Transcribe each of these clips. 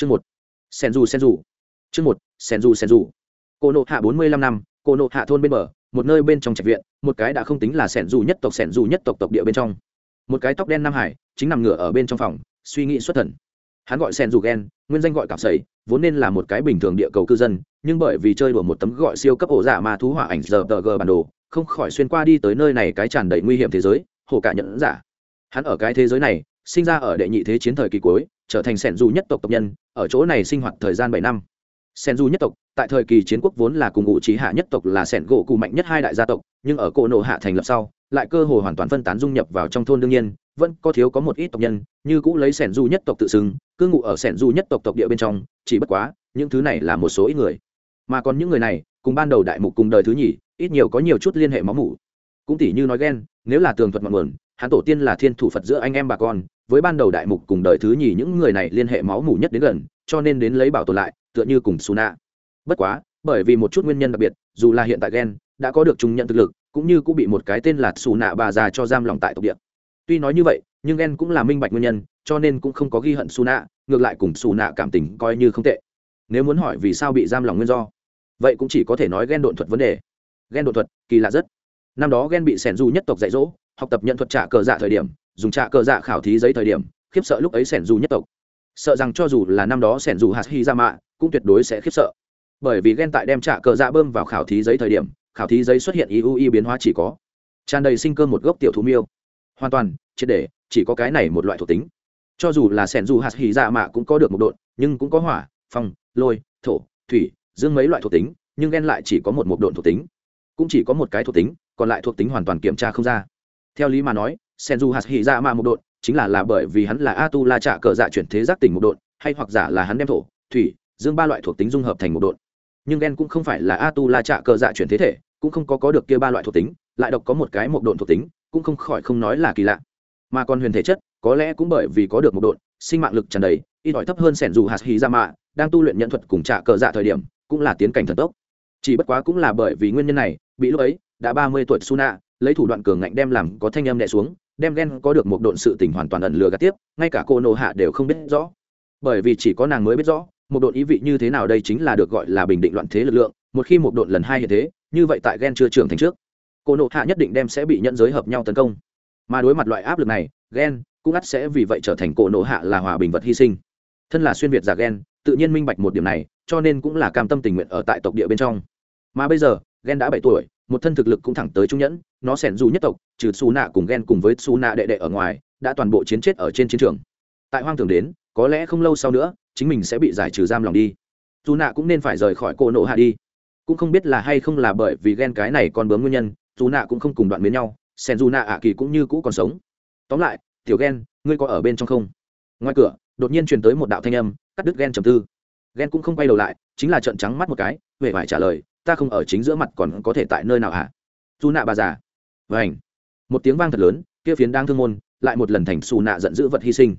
chương một. Sen du sen du chương một sen du sen du cô nộ hạ bốn mươi lăm năm, cô nộ hạ thôn bên bờ, một nơi bên trong trạch viện, một cái đã không tính là sẻn dù nhất tộc sẻn dù nhất tộc tộc địa bên trong. Một cái tóc đen nam hải, chính nằm ngửa ở bên trong phòng, suy nghĩ xuất thần. Hắn gọi sẻn dù ghen nguyên danh gọi cảm sầy, vốn nên là một cái bình thường địa cầu cư dân, nhưng bởi vì chơi đùa một tấm gọi siêu cấp ổ giả ma thú hỏa ảnh giờ tờ g bản đồ, không khỏi xuyên qua đi tới nơi này cái tràn đầy nguy hiểm thế giới, hồ cả nhận giả. Hắn ở cái thế giới này, sinh ra ở đệ nhị thế chiến thời kỳ cuối trở thành sẻn dù nhất tộc tộc nhân, ở chỗ này sinh hoạt thời gian bảy năm. Sẻn du nhất tộc, tại thời kỳ chiến quốc vốn là cùng ngụ trí hạ nhất tộc là sẻn gỗ cụ mạnh nhất hai đại gia tộc, nhưng ở cổ nộ hạ thành lập sau, lại cơ hồ hoàn toàn phân tán dung nhập vào trong thôn đương nhiên, vẫn có thiếu có một ít tộc nhân, như cũ lấy sẻn du nhất tộc tự xưng, cư ngụ ở sẻn du nhất tộc tộc địa bên trong, chỉ bất quá, những thứ này là một số ít người. Mà còn những người này, cùng ban đầu đại mục cùng đời thứ nhì, ít nhiều có nhiều chút liên hệ máu mủ. Cũng tỷ như nói ghen, nếu là tường thuật ngọn nguồn, hắn tổ tiên là thiên thủ phật giữa anh em bà con với ban đầu đại mục cùng đời thứ nhì những người này liên hệ máu mủ nhất đến gần cho nên đến lấy bảo tồn lại tựa như cùng Suna. Bất quá, bởi vì một chút nguyên nhân đặc biệt, dù là hiện tại Gen đã có được trung nhận thực lực, cũng như cũng bị một cái tên là Suna bà già cho giam lòng tại tộc địa. Tuy nói như vậy, nhưng Gen cũng là minh bạch nguyên nhân, cho nên cũng không có ghi hận Suna, ngược lại cùng Suna cảm tình coi như không tệ. Nếu muốn hỏi vì sao bị giam lòng nguyên do, vậy cũng chỉ có thể nói Gen độn thuật vấn đề. Gen độn thuật, kỳ lạ rất. Năm đó Gen bị Sẻn Du nhất tộc dạy dỗ, học tập nhận thuật trả cờ dạ thời điểm, dùng trạ cờ dạ khảo thí giấy thời điểm, khiếp sợ lúc ấy Sẻn dù nhất tộc. Sợ rằng cho dù là năm đó sẻn dù hạt hy ra mạ cũng tuyệt đối sẽ khiếp sợ. Bởi vì ghen tại đem trạ cờ dạ bơm vào khảo thí giấy thời điểm khảo thí giấy xuất hiện iu y biến hóa chỉ có tràn đầy sinh cơ một gốc tiểu thú miêu. Hoàn toàn triệt để chỉ có cái này một loại thuộc tính. Cho dù là sẻn dù hạt hy ra mạ cũng có được một độn nhưng cũng có hỏa phong lôi thổ thủy dương mấy loại thuộc tính nhưng ghen lại chỉ có một một độn thuộc tính. Cũng chỉ có một cái thuộc tính còn lại thuộc tính hoàn toàn kiểm tra không ra. Theo lý mà nói sen du hạt hỉ dạ mạ một đột chính là là bởi vì hắn là a tu la trả cờ dạ chuyển thế giác tỉnh một đột, hay hoặc giả là hắn đem thổ thủy dương ba loại thuộc tính dung hợp thành một đột. nhưng gen cũng không phải là a tu la trả cờ dạ chuyển thế thể cũng không có có được kia ba loại thuộc tính lại độc có một cái một đột thuộc tính cũng không khỏi không nói là kỳ lạ mà còn huyền thể chất có lẽ cũng bởi vì có được một đột sinh mạng lực tràn đầy ít ỏi thấp hơn sẻn dù hạt hì ra mạ đang tu luyện nhận thuật cùng Trả cờ dạ thời điểm cũng là tiến cảnh thần tốc chỉ bất quá cũng là bởi vì nguyên nhân này bị lúc ấy đã ba mươi tuổi suna lấy thủ đoạn cường ngạnh đem làm có thanh âm đè xuống đem ghen có được một độn sự tình hoàn toàn ẩn lừa gạt tiếp, ngay cả cô Nộ hạ đều không biết rõ. Bởi vì chỉ có nàng mới biết rõ, một độn ý vị như thế nào đây chính là được gọi là bình định loạn thế lực lượng, một khi một độn lần hai hiện thế, như vậy tại ghen chưa trưởng thành trước, cô nộ hạ nhất định đem sẽ bị nhận giới hợp nhau tấn công. Mà đối mặt loại áp lực này, ghen cũng ắt sẽ vì vậy trở thành cổ nộ hạ là hòa bình vật hy sinh. Thân là xuyên việt giả ghen, tự nhiên minh bạch một điểm này, cho nên cũng là cam tâm tình nguyện ở tại tộc địa bên trong. Mà bây giờ, ghen đã bảy tuổi, một thân thực lực cũng thẳng tới trung nhẫn nó sẻn dù nhất tộc, trừ xù nạ cùng ghen cùng với xù nạ đệ đệ ở ngoài, đã toàn bộ chiến chết ở trên chiến trường. Tại hoang tưởng đến, có lẽ không lâu sau nữa, chính mình sẽ bị giải trừ giam lòng đi. Dù nạ cũng nên phải rời khỏi cô nộ hạ đi. Cũng không biết là hay không là bởi vì ghen cái này còn bướm nguyên nhân dù nạ cũng không cùng đoạn biến nhau sen dù nạ ạ kỳ cũng như cũ còn sống. Tóm lại, tiểu ghen ngươi có ở bên trong không? Ngoài cửa, đột nhiên truyền tới một đạo thanh âm, cắt đứt ghen trầm tư. Ghen cũng không quay đầu lại, chính là trận trắng mắt một cái huệ vải trả lời, ta không ở chính giữa mặt còn có thể tại nơi nào hả? Dù nạ bà già vảnh một tiếng vang thật lớn, kia phiến đang thương môn, lại một lần thành xù nạ giận dữ vật hy sinh.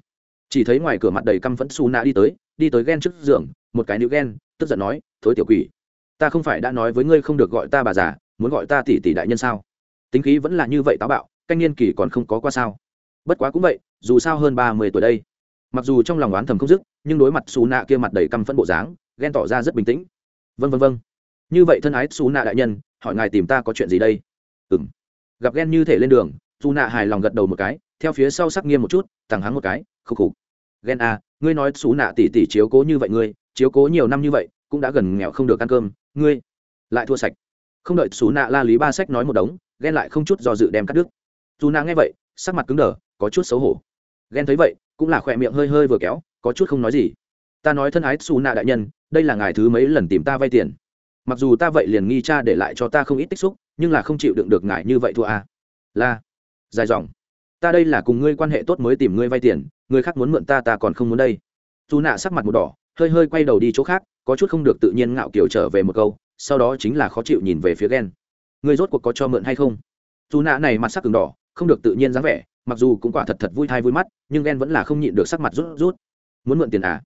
Chỉ thấy ngoài cửa mặt đầy căm phẫn xù nạ đi tới đi tới ghen trước giường, một cái nữ ghen, tức giận nói, thối tiểu quỷ, ta không phải đã nói với ngươi không được gọi ta bà già, muốn gọi ta tỷ tỷ đại nhân sao? Tính khí vẫn là như vậy táo bạo, canh niên kỳ còn không có qua sao? Bất quá cũng vậy, dù sao hơn ba mươi tuổi đây. Mặc dù trong lòng oán thầm không dứt, nhưng đối mặt xù nạ kia mặt đầy căm phẫn bộ dáng, ghen tỏ ra rất bình tĩnh. Vân vân vân như vậy thân ái xù nạ đại nhân, hỏi ngài tìm ta có chuyện gì đây? Ừ m gặp ghen như thể lên đường dù nạ hài lòng gật đầu một cái theo phía sau sắc nghiêm một chút thẳng hắn một cái khúc khục ghen à, ngươi nói xú nạ tỉ tỉ chiếu cố như vậy ngươi chiếu cố nhiều năm như vậy cũng đã gần nghèo không được ăn cơm ngươi lại thua sạch. Không đợi xú nạ la lý ba sách nói một đống ghen lại không chút do dự đem cắt đứt. Dù nạ nghe vậy sắc mặt cứng đờ có chút xấu hổ. Ghen thấy vậy cũng là khỏe miệng hơi hơi vừa kéo có chút không nói gì. Ta nói thân ái xù nạ đại nhân đây là ngài thứ mấy lần tìm ta vay tiền? Mặc dù ta vậy liền nghi cha để lại cho ta không ít tích xúc, nhưng là không chịu đựng được ngại như vậy thua à. là dài dòng. Ta đây là cùng ngươi quan hệ tốt mới tìm ngươi vay tiền, người khác muốn mượn ta ta còn không muốn đây. Dù nạ sắc mặt một đỏ, hơi hơi quay đầu đi chỗ khác, có chút không được tự nhiên ngạo kiểu trở về một câu, sau đó chính là khó chịu nhìn về phía ghen ngươi rốt cuộc có cho mượn hay không? Dù nạ này mặt sắc từng đỏ, không được tự nhiên dáng vẻ, mặc dù cũng quả thật thật vui thai vui mắt, nhưng ghen vẫn là không nhịn được sắc mặt rút rút. Muốn mượn tiền à?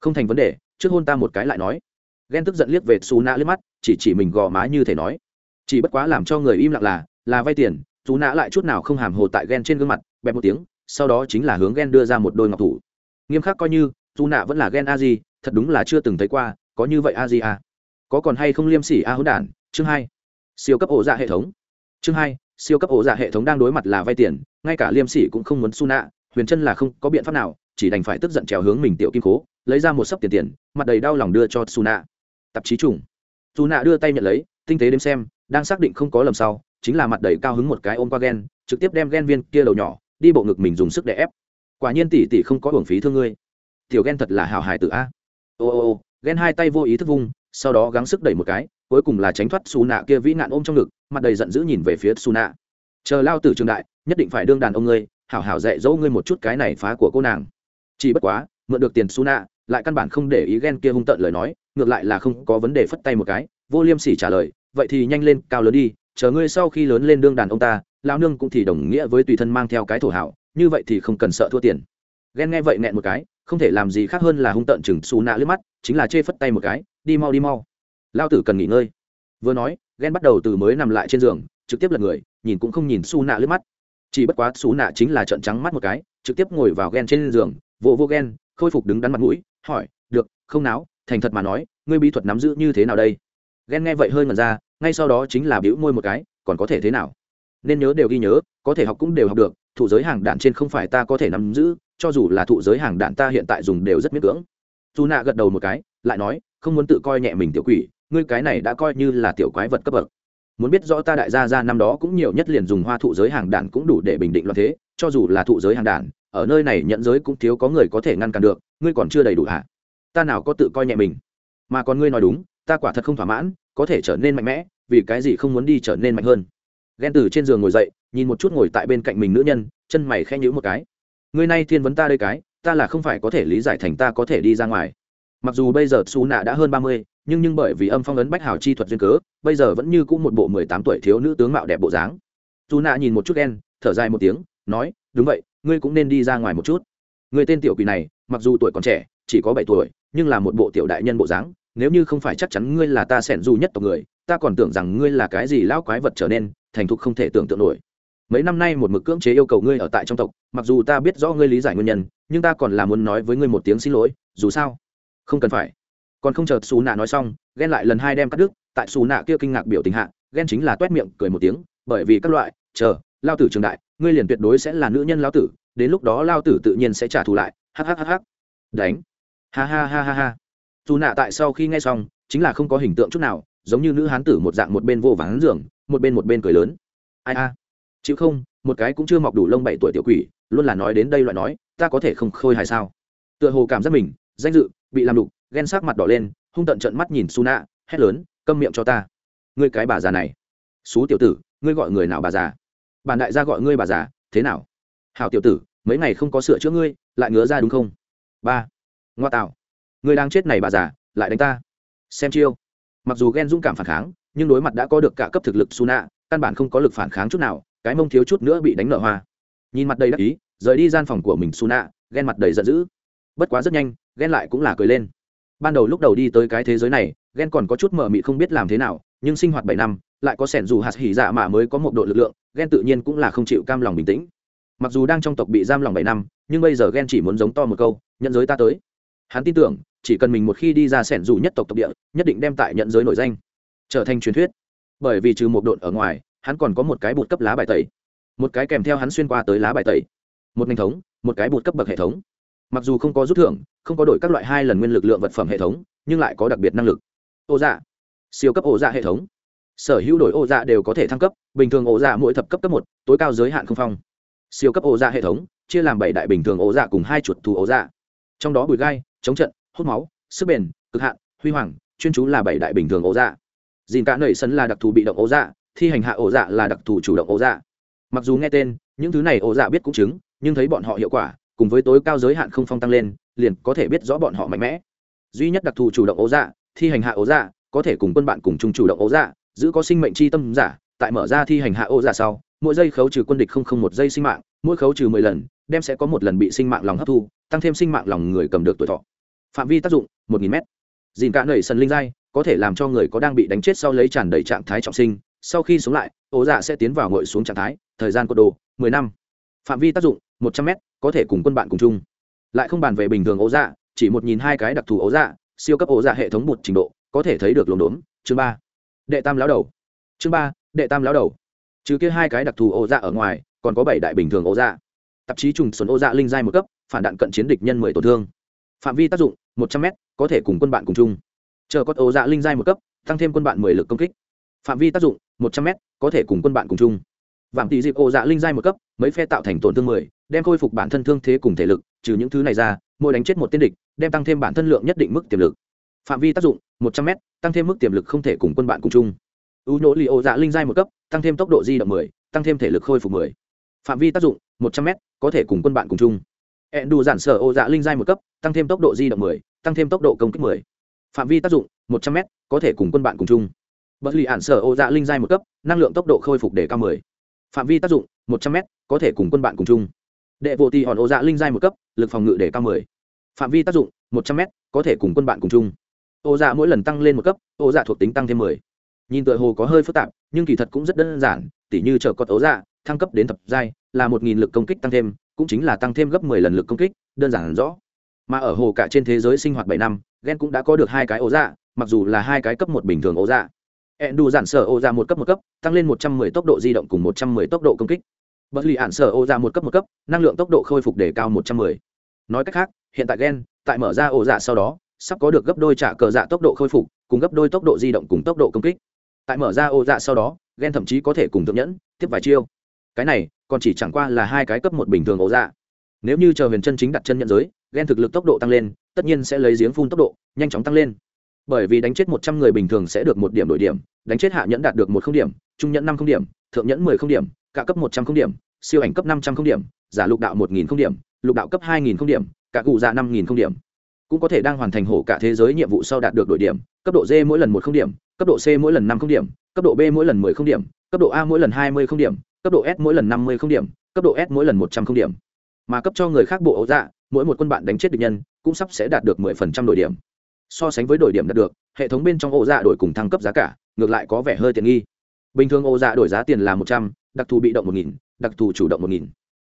Không thành vấn đề, trước hôn ta một cái lại nói ghen tức giận liếc về xù nạ liếc mắt, chỉ chỉ mình gò má như thể nói. Chỉ bất quá làm cho người im lặng là là vay tiền xù nạ lại chút nào không hàm hồ tại ghen trên gương mặt, bẹp một tiếng, sau đó chính là hướng ghen đưa ra một đôi ngọc thủ. Nghiêm khắc coi như dù nạ vẫn là ghen a di, thật đúng là chưa từng thấy qua, có như vậy a di a có còn hay không liêm sỉ a hỗn đản? Chương hai. Siêu cấp ổ dạ hệ thống. Chương hai. Siêu cấp ổ dạ hệ thống đang đối mặt là vay tiền, ngay cả liêm sỉ cũng không muốn su nạ huyền chân là không có biện pháp nào, chỉ đành phải tức giận trèo hướng mình tiểu kim cố lấy ra một sấp tiền tiền, mặt đầy đau lòng đưa cho su nạ tạp chí trùng. Dù nạ đưa tay nhận lấy, tinh tế đếm xem, đang xác định không có lầm sau, chính là mặt đầy cao hứng một cái ôm qua ghen trực tiếp đem ghen viên kia đầu nhỏ, đi bộ ngực mình dùng sức để ép. Quả nhiên tỷ tỷ không có hưởng phí thương ngươi. Tiểu ghen thật là hào hài tự a. Ô ô ô ghen hai tay vô ý thức vung, sau đó gắng sức đẩy một cái, cuối cùng là tránh thoát xù nạ kia vĩ nạn ôm trong ngực, mặt đầy giận dữ nhìn về phía xù nạ. Chờ lao tử trường đại, nhất định phải đương đàn ông ngươi, hảo hảo dạy dỗ ngươi một chút cái này phá của cô nàng. Chỉ bất quá, mượn được tiền xù nạ lại căn bản không để ý ghen kia hung tợn lời nói, ngược lại là không có vấn đề phất tay một cái, vô liêm sỉ trả lời, vậy thì nhanh lên, cao lớn đi, chờ ngươi sau khi lớn lên đương đàn ông ta lao nương cũng thì đồng nghĩa với tùy thân mang theo cái thổ hảo, như vậy thì không cần sợ thua tiền. Ghen nghe vậy nẹn một cái, không thể làm gì khác hơn là hung tợn chừng xù nạ lướt mắt, chính là chê phất tay một cái, đi mau đi mau. Lao tử cần nghỉ ngơi. Vừa nói, ghen bắt đầu từ mới nằm lại trên giường, trực tiếp lật người, nhìn cũng không nhìn xù nạ lướt mắt. Chỉ bất quá xù nạ chính là trận trắng mắt một cái, trực tiếp ngồi vào ghen trên giường vô vô ghen, khôi phục đứng đắn mặt mũi hỏi, được, không náo, thành thật mà nói, ngươi bí thuật nắm giữ như thế nào đây? Ghen nghe vậy hơi ngần ra, ngay sau đó chính là biểu môi một cái, còn có thể thế nào? Nên nhớ đều ghi nhớ, có thể học cũng đều học được, thụ giới hàng đạn trên không phải ta có thể nắm giữ, cho dù là thụ giới hàng đạn ta hiện tại dùng đều rất miễn cưỡng. Dù nạ gật đầu một cái, lại nói, không muốn tự coi nhẹ mình tiểu quỷ, ngươi cái này đã coi như là tiểu quái vật cấp bậc. Muốn biết rõ ta đại gia ra năm đó cũng nhiều nhất liền dùng hoa thụ giới hàng đạn cũng đủ để bình định loạn thế, cho dù là thụ giới hàng đạn, ở nơi này nhận giới cũng thiếu có người có thể ngăn cản được ngươi còn chưa đầy đủ hả? Ta nào có tự coi nhẹ mình. Mà còn ngươi nói đúng ta quả thật không thỏa mãn có thể trở nên mạnh mẽ vì cái gì không muốn đi trở nên mạnh hơn? Ghen từ trên giường ngồi dậy nhìn một chút ngồi tại bên cạnh mình nữ nhân chân mày khen nhữ một cái. Ngươi nay thiên vấn ta đây cái ta là không phải có thể lý giải thành ta có thể đi ra ngoài. Mặc dù bây giờ xù nạ đã hơn ba mươi nhưng nhưng bởi vì âm phong ấn bách hảo chi thuật duyên cớ bây giờ vẫn như cũng một bộ mười tám tuổi thiếu nữ tướng mạo đẹp bộ dáng. Dù nạ nhìn một chút Gen, thở dài một tiếng nói đúng vậy ngươi cũng nên đi ra ngoài một chút người tên tiểu quỷ này, mặc dù tuổi còn trẻ, chỉ có bảy tuổi, nhưng là một bộ tiểu đại nhân bộ dáng, nếu như không phải chắc chắn ngươi là ta sẻn du nhất tộc người, ta còn tưởng rằng ngươi là cái gì lão quái vật trở nên, thành thục không thể tưởng tượng nổi. Mấy năm nay một mực cưỡng chế yêu cầu ngươi ở tại trong tộc, mặc dù ta biết rõ ngươi lý giải nguyên nhân, nhưng ta còn là muốn nói với ngươi một tiếng xin lỗi, dù sao, không cần phải. Còn không chờ xù nạ nói xong, ghen lại lần hai đem cắt đứt, tại xù nạ kia kinh ngạc biểu tình hạ, ghen chính là t u é t miệng cười một tiếng, bởi vì các loại, chờ, lao tử trường đại, ngươi liền tuyệt đối sẽ là nữ nhân lao tử đến lúc đó lao tử tự nhiên sẽ trả thù lại. Hhhh đánh. Ha ha ha ha ha. Dù nạ tại sau khi nghe xong, chính là không có hình tượng chút nào, giống như nữ hán tử một dạng một bên vô vắng giường, một bên một bên cười lớn. Ai a? Chịu không, một cái cũng chưa mọc đủ lông bảy tuổi tiểu quỷ, luôn là nói đến đây loại nói, ta có thể không khôi hài sao? Tựa hồ cảm giác mình, danh dự, bị làm đục, ghen sắc mặt đỏ lên, hung tận trận mắt nhìn su nạ hét lớn, câm miệng cho ta. Ngươi cái bà già này. Xú tiểu tử, ngươi gọi người nào bà già? Bản đại gia gọi ngươi bà già, thế nào? Hảo tiểu tử, mấy ngày không có sửa chữa ngươi, lại ngứa ra đúng không? Ba. Ngoa tạo. Ngươi đang chết này bà già, lại đánh ta. Xem chiêu. Mặc dù ghen dũng cảm phản kháng, nhưng đối mặt đã có được cả cấp thực lực su nạ căn bản không có lực phản kháng chút nào, cái mông thiếu chút nữa bị đánh nở hoa. Nhìn mặt đầy đắc ý, rời đi gian phòng của mình su nạ ghen mặt đầy giận dữ. Bất quá rất nhanh, ghen lại cũng là cười lên. Ban đầu lúc đầu đi tới cái thế giới này, ghen còn có chút mờ mị không biết làm thế nào, nhưng sinh hoạt bảy năm, lại có sẻn dù hạt hỉ dạ mà mới có một độ lực lượng, ghen tự nhiên cũng là không chịu cam lòng bình tĩnh mặc dù đang trong tộc bị giam lòng bảy năm, nhưng bây giờ ghen chỉ muốn giống to một câu, nhận giới ta tới. Hắn tin tưởng, chỉ cần mình một khi đi ra sẻn dù nhất tộc tộc địa, nhất định đem tại nhận giới nổi danh. Trở thành truyền thuyết. Bởi vì trừ một độn ở ngoài, hắn còn có một cái bột cấp lá bài tẩy. Một cái kèm theo hắn xuyên qua tới lá bài tẩy. Một ngành thống, một cái bột cấp bậc hệ thống. Mặc dù không có rút thưởng, không có đổi các loại hai lần nguyên lực lượng vật phẩm hệ thống, nhưng lại có đặc biệt năng lực. Ô dạ. Siêu cấp ô dạ hệ thống. Sở hữu đổi ô dạ đều có thể thăng cấp, bình thường ô dạ mỗi thập cấp cấp một, tối cao giới hạn không phong siêu cấp ổ dạ hệ thống, chia làm bảy đại bình thường ổ dạ cùng hai chuột thù ổ dạ. Trong đó bùi gai, chống trận, hút máu, sức bền, cực hạn, huy hoàng, chuyên chú là bảy đại bình thường ổ dạ. Dìn cả nảy sân là đặc thù bị động ổ dạ thi hành hạ ổ dạ là đặc thù chủ động ổ dạ. Mặc dù nghe tên, những thứ này ổ dạ biết cũng chứng, nhưng thấy bọn họ hiệu quả, cùng với tối cao giới hạn không phong tăng lên, liền có thể biết rõ bọn họ mạnh mẽ. Duy nhất đặc thù chủ động ố dạ thi hành hạ ố dạ có thể cùng quân bạn cùng chung chủ động ố dạ giữ có sinh mệnh c h i tâm giả, tại mở ra thi hành hạ ố dạ sau mỗi giây khấu trừ quân địch không không một giây sinh mạng mỗi khấu trừ mười lần đem sẽ có một lần bị sinh mạng lòng hấp thu tăng thêm sinh mạng lòng người cầm được tuổi thọ. Phạm vi tác dụng một nghìn m dìn cả nảy sần linh dai, có thể làm cho người có đang bị đánh chết sau lấy tràn đầy trạng thái trọng sinh sau khi sống lại ố dạ sẽ tiến vào ngồi xuống trạng thái thời gian cột đồ mười năm. Phạm vi tác dụng một trăm m có thể cùng quân bạn cùng chung. Lại không bàn về bình thường ố dạ chỉ một nhìn hai cái đặc thù ố dạ siêu cấp ố dạ hệ thống một trình độ có thể thấy được lồn đốn chương ba. Đệ tam lão đầu. Chương ba đệ tam lão đầu trừ kia hai cái đặc thù ô dạ ở ngoài, còn có bảy đại bình thường ô dạ. Tạp chí trùng xuân ô dạ linh giai một cấp, phản đạn cận chiến địch nhân mười tổn thương. Phạm vi tác dụng, một trăm m có thể cùng quân bạn cùng chung. Chờ có ô dạ linh giai một cấp, tăng thêm quân bạn mười lực công kích. Phạm vi tác dụng, một trăm m có thể cùng quân bạn cùng chung. Vạm tỷ dịp ô dạ linh giai một cấp, mấy phe tạo thành tổn thương mười, đem khôi phục bản thân thương thế cùng thể lực, trừ những thứ này ra, mỗi đánh chết một tiên địch, đem tăng thêm bản thân lượng nhất định mức tiềm lực. Phạm vi tác dụng, một trăm m tăng thêm mức tiềm lực không thể cùng quân bạn cùng chung u nỗ li ô dạ linh giai một cấp, tăng thêm tốc độ di động mười, tăng thêm thể lực khôi phục mười. Phạm vi tác dụng, một trăm m có thể cùng quân bạn cùng chung. Hẹn đủ giản sở ô dạ linh giai một cấp, tăng thêm tốc độ di động mười, tăng thêm tốc độ công kích mười. Phạm vi tác dụng, một trăm m có thể cùng quân bạn cùng chung. Bất lì ản sở ô dạ linh giai một cấp, năng lượng tốc độ khôi phục để cao mười. Phạm vi tác dụng, một trăm m có thể cùng quân bạn cùng chung. Đệ vô tì hòn ô dạ linh giai một cấp, lực phòng ngự để cao mười. Phạm vi tác dụng, một trăm m có thể cùng quân bạn cùng chung. Ô dạ mỗi lần tăng lên một cấp, ô dạ thuộc tính tăng thêm mười nhìn tựa hồ có hơi phức tạp, nhưng kỳ thật cũng rất đơn giản, tỉ như chờ con ấu dạ thăng cấp đến thập giai, là một nghìn lực công kích tăng thêm, cũng chính là tăng thêm gấp mười lần lực công kích, đơn giản rõ. Mà ở hồ cả trên thế giới sinh hoạt bảy năm, gen cũng đã có được hai cái ấu dạ mặc dù là hai cái cấp một bình thường ấu dạ. Ẹn đủ giản sở ô dạ một cấp một cấp, tăng lên một trăm mười tốc độ di động cùng một trăm mười tốc độ công kích. Bất lì ạn sở ô dạ một cấp một cấp, năng lượng tốc độ khôi phục để cao một trăm mười. Nói cách khác, hiện tại gen, tại mở ra ổ dạ sau đó, sắp có được gấp đôi trả cờ dạ tốc độ khôi phục, cùng gấp đôi tốc độ di động cùng tốc độ công kích tại mở ra ô dạ sau đó, gen thậm chí có thể cùng thượng nhẫn, tiếp vài chiêu. Cái này, còn chỉ chẳng qua là hai cái cấp một bình thường ô dạ. Nếu như chờ huyền chân chính đặt chân nhận giới, gen thực lực tốc độ tăng lên, tất nhiên sẽ lấy giếng phun tốc độ, nhanh chóng tăng lên. Bởi vì đánh chết một trăm người bình thường sẽ được một điểm đổi điểm, đánh chết hạ nhẫn đạt được một không điểm, trung nhẫn năm không điểm, thượng nhẫn mười không điểm, cả cấp một trăm không điểm, siêu ảnh cấp năm trăm không điểm, giả lục đạo một nghìn không điểm, lục đạo cấp hai nghìn không điểm, cả cụ dạ năm nghìn không điểm. Cũng có thể đang hoàn thành hổ cả thế giới nhiệm vụ sau đạt được đội điểm, cấp độ d mỗi lần một không điểm cấp độ c mỗi lần năm không điểm, cấp độ b mỗi lần mười không điểm, cấp độ a mỗi lần hai mươi không điểm, cấp độ s mỗi lần năm mươi không điểm, cấp độ s mỗi lần một trăm không điểm. Mà cấp cho người khác bộ ấu dạ mỗi một quân bạn đánh chết địch nhân, cũng sắp sẽ đạt được mười phần trăm đội điểm. So sánh với đội điểm đạt được, hệ thống bên trong ổ dạ đổi cùng thăng cấp giá cả, ngược lại có vẻ hơi tiện nghi. Bình thường ổ dạ đổi giá tiền là một trăm, đặc thù bị động một nghìn, đặc thù chủ động một nghìn.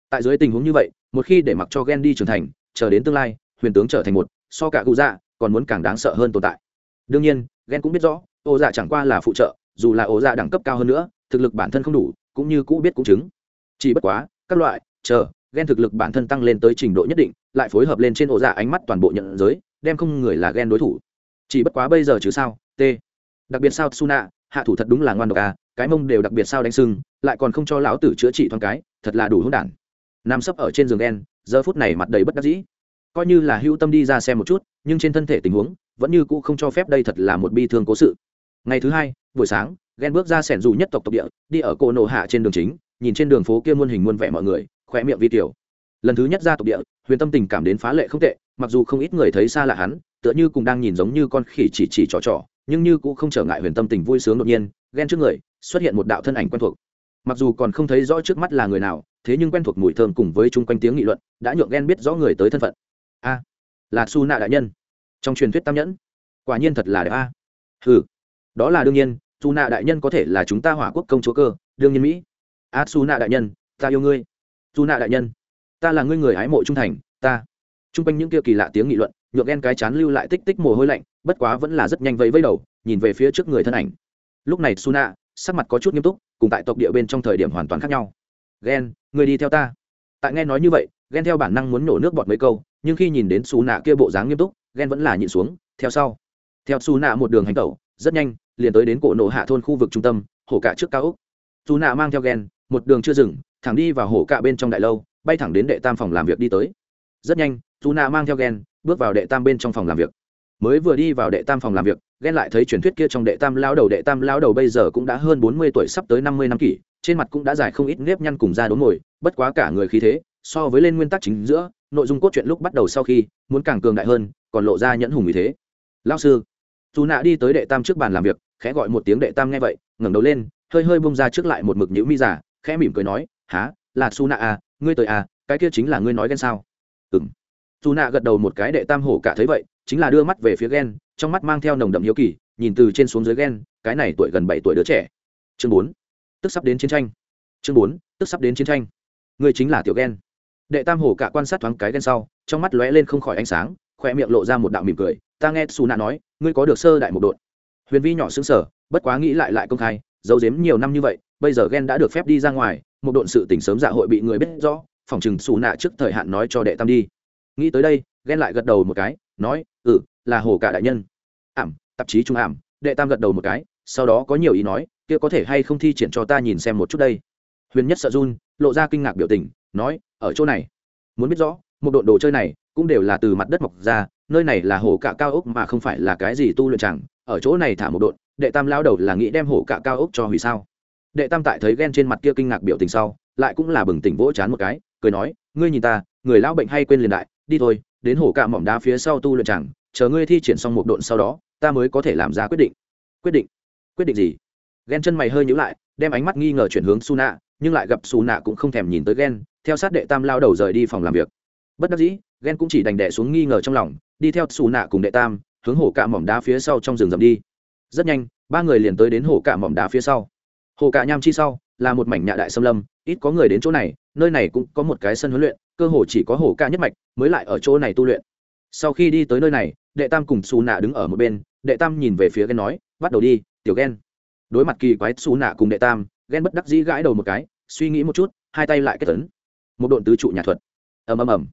Tại dưới tình huống như vậy, một khi để mặc cho ghen đi trưởng thành, chờ đến tương lai, huyền tướng trở thành một, so cả cụ dạ còn muốn càng đáng sợ hơn tồn tại. Đương nhiên ghen cũng biết rõ ô dạ chẳng qua là phụ trợ, dù là ô dạ đẳng cấp cao hơn nữa, thực lực bản thân không đủ, cũng như cũ biết cũng chứng. Chỉ bất quá, các loại, chờ ghen thực lực bản thân tăng lên tới trình độ nhất định, lại phối hợp lên trên ổ dạ ánh mắt toàn bộ nhận giới, đem không người là ghen đối thủ. Chỉ bất quá bây giờ chứ sao, t. Đặc biệt sao suna, hạ thủ thật đúng là ngoan độc à cái mông đều đặc biệt sao đánh sưng, lại còn không cho lão tử chữa trị thoáng cái, thật là đủ hỗn đản. Nằm sấp ở trên giường đen giờ phút này mặt đầy bất đắc dĩ. Coi như là hữu tâm đi ra xem một chút, nhưng trên thân thể tình huống, vẫn như cũ không cho phép đây thật là một bi thương cố sự ngày thứ hai, buổi sáng ghen bước ra sẻn dù nhất tộc tộc địa, đi ở cổ nổ hạ trên đường chính, nhìn trên đường phố kia muôn hình muôn vẻ mọi người khỏe miệng vi tiểu. Lần thứ nhất ra tộc địa, huyền tâm tình cảm đến phá lệ không tệ, mặc dù không ít người thấy xa lạ hắn, tựa như cùng đang nhìn giống như con khỉ chỉ chỉ trò trò, nhưng như cũng không trở ngại huyền tâm tình vui sướng đột nhiên ghen trước người, xuất hiện một đạo thân ảnh quen thuộc. Mặc dù còn không thấy rõ trước mắt là người nào, thế nhưng quen thuộc mùi thơm cùng với chung quanh tiếng nghị luận, đã nhượng ghen biết rõ người tới thân phận. A, là su nạ đại nhân. Trong truyền thuyết tam nhẫn. Quả nhiên thật là đẹp a. À. ừ đó là đương nhiên su nạ đại nhân có thể là chúng ta hỏa quốc công chúa cơ, đương nhiên mỹ. A su nạ đại nhân, ta yêu ngươi. Su nạ đại nhân, ta là ngươi người hái mộ trung thành, ta. T r u n g quanh những kia kỳ lạ tiếng nghị luận, nhượng ghen cái chán lưu lại tích tích mồ hôi lạnh, bất quá vẫn là rất nhanh vẫy vẫy đầu, nhìn về phía trước người thân ảnh. Lúc này su nạ sắc mặt có chút nghiêm túc, cùng tại tộc địa bên trong thời điểm hoàn toàn khác nhau. Ghen người đi theo ta. Tại nghe nói như vậy, ghen theo bản năng muốn nổ nước bọt mấy câu, nhưng khi nhìn đến Su nạ kia bộ dáng nghiêm túc, ghen vẫn là nhịn xuống, theo sau. Theo Su nạ một đường hành tẩu, rất nhanh liền tới đến cổ nổ hạ thôn khu vực trung tâm, hổ cạ trước cao úc dù nạ mang theo ghen, một đường chưa dừng, thẳng đi vào hổ cạ bên trong đại lâu, bay thẳng đến đệ tam phòng làm việc đi tới. Rất nhanh, dù nạ mang theo ghen, bước vào đệ tam bên trong phòng làm việc. Mới vừa đi vào đệ tam phòng làm việc, ghen lại thấy truyền thuyết kia trong đệ tam lao đầu, đệ tam lao đầu bây giờ cũng đã hơn bốn mươi tuổi sắp tới năm mươi năm kỷ, trên mặt cũng đã dài không ít nếp nhăn cùng da đốm ngồi bất quá cả người khí thế, so với lên nguyên tắc chính giữa, nội dung cốt truyện lúc bắt đầu sau khi, muốn càng cường đại hơn, còn lộ ra nhẫn hùng ý thế. Lao sư, dù nạ đi tới đệ tam trước bàn làm việc khẽ gọi một tiếng đệ tam nghe vậy, ngẩng đầu lên, hơi hơi bông ra trước lại một mực nhữ mi giả khẽ mỉm cười nói, há, là su nạ à ngươi tới à cái kia chính là ngươi nói ghen sao? Ừng su nạ gật đầu một cái đệ tam hổ cả thấy vậy, chính là đưa mắt về phía ghen, trong mắt mang theo nồng đậm hiếu kỳ, nhìn từ trên xuống dưới ghen, cái này tuổi gần bảy tuổi đứa trẻ. Chương bốn, tức sắp đến chiến tranh. Chương bốn, tức sắp đến chiến tranh. Ngươi chính là tiểu ghen. Đệ tam hổ cả quan sát thoáng cái ghen sau, trong mắt lóe lên không khỏi ánh sáng khoe miệng lộ ra một đạo mỉm cười. Ta nghe Su nạ nói, ngươi có được sơ đại một đội huyền vi nhỏ xứng sở bất quá nghĩ lại lại công khai, giấu giếm nhiều năm như vậy, bây giờ ghen đã được phép đi ra ngoài, một độn sự tỉnh sớm dạ hội bị người biết rõ, phòng chừng xù nạ trước thời hạn nói cho đệ tam đi. Nghĩ tới đây ghen lại gật đầu một cái, nói ừ là hồ cả đại nhân. Ảm, tạp chí trung ảm. Đệ tam gật đầu một cái, sau đó có nhiều ý nói, kia có thể hay không thi triển cho ta nhìn xem một chút đây? Huyền nhất sợ run, lộ ra kinh ngạc biểu tình, nói, ở chỗ này, muốn biết rõ một độn đồ chơi này cũng đều là từ mặt đất mọc ra, nơi này là hổ cạ cao ốc mà không phải là cái gì tu luyện chẳng, ở chỗ này thả một độn, đệ tam lao đầu là nghĩ đem hổ cạ cao ốc cho hủy sao? Đệ tam tại thấy ghen trên mặt kia kinh ngạc biểu tình sau, lại cũng là bừng tỉnh vỗ chán một cái, cười nói, ngươi nhìn ta, người lão bệnh hay quên liền đại, đi thôi, đến hổ cạ mỏm đá phía sau tu luyện chẳng, chờ ngươi thi triển xong một độn sau đó, ta mới có thể làm ra quyết định. Quyết định? Quyết định gì? Ghen chân mày hơi nhữ lại, đem ánh mắt nghi ngờ chuyển hướng su nạ nhưng lại gặp su nạ cũng không thèm nhìn tới ghen, theo sát đệ tam lao đầu rời đi phòng làm việc bất đắc dĩ ghen cũng chỉ đành đẻ xuống nghi ngờ trong lòng, đi theo xù nạ cùng đệ tam, hướng hổ cạ mỏm đá phía sau trong rừng rậm đi. Rất nhanh, ba người liền tới đến hồ cạ mỏm đá phía sau. Hồ cạ nham chi sau, là một mảnh nhạ đại xâm lâm, ít có người đến chỗ này, nơi này cũng có một cái sân huấn luyện, cơ hồ chỉ có hồ cạ nhất mạch mới lại ở chỗ này tu luyện. Sau khi đi tới nơi này, đệ tam cùng xù nạ đứng ở một bên, đệ tam nhìn về phía ghen nói, bắt đầu đi, tiểu ghen đối mặt kỳ quái xù nạ cùng đệ tam ghen bất đắc dĩ gãi đầu một cái, suy nghĩ một chút, hai tay lại kết tấn một độn tứ trụ nhà thuật. Ầm ầm ầm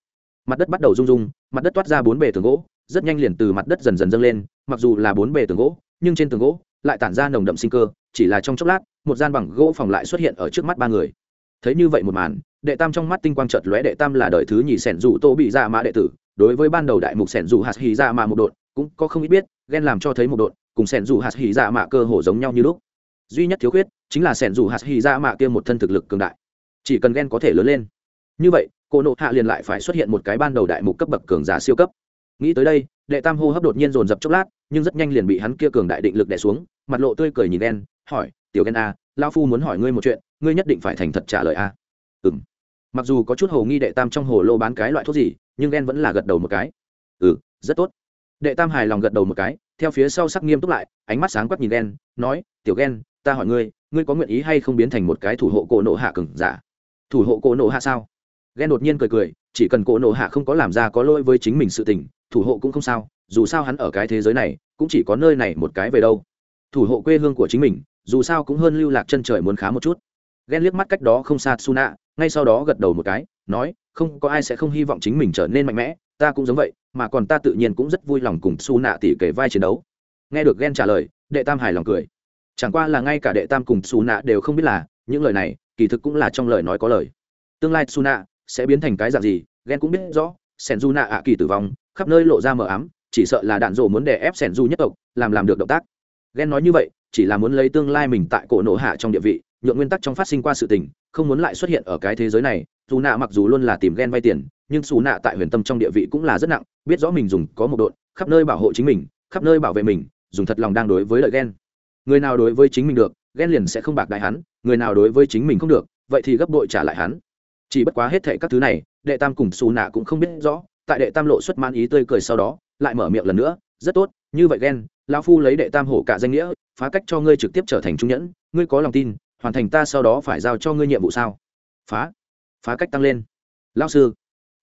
mặt đất bắt đầu rung rung, mặt đất toát ra bốn bề tường gỗ, rất nhanh liền từ mặt đất dần dần dâng lên, mặc dù là bốn bề tường gỗ, nhưng trên tường gỗ lại tản ra nồng đậm sinh cơ, chỉ là trong chốc lát, một gian bằng gỗ phòng lại xuất hiện ở trước mắt ba người. Thấy như vậy một màn, đệ tam trong mắt tinh quang chợt lóe, đệ tam là đời thứ nhì sẻn dù tô bị ra mã đệ tử, đối với ban đầu đại mục sẻn dù hạt hì dạ ra mạ một đột cũng có không ít biết, ghen làm cho thấy một đột cùng sẻn dù hạt hì dạ ra mạ cơ hồ giống nhau như lúc. Duy nhất thiếu khuyết, chính là sẻn dù hạt hì ra mạ kia một thân thực lực cường đại, chỉ cần ghen có thể lớn lên. Như vậy cô nộ hạ liền lại phải xuất hiện một cái ban đầu đại mục cấp bậc cường giả siêu cấp. Nghĩ tới đây, đệ tam hô hấp đột nhiên dồn dập chốc lát, nhưng rất nhanh liền bị hắn kia cường đại định lực đè xuống, mặt lộ tươi cười nhìn đen hỏi, tiểu đen a à, lao phu muốn hỏi ngươi một chuyện, ngươi nhất định phải thành thật trả lời à? a ừng mặc dù có chút hồ nghi đệ tam trong hồ lô bán cái loại thuốc gì, nhưng đen vẫn là gật đầu một cái. Ừ rất tốt. Đệ tam hài lòng gật đầu một cái, theo phía sau sắc nghiêm túc lại, ánh mắt sáng quắc nhìn đen nói, tiểu đen ta hỏi ngươi ngươi có nguyện ý hay không biến thành một cái thủ hộ cổ nộ hạ cừng giả? Thủ hộ cổ nộ hạ sao? Ghen đột nhiên cười cười, chỉ cần cổ nộ hạ không có làm ra có lỗi với chính mình sự tình, thủ hộ cũng không sao, dù sao hắn ở cái thế giới này, cũng chỉ có nơi này một cái về đâu. Thủ hộ quê hương của chính mình, dù sao cũng hơn lưu lạc chân trời muốn khá một chút. Ghen liếc mắt cách đó không xa suna ngay sau đó gật đầu một cái, nói, không, có ai sẽ không hy vọng chính mình trở nên mạnh mẽ, ta cũng giống vậy, mà còn ta tự nhiên cũng rất vui lòng cùng su nạ tỉ kể vai chiến đấu. Nghe được ghen trả lời, đệ tam hài lòng cười. Chẳng qua là ngay cả đệ tam cùng su nạ đều không biết là, những lời này, kỳ thực cũng là trong lời nói có lời. Tương lai su nạ sẽ biến thành cái dạng gì ghen cũng biết rõ Sẻn du nạ ạ kỳ tử vong, khắp nơi lộ ra mờ ám, chỉ sợ là đạn rổ muốn đè ép sẻn du nhất tộc, làm làm được động tác. Ghen nói như vậy, chỉ là muốn lấy tương lai mình tại cổ nổ hạ trong địa vị, nhượng nguyên tắc trong phát sinh qua sự tình, không muốn lại xuất hiện ở cái thế giới này. Dù nạ mặc dù luôn là tìm ghen vay tiền, nhưng xù nạ tại huyền tâm trong địa vị cũng là rất nặng, biết rõ mình dùng có một đội khắp nơi bảo hộ chính mình, khắp nơi bảo vệ mình, dùng thật lòng đang đối với lợi ghen người nào đối với chính mình được ghen liền sẽ không bạc đại hắn, người nào đối với chính mình không được, vậy thì gấp đội trả lại hắn chỉ bất quá hết thệ các thứ này, đệ tam cùng xù nạ cũng không biết rõ, tại đệ tam lộ xuất man ý tươi cười sau đó, lại mở miệng lần nữa, rất tốt, như vậy ghen, lão phu lấy đệ tam hổ cả danh nghĩa, phá cách cho ngươi trực tiếp trở thành trung nhẫn, ngươi có lòng tin, hoàn thành ta sau đó phải giao cho ngươi nhiệm vụ sao? Phá phá cách tăng lên. Lão sư,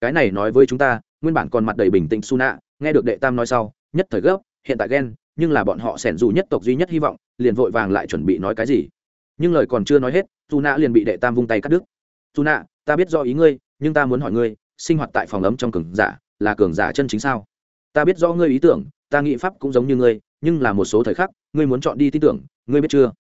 cái này nói với chúng ta, nguyên bản còn mặt đầy bình tĩnh su nạ, nghe được đệ tam nói sau, nhất thời gấp, hiện tại ghen, nhưng là bọn họ sẻn dù nhất tộc duy nhất hy vọng, liền vội vàng lại chuẩn bị nói cái gì. Nhưng lời còn chưa nói hết su nạ liền bị đệ tam vung tay cắt đứt. Su nạ ta biết do ý ngươi, nhưng ta muốn hỏi ngươi, sinh hoạt tại phòng ấm trong cường giả, là cường giả chân chính sao? Ta biết do ngươi ý tưởng, ta nghĩ pháp cũng giống như ngươi, nhưng là một số thời khắc, ngươi muốn chọn đi tin tưởng, ngươi biết chưa?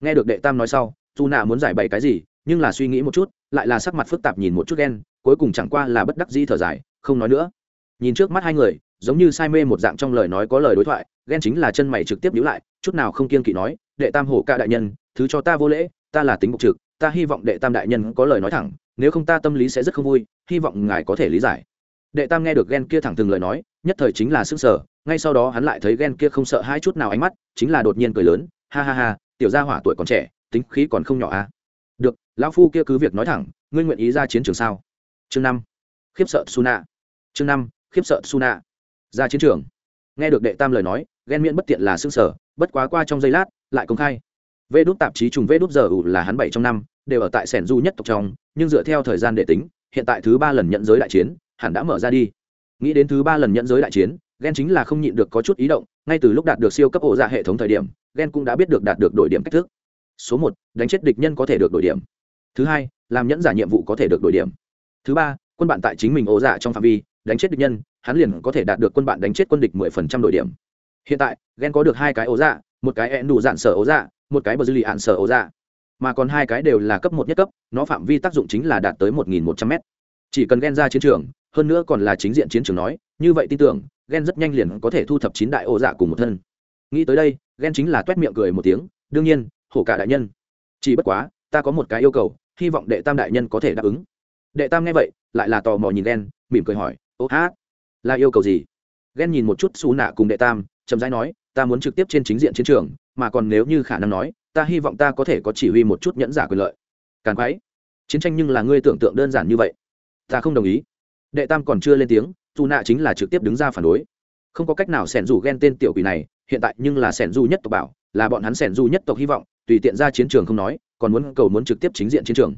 Nghe được đệ tam nói sau dù nạ muốn giải bày cái gì, nhưng là suy nghĩ một chút, lại là sắc mặt phức tạp nhìn một chút ghen, cuối cùng chẳng qua là bất đắc dĩ thở dài, không nói nữa. Nhìn trước mắt hai người, giống như say mê một dạng trong lời nói có lời đối thoại, ghen chính là chân mày trực tiếp nhíu lại, chút nào không kiên kỵ nói, đệ tam hổ ca đại nhân, thứ cho ta vô lễ, ta là tính mục trực, ta hy vọng đệ tam đại nhân có lời nói thẳng nếu không ta tâm lý sẽ rất không vui, hy vọng ngài có thể lý giải. Đệ tam nghe được ghen kia thẳng từng lời nói, nhất thời chính là sức sở ngay sau đó hắn lại thấy ghen kia không sợ hai chút nào ánh mắt, chính là đột nhiên cười lớn, ha ha ha, tiểu gia hỏa tuổi còn trẻ, tính khí còn không nhỏ à? Được, lão phu kia cứ việc nói thẳng, ngươi nguyện ý ra chiến trường sao? Chương năm, khiếp sợ suna. Chương năm, khiếp sợ suna. Ra chiến trường. Nghe được đệ tam lời nói ghen miễn bất tiện là xương sở bất quá qua trong giây lát, lại công khai. Vê đốt tạp chí trùng vê đốt giờ ủ là hắn bảy trong năm đều ở tại sẻn du nhất tộc trong, nhưng dựa theo thời gian để tính, hiện tại thứ ba lần nhận giới đại chiến, hẳn đã mở ra đi. Nghĩ đến thứ ba lần nhận giới đại chiến ghen chính là không nhịn được có chút ý động, ngay từ lúc đạt được siêu cấp ổ dạ hệ thống thời điểm ghen cũng đã biết được đạt được đổi điểm cách thức. Số một, đánh chết địch nhân có thể được đổi điểm. Thứ hai, làm nhẫn giả nhiệm vụ có thể được đổi điểm. Thứ ba, quân bạn tại chính mình ổ dạ trong phạm vi, đánh chết địch nhân, hắn liền có thể đạt được quân bạn đánh chết quân địch mười phần trăm đổi điểm. Hiện tại ghen có được hai cái ổ dạ một cái ẹn đủ dạn sở ổ dạ một cái bờ dư lì ạn sở ổ dạ mà còn hai cái đều là cấp một nhất cấp, nó phạm vi tác dụng chính là đạt tới một nghìn một trăm m chỉ cần ghen ra chiến trường, hơn nữa còn là chính diện chiến trường nói, như vậy tin tưởng ghen rất nhanh liền có thể thu thập chín đại ô dạ cùng một thân. Nghĩ tới đây ghen chính là t u é t miệng cười một tiếng, đương nhiên, hổ cả đại nhân. Chỉ bất quá, ta có một cái yêu cầu, hy vọng đệ tam đại nhân có thể đáp ứng. Đệ tam nghe vậy, lại là tò mò nhìn ghen mỉm cười hỏi, ô hát, là yêu cầu gì? Ghen nhìn một chút xú nạ cùng đệ tam, chậm rãi nói, ta muốn trực tiếp trên chính diện chiến trường, mà còn nếu như khả năng nói ta hy vọng ta có thể có chỉ huy một chút nhẫn giả quyền lợi. Càn quái chiến tranh nhưng là ngươi tưởng tượng đơn giản như vậy. Ta không đồng ý. Đệ tam còn chưa lên tiếng dù nạ chính là trực tiếp đứng ra phản đối. Không có cách nào sẻn dù ghen tên tiểu quỷ này, hiện tại nhưng là sẻn dù nhất tộc bảo, là bọn hắn sẻn dù nhất tộc hy vọng, tùy tiện ra chiến trường không nói, còn muốn cầu muốn trực tiếp chính diện chiến trường.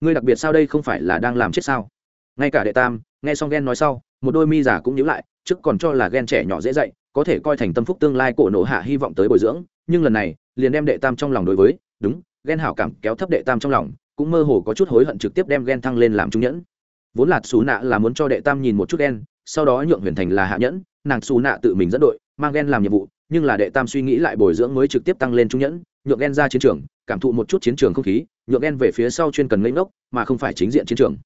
Ngươi đặc biệt sao đây không phải là đang làm chết sao? Ngay cả đệ tam, nghe xong ghen nói sau, một đôi mi giả cũng nhíu lại, trước còn cho là ghen trẻ nhỏ dễ dạy, có thể coi thành tâm phúc tương lai cổ nổ hạ hy vọng tới bồi dưỡng nhưng lần này, liền đem đệ tam trong lòng đối với, đúng, ghen hảo cảm kéo thấp đệ tam trong lòng, cũng mơ hồ có chút hối hận trực tiếp đem ghen thăng lên làm trung nhẫn. Vốn là xù nạ là muốn cho đệ tam nhìn một chút ghen, sau đó nhượng huyền thành là hạ nhẫn, nàng xù nạ tự mình dẫn đội, mang ghen làm nhiệm vụ, nhưng là đệ tam suy nghĩ lại bồi dưỡng mới trực tiếp tăng lên trung nhẫn, nhượng ghen ra chiến trường, cảm thụ một chút chiến trường không khí, nhượng ghen về phía sau chuyên cần lấy ngốc, mà không phải chính diện chiến trường.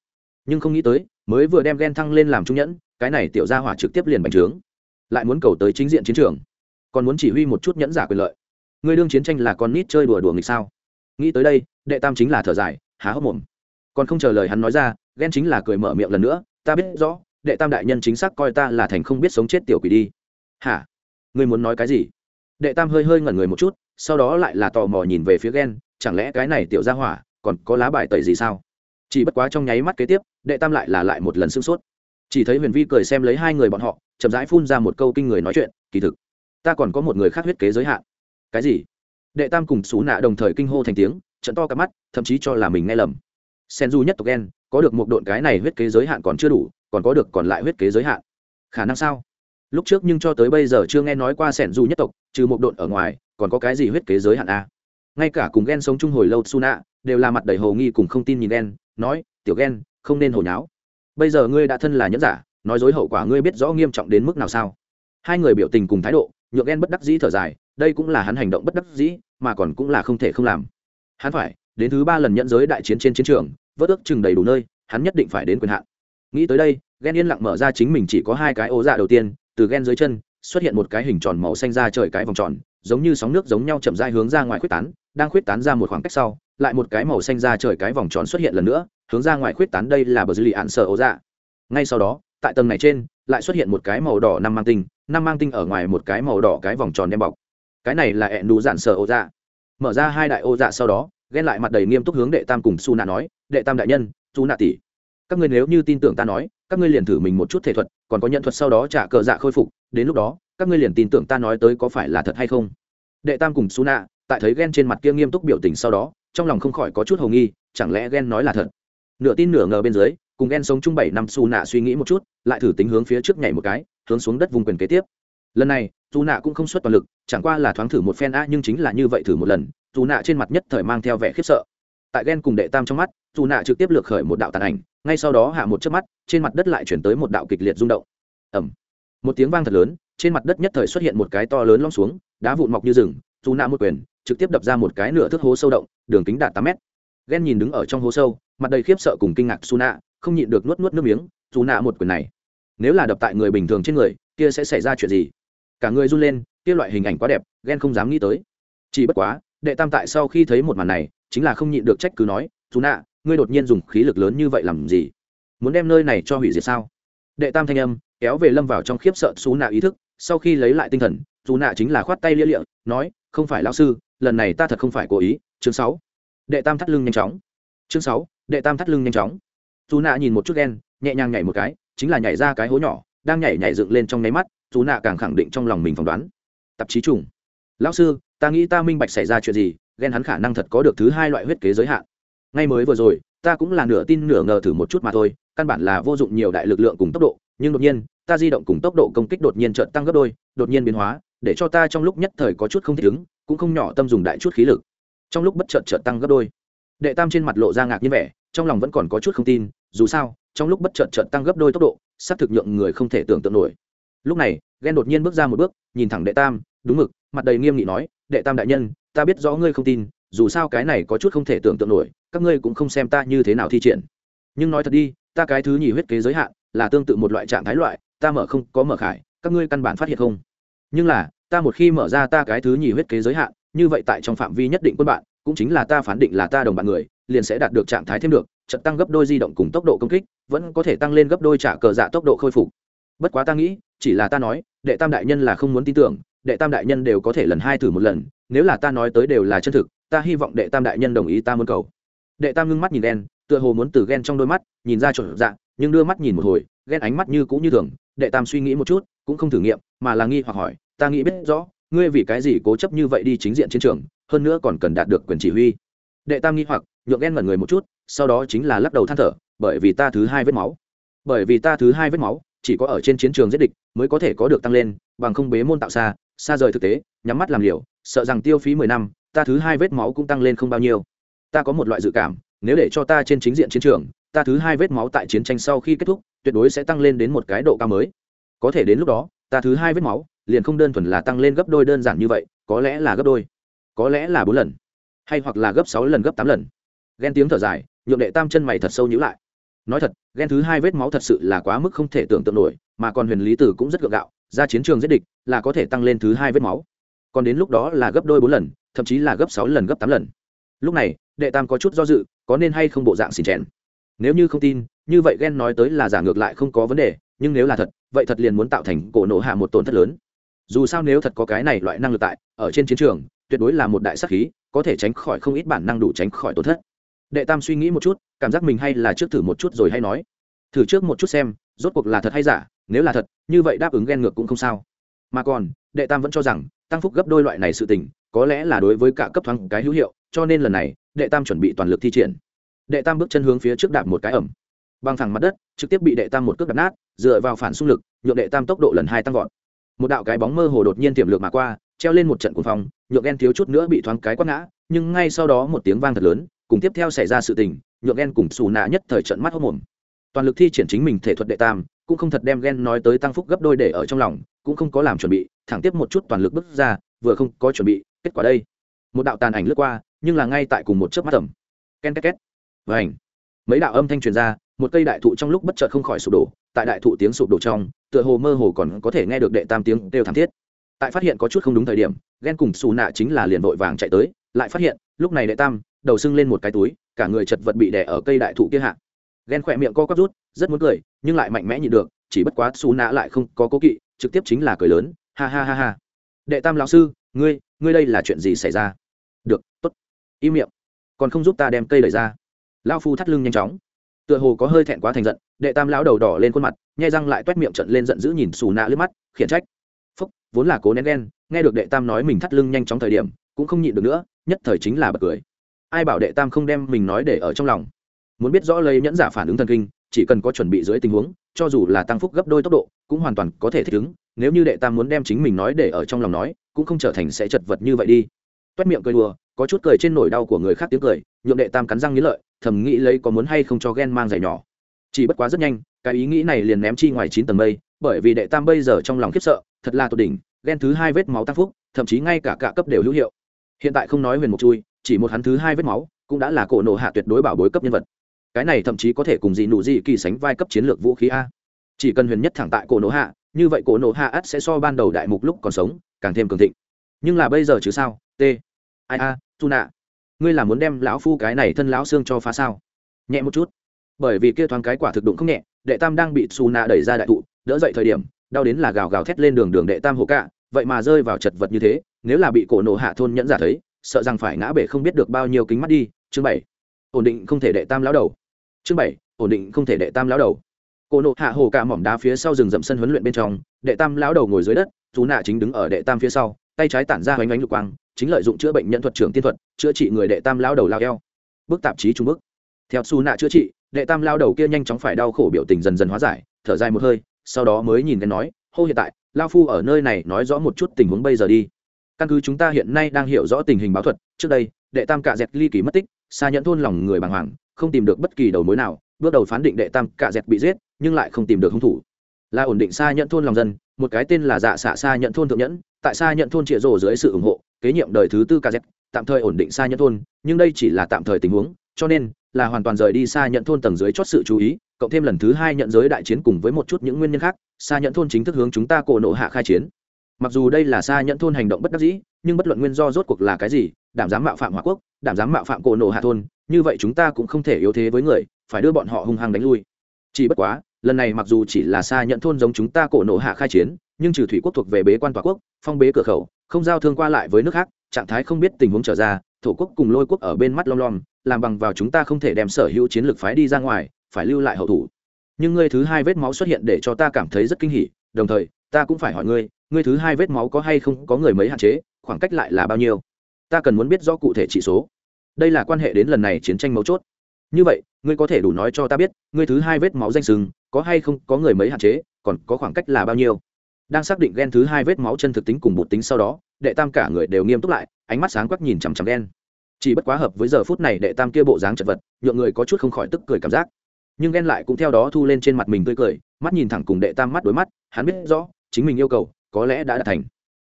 Nhưng không nghĩ tới, mới vừa đem ghen thăng lên làm trung nhẫn, cái này tiểu ra hỏa trực tiếp liền bành trướng, lại muốn cầu tới chính diện chiến trường, còn muốn chỉ huy một chút nhẫn giả quyền lợi. Ngươi đương chiến tranh là con nít chơi đùa đùa nghịch sao? Nghĩ tới đây, đệ tam chính là thở dài, há hốc mồm. Còn không chờ lời hắn nói ra, ghen chính là cười mở miệng lần nữa, ta biết rõ, đệ tam đại nhân chính xác coi ta là thành không biết sống chết tiểu quỷ đi. Hả? Ngươi muốn nói cái gì? Đệ tam hơi hơi ngẩn người một chút, sau đó lại là tò mò nhìn về phía ghen, chẳng lẽ cái này tiểu ra hỏa còn có lá bài tẩy gì sao? Chỉ bất quá trong nháy mắt kế tiếp, đệ tam lại là lại một lần sưng sốt. Chỉ thấy huyền vi cười xem lấy hai người bọn họ, chậm rãi phun ra một câu kinh người nói chuyện, kỳ thực, ta còn có một người khác huyết kế giới hạn cái gì? Đệ tam cùng xú nạ đồng thời kinh hô thành tiếng, trận to cả mắt, thậm chí cho là mình nghe lầm. Sen du nhất tộc gen, có được một độn cái này huyết kế giới hạn còn chưa đủ, còn có được còn lại huyết kế giới hạn. Khả năng sao? Lúc trước nhưng cho tới bây giờ chưa nghe nói qua sẻn du nhất tộc, trừ một độn ở ngoài, còn có cái gì huyết kế giới hạn a? Ngay cả cùng ghen sống chung hồi lâu su nạ đều là mặt đầy hồ nghi cùng không tin nhìn ghen nói, tiểu ghen không nên hồi nháo. Bây giờ ngươi đã thân là nhẫn giả, nói dối hậu quả ngươi biết rõ nghiêm trọng đến mức nào sao? Hai người biểu tình cùng thái độ nhượng ghen bất đắc dĩ thở dài, đây cũng là hắn hành động bất đắc dĩ, mà còn cũng là không thể không làm. Hắn phải, đến thứ ba lần nhận giới đại chiến trên chiến trường, vớt ước chừng đầy đủ nơi, hắn nhất định phải đến quyền hạn. Nghĩ tới đây, ghen yên lặng mở ra chính mình chỉ có hai cái ô dạ đầu tiên, từ ghen dưới chân, xuất hiện một cái hình tròn màu xanh ra trời cái vòng tròn, giống như sóng nước giống nhau chậm dai hướng ra ngoài khuyết tán, đang khuyết tán ra một khoảng cách sau, lại một cái màu xanh ra trời cái vòng tròn xuất hiện lần nữa, hướng ra ngoài khuyết tán đây là bờ dư lì ạn sợ ô dạ ngay sau đó, tại tầng này trên, lại xuất hiện một cái màu đỏ năm mang tinh năm mang tinh ở ngoài một cái màu đỏ cái vòng tròn đem bọc. Cái này là ẹn đủ dạn sợ ô dạ. Mở ra hai đại ô dạ sau đó, ghen lại mặt đầy nghiêm túc hướng đệ tam cùng su nạ nói, đệ tam đại nhân, su nạ tỷ, các ngươi nếu như tin tưởng ta nói, các ngươi liền thử mình một chút thể thuật, còn có nhận thuật sau đó trả cờ dạ khôi phục, đến lúc đó, các ngươi liền tin tưởng ta nói tới có phải là thật hay không? Đệ tam cùng su nạ tại thấy ghen trên mặt kia nghiêm túc biểu tình sau đó, trong lòng không khỏi có chút hầu nghi, chẳng lẽ ghen nói là thật? Nửa tin nửa ngờ bên dưới cùng ghen sống chung bảy năm, su nạ suy nghĩ một chút, lại thử tính hướng phía trước nhảy một cái, hướng xuống đất vùng quyền kế tiếp. Lần này dù nạ cũng không xuất toàn lực, chẳng qua là thoáng thử một phen a nhưng chính là như vậy thử một lần dù nạ trên mặt nhất thời mang theo vẻ khiếp sợ. Tại ghen cùng đệ tam trong mắt dù nạ trực tiếp lược khởi một đạo tàn ảnh, ngay sau đó hạ một chớp mắt, trên mặt đất lại chuyển tới một đạo kịch liệt rung động. Ẩm một tiếng vang thật lớn, trên mặt đất nhất thời xuất hiện một cái to lớn lom xuống, đá vụn mọc như rừng dù nạ một quyền, trực tiếp đập ra một cái nửa thước hố sâu động, đường kính đạt tám mét. Ghen nhìn đứng ở trong hố sâu, mặt đầy khiếp sợ cùng kinh ngạc su nạ không nhịn được nuốt nuốt nước miếng, dù nạ một quyền này. Nếu là đập tại người bình thường trên người, kia sẽ xảy ra chuyện gì? Cả người run lên, kia loại hình ảnh quá đẹp, ghen không dám nghĩ tới. Chỉ bất quá, đệ tam tại sau khi thấy một màn này, chính là không nhịn được trách cứ nói, dù nạ, ngươi đột nhiên dùng khí lực lớn như vậy làm gì? Muốn đem nơi này cho hủy diệt sao? Đệ tam thanh âm, kéo về lâm vào trong khiếp sợ xú nạ ý thức, sau khi lấy lại tinh thần, dù nạ chính là khoát tay lia lịa, nói, không phải lão sư, lần này ta thật không phải cố ý. Chương sáu. Đệ tam thắt lưng nhanh chóng. Chương sáu. Đệ tam thắt lưng nhanh chóng dù nạ nhìn một chút ghen nhẹ nhàng nhảy một cái, chính là nhảy ra cái hố nhỏ, đang nhảy nhảy dựng lên trong nháy mắt dù nạ càng khẳng định trong lòng mình phỏng đoán. Tạp chí trùng. Lão sư, ta nghĩ ta minh bạch xảy ra chuyện gì ghen hắn khả năng thật có được thứ hai loại huyết kế giới hạn. Ngay mới vừa rồi, ta cũng là nửa tin nửa ngờ thử một chút mà thôi, căn bản là vô dụng nhiều đại lực lượng cùng tốc độ, nhưng đột nhiên, ta di động cùng tốc độ công kích đột nhiên trợn tăng gấp đôi, đột nhiên biến hóa, để cho ta trong lúc nhất thời có chút không thích ứng, cũng không nhỏ tâm dùng đại chút khí lực. Trong lúc bất chợt chợt tăng gấp đôi đệ tam trên mặt lộ ra ngạc như vẻ, trong lòng vẫn còn có chút không tin, dù sao, trong lúc bất chợt chợt tăng gấp đôi tốc độ sắp thực nhượng người không thể tưởng tượng nổi. Lúc này ghen đột nhiên bước ra một bước, nhìn thẳng đệ tam, đúng mực, mặt đầy nghiêm nghị nói, đệ tam đại nhân, ta biết rõ ngươi không tin, dù sao cái này có chút không thể tưởng tượng nổi, các ngươi cũng không xem ta như thế nào thi triển. Nhưng nói thật đi, ta cái thứ nhì huyết kế giới hạn, là tương tự một loại trạng thái loại, ta mở không có mở khải, các ngươi căn bản phát hiện không. Nhưng là, ta một khi mở ra ta cái thứ nhì huyết kế giới hạn, như vậy tại trong phạm vi nhất định quân bạn cũng chính là ta phán định là ta đồng bạn người, liền sẽ đạt được trạng thái thêm được, trận tăng gấp đôi di động cùng tốc độ công kích, vẫn có thể tăng lên gấp đôi trả cờ dạ tốc độ khôi phục. Bất quá ta nghĩ, chỉ là ta nói, đệ tam đại nhân là không muốn tin tưởng, đệ tam đại nhân đều có thể lần hai thử một lần, nếu là ta nói tới đều là chân thực, ta hy vọng đệ tam đại nhân đồng ý ta muốn cầu. Đệ tam ngưng mắt nhìn đen tựa hồ muốn từ ghen trong đôi mắt, nhìn ra chuẩn dạng nhưng đưa mắt nhìn một hồi ghen ánh mắt như cũ như thường, đệ tam suy nghĩ một chút, cũng không thử nghiệm, mà là nghi hoặc hỏi, ta nghĩ biết rõ, ngươi vì cái gì cố chấp như vậy đi chính diện chiến trường hơn nữa còn cần đạt được quyền chỉ huy. Đệ tam nghi hoặc, nhượng ghen ngẩn người một chút, sau đó chính là lắc đầu than thở, bởi vì ta thứ hai vết máu. Bởi vì ta thứ hai vết máu, chỉ có ở trên chiến trường giết địch mới có thể có được tăng lên, bằng không bế môn tạo xa xa rời thực tế, nhắm mắt làm liều, sợ rằng tiêu phí mười năm, ta thứ hai vết máu cũng tăng lên không bao nhiêu. Ta có một loại dự cảm, nếu để cho ta trên chính diện chiến trường, ta thứ hai vết máu tại chiến tranh sau khi kết thúc, tuyệt đối sẽ tăng lên đến một cái độ cao mới. Có thể đến lúc đó, ta thứ hai vết máu, liền không đơn thuần là tăng lên gấp đôi đơn giản như vậy, có lẽ là gấp đôi có lẽ là bốn lần, hay hoặc là gấp sáu lần, gấp tám lần. Ghen tiếng thở dài, nhượng đệ tam chân mày thật sâu nhữ lại. Nói thật, ghen thứ hai vết máu thật sự là quá mức không thể tưởng tượng nổi, mà còn huyền lý tử cũng rất gượng gạo, ra chiến trường giết địch là có thể tăng lên thứ hai vết máu. Còn đến lúc đó là gấp đôi bốn lần, thậm chí là gấp sáu lần, gấp tám lần. Lúc này, đệ tam có chút do dự, có nên hay không bộ dạng xin chèn. Nếu như không tin, như vậy ghen nói tới là giả ngược lại không có vấn đề, nhưng nếu là thật, vậy thật liền muốn tạo thành cổ nổ hạ một tổn thất lớn. Dù sao nếu thật có cái này loại năng lực tại, ở trên chiến trường tuyệt đối là một đại sắc khí, có thể tránh khỏi không ít bản năng đủ tránh khỏi tổn thất. Đệ tam suy nghĩ một chút, cảm giác mình hay là trước thử một chút rồi hay nói. Thử trước một chút xem, rốt cuộc là thật hay giả, nếu là thật, như vậy đáp ứng ghen ngược cũng không sao. Mà còn, đệ tam vẫn cho rằng, tăng phúc gấp đôi loại này sự tình, có lẽ là đối với cả cấp thoáng cái hữu hiệu, cho nên lần này, đệ tam chuẩn bị toàn lực thi triển. Đệ tam bước chân hướng phía trước đạp một cái ẩm. Bằng thẳng mặt đất, trực tiếp bị đệ tam một cước đập nát, dựa vào phản xung lực, nhượng đệ tam tốc độ lần hai tăng vọt một đạo cái bóng mơ hồ đột nhiên tiềm lược mà qua, treo lên một trận cuồng phong, nhượng ghen thiếu chút nữa bị thoáng cái quát ngã, nhưng ngay sau đó một tiếng vang thật lớn, cùng tiếp theo xảy ra sự tình, nhượng ghen cùng xù nạ nhất thời trận mắt hốc mồm toàn lực thi triển chính mình thể thuật đệ tam, cũng không thật đem ghen nói tới tăng phúc gấp đôi để ở trong lòng, cũng không có làm chuẩn bị, thẳng tiếp một chút toàn lực bước ra, vừa không có chuẩn bị, kết quả đây. Một đạo tàn ảnh lướt qua, nhưng là ngay tại cùng một chớp mắt tầm ken két két. Và ảnh mấy đạo âm thanh truyền ra, một cây đại thụ trong lúc bất chợt không khỏi sụp đổ, tại đại thụ tiếng sụp đổ trong tựa hồ mơ hồ còn có thể nghe được đệ tam tiếng kêu thảm thiết. Tại phát hiện có chút không đúng thời điểm ghen cùng xù nạ chính là liền vội vàng chạy tới, lại phát hiện, lúc này đệ tam, đầu sưng lên một cái túi, cả người chật vật bị đè ở cây đại thụ kia hạ. Ghen khỏe miệng co quắp rút, rất muốn cười, nhưng lại mạnh mẽ nhịn được, chỉ bất quá xù nạ lại không có cố kỵ, trực tiếp chính là cười lớn, ha ha ha ha. Đệ tam lão sư, ngươi ngươi đây là chuyện gì xảy ra? Được, tốt. Im miệng. Còn không giúp ta đem cây đẩy ra. Lão phu thắt lưng nhanh chóng tựa hồ có hơi thẹn quá thành giận, đệ tam lão đầu đỏ lên khuôn mặt, nhai răng lại toét miệng trận lên giận dữ nhìn xù nạ lướt mắt, khiển trách. Phúc, vốn là cố nén đen nghe được đệ tam nói mình thắt lưng nhanh chóng thời điểm, cũng không nhịn được nữa, nhất thời chính là bật cười. Ai bảo đệ tam không đem mình nói để ở trong lòng? Muốn biết rõ lấy nhẫn giả phản ứng thần kinh, chỉ cần có chuẩn bị dưới tình huống, cho dù là tăng phúc gấp đôi tốc độ, cũng hoàn toàn có thể thích ứng, nếu như đệ tam muốn đem chính mình nói để ở trong lòng nói, cũng không trở thành sẽ chật vật như vậy đi. Toét miệng cười đùa, có chút cười trên nỗi đau của người khác tiếng cười, nhượng đệ tam cắn răng nghĩ lợi thầm nghĩ lấy có muốn hay không cho ghen mang giày nhỏ. Chỉ bất quá rất nhanh, cái ý nghĩ này liền ném chi ngoài chín tầng mây, bởi vì đệ tam bây giờ trong lòng khiếp sợ, thật là tột đỉnh, ghen thứ hai vết máu tăng phúc, thậm chí ngay cả cả cấp đều hữu hiệu. Hiện tại không nói huyền mục chui, chỉ một hắn thứ hai vết máu, cũng đã là cổ nổ hạ tuyệt đối bảo bối cấp nhân vật. Cái này thậm chí có thể cùng dị nụ dị kỳ sánh vai cấp chiến lược vũ khí a. Chỉ cần huyền nhất thẳng tại cổ nổ hạ, như vậy cổ nổ hạ ắt sẽ so ban đầu đại mục lúc còn sống, càng thêm cường thịnh. Nhưng là bây giờ chứ sao? T. Ai a tu nạ ngươi là muốn đem lão phu cái này thân lão xương cho phá sao? Nhẹ một chút. Bởi vì kia thoáng cái quả thực đụng không nhẹ, đệ tam đang bị xù nạ đẩy ra đại thụ, đỡ dậy thời điểm, đau đến là gào gào thét lên đường đường đệ tam hồ cạ, vậy mà rơi vào chật vật như thế, nếu là bị cổ nổ hạ thôn nhẫn giả thấy, sợ rằng phải ngã bể không biết được bao nhiêu kính mắt đi. Chương bảy. Ổn định không thể đệ tam lão đầu. Chương bảy. Ổn định không thể đệ tam lão đầu. Cổ nộ hạ hồ cạ mỏm đá phía sau rừng rậm sân huấn luyện bên trong, đệ tam lão đầu ngồi dưới đất chú nạ chính đứng ở đệ tam phía sau, tay trái tản ra hoành ánh lục quang chính lợi dụng chữa bệnh nhân thuật trưởng tiên thuật, chữa trị người đệ tam lao đầu lao eo. Bức tạp chí trung bức theo su nạ chữa trị, đệ tam lao đầu kia nhanh chóng phải đau khổ biểu tình dần dần hóa giải, thở dài một hơi, sau đó mới nhìn cái nói, hô hiện tại, lao phu ở nơi này nói rõ một chút tình huống bây giờ đi. Căn cứ chúng ta hiện nay đang hiểu rõ tình hình báo thuật, trước đây, đệ tam cạ dẹt ly kỳ mất tích xa nhẫn thôn lòng người bàng hoàng, không tìm được bất kỳ đầu mối nào, bước đầu phán định đệ tam cạ dẹt bị giết, nhưng lại không tìm được hung thủ. Là ổn định xa nhẫn thôn lòng dân, một cái tên là dạ xạ xa nhận thôn thượng nhẫn, tại xa nhận thôn trịa rồ dưới sự ủng hộ kế nhiệm đời thứ tư kz tạm thời ổn định xa nhận thôn, nhưng đây chỉ là tạm thời tình huống, cho nên là hoàn toàn rời đi xa nhận thôn tầng dưới chót sự chú ý, cộng thêm lần thứ hai nhận giới đại chiến cùng với một chút những nguyên nhân khác, xa nhận thôn chính thức hướng chúng ta cổ nộ hạ khai chiến. Mặc dù đây là xa nhận thôn hành động bất đắc dĩ, nhưng bất luận nguyên do rốt cuộc là cái gì, đảm dám mạo phạm hòa quốc, đảm dám mạo phạm cổ nộ hạ thôn, như vậy chúng ta cũng không thể yếu thế với người, phải đưa bọn họ hung hăng đánh lui. Chỉ bất quá, lần này mặc dù chỉ là xa nhận thôn giống chúng ta cổ nộ hạ khai chiến, nhưng trừ thủy quốc thuộc về bế quan tòa quốc, phong bế cửa khẩu không giao thương qua lại với nước khác, trạng thái không biết tình huống trở ra, thổ quốc cùng lôi quốc ở bên mắt lom lom, làm bằng vào chúng ta không thể đem sở hữu chiến lược phái đi ra ngoài, phải lưu lại hậu thủ. Nhưng ngươi thứ hai vết máu xuất hiện để cho ta cảm thấy rất kinh hỉ, đồng thời, ta cũng phải hỏi ngươi ngươi thứ hai vết máu có hay không có người mấy hạn chế, khoảng cách lại là bao nhiêu? Ta cần muốn biết rõ cụ thể chỉ số. Đây là quan hệ đến lần này chiến tranh mấu chốt. Như vậy, ngươi có thể đủ nói cho ta biết, ngươi thứ hai vết máu danh sừng, có hay không có người mấy hạn chế, còn có khoảng cách là bao nhiêu? Đang xác định ghen thứ hai vết máu chân thực tính cùng bột tính sau đó, đệ tam cả người đều nghiêm túc lại, ánh mắt sáng quắc nhìn chằm chằm ghen chỉ bất quá hợp với giờ phút này đệ tam kia bộ dáng chật vật, nhượng người có chút không khỏi tức cười cảm giác. Nhưng ghen lại cũng theo đó thu lên trên mặt mình tươi cười, mắt nhìn thẳng cùng đệ tam mắt đối mắt, hắn biết rõ, chính mình yêu cầu, có lẽ đã đạt thành.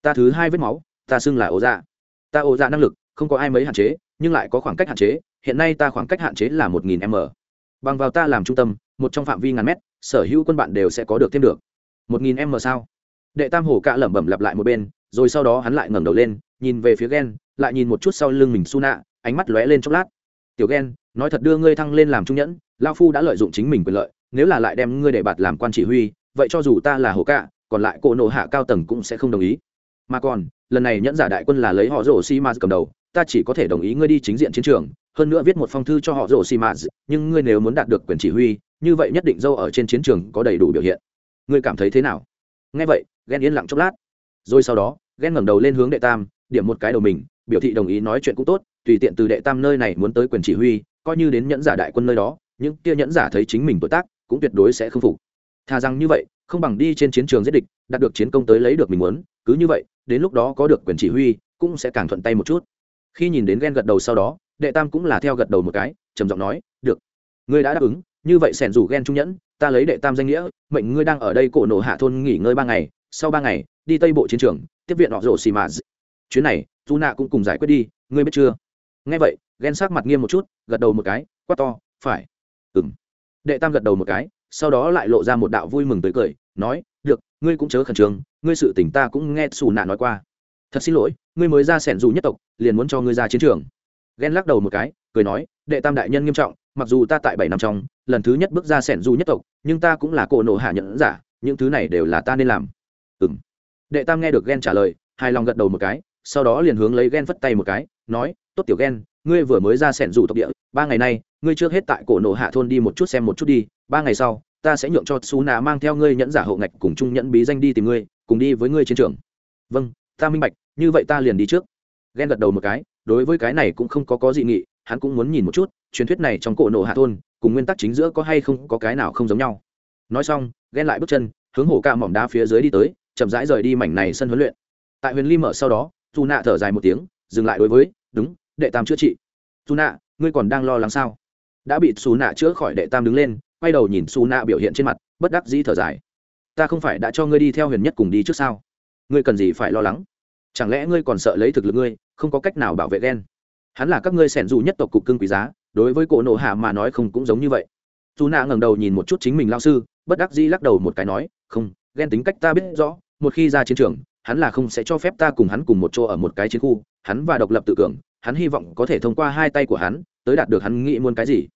Ta thứ hai vết máu, ta xưng là ố dạ. Ta ố dạ năng lực, không có ai mấy hạn chế, nhưng lại có khoảng cách hạn chế, hiện nay ta khoảng cách hạn chế là một nghìn m. Bằng vào ta làm trung tâm, một trong phạm vi ngàn mét, sở hữu quân bạn đều sẽ có được thêm được. Một nghìn m sao? Đệ tam hổ cạ lẩm bẩm lặp lại một bên, rồi sau đó hắn lại ngẩng đầu lên, nhìn về phía ghen lại nhìn một chút sau lưng mình su nạ ánh mắt lóe lên chốc lát. Tiểu ghen nói thật đưa ngươi thăng lên làm trung nhẫn lao phu đã lợi dụng chính mình quyền lợi, nếu là lại đem ngươi để bạt làm quan chỉ huy, vậy cho dù ta là hổ cạ, còn lại cỗ nộ hạ cao tầng cũng sẽ không đồng ý. Mà còn, lần này nhẫn giả đại quân là lấy họ rổ si ma cầm đầu, ta chỉ có thể đồng ý ngươi đi chính diện chiến trường, hơn nữa viết một phong thư cho họ rổ si ma nhưng ngươi nếu muốn đạt được quyền chỉ huy, như vậy nhất định dâu ở trên chiến trường có đầy đủ biểu hiện. Ngươi cảm thấy thế nào? Nghe vậy ghen yên lặng chốc lát. Rồi sau đó, ghen ngẩng đầu lên hướng đệ tam, điểm một cái đầu mình, biểu thị đồng ý nói chuyện cũng tốt, tùy tiện từ đệ tam nơi này muốn tới quyền chỉ huy, coi như đến nhẫn giả đại quân nơi đó, những kia nhẫn giả thấy chính mình tuổi tác, cũng tuyệt đối sẽ không phục. Thà rằng như vậy, không bằng đi trên chiến trường giết địch, đạt được chiến công tới lấy được mình muốn, cứ như vậy, đến lúc đó có được quyền chỉ huy, cũng sẽ càng thuận tay một chút. Khi nhìn đến ghen gật đầu sau đó, đệ tam cũng là theo gật đầu một cái, trầm giọng nói, được, ngươi đã đáp ứng, như vậy sẻn rủ ghen trung nhẫn, ta lấy đệ tam danh nghĩa, mệnh ngươi đang ở đây cổ nổ hạ thôn nghỉ ngơi ba ngày sau ba ngày, đi tây bộ chiến trường, tiếp viện họ rổ xì mà chuyến này dù nạ cũng cùng giải quyết đi, ngươi biết chưa? Nghe vậy, ghen sắc mặt nghiêm một chút, gật đầu một cái, quát to, phải. Ừng đệ tam gật đầu một cái, sau đó lại lộ ra một đạo vui mừng tới cười, nói, được, ngươi cũng chớ khẩn trương, ngươi sự tỉnh ta cũng nghe xù nạ nói qua. Thật xin lỗi, ngươi mới ra sẻn dù nhất tộc, liền muốn cho ngươi ra chiến trường. Ghen lắc đầu một cái, cười nói, đệ tam đại nhân nghiêm trọng, mặc dù ta tại bảy năm trong, lần thứ nhất bước ra sẻn dù nhất tộc, nhưng ta cũng là cổ nộ hạ nhận giả, những thứ này đều là ta nên làm ừng đệ tam nghe được ghen trả lời, hài lòng gật đầu một cái, sau đó liền hướng lấy ghen phất tay một cái, nói, tốt tiểu ghen ngươi vừa mới ra sẻn rủ tộc địa, ba ngày nay, ngươi trước hết tại cổ nộ hạ thôn đi một chút xem một chút đi, ba ngày sau, ta sẽ nhượng cho xú nà mang theo ngươi nhẫn giả hậu ngạch cùng chung nhẫn bí danh đi tìm ngươi, cùng đi với ngươi chiến trường. Vâng ta minh bạch, như vậy ta liền đi trước. Ghen gật đầu một cái, đối với cái này cũng không có có dị nghị, hắn cũng muốn nhìn một chút, truyền thuyết này trong cổ nộ hạ thôn, cùng nguyên tắc chính giữa có hay không có cái nào không giống nhau. Nói xong ghen lại bước chân, hướng hổ ca mỏm đá phía dưới đi tới chậm rãi rời đi mảnh này sân huấn luyện. Tại huyền ly mở sau đó dù nạ thở dài một tiếng, dừng lại đối với, đúng, đệ tam chữa trị. Dù nạ ngươi còn đang lo lắng sao? Đã bị xù nạ chữa khỏi đệ tam đứng lên, quay đầu nhìn xù nạ biểu hiện trên mặt, bất đắc dĩ thở dài. Ta không phải đã cho ngươi đi theo huyền nhất cùng đi trước sao? Ngươi cần gì phải lo lắng? Chẳng lẽ ngươi còn sợ lấy thực lực ngươi, không có cách nào bảo vệ ghen hắn là các ngươi sẻn dù nhất tộc cục cưng quý giá, đối với cổ nộ hạ mà nói không cũng giống như vậy. Dù nạ ngẩng đầu nhìn một chút chính mình lao sư, bất đắc dĩ lắc đầu một cái nói, không ghen tính cách ta biết rõ, một khi ra chiến trường, hắn là không sẽ cho phép ta cùng hắn cùng một chỗ ở một cái chiến khu, hắn và độc lập tự cường, hắn hy vọng có thể thông qua hai tay của hắn tới đạt được hắn nghĩ muốn cái gì.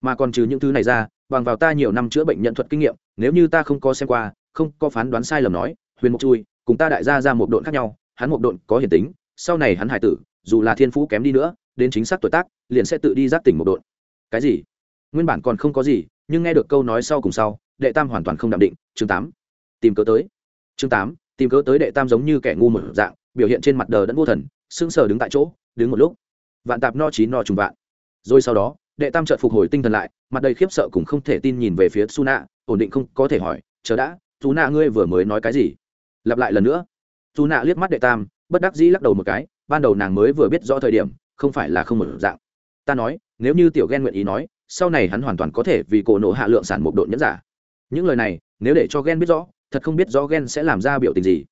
Mà còn trừ những thứ này ra, bằng vào ta nhiều năm chữa bệnh nhận thuật kinh nghiệm, nếu như ta không có xem qua, không có phán đoán sai lầm nói, huyền mục chui cùng ta đại gia ra một độn khác nhau, hắn một độn có hiển tính, sau này hắn hải tử, dù là thiên phú kém đi nữa, đến chính xác tuổi tác, liền sẽ tự đi giác tỉnh một độn. Cái gì? Nguyên bản còn không có gì, nhưng nghe được câu nói sau cùng sau, đệ tam hoàn toàn không đạm định, chương tám tìm cớ tới. Chương tám, tìm cớ tới đệ tam giống như kẻ ngu một dạng, biểu hiện trên mặt đờ đẫn vô thần, sững sờ đứng tại chỗ, đứng một lúc. Vạn tạp no chín no trùng vạn. Rồi sau đó, đệ tam trợt phục hồi tinh thần lại, mặt đầy khiếp sợ cũng không thể tin nhìn về phía su nạ ổn định không có thể hỏi, chờ đã su nạ ngươi vừa mới nói cái gì? Lặp lại lần nữa. Su nạ liếc mắt đệ tam, bất đắc dĩ lắc đầu một cái, ban đầu nàng mới vừa biết rõ thời điểm, không phải là không một dạng. Ta nói, nếu như tiểu ghen nguyện ý nói, sau này hắn hoàn toàn có thể vì cổ nộ hạ lượng sản một độ nhẫn giả. Những lời này, nếu để cho ghen biết rõ thật không biết rõ ghen sẽ làm ra biểu tình gì.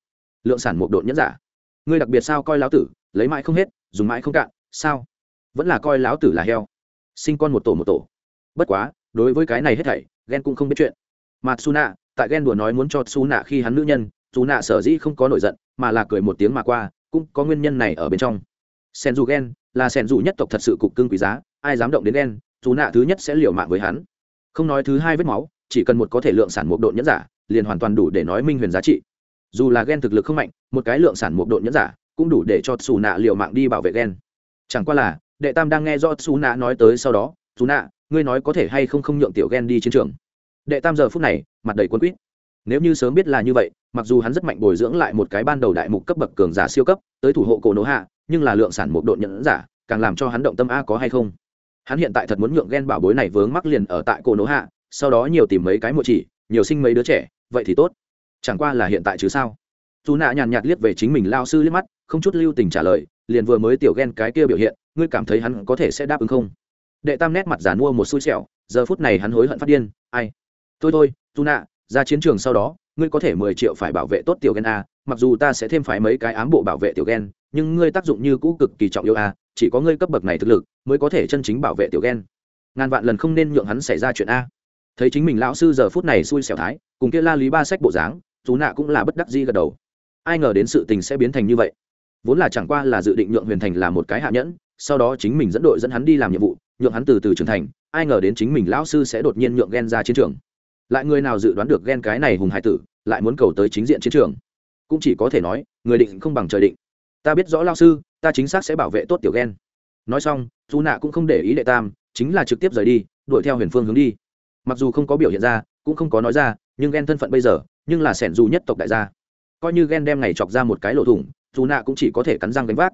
Lượng sản một độn nhẫn giả. Ngươi đặc biệt sao coi lão tử, lấy mãi không hết, dùng mãi không cạn, sao? Vẫn là coi lão tử là heo. Sinh con một tổ một tổ. Bất quá, đối với cái này hết thảy ghen cũng không biết chuyện. Mà nạ tại ghen đùa nói muốn cho suna khi hắn nữ nhân suna sở dĩ không có nổi giận, mà là cười một tiếng mà qua, cũng có nguyên nhân này ở bên trong. Sen dù ghen là sen dù nhất tộc thật sự cục cưng quý giá, ai dám động đến ghen suna thứ nhất sẽ liều mạng với hắn. Không nói thứ hai vết máu, chỉ cần một có thể lượng sản một độn nhẫn giả liền hoàn toàn đủ để nói minh huyền giá trị. Dù là ghen thực lực không mạnh, một cái lượng sản một độ nhẫn giả, cũng đủ để cho xù nạ liều mạng đi bảo vệ ghen chẳng qua là, đệ tam đang nghe do xù nạ nói tới sau đó xù nạ, ngươi nói có thể hay không không nhượng tiểu ghen đi chiến trường? Đệ tam giờ phút này, mặt đầy quân quýt. Nếu như sớm biết là như vậy, mặc dù hắn rất mạnh bồi dưỡng lại một cái ban đầu đại mục cấp bậc cường giả siêu cấp, tới thủ hộ cổ nổ hạ, nhưng là lượng sản một độ nhẫn giả, càng làm cho hắn động tâm a có hay không? Hắn hiện tại thật muốn nhượng ghen bảo bối này vướng mắc liền ở tại cổ nổ hạ, sau đó nhiều tìm mấy cái mộ chỉ, nhiều sinh mấy đứa trẻ vậy thì tốt. Chẳng qua là hiện tại chứ sao? Dù nạ nhàn nhạt liếc về chính mình lao sư liếc mắt, không chút lưu tình trả lời, liền vừa mới tiểu ghen cái kia biểu hiện, ngươi cảm thấy hắn có thể sẽ đáp ứng không? Đệ tam nét mặt giả mua một xui xẻo, giờ phút này hắn hối hận phát điên, ai? Thôi thôi dù nạ ra chiến trường sau đó, ngươi có thể mười triệu phải bảo vệ tốt tiểu ghen a, mặc dù ta sẽ thêm phải mấy cái ám bộ bảo vệ tiểu ghen, nhưng ngươi tác dụng như cũ cực kỳ trọng yêu a, chỉ có ngươi cấp bậc này thực lực, mới có thể chân chính bảo vệ tiểu ghen. Ngàn vạn lần không nên nhượng hắn xảy ra chuyện a. Thấy chính mình lão sư giờ phút này xui xẻo thái cùng kia la lý ba sách bộ dáng dù nạ cũng là bất đắc di gật đầu. Ai ngờ đến sự tình sẽ biến thành như vậy. Vốn là chẳng qua là dự định nhượng huyền thành là một cái hạ nhẫn, sau đó chính mình dẫn đội dẫn hắn đi làm nhiệm vụ, nhượng hắn từ từ trưởng thành, ai ngờ đến chính mình lão sư sẽ đột nhiên nhượng ghen ra chiến trường. Lại người nào dự đoán được ghen cái này hùng hải tử, lại muốn cầu tới chính diện chiến trường? Cũng chỉ có thể nói, người định không bằng trời định. Ta biết rõ lao sư, ta chính xác sẽ bảo vệ tốt tiểu ghen nói xong dù nạ cũng không để ý đệ tam, chính là trực tiếp rời đi, đuổi theo huyền phương hướng đi. Mặc dù không có biểu hiện ra, cũng không có nói ra nhưng ghen thân phận bây giờ, nhưng là sẻn dù nhất tộc đại gia. Coi như ghen đem ngày chọc ra một cái lỗ thủng, dù nạ cũng chỉ có thể cắn răng gánh vác.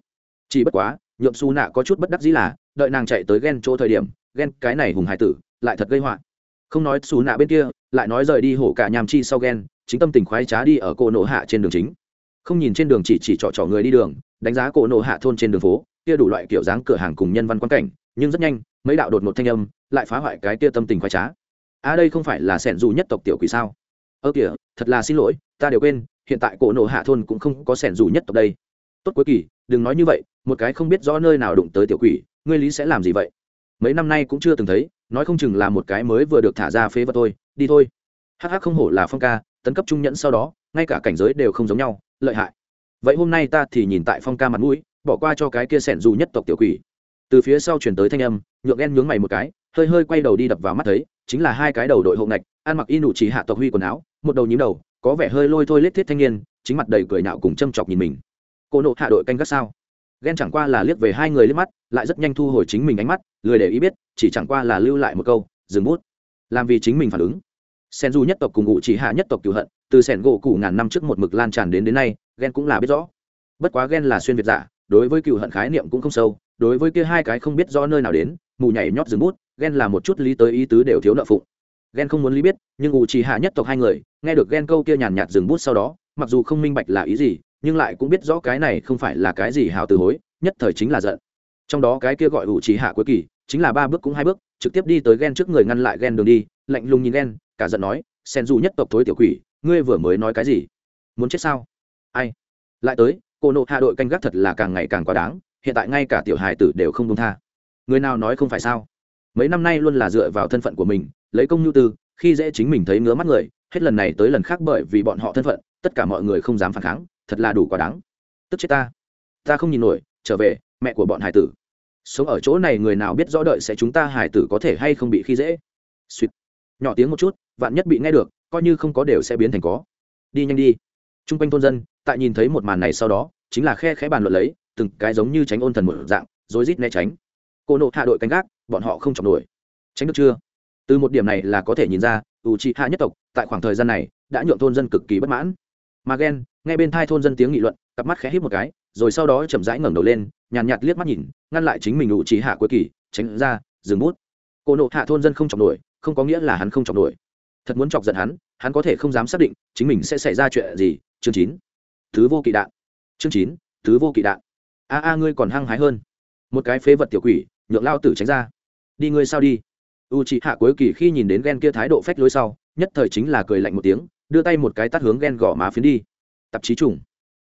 Chỉ bất quá nhuộm xu nạ có chút bất đắc dĩ là, đợi nàng chạy tới ghen chỗ thời điểm, ghen cái này hùng hải tử, lại thật gây họa. Không nói xù nạ bên kia, lại nói rời đi hổ cả nhàm chi sau ghen, chính tâm tình khoái trá đi ở cổ nộ hạ trên đường chính. Không nhìn trên đường chỉ chỉ trọ trọ người đi đường, đánh giá cổ nộ hạ thôn trên đường phố, kia đủ loại kiểu dáng cửa hàng cùng nhân văn quan cảnh, nhưng rất nhanh, mấy đạo đột một thanh âm, lại phá hoại cái kia tâm tình khoái trá à đây không phải là sẻn dù nhất tộc tiểu quỷ sao? Ơ kìa, thật là xin lỗi, ta đều quên, hiện tại cổ nộ hạ thôn cũng không có sẻn dù nhất tộc đây. Tốt cuối kỳ, đừng nói như vậy, một cái không biết rõ nơi nào đụng tới tiểu quỷ, ngươi lý sẽ làm gì vậy? Mấy năm nay cũng chưa từng thấy, nói không chừng là một cái mới vừa được thả ra phế vật thôi. đi thôi. Hh không hổ là phong ca, tấn cấp trung nhẫn sau đó, ngay cả cảnh giới đều không giống nhau, lợi hại. Vậy hôm nay ta thì nhìn tại phong ca mặt mũi, bỏ qua cho cái kia sẻn dù nhất tộc tiểu quỷ. Từ phía sau chuyển tới thanh âm, nhượng ghen nhướng mày một cái, hơi hơi quay đầu đi đập vào mắt thấy chính là hai cái đầu đội hộ ngạch, ăn mặc y nụ chỉ hạ tộc huy quần áo, một đầu nhím đầu, có vẻ hơi lôi thôi lết thiết thanh niên, chính mặt đầy cười nhạo cùng châm chọc nhìn mình. Cô nộ hạ đội canh gác sao? Ghen chẳng qua là liếc về hai người liếc mắt, lại rất nhanh thu hồi chính mình ánh mắt, lười để ý biết, chỉ chẳng qua là lưu lại một câu, dừng bút. Làm vì chính mình phản ứng. Sen du nhất tộc cùng ngụ chỉ hạ nhất tộc cựu hận, từ sẻn gỗ cũ ngàn năm trước một mực lan tràn đến đến nay, ghen cũng là biết rõ. Bất quá ghen là xuyên việt giả đối với cựu hận khái niệm cũng không sâu, đối với kia hai cái không biết do nơi nào đến, mù nhảy nhót dừng bút ghen là một chút lý tới ý tứ đều thiếu nợ phụng. Ghen không muốn lý biết, nhưng ủ chỉ hạ nhất tộc hai người, nghe được ghen câu kia nhàn nhạt dừng bút sau đó, mặc dù không minh bạch là ý gì, nhưng lại cũng biết rõ cái này không phải là cái gì hào từ hối, nhất thời chính là giận. Trong đó cái kia gọi ủ chỉ hạ cuối kỳ, chính là ba bước cũng hai bước, trực tiếp đi tới ghen trước người ngăn lại ghen đường đi, lạnh lùng nhìn ghen cả giận nói, sen dù nhất tộc thối tiểu quỷ, ngươi vừa mới nói cái gì? Muốn chết sao? Ai? Lại tới, cô nộ hạ đội canh gác thật là càng ngày càng quá đáng, hiện tại ngay cả tiểu hài tử đều không đông tha. Người nào nói không phải sao? Mấy năm nay luôn là dựa vào thân phận của mình, lấy công nhu tư, khi dễ chính mình thấy ngứa mắt người, hết lần này tới lần khác bởi vì bọn họ thân phận, tất cả mọi người không dám phản kháng, thật là đủ quá đáng. Tức chết ta. Ta không nhìn nổi, trở về, mẹ của bọn hải tử. Sống ở chỗ này người nào biết rõ đợi sẽ chúng ta hải tử có thể hay không bị khi dễ. Suýt. Nhỏ tiếng một chút, vạn nhất bị nghe được, coi như không có đều sẽ biến thành có. Đi nhanh đi. T r u n g quanh thôn dân, tại nhìn thấy một màn này sau đó, chính là khe khẽ bàn luận lấy, từng cái giống như tránh ôn thần một dạng, rối rít né tránh. Cô nộ hạ đội canh gác bọn họ không chọc nổi. Tránh được chưa? Từ một điểm này là có thể nhìn ra u trị hạ nhất tộc tại khoảng thời gian này đã nhuộm thôn dân cực kỳ bất mãn. Mà ghen ngay bên thai thôn dân tiếng nghị luận cặp mắt khẽ hít một cái rồi sau đó chậm rãi ngẩng đầu lên nhàn nhạt, liếc mắt nhìn ngăn lại chính mình u trị hạ cuối kỳ tránh ra dừng bút. Cô nộ hạ thôn dân không chọc nổi không có nghĩa là hắn không chọc nổi. Thật muốn chọc giận hắn hắn có thể không dám xác định chính mình sẽ xảy ra chuyện gì. Chương chín. Thứ vô kỵ đạn. Chương chín thứ vô kỵ đạn. A a ngươi còn hăng hái hơn. Một cái phế vật tiểu quỷ nhượng lao tử tránh ra đi ngươi sao đi. U chị hạ cuối kỳ khi nhìn đến ghen kia thái độ phách lối sau, nhất thời chính là cười lạnh một tiếng, đưa tay một cái tắt hướng ghen gõ má phiến đi. Tạp chí trùng.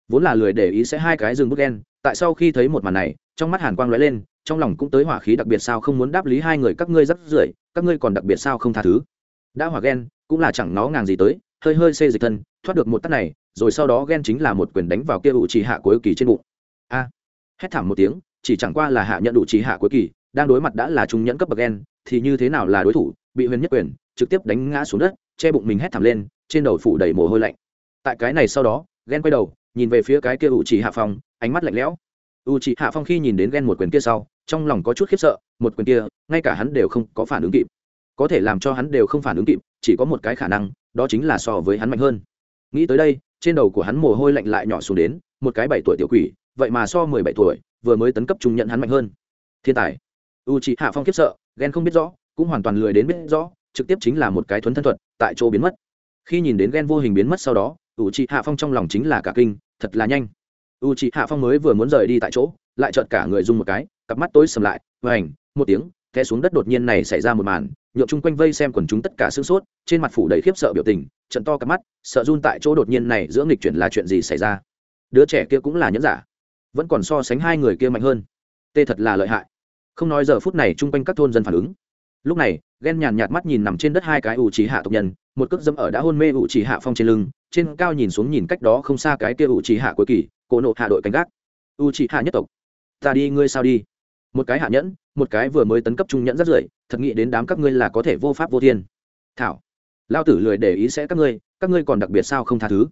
Vốn là lười để ý sẽ hai cái dừng bút ghen tại sau khi thấy một màn này, trong mắt hàn quang lóe lên, trong lòng cũng tới hỏa khí đặc biệt sao không muốn đáp lý hai người các ngươi rắc rưởi, các ngươi còn đặc biệt sao không tha thứ. Đã hỏa ghen cũng là chẳng nó ngàng gì tới, hơi hơi xê dịch thân, thoát được một tắt này, rồi sau đó ghen chính là một quyền đánh vào kia ủ trì hạ cuối kỳ trên bụng. A. Hét thảm một tiếng, chỉ chẳng qua là hạ nhận đủ trì hạ cuối kỳ đang đối mặt đã là trung nhẫn cấp bậc gen, thì như thế nào là đối thủ, bị huyền nhất quyền, trực tiếp đánh ngã xuống đất, che bụng mình hét thảm lên, trên đầu phủ đầy mồ hôi lạnh. Tại cái này sau đó ghen quay đầu, nhìn về phía cái kia u trì hạ phong, ánh mắt lạnh lẽo. U trì hạ phong khi nhìn đến ghen một quyền kia sau, trong lòng có chút khiếp sợ, một quyền kia, ngay cả hắn đều không có phản ứng kịp. Có thể làm cho hắn đều không phản ứng kịp, chỉ có một cái khả năng, đó chính là so với hắn mạnh hơn. Nghĩ tới đây, trên đầu của hắn mồ hôi lạnh lại nhỏ xuống đến, một cái bảy tuổi tiểu quỷ, vậy mà so mười bảy tuổi, vừa mới tấn cấp trung nhận hắn mạnh hơn. Thiên tài u c hạ phong khiếp sợ, ghen không biết rõ, cũng hoàn toàn lười đến biết rõ, trực tiếp chính là một cái thuấn thân thuật, tại chỗ biến mất. Khi nhìn đến ghen vô hình biến mất sau đó, u c hạ phong trong lòng chính là cả kinh, thật là nhanh. U c hạ phong mới vừa muốn rời đi tại chỗ, lại chợt cả người dùng một cái, cặp mắt tối sầm lại và ảnh một tiếng, té xuống đất đột nhiên này xảy ra một màn, nhộn chung quanh vây xem quần chúng tất cả sửng sốt, trên mặt phủ đầy khiếp sợ biểu tình, trận to cặp mắt, sợ run tại chỗ đột nhiên này giữa nghịch chuyển là chuyện gì xảy ra? Đứa trẻ kia cũng là nhẫn giả, vẫn còn so sánh hai người kia mạnh hơn. Tê thật là lợi hại không nói giờ phút này chung quanh các thôn dân phản ứng. Lúc này, ghen nhàn nhạt mắt nhìn nằm trên đất hai cái ủ trì hạ tộc nhân, một cước dâm ở đã hôn mê ủ trì hạ phong trên lưng, trên cao nhìn xuống nhìn cách đó không xa cái kia ủ trì hạ cuối kỳ, cổ nộ hạ đội canh gác. Ủ trì hạ nhất tộc, ta đi, ngươi sao đi? Một cái hạ nhẫn, một cái vừa mới tấn cấp trung nhẫn rất rưởi, thật nghĩ đến đám các ngươi là có thể vô pháp vô thiên. Thảo, lao tử lười để ý sẽ các ngươi các ngươi còn đặc biệt sao không tha thứ?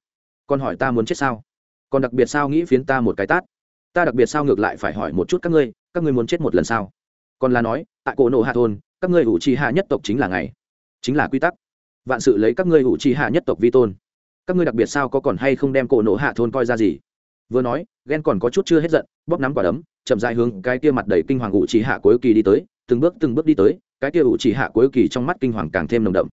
Còn hỏi ta muốn chết sao? Còn đặc biệt sao nghĩ phiến ta một cái tát? Ta đặc biệt sao ngược lại phải hỏi một chút các ngươi các ngươi muốn chết một lần sao? Còn là nói, tại cổ nộ hạ thôn, các ngươi ủ trì hạ nhất tộc chính là ngày chính là quy tắc. Vạn sự lấy các ngươi ủ trì hạ nhất tộc vi tôn. Các ngươi đặc biệt sao có còn hay không đem cổ nộ hạ thôn coi ra gì? Vừa nói, ghen còn có chút chưa hết giận, bóp nắm quả đấm, chậm dài hướng cái kia mặt đầy kinh hoàng ủ trì hạ cuối kỳ đi tới, từng bước từng bước đi tới, cái kia ủ trì hạ cuối kỳ trong mắt kinh hoàng càng thêm nồng đậm.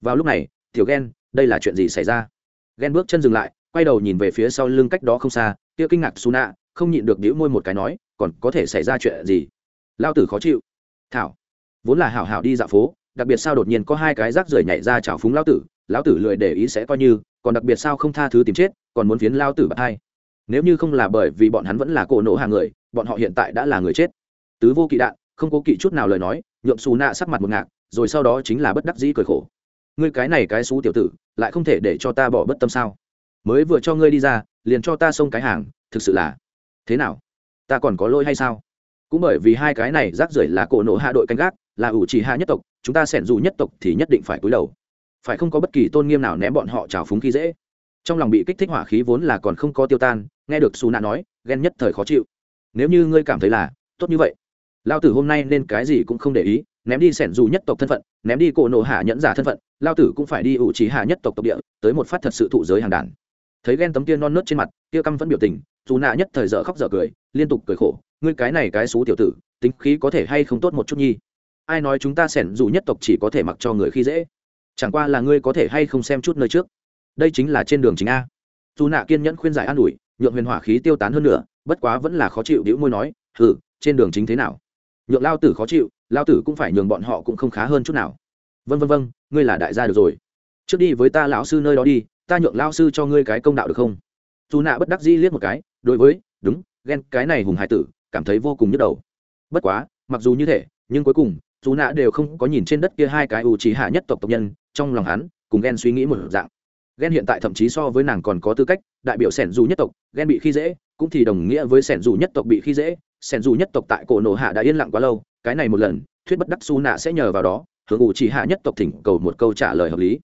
Vào lúc này, tiểu ghen, đây là chuyện gì xảy ra? Ghen bước chân dừng lại, quay đầu nhìn về phía sau lưng cách đó không xa, kia kinh ngạc su nạ không nhịn được đĩu môi một cái nói, còn có thể xảy ra chuyện gì? Lao tử khó chịu. Thảo, vốn là hảo hảo đi dạo phố, đặc biệt sao đột nhiên có hai cái rác rưởi nhảy ra chảo phúng lao tử lão tử lười để ý sẽ coi như, còn đặc biệt sao không tha thứ tìm chết, còn muốn phiến lao tử bạc hai nếu như không là bởi vì bọn hắn vẫn là cổ nổ hàng người, bọn họ hiện tại đã là người chết. Tứ vô kỵ đạn, không có kỵ chút nào lời nói nhuộm xù nạ sắc mặt một ngạc, rồi sau đó chính là bất đắc dĩ cười khổ. Ngươi cái này cái xú tiểu tử, lại không thể để cho ta bỏ bất tâm sao? Mới vừa cho ngươi đi ra, liền cho ta xông cái hàng, thực sự là thế nào? Ta còn có lỗi hay sao? Cũng bởi vì hai cái này rác rưởi là cổ nộ hạ đội canh gác, là ủ trì hạ nhất tộc, chúng ta xẻn dù nhất tộc thì nhất định phải cúi đầu. Phải không có bất kỳ tôn nghiêm nào ném bọn họ trào phúng khi dễ? Trong lòng bị kích thích hỏa khí vốn là còn không có tiêu tan, nghe được xù nạ nói, ghen nhất thời khó chịu. Nếu như ngươi cảm thấy là, tốt như vậy. Lao tử hôm nay nên cái gì cũng không để ý, ném đi sẻn dù nhất tộc thân phận, ném đi cổ nộ hạ nhẫn giả thân phận, lao tử cũng phải đi ủ trí hạ nhất tộc tộc địa, tới một phát thật sự thụ giới hàng đàn. Thấy ghen tấm kia non nớt trên mặt, kia căm vẫn biểu tình dù nạ nhất thời dở khóc dở cười, liên tục cười khổ, ngươi cái này cái xú tiểu tử, tính khí có thể hay không tốt một chút nhi? Ai nói chúng ta sẻn dù nhất tộc chỉ có thể mặc cho người khi dễ? Chẳng qua là ngươi có thể hay không xem chút nơi trước? Đây chính là trên đường chính a. Dù nạ kiên nhẫn khuyên giải an ủi, nhượng huyền hỏa khí tiêu tán hơn nữa, bất quá vẫn là khó chịu đĩu môi nói, hừ, trên đường chính thế nào? Nhượng lao tử khó chịu, lao tử cũng phải nhường bọn họ cũng không khá hơn chút nào. Vân vân vân ngươi là đại gia được rồi. Trước đi với ta lão sư nơi đó đi, ta nhượng lao sư cho ngươi cái công đạo được không? Dù nạ bất đắc dĩ liếc một cái, đối với, đúng, ghen, cái này hùng hải tử, cảm thấy vô cùng nhức đầu. Bất quá, mặc dù như thế, nhưng cuối cùng dù nạ đều không có nhìn trên đất kia hai cái ủ trí hạ nhất tộc tộc nhân, trong lòng hắn, cùng ghen suy nghĩ một dạng. Ghen hiện tại thậm chí so với nàng còn có tư cách, đại biểu sẻn dù nhất tộc, ghen bị khi dễ, cũng thì đồng nghĩa với sẻn dù nhất tộc bị khi dễ. Sẻn dù nhất tộc tại cổ nổ hạ đã yên lặng quá lâu, cái này một lần, thuyết bất đắc xu nạ sẽ nhờ vào đó, hướng ủ chỉ hạ nhất tộc thỉnh cầu một câu trả lời hợp lý.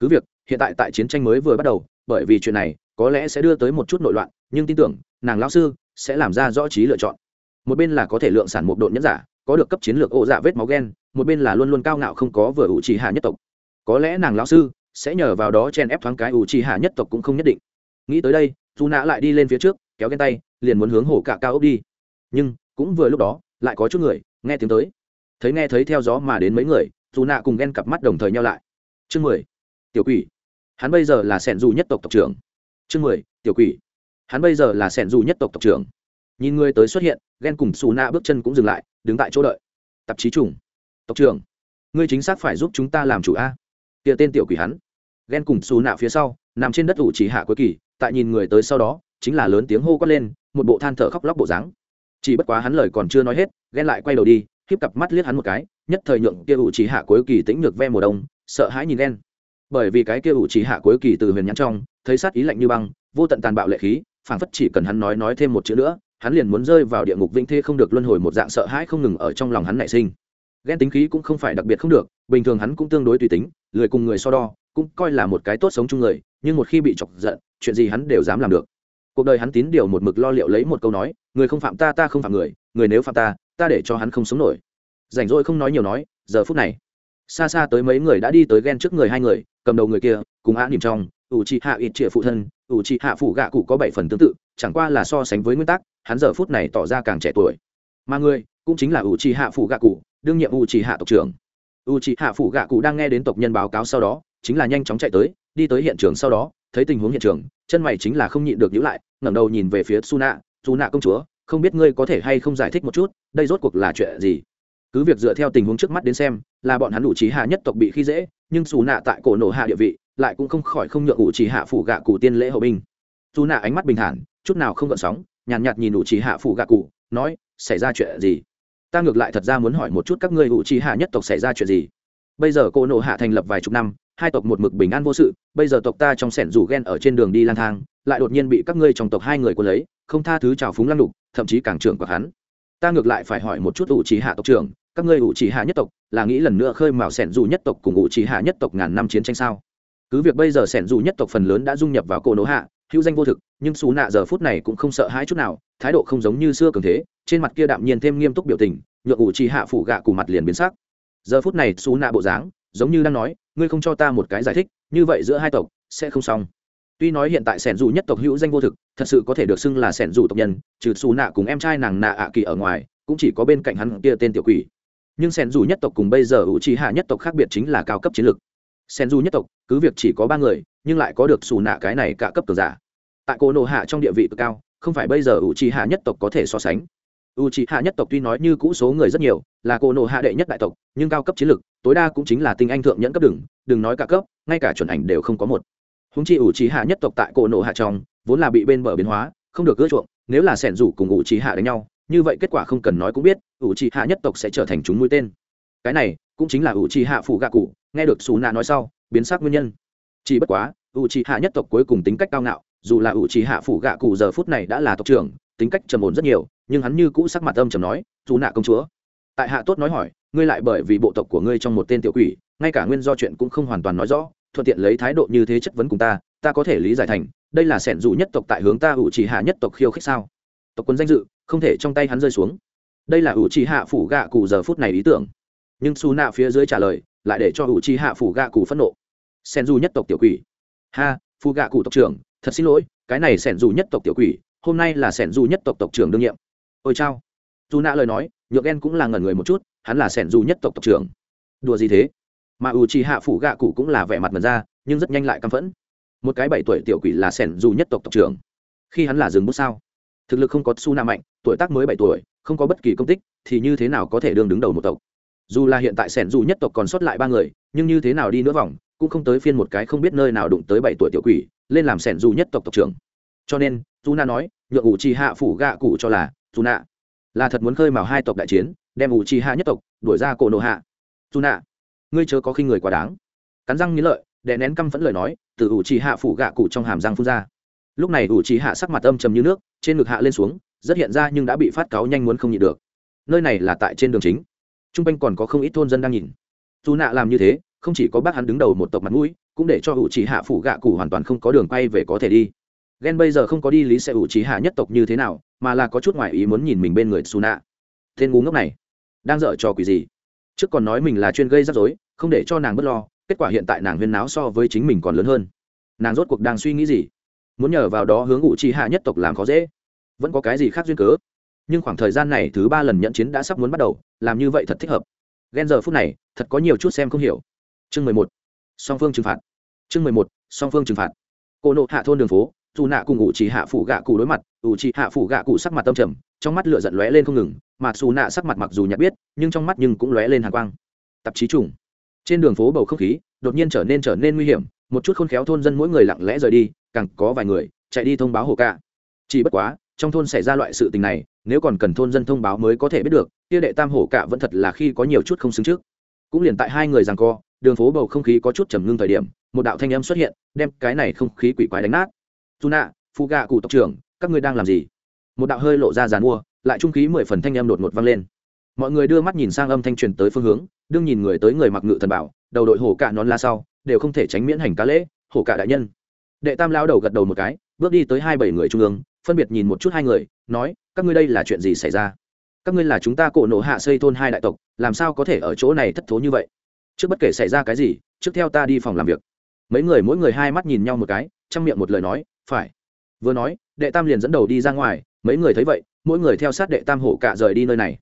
Cứ việc, hiện tại tại chiến tranh mới vừa bắt đầu bởi vì chuyện này có lẽ sẽ đưa tới một chút nội loạn, nhưng tin tưởng, nàng lão sư sẽ làm ra rõ trí lựa chọn. Một bên là có thể lượng sản một độn nhẫn giả, có được cấp chiến lược ô dạ vết máu ghen một bên là luôn luôn cao ngạo không có vừa ủ trì hạ nhất tộc. Có lẽ nàng lão sư sẽ nhờ vào đó chen ép thoáng cái ủ trì hạ nhất tộc cũng không nhất định. Nghĩ tới đây dù nã lại đi lên phía trước, kéo ghen tay, liền muốn hướng hồ cả cao ốc đi. Nhưng, cũng vừa lúc đó, lại có chút người nghe tiếng tới. Thấy nghe thấy theo gió mà đến mấy người dù nạ cùng ghen cặp mắt đồng thời nhau lại. Chương mười. Tiểu quỷ hắn bây giờ là sẻn dù nhất tộc tộc trưởng. Chương mười, tiểu quỷ. Hắn bây giờ là sẻn dù nhất tộc tộc trưởng. Nhìn người tới xuất hiện, ghen cùng xù na bước chân cũng dừng lại, đứng tại chỗ đợi. Tạp chí trùng. Tộc trưởng, ngươi chính xác phải giúp chúng ta làm chủ a. Kia tên tiểu quỷ hắn. Ghen cùng xù nạ phía sau, nằm trên đất ủ chỉ hạ cuối kỳ, tại nhìn người tới sau đó, chính là lớn tiếng hô quát lên, một bộ than thở khóc lóc bộ dáng. Chỉ bất quá hắn lời còn chưa nói hết, ghen lại quay đầu đi khiếp cặp mắt liếc hắn một cái, nhất thời nhượng kia ủ chỉ hạ cuối kỳ tĩnh ngược ve mùa đông, sợ hãi nhìn ghen bởi vì cái kia ủ chỉ hạ cuối kỳ từ huyền nhãn trong, thấy sát ý lạnh như băng, vô tận tàn bạo lệ khí, phảng phất chỉ cần hắn nói nói thêm một chữ nữa, hắn liền muốn rơi vào địa ngục vĩnh thế không được luân hồi một dạng sợ hãi không ngừng ở trong lòng hắn nảy sinh. Ghen tính khí cũng không phải đặc biệt không được, bình thường hắn cũng tương đối tùy tính, lười cùng người so đo, cũng coi là một cái tốt sống chung người, nhưng một khi bị chọc giận, chuyện gì hắn đều dám làm được. Cuộc đời hắn tín điều một mực lo liệu lấy một câu nói, người không phạm ta ta không phạm người người nếu phạm ta ta để cho hắn không sống nổi. Rảnh rỗi không nói nhiều nói, giờ phút này xa xa tới mấy người đã đi tới ghen trước người hai người, cầm đầu người kia, cùng á nỉm trong, ủ trị hạ ít trịa phụ thân, ủ trị hạ phụ gạ cụ có bảy phần tương tự, chẳng qua là so sánh với nguyên tắc, hắn giờ phút này tỏ ra càng trẻ tuổi. Mà người, cũng chính là ủ trị hạ phụ gạ cụ, đương nhiệm ủ trị hạ tộc trưởng. Ủ trị hạ phụ gạ cụ đang nghe đến tộc nhân báo cáo sau đó, chính là nhanh chóng chạy tới, đi tới hiện trường sau đó, thấy tình huống hiện trường, chân mày chính là không nhịn được nhữ lại, ngẩng đầu nhìn về phía su nạ su nạ công chúa, không biết ngươi có thể hay không giải thích một chút, đây rốt cuộc là chuyện gì? Cứ việc dựa theo tình huống trước mắt đến xem là bọn hắn đủ trí hạ nhất tộc bị khi dễ nhưng xù nạ tại cổ nổ hạ địa vị lại cũng không khỏi không nhượng ủ trí hạ phủ gạ cụ tiên lễ hậu binh. Dù nạ ánh mắt bình thản chút nào không gợn sóng nhàn nhạt, nhạt nhìn ủ trí hạ phủ gạ cụ nói xảy ra chuyện gì? Ta ngược lại thật ra muốn hỏi một chút các ngươi ủ trí hạ nhất tộc xảy ra chuyện gì. Bây giờ cổ nổ hạ thành lập vài chục năm hai tộc một mực bình an vô sự bây giờ tộc ta trong sẻn rủ ghen ở trên đường đi lang thang lại đột nhiên bị các ngươi trong tộc hai người quân lấy không tha thứ trào phúng lăng đục thậm chí càng trưởng của hắn. Ta ngược lại phải hỏi một chút ủ trí hạ tộc trưởng các ngươi ủ trì hạ nhất tộc, là nghĩ lần nữa khơi mào sẻn dù nhất tộc cùng ủ trì hạ nhất tộc ngàn năm chiến tranh sao? Cứ việc bây giờ sẻn dù nhất tộc phần lớn đã dung nhập vào cổ nổ hạ, hữu danh vô thực, nhưng xù nạ giờ phút này cũng không sợ hãi chút nào, thái độ không giống như xưa cường thế, trên mặt kia đạm nhiên thêm nghiêm túc biểu tình, nhượng ủ trì hạ phủ gạ cù mặt liền biến sắc. Giờ phút này xù nạ bộ dáng, giống như đang nói, ngươi không cho ta một cái giải thích, như vậy giữa hai tộc sẽ không xong. Tuy nói hiện tại sẻn dù nhất tộc hữu danh vô thực, thật sự có thể được xưng là sẻn dù tộc nhân, trừ xù nạ cùng em trai nàng nạ ạ kỳ ở ngoài, cũng chỉ có bên cạnh hắn kia tên tiểu quỷ nhưng sen dù nhất tộc cùng bây giờ ủ trì hạ nhất tộc khác biệt chính là cao cấp chiến lược. Sen dù nhất tộc, cứ việc chỉ có ba người, nhưng lại có được xù nạ cái này cả cấp cường giả. Tại cô nộ hạ trong địa vị cực cao, không phải bây giờ ủ trì hạ nhất tộc có thể so sánh. U trì hạ nhất tộc tuy nói như cũ số người rất nhiều, là cô nộ hạ đệ nhất đại tộc, nhưng cao cấp chiến lược, tối đa cũng chính là tinh anh thượng nhẫn cấp đừng đừng nói cả cấp, ngay cả chuẩn ảnh đều không có một. Húng chi ủ trì hạ nhất tộc tại cổ nộ hạ trong, vốn là bị bên bờ biến hóa, không được ưa chuộng, nếu là sẻn rủ cùng ủ trì hạ đánh nhau như vậy kết quả không cần nói cũng biết ủ trì hạ nhất tộc sẽ trở thành chúng mũi tên. Cái này, cũng chính là ủ trì hạ phụ gạ cụ, nghe được xù nạ nói sau, biến sắc nguyên nhân. Chỉ bất quá ủ trì hạ nhất tộc cuối cùng tính cách cao ngạo, dù là ủ trì hạ phụ gạ cụ giờ phút này đã là tộc trưởng, tính cách trầm ổn rất nhiều, nhưng hắn như cũ sắc mặt âm trầm nói dù nạ công chúa. Tại hạ tốt nói hỏi, ngươi lại bởi vì bộ tộc của ngươi trong một tên tiểu quỷ, ngay cả nguyên do chuyện cũng không hoàn toàn nói rõ, thuận tiện lấy thái độ như thế chất vấn cùng ta ta có thể lý giải thành, đây là sẻn dù nhất tộc tại hướng ta ủ trì hạ nhất tộc khiêu khích sao? Tộc quân danh dự, không thể trong tay hắn rơi xuống. Đây là ủ trì hạ phủ gạ cụ giờ phút này ý tưởng. Nhưng su nạ phía dưới trả lời, lại để cho ủ trì hạ phủ gạ cụ phẫn nộ. Sen du nhất tộc tiểu quỷ. Ha phụ gạ cụ tộc trưởng, thật xin lỗi, cái này sẻn dù nhất tộc tiểu quỷ, hôm nay là sẻn dù nhất tộc tộc trưởng đương nhiệm. Ôi chao. Dù nạ lời nói nhược en cũng là ngẩn người một chút, hắn là sẻn dù nhất tộc tộc trưởng. Đùa gì thế? Mà ủ trì hạ phủ gạ cụ cũng là vẻ mặt mật ra, nhưng rất nhanh lại căm phẫn. Một cái bảy tuổi tiểu quỷ là sẻn dù nhất tộc tộc trưởng. Khi hắn là dừng bút sao? Thực lực không có su nam mạnh, tuổi tác mới bảy tuổi, không có bất kỳ công tích, thì như thế nào có thể đương đứng đầu một tộc? Dù là hiện tại sẻn dù nhất tộc còn sót lại ba người, nhưng như thế nào đi nữa vòng, cũng không tới phiên một cái không biết nơi nào đụng tới bảy tuổi tiểu quỷ, lên làm sẻn dù nhất tộc tộc trưởng. Cho nên dù na nói, nhượng ủ chi hạ phủ gạ cụ cho là dù nạ là thật muốn khơi mào hai tộc đại chiến, đem ủ chi hạ nhất tộc đuổi ra cổ nộ hạ. Dù nạ ngươi chớ có khi người quá đáng. Cắn răng nghĩ lợi, đè nén căm phẫn lời nói, từ ủ trì hạ phủ gạ cụ trong hàm răng phun ra lúc này ủ trì hạ sắc mặt âm trầm như nước, trên ngực hạ lên xuống, rất hiện ra nhưng đã bị phát cáo nhanh muốn không nhịn được. Nơi này là tại trên đường chính. T r u n g quanh còn có không ít thôn dân đang nhìn. Dù nạ làm như thế, không chỉ có bác hắn đứng đầu một tộc mặt mũi, cũng để cho ủ trì hạ phủ gạ cụ hoàn toàn không có đường quay về có thể đi. Ghen bây giờ không có đi lý sẽ ủ trì hạ nhất tộc như thế nào, mà là có chút ngoại ý muốn nhìn mình bên người xù nạ tên ngu ngốc này, đang dở trò quỷ gì? Trước còn nói mình là chuyên gây rắc rối, không để cho nàng b ấ t lo, kết quả hiện tại nàng huyên náo so với chính mình còn lớn hơn. Nàng rốt cuộc đang suy nghĩ gì? Muốn nhờ vào đó hướng ngụ chi hạ nhất tộc làm khó dễ. Vẫn có cái gì khác duyên cớ? Nhưng khoảng thời gian này thứ ba lần nhận chiến đã sắp muốn bắt đầu, làm như vậy thật thích hợp. Ghen giờ phút này, thật có nhiều chút xem không hiểu. Chương mười một. Song phương trừng phạt. Chương mười một. Song phương trừng phạt. Cô nộ hạ thôn đường phố, dù nạ cùng ủ chỉ hạ phủ gạ cụ đối mặt ủ chỉ hạ phủ gạ cụ sắc mặt tâm trầm, trong mắt lửa giận lóe lên không ngừng, mà dù nạ sắc mặt mặc dù nhạt biết, nhưng trong mắt nhưng cũng lóe lên hàn quang. Tạp chí trùng. Trên đường phố bầu không khí, đột nhiên trở nên trở nên nguy hiểm, một chút khôn khéo thôn dân mỗi người lặng lẽ rời đi càng có vài người chạy đi thông báo hồ ca. Chỉ bất quá, trong thôn xảy ra loại sự tình này, nếu còn cần thôn dân thông báo mới có thể biết được tia đệ tam hổ cạ vẫn thật là khi có nhiều chút không xứng trước. Cũng liền tại hai người rằng co, đường phố bầu không khí có chút trầm ngưng thời điểm, một đạo thanh âm xuất hiện, đem cái này không khí quỷ quái đánh nát. Tu nạ phụ gạ cụ tộc trưởng, các ngươi đang làm gì? Một đạo hơi lộ ra dàn mua, lại trung khí mười phần thanh âm đột ngột vang lên. Mọi người đưa mắt nhìn sang âm thanh truyền tới phương hướng, đương nhìn người tới người mặc ngự thần bảo, đầu đội hổ cạ nón la sau, đều không thể tránh miễn hành cá lễ hổ cạ đại nhân đệ tam lao đầu gật đầu một cái, bước đi tới hai bảy người trung ương, phân biệt nhìn một chút hai người, nói, các ngươi đây là chuyện gì xảy ra? Các ngươi là chúng ta cổ nộ hạ xây thôn hai đại tộc, làm sao có thể ở chỗ này thất thố như vậy? Trước bất kể xảy ra cái gì, trước theo ta đi phòng làm việc. Mấy người, mỗi người hai mắt nhìn nhau một cái chăm miệng một lời nói, phải. Vừa nói, đệ tam liền dẫn đầu đi ra ngoài, mấy người thấy vậy, mỗi người theo sát đệ tam hổ cả rời đi nơi này.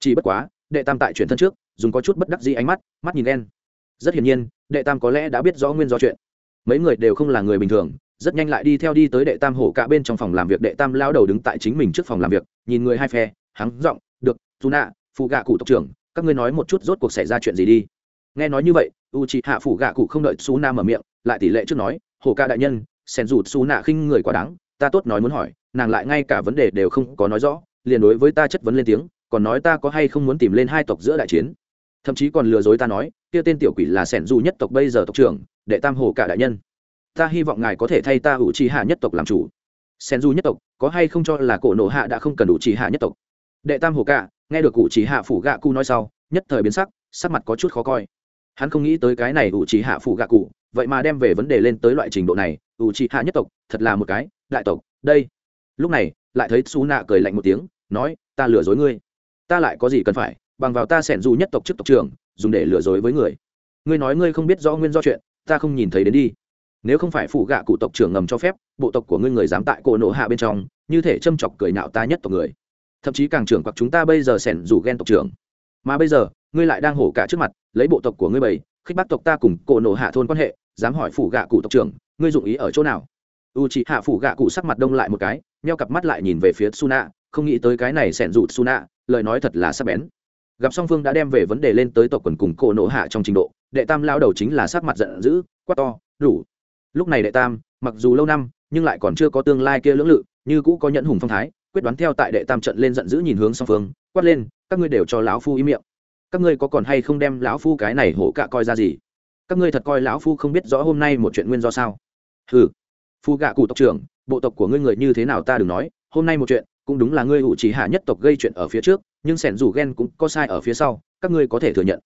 Chỉ bất quá, đệ tam tại chuyển thân trước, dùng có chút bất đắc dĩ ánh mắt mắt nhìn đen. Rất hiển nhiên, đệ tam có lẽ đã biết rõ nguyên do chuyện mấy người đều không là người bình thường, rất nhanh lại đi theo đi tới đệ tam hổ cả bên trong phòng làm việc, đệ tam lao đầu đứng tại chính mình trước phòng làm việc, nhìn người hai phe hắn giọng, được dù nạ phụ gạ cụ tộc trưởng, các ngươi nói một chút rốt cuộc xảy ra chuyện gì đi. Nghe nói như vậy, u chị hạ phụ gạ cụ không đợi su na mở miệng, lại tỷ lệ trước nói, hổ ca đại nhân, sen rụt su nạ khinh người quá đáng, ta tốt nói muốn hỏi, nàng lại ngay cả vấn đề đều không có nói rõ, liền đối với ta chất vấn lên tiếng, còn nói ta có hay không muốn tìm lên hai tộc giữa đại chiến? Thậm chí còn lừa dối ta nói, kia tên tiểu quỷ là sẻn du nhất tộc bây giờ tộc trưởng đệ tam hồ cả đại nhân. Ta hy vọng ngài có thể thay ta ủ trì hạ nhất tộc làm chủ. Sen du nhất tộc, có hay không cho là cổ nổ hạ đã không cần ủ trì hạ nhất tộc? Đệ tam hồ cả, nghe được ủ trì hạ phủ gạ cụ nói sau, nhất thời biến sắc sắc mặt có chút khó coi. Hắn không nghĩ tới cái này ủ trì hạ phủ gạ cụ, vậy mà đem về vấn đề lên tới loại trình độ này, ủ trì hạ nhất tộc, thật là một cái đại tộc, đây. Lúc này, lại thấy xú nạ cười lạnh một tiếng, nói, ta lừa dối ngươi. Ta lại có gì cần phải? Bằng vào ta sẻn dù nhất tộc chức tộc trưởng, dùng để lừa dối với người. Ngươi nói ngươi không biết rõ nguyên do chuyện ta không nhìn thấy đến đi. Nếu không phải phụ gạ cụ tộc trưởng ngầm cho phép bộ tộc của ngươi người dám tại cổ nộ hạ bên trong như thể châm chọc cười nạo ta nhất tộc người. Thậm chí càng trưởng hoặc chúng ta bây giờ sẻn rủ ghen tộc trưởng. Mà bây giờ ngươi lại đang hổ cả trước mặt lấy bộ tộc của ngươi bày, khích bắt tộc ta cùng cổ nộ hạ thôn quan hệ dám hỏi phụ gạ cụ tộc trưởng ngươi dụng ý ở chỗ nào? U chị hạ phụ gạ cụ sắc mặt đông lại một cái nheo cặp mắt lại nhìn về phía suna không nghĩ tới cái này sẻn rủ suna lời nói thật là sắc bén gặp song phương đã đem về vấn đề lên tới tộc quần cùng cổ nộ hạ trong trình độ, đệ tam lao đầu chính là sắc mặt giận dữ, quát to, đủ. Lúc này đệ tam, mặc dù lâu năm, nhưng lại còn chưa có tương lai kia lưỡng lự, như cũ có nhẫn hùng phong thái, quyết đoán theo tại đệ tam trận lên giận dữ nhìn hướng song phương, quát lên, các ngươi đều cho lão phu ý miệng. Các ngươi có còn hay không đem lão phu cái này hổ cạ coi ra gì? Các ngươi thật coi lão phu không biết rõ hôm nay một chuyện nguyên do sao? Hừ. Phu gạ cụ tộc trưởng, bộ tộc của ngươi người như thế nào ta đừng nói, hôm nay một chuyện cũng đúng là ngươi ủ trí hạ nhất tộc gây chuyện ở phía trước, nhưng sẻn rủ ghen cũng có sai ở phía sau, các ngươi có thể thừa nhận.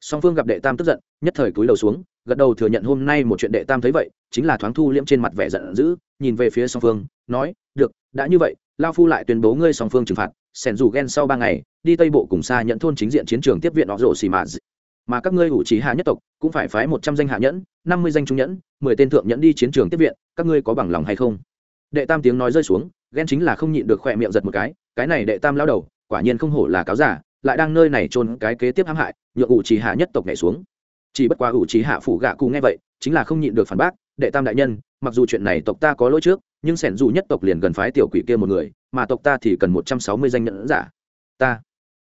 Song phương gặp đệ tam tức giận, nhất thời cúi đầu xuống, gật đầu thừa nhận hôm nay một chuyện đệ tam thấy vậy, chính là thoáng thu liễm trên mặt vẻ giận dữ, nhìn về phía song phương, nói, được, đã như vậy, lao phu lại tuyên bố ngươi song phương trừng phạt. Sẻn rủ ghen sau ba ngày, đi tây bộ cùng xa nhận thôn chính diện chiến trường tiếp viện họ rộ xì mạ mà các ngươi ủ trí hạ nhất tộc, cũng phải phái một trăm danh hạ nhẫn, năm mươi danh trung nhẫn, mười tên thượng nhẫn đi chiến trường tiếp viện, các ngươi có bằng lòng hay không? Đệ tam tiếng nói rơi xuống ghen chính là không nhịn được khỏe miệng giật một cái cái này đệ tam lao đầu, quả nhiên không hổ là cáo giả, lại đang nơi này trôn cái kế tiếp hãm hại, nhượng ủ trì hạ nhất tộc nhảy xuống. Chỉ bất quá ủ trì hạ phủ gạ cụ nghe vậy, chính là không nhịn được phản bác, đệ tam đại nhân, mặc dù chuyện này tộc ta có lỗi trước, nhưng sẻn dù nhất tộc liền gần phái tiểu quỷ kia một người, mà tộc ta thì cần một trăm sáu mươi danh nhẫn giả. Ta.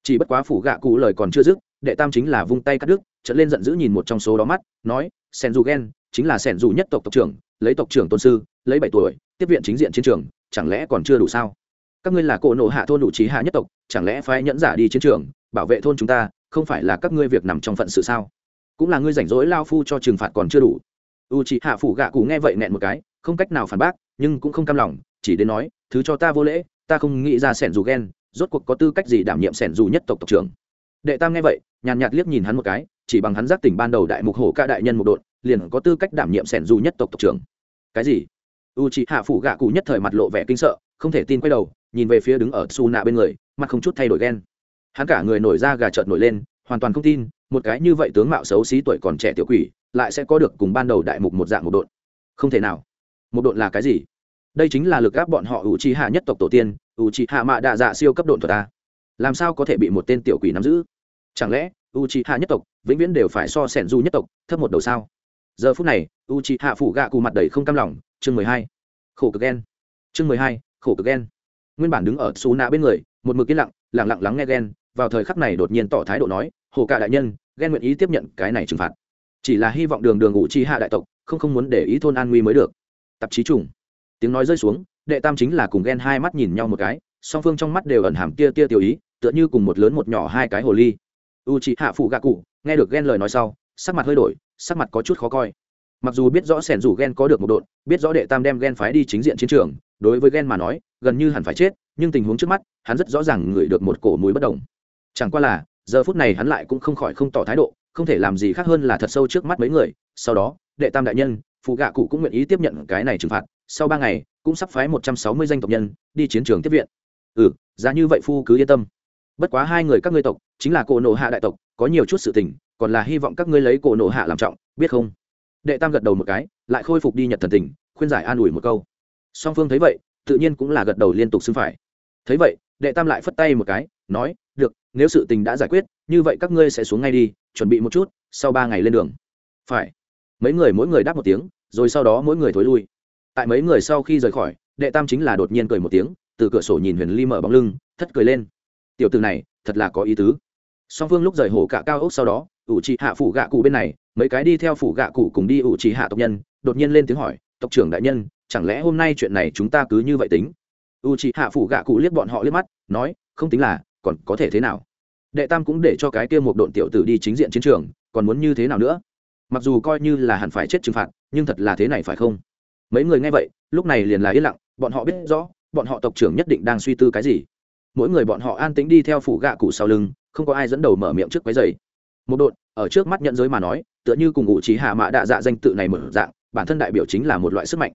Chỉ bất quá phủ gạ cụ lời còn chưa dứt, đệ tam chính là vung tay cắt đứt trở lên giận dữ nhìn một trong số đó mắt, nói, sẻn dù ghen, chính là sẻn dù nhất tộc tộc trưởng, lấy tộc trưởng tôn sư, lấy bảy tuổi, tiếp viện chính diện chiến trường chẳng lẽ còn chưa đủ sao? Các ngươi là cỗ nộ hạ thôn đủ trí hạ nhất tộc, chẳng lẽ phái nhẫn giả đi chiến trường, bảo vệ thôn chúng ta, không phải là các ngươi việc nằm trong phận sự sao? Cũng là ngươi rảnh rỗi lao phu cho trừng phạt còn chưa đủ. U c hạ phủ gạ cụ nghe vậy nẹn một cái, không cách nào phản bác, nhưng cũng không cam lòng, chỉ đến nói, thứ cho ta vô lễ, ta không nghĩ ra sẻn dù ghen rốt cuộc có tư cách gì đảm nhiệm sẻn dù nhất tộc tộc trưởng? Đệ tam nghe vậy, nhàn nhạt liếc nhìn hắn một cái, chỉ bằng hắn giác tỉnh ban đầu đại mục hổ ca đại nhân một đội liền có tư cách đảm nhiệm sẻn dù nhất tộc tộc trưởng. Cái gì? U c hạ phủ gạ cụ nhất thời mặt lộ vẻ kinh sợ, không thể tin quay đầu, nhìn về phía đứng ở su nạ bên người, mặt không chút thay đổi ghen. Hắn cả người nổi ra gà trợn nổi lên, hoàn toàn không tin, một cái như vậy tướng mạo xấu xí tuổi còn trẻ tiểu quỷ, lại sẽ có được cùng ban đầu đại mục một dạng một đội không thể nào. Một đội là cái gì? Đây chính là lực áp bọn họ ủ trì hạ nhất tộc tổ tiên ủ trì hạ mạ đạ dạ siêu cấp độn thuật ta. Làm sao có thể bị một tên tiểu quỷ nắm giữ? Chẳng lẽ, u trì hạ nhất tộc vĩnh viễn đều phải so sẻn du nhất tộc, thấp một đầu sao? Giờ phút này u chị hạ phủ gạ cụ mặt đầy không cam lòng, chương mười hai, khổ cực ghen. Chương mười hai, khổ cực ghen. Nguyên bản đứng ở xù nạ bên người, một mực yên lặng lẳng lặng lắng nghe ghen, vào thời khắc này đột nhiên tỏ thái độ nói, hồ cả đại nhân, ghen nguyện ý tiếp nhận cái này trừng phạt. Chỉ là hy vọng đường đường ngụ chi hạ đại tộc, không không muốn để ý thôn an nguy mới được. Tạp chí trùng. Tiếng nói rơi xuống, đệ tam chính là cùng ghen hai mắt nhìn nhau một cái, song phương trong mắt đều ẩn hàm tia tia tiểu ý, tựa như cùng một lớn một nhỏ hai cái hồ ly. U chị hạ phụ gạ cụ nghe được ghen lời nói sau, sắc mặt hơi đổi sắc mặt có chút khó coi. Mặc dù biết rõ sẻn rủ ghen có được một đội biết rõ đệ tam đem ghen phái đi chính diện chiến trường, đối với ghen mà nói, gần như hẳn phải chết, nhưng tình huống trước mắt, hắn rất rõ ràng ngửi được một cổ mùi bất đồng. Chẳng qua là, giờ phút này hắn lại cũng không khỏi không tỏ thái độ, không thể làm gì khác hơn là thật sâu trước mắt mấy người, sau đó, đệ tam đại nhân phụ gạ cụ cũng nguyện ý tiếp nhận cái này trừng phạt, sau ba ngày, cũng sắp phái một trăm sáu mươi danh tộc nhân, đi chiến trường tiếp viện. Ừ giá như vậy phu cứ yên tâm. Bất quá hai người các ngươi tộc, chính là cổ nộ hạ đại tộc, có nhiều chút sự tình còn là hy vọng các ngươi lấy cổ nộ hạ làm trọng, biết không? Đệ tam gật đầu một cái, lại khôi phục đi nhật thần tình, khuyên giải an ủi một câu. Song phương thấy vậy, tự nhiên cũng là gật đầu liên tục xưng phải. Thấy vậy, đệ tam lại phất tay một cái, nói, được, nếu sự tình đã giải quyết, như vậy các ngươi sẽ xuống ngay đi, chuẩn bị một chút, sau ba ngày lên đường. Phải. Mấy người mỗi người đáp một tiếng, rồi sau đó mỗi người thối lui. Tại mấy người sau khi rời khỏi, đệ tam chính là đột nhiên cười một tiếng, từ cửa sổ nhìn huyền ly mở bóng lưng, thất cười lên. Tiểu từ này, thật là có ý tứ. Song phương lúc rời hổ cả cao ốc sau đó ủ trì hạ phủ gạ cụ bên này, mấy cái đi theo phủ gạ cụ cùng đi ủ trì hạ tộc nhân, đột nhiên lên tiếng hỏi, tộc trưởng đại nhân, chẳng lẽ hôm nay chuyện này chúng ta cứ như vậy tính? U trì hạ phủ gạ cụ liếc bọn họ liếc mắt, nói, không tính là, còn có thể thế nào? Đệ tam cũng để cho cái kia một độn tiểu tử đi chính diện chiến trường, còn muốn như thế nào nữa? Mặc dù coi như là hẳn phải chết trừng phạt, nhưng thật là thế này phải không? Mấy người nghe vậy, lúc này liền là yên lặng, bọn họ biết rõ, bọn họ tộc trưởng nhất định đang suy tư cái gì. Mỗi người bọn họ an tĩnh đi theo phủ gạ cụ sau lưng, không có ai dẫn đầu mở miệng trước quấy giày một đột ở trước mắt nhận giới mà nói, tựa như cùng ngụ trí hạ mạ đạ dạ danh tự này mở dạng, bản thân đại biểu chính là một loại sức mạnh.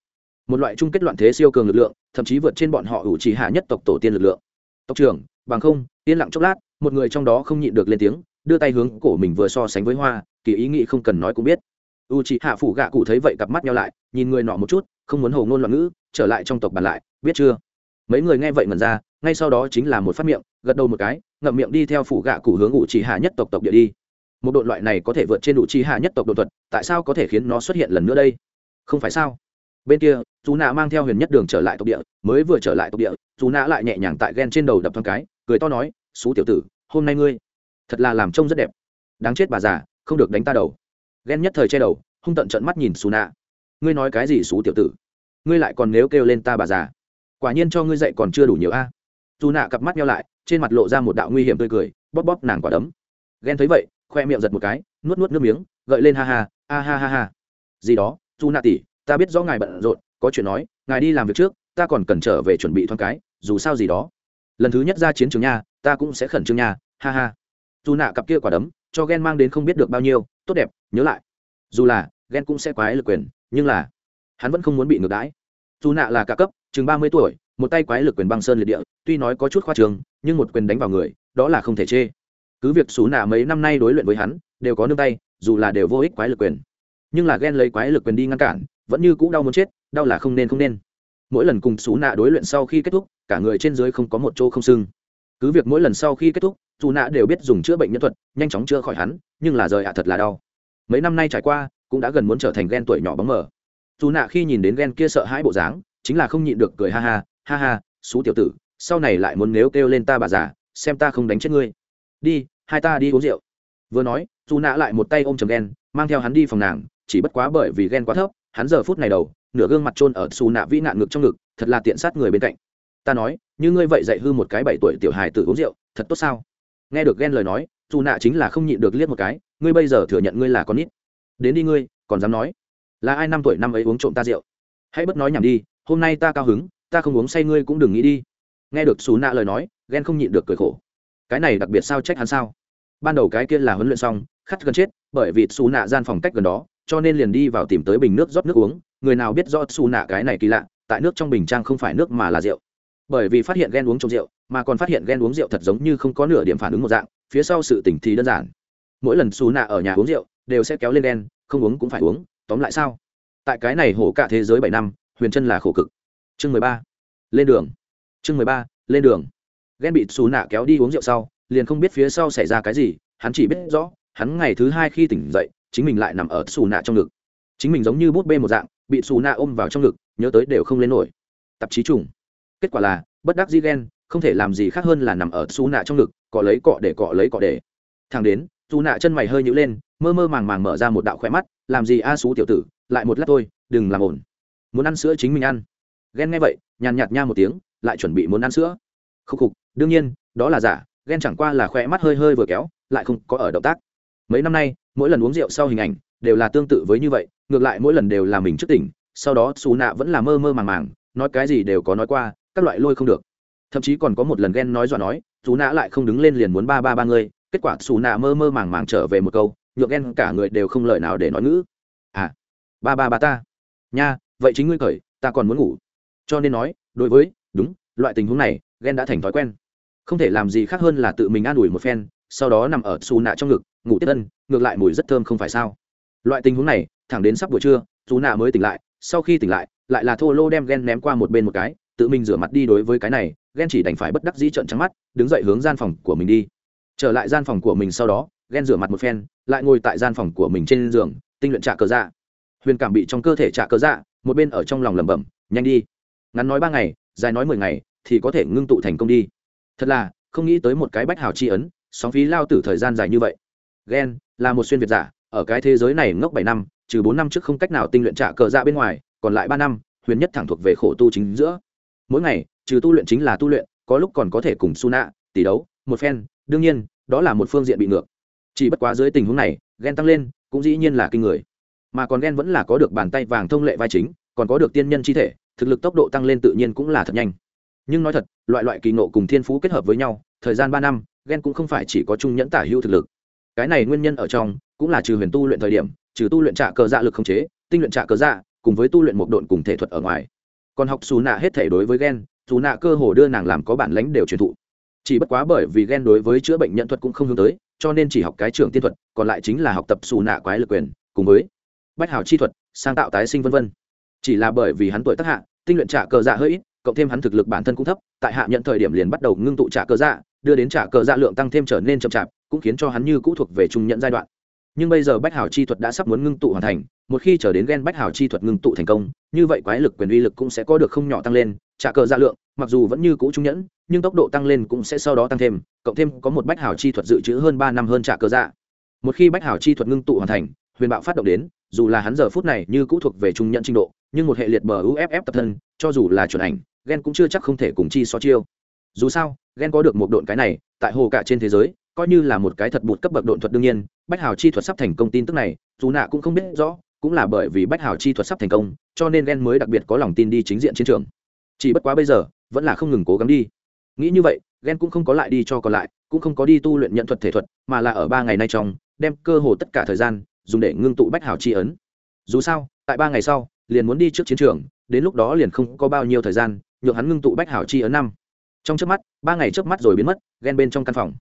Một loại chung kết loạn thế siêu cường lực lượng, thậm chí vượt trên bọn họ ủ trí hạ nhất tộc tổ tiên lực lượng. Tộc trưởng, bằng không, yên lặng chốc lát, một người trong đó không nhịn được lên tiếng, đưa tay hướng cổ mình vừa so sánh với hoa, kỳ ý nghĩ không cần nói cũng biết. U chị hạ phủ gạ cụ thấy vậy cặp mắt nhau lại, nhìn người nọ một chút, không muốn hầu ngôn loạn ngữ, trở lại trong tộc bàn lại, biết chưa? Mấy người nghe vậy ngẩn ra, ngay sau đó chính là một phát miệng, gật đầu một cái, ngậm miệng đi theo phủ gạ cụ hướng ủ chị hạ nhất tộc tộc địa đi một đội loại này có thể vượt trên đủ chi hạ nhất tộc đột thuật, tại sao có thể khiến nó xuất hiện lần nữa đây? Không phải sao? Bên kia dù nạ mang theo huyền nhất đường trở lại tộc địa, mới vừa trở lại tộc địa dù nạ lại nhẹ nhàng tại ghen trên đầu đập thoáng cái, cười to nói, xú tiểu tử, hôm nay ngươi thật là làm trông rất đẹp. Đáng chết bà già, không được đánh ta đầu. Ghen nhất thời che đầu, hung tận trận mắt nhìn xù nạ ngươi nói cái gì xú tiểu tử? Ngươi lại còn nếu kêu lên ta bà già? Quả nhiên cho ngươi dậy còn chưa đủ nhiều a. Dù nạ cặp mắt nhau lại, trên mặt lộ ra một đạo nguy hiểm tươi cười, bóp bóp nàng quả đấm. Ghen thấy vậy khoe miệng giật một cái, nuốt nuốt nước miếng, gợi lên ha ha, a ha ha ha. Gì đó dù nạ tỉ, ta biết rõ ngài bận rộn, có chuyện nói, ngài đi làm việc trước, ta còn cần trở về chuẩn bị thoáng cái, dù sao gì đó. Lần thứ nhất ra chiến trường nha, ta cũng sẽ khẩn trương nha, ha ha. Dù nạ cặp kia quả đấm, cho ghen mang đến không biết được bao nhiêu, tốt đẹp, nhớ lại. Dù là ghen cũng sẽ quái lực quyền, nhưng là, hắn vẫn không muốn bị ngược đãi. Dù nạ là cả cấp, chừng ba mươi tuổi, một tay quái lực quyền băng sơn liệt địa, tuy nói có chút khoa trường, nhưng một quyền đánh vào người, đó là không thể chê cứ việc xú nạ mấy năm nay đối luyện với hắn, đều có nương tay, dù là đều vô ích quái lực quyền. Nhưng là ghen lấy quái lực quyền đi ngăn cản, vẫn như cũ đau muốn chết, đau là không nên không nên. Mỗi lần cùng xú nạ đối luyện sau khi kết thúc, cả người trên dưới không có một chỗ không sưng. Cứ việc mỗi lần sau khi kết thúc dù nạ đều biết dùng chữa bệnh nhân thuật, nhanh chóng chữa khỏi hắn, nhưng là rời ạ thật là đau. Mấy năm nay trải qua, cũng đã gần muốn trở thành ghen tuổi nhỏ bóng mờ. Dù nạ khi nhìn đến ghen kia sợ hãi bộ dáng, chính là không nhịn được cười ha ha ha ha, xú tiểu tử, sau này lại muốn nếu kêu lên ta bà già, xem ta không đánh chết ngươi. Đi hai ta đi uống rượu. Vừa nói dù nạ lại một tay ôm chầm ghen, mang theo hắn đi phòng nàng, chỉ bất quá bởi vì ghen quá thấp, hắn giờ phút này đầu, nửa gương mặt trôn ở xù nạ vĩ nạn ngực trong ngực, thật là tiện sát người bên cạnh. Ta nói, như ngươi vậy dạy hư một cái bảy tuổi tiểu hài tử uống rượu, thật tốt sao? Nghe được ghen lời nói dù nạ chính là không nhịn được liếc một cái, ngươi bây giờ thừa nhận ngươi là con nít. Đến đi ngươi, còn dám nói? Là ai năm tuổi năm ấy uống trộm ta rượu? Hãy bất nói nhảm đi, hôm nay ta cao hứng, ta không uống say ngươi cũng đừng nghĩ đi. Nghe được xù nạ lời nói, ghen không nhịn được cười khổ cái này đặc biệt sao trách hắn sao? Ban đầu cái kia là huấn luyện xong khắt gần chết, bởi vì xù nạ gian phòng cách gần đó, cho nên liền đi vào tìm tới bình nước rót nước uống. Người nào biết rõ xù nạ cái này kỳ lạ, tại nước trong bình trang không phải nước mà là rượu. Bởi vì phát hiện ghen uống trong rượu, mà còn phát hiện ghen uống rượu thật giống như không có nửa điểm phản ứng một dạng, phía sau sự tỉnh thì đơn giản. Mỗi lần xù nạ ở nhà uống rượu, đều sẽ kéo lên đen không uống cũng phải uống, tóm lại sao? Tại cái này hổ cả thế giới bảy năm, huyền chân là khổ cực. Chương mười ba, lên đường. Chương mười ba, lên đường ghen bị xù nạ kéo đi uống rượu sau, liền không biết phía sau xảy ra cái gì, hắn chỉ biết rõ, hắn ngày thứ hai khi tỉnh dậy, chính mình lại nằm ở xù nạ trong ngực. Chính mình giống như bút bê một dạng, bị xù nạ ôm vào trong ngực, nhớ tới đều không lên nổi. Tạp chí trùng. Kết quả là, bất đắc di ghen, không thể làm gì khác hơn là nằm ở xù nạ trong ngực, cọ lấy cọ để cọ lấy cọ để. Thằng đến dù nạ chân mày hơi nhữ lên, mơ mơ màng màng mở ra một đạo khỏe mắt, làm gì a xú tiểu tử, lại một lát thôi, đừng làm ổn muốn ăn sữa chính mình ăn. Ghen nghe vậy, nhàn nhạt nha một tiếng, lại chuẩn bị muốn ăn sữa. Khúc khục đương nhiên, đó là giả, ghen chẳng qua là khoe mắt hơi hơi vừa kéo, lại không có ở động tác. Mấy năm nay, mỗi lần uống rượu sau hình ảnh đều là tương tự với như vậy, ngược lại mỗi lần đều là mình trước tỉnh, sau đó xù nạ vẫn là mơ mơ màng màng, nói cái gì đều có nói qua, các loại lôi không được. Thậm chí còn có một lần ghen nói dọa nói, xù nạ lại không đứng lên liền muốn ba ba ba người, kết quả xù nạ mơ mơ màng màng trở về một câu nhược ghen cả người đều không lời nào để nói ngữ. À ba ba ba ta. Nha, vậy chính ngươi cởi ta còn muốn ngủ. Cho nên nói, đối với, đúng, loại tình huống này, ghen đã thành thói quen không thể làm gì khác hơn là tự mình an ủi một phen, sau đó nằm ở xù nạ trong ngực, ngủ tiếp ân, ngược lại mùi rất thơm không phải sao. Loại tình huống này, thẳng đến sắp buổi trưa xù nạ mới tỉnh lại, sau khi tỉnh lại lại là thô lô đem ghen ném qua một bên một cái, tự mình rửa mặt đi đối với cái này ghen chỉ đành phải bất đắc dĩ trợn trắng mắt, đứng dậy hướng gian phòng của mình đi. Trở lại gian phòng của mình sau đó ghen rửa mặt một phen, lại ngồi tại gian phòng của mình trên giường, tinh luyện trả cờ dạ. Huyền cảm bị trong cơ thể trả cờ dạ một bên ở trong lòng lẩm bẩm, nhanh đi. Ngắn nói ba ngày, dài nói mười ngày, thì có thể ngưng tụ thành công đi thật là, không nghĩ tới một cái bách hào chi ấn, sóng phí lao tử thời gian dài như vậy. Ghen là một xuyên việt giả, ở cái thế giới này ngốc bảy năm, trừ bốn năm trước không cách nào tinh luyện trả cờ dạ bên ngoài, còn lại ba năm, huyền nhất thẳng thuộc về khổ tu chính giữa. Mỗi ngày, trừ tu luyện chính là tu luyện, có lúc còn có thể cùng su nạ tỷ đấu, một phen, đương nhiên, đó là một phương diện bị ngược. Chỉ bất quá dưới tình huống này ghen tăng lên, cũng dĩ nhiên là kinh người. Mà còn ghen vẫn là có được bàn tay vàng thông lệ vai chính, còn có được tiên nhân chi thể, thực lực tốc độ tăng lên tự nhiên cũng là thật nhanh nhưng nói thật, loại loại kỳ nộ cùng thiên phú kết hợp với nhau, thời gian ba năm ghen cũng không phải chỉ có trung nhẫn tả hữu thực lực. Cái này nguyên nhân ở trong, cũng là trừ huyền tu luyện thời điểm, trừ tu luyện trả cờ dạ lực không chế, tinh luyện trả cờ dạ cùng với tu luyện một độn cùng thể thuật ở ngoài. Còn học xù nạ hết thể đối với ghen xù nạ cơ hồ đưa nàng làm có bản lãnh đều truyền thụ. Chỉ bất quá bởi vì ghen đối với chữa bệnh nhận thuật cũng không hướng tới, cho nên chỉ học cái trường tiên thuật, còn lại chính là học tập xù nạ quái lực quyền, cùng với bách hảo chi thuật sang tạo tái sinh vân vân. Chỉ là bởi vì hắn tuổi tác hạ, tinh luyện trả cờ dạ hơi ít cộng thêm hắn thực lực bản thân cũng thấp, tại hạ nhận thời điểm liền bắt đầu ngưng tụ trả cờ dạ đưa đến trả cờ dạ lượng tăng thêm trở nên chậm chạp, cũng khiến cho hắn như cũ thuộc về trung nhận giai đoạn. Nhưng bây giờ bách hảo chi thuật đã sắp muốn ngưng tụ hoàn thành, một khi trở đến ghen bách hảo chi thuật ngưng tụ thành công, như vậy quái lực quyền uy lực cũng sẽ có được không nhỏ tăng lên, trả cờ dạ lượng, mặc dù vẫn như cũ trung nhẫn, nhưng tốc độ tăng lên cũng sẽ sau đó tăng thêm, cộng thêm có một bách hảo chi thuật dự trữ hơn ba năm hơn trả cờ dạ. Một khi bách hảo chi thuật ngưng tụ hoàn thành, huyền bạo phát động đến, dù là hắn giờ phút này như cũ thuộc về trung nhẫn trình độ, nhưng một hệ liệt bờ uff tập thân, cho dù là chuẩn ảnh ghen cũng chưa chắc không thể cùng chi so chiêu. Dù sao ghen có được một độn cái này, tại hồ cả trên thế giới, coi như là một cái thật bụt cấp bậc độn thuật đương nhiên, bách hào chi thuật sắp thành công tin tức này, dù nạ cũng không biết rõ, cũng là bởi vì bách hào chi thuật sắp thành công, cho nên ghen mới đặc biệt có lòng tin đi chính diện chiến trường. Chỉ bất quá bây giờ, vẫn là không ngừng cố gắng đi. Nghĩ như vậy ghen cũng không có lại đi cho còn lại, cũng không có đi tu luyện nhận thuật thể thuật, mà là ở ba ngày nay trong, đem cơ hồ tất cả thời gian, dùng để ngưng tụ bách hào chi ấn. Dù sao, tại ba ngày sau, liền muốn đi trước chiến trường, đến lúc đó liền không có bao nhiêu thời gian nhượng hắn ngưng tụ bách hảo chi ấn năm. Trong trước mắt, ba ngày trước mắt rồi biến mất ghen bên trong căn phòng.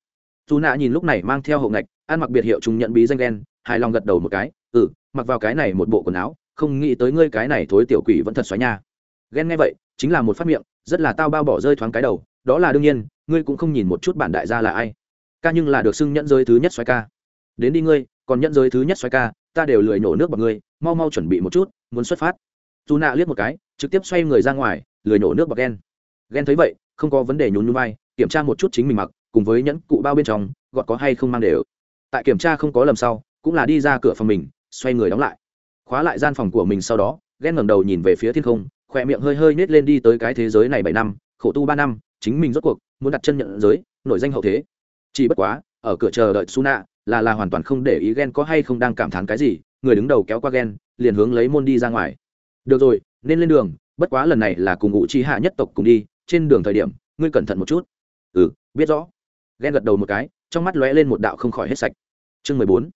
Dù nạ nhìn lúc này mang theo hậu ngạch, ăn mặc biệt hiệu chúng nhận bí danh ghen hài lòng gật đầu một cái ừ mặc vào cái này một bộ quần áo, không nghĩ tới ngươi cái này thối tiểu quỷ vẫn thật xoáy nha. Ghen nghe vậy, chính là một phát miệng, rất là tao bao bỏ rơi thoáng cái đầu, đó là đương nhiên, ngươi cũng không nhìn một chút bản đại gia là ai. Ca nhưng là được xưng nhận giới thứ nhất xoáy ca. Đến đi ngươi, còn nhận giới thứ nhất xoáy ca, ta đều lười nổ nước bằng ngươi, mau mau chuẩn bị một chút, muốn xuất phát. Dù nạ liếc một cái, trực tiếp xoay người ra ngoài lười nổ nước bọc ghen. Ghen thấy vậy, không có vấn đề nhún nhún vai, kiểm tra một chút chính mình mặc, cùng với nhẫn cụ bao bên trong gọn có hay không mang đều. Tại kiểm tra không có lầm sau, cũng là đi ra cửa phòng mình, xoay người đóng lại. Khóa lại gian phòng của mình sau đó, ghen ngẩng đầu nhìn về phía thiên không, khỏe miệng hơi hơi nết lên đi tới cái thế giới này bảy năm, khổ tu ba năm, chính mình rốt cuộc muốn đặt chân nhận giới, nổi danh hậu thế. Chỉ bất quá, ở cửa chờ đợi su nạ là là hoàn toàn không để ý ghen có hay không đang cảm thán cái gì, người đứng đầu kéo qua ghen, liền hướng lấy môn đi ra ngoài. Được rồi, nên lên đường bất quá lần này là cùng ngụ chi hạ nhất tộc cùng đi, trên đường thời điểm, ngươi cẩn thận một chút. Ừ biết rõ. Ghen gật đầu một cái, trong mắt lóe lên một đạo không khỏi hết sạch. Chương mười bốn.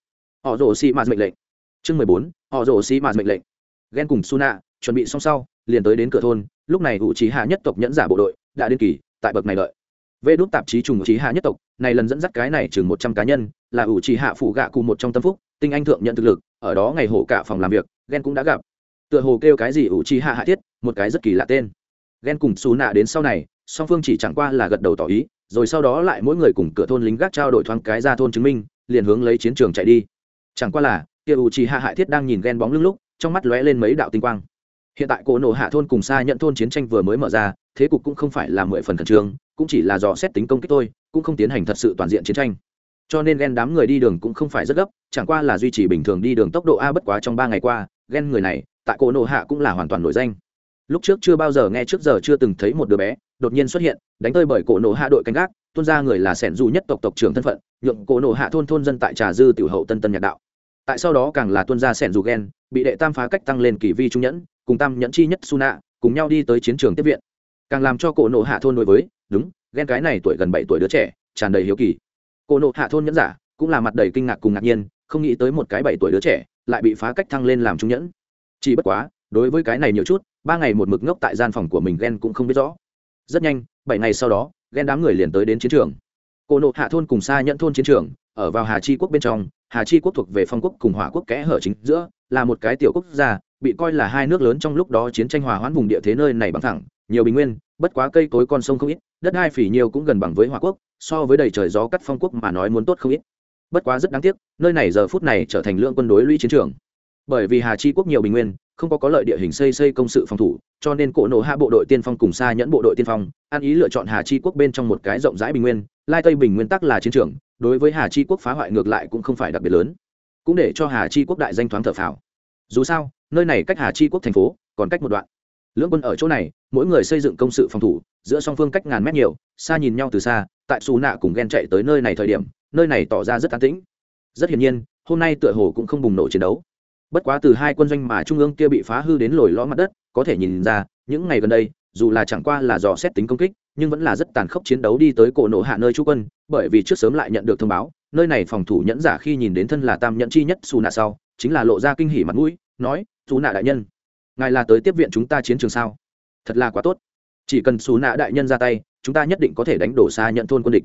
Họ rồ xi mạt mệnh lệnh. Chương mười bốn. Họ rồ xi mạt mệnh lệnh. Ghen cùng suna, chuẩn bị xong sau, liền tới đến cửa thôn, lúc này ngụ Chi hạ nhất tộc nhẫn giả bộ đội đã đến kỳ, tại bậc này đợi. Vê đốt tạp chí trùng trí hạ nhất tộc, này lần dẫn dắt cái này chừng một trăm cá nhân, là ủ trì hạ phụ gạ cùng một trong tâm phúc, tinh anh thượng nhận thực lực, ở đó ngày hổ cả phòng làm việc, ghen cũng đã gặp tựa hồ kêu cái gì ủ trì hạ hạ tiết một cái rất kỳ lạ tên. Ghen cùng xù nạ đến sau này, song phương chỉ chẳng qua là gật đầu tỏ ý, rồi sau đó lại mỗi người cùng cửa thôn lính gác trao đổi thoáng cái ra thôn chứng minh, liền hướng lấy chiến trường chạy đi. Chẳng qua là, kia ủ trì hạ hạ thiết đang nhìn ghen bóng lưng lúc, trong mắt lóe lên mấy đạo tinh quang. Hiện tại cổ nổ hạ thôn cùng xa nhận thôn chiến tranh vừa mới mở ra, thế cục cũng không phải là mười phần khẩn trương, cũng chỉ là dò xét tính công kích thôi, cũng không tiến hành thật sự toàn diện chiến tranh. Cho nên ghen đám người đi đường cũng không phải rất gấp, chẳng qua là duy trì bình thường đi đường tốc độ a bất quá trong ba ngày qua ghen người này, tại cổ nộ hạ cũng là hoàn toàn nổi danh. Lúc trước chưa bao giờ nghe trước giờ chưa từng thấy một đứa bé đột nhiên xuất hiện, đánh tơi bởi cổ nộ hạ đội canh gác, tuôn ra người là sẻn dù nhất tộc tộc trưởng thân phận, nhượng cổ nộ hạ thôn thôn dân tại trà dư tiểu hậu tân tân nhạc đạo. Tại sau đó càng là tuân ra sẻn dù ghen bị đệ tam phá cách tăng lên kỳ vi trung nhẫn, cùng tam nhẫn chi nhất su nạ cùng nhau đi tới chiến trường tiếp viện. Càng làm cho cổ nộ hạ thôn đối với, đúng ghen cái này tuổi gần bảy tuổi đứa trẻ, tràn đầy hiếu kỳ. Cổ nộ hạ thôn nhẫn giả cũng là mặt đầy kinh ngạc cùng ngạc nhiên, không nghĩ tới một cái bảy tuổi đứa trẻ lại bị phá cách thăng lên làm trung nhẫn. Chỉ bất quá, đối với cái này nhiều chút, ba ngày một mực ngốc tại gian phòng của mình ghen cũng không biết rõ. Rất nhanh, bảy ngày sau đó ghen đám người liền tới đến chiến trường. Cổ nộ hạ thôn cùng xa nhận thôn chiến trường, ở vào hà chi quốc bên trong, hà chi quốc thuộc về phong quốc cùng hỏa quốc kẽ hở chính giữa, là một cái tiểu quốc gia, bị coi là hai nước lớn trong lúc đó chiến tranh hòa hoãn vùng địa thế nơi này bằng thẳng, nhiều bình nguyên, bất quá cây cối con sông không ít, đất hai phỉ nhiều cũng gần bằng với hỏa quốc, so với đầy trời gió cắt phong quốc mà nói muốn tốt không ít bất quá rất đáng tiếc, nơi này giờ phút này trở thành lượng quân đối lũy chiến trường. Bởi vì hà chi quốc nhiều bình nguyên, không có có lợi địa hình xây xây công sự phòng thủ, cho nên cổ nổ hạ bộ đội tiên phong cùng xa nhẫn bộ đội tiên phong, ăn ý lựa chọn hà chi quốc bên trong một cái rộng rãi bình nguyên, lai tây bình nguyên tắc là chiến trường, đối với hà chi quốc phá hoại ngược lại cũng không phải đặc biệt lớn. Cũng để cho hà chi quốc đại danh thoáng thở phào. Dù sao, nơi này cách hà chi quốc thành phố còn cách một đoạn. Lưỡng quân ở chỗ này, mỗi người xây dựng công sự phòng thủ, giữa song phương cách ngàn mét nhiều, xa nhìn nhau từ xa, tại xù nạ cùng ghen chạy tới nơi này thời điểm nơi này tỏ ra rất an tĩnh. Rất hiển nhiên, hôm nay tựa hồ cũng không bùng nổ chiến đấu. Bất quá từ hai quân doanh mà trung ương kia bị phá hư đến lồi lõm mặt đất, có thể nhìn ra, những ngày gần đây, dù là chẳng qua là dò xét tính công kích, nhưng vẫn là rất tàn khốc chiến đấu đi tới cổ nổ hạ nơi chú quân, bởi vì trước sớm lại nhận được thông báo, nơi này phòng thủ nhẫn giả khi nhìn đến thân là tam nhẫn chi nhất xù nạ sau, chính là lộ ra kinh hỉ mặt mũi, nói xù nạ đại nhân, ngài là tới tiếp viện chúng ta chiến trường sao? Thật là quá tốt. Chỉ cần xù nạ đại nhân ra tay, chúng ta nhất định có thể đánh đổ xa nhận thôn quân địch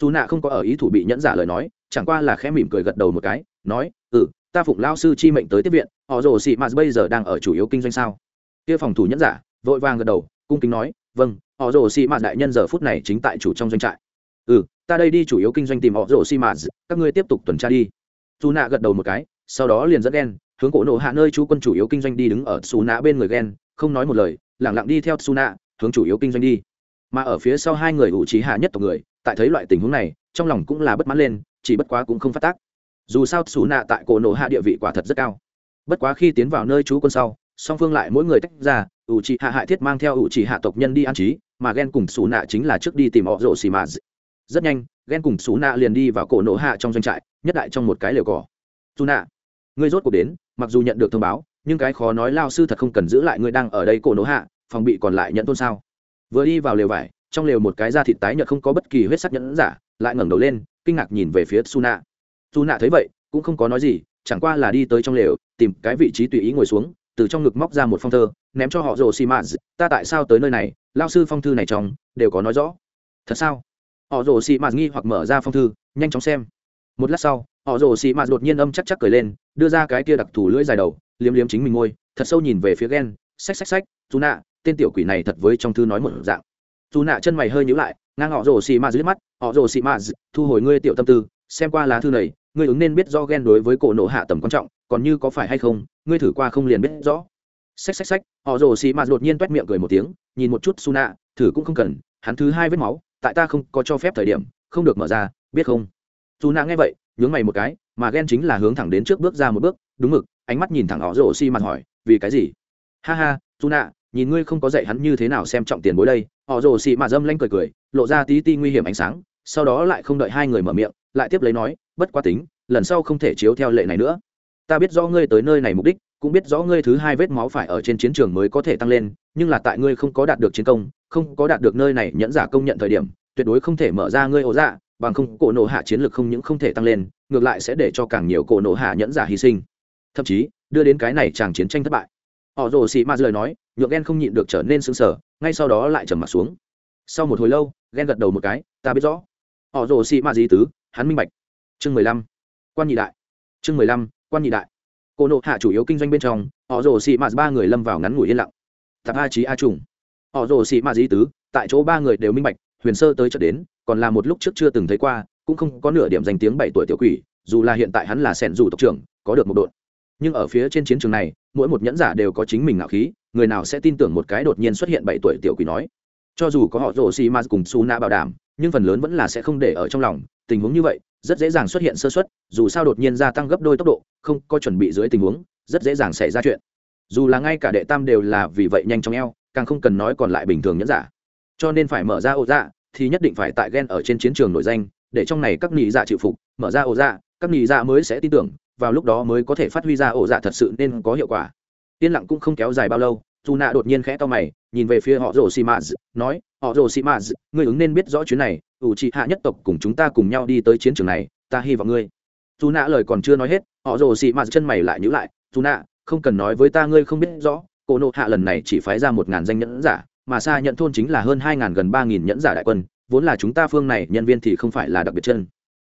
dù nạ không có ở ý thủ bị nhẫn giả lời nói, chẳng qua là khẽ mỉm cười gật đầu một cái, nói ừ ta phụng lao sư chi mệnh tới tiếp viện, họ rồ xị mạt bây giờ đang ở chủ yếu kinh doanh sao? Kia phòng thủ nhẫn giả, vội vàng gật đầu, cung kính nói vâng họ rồ xị mạt đại nhân giờ phút này chính tại chủ trong doanh trại. Ừ ta đây đi chủ yếu kinh doanh tìm họ rồ xị mạt các ngươi tiếp tục tuần tra đi. Dù nạ gật đầu một cái, sau đó liền dẫn ghen, hướng cổ nộ hạ nơi chú quân chủ yếu kinh doanh đi đứng ở xù nạ bên người ghen, không nói một lời lẳng lặng đi theo xù nạ hướng chủ yếu kinh doanh đi mà ở phía sau hai người ủ trí hạ nhất tộc người, tại thấy loại tình huống này, trong lòng cũng là bất mãn lên, chỉ bất quá cũng không phát tác. Dù sao xù nạ tại cổ nổ hạ địa vị quả thật rất cao. Bất quá khi tiến vào nơi trú quân sau, song phương lại mỗi người tách ra, ủ trì hạ hại thiết mang theo ủ trì hạ tộc nhân đi an trí, mà ghen cùng xù nạ chính là trước đi tìm họ rộ xì mà rất nhanh ghen cùng xù nạ liền đi vào cổ nổ hạ trong doanh trại, nhất đại trong một cái lều cỏ. Dù nạ, ngươi rốt cuộc đến, mặc dù nhận được thông báo, nhưng cái khó nói lao sư thật không cần giữ lại ngươi đang ở đây cổ nổ hạ, phòng bị còn lại nhận tôn sao? Vừa đi vào lều vải, trong lều một cái da thịt tái nhợt không có bất kỳ huyết sắc nhẫn giả, lại ngẩng đầu lên, kinh ngạc nhìn về phía suna. Nạ nạ thấy vậy, cũng không có nói gì, chẳng qua là đi tới trong lều, tìm cái vị trí tùy ý ngồi xuống, từ trong ngực móc ra một phong thơ, ném cho họ rồ xì mạt ta tại sao tới nơi này? Lao sư phong thư này trong, đều có nói rõ. Thật sao? Họ rồ xì mạt nghi hoặc mở ra phong thư, nhanh chóng xem. Một lát sau, họ rồ xì mạt đột nhiên âm chắc chắc cười lên, đưa ra cái kia đặc thù lưỡi dài đầu, liếm liếm chính mình ngôi thật sâu nhìn về phía ghen xách xách xách dù nạ tên tiểu quỷ này thật với trong thư nói một dạng. Dù nạ chân mày hơi nhíu lại, ngang họ rồ xì ma dưới mắt, họ rồ xì ma, thu hồi ngươi tiểu tâm tư, xem qua lá thư này, ngươi ứng nên biết do ghen đối với cổ nộ hạ tầm quan trọng, còn như có phải hay không, ngươi thử qua không liền biết rõ. Xách xách xách, họ rồ xì ma đột nhiên t miệng cười một tiếng, nhìn một chút su nạ, thử cũng không cần, hắn thứ hai vết máu, tại ta không có cho phép thời điểm, không được mở ra, biết không? Dù nạ nghe vậy, nhướng mày một cái, mà ghen chính là hướng thẳng đến trước bước ra một bước, đúng mực, ánh mắt nhìn thẳng họ rồ xì mạt hỏi, vì cái gì? Ha ha dù nạ nhìn ngươi không có dạy hắn như thế nào xem trọng tiền bối đây, họ rồ xị mà dâm lanh cười cười, lộ ra tí ti nguy hiểm ánh sáng, sau đó lại không đợi hai người mở miệng, lại tiếp lấy nói, bất quá tính, lần sau không thể chiếu theo lệ này nữa. Ta biết rõ ngươi tới nơi này mục đích, cũng biết rõ ngươi thứ hai vết máu phải ở trên chiến trường mới có thể tăng lên, nhưng là tại ngươi không có đạt được chiến công, không có đạt được nơi này nhẫn giả công nhận thời điểm, tuyệt đối không thể mở ra ngươi ổ dạ bằng không cổ nổ hạ chiến lược không những không thể tăng lên, ngược lại sẽ để cho càng nhiều cổ nổ hạ nhẫn giả hy sinh. Thậm chí, đưa đến cái này chàng chiến tranh thất bại. Họ rồ xì ma lời nói nhượng ghen không nhịn được trở nên sững sờ, ngay sau đó lại trầm mặt xuống. Sau một hồi lâu, ghen gật đầu một cái, ta biết rõ. Họ rồ xì ma di tứ, hắn minh bạch. Chương mười lăm. Quan nhị đại. Chương mười lăm, quan nhị đại. Cô nộ hạ chủ yếu kinh doanh bên trong, họ rồ xì ma ba người lâm vào ngắn ngủi yên lặng. Tập a trí a trùng. Họ rồ xì ma di tứ, tại chỗ ba người đều minh bạch, huyền sơ tới chợt đến, còn là một lúc trước chưa từng thấy qua, cũng không có nửa điểm danh tiếng bảy tuổi tiểu quỷ, dù là hiện tại hắn là sẻn dù tộc trưởng, có được một đội nhưng ở phía trên chiến trường này, mỗi một nhẫn giả đều có chính mình ngạo khí, người nào sẽ tin tưởng một cái đột nhiên xuất hiện bảy tuổi tiểu quỷ nói. Cho dù có họ rổ xì ma cùng su na bảo đảm, nhưng phần lớn vẫn là sẽ không để ở trong lòng. Tình huống như vậy, rất dễ dàng xuất hiện sơ xuất dù sao đột nhiên gia tăng gấp đôi tốc độ, không có chuẩn bị dưới tình huống, rất dễ dàng xảy ra chuyện. Dù là ngay cả đệ tam đều là vì vậy nhanh chóng eo, càng không cần nói còn lại bình thường nhẫn giả. Cho nên phải mở ra ô dạ thì nhất định phải tại ghen ở trên chiến trường nổi danh, để trong này các nghị dạ chịu phục. Mở ra ô dạ các nghị dạ mới sẽ tin tưởng vào lúc đó mới có thể phát huy ra ổ dạ thật sự nên có hiệu quả. Yên lặng cũng không kéo dài bao lâu dù nạ đột nhiên khẽ to mày, nhìn về phía họ rồ xì mã nói, họ rồ xì mã ngươi ứng nên biết rõ chuyến này, ủ trị hạ nhất tộc cùng chúng ta cùng nhau đi tới chiến trường này, ta hy vọng ngươi. Dù nạ lời còn chưa nói hết, họ rồ xì mã chân mày lại nhữ lại dù nạ không cần nói với ta ngươi không biết rõ cô nộ hạ lần này chỉ phái ra một ngàn danh nhẫn giả, mà xa nhận thôn chính là hơn hai ngàn gần ba nghìn nhẫn giả đại quân, vốn là chúng ta phương này nhân viên thì không phải là đặc biệt chân.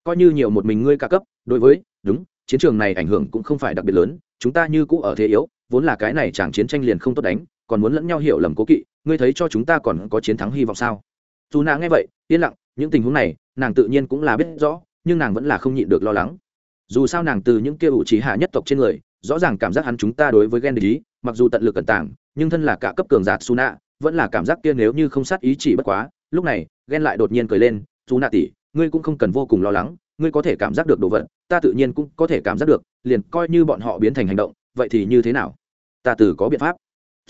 Coi như nhiều một mình ngươi ca cấp, đối với, đúng chiến trường này ảnh hưởng cũng không phải đặc biệt lớn, chúng ta như cũ ở thế yếu, vốn là cái này chẳng chiến tranh liền không tốt đánh, còn muốn lẫn nhau hiểu lầm cố kỵ, ngươi thấy cho chúng ta còn có chiến thắng hy vọng sao? Dù nàng nghe vậy, yên lặng, những tình huống này, nàng tự nhiên cũng là biết rõ, nhưng nàng vẫn là không nhịn được lo lắng. Dù sao nàng từ những kia ủ trí hạ nhất tộc trên người, rõ ràng cảm giác hắn chúng ta đối với ghen ý mặc dù tận lực cẩn tảng nhưng thân là cả cấp cường giạt su nạ vẫn là cảm giác kia nếu như không sát ý chỉ bất quá. Lúc này ghen lại đột nhiên cười lên dù nạ tỷ, ngươi cũng không cần vô cùng lo lắng ngươi có thể cảm giác được đồ vật, ta tự nhiên cũng có thể cảm giác được, liền coi như bọn họ biến thành hành động, vậy thì như thế nào? Ta từ có biện pháp.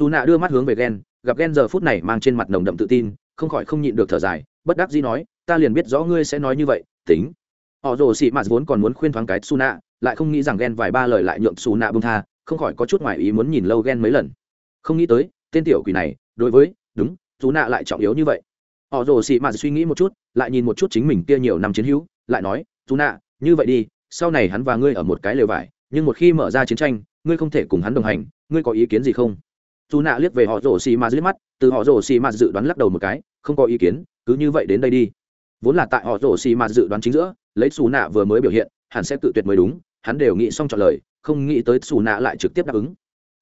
Dù nạ đưa mắt hướng về ghen gặp ghen giờ phút này mang trên mặt nồng đậm tự tin, không khỏi không nhịn được thở dài, bất đắc dĩ nói, ta liền biết rõ ngươi sẽ nói như vậy, tính. Họ rồ xị mạt vốn còn muốn khuyên thoáng cái su nạ lại không nghĩ rằng ghen vài ba lời lại nhượng su nạ bông tha, không khỏi có chút ngoài ý muốn nhìn lâu ghen mấy lần. Không nghĩ tới, tên tiểu quỷ này, đối với, đúng su nạ lại trọng yếu như vậy. Họ rồ xị mạt suy nghĩ một chút, lại nhìn một chút chính mình kia nhiều năm chiến hữu, lại nói dù nạ, như vậy đi, sau này hắn và ngươi ở một cái lều vải, nhưng một khi mở ra chiến tranh, ngươi không thể cùng hắn đồng hành, ngươi có ý kiến gì không? Dù nạ liếc về họ rổ xì ma liếc mắt, từ họ rổ xì ma dự đoán lắc đầu một cái, không có ý kiến, cứ như vậy đến đây đi. Vốn là tại họ rổ xì ma dự đoán chính giữa, lấy xù nạ vừa mới biểu hiện hắn sẽ tự tuyệt mới đúng, hắn đều nghĩ xong trả lời, không nghĩ tới xù nạ lại trực tiếp đáp ứng.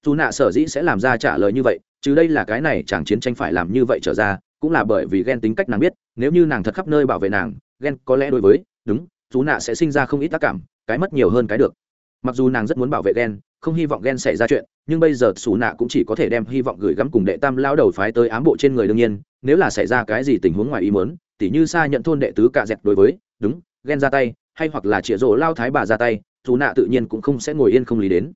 Dù nạ sở dĩ sẽ làm ra trả lời như vậy, chứ đây là cái này chẳng chiến tranh phải làm như vậy trở ra, cũng là bởi vì ghen tính cách nàng biết, nếu như nàng thật khắp nơi bảo vệ nàng, ghen có lẽ đối với, đúng dù nạ sẽ sinh ra không ít tác cảm, cái mất nhiều hơn cái được. Mặc dù nàng rất muốn bảo vệ ghen không hy vọng ghen xảy ra chuyện, nhưng bây giờ xù nạ cũng chỉ có thể đem hy vọng gửi gắm cùng đệ tam lao đầu phái tới ám bộ trên người đương nhiên, nếu là xảy ra cái gì tình huống ngoài ý muốn, tỉ như xa nhận thôn đệ tứ cạ dẹt đối với, đúng ghen ra tay, hay hoặc là chĩa rổ lao thái bà ra tay dù nạ tự nhiên cũng không sẽ ngồi yên không lý đến.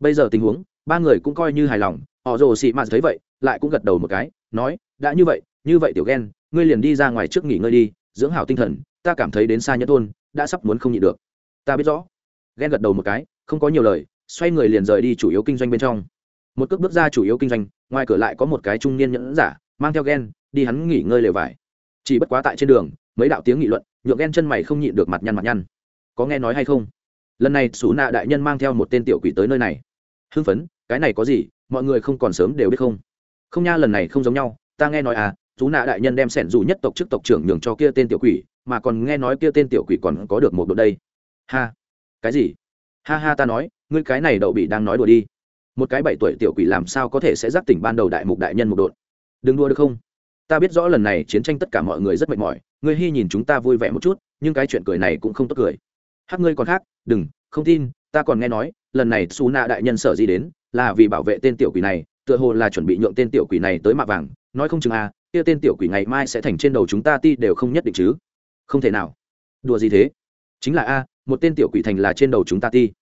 Bây giờ tình huống, ba người cũng coi như hài lòng, họ rồ xị mạt thấy vậy, lại cũng gật đầu một cái, nói, đã như vậy như vậy tiểu ghen ngươi liền đi ra ngoài trước nghỉ ngơi đi, dưỡng hảo tinh thần, ta cảm thấy đến xa nhẫn thôn đã sắp muốn không nhịn được. Ta biết rõ. Ghen gật đầu một cái, không có nhiều lời, xoay người liền rời đi chủ yếu kinh doanh bên trong. Một cước bước ra chủ yếu kinh doanh, ngoài cửa lại có một cái trung niên nhẫn giả, mang theo ghen, đi hắn nghỉ ngơi lều vải. Chỉ bất quá tại trên đường, mấy đạo tiếng nghị luận, nhượng ghen chân mày không nhịn được mặt nhăn mặt nhăn. Có nghe nói hay không? Lần này xú nạ đại nhân mang theo một tên tiểu quỷ tới nơi này. Hưng phấn, cái này có gì? Mọi người không còn sớm đều biết không? Không nha, lần này không giống nhau. Ta nghe nói à chú nạ đại nhân đem sẻn dù nhất tộc chức tộc trưởng nhường cho kia tên tiểu quỷ mà còn nghe nói kia tên tiểu quỷ còn có được một độ đây. Ha, cái gì? Ha ha, ta nói, ngươi cái này đậu bị đang nói đùa đi. Một cái bảy tuổi tiểu quỷ làm sao có thể sẽ giác tỉnh ban đầu đại mục đại nhân một đột đừng đua được không? Ta biết rõ lần này chiến tranh tất cả mọi người rất mệt mỏi, ngươi hy nhìn chúng ta vui vẻ một chút, nhưng cái chuyện cười này cũng không tốt cười. Hát ngươi còn khác, đừng, không tin, ta còn nghe nói, lần này xù nạ đại nhân sở gì đến, là vì bảo vệ tên tiểu quỷ này, tựa hồ là chuẩn bị nhượng tên tiểu quỷ này tới mạ vàng, nói không chừng à kia tên tiểu quỷ ngày mai sẽ thành trên đầu chúng ta ti đều không nhất định chứ không thể nào. Đùa gì thế? Chính là a, một tên tiểu quỷ thành là trên đầu chúng ta ti.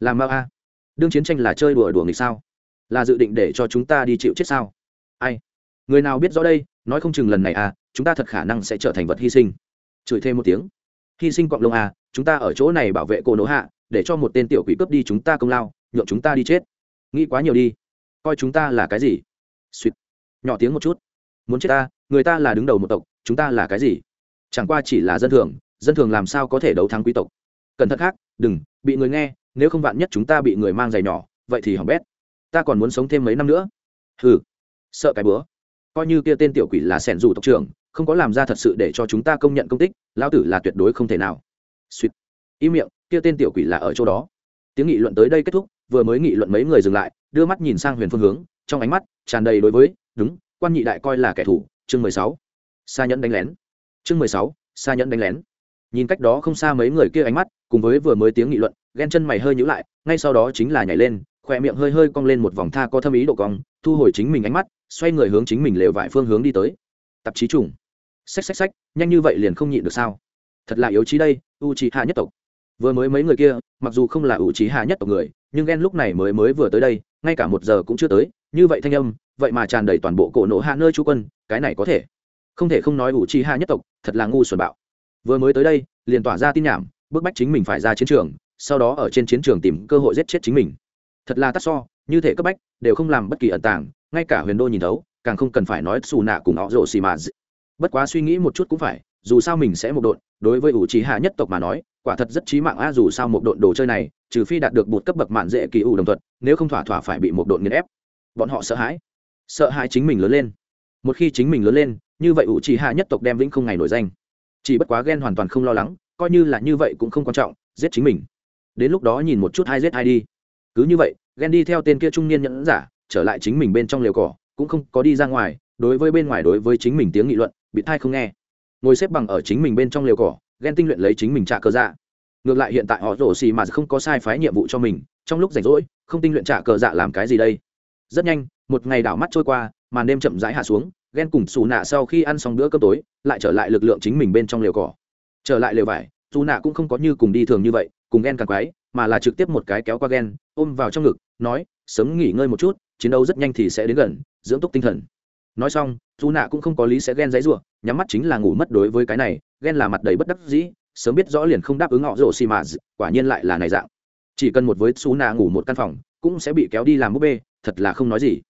Làm mau a. Đương chiến tranh là chơi đùa đùa nghịch sao? Là dự định để cho chúng ta đi chịu chết sao? Ai? Người nào biết rõ đây? Nói không chừng lần này à chúng ta thật khả năng sẽ trở thành vật hy sinh. Chửi thêm một tiếng. Hy sinh cọng lông à chúng ta ở chỗ này bảo vệ cô nỗ hạ, để cho một tên tiểu quỷ cướp đi chúng ta công lao, nhượng chúng ta đi chết. Nghĩ quá nhiều đi. Coi chúng ta là cái gì? Suýt. Nhỏ tiếng một chút. Muốn chết ta, người ta là đứng đầu một tộc, chúng ta là cái gì? Chẳng qua chỉ là dân thường dân thường làm sao có thể đấu thắng quý tộc. Cẩn thận khác, đừng, bị người nghe, nếu không vạn nhất chúng ta bị người mang giày nhỏ, vậy thì hỏng bét. Ta còn muốn sống thêm mấy năm nữa. Hừ, sợ cái bữa. Coi như kia tên tiểu quỷ là sẻn dù tộc trưởng, không có làm ra thật sự để cho chúng ta công nhận công tích, lão tử là tuyệt đối không thể nào. Suýt y miệng, kia tên tiểu quỷ là ở chỗ đó. Tiếng nghị luận tới đây kết thúc, vừa mới nghị luận mấy người dừng lại, đưa mắt nhìn sang huyền phương hướng, trong ánh mắt tràn đầy đối với, đúng, quan nhị đại coi là kẻ thù, chương mười sáu. Xa nhẫn đánh lén chương mười sáu xa nhẫn đánh lén. Nhìn cách đó không xa mấy người kia ánh mắt, cùng với vừa mới tiếng nghị luận, ghen chân mày hơi nhữ lại, ngay sau đó chính là nhảy lên khoe miệng hơi hơi cong lên một vòng tha có thâm ý độ cong, thu hồi chính mình ánh mắt, xoay người hướng chính mình lều vải phương hướng đi tới. Tạp chí trùng. Xách xách xách, nhanh như vậy liền không nhịn được sao? Thật là yếu trí đây u trí hạ nhất tộc. Vừa mới mấy người kia, mặc dù không là u trí hạ nhất tộc người, nhưng ghen lúc này mới mới vừa tới đây, ngay cả một giờ cũng chưa tới, như vậy thanh âm, vậy mà tràn đầy toàn bộ cổ nổ hạ nơi chú quân, cái này có thể không thể không nói ủ trì hạ nhất tộc, thật là ngu xuẩn bạo. Vừa mới tới đây, liền tỏa ra tin nhảm, bức bách chính mình phải ra chiến trường, sau đó ở trên chiến trường tìm cơ hội giết chết chính mình. Thật là tắt so, như thể cấp bách, đều không làm bất kỳ ẩn tàng, ngay cả huyền đô nhìn thấu, càng không cần phải nói xù nạ cùng họ rồ xì mà bất quá suy nghĩ một chút cũng phải, dù sao mình sẽ một độn, đối với ủ trí hạ nhất tộc mà nói, quả thật rất trí mạng a dù sao một độn đồ chơi này, trừ phi đạt được một cấp bậc mạn dễ kỳ ủ đồng thuật nếu không thỏa thỏa phải bị một độn nghiền ép. Bọn họ sợ hãi. Sợ hãi chính mình lớn lên. Một khi chính mình lớn lên như vậy ủ trí hạ nhất tộc đem vĩnh không ngày nổi danh. Chỉ bất quá ghen hoàn toàn không lo lắng, coi như là như vậy cũng không quan trọng, giết chính mình. Đến lúc đó nhìn một chút hai giết hai đi. Cứ như vậy ghen đi theo tên kia trung niên nhẫn giả, trở lại chính mình bên trong liều cỏ, cũng không có đi ra ngoài, đối với bên ngoài đối với chính mình tiếng nghị luận, bị thai không nghe. Ngồi xếp bằng ở chính mình bên trong liều cỏ ghen tinh luyện lấy chính mình trả cờ dạ. Ngược lại hiện tại họ rổ xì mà không có sai phái nhiệm vụ cho mình, trong lúc rảnh rỗi, không tinh luyện trả cờ dạ làm cái gì đây? Rất nhanh, một ngày đảo mắt trôi qua, màn đêm chậm rãi hạ xuống ghen cùng xù nạ sau khi ăn xong bữa cơm tối, lại trở lại lực lượng chính mình bên trong liều cỏ. Trở lại lều vải dù nạ cũng không có như cùng đi thường như vậy, cùng ghen càng quái, mà là trực tiếp một cái kéo qua ghen, ôm vào trong ngực, nói, sớm nghỉ ngơi một chút, chiến đấu rất nhanh thì sẽ đến gần, dưỡng túc tinh thần. Nói xong dù nạ cũng không có lý sẽ ghen giấy ruộng nhắm mắt chính là ngủ mất đối với cái này, ghen là mặt đầy bất đắc dĩ, sớm biết rõ liền không đáp ứng họ rổ xì mà quả nhiên lại là này dạng. Chỉ cần một với xú nạ ngủ một căn phòng, cũng sẽ bị kéo đi làm búp bê, thật là không nói gì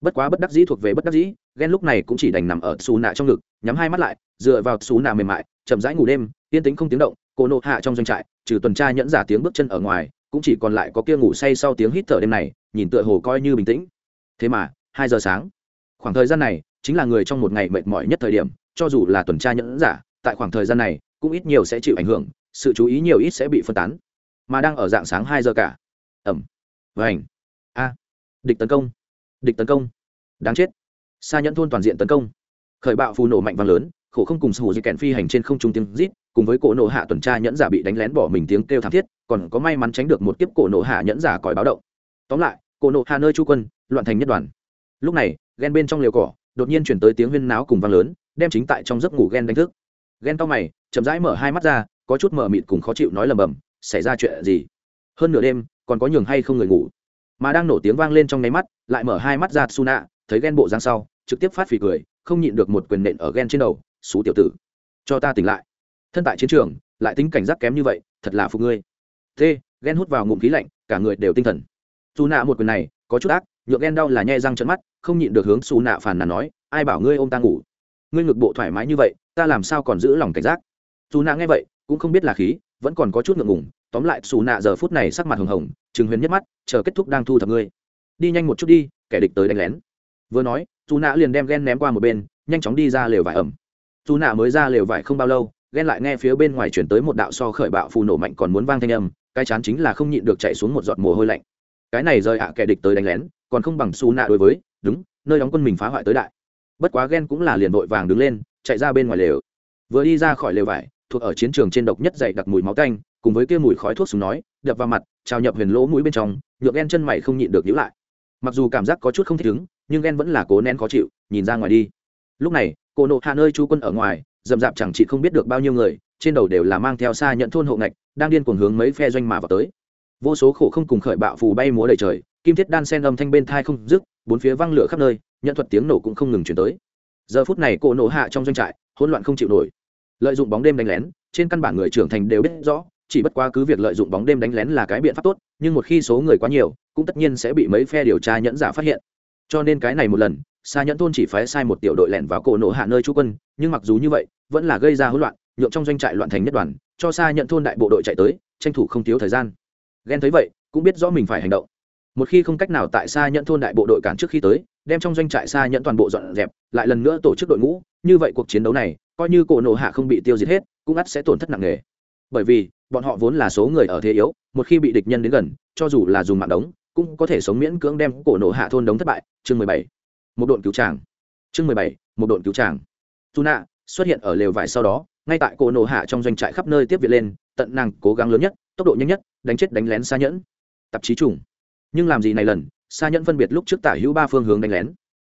bất quá bất đắc dĩ thuộc về bất đắc dĩ ghen lúc này cũng chỉ đành nằm ở xù nạ trong ngực, nhắm hai mắt lại, dựa vào xù nạ mềm mại, chậm rãi ngủ đêm, yên tĩnh không tiếng động, cô nộ hạ trong doanh trại, trừ tuần tra nhẫn giả tiếng bước chân ở ngoài, cũng chỉ còn lại có kia ngủ say sau tiếng hít thở đêm này, nhìn tựa hồ coi như bình tĩnh. Thế mà, hai giờ sáng, khoảng thời gian này, chính là người trong một ngày mệt mỏi nhất thời điểm, cho dù là tuần tra nhẫn giả, tại khoảng thời gian này, cũng ít nhiều sẽ chịu ảnh hưởng, sự chú ý nhiều ít sẽ bị phân tán. Mà đang ở dạng sáng hai giờ cả. Ẩm. Vành. A. Địch tấn công địch tấn công. Đáng chết. Xa nhẫn thôn toàn diện tấn công. Khởi bạo phù nổ mạnh và lớn, khổ không cùng sủ di kèn phi hành trên không trung tiếng rít, cùng với cổ nổ hạ tuần tra nhẫn giả bị đánh lén bỏ mình tiếng kêu thảm thiết, còn có may mắn tránh được một kiếp cổ nổ hạ nhẫn giả còi báo động. Tóm lại, cổ nổ hạ nơi chu quân, loạn thành nhất đoàn. Lúc này ghen bên trong liều cỏ, đột nhiên chuyển tới tiếng huyên náo cùng vang lớn, đem chính tại trong giấc ngủ ghen đánh thức. Ghen to mày, chậm rãi mở hai mắt ra, có chút mờ mịt cùng khó chịu nói lầm bầm, xảy ra chuyện gì? Hơn nửa đêm, còn có nhường hay không người ngủ. Mà đang nổ tiếng vang lên trong nháy mắt lại mở hai mắt ra suna thấy ghen bộ dáng sau, trực tiếp phát phì cười, không nhịn được một quyền nện ở ghen trên đầu, xú tiểu tử, cho ta tỉnh lại. Thân tại chiến trường, lại tính cảnh giác kém như vậy, thật là phục ngươi. T ghen hút vào ngụm khí lạnh, cả người đều tinh thần. Suna một quyền này, có chút ác, nhượng ghen đau là nhai răng trận mắt, không nhịn được hướng Suna phàn phản nàn nói, ai bảo ngươi ô m ta ngủ? Ngươi ngực bộ thoải mái như vậy, ta làm sao còn giữ lòng cảnh giác? Suna nghe vậy, cũng không biết là khí, vẫn còn có chút ngượng ngùng, tóm lại Suna giờ phút này sắc mặt hồng hồng chừng huyền nhất mắt, chờ kết thúc đang thu thập ngươi đi nhanh một chút đi, kẻ địch tới đánh lén. Vừa nói dù nạ liền đem ghen ném qua một bên, nhanh chóng đi ra lều vải ẩm. Dù nạ mới ra lều vải không bao lâu, ghen lại nghe phía bên ngoài chuyển tới một đạo so khởi bạo phù nổ mạnh còn muốn vang thanh âm, cái chán chính là không nhịn được chạy xuống một giọt mồ hôi lạnh. Cái này rời ạ, kẻ địch tới đánh lén, còn không bằng su nạ đối với, đúng, nơi đóng quân mình phá hoại tới đại. Bất quá ghen cũng là liền vội vàng đứng lên, chạy ra bên ngoài lều. Vừa đi ra khỏi lều vải, thuộc ở chiến trường trên độc nhất dày đặc mùi máu canh cùng với kia mùi khói thuốc súng nói, đập vào mặt, trào nhập huyền lỗ mũi bên trong nhựa ghen chân mày không nhịn được nhữ lại mặc dù cảm giác có chút không thích ứng, nhưng ghen vẫn là cố nén khó chịu, nhìn ra ngoài đi. Lúc này, cô nộ hạ nơi chú quân ở ngoài dầm dạp chẳng chị không biết được bao nhiêu người, trên đầu đều là mang theo xa nhận thôn hộ ngạch, đang điên cuồng hướng mấy phe doanh mà vào tới. Vô số khổ không cùng khởi bạo phù bay múa đầy trời, kim thiết đan sen âm thanh bên thai không dứt, bốn phía văng lửa khắp nơi, nhận thuật tiếng nổ cũng không ngừng chuyển tới. Giờ phút này cổ nổ hạ trong doanh trại, hỗn loạn không chịu nổi. Lợi dụng bóng đêm đánh lén, trên căn bản người trưởng thành đều biết rõ chỉ bất quá cứ việc lợi dụng bóng đêm đánh lén là cái biện pháp tốt, nhưng một khi số người quá nhiều, cũng tất nhiên sẽ bị mấy phe điều tra nhẫn giả phát hiện. Cho nên cái này một lần xa nhẫn thôn chỉ phái sai một tiểu đội lẻn vào cổ nổ hạ nơi trú quân, nhưng mặc dù như vậy, vẫn là gây ra hỗn loạn, nhượng trong doanh trại loạn thành nhất đoàn, cho xa nhận thôn đại bộ đội chạy tới, tranh thủ không thiếu thời gian. Ghen thấy vậy, cũng biết rõ mình phải hành động. Một khi không cách nào tại xa nhận thôn đại bộ đội cản trước khi tới, đem trong doanh trại xa nhận toàn bộ dọn dẹp, lại lần nữa tổ chức đội ngũ, như vậy cuộc chiến đấu này, coi như cổ nổ hạ không bị tiêu diệt hết, cũng ắt sẽ tổn thất nặng nề. Bởi vì bọn họ vốn là số người ở thế yếu, một khi bị địch nhân đến gần, cho dù là dùng mạng đống, cũng có thể sống miễn cưỡng đem cổ nổ hạ thôn đống thất bại. Chương mười bảy, một đội cứu tràng chương mười bảy, một đội cứu tràng dù nạ xuất hiện ở lều vải sau đó, ngay tại cổ nổ hạ trong doanh trại khắp nơi tiếp viện lên, tận nàng cố gắng lớn nhất, tốc độ nhanh nhất, đánh chết đánh lén xa nhẫn. Tạp chí trùng. Nhưng làm gì này lần xa nhẫn phân biệt lúc trước tả hữu ba phương hướng đánh lén.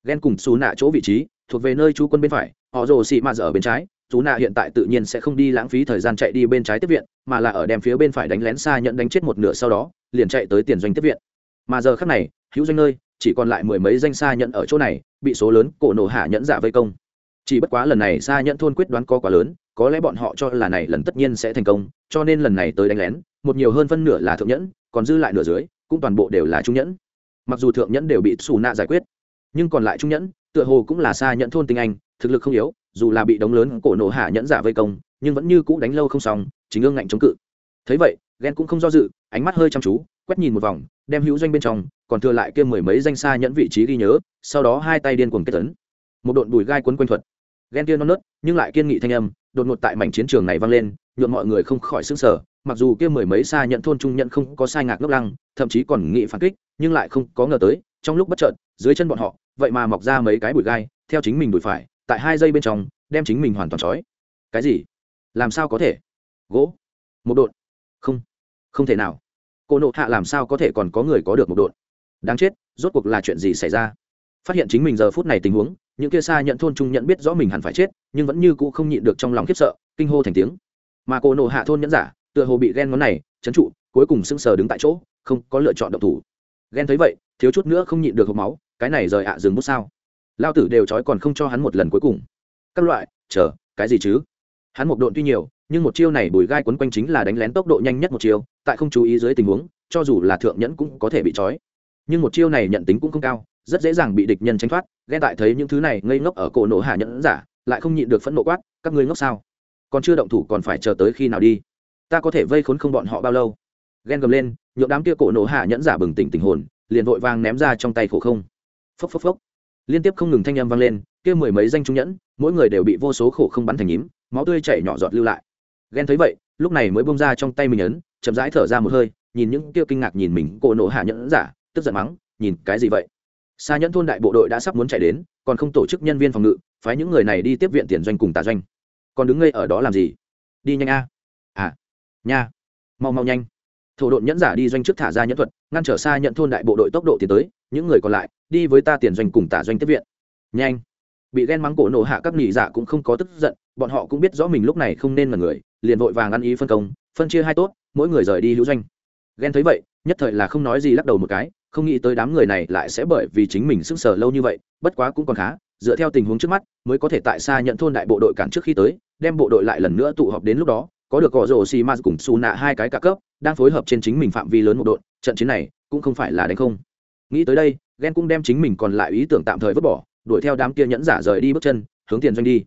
Ghen cùng xù nạ chỗ vị trí, thuộc về nơi chú quân bên phải, họ rồ xị mạt ở bên trái chú nạ hiện tại tự nhiên sẽ không đi lãng phí thời gian chạy đi bên trái tiếp viện, mà là ở đem phía bên phải đánh lén xa nhận đánh chết một nửa sau đó, liền chạy tới tiền doanh tiếp viện. Mà giờ khác này, hữu doanh nơi, chỉ còn lại mười mấy danh xa nhận ở chỗ này, bị số lớn cổ nổ hạ nhẫn giả vây công. Chỉ bất quá lần này xa nhận thôn quyết đoán có quá lớn, có lẽ bọn họ cho là này lần tất nhiên sẽ thành công, cho nên lần này tới đánh lén, một nhiều hơn phân nửa là thượng nhẫn, còn dư lại nửa dưới, cũng toàn bộ đều là trung nhẫn. Mặc dù thượng nhẫn đều bị xù nạ giải quyết, nhưng còn lại trung nhẫn tựa hồ cũng là xa nhận thôn tinh anh, thực lực không yếu, dù là bị đống lớn cổ nổ hạ nhẫn giả vây công, nhưng vẫn như cũ đánh lâu không xong, chính ương ngạnh chống cự thấy vậy ghen cũng không do dự, ánh mắt hơi chăm chú, quét nhìn một vòng, đem hữu doanh bên trong, còn thừa lại kia mười mấy danh xa nhẫn vị trí ghi nhớ, sau đó hai tay điên cuồng kết tấn một đội bùi gai quấn quanh thuật ghen kia non nớt, nhưng lại kiên nghị thanh âm, đột ngột tại mảnh chiến trường này vang lên, nhuộm mọi người không khỏi sững sờ. mặc dù kia mười mấy xa nhận thôn trung nhận không có sai ngạc ngốc lăng, thậm chí còn nghị phản kích, nhưng lại không có ngờ tới trong lúc bất trợn dưới chân bọn họ, vậy mà mọc ra mấy cái bụi gai, theo chính mình đùi phải, tại hai giây bên trong, đem chính mình hoàn toàn trói. Cái gì? Làm sao có thể? Gỗ. Một đột không. Không thể nào. Cô nộ hạ làm sao có thể còn có người có được một đột đáng chết, rốt cuộc là chuyện gì xảy ra? Phát hiện chính mình giờ phút này tình huống, những kia xa nhận thôn trung nhận biết rõ mình hẳn phải chết, nhưng vẫn như cũ không nhịn được trong lòng khiếp sợ, kinh hô thành tiếng. Mà cô nộ hạ thôn nhẫn giả, tựa hồ bị ghen ngón này, chấn trụ, cuối cùng sững sờ đứng tại chỗ, không có lựa chọn độc thủ. Ghen thấy vậy thiếu chút nữa không nhịn được hộp máu, cái này rời ạ, dừng bút sao? Lao tử đều trói còn không cho hắn một lần cuối cùng. Các loại, chờ, cái gì chứ? Hắn một độn tuy nhiều, nhưng một chiêu này bùi gai quấn quanh chính là đánh lén tốc độ nhanh nhất một chiêu, tại không chú ý dưới tình huống, cho dù là thượng nhẫn cũng có thể bị trói. Nhưng một chiêu này nhận tính cũng không cao, rất dễ dàng bị địch nhân tránh thoát ghen tại thấy những thứ này ngây ngốc ở cổ nổ hạ nhẫn giả, lại không nhịn được phẫn nộ quát, các ngươi ngốc sao? Còn chưa động thủ còn phải chờ tới khi nào đi? Ta có thể vây khốn không bọn họ bao lâu? Ghen gầm lên, nhượng đám kia cổ nổ hạ nhẫn giả bừng tỉnh tình hồn liền vội vàng ném ra trong tay khổ không. Phốc phốc phốc. Liên tiếp không ngừng thanh âm vang lên, kia mười mấy danh trung nhẫn, mỗi người đều bị vô số khổ không bắn thành nhím, máu tươi chảy nhỏ giọt lưu lại. Ghen thấy vậy, lúc này mới bông ra trong tay mình ấn, chậm rãi thở ra một hơi, nhìn những kia kinh ngạc nhìn mình cổ nổ hạ nhẫn giả, tức giận mắng, nhìn cái gì vậy? Xa nhẫn thôn đại bộ đội đã sắp muốn chạy đến, còn không tổ chức nhân viên phòng ngự, phái những người này đi tiếp viện tiền doanh cùng tà doanh. Còn đứng ngây ở đó làm gì? Đi nhanh a. À nha. Mau mau nhanh thổ độn nhẫn giả đi doanh trước thả ra nhẫn thuật, ngăn trở xa nhận thôn đại bộ đội tốc độ tiến tới, những người còn lại đi với ta tiền doanh cùng tả doanh tiếp viện. Nhanh. Bị ghen mắng cổ nổ hạ các nghỉ giả dạ cũng không có tức giận, bọn họ cũng biết rõ mình lúc này không nên là người, liền vội vàng ăn ý phân công, phân chia hai tốt, mỗi người rời đi hữu doanh. Ghen thấy vậy, nhất thời là không nói gì lắc đầu một cái, không nghĩ tới đám người này lại sẽ bởi vì chính mình sức sở lâu như vậy, bất quá cũng còn khá, dựa theo tình huống trước mắt, mới có thể tại xa nhận thôn đại bộ đội cản trước khi tới, đem bộ đội lại lần nữa tụ họp đến lúc đó, có được gõ rổ xì ma cùng xù nạ hai cái cả cấp đang phối hợp trên chính mình phạm vi lớn một đội, trận chiến này cũng không phải là đánh không. Nghĩ tới đây ghen cũng đem chính mình còn lại ý tưởng tạm thời vứt bỏ, đuổi theo đám kia nhẫn giả rời đi bước chân, hướng tiền doanh đi.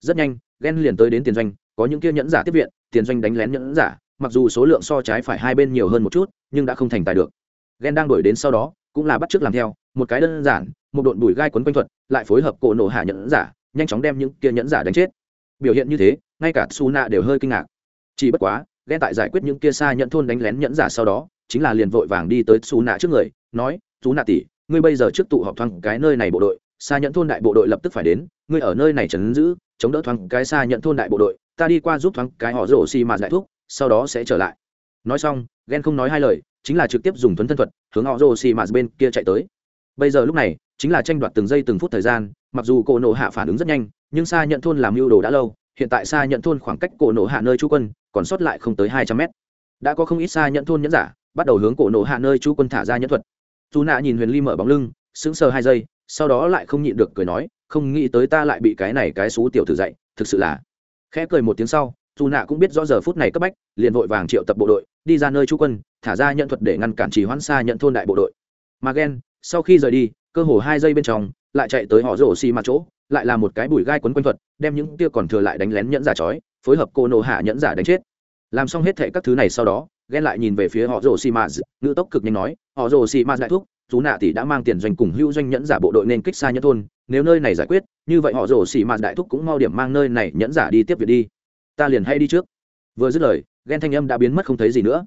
Rất nhanh ghen liền tới đến tiền doanh, có những kia nhẫn giả tiếp viện, tiền doanh đánh lén nhẫn giả, mặc dù số lượng so trái phải hai bên nhiều hơn một chút, nhưng đã không thành tài được. Ghen đang đuổi đến sau đó, cũng là bắt chước làm theo, một cái đơn giản, một đội bùi gai quấn quanh thuật, lại phối hợp cổ nổ hạ nhẫn giả, nhanh chóng đem những kia nhẫn giả đánh chết. Biểu hiện như thế, ngay cả su nạ đều hơi kinh ngạc. Chỉ bất quá ghen tại giải quyết những kia xa nhận thôn đánh lén nhẫn giả sau đó, chính là liền vội vàng đi tới xù nạ trước người, nói xù nạ tỷ, ngươi bây giờ trước tụ họp thoáng cái nơi này bộ đội, xa nhận thôn đại bộ đội lập tức phải đến, ngươi ở nơi này trấn giữ, chống đỡ thoáng cái xa nhận thôn đại bộ đội, ta đi qua giúp thoáng cái họ rổ xi mà giải thuốc sau đó sẽ trở lại. Nói xong, ghen không nói hai lời, chính là trực tiếp dùng thuấn thân thuật, hướng họ rổ xi mà bên kia chạy tới. Bây giờ lúc này, chính là tranh đoạt từng giây từng phút thời gian, mặc dù cổ nộ hạ phản ứng rất nhanh, nhưng xa nhận thôn làm mưu đồ đã lâu hiện tại xa nhận thôn khoảng cách cổ nổ hạ nơi chú quân còn sót lại không tới hai trăm mét. Đã có không ít xa nhận thôn nhẫn giả bắt đầu hướng cổ nổ hạ nơi chú quân thả ra nhẫn thuật. Dù nạ nhìn huyền ly mở bóng lưng, sững sờ hai giây, sau đó lại không nhịn được cười nói, không nghĩ tới ta lại bị cái này cái xú tiểu tử dậy thực sự là. Khẽ cười một tiếng sau dù nạ cũng biết rõ giờ phút này cấp bách, liền vội vàng triệu tập bộ đội, đi ra nơi chú quân, thả ra nhận thuật để ngăn cản trì hoãn xa nhận thôn đại bộ đội. Mà ghen sau khi rời đi, cơ hồ hai giây bên trong, lại chạy tới họ rổ xi mặt chỗ lại là một cái bùi gai quấn quanh thuật, đem những tia còn thừa lại đánh lén nhẫn giả chói phối hợp cô nô hạ nhẫn giả đánh chết. Làm xong hết thệ các thứ này sau đó, ghen lại nhìn về phía họ rồ xì mạt, ngữ tốc cực nhanh nói, họ rồ xì mạt đại thúc, chú nạ tỷ đã mang tiền doanh cùng hưu doanh nhẫn giả bộ đội nên kích xa nhẫn thôn, nếu nơi này giải quyết, như vậy họ rồ xì mạt đại thúc cũng mau điểm mang nơi này nhẫn giả đi tiếp việc đi. Ta liền hay đi trước. Vừa dứt lời, ghen thanh âm đã biến mất không thấy gì nữa.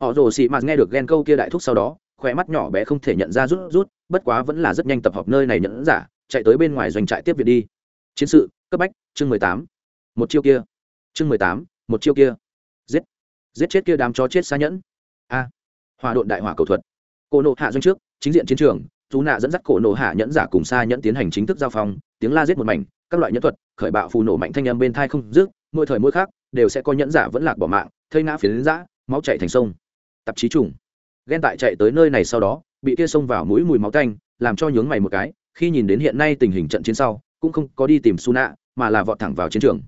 Họ rồ xì mạt nghe được ghen câu kia đại thúc sau đó khỏe mắt nhỏ bé không thể nhận ra rút rút, bất quá vẫn là rất nhanh tập hợp nơi này nhẫn giả chạy tới bên ngoài doanh trại tiếp việc đi. Chiến sự, cấp bách, chương mười tám. Một chiêu kia. Chương mười tám, một chiêu kia. Giết. Giết chết kia đám chó chết xa nhẫn. A. Hòa đội đại hỏa cầu thuật. Cổ nộ hạ doanh trước, chính diện chiến trường chú nạ dẫn dắt cổ nộ hạ nhẫn giả cùng xa nhẫn tiến hành chính thức giao phong, tiếng la giết một mảnh, các loại nhẫn thuật, khởi bạo phù nổ mạnh thanh âm bên thai không dứt, mỗi thời mỗi khác đều sẽ có nhẫn giả vẫn lạc bỏ mạng, thây ngã phiến giã, máu chảy thành sông. Tạp chí trùng. Ghen tại chạy tới nơi này sau đó, bị kia xông vào mũi mùi máu tanh, làm cho nhướng mày một cái khi nhìn đến hiện nay tình hình trận chiến sau, cũng không có đi tìm su nạ mà là vọt thẳng vào chiến trường.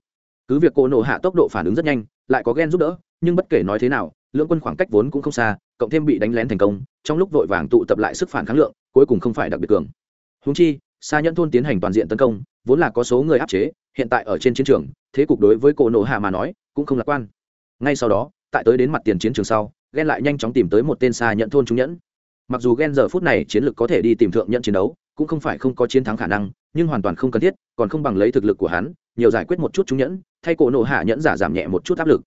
Cứ việc cổ nộ hạ tốc độ phản ứng rất nhanh, lại có ghen giúp đỡ, nhưng bất kể nói thế nào lượng quân khoảng cách vốn cũng không xa, cộng thêm bị đánh lén thành công, trong lúc vội vàng tụ tập lại sức phản kháng lượng, cuối cùng không phải đặc biệt cường. Húng chi xa nhẫn thôn tiến hành toàn diện tấn công, vốn là có số người áp chế, hiện tại ở trên chiến trường, thế cục đối với cổ nộ hạ mà nói, cũng không lạc quan. Ngay sau đó, tại tới đến mặt tiền chiến trường sau, ghen lại nhanh chóng tìm tới một tên xa nhận thôn trung nhẫn. Mặc dù ghen giờ phút này chiến lược có thể đi tìm thượng nhận chiến đấu cũng không phải không có chiến thắng khả năng, nhưng hoàn toàn không cần thiết, còn không bằng lấy thực lực của hắn, nhiều giải quyết một chút trung nhẫn, thay cổ nộ hạ nhẫn giả giảm nhẹ một chút áp lực.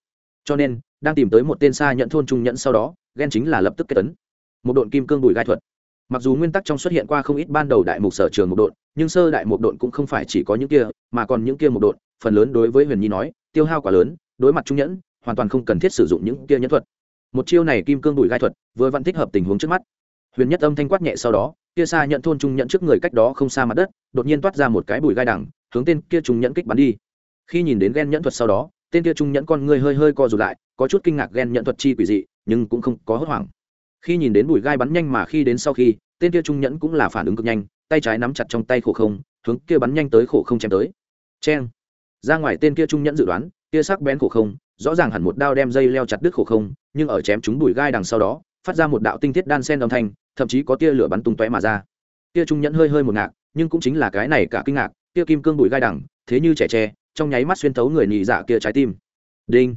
Cho nên, đang tìm tới một tên xa nhận thôn trung nhẫn sau đó ghen chính là lập tức kết tấn. Một đội kim cương bùi gai thuật. Mặc dù nguyên tắc trong xuất hiện qua không ít ban đầu đại mục sở trường một đội, nhưng sơ đại một đội cũng không phải chỉ có những kia, mà còn những kia một đội. Phần lớn đối với huyền nhi nói, tiêu hao quá lớn, đối mặt trung nhẫn, hoàn toàn không cần thiết sử dụng những kia nhẫn thuật. Một chiêu này kim cương bùi gai thuật, vừa vẫn thích hợp tình huống trước mắt. Huyền nhất âm thanh quát nhẹ sau đó kia xa nhận thôn trung nhẫn trước người cách đó không xa mặt đất, đột nhiên toát ra một cái bùi gai đằng, hướng tên kia trung nhẫn kích bắn đi. Khi nhìn đến ghen nhẫn thuật sau đó, tên kia trung nhẫn con ngươi hơi hơi co rụt lại, có chút kinh ngạc ghen nhẫn thuật chi quỷ dị, nhưng cũng không có hốt hoảng. Khi nhìn đến bùi gai bắn nhanh mà khi đến sau khi, tên kia trung nhẫn cũng là phản ứng cực nhanh, tay trái nắm chặt trong tay khổ không, hướng kia bắn nhanh tới khổ không chém tới. Cheng. Ra ngoài tên kia trung nhẫn dự đoán, kia sắc bén khổ không, rõ ràng hẳn một đao đem dây leo chặt đứt khổ không, nhưng ở chém chúng bùi gai đằng sau đó, phát ra một đạo tinh thiết đan sen âm thanh thậm chí có tia lửa bắn tung tóe mà ra. Tia trung nhẫn hơi hơi một ngạc, nhưng cũng chính là cái này cả kinh ngạc, tia kim cương bụi gai đằng, thế như trẻ tre, trong nháy mắt xuyên thấu người nhị dạ kia trái tim. Đinh.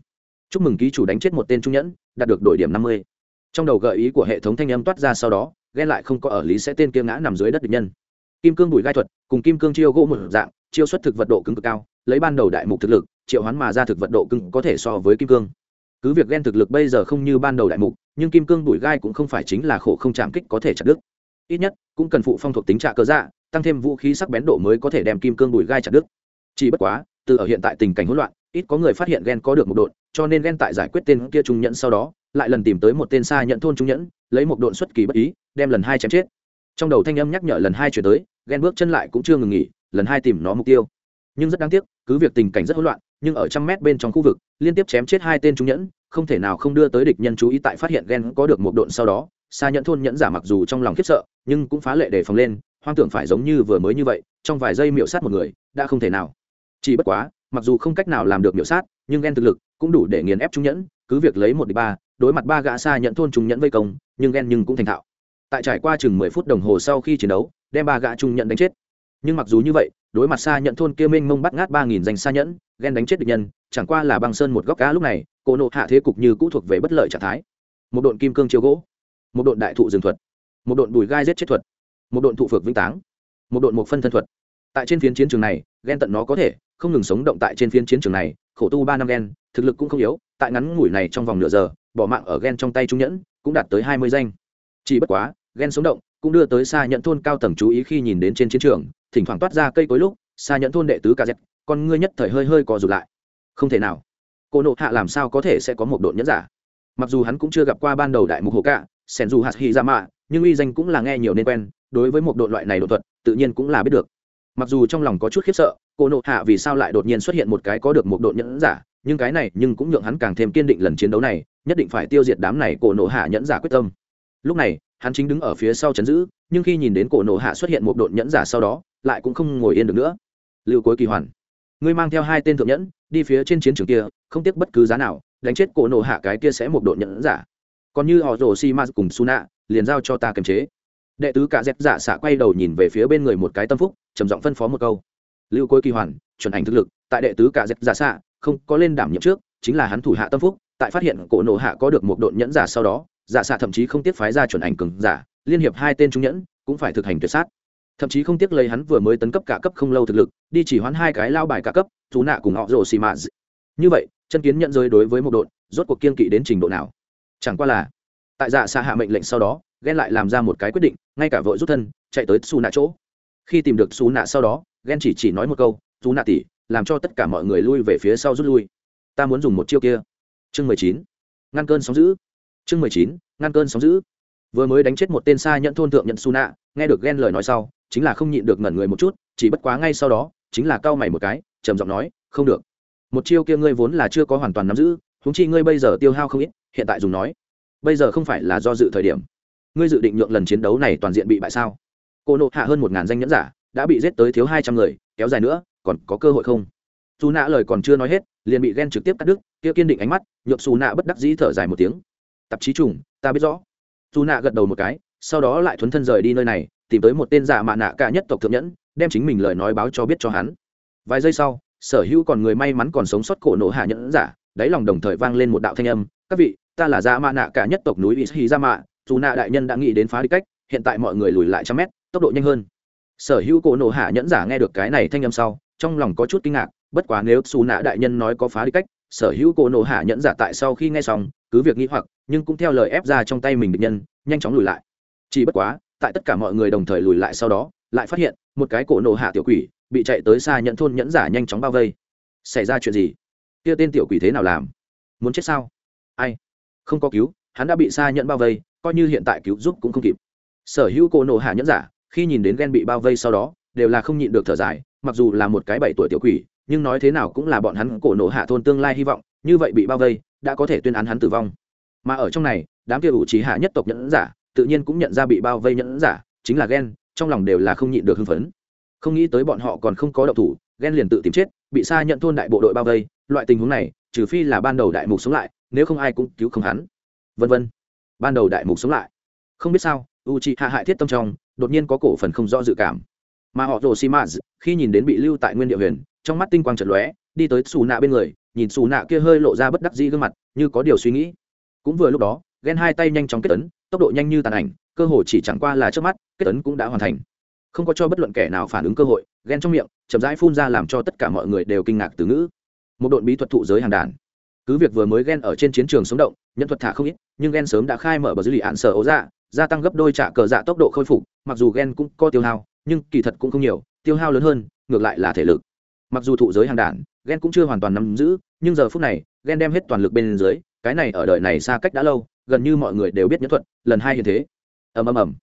Chúc mừng ký chủ đánh chết một tên trung nhẫn, đạt được đội điểm năm mươi. Trong đầu gợi ý của hệ thống thanh âm toát ra sau đó, ghen lại không có ở lý sẽ tên kia ngã nằm dưới đất địch nhân. Kim cương bụi gai thuật, cùng kim cương chiêu gỗ một dạng, chiêu xuất thực vật độ cứng cực cao, lấy ban đầu đại mục thực lực, triệu hoán mà ra thực vật độ cứng có thể so với kim cương. Cứ việc ghen thực lực bây giờ không như ban đầu đại mục nhưng kim cương bùi gai cũng không phải chính là khổ không chạm kích có thể chặt đứt. Ít nhất, cũng cần phụ phong thuộc tính trạ cơ dạ tăng thêm vũ khí sắc bén độ mới có thể đem kim cương bùi gai chặt đứt. Chỉ bất quá, từ ở hiện tại tình cảnh hỗn loạn, ít có người phát hiện ghen có được một độn, cho nên ghen tại giải quyết tên kia trung nhẫn sau đó, lại lần tìm tới một tên xa nhận thôn trung nhẫn, lấy một độn xuất kỳ bất ý, đem lần hai chém chết. Trong đầu thanh âm nhắc nhở lần hai chuyển tới ghen bước chân lại cũng chưa ngừng nghỉ, lần hai tìm nó mục tiêu. Nhưng rất đáng tiếc, cứ việc tình cảnh rất hỗn loạn nhưng ở trăm mét bên trong khu vực, liên tiếp chém chết hai tên trung nhẫn, không thể nào không đưa tới địch nhân chú ý tại phát hiện ghen có được một độn sau đó xa nhẫn thôn nhẫn giả mặc dù trong lòng khiếp sợ, nhưng cũng phá lệ để phòng lên, hoang tưởng phải giống như vừa mới như vậy, trong vài giây miệu sát một người, đã không thể nào. Chỉ bất quá, mặc dù không cách nào làm được miệu sát, nhưng ghen thực lực cũng đủ để nghiền ép trung nhẫn, cứ việc lấy một đ ba, đối mặt ba gã xa nhẫn thôn trung nhẫn vây công, nhưng ghen nhưng cũng thành thạo. Tại trải qua chừng mười phút đồng hồ sau khi chiến đấu, đem ba gã trung nhẫn đánh chết nhưng mặc dù như vậy, đối mặt xa nhận thôn kia minh mông bắt ngát ba nghìn danh xa nhẫn, ghen đánh chết địch nhân, chẳng qua là băng sơn một góc cá lúc này cổ nộ hạ thế cục như cũ thuộc về bất lợi trạng thái. Một đội kim cương chiếu gỗ, một đội đại thụ rừng thuật, một đội bùi gai giết chết thuật, một đội thụ phược vĩnh táng, một đội một phân thân thuật. Tại trên phiến chiến trường này, ghen tận nó có thể không ngừng sống động tại trên phiến chiến trường này, khổ tu ba năm ghen, thực lực cũng không yếu, tại ngắn ngủi này trong vòng nửa giờ, bỏ mạng ở ghen trong tay trung nhẫn, cũng đạt tới hai mươi danh. Chỉ bất quá, ghen sống động cũng đưa tới xa nhận thôn cao tầng chú ý khi nhìn đến trên chiến trường thỉnh thoảng toát ra cây cối lúc, xa nhẫn thôn đệ tứ ca dẹp con ngươi nhất thời hơi hơi co rụt lại. Không thể nào. Cô nộ hạ làm sao có thể sẽ có một đội nhẫn giả? Mặc dù hắn cũng chưa gặp qua ban đầu đại mục hồ cạ sen dù hạt hy ra dạ mạ, nhưng uy danh cũng là nghe nhiều nên quen, đối với một đội loại này đột thuật, tự nhiên cũng là biết được. Mặc dù trong lòng có chút khiếp sợ, cô nộ hạ vì sao lại đột nhiên xuất hiện một cái có được một đội nhẫn giả, nhưng cái này nhưng cũng nhượng hắn càng thêm kiên định lần chiến đấu này, nhất định phải tiêu diệt đám này cổ nộ hạ nhẫn giả quyết tâm. Lúc này hắn chính đứng ở phía sau chấn giữ, nhưng khi nhìn đến cổ nổ hạ xuất hiện một đội nhẫn giả sau đó, lại cũng không ngồi yên được nữa. Lưu cuối kỳ hoàn, ngươi mang theo hai tên thượng nhẫn, đi phía trên chiến trường kia, không tiếc bất cứ giá nào, đánh chết cổ nổ hạ cái kia sẽ một đội nhẫn giả. Còn như họ rồ si ma cùng suna, liền giao cho ta kiềm chế. Đệ tứ cả dép giả xạ quay đầu nhìn về phía bên người một cái tâm phúc, trầm giọng phân phó một câu. Lưu cuối kỳ hoàn, chuẩn ảnh thực lực, tại đệ tứ cả dép giả xạ, không có lên đảm nhiệm trước, chính là hắn thủ hạ tâm phúc, tại phát hiện cổ nổ hạ có được một đội nhẫn giả sau đó Dạ giả xạ thậm chí không tiếc phái ra chuẩn ảnh cường giả, liên hiệp hai tên trung nhẫn, cũng phải thực hành tuyệt sát. Thậm chí không tiếc lấy hắn vừa mới tấn cấp cả cấp không lâu thực lực, đi chỉ hoán hai cái lao bài cả cấp chú nạ cùng họ rồ xì mạ như vậy, chân kiến nhận rơi đối với một đội rốt cuộc kiên kỵ đến trình độ nào? Chẳng qua là, tại dạ xạ hạ mệnh lệnh sau đó, ghen lại làm ra một cái quyết định, ngay cả vội rút thân, chạy tới xù nạ chỗ. Khi tìm được xù nạ sau đó, ghen chỉ chỉ nói một câu xù nạ tỉ làm cho tất cả mọi người lui về phía sau rút lui. Ta muốn dùng một chiêu kia. Chương mười chín. Ngăn cơn sóng giữ chương mười chín, ngăn cơn sóng giữ vừa mới đánh chết một tên xa nhận thôn thượng nhận su nạ nghe được ghen lời nói sau, chính là không nhịn được ngẩn người một chút, chỉ bất quá ngay sau đó, chính là cau mày một cái, trầm giọng nói, không được. Một chiêu kia ngươi vốn là chưa có hoàn toàn nắm giữ húng chi ngươi bây giờ tiêu hao không ít, hiện tại dùng nói, bây giờ không phải là do dự thời điểm. Ngươi dự định nhượng lần chiến đấu này toàn diện bị bại sao? Cô nộ hạ hơn một ngàn danh nhẫn giả, đã bị giết tới thiếu hai trăm người, kéo dài nữa, còn có cơ hội không? Dù nạ lời còn chưa nói hết, liền bị ghen trực tiếp cắt đứt, kia kiên định ánh mắt, nhượng xù nạ bất đắc dĩ thở dài một tiếng tạp chí trùng, ta biết rõ. Dù nạ gật đầu một cái, sau đó lại thuấn thân rời đi nơi này, tìm tới một tên giả mạ nạ cả nhất tộc thượng nhẫn, đem chính mình lời nói báo cho biết cho hắn. Vài giây sau, sở hữu còn người may mắn còn sống sót cổ nổ hạ nhẫn giả, đáy lòng đồng thời vang lên một đạo thanh âm, các vị, ta là giả mạ nạ cả nhất tộc núi ít hy mạ dù nạ đại nhân đã nghĩ đến phá đi cách, hiện tại mọi người lùi lại trăm mét, tốc độ nhanh hơn. Sở hữu cổ nổ hạ nhẫn giả nghe được cái này thanh âm sau, trong lòng có chút kinh ngạc, bất quá nếu xù nạ đại nhân nói có phá đi cách, sở hữu cổ nổ hạ nhẫn giả tại sau khi nghe xong cứ việc nghĩ hoặc, nhưng cũng theo lời ép ra trong tay mình địch nhân, nhanh chóng lùi lại. Chỉ bất quá, tại tất cả mọi người đồng thời lùi lại sau đó, lại phát hiện, một cái cổ nổ hạ tiểu quỷ, bị chạy tới xa nhận thôn nhẫn giả nhanh chóng bao vây. Xảy ra chuyện gì? Kia tên tiểu quỷ thế nào làm? Muốn chết sao? Ai? Không có cứu, hắn đã bị xa nhận bao vây, coi như hiện tại cứu giúp cũng không kịp. Sở hữu cổ nổ hạ nhẫn giả, khi nhìn đến ghen bị bao vây sau đó, đều là không nhịn được thở dài, mặc dù là một cái bảy tuổi tiểu quỷ, nhưng nói thế nào cũng là bọn hắn cổ nổ hạ thôn tương lai hy vọng, như vậy bị bao vây đã có thể tuyên án hắn tử vong. Mà ở trong này, đám kia ủ trí hạ nhất tộc nhẫn giả, tự nhiên cũng nhận ra bị bao vây nhẫn giả, chính là ghen trong lòng đều là không nhịn được hưng phấn. Không nghĩ tới bọn họ còn không có động thủ ghen liền tự tìm chết, bị xa nhận thôn đại bộ đội bao vây, loại tình huống này, trừ phi là ban đầu đại mục sống lại, nếu không ai cũng cứu không hắn. Vân vân. Ban đầu đại mục sống lại. Không biết sao u hạ hại thiết tâm trong, đột nhiên có cổ phần không rõ dự cảm. Mà họ rồ xi maz khi nhìn đến bị lưu tại nguyên địa huyền, trong mắt tinh quang trận lóe, đi tới xù nạ bên người nhìn xù nạ kia hơi lộ ra bất đắc dĩ gương mặt, như có điều suy nghĩ. Cũng vừa lúc đó ghen hai tay nhanh chóng kết tấn tốc độ nhanh như tàn ảnh, cơ hội chỉ chẳng qua là trước mắt, kết tấn cũng đã hoàn thành. Không có cho bất luận kẻ nào phản ứng cơ hội ghen trong miệng, chậm rãi phun ra làm cho tất cả mọi người đều kinh ngạc từ ngữ. Một đội bí thuật thụ giới hàng đàn. Cứ việc vừa mới ghen ở trên chiến trường sống động, nhân thuật thả không ít, nhưng ghen sớm đã khai mở bờ dữ liệu hạn sở ấu dạ gia tăng gấp đôi trả cờ dạ tốc độ khôi phục, mặc dù ghen cũng có tiêu hao, nhưng kỳ thật cũng không nhiều, tiêu hao lớn hơn, ngược lại là thể lực. Mặc dù thụ giới hàng đàn ghen cũng chưa hoàn toàn nắm giữ, nhưng giờ phút này ghen đem hết toàn lực bên dưới, cái này ở đời này xa cách đã lâu, gần như mọi người đều biết nhẫn thuật, lần hai hiện thế. Ầm ầm ầm.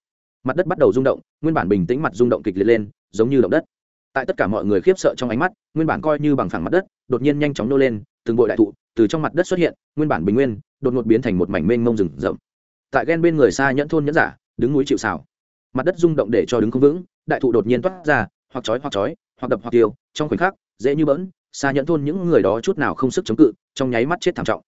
Mặt đất bắt đầu rung động, nguyên bản bình tĩnh mặt rung động kịch liệt lên, giống như động đất. Tại tất cả mọi người khiếp sợ trong ánh mắt, nguyên bản coi như bằng phẳng mặt đất, đột nhiên nhanh chóng nô lên, từng bội đại thụ từ trong mặt đất xuất hiện, nguyên bản bình nguyên, đột ngột biến thành một mảnh mênh mông rừng rậm. Tại ghen bên người xa nhẫn thôn nhẫn giả, đứng núi chịu xào mặt đất rung động để cho đứng không vững, đại thụ đột nhiên toát ra, hoặc chói hoặc chói, hoặc đập hoặc tiêu, trong khoảnh khắc, dễ như bỡn xa nhẫn thôn những người đó chút nào không sức chống cự, trong nháy mắt chết thảm trọng.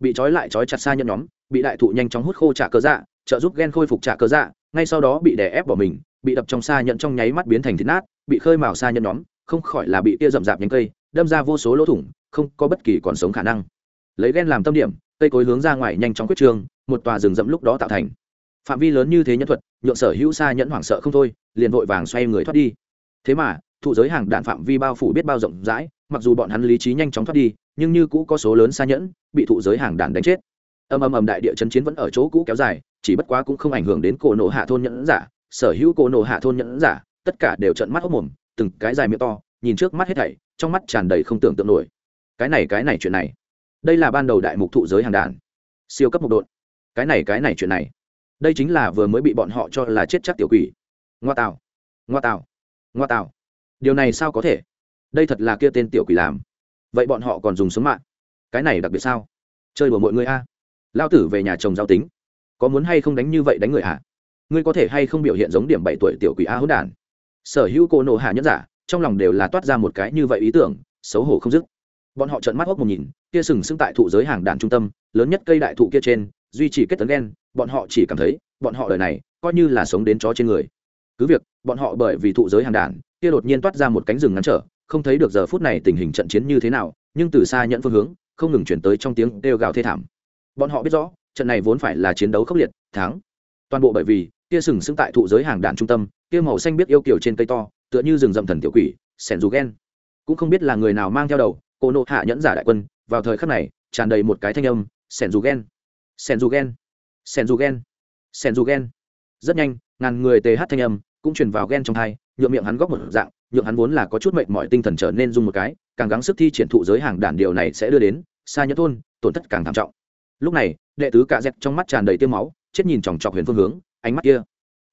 Bị trói lại trói chặt xa nhẫn nhóm, bị đại thụ nhanh chóng hút khô trả cơ dạ trợ giúp ghen khôi phục trả cơ dạ ngay sau đó bị đè ép bỏ mình, bị đập trong xa nhẫn trong nháy mắt biến thành thịt nát, bị khơi mào xa nhẫn nhóm, không khỏi là bị tia rậm rạp nhánh cây, đâm ra vô số lỗ thủng, không có bất kỳ còn sống khả năng. Lấy ghen làm tâm điểm, cây cối hướng ra ngoài nhanh chóng quyết trường, một tòa rừng rậm lúc đó tạo thành. Phạm vi lớn như thế nhân thuật, nhượng sở hữu xa nhẫn hoảng sợ không thôi, liền vội vàng xoay người thoát đi. Thế mà thụ giới hàng đạn phạm vi bao phủ biết bao rộng rãi, mặc dù bọn hắn lý trí nhanh chóng thoát đi, nhưng như cũ có số lớn xa nhẫn, bị thụ giới hàng đạn đánh chết. Âm âm ầm đại địa chấn chiến vẫn ở chỗ cũ kéo dài, chỉ bất quá cũng không ảnh hưởng đến cổ nổ hạ thôn nhẫn giả, sở hữu cổ nổ hạ thôn nhẫn giả, tất cả đều trận mắt hốc mồm, từng cái dài miệng to, nhìn trước mắt hết thảy, trong mắt tràn đầy không tưởng tượng nổi. Cái này cái này chuyện này. Đây là ban đầu đại mục thụ giới hàng đàn siêu cấp một độn. Cái này cái này chuyện này. Đây chính là vừa mới bị bọn họ cho là chết chắc tiểu quỷ. Ngoa tạo ngoa tạo ngoa tạo điều này sao có thể? Đây thật là kia tên tiểu quỷ làm. Vậy bọn họ còn dùng sống mạng? Cái này đặc biệt sao? Chơi đùa mọi người a. Lao tử về nhà chồng giao tính. Có muốn hay không đánh như vậy đánh người hả? Ngươi có thể hay không biểu hiện giống điểm bảy tuổi tiểu quỷ a hỗn đản? Sở hữu cô nộ hạ nhất giả, trong lòng đều là toát ra một cái như vậy ý tưởng, xấu hổ không dứt. Bọn họ trợn mắt hốc một nhìn, kia sừng sững tại thụ giới hàng đàn trung tâm, lớn nhất cây đại thụ kia trên, duy trì kết tấn đen bọn họ chỉ cảm thấy, bọn họ đời này, coi như là sống đến chó trên người. Cứ việc, bọn họ bởi vì thụ giới hàng đàn kia đột nhiên toát ra một cánh rừng ngắn trở, không thấy được giờ phút này tình hình trận chiến như thế nào, nhưng từ xa nhận phương hướng, không ngừng chuyển tới trong tiếng kêu gào thê thảm. Bọn họ biết rõ, trận này vốn phải là chiến đấu khốc liệt, thắng. Toàn bộ bởi vì, kia sừng sững tại thụ giới hàng đạn trung tâm, kia màu xanh biết yêu kiểu trên cây to, tựa như rừng rậm thần tiểu quỷ, sẻn dù ghen cũng không biết là người nào mang theo đầu, cô nộ hạ nhẫn giả đại quân, vào thời khắc này, tràn đầy một cái thanh âm, sẻn dù ghen sẻn dù ghen sẻn dù ghen sẻn dù ghen rất nhanh, ngàn người tê hát thanh âm, cũng truyền vào ghen trong thai nhượng miệng hắn góc một dạng, nhượng hắn vốn là có chút mệnh mọi tinh thần trở nên dung một cái, càng gắng sức thi triển thụ giới hàng đản điều này sẽ đưa đến xa nhẫn thôn, tổn thất càng thảm trọng. Lúc này, đệ tứ cạ dẹt trong mắt tràn đầy tiêu máu, chết nhìn chòng chọc huyền phương hướng, ánh mắt kia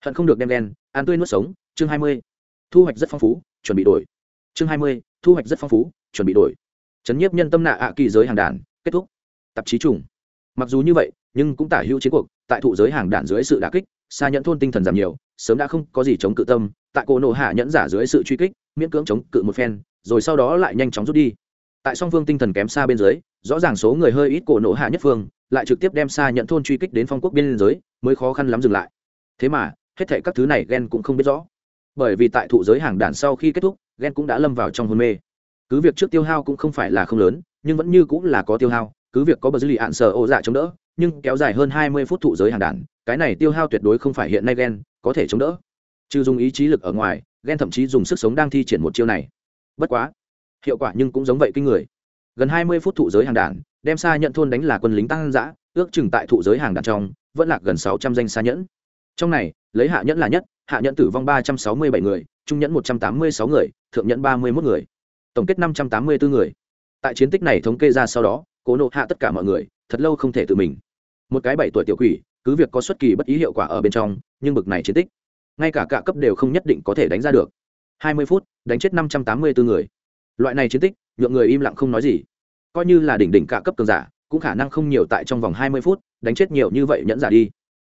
hận không được đem đen, ăn tươi nuốt sống, chương hai mươi, thu hoạch rất phong phú, chuẩn bị đổi. Chương hai mươi, thu hoạch rất phong phú, chuẩn bị đổi. Chấn nhiếp nhân tâm nạ ạ kỳ giới hàng đàn kết thúc. Tạp chí trùng. Mặc dù như vậy, nhưng cũng tả hữu chiến cuộc, tại thụ giới hàng đản dưới sự đà kích, xa nhẫn thôn tinh thần giảm nhiều sớm đã không có gì chống cự tâm, tại cổ nổ hạ nhẫn giả dưới sự truy kích, miễn cưỡng chống cự một phen, rồi sau đó lại nhanh chóng rút đi. Tại song phương tinh thần kém xa bên dưới, rõ ràng số người hơi ít cổ nổ hạ nhất phương, lại trực tiếp đem xa nhận thôn truy kích đến phong quốc biên giới, mới khó khăn lắm dừng lại. Thế mà, hết thệ các thứ này ghen cũng không biết rõ. Bởi vì tại thụ giới hàng đàn sau khi kết thúc ghen cũng đã lâm vào trong hôn mê. Cứ việc trước tiêu hao cũng không phải là không lớn, nhưng vẫn như cũng là có tiêu hao, cứ việc có bờ dư lì ạn sờ ô dạ chống đỡ, nhưng kéo dài hơn hai mươi phút thụ giới hàng đàn cái này tiêu hao tuyệt đối không phải hiện nay ghen có thể chống đỡ. Trừ dùng ý chí lực ở ngoài ghen thậm chí dùng sức sống đang thi triển một chiêu này. Bất quá, hiệu quả nhưng cũng giống vậy kinh người. Gần hai mươi phút thụ giới hàng đàn, đem xa nhận thôn đánh là quân lính tăng giã ước chừng tại thụ giới hàng đàn trong, vẫn lạc gần sáu trăm danh xa nhẫn. Trong này, lấy hạ nhẫn là nhất, hạ nhẫn tử vong ba trăm sáu mươi bảy người, trung nhẫn một trăm tám mươi sáu người, thượng nhẫn ba mươi một người. Tổng kết năm trăm tám mươi bốn người. Tại chiến tích này thống kê ra sau đó, cố nộ hạ tất cả mọi người, thật lâu không thể tự mình. Một cái bảy tuổi tiểu quỷ cứ việc có xuất kỳ bất ý hiệu quả ở bên trong, nhưng bực này chiến tích, ngay cả cả cấp đều không nhất định có thể đánh ra được. Hai mươi phút, đánh chết năm trăm tám mươi bốn người. Loại này chiến tích, nhượng người im lặng không nói gì. Coi như là đỉnh đỉnh cả cấp cường giả, cũng khả năng không nhiều tại trong vòng hai mươi phút, đánh chết nhiều như vậy nhẫn giả đi.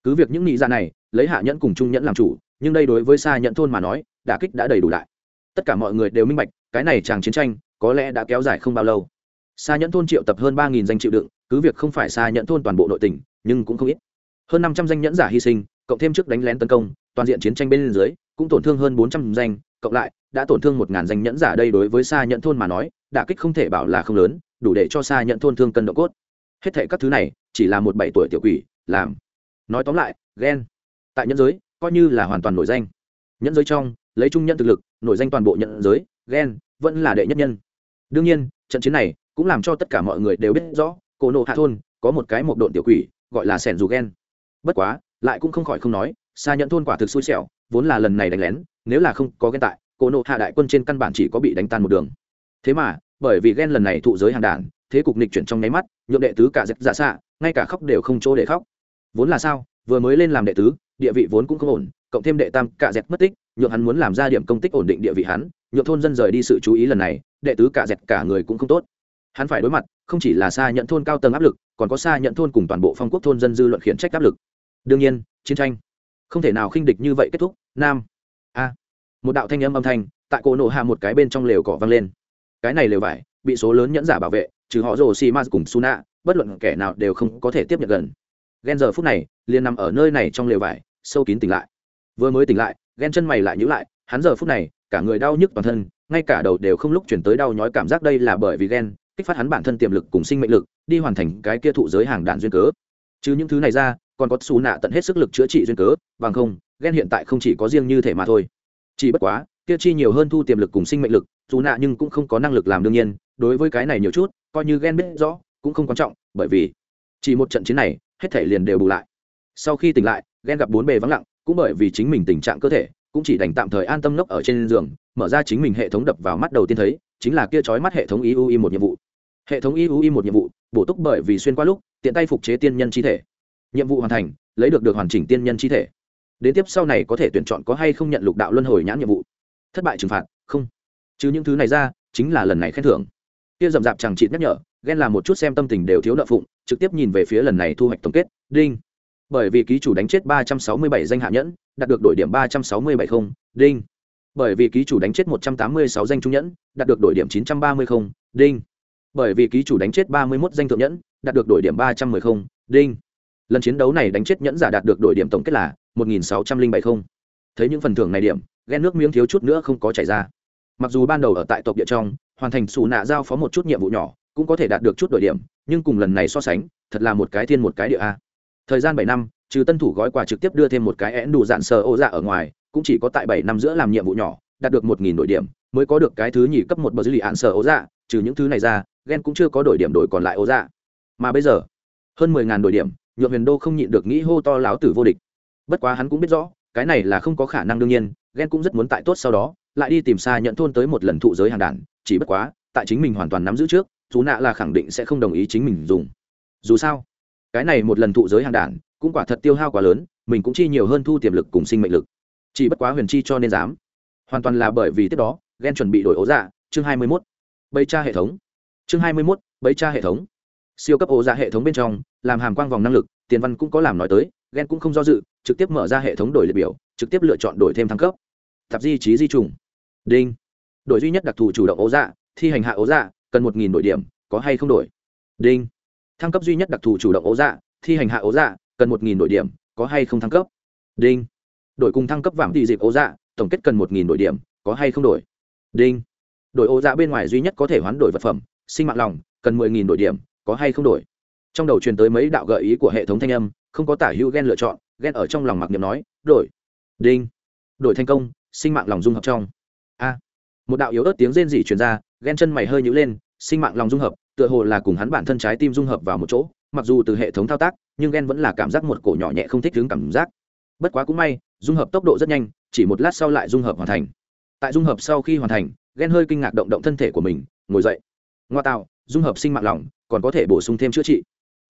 Cứ việc những nghĩ ra này, lấy hạ nhẫn cùng trung nhẫn làm chủ, nhưng đây đối với xa nhẫn thôn mà nói, đả kích đã đầy đủ lại. Tất cả mọi người đều minh bạch, cái này chàng chiến tranh, có lẽ đã kéo dài không bao lâu. Xa nhẫn thôn triệu tập hơn ba nghìn danh chịu đựng, cứ việc không phải xa nhẫn thôn toàn bộ nội tỉnh, nhưng cũng không ít hơn năm trăm danh nhẫn giả hy sinh, cộng thêm trước đánh lén tấn công, toàn diện chiến tranh bên dưới, cũng tổn thương hơn bốn trăm danh, cộng lại, đã tổn thương một ngàn danh nhẫn giả đây đối với xa nhẫn thôn mà nói, đả kích không thể bảo là không lớn, đủ để cho xa nhẫn thôn thương cân độ cốt. Hết thệ các thứ này, chỉ là một bảy tuổi tiểu quỷ, làm. Nói tóm lại, ghen. Tại nhẫn giới, coi như là hoàn toàn nổi danh. Nhẫn giới trong, lấy trung nhân thực lực, nổi danh toàn bộ nhẫn giới, ghen, vẫn là đệ nhất nhân. Đương nhiên, trận chiến này cũng làm cho tất cả mọi người đều biết rõ, cổ nộ hạ thôn có một cái một độn tiểu quỷ, gọi là sẻn dù ghen bất quá, lại cũng không khỏi không nói xa nhẫn thôn quả thực xui xẻo, vốn là lần này đánh lén, nếu là không có ghen tại, cổ nộ hạ đại quân trên căn bản chỉ có bị đánh tan một đường. Thế mà, bởi vì ghen lần này thụ giới hàng đản thế cục nịch chuyển trong nháy mắt, nhượng đệ tứ cả dẹp dạ xạ, ngay cả khóc đều không chỗ để khóc. Vốn là sao, vừa mới lên làm đệ tứ, địa vị vốn cũng không ổn, cộng thêm đệ tam cả dẹp mất tích, nhượng hắn muốn làm ra điểm công tích ổn định địa vị hắn, nhượng thôn dân rời đi sự chú ý lần này, đệ tứ cả dẹp cả người cũng không tốt. Hắn phải đối mặt, không chỉ là xa nhận thôn cao tầng áp lực, còn có xa nhận thôn cùng toàn bộ phong quốc thôn dân dư luận khiển trách áp lực đương nhiên, chiến tranh. Không thể nào khinh địch như vậy kết thúc, nam. A. Một đạo thanh âm âm thanh, tại cổ nổ hạ một cái bên trong lều cỏ vang lên. Cái này lều vải, bị số lớn nhẫn giả bảo vệ, trừ họ rồ xì ma cùng suna bất luận kẻ nào đều không có thể tiếp nhận gần. Ghen giờ phút này, liền nằm ở nơi này trong lều vải, sâu kín tỉnh lại. Vừa mới tỉnh lại ghen chân mày lại nhữ lại, hắn giờ phút này, cả người đau nhức toàn thân, ngay cả đầu đều không lúc chuyển tới đau nhói cảm giác đây là bởi vì ghen kích phát hắn bản thân tiềm lực cùng sinh mệnh lực, đi hoàn thành cái kia thụ giới hàng đạn duyên cớ. Chứ những thứ này ra còn có xù nạ tận hết sức lực chữa trị duyên cớ, bằng không ghen hiện tại không chỉ có riêng như thể mà thôi. Chỉ bất quá, kia chi nhiều hơn thu tiềm lực cùng sinh mệnh lực, dù nạ nhưng cũng không có năng lực làm đương nhiên, đối với cái này nhiều chút, coi như ghen biết rõ, cũng không quan trọng, bởi vì chỉ một trận chiến này, hết thể liền đều bù lại. Sau khi tỉnh lại ghen gặp bốn bề vắng lặng, cũng bởi vì chính mình tình trạng cơ thể, cũng chỉ đành tạm thời an tâm nốc ở trên giường, mở ra chính mình hệ thống đập vào mắt đầu tiên thấy, chính là kia trói mắt hệ thống iui một nhiệm vụ. Hệ thống iui một nhiệm vụ, bổ túc bởi vì xuyên qua lúc, tiện tay phục chế tiên nhân chi thể nhiệm vụ hoàn thành, lấy được được hoàn chỉnh tiên nhân chi thể. Đến tiếp sau này có thể tuyển chọn có hay không nhận lục đạo luân hồi nhãn nhiệm vụ. Thất bại trừng phạt, không. Chứ những thứ này ra, chính là lần này khen thưởng. Kia rậm rạp chẳng chịt nhắc nhở, ghen là một chút xem tâm tình đều thiếu nợ phụng, trực tiếp nhìn về phía lần này thu hoạch tổng kết, đinh. Bởi vì ký chủ đánh chết ba trăm sáu mươi bảy danh hạ nhẫn, đạt được đội điểm ba trăm sáu mươi bảy không, đinh. Bởi vì ký chủ đánh chết một trăm tám mươi sáu danh trung nhẫn, đạt được đội điểm chín trăm ba mươi không, đinh. Bởi vì ký chủ đánh chết ba mươi một danh thượng nhẫn, đạt được đội điểm ba trăm mười không, đinh lần chiến đấu này đánh chết nhẫn giả đạt được đội điểm tổng kết là một nghìn sáu trăm linh bảy không. Thấy những phần thưởng này điểm, ghen nước miếng thiếu chút nữa không có chảy ra. Mặc dù ban đầu ở tại tộc địa trong, hoàn thành xù nạ giao phó một chút nhiệm vụ nhỏ, cũng có thể đạt được chút đội điểm, nhưng cùng lần này so sánh, thật là một cái thiên một cái địa a. Thời gian bảy năm, trừ tân thủ gói quà trực tiếp đưa thêm một cái én đủ dạn sờ ô dạ ở ngoài, cũng chỉ có tại bảy năm giữa làm nhiệm vụ nhỏ, đạt được một nghìn đội điểm, mới có được cái thứ nhì cấp một bờ dư lì hạn sờ ô dạ trừ những thứ này ra, ghen cũng chưa có đội điểm đổi còn lại ô dạ. Mà bây giờ, hơn mười ngàn đội điểm nhượng huyền đô không nhịn được nghĩ hô to láo tử vô địch. Bất quá hắn cũng biết rõ cái này là không có khả năng đương nhiên ghen cũng rất muốn tại tốt sau đó lại đi tìm xa nhận thôn tới một lần thụ giới hàng đàn chỉ bất quá tại chính mình hoàn toàn nắm giữ trước chú nạ là khẳng định sẽ không đồng ý chính mình dùng. Dù sao cái này một lần thụ giới hàng đản cũng quả thật tiêu hao quá lớn mình cũng chi nhiều hơn thu tiềm lực cùng sinh mệnh lực. Chỉ bất quá huyền chi cho nên dám. Hoàn toàn là bởi vì tiếp đó ghen chuẩn bị đổi ố dạ chương hai mươi 21. bấy tra hệ thống. Chương hai mươi 21, bấy tra hệ thống siêu cấp ố dạ hệ thống bên trong, làm hàm quang vòng năng lực, tiền văn cũng có làm nói tới ghen cũng không do dự, trực tiếp mở ra hệ thống đổi liệt biểu, trực tiếp lựa chọn đổi thêm thăng cấp. Tạp di trí di trùng. Đinh. Đổi duy nhất đặc thù chủ động ố dạ thi hành hạ ố dạ cần một nghìn đổi điểm, có hay không đổi? Đinh. Thăng cấp duy nhất đặc thù chủ động ố dạ thi hành hạ ố dạ cần một nghìn đổi điểm, có hay không thăng cấp? Đinh. Đổi cùng thăng cấp vàng thị dịp ố dạ tổng kết cần một nghìn đổi điểm, có hay không đổi? Đinh. Đổi ố dạ bên ngoài duy nhất có thể hoán đổi vật phẩm, sinh mạng lòng, cần mười nghìn đổi điểm có hay không đổi. Trong đầu truyền tới mấy đạo gợi ý của hệ thống thanh âm, không có tả hữu ghen lựa chọn ghen ở trong lòng mặc niệm nói, đổi. Đinh. Đổi thành công, sinh mạng lòng dung hợp trong. A. Một đạo yếu ớt tiếng rên rỉ truyền ra ghen chân mày hơi nhữ lên, sinh mạng lòng dung hợp, tựa hồ là cùng hắn bản thân trái tim dung hợp vào một chỗ, mặc dù từ hệ thống thao tác, nhưng ghen vẫn là cảm giác một cổ nhỏ nhẹ không thích đứng cảm giác. Bất quá cũng may, dung hợp tốc độ rất nhanh, chỉ một lát sau lại dung hợp hoàn thành. Tại dung hợp sau khi hoàn thành ghen hơi kinh ngạc động động thân thể của mình, ngồi dậy. Ngoa tạo dung hợp sinh mạng lỏng, còn có thể bổ sung thêm chữa trị.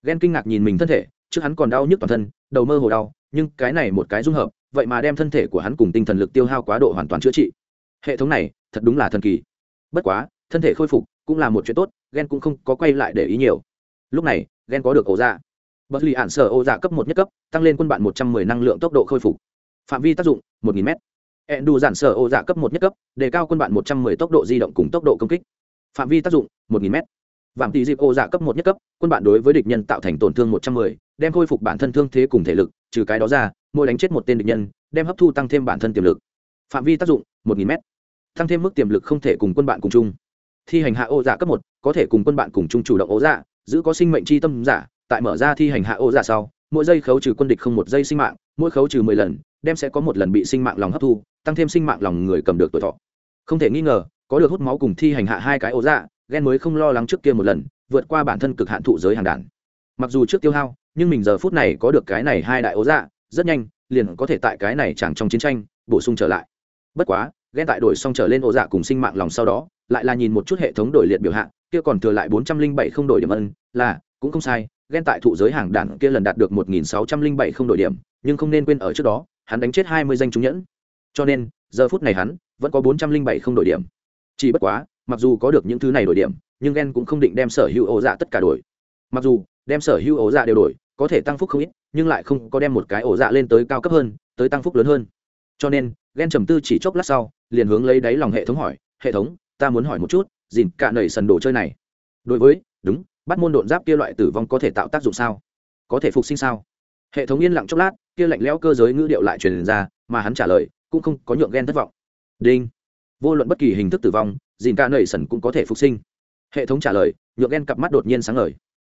Ghen kinh ngạc nhìn mình thân thể trước hắn còn đau nhức toàn thân đầu mơ hồ đau nhưng cái này một cái dung hợp vậy mà đem thân thể của hắn cùng tinh thần lực tiêu hao quá độ hoàn toàn chữa trị. Hệ thống này thật đúng là thần kỳ. Bất quá thân thể khôi phục cũng là một chuyện tốt ghen cũng không có quay lại để ý nhiều. Lúc này ghen có được ổ dạ. Bất lì ạn sở ổ dạ cấp một nhất cấp tăng lên quân bạn một trăm mười năng lượng tốc độ khôi phục. Phạm vi tác dụng một nghìn m hẹn đủ giản sở ổ dạ cấp một nhất cấp đề cao quân bạn một trăm mười tốc độ di động cùng tốc độ công kích. Phạm vi tác dụng một nghìn m vạm tỷ dịp ô dạ cấp một nhất cấp, quân bạn đối với địch nhân tạo thành tổn thương một trăm mười, đem khôi phục bản thân thương thế cùng thể lực, trừ cái đó ra, mỗi đánh chết một tên địch nhân, đem hấp thu tăng thêm bản thân tiềm lực. Phạm vi tác dụng, một nghìn m tăng thêm mức tiềm lực không thể cùng quân bạn cùng chung. Thi hành hạ ô dạ cấp một, có thể cùng quân bạn cùng chung chủ động ô dạ giữ có sinh mệnh c h i tâm giả, tại mở ra thi hành hạ ô dạ sau, mỗi giây khấu trừ quân địch không một giây sinh mạng, mỗi khấu trừ mười lần, đem sẽ có một lần bị sinh mạng lòng hấp thu, tăng thêm sinh mạng lòng người cầm được tuổi thọ. Không thể nghi ngờ, có được hút máu cùng thi hành hạ hai cái ô dạ ghen mới không lo lắng trước kia một lần vượt qua bản thân cực hạn thụ giới hàng đản mặc dù trước tiêu hao nhưng mình giờ phút này có được cái này hai đại ố dạ rất nhanh liền có thể tại cái này chẳng trong chiến tranh bổ sung trở lại. Bất quá ghen tại đổi xong trở lên ố dạ cùng sinh mạng lòng sau đó lại là nhìn một chút hệ thống đổi liệt biểu hạng, kia còn thừa lại bốn trăm linh bảy không đổi điểm ân là cũng không sai ghen tại thụ giới hàng đảng kia lần đạt được một nghìn sáu trăm linh bảy không đổi điểm nhưng không nên quên ở trước đó hắn đánh chết hai mươi danh trúng nhẫn. Cho nên giờ phút này hắn vẫn có bốn trăm linh bảy không đổi điểm. Chỉ bất quá mặc dù có được những thứ này đổi điểm, nhưng Gen cũng không định đem sở hữu ổ dạ tất cả đổi. Mặc dù, đem sở hữu ổ dạ đều đổi, có thể tăng phúc không ít, nhưng lại không có đem một cái ổ dạ lên tới cao cấp hơn, tới tăng phúc lớn hơn. Cho nên, Gen trầm tư chỉ chốc lát sau, liền hướng lấy đáy lòng hệ thống hỏi, hệ thống, ta muốn hỏi một chút, dìn cả nầy sần đồ chơi này, đối với, đúng, bắt môn độn giáp kia loại tử vong có thể tạo tác dụng sao? Có thể phục sinh sao? Hệ thống yên lặng chốc lát, kia lạnh lẽo cơ giới ngữ điệu lại truyền ra, mà hắn trả lời, cũng không có nhượng ghen thất vọng. Đinh. Vô luận bất kỳ hình thức tử vong dìn cả nầy sần cũng có thể phục sinh. Hệ thống trả lời, nhượng ghen cặp mắt đột nhiên sáng ngời.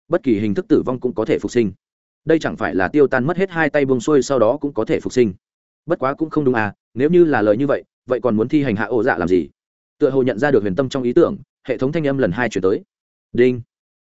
Bất kỳ hình thức tử vong cũng có thể phục sinh. Đây chẳng phải là tiêu tan mất hết hai tay bông xuôi sau đó cũng có thể phục sinh. Bất quá cũng không đúng à nếu như là lời như vậy vậy còn muốn thi hành hạ ổ dạ làm gì? Tựa hồ nhận ra được huyền tâm trong ý tưởng, hệ thống thanh âm lần hai chuyển tới. Đinh.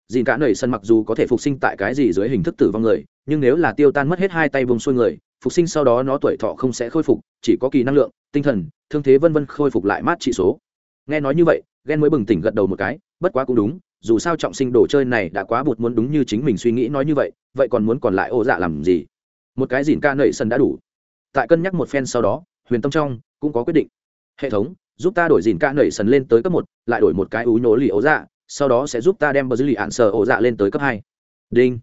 Dìn cả nầy sân mặc dù có thể phục sinh tại cái gì dưới hình thức tử vong người, nhưng nếu là tiêu tan mất hết hai tay vùng xuôi người, phục sinh sau đó nó tuổi thọ không sẽ khôi phục, chỉ có kỳ năng lượng, tinh thần, thương thế vân vân khôi phục lại mát trị số nghe nói như vậy ghen mới bừng tỉnh gật đầu một cái, bất quá cũng đúng, dù sao trọng sinh đồ chơi này đã quá bụt muốn đúng như chính mình suy nghĩ nói như vậy vậy còn muốn còn lại ô dạ làm gì? Một cái dìn ca nẩy sân đã đủ. Tại cân nhắc một phen sau đó, huyền tâm trong cũng có quyết định. Hệ thống, giúp ta đổi dìn ca nẩy sần lên tới cấp một, lại đổi một cái ú nhố lì ô dạ sau đó sẽ giúp ta đem bờ dư lì ạn sờ ô dạ lên tới cấp hai. Đinh.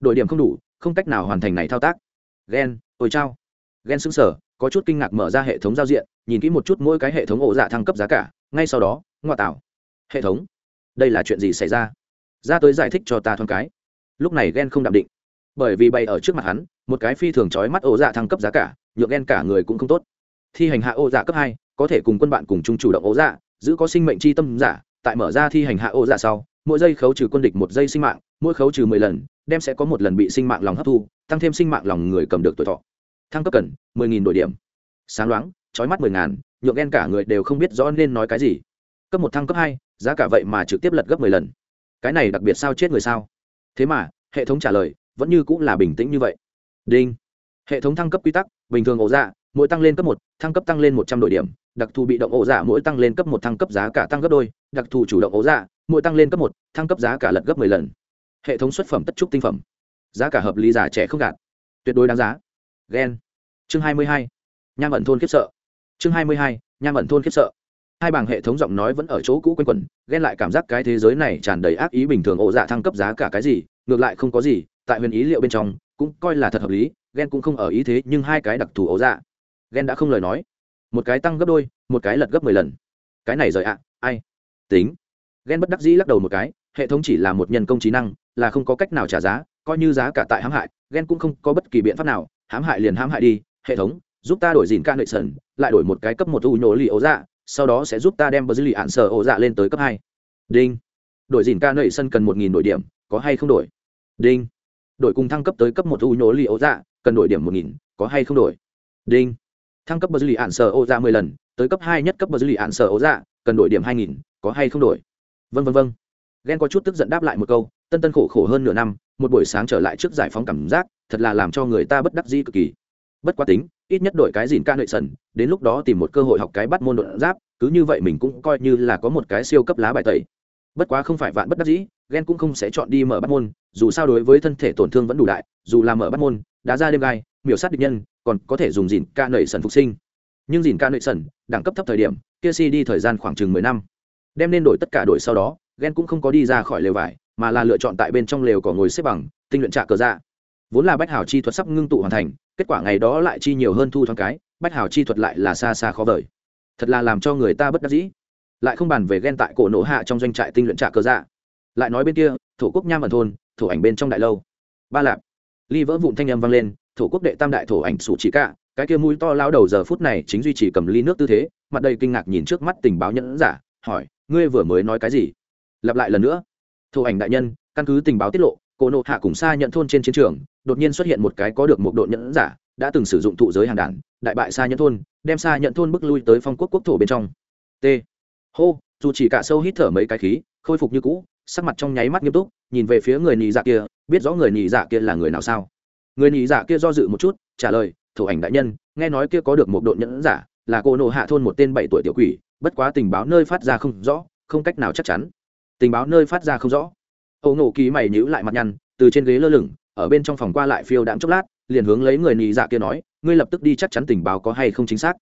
Đổi điểm không đủ, không cách nào hoàn thành này thao tác. Ghen ôi chao. Ghen xứng sở có chút kinh ngạc mở ra hệ thống giao diện, nhìn kỹ một chút mỗi cái hệ thống ổ dạ thăng cấp giá cả ngay sau đó, ngoại tạo hệ thống. Đây là chuyện gì xảy ra? Ra tới giải thích cho ta thoáng cái. Lúc này ghen không đạm định. Bởi vì bay ở trước mặt hắn, một cái phi thường trói mắt ô dạ thăng cấp giá cả, nhượng ghen cả người cũng không tốt. Thi hành hạ ô dạ cấp hai, có thể cùng quân bạn cùng chung chủ động ô dạ giữ có sinh mệnh c h i tâm giả, tại mở ra thi hành hạ ô dạ sau, mỗi giây khấu trừ quân địch một giây sinh mạng, mỗi khấu trừ mười lần, đem sẽ có một lần bị sinh mạng lòng hấp thu, tăng thêm sinh mạng lòng người cầm được tuổi thọ. Thăng cấp cần mười nghìn đội điểm. Sáng loáng trói mắt mười ngàn nhượng ghen cả người đều không biết rõ nên nói cái gì. Cấp một thăng cấp hai, giá cả vậy mà trực tiếp lật gấp mười lần. Cái này đặc biệt sao chết người sao? Thế mà, hệ thống trả lời, vẫn như cũng là bình tĩnh như vậy. Đinh. Hệ thống thăng cấp quy tắc, bình thường ổ dạ mỗi tăng lên cấp một, thăng cấp tăng lên một trăm đội điểm. Đặc thù bị động ổ dạ mỗi tăng lên cấp một thăng cấp giá cả tăng gấp đôi. Đặc thù chủ động ổ dạ mỗi tăng lên cấp một, thăng cấp giá cả lật gấp mười lần. Hệ thống xuất phẩm tất trúc tinh phẩm. Giá cả hợp lý giả trẻ không gạt. Tuyệt đối đáng giá. Ghen chương hai mươi hai. Nham ẩn thôn khiếp sợ chương hai mươi hai, nham ẩn thôn khiếp sợ. Hai bảng hệ thống giọng nói vẫn ở chỗ cũ quen quẩn, ghen lại cảm giác cái thế giới này tràn đầy ác ý bình thường ổ dạ thăng cấp giá cả cái gì, ngược lại không có gì, tại huyền ý liệu bên trong, cũng coi là thật hợp lý, ghen cũng không ở ý thế, nhưng hai cái đặc thù ổ dạ. Ghen đã không lời nói. Một cái tăng gấp đôi, một cái lật gấp mười lần. Cái này rời ạ, ai? Tính. Ghen bất đắc dĩ lắc đầu một cái, hệ thống chỉ là một nhân công trí năng, là không có cách nào trả giá, coi như giá cả tại hãm hại, ghen cũng không có bất kỳ biện pháp nào, hãm hại liền hãm hại đi, hệ thống giúp ta đổi dìn ca nội sần, lại đổi một cái cấp một u nhổ lì ấu dạ sau đó sẽ giúp ta đem bờ dư lì ạn sở ấu dạ lên tới cấp hai. Đinh. Đổi dìn ca nội sân cần một nghìn đổi điểm, có hay không đổi? Đinh. Đổi cùng thăng cấp tới cấp một u nhổ lì ấu dạ cần đổi điểm một nghìn, có hay không đổi? Đinh. Thăng cấp bờ dư lì ạn sở ấu dạ mười lần, tới cấp hai nhất cấp bờ dư lì ạn sở ấu dạ cần đổi điểm hai nghìn, có hay không đổi? Vân vân vân ghen có chút tức giận đáp lại một câu, tân tân khổ khổ hơn nửa năm, một buổi sáng trở lại trước giải phóng cảm giác, thật là làm cho người ta bất đắc dĩ cực kỳ. Bất quá tính ít nhất đổi cái dìn ca nội sần, đến lúc đó tìm một cơ hội học cái bắt môn đột giáp, cứ như vậy mình cũng coi như là có một cái siêu cấp lá bài tẩy. Bất quá không phải vạn bất đắc dĩ ghen cũng không sẽ chọn đi mở bắt môn, dù sao đối với thân thể tổn thương vẫn đủ đại, dù là mở bắt môn đá ra đêm gai, miểu sát địch nhân, còn có thể dùng dìn ca nội sần phục sinh. Nhưng dìn ca nội sần, đẳng cấp thấp thời điểm, kia si đi thời gian khoảng chừng mười năm. Đem nên đổi tất cả đổi sau đó ghen cũng không có đi ra khỏi lều vải, mà là lựa chọn tại bên trong lều cỏ ngồi xếp bằng, tinh luyện trạ cờ dạ. Vốn là bách hảo chi thuật sắp ngưng tụ hoàn thành kết quả ngày đó lại chi nhiều hơn thu thoáng cái, bách hảo chi thuật lại là xa xa khó vời. Thật là làm cho người ta bất đắc dĩ. Lại không bàn về ghen tại cổ nổ hạ trong doanh trại tinh luyện trạ cơ dạ. Lại nói bên kia, thổ quốc nham ẩn thôn, thổ ảnh bên trong đại lâu. Ba lạp. Ly vỡ vụn thanh âm vang lên, thổ quốc đệ tam đại thổ ảnh sủ chỉ cả. Cái kia mũi to lao đầu giờ phút này chính duy trì cầm ly nước tư thế, mặt đầy kinh ngạc nhìn trước mắt tình báo nhẫn giả, hỏi, ngươi vừa mới nói cái gì? Lặp lại lần nữa. Thổ ảnh đại nhân, căn cứ tình báo tiết lộ, cổ nộ hạ cùng xa nhận thôn trên chiến trường đột nhiên xuất hiện một cái có được một độ nhẫn giả, đã từng sử dụng thụ giới hàng đản đại bại xa nhẫn thôn, đem xa nhận thôn bước lui tới phong quốc quốc thổ bên trong. T. Hô, dù chỉ cả sâu hít thở mấy cái khí, khôi phục như cũ, sắc mặt trong nháy mắt nghiêm túc, nhìn về phía người nhị dạ kia, biết rõ người nhị dạ kia là người nào sao? Người nhị dạ kia do dự một chút, trả lời, thủ ảnh đại nhân, nghe nói kia có được một độ nhẫn giả, là cô nộ hạ thôn một tên bảy tuổi tiểu quỷ, bất quá tình báo nơi phát ra không rõ, không cách nào chắc chắn. Tình báo nơi phát ra không rõ. Âu nổ ký mày nhữ lại mặt nhăn, từ trên ghế lơ lửng ở bên trong phòng qua lại phiêu đạm chốc lát, liền hướng lấy người nhị dạ kia nói, ngươi lập tức đi chắc chắn tình báo có hay không chính xác.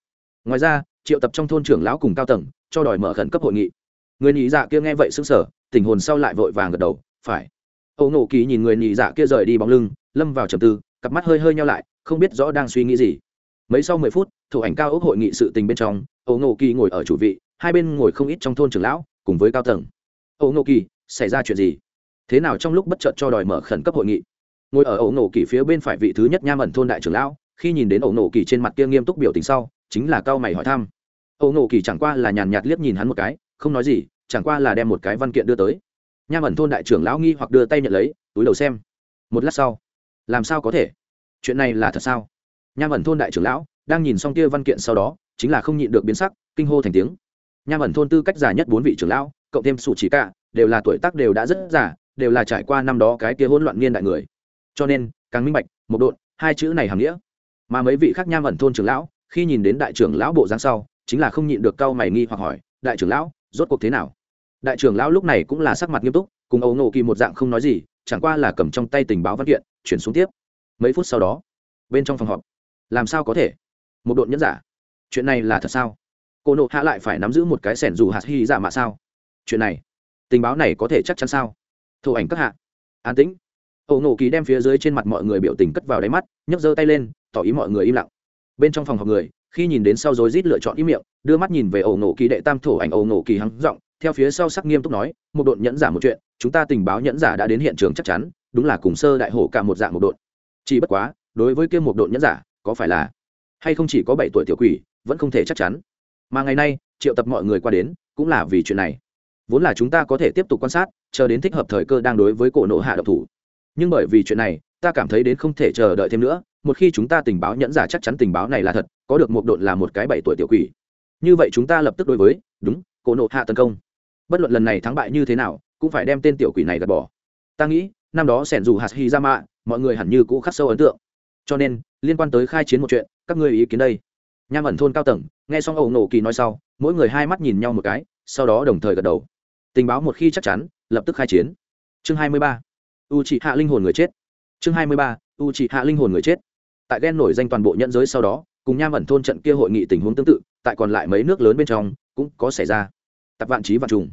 Ngoài ra, triệu tập trong thôn trưởng lão cùng cao tầng, cho đòi mở khẩn cấp hội nghị. Người nhị dạ kia nghe vậy sững sờ, tình hồn sau lại vội vàng gật đầu, phải. Âu nổ ký nhìn người nhị dạ kia rời đi bóng lưng, lâm vào trầm tư, cặp mắt hơi hơi nhau lại, không biết rõ đang suy nghĩ gì. Mấy sau mười phút, thủ ảnh cao ốc hội nghị sự tình bên trong, âu nổ kỳ ngồi ở chủ vị, hai bên ngồi không ít trong thôn trưởng lão, cùng với cao tầng. Âu nổ kỳ xảy ra chuyện gì? Thế nào trong lúc bất chợt cho đòi mở khẩn cấp hội nghị? Ngồi ở ẩu nổ kỳ phía bên phải vị thứ nhất nham ẩn thôn đại trưởng lão, khi nhìn đến ẩu nổ kỳ trên mặt kia nghiêm túc biểu tình sau, chính là cao mày hỏi thăm. Ẩu nổ kỳ chẳng qua là nhàn nhạt liếc nhìn hắn một cái, không nói gì, chẳng qua là đem một cái văn kiện đưa tới. Nham ẩn thôn đại trưởng lão nghi hoặc đưa tay nhận lấy, túi đầu xem. Một lát sau, làm sao có thể? Chuyện này là thật sao? Nham ẩn thôn đại trưởng lão đang nhìn xong kia văn kiện sau đó, chính là không nhịn được biến sắc, kinh hô thành tiếng. Nham ẩn thôn tư cách già nhất bốn vị trưởng lão, cộng thêm sủ chỉ cả, đều là tuổi tác đều đã rất già, đều là trải qua năm đó cái kia hỗn loạn niên đại người cho nên, càng minh bạch, một độn, hai chữ này hàm nghĩa. Mà mấy vị khác nham ẩn thôn trưởng lão, khi nhìn đến đại trưởng lão bộ dáng sau, chính là không nhịn được cau mày nghi hoặc hỏi, đại trưởng lão, rốt cuộc thế nào? Đại trưởng lão lúc này cũng là sắc mặt nghiêm túc, cùng ấu nộ kỳ một dạng không nói gì, chẳng qua là cầm trong tay tình báo văn kiện, chuyển xuống tiếp. Mấy phút sau đó, bên trong phòng họp. Làm sao có thể? Một đội nhẫn giả. Chuyện này là thật sao? Cô nộ hạ lại phải nắm giữ một cái sẻn dù hạt hy giả mà sao? Chuyện này, tình báo này có thể chắc chắn sao? Thủ ảnh các hạ. An tĩnh ổ nổ kỳ đem phía dưới trên mặt mọi người biểu tình cất vào đáy mắt, nhấc giơ tay lên, tỏ ý mọi người im lặng. Bên trong phòng họp người, khi nhìn đến sau rối rít lựa chọn ý miệng, đưa mắt nhìn về ổ nổ kỳ đệ tam thổ ảnh ổ nổ kỳ hắn giọng, theo phía sau sắc nghiêm túc nói, một đội nhẫn giả một chuyện, chúng ta tình báo nhẫn giả đã đến hiện trường chắc chắn, đúng là cùng sơ đại hổ cả một dạng một đội chỉ bất quá, đối với kia một đội nhẫn giả, có phải là hay không chỉ có bảy tuổi tiểu quỷ, vẫn không thể chắc chắn. Mà ngày nay, triệu tập mọi người qua đến, cũng là vì chuyện này. Vốn là chúng ta có thể tiếp tục quan sát, chờ đến thích hợp thời cơ đang đối với cổ nộ hạ độc thủ nhưng bởi vì chuyện này, ta cảm thấy đến không thể chờ đợi thêm nữa, một khi chúng ta tình báo nhẫn giả chắc chắn tình báo này là thật, có được một độn là một cái bảy tuổi tiểu quỷ. Như vậy chúng ta lập tức đối với, đúng, cổ nộ hạ tấn công. Bất luận lần này thắng bại như thế nào, cũng phải đem tên tiểu quỷ này gạt bỏ. Ta nghĩ, năm đó sẻn dù hạt hy ra mạ, mọi người hẳn như cũ khắc sâu ấn tượng. Cho nên, liên quan tới khai chiến một chuyện, các ngươi ý kiến đây. Nham ẩn thôn cao tầng, nghe xong ẩu nổ kỳ nói sau, mỗi người hai mắt nhìn nhau một cái, sau đó đồng thời gật đầu. Tình báo một khi chắc chắn, lập tức khai chiến. Chương hai mươi ba u trị hạ linh hồn người chết. Chương hai mươi ba u trị hạ linh hồn người chết. Tại ghen nổi danh toàn bộ nhận giới sau đó, cùng nham ẩn thôn trận kia hội nghị tình huống tương tự, tại còn lại mấy nước lớn bên trong, cũng có xảy ra. Tập vạn trí vạn trùng.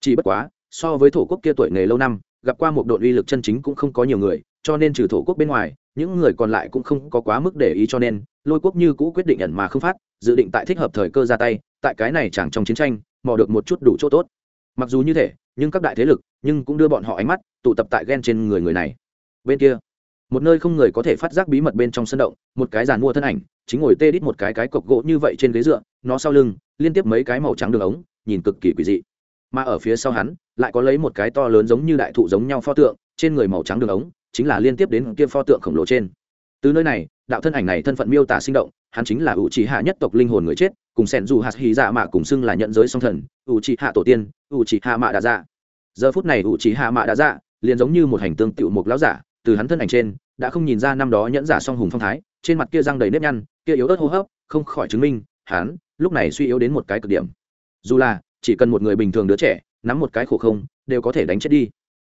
Chỉ bất quá, so với thổ quốc kia tuổi nghề lâu năm, gặp qua một đội uy lực chân chính cũng không có nhiều người, cho nên trừ thổ quốc bên ngoài, những người còn lại cũng không có quá mức để ý cho nên, lôi quốc như cũ quyết định ẩn mà không phát, dự định tại thích hợp thời cơ ra tay, tại cái này chẳng trong chiến tranh, mò được một chút đủ chỗ tốt mặc dù như thế, nhưng các đại thế lực nhưng cũng đưa bọn họ ánh mắt tụ tập tại ghen trên người người này. Bên kia, một nơi không người có thể phát giác bí mật bên trong sân động, một cái giàn mua thân ảnh, chính ngồi tê đít một cái cái cọc gỗ như vậy trên ghế dựa, nó sau lưng liên tiếp mấy cái màu trắng đường ống, nhìn cực kỳ quỷ dị. Mà ở phía sau hắn, lại có lấy một cái to lớn giống như đại thụ giống nhau pho tượng, trên người màu trắng đường ống chính là liên tiếp đến kia pho tượng khổng lồ trên. Từ nơi này, đạo thân ảnh này thân phận miêu tả sinh động, hắn chính là ủ trí hạ nhất tộc linh hồn người chết cùng sẻn dù hạt hy dạ mạ cùng xưng là nhận giới song thần, ủ trì hạ tổ tiên, ủ trì hạ mạ đã dạ. Giờ phút này ủ trì hạ mạ đã dạ liền giống như một hành tương tựu một lão giả, từ hắn thân ảnh trên, đã không nhìn ra năm đó nhẫn giả song hùng phong thái, trên mặt kia răng đầy nếp nhăn, kia yếu ớt hô hấp, không khỏi chứng minh, hắn lúc này suy yếu đến một cái cực điểm. Dù là, chỉ cần một người bình thường đứa trẻ, nắm một cái khổ không, đều có thể đánh chết đi.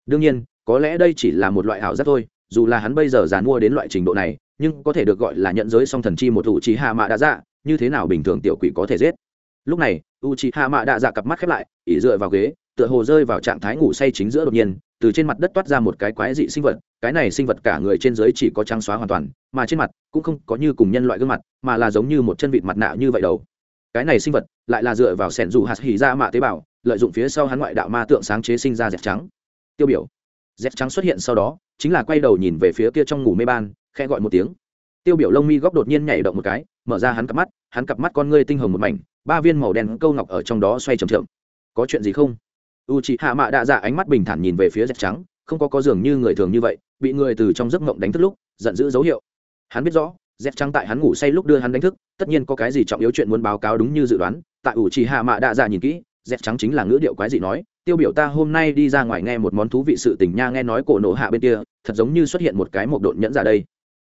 Đương nhiên, có lẽ đây chỉ là một loại ảo giác thôi, dù là hắn bây giờ dàn mua đến loại trình độ này nhưng có thể được gọi là nhận giới song thần chi một ủ trí hạ mạ đa dạ như thế nào bình thường tiểu quỷ có thể giết? Lúc này u trí hạ mạ đa dạ cặp mắt khép lại, ỉ dựa vào ghế, tựa hồ rơi vào trạng thái ngủ say chính giữa đột nhiên, từ trên mặt đất toát ra một cái quái dị sinh vật, cái này sinh vật cả người trên dưới chỉ có trắng xóa hoàn toàn, mà trên mặt cũng không có như cùng nhân loại gương mặt, mà là giống như một chân vịt mặt nạ như vậy đầu. Cái này sinh vật lại là dựa vào sẻn dù hạt hỉ ra mạ tế bào, lợi dụng phía sau hắn ngoại đạo ma tượng sáng chế sinh ra dẹp trắng. Tiêu biểu. Dẹp trắng xuất hiện sau đó, chính là quay đầu nhìn về phía kia trong ngủ mê ban khẽ gọi một tiếng. Tiêu biểu lông mi góc đột nhiên nhảy động một cái, mở ra hắn cặp mắt, hắn cặp mắt con ngươi tinh hồng một mảnh, ba viên màu đen câu ngọc ở trong đó xoay trầm trầm có chuyện gì không? U chị hạ mạ đạ dạ ánh mắt bình thản nhìn về phía dẹp trắng, không có có dường như người thường như vậy, bị người từ trong giấc mộng đánh thức lúc, giận dữ dấu hiệu. Hắn biết rõ dẹp trắng tại hắn ngủ say lúc đưa hắn đánh thức, tất nhiên có cái gì trọng yếu chuyện muốn báo cáo đúng như dự đoán, tại ủ trì hạ mạ đạ dạ nhìn kỹ dẹp trắng chính là ngữ điệu quái gì nói, tiêu biểu ta hôm nay đi ra ngoài nghe một món thú vị sự tình nha, nghe nói cổ nổ hạ bên kia, thật giống như xuất hiện một cái một độn nhẫn ra đây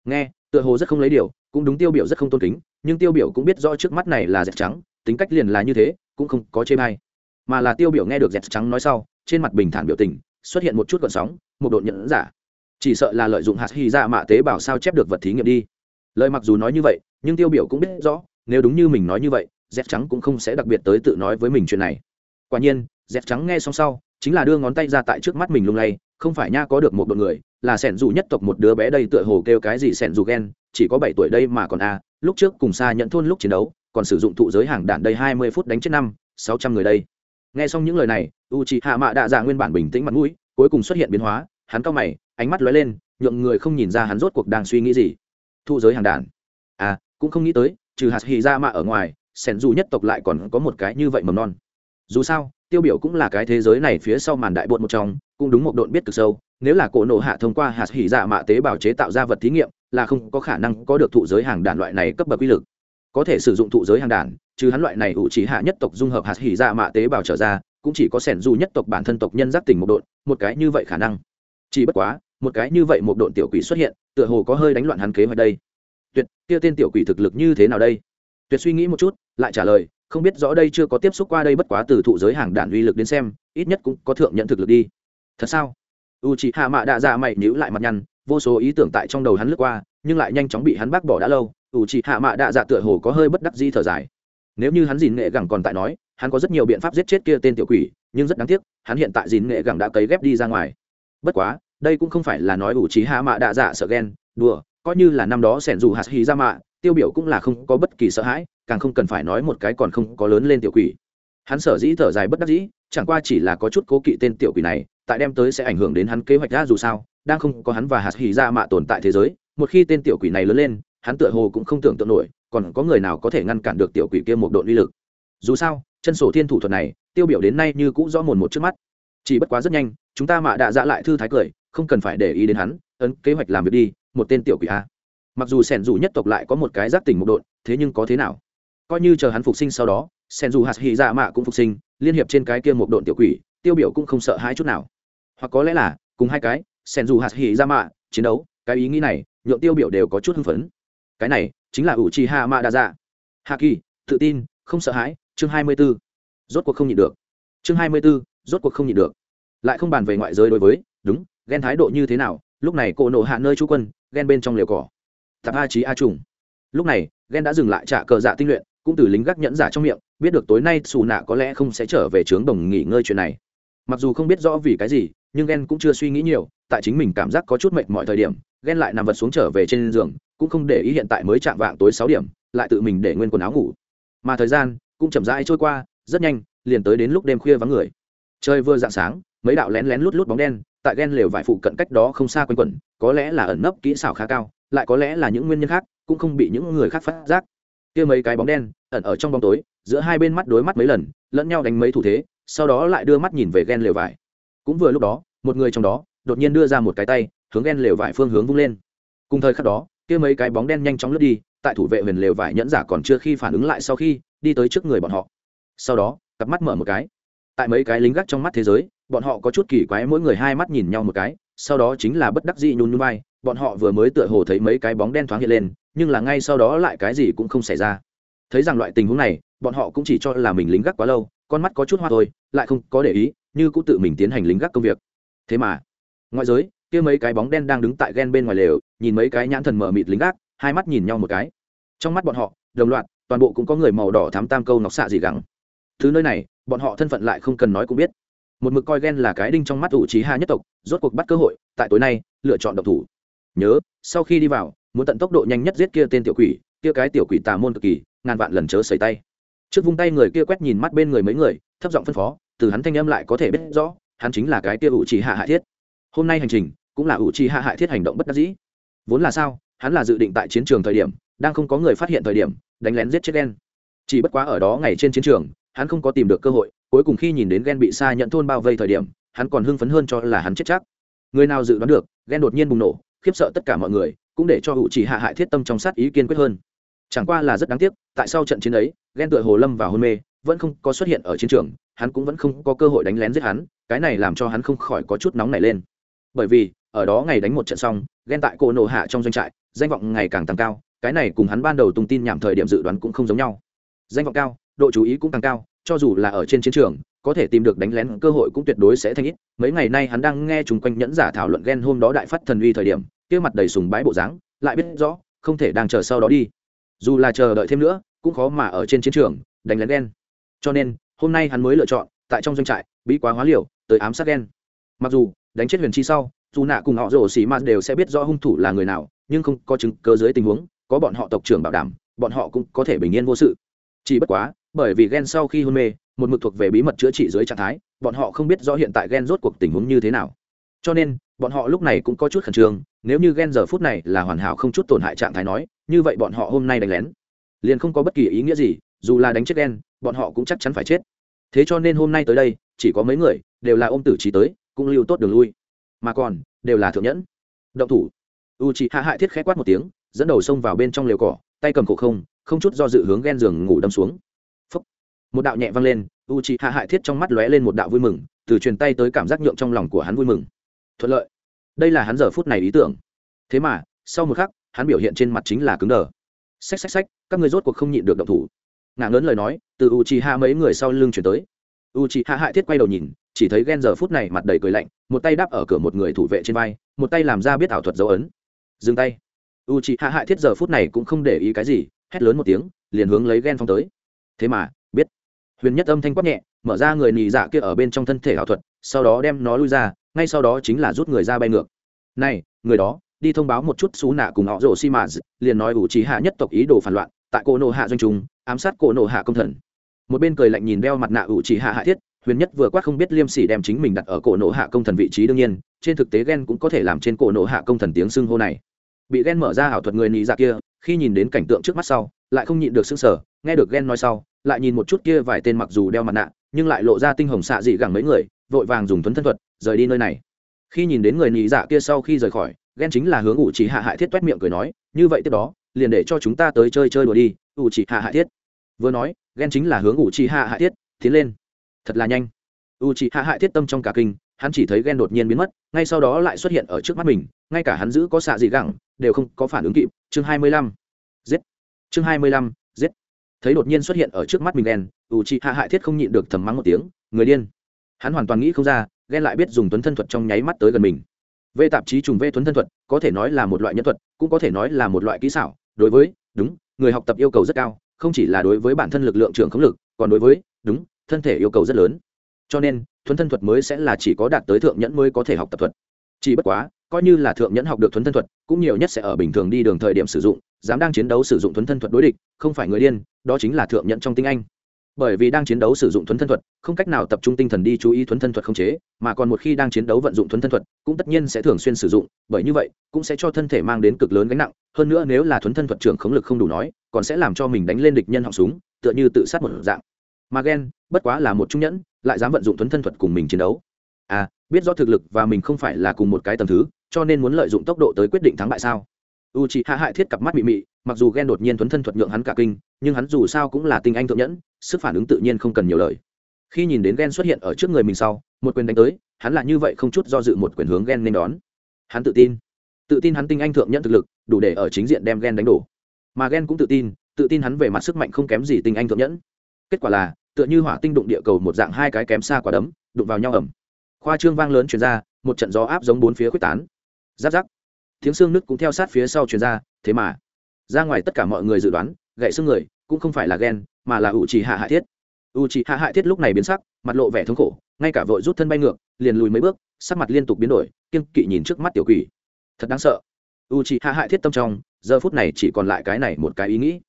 nghe, tựa hồ rất không lấy điều, cũng đúng tiêu biểu rất không tôn kính, nhưng tiêu biểu cũng biết rõ trước mắt này là dẹp trắng, tính cách liền là như thế, cũng không có chê bai. Mà là tiêu biểu nghe được dẹp trắng nói sau, trên mặt bình thản biểu tình, xuất hiện một chút gợn sóng, một độn nhẫn giả. Chỉ sợ là lợi dụng hạt hy ra mạ tế bảo sao chép được vật thí nghiệm đi. Lời mặc dù nói như vậy, nhưng tiêu biểu cũng biết rõ, nếu đúng như mình nói như vậy, dẹt trắng cũng không sẽ đặc biệt tới tự nói với mình chuyện này. Quả nhiên, dẹt trắng nghe xong sau, chính là đưa ngón tay ra tại trước mắt mình lung lay, không phải nha có được một đội người là sẻn dù nhất tộc một đứa bé đây tựa hồ kêu cái gì sẻn dù ghen chỉ có bảy tuổi đây mà còn a, lúc trước cùng xa nhận thôn lúc chiến đấu, còn sử dụng thụ giới hàng đạn đây hai mươi phút đánh chết năm, sáu trăm người đây. Nghe xong những lời này u chị hạ mạ đạ dạ nguyên bản bình tĩnh mặt mũi, cuối cùng xuất hiện biến hóa, hắn cao mày, ánh mắt lóe lên, nhượng người không nhìn ra hắn rốt cuộc đang suy nghĩ gì. Thụ giới hàng đạn. À cũng không nghĩ tới, trừ hạt hì ra dạ mạ ở ngoài, sẻn dù nhất tộc lại còn có một cái như vậy mầm non. Dù sao, tiêu biểu cũng là cái thế giới này phía sau màn đại bột một trong cũng đúng một độn biết cực sâu, nếu là cổ nộ hạ thông qua hạt hỉ dạ mạ tế bào chế tạo ra vật thí nghiệm, là không có khả năng có được thụ giới hàng đàn loại này cấp bậc uy lực. Có thể sử dụng thụ giới hàng đàn chứ hắn loại này ủ trí hạ nhất tộc dung hợp hạt hỉ dạ mạ tế bào trở ra, cũng chỉ có sẻn du nhất tộc bản thân tộc nhân giác tỉnh một độn, một cái như vậy khả năng. Chỉ bất quá, một cái như vậy một độn tiểu quỷ xuất hiện, tựa hồ có hơi đánh loạn hắn kế hoạch đây. Tuyệt, kia tên tiểu quỷ thực lực như thế nào đây? Tuyệt suy nghĩ một chút, lại trả lời, không biết rõ đây chưa có tiếp xúc qua đây bất quá từ thụ giới hàng đàn uy lực đến xem, ít nhất cũng có thượng nhận thực lực đi thật sao? U chị hạ mạ đạ dạ mày nhíu lại mặt nhăn, vô số ý tưởng tại trong đầu hắn lướt qua, nhưng lại nhanh chóng bị hắn bác bỏ đã lâu. U chị hạ mạ đạ dạ tựa hồ có hơi bất đắc di thở dài. Nếu như hắn dìn nghệ gẳng còn tại nói, hắn có rất nhiều biện pháp giết chết kia tên tiểu quỷ, nhưng rất đáng tiếc, hắn hiện tại dìn nghệ gẳng đã cấy ghép đi ra ngoài. Bất quá, đây cũng không phải là nói u chị hạ mạ đạ dạ sợ ghen, đùa, coi như là năm đó sẻn dù hạt hì ra mạ, tiêu biểu cũng là không có bất kỳ sợ hãi, càng không cần phải nói một cái còn không có lớn lên tiểu quỷ. Hắn sở dĩ thở dài bất đắc dĩ, chẳng qua chỉ là có chút cố kỵ tên tiểu quỷ này tại đem tới sẽ ảnh hưởng đến hắn kế hoạch ra dù sao, đang không có hắn và hạt hỉ ra mạ tồn tại thế giới, một khi tên tiểu quỷ này lớn lên, hắn tựa hồ cũng không tưởng tượng nổi, còn có người nào có thể ngăn cản được tiểu quỷ kia một độ uy lực. Dù sao, chân sổ thiên thủ thuật này, tiêu biểu đến nay như cũng rõ mồn một trước mắt. Chỉ bất quá rất nhanh, chúng ta mạ đã dạ lại thư thái cười, không cần phải để ý đến hắn, ấn kế hoạch làm việc đi, một tên tiểu quỷ a. Mặc dù sẻn dù nhất tộc lại có một cái giác tỉnh một đội, thế nhưng có thế nào? Coi như chờ hắn phục sinh sau đó, sẻn dù hạt hì dạ mạ cũng phục sinh, liên hiệp trên cái kia một đội tiểu quỷ, tiêu biểu cũng không sợ hãi chút nào hoặc có lẽ là, cùng hai cái, sen dù hạt hỉ ra mạ chiến đấu, cái ý nghĩ này, nhượng tiêu biểu đều có chút hưng phấn. Cái này, chính là ủ trì hạ mạ đa dạ hạ kỳ tự tin, không sợ hãi, chương hai mươi b ố rốt cuộc không nhịn được. Chương hai mươi b ố rốt cuộc không nhịn được. Lại không bàn về ngoại giới đối với, đúng ghen thái độ như thế nào, lúc này cổ nộ hạ nơi trú quân ghen bên trong liều cỏ. Tạp a trí a trùng. Lúc này ghen đã dừng lại trả cờ dạ tinh luyện, cũng từ lính gác nhẫn giả trong miệng, biết được tối nay xù nạ có lẽ không sẽ trở về trướng đồng nghỉ ngơi chuyện này. Mặc dù không biết rõ vì cái gì nhưng ghen cũng chưa suy nghĩ nhiều, tại chính mình cảm giác có chút mệt mọi thời điểm ghen lại nằm vật xuống trở về trên giường, cũng không để ý hiện tại mới chạm vạng tối sáu điểm, lại tự mình để nguyên quần áo ngủ. Mà thời gian cũng chậm rãi trôi qua, rất nhanh, liền tới đến lúc đêm khuya vắng người. Trời vừa dạng sáng, mấy đạo lén lén lút lút bóng đen, tại ghen lều vải phụ cận cách đó không xa quanh quẩn, có lẽ là ẩn nấp kỹ xảo khá cao, lại có lẽ là những nguyên nhân khác, cũng không bị những người khác phát giác. Kia mấy cái bóng đen, ẩn ở trong bóng tối, giữa hai bên mắt đối mắt mấy lần, lẫn nhau đánh mấy thủ thế, sau đó lại đưa mắt nhìn về ghen lều vải cũng vừa lúc đó, một người trong đó, đột nhiên đưa ra một cái tay, hướng ghen lều vải phương hướng vung lên. Cùng thời khắc đó, kia mấy cái bóng đen nhanh chóng lướt đi, tại thủ vệ huyền lều vải nhẫn giả còn chưa khi phản ứng lại sau khi, đi tới trước người bọn họ. Sau đó, cặp mắt mở một cái. Tại mấy cái lính gác trong mắt thế giới, bọn họ có chút kỳ quái mỗi người hai mắt nhìn nhau một cái, sau đó chính là bất đắc dĩ nhún nhún vai, bọn họ vừa mới tựa hồ thấy mấy cái bóng đen thoáng hiện lên, nhưng là ngay sau đó lại cái gì cũng không xảy ra. Thấy rằng loại tình huống này, bọn họ cũng chỉ cho là mình lính gác quá lâu, con mắt có chút hoa thôi, lại không có để ý như cũng tự mình tiến hành lính gác công việc. Thế mà, ngoại giới, kia mấy cái bóng đen đang đứng tại ghen bên ngoài lều, nhìn mấy cái nhãn thần mở mịt lính gác, hai mắt nhìn nhau một cái. Trong mắt bọn họ, đồng loạt, toàn bộ cũng có người màu đỏ thám tam câu nọc xạ gì gắng. Thứ nơi này, bọn họ thân phận lại không cần nói cũng biết. Một mực coi ghen là cái đinh trong mắt ủ trí hạ nhất tộc, rốt cuộc bắt cơ hội, tại tối nay, lựa chọn độc thủ. Nhớ, sau khi đi vào, muốn tận tốc độ nhanh nhất giết kia tên tiểu quỷ, kia cái tiểu quỷ tà môn cực kỳ, ngàn vạn lần chớ xảy tay. Trước vung tay người kia quét nhìn mắt bên người mấy người, thấp giọng phân phó từ hắn thanh âm lại có thể biết rõ, hắn chính là cái kia ủ trì hạ hại thiết. Hôm nay hành trình, cũng là ủ trì hạ hại thiết hành động bất đắc dĩ. Vốn là sao, hắn là dự định tại chiến trường thời điểm, đang không có người phát hiện thời điểm, đánh lén giết chết đen chỉ bất quá ở đó ngày trên chiến trường, hắn không có tìm được cơ hội, cuối cùng khi nhìn đến ghen bị xa nhận thôn bao vây thời điểm, hắn còn hưng phấn hơn cho là hắn chết chắc. Người nào dự đoán được ghen đột nhiên bùng nổ, khiếp sợ tất cả mọi người, cũng để cho hữu chỉ hạ hại thiết tâm trong sát ý kiên quyết hơn. Chẳng qua là rất đáng tiếc, tại sau trận chiến ấy ghen tựa hồ lâm và hôn mê, vẫn không có xuất hiện ở chiến trường hắn cũng vẫn không có cơ hội đánh lén giết hắn, cái này làm cho hắn không khỏi có chút nóng nảy lên. Bởi vì, ở đó ngày đánh một trận xong, ghen tại cổ nổ hạ trong doanh trại, danh vọng ngày càng tăng cao, cái này cùng hắn ban đầu tung tin nhảm thời điểm dự đoán cũng không giống nhau. Danh vọng cao, độ chú ý cũng tăng cao, cho dù là ở trên chiến trường, có thể tìm được đánh lén cơ hội cũng tuyệt đối sẽ thành ít. Mấy ngày nay hắn đang nghe chung quanh nhẫn giả thảo luận ghen hôm đó đại phát thần uy thời điểm, kia mặt đầy sùng bái bộ dáng, lại biết rõ, không thể đang chờ sau đó đi. Dù là chờ đợi thêm nữa, cũng khó mà ở trên chiến trường, đánh lén ghen. Cho nên hôm nay hắn mới lựa chọn, tại trong doanh trại, bí quá hóa liều, tới ám sát ghen mặc dù, đánh chết huyền chi sau, dù nạ cùng họ rổ xì ma đều sẽ biết rõ hung thủ là người nào, nhưng không có chứng cơ dưới tình huống, có bọn họ tộc trưởng bảo đảm, bọn họ cũng có thể bình yên vô sự. Chỉ bất quá, bởi vì ghen sau khi hôn mê, một mực thuộc về bí mật chữa trị dưới trạng thái, bọn họ không biết rõ hiện tại ghen rốt cuộc tình huống như thế nào. Cho nên, bọn họ lúc này cũng có chút khẩn trương, nếu như ghen giờ phút này là hoàn hảo không chút tổn hại trạng thái nói, như vậy bọn họ hôm nay đánh lén, liền không có bất kỳ ý nghĩa gì, dù là đánh chết ghen bọn họ cũng chắc chắn phải chết. Thế cho nên hôm nay tới đây, chỉ có mấy người, đều là ôm tử trí tới, cũng lưu tốt đường lui. Mà còn, đều là thượng nhẫn. Động thủ. U chị hạ hại thiết khẽ quát một tiếng, dẫn đầu xông vào bên trong lều cỏ, tay cầm cổ không không chút do dự hướng ghen giường ngủ đâm xuống. Phúc. một đạo nhẹ vang lên u chị hạ hại thiết trong mắt lóe lên một đạo vui mừng, từ truyền tay tới cảm giác nhượng trong lòng của hắn vui mừng. Thuận lợi. Đây là hắn giờ phút này ý tưởng. Thế mà, sau một khắc, hắn biểu hiện trên mặt chính là cứng đờ. Xách xách xách, các người rốt cuộc không nhịn được động thủ ngả ngớn lời nói, từ u chi hạ mấy người sau lưng chuyển tới. U chi hạ hại thiết quay đầu nhìn, chỉ thấy ghen giờ phút này mặt đầy cười lạnh, một tay đáp ở cửa một người thủ vệ trên vai, một tay làm ra biết ảo thuật dấu ấn. Dừng tay. U chi hạ hại thiết giờ phút này cũng không để ý cái gì, hét lớn một tiếng, liền hướng lấy ghen phong tới. Thế mà, biết. Huyền nhất âm thanh quát nhẹ, mở ra người nì dạ kia ở bên trong thân thể ảo thuật, sau đó đem nó lui ra, ngay sau đó chính là rút người ra bay ngược. Này, người đó, đi thông báo một chút xú nạ cùng họ rổ xi mã liền nói ủ trí hạ nhất tộc ý đồ phản loạn tại cổ nộ hạ doanh trùng, ám sát cổ nộ hạ công thần. Một bên cười lạnh nhìn đeo mặt nạ ủ chỉ hạ hạ thiết, huyền nhất vừa quát không biết liêm sỉ đem chính mình đặt ở cổ nộ hạ công thần vị trí đương nhiên, trên thực tế ghen cũng có thể làm trên cổ nộ hạ công thần tiếng xưng hô này. Bị ghen mở ra ảo thuật người nị dạ kia, khi nhìn đến cảnh tượng trước mắt sau, lại không nhịn được xưng sở nghe được ghen nói sau, lại nhìn một chút kia vài tên mặc dù đeo mặt nạ, nhưng lại lộ ra tinh hồng xạ dị gẳng mấy người, vội vàng dùng thuấn thân thuật, rời đi nơi này. Khi nhìn đến người nị dạ kia sau khi rời khỏi ghen chính là hướng ủ chỉ hạ hại thiết toét miệng cười nói, như vậy tiếp đó liền để cho chúng ta tới chơi chơi đùa đi, ủ chỉ hạ Hạ thiết. Vừa nói, ghen chính là hướng ủ chỉ hạ Hạ thiết, tiến lên. Thật là nhanh. U chỉ hạ Hạ thiết tâm trong cả kinh, hắn chỉ thấy ghen đột nhiên biến mất, ngay sau đó lại xuất hiện ở trước mắt mình, ngay cả hắn giữ có xạ gì gẳng, đều không có phản ứng kịp. Chương hai mươi lăm. Giết. Chương hai mươi lăm. Giết. Thấy đột nhiên xuất hiện ở trước mắt mình ghen u chị hạ Hạ thiết không nhịn được thầm mắng một tiếng, người điên. Hắn hoàn toàn nghĩ không ra, ghen lại biết dùng tuấn thân thuật trong nháy mắt tới gần mình. V tạp chí trùng v tuấn thân thuật, có thể nói là một loại nhân thuật, cũng có thể nói là một loại kỹ xảo đối với, đúng, người học tập yêu cầu rất cao, không chỉ là đối với bản thân lực lượng trưởng khống lực, còn đối với, đúng, thân thể yêu cầu rất lớn. Cho nên thuấn thân thuật mới sẽ là chỉ có đạt tới thượng nhẫn mới có thể học tập thuật. Chỉ bất quá, coi như là thượng nhẫn học được thuấn thân thuật, cũng nhiều nhất sẽ ở bình thường đi đường thời điểm sử dụng, dám đang chiến đấu sử dụng thuấn thân thuật đối địch, không phải người điên, đó chính là thượng nhẫn trong tinh anh bởi vì đang chiến đấu sử dụng thuấn thân thuật, không cách nào tập trung tinh thần đi chú ý thuấn thân thuật không chế, mà còn một khi đang chiến đấu vận dụng thuấn thân thuật, cũng tất nhiên sẽ thường xuyên sử dụng, bởi như vậy, cũng sẽ cho thân thể mang đến cực lớn gánh nặng. Hơn nữa nếu là thuấn thân thuật trưởng khống lực không đủ nói, còn sẽ làm cho mình đánh lên địch nhân họng súng, tựa như tự sát một dạng. Mà ghen bất quá là một trung nhẫn, lại dám vận dụng thuấn thân thuật cùng mình chiến đấu. À biết rõ thực lực và mình không phải là cùng một cái tầm thứ, cho nên muốn lợi dụng tốc độ tới quyết định thắng bại sao? U c hạ hại thiết cặp mắt mị mị, mặc dù ghen đột nhiên thuấn thân thuật nhượng hắn cả kinh nhưng hắn dù sao cũng là tinh anh thượng nhẫn, sức phản ứng tự nhiên không cần nhiều lời. Khi nhìn đến ghen xuất hiện ở trước người mình sau, một quyền đánh tới, hắn là như vậy không chút do dự một quyền hướng ghen nên đón. Hắn tự tin. Tự tin hắn tinh anh thượng nhẫn thực lực, đủ để ở chính diện đem ghen đánh đổ. Mà ghen cũng tự tin tự tin hắn về mặt sức mạnh không kém gì tinh anh thượng nhẫn. Kết quả là, tựa như hỏa tinh đụng địa cầu một dạng hai cái kém xa quả đấm, đụng vào nhau ẩm khoa trương vang lớn chuyển ra, một trận gió áp giống bốn phía quyết tán. Giáp giáp. Tiếng xương nứt cũng theo sát phía sau chuyển ra, thế mà. Ra ngoài tất cả mọi người dự đoán gậy xương người cũng không phải là ghen, mà là u trì hạ hạ thiết. U trì hạ hạ thiết lúc này biến sắc, mặt lộ vẻ thống khổ, ngay cả vội rút thân bay ngược, liền lùi mấy bước, sắc mặt liên tục biến đổi kiên kỵ nhìn trước mắt tiểu quỷ. Thật đáng sợ. U trì hạ hạ thiết tâm trong, giờ phút này chỉ còn lại cái này một cái ý nghĩ.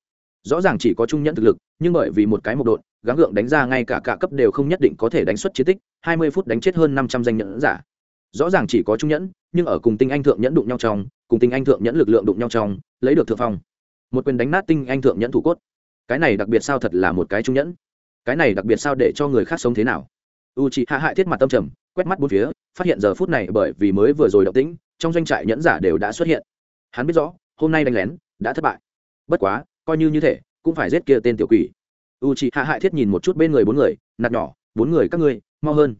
Rõ ràng chỉ có trung nhẫn thực lực, nhưng bởi vì một cái một độn, gắng gượng đánh ra ngay cả cả cấp đều không nhất định có thể đánh xuất chiến tích, hai mươi phút đánh chết hơn năm trăm danh nhẫn giả. Rõ ràng chỉ có trung nhẫn, nhưng ở cùng tinh anh thượng nhẫn đụng nhau trong, cùng tinh anh thượng nhẫn lực lượng đụng nhau trong, lấy được thượng phong. Một quyền đánh nát tinh anh thượng nhẫn thủ cốt cái này đặc biệt sao thật là một cái trung nhẫn? Cái này đặc biệt sao để cho người khác sống thế nào? U c hạ hại thiết mặt tâm trầm, quét mắt bốn phía, phát hiện giờ phút này bởi vì mới vừa rồi động tĩnh, trong doanh trại nhẫn giả đều đã xuất hiện. Hắn biết rõ, hôm nay đánh lén, đã thất bại. Bất quá, coi như như thế, cũng phải giết kia tên tiểu quỷ. U c hạ hại thiết nhìn một chút bên người bốn người, nạt nhỏ, bốn người các ngươi, mau hơn.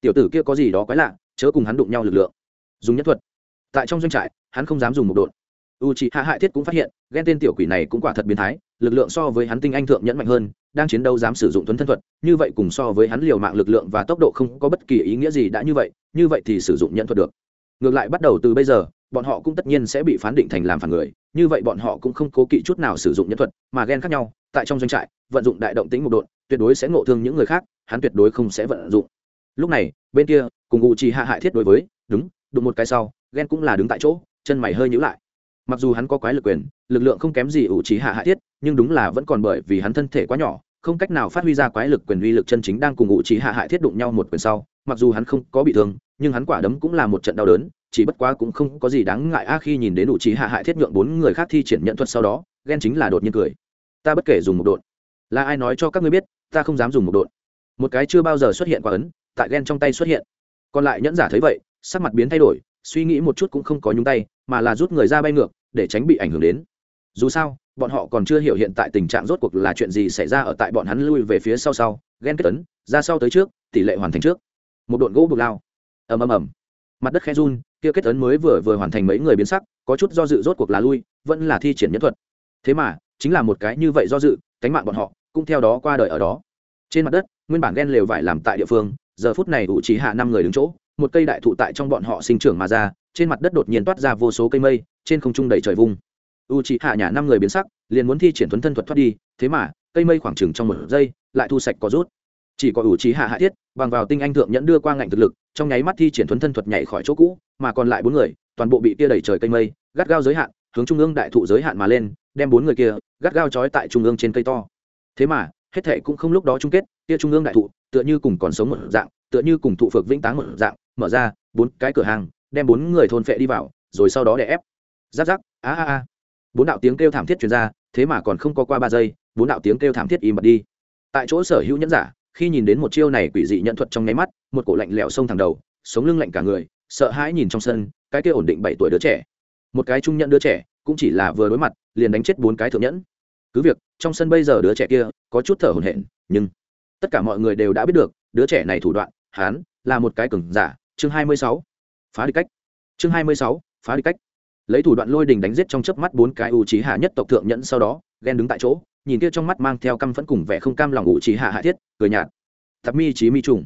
Tiểu tử kia có gì đó quái lạ, chớ cùng hắn đụng nhau lực lượng. Dùng nhất thuật. Tại trong doanh trại, hắn không dám dùng một đột u c hạ hại thiết cũng phát hiện ghen tên tiểu quỷ này cũng quả thật biến thái, lực lượng so với hắn tinh anh thượng nhẫn mạnh hơn, đang chiến đấu dám sử dụng tuấn thân thuật, như vậy cùng so với hắn liều mạng lực lượng và tốc độ không có bất kỳ ý nghĩa gì đã như vậy như vậy thì sử dụng nhẫn thuật được. Ngược lại bắt đầu từ bây giờ, bọn họ cũng tất nhiên sẽ bị phán định thành làm phản người, như vậy bọn họ cũng không cố kỵ chút nào sử dụng nhẫn thuật, mà ghen khác nhau, tại trong doanh trại, vận dụng đại động tính một độn, tuyệt đối sẽ ngộ thương những người khác, hắn tuyệt đối không sẽ vận dụng. Lúc này, bên kia, cùng u trì hạ hại thiết đối với, đúng, đụng một cái sau ghen cũng là đứng tại chỗ, chân mày hơi nhữ lại mặc dù hắn có quái lực quyền, lực lượng không kém gì ủ trí hạ hạ thiết, nhưng đúng là vẫn còn bởi vì hắn thân thể quá nhỏ, không cách nào phát huy ra quái lực quyền uy lực chân chính đang cùng ủ trí hạ hạ thiết đụng nhau một quyền sau, mặc dù hắn không có bị thương, nhưng hắn quả đấm cũng là một trận đau đớn, chỉ bất quá cũng không có gì đáng ngại a khi nhìn đến ủ trí hạ hạ thiết nhượng bốn người khác thi triển nhận thuật sau đó, ghen chính là đột nhiên cười. Ta bất kể dùng một đột là ai nói cho các ngươi biết, ta không dám dùng một đột một cái chưa bao giờ xuất hiện qua ấn, tại ghen trong tay xuất hiện. Còn lại nhẫn giả thấy vậy, sắc mặt biến thay đổi suy nghĩ một chút cũng không có nhúng tay, mà là rút người ra bay ngược, để tránh bị ảnh hưởng đến. Dù sao, bọn họ còn chưa hiểu hiện tại tình trạng rốt cuộc là chuyện gì xảy ra ở tại bọn hắn lui về phía sau sau, ghen kết tấn, ra sau tới trước, tỷ lệ hoàn thành trước. Một đội gỗ bục lao. Ầm ầm ầm. Mặt đất khe run, kia kết tấn mới vừa vừa hoàn thành mấy người biến sắc, có chút do dự rốt cuộc là lui, vẫn là thi triển nhân thuật. Thế mà, chính là một cái như vậy do dự, cánh mạng bọn họ cũng theo đó qua đời ở đó. Trên mặt đất, nguyên bản ghen lều vải làm tại địa phương, giờ phút này ủ trí hạ năm người đứng chỗ một cây đại thụ tại trong bọn họ sinh trưởng mà ra, trên mặt đất đột nhiên toát ra vô số cây mây, trên không trung đầy trời vung. U c hạ nhà năm người biến sắc, liền muốn thi triển thuấn thân thuật thoát đi, thế mà, cây mây khoảng chừng trong một giây, lại thu sạch có rút. Chỉ có u c hạ hạ thiết, bằng vào tinh anh thượng nhẫn đưa qua ngạnh thực lực, trong nháy mắt thi triển thuấn thân thuật nhảy khỏi chỗ cũ, mà còn lại bốn người, toàn bộ bị tia đẩy trời cây mây, gắt gao giới hạn, hướng trung ương đại thụ giới hạn mà lên, đem bốn người kia, gắt gao trói tại trung ương trên cây to. Thế mà, hết thệ cũng không lúc đó chung kết, tia trung ương đại thụ, tựa như cùng còn sống một dạng, tựa như cùng thụ phược vĩnh táng một dạng mở ra, bốn cái cửa hàng, đem bốn người thôn phệ đi vào, rồi sau đó đè ép. Giáp giáp, a a a. Bốn đạo tiếng kêu thảm thiết truyền ra, thế mà còn không có qua ba giây, bốn đạo tiếng kêu thảm thiết im bật đi. Tại chỗ sở hữu nhẫn giả, khi nhìn đến một chiêu này quỷ dị nhận thuật trong nháy mắt, một cổ lạnh lẽo xông thẳng đầu, sống lưng lạnh cả người, sợ hãi nhìn trong sân, cái kia ổn định bảy tuổi đứa trẻ. Một cái trung nhận đứa trẻ, cũng chỉ là vừa đối mặt, liền đánh chết bốn cái thượng nhẫn. Cứ việc, trong sân bây giờ đứa trẻ kia, có chút thở hổn hển, nhưng tất cả mọi người đều đã biết được, đứa trẻ này thủ đoạn hán là một cái cường giả chương hai mươi sáu. Phá đi cách. Chương hai mươi sáu, phá đi cách. Lấy thủ đoạn lôi đình đánh giết trong chớp mắt bốn cái u trí hạ nhất tộc thượng nhẫn sau đó, ghen đứng tại chỗ, nhìn kia trong mắt mang theo căm phẫn cùng vẻ không cam lòng u trí hạ hạ thiết, cười nhạt. Tập mi trí mi trùng.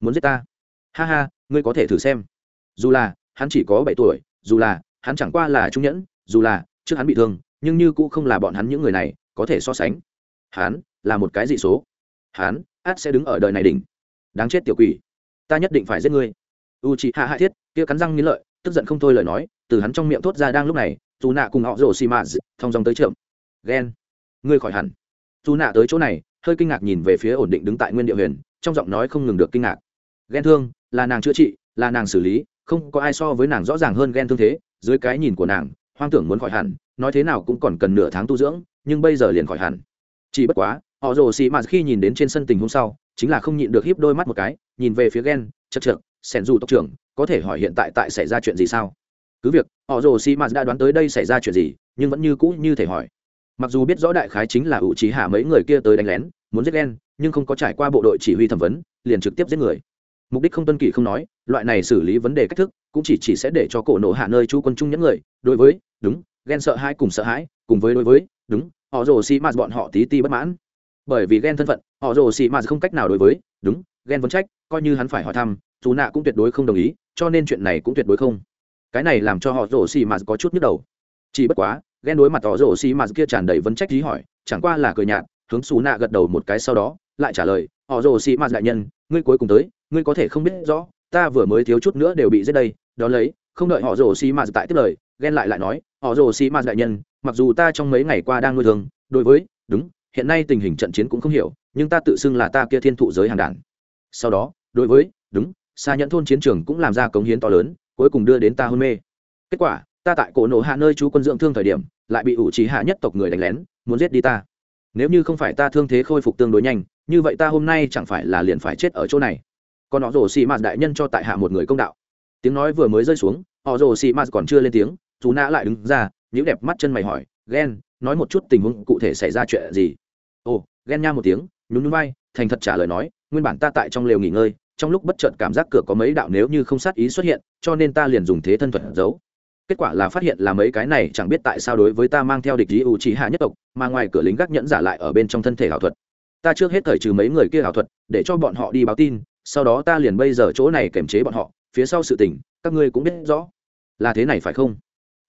Muốn giết ta? Ha ha, ngươi có thể thử xem. Dù là, hắn chỉ có bảy tuổi, dù là, hắn chẳng qua là trung nhẫn, dù là, trước hắn bị thương, nhưng như cũng không là bọn hắn những người này, có thể so sánh. Hắn là một cái dị số. Hắn át sẽ đứng ở đời này đỉnh. Đáng chết tiểu quỷ. Ta nhất định phải giết ngươi u chị hạ hạ thiết, kia cắn răng nghĩ lợi, tức giận không thôi lời nói, từ hắn trong miệng thốt ra đang lúc này, dù nạ cùng họ rổ xì mạ thong dòng tới trượm. Ghen. Ngươi khỏi hẳn. Dù nạ tới chỗ này, hơi kinh ngạc nhìn về phía ổn định đứng tại nguyên địa huyền, trong giọng nói không ngừng được kinh ngạc. Ghen thương, là nàng chữa trị, là nàng xử lý, không có ai so với nàng rõ ràng hơn ghen thương thế, dưới cái nhìn của nàng, hoang tưởng muốn khỏi hẳn, nói thế nào cũng còn cần nửa tháng tu dưỡng, nhưng bây giờ liền khỏi hẳn. Chỉ bất quá, họ rồ xì mạt khi nhìn đến trên sân tình hôm sau, chính là không nhịn được híp đôi mắt một cái, nhìn về phía ghen chật chật sẻn dù tộc trưởng, có thể hỏi hiện tại tại xảy ra chuyện gì sao? Cứ việc, họ rồ xì mạt đã đoán tới đây xảy ra chuyện gì, nhưng vẫn như cũ như thể hỏi. Mặc dù biết rõ đại khái chính là ủ trí hạ mấy người kia tới đánh lén, muốn giết ghen nhưng không có trải qua bộ đội chỉ huy thẩm vấn, liền trực tiếp giết người. Mục đích không tuân kỷ không nói, loại này xử lý vấn đề cách thức, cũng chỉ chỉ sẽ để cho cổ nổ hạ nơi chú quân chung những người, đối với, đúng ghen sợ hãi cùng sợ hãi, cùng với đối với, đúng, họ rồ xì mạt bọn họ tí ti bất mãn. Bởi vì ghen thân phận, họ rồ xì mạt không cách nào đối với, đúng ghen vấn trách, coi như hắn phải hỏi thăm, dù nạ cũng tuyệt đối không đồng ý, cho nên chuyện này cũng tuyệt đối không. Cái này làm cho họ rồ xì mạt có chút nhức đầu. Chỉ bất quá, ghen đối mặt họ rồ xì mạt kia tràn đầy vấn trách dí hỏi, chẳng qua là cười nhạt, hướng xù nạ gật đầu một cái sau đó, lại trả lời, họ rồ xì mạt đại nhân, ngươi cuối cùng tới, ngươi có thể không biết rõ, ta vừa mới thiếu chút nữa đều bị giết đây đó lấy, không đợi họ rồ xì mạt tại tiếp lời, ghen lại lại nói, họ rồ xì mạt đại nhân, mặc dù ta trong mấy ngày qua đang nuôi thường đối với, đúng, hiện nay tình hình trận chiến cũng không hiểu, nhưng ta tự xưng là ta kia thiên thụ giới hàng đản sau đó, đối với, đúng xa nhẫn thôn chiến trường cũng làm ra cống hiến to lớn, cuối cùng đưa đến ta hôn mê. Kết quả, ta tại cổ nổ hạ nơi chú quân dưỡng thương thời điểm, lại bị ủ trí hạ nhất tộc người đánh lén, muốn giết đi ta. Nếu như không phải ta thương thế khôi phục tương đối nhanh, như vậy ta hôm nay chẳng phải là liền phải chết ở chỗ này. Còn họ rồ xì mạt đại nhân cho tại hạ một người công đạo. Tiếng nói vừa mới rơi xuống, họ rồ xì mạt còn chưa lên tiếng chú nã lại đứng ra nhữ đẹp mắt chân mày hỏi ghen nói một chút tình huống cụ thể xảy ra chuyện gì? Ồ ghen nha một tiếng, nhún nhún vai, thành thật trả lời nói nguyên bản ta tại trong lều nghỉ ngơi, trong lúc bất chợt cảm giác cửa có mấy đạo nếu như không sát ý xuất hiện, cho nên ta liền dùng thế thân thuật giấu. Kết quả là phát hiện là mấy cái này chẳng biết tại sao đối với ta mang theo địch ý ưu trí hạ nhất tộc, mà ngoài cửa lính gác nhẫn giả lại ở bên trong thân thể ảo thuật. Ta trước hết thời trừ mấy người kia ảo thuật, để cho bọn họ đi báo tin, sau đó ta liền bây giờ chỗ này kềm chế bọn họ, phía sau sự tình, các ngươi cũng biết rõ. Là thế này phải không?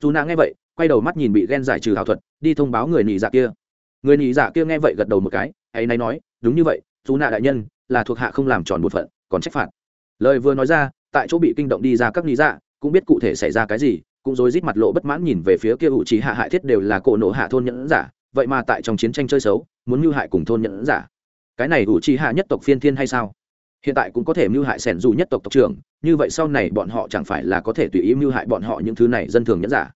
Dù nàng nghe vậy, quay đầu mắt nhìn bị ghen giải trừ ảo thuật, đi thông báo người nị dạ kia. Người nị dạ kia nghe vậy gật đầu một cái, ấy nay nói, đúng như vậy dù nạ đại nhân là thuộc hạ không làm tròn một phận, còn trách phạt. Lời vừa nói ra, tại chỗ bị kinh động đi ra các lý dạ cũng biết cụ thể xảy ra cái gì, cũng rối rít mặt lộ bất mãn nhìn về phía kia ủ trí hạ hại thiết đều là cổ nổ hạ thôn nhẫn giả, vậy mà tại trong chiến tranh chơi xấu, muốn mưu hại cùng thôn nhẫn giả. Cái này ủ trí hạ nhất tộc phiên thiên hay sao? Hiện tại cũng có thể mưu hại sẻn dù nhất tộc tộc trưởng, như vậy sau này bọn họ chẳng phải là có thể tùy ý mưu hại bọn họ những thứ này dân thường nhẫn giả.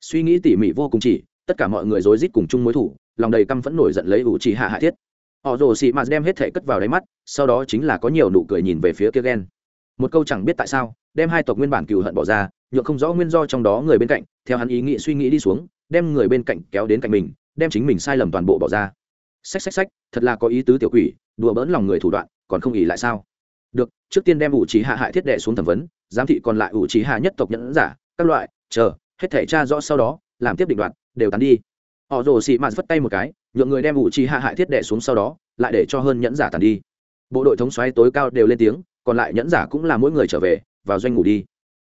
Suy nghĩ tỉ mỉ vô cùng chỉ, tất cả mọi người rối rít cùng chung mối thủ, lòng đầy căm phẫn nổi giận lấy ủ trí hạ hại thiết họ rồ xị mạt đem hết thể cất vào đáy mắt, sau đó chính là có nhiều nụ cười nhìn về phía kia ghen một câu chẳng biết tại sao, đem hai tộc nguyên bản cừu hận bỏ ra nhựa không rõ nguyên do trong đó người bên cạnh, theo hắn ý nghĩ suy nghĩ đi xuống, đem người bên cạnh kéo đến cạnh mình, đem chính mình sai lầm toàn bộ bỏ ra. Xách xách xách, thật là có ý tứ tiểu quỷ, đùa bỡn lòng người thủ đoạn, còn không ỉ lại sao? Được, trước tiên đem ủ trí hạ hại thiết đệ xuống thẩm vấn, giám thị còn lại ủ trí hạ nhất tộc nhẫn giả, các loại, chờ, hết thể tra rõ sau đó, làm tiếp định đoạn đều tán đi họ rồ xị mạt vất tay một cái, nhượng người đem ủ trí hạ hại thiết đệ xuống sau đó, lại để cho hơn nhẫn giả tàn đi. Bộ đội thống xoáy tối cao đều lên tiếng, còn lại nhẫn giả cũng là mỗi người trở về, vào doanh ngủ đi.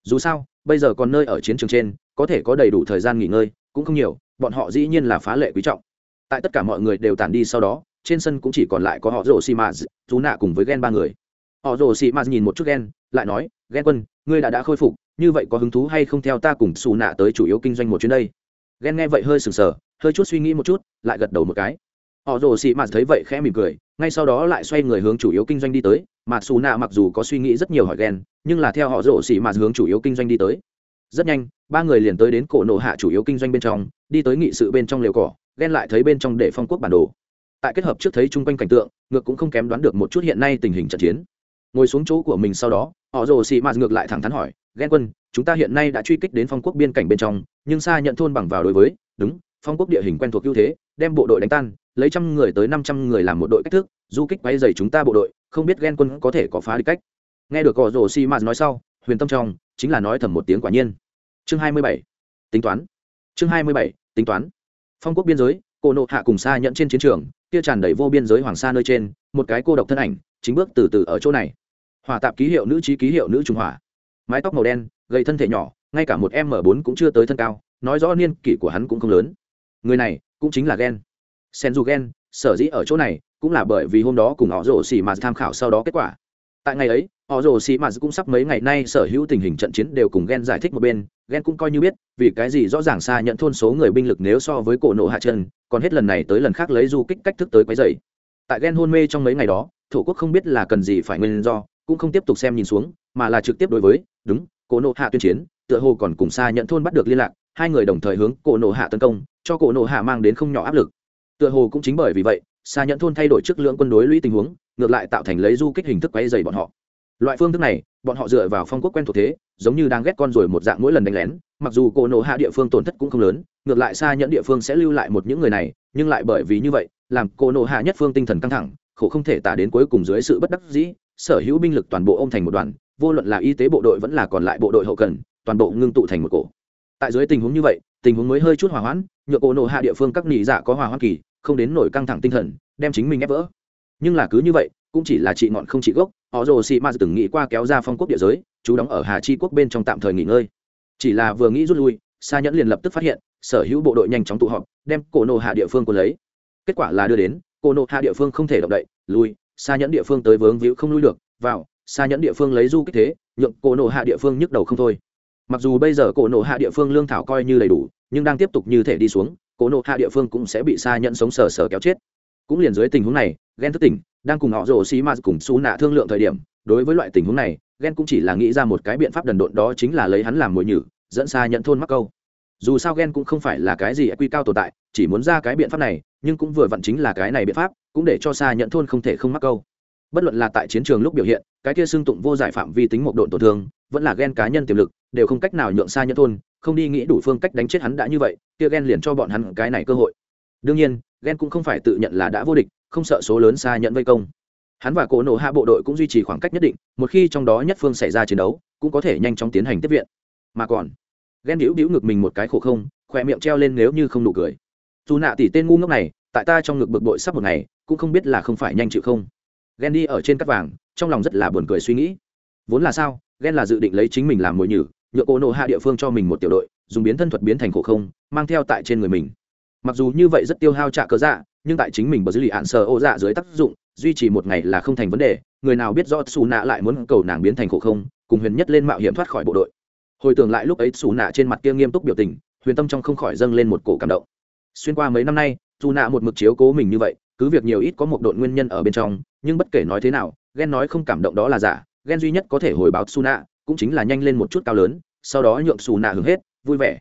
Dù sao, bây giờ còn nơi ở chiến trường trên, có thể có đầy đủ thời gian nghỉ ngơi, cũng không nhiều, bọn họ dĩ nhiên là phá lệ quý trọng. Tại tất cả mọi người đều tàn đi sau đó, trên sân cũng chỉ còn lại có họ rồ xì mạt dù nạ cùng với ghen ba người. Họ rồ xì mạt nhìn một chút ghen lại nói ghen quân, ngươi đã đã khôi phục, như vậy có hứng thú hay không theo ta cùng xù nạ tới chủ yếu kinh doanh một chuyến đây? Ghen nghe vậy hơi sừng sờ hơi chút suy nghĩ một chút, lại gật đầu một cái. Họ rồ xì mạt thấy vậy khẽ mỉm cười, ngay sau đó lại xoay người hướng chủ yếu kinh doanh đi tới. Mặc xù nạ mặc dù có suy nghĩ rất nhiều hỏi ghen, nhưng là theo họ rồ xì mạt hướng chủ yếu kinh doanh đi tới. Rất nhanh, ba người liền tới đến cổ nộ hạ chủ yếu kinh doanh bên trong, đi tới nghị sự bên trong lều cỏ, ghen lại thấy bên trong để phong quốc bản đồ. Tại kết hợp trước thấy chung quanh cảnh tượng, ngược cũng không kém đoán được một chút hiện nay tình hình trận chiến. Ngồi xuống chỗ của mình sau đó, họ rồ xì mạt ngược lại thẳng thắn hỏi, ghen quân, chúng ta hiện nay đã truy kích đến phong quốc biên cảnh bên trong, nhưng xa nhận thôn bằng vào đối với, đúng phong quốc địa hình quen thuộc ưu thế, đem bộ đội đánh tan, lấy trăm người tới năm trăm người làm một đội cách thức, du kích quay dày chúng ta bộ đội, không biết ghen quân có thể có phá đi cách. Nghe được cò rồ xi mạt nói sau, huyền tâm trong chính là nói thầm một tiếng quả nhiên. Chương hai mươi bảy, tính toán. Chương hai mươi bảy, tính toán. Phong quốc biên giới cô nộ hạ cùng xa nhận trên chiến trường, kia tràn đầy vô biên giới hoàng sa nơi trên, một cái cô độc thân ảnh, chính bước từ từ ở chỗ này. Hỏa tạp ký hiệu nữ trí ký hiệu nữ trung hỏa. Mái tóc màu đen, gầy thân thể nhỏ, ngay cả một m bốn cũng chưa tới thân cao, nói rõ niên kỷ của hắn cũng không lớn người này cũng chính là Gen. Sen dù ghen sở dĩ ở chỗ này cũng là bởi vì hôm đó cùng họ rồ xì mà tham khảo sau đó kết quả. Tại ngày ấy, họ rồ xì mà cũng sắp mấy ngày nay sở hữu tình hình trận chiến đều cùng ghen giải thích một bên. Ghen cũng coi như biết, vì cái gì rõ ràng xa nhận thôn số người binh lực nếu so với cổ nộ hạ chân còn hết lần này tới lần khác lấy du kích cách thức tới quấy dày tại ghen hôn mê trong mấy ngày đó, thổ quốc không biết là cần gì phải nguyên do, cũng không tiếp tục xem nhìn xuống, mà là trực tiếp đối với, đúng, cổ nộ hạ tuyên chiến, tựa hồ còn cùng xa nhận thôn bắt được liên lạc hai người đồng thời hướng cổ nổ hạ tấn công, cho cổ nổ hạ mang đến không nhỏ áp lực. Tựa hồ cũng chính bởi vì vậy xa Nhẫn thôn thay đổi trước lượng quân đối lũy tình huống, ngược lại tạo thành lấy du kích hình thức quay dày bọn họ. Loại phương thức này, bọn họ dựa vào phong quốc quen thuộc thế, giống như đang ghét con rồi một dạng mỗi lần đánh lén, mặc dù cổ nổ hạ địa phương tổn thất cũng không lớn, ngược lại xa nhẫn địa phương sẽ lưu lại một những người này, nhưng lại bởi vì như vậy, làm cổ nổ hạ nhất phương tinh thần căng thẳng, khổ không thể tả đến cuối cùng dưới sự bất đắc dĩ, sở hữu binh lực toàn bộ ô m thành một đoàn, vô luận là y tế bộ đội vẫn là còn lại bộ đội hậu cần, toàn bộ ngưng tụ thành một cổ tại dưới tình huống như vậy, tình huống mới hơi chút hỏa hoãn nhựa cổ nộ hạ địa phương các nị dạ có hỏa hoãn kỳ, không đến nổi căng thẳng tinh thần, đem chính mình ép vỡ. Nhưng là cứ như vậy, cũng chỉ là trị ngọn không trị gốc, họ rồ xị ma từng nghĩ qua kéo ra phong quốc địa giới, chú đóng ở hà chi quốc bên trong tạm thời nghỉ ngơi. Chỉ là vừa nghĩ rút lui, sa nhẫn liền lập tức phát hiện, sở hữu bộ đội nhanh chóng tụ họp, đem cổ nộ hạ địa phương quân lấy. Kết quả là đưa đến, cổ nộ hạ địa phương không thể động đậy, lui, sa nhẫn địa phương tới vướng víu không lui được, vào, sa nhẫn địa phương lấy du kích thế, nhượng cổ nộ hạ địa phương nhức đầu không thôi mặc dù bây giờ cổ nộ hạ địa phương lương thảo coi như đầy đủ, nhưng đang tiếp tục như thể đi xuống, cổ nộ hạ địa phương cũng sẽ bị sa nhẫn sống sờ sờ kéo chết. Cũng liền dưới tình huống này ghen thức tỉnh, đang cùng họ rồ xí ma cùng xú nạ thương lượng thời điểm, đối với loại tình huống này ghen cũng chỉ là nghĩ ra một cái biện pháp đần độn đó chính là lấy hắn làm mồi nhử, dẫn xa nhận thôn mắc câu. Dù sao ghen cũng không phải là cái gì quy cao tồn tại, chỉ muốn ra cái biện pháp này, nhưng cũng vừa vặn chính là cái này biện pháp, cũng để cho xa nhận thôn không thể không mắc câu bất luận là tại chiến trường lúc biểu hiện, cái kia xương tụng vô giải phạm vi tính một độn tổn thương, vẫn là ghen cá nhân tiềm lực, đều không cách nào nhượng xa nhân thôn, không đi nghĩ đủ phương cách đánh chết hắn đã như vậy, kia ghen liền cho bọn hắn cái này cơ hội. Đương nhiên, ghen cũng không phải tự nhận là đã vô địch, không sợ số lớn xa nhận vây công. Hắn và cổ nổ hạ bộ đội cũng duy trì khoảng cách nhất định, một khi trong đó nhất phương xảy ra chiến đấu, cũng có thể nhanh chóng tiến hành tiếp viện. Mà còn, ghen đĩu đĩu ngực mình một cái khổ không, khỏe miệng treo lên nếu như không nụ cười. Dù nạ tỷ tên ngu ngốc này, tại ta trong ngực bực bội sắp một ngày, cũng không biết là không phải nhanh chịu không ghen đi ở trên cắt vàng, trong lòng rất là buồn cười suy nghĩ. Vốn là sao ghen là dự định lấy chính mình làm mồi nhử nhựa cổ nộ hạ địa phương cho mình một tiểu đội, dùng biến thân thuật biến thành khổ không, mang theo tại trên người mình. Mặc dù như vậy rất tiêu hao trả cớ dạ nhưng tại chính mình bờ dư lì hạn sơ ô dạ dưới tác dụng, duy trì một ngày là không thành vấn đề, người nào biết rõ xù nạ lại muốn cầu nàng biến thành khổ không, cùng huyền nhất lên mạo hiểm thoát khỏi bộ đội. Hồi tưởng lại lúc ấy xù nạ trên mặt kia nghiêm túc biểu tình, huyền tâm trong không khỏi dâng lên một cổ cảm động. Xuyên qua mấy năm nay dù nạ một mực chiếu cố mình như vậy, cứ việc nhiều ít có một đội nguyên nhân ở bên trong nhưng bất kể nói thế nào ghen nói không cảm động đó là giả ghen duy nhất có thể hồi báo xù nạ cũng chính là nhanh lên một chút cao lớn, sau đó nhượng xù nạ hứng hết, vui vẻ.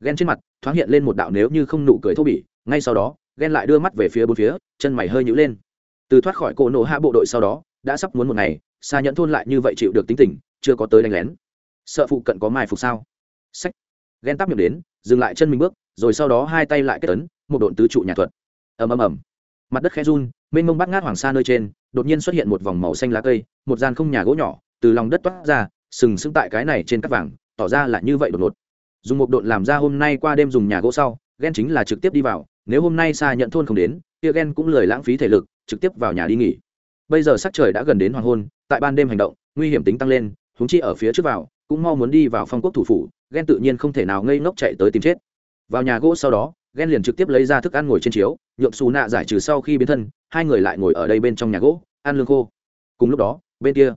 Ghen trên mặt thoáng hiện lên một đạo nếu như không nụ cười thô bỉ, ngay sau đó ghen lại đưa mắt về phía bốn phía, chân mày hơi nhữ lên. Từ thoát khỏi cổ nổ hạ bộ đội sau đó, đã sắp muốn một ngày xa nhẫn thôn lại như vậy chịu được tính tình, chưa có tới đánh lén. Sợ phụ cận có mai phục sao? Sách. Ghen tắp miệng đến, dừng lại chân mình bước, rồi sau đó hai tay lại kết tấn một độn tứ trụ nhà thuật. Ầm ầm ầm. Mặt đất khe run, mênh mông bắt ngát hoàng sa nơi trên đột nhiên xuất hiện một vòng màu xanh lá cây, một gian không nhà gỗ nhỏ, từ lòng đất toát ra, sừng sững tại cái này trên các vàng, tỏ ra là như vậy đột ngột. Dùng một độn làm ra hôm nay qua đêm dùng nhà gỗ sau ghen chính là trực tiếp đi vào, nếu hôm nay xa nhận thôn không đến, kia ghen cũng lười lãng phí thể lực, trực tiếp vào nhà đi nghỉ. Bây giờ sắc trời đã gần đến hoàng hôn, tại ban đêm hành động, nguy hiểm tính tăng lên húng chi ở phía trước vào, cũng mau muốn đi vào phong quốc thủ phủ ghen tự nhiên không thể nào ngây ngốc chạy tới tìm chết. Vào nhà gỗ sau đó ghen liền trực tiếp lấy ra thức ăn ngồi trên chiếu, nhượng xù nạ giải trừ sau khi biến thân hai người lại ngồi ở đây bên trong nhà gỗ, ăn lương khô. Cùng lúc đó, bên kia,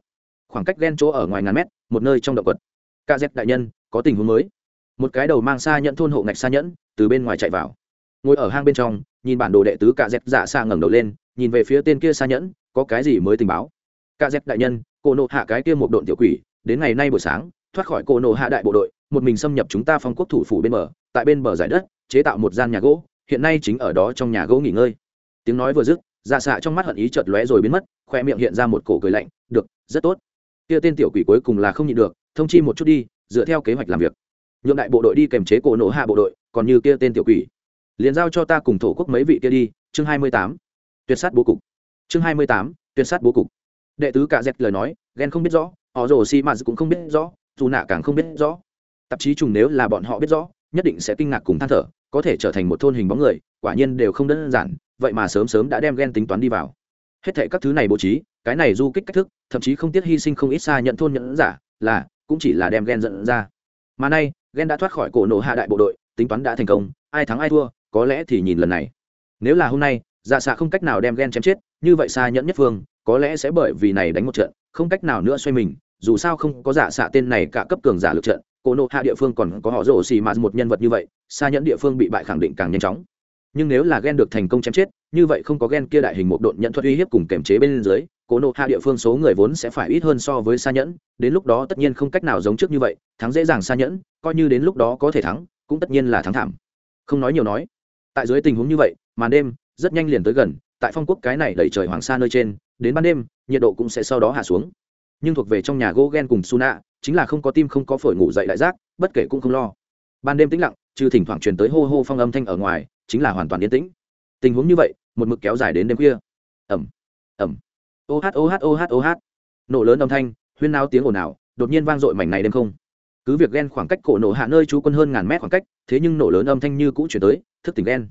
khoảng cách ghen chỗ ở ngoài ngàn mét, một nơi trong động quật. Ca dép đại nhân, có tình huống mới. Một cái đầu mang xa nhẫn thôn hộ ngạch xa nhẫn, từ bên ngoài chạy vào. Ngồi ở hang bên trong, nhìn bản đồ đệ tứ ca dép giả xa ngẩng đầu lên, nhìn về phía tên kia xa nhẫn, có cái gì mới tình báo? Ca dép đại nhân, cô nộ hạ cái kia một độn tiểu quỷ, đến ngày nay buổi sáng, thoát khỏi cô nộ hạ đại bộ đội, một mình xâm nhập chúng ta phong quốc thủ phủ bên bờ, tại bên bờ giải đất, chế tạo một gian nhà gỗ, hiện nay chính ở đó trong nhà gỗ nghỉ ngơi. Tiếng nói vừa dứt dạ xạ trong mắt hận ý chợt lóe rồi biến mất, khoe miệng hiện ra một cổ cười lạnh, được, rất tốt. Kia tên tiểu quỷ cuối cùng là không nhịn được, thông chi một chút đi, dựa theo kế hoạch làm việc. Nhượng đại bộ đội đi kèm chế cổ nổ hạ bộ đội, còn như kia tên tiểu quỷ. Liền giao cho ta cùng thổ quốc mấy vị kia đi. Chương hai mươi tám. Tuyệt sát bố cục. Chương hai mươi tám. Tuyệt sát bố cục. Đệ tứ cả dẹp lời nói, ghen không biết rõ, họ rồ xi mạt cũng không biết rõ, dù nạ càng không biết rõ. Tạp chí trùng nếu là bọn họ biết rõ, nhất định sẽ kinh ngạc cùng than thở, có thể trở thành một thôn hình bóng người, quả nhiên đều không đơn giản vậy mà sớm sớm đã đem ghen tính toán đi vào. Hết thệ các thứ này bố trí, cái này du kích cách thức, thậm chí không tiếc hy sinh không ít xa nhận thôn nhận giả, là, cũng chỉ là đem ghen dẫn ra. Mà nay, ghen đã thoát khỏi cổ nộ hạ đại bộ đội, tính toán đã thành công, ai thắng ai thua, có lẽ thì nhìn lần này. Nếu là hôm nay dạ xạ không cách nào đem ghen chém chết, như vậy xa nhẫn nhất phương, có lẽ sẽ bởi vì này đánh một trận, không cách nào nữa xoay mình, dù sao không có dạ xạ tên này cả cấp cường giả lực trận, cổ nộ hạ địa phương còn có họ rổ xì mà một nhân vật như vậy, xa nhẫn địa phương bị bại khẳng định càng nhanh chóng nhưng nếu là ghen được thành công chém chết, như vậy không có ghen kia đại hình một độn nhận thuật uy hiếp cùng kềm chế bên dưới, cố nộ hạ địa phương số người vốn sẽ phải ít hơn so với xa nhẫn, đến lúc đó tất nhiên không cách nào giống trước như vậy, thắng dễ dàng xa nhẫn, coi như đến lúc đó có thể thắng, cũng tất nhiên là thắng thảm. Không nói nhiều nói, tại dưới tình huống như vậy, màn đêm rất nhanh liền tới gần, tại phong quốc cái này đẩy trời hoàng sa nơi trên, đến ban đêm, nhiệt độ cũng sẽ sau đó hạ xuống. Nhưng thuộc về trong nhà gỗ ghen cùng suna, chính là không có tim không có phổi ngủ dậy đại giác bất kể cũng không lo. Ban đêm tĩnh lặng, trừ thỉnh thoảng truyền tới hô hô phong âm thanh ở ngoài chính là hoàn toàn yên tĩnh. Tình huống như vậy, một mực kéo dài đến đêm khuya. Ẩm ẩm ô hát ô hát ô hát ô hát. Nổ lớn âm thanh, huyên náo tiếng ồn ào, đột nhiên vang dội mảnh này đêm không. Cứ việc ghen khoảng cách cổ nổ hạ nơi chú quân hơn ngàn mét khoảng cách, thế nhưng nổ lớn âm thanh như cũ chuyển tới, thức tỉnh ghen.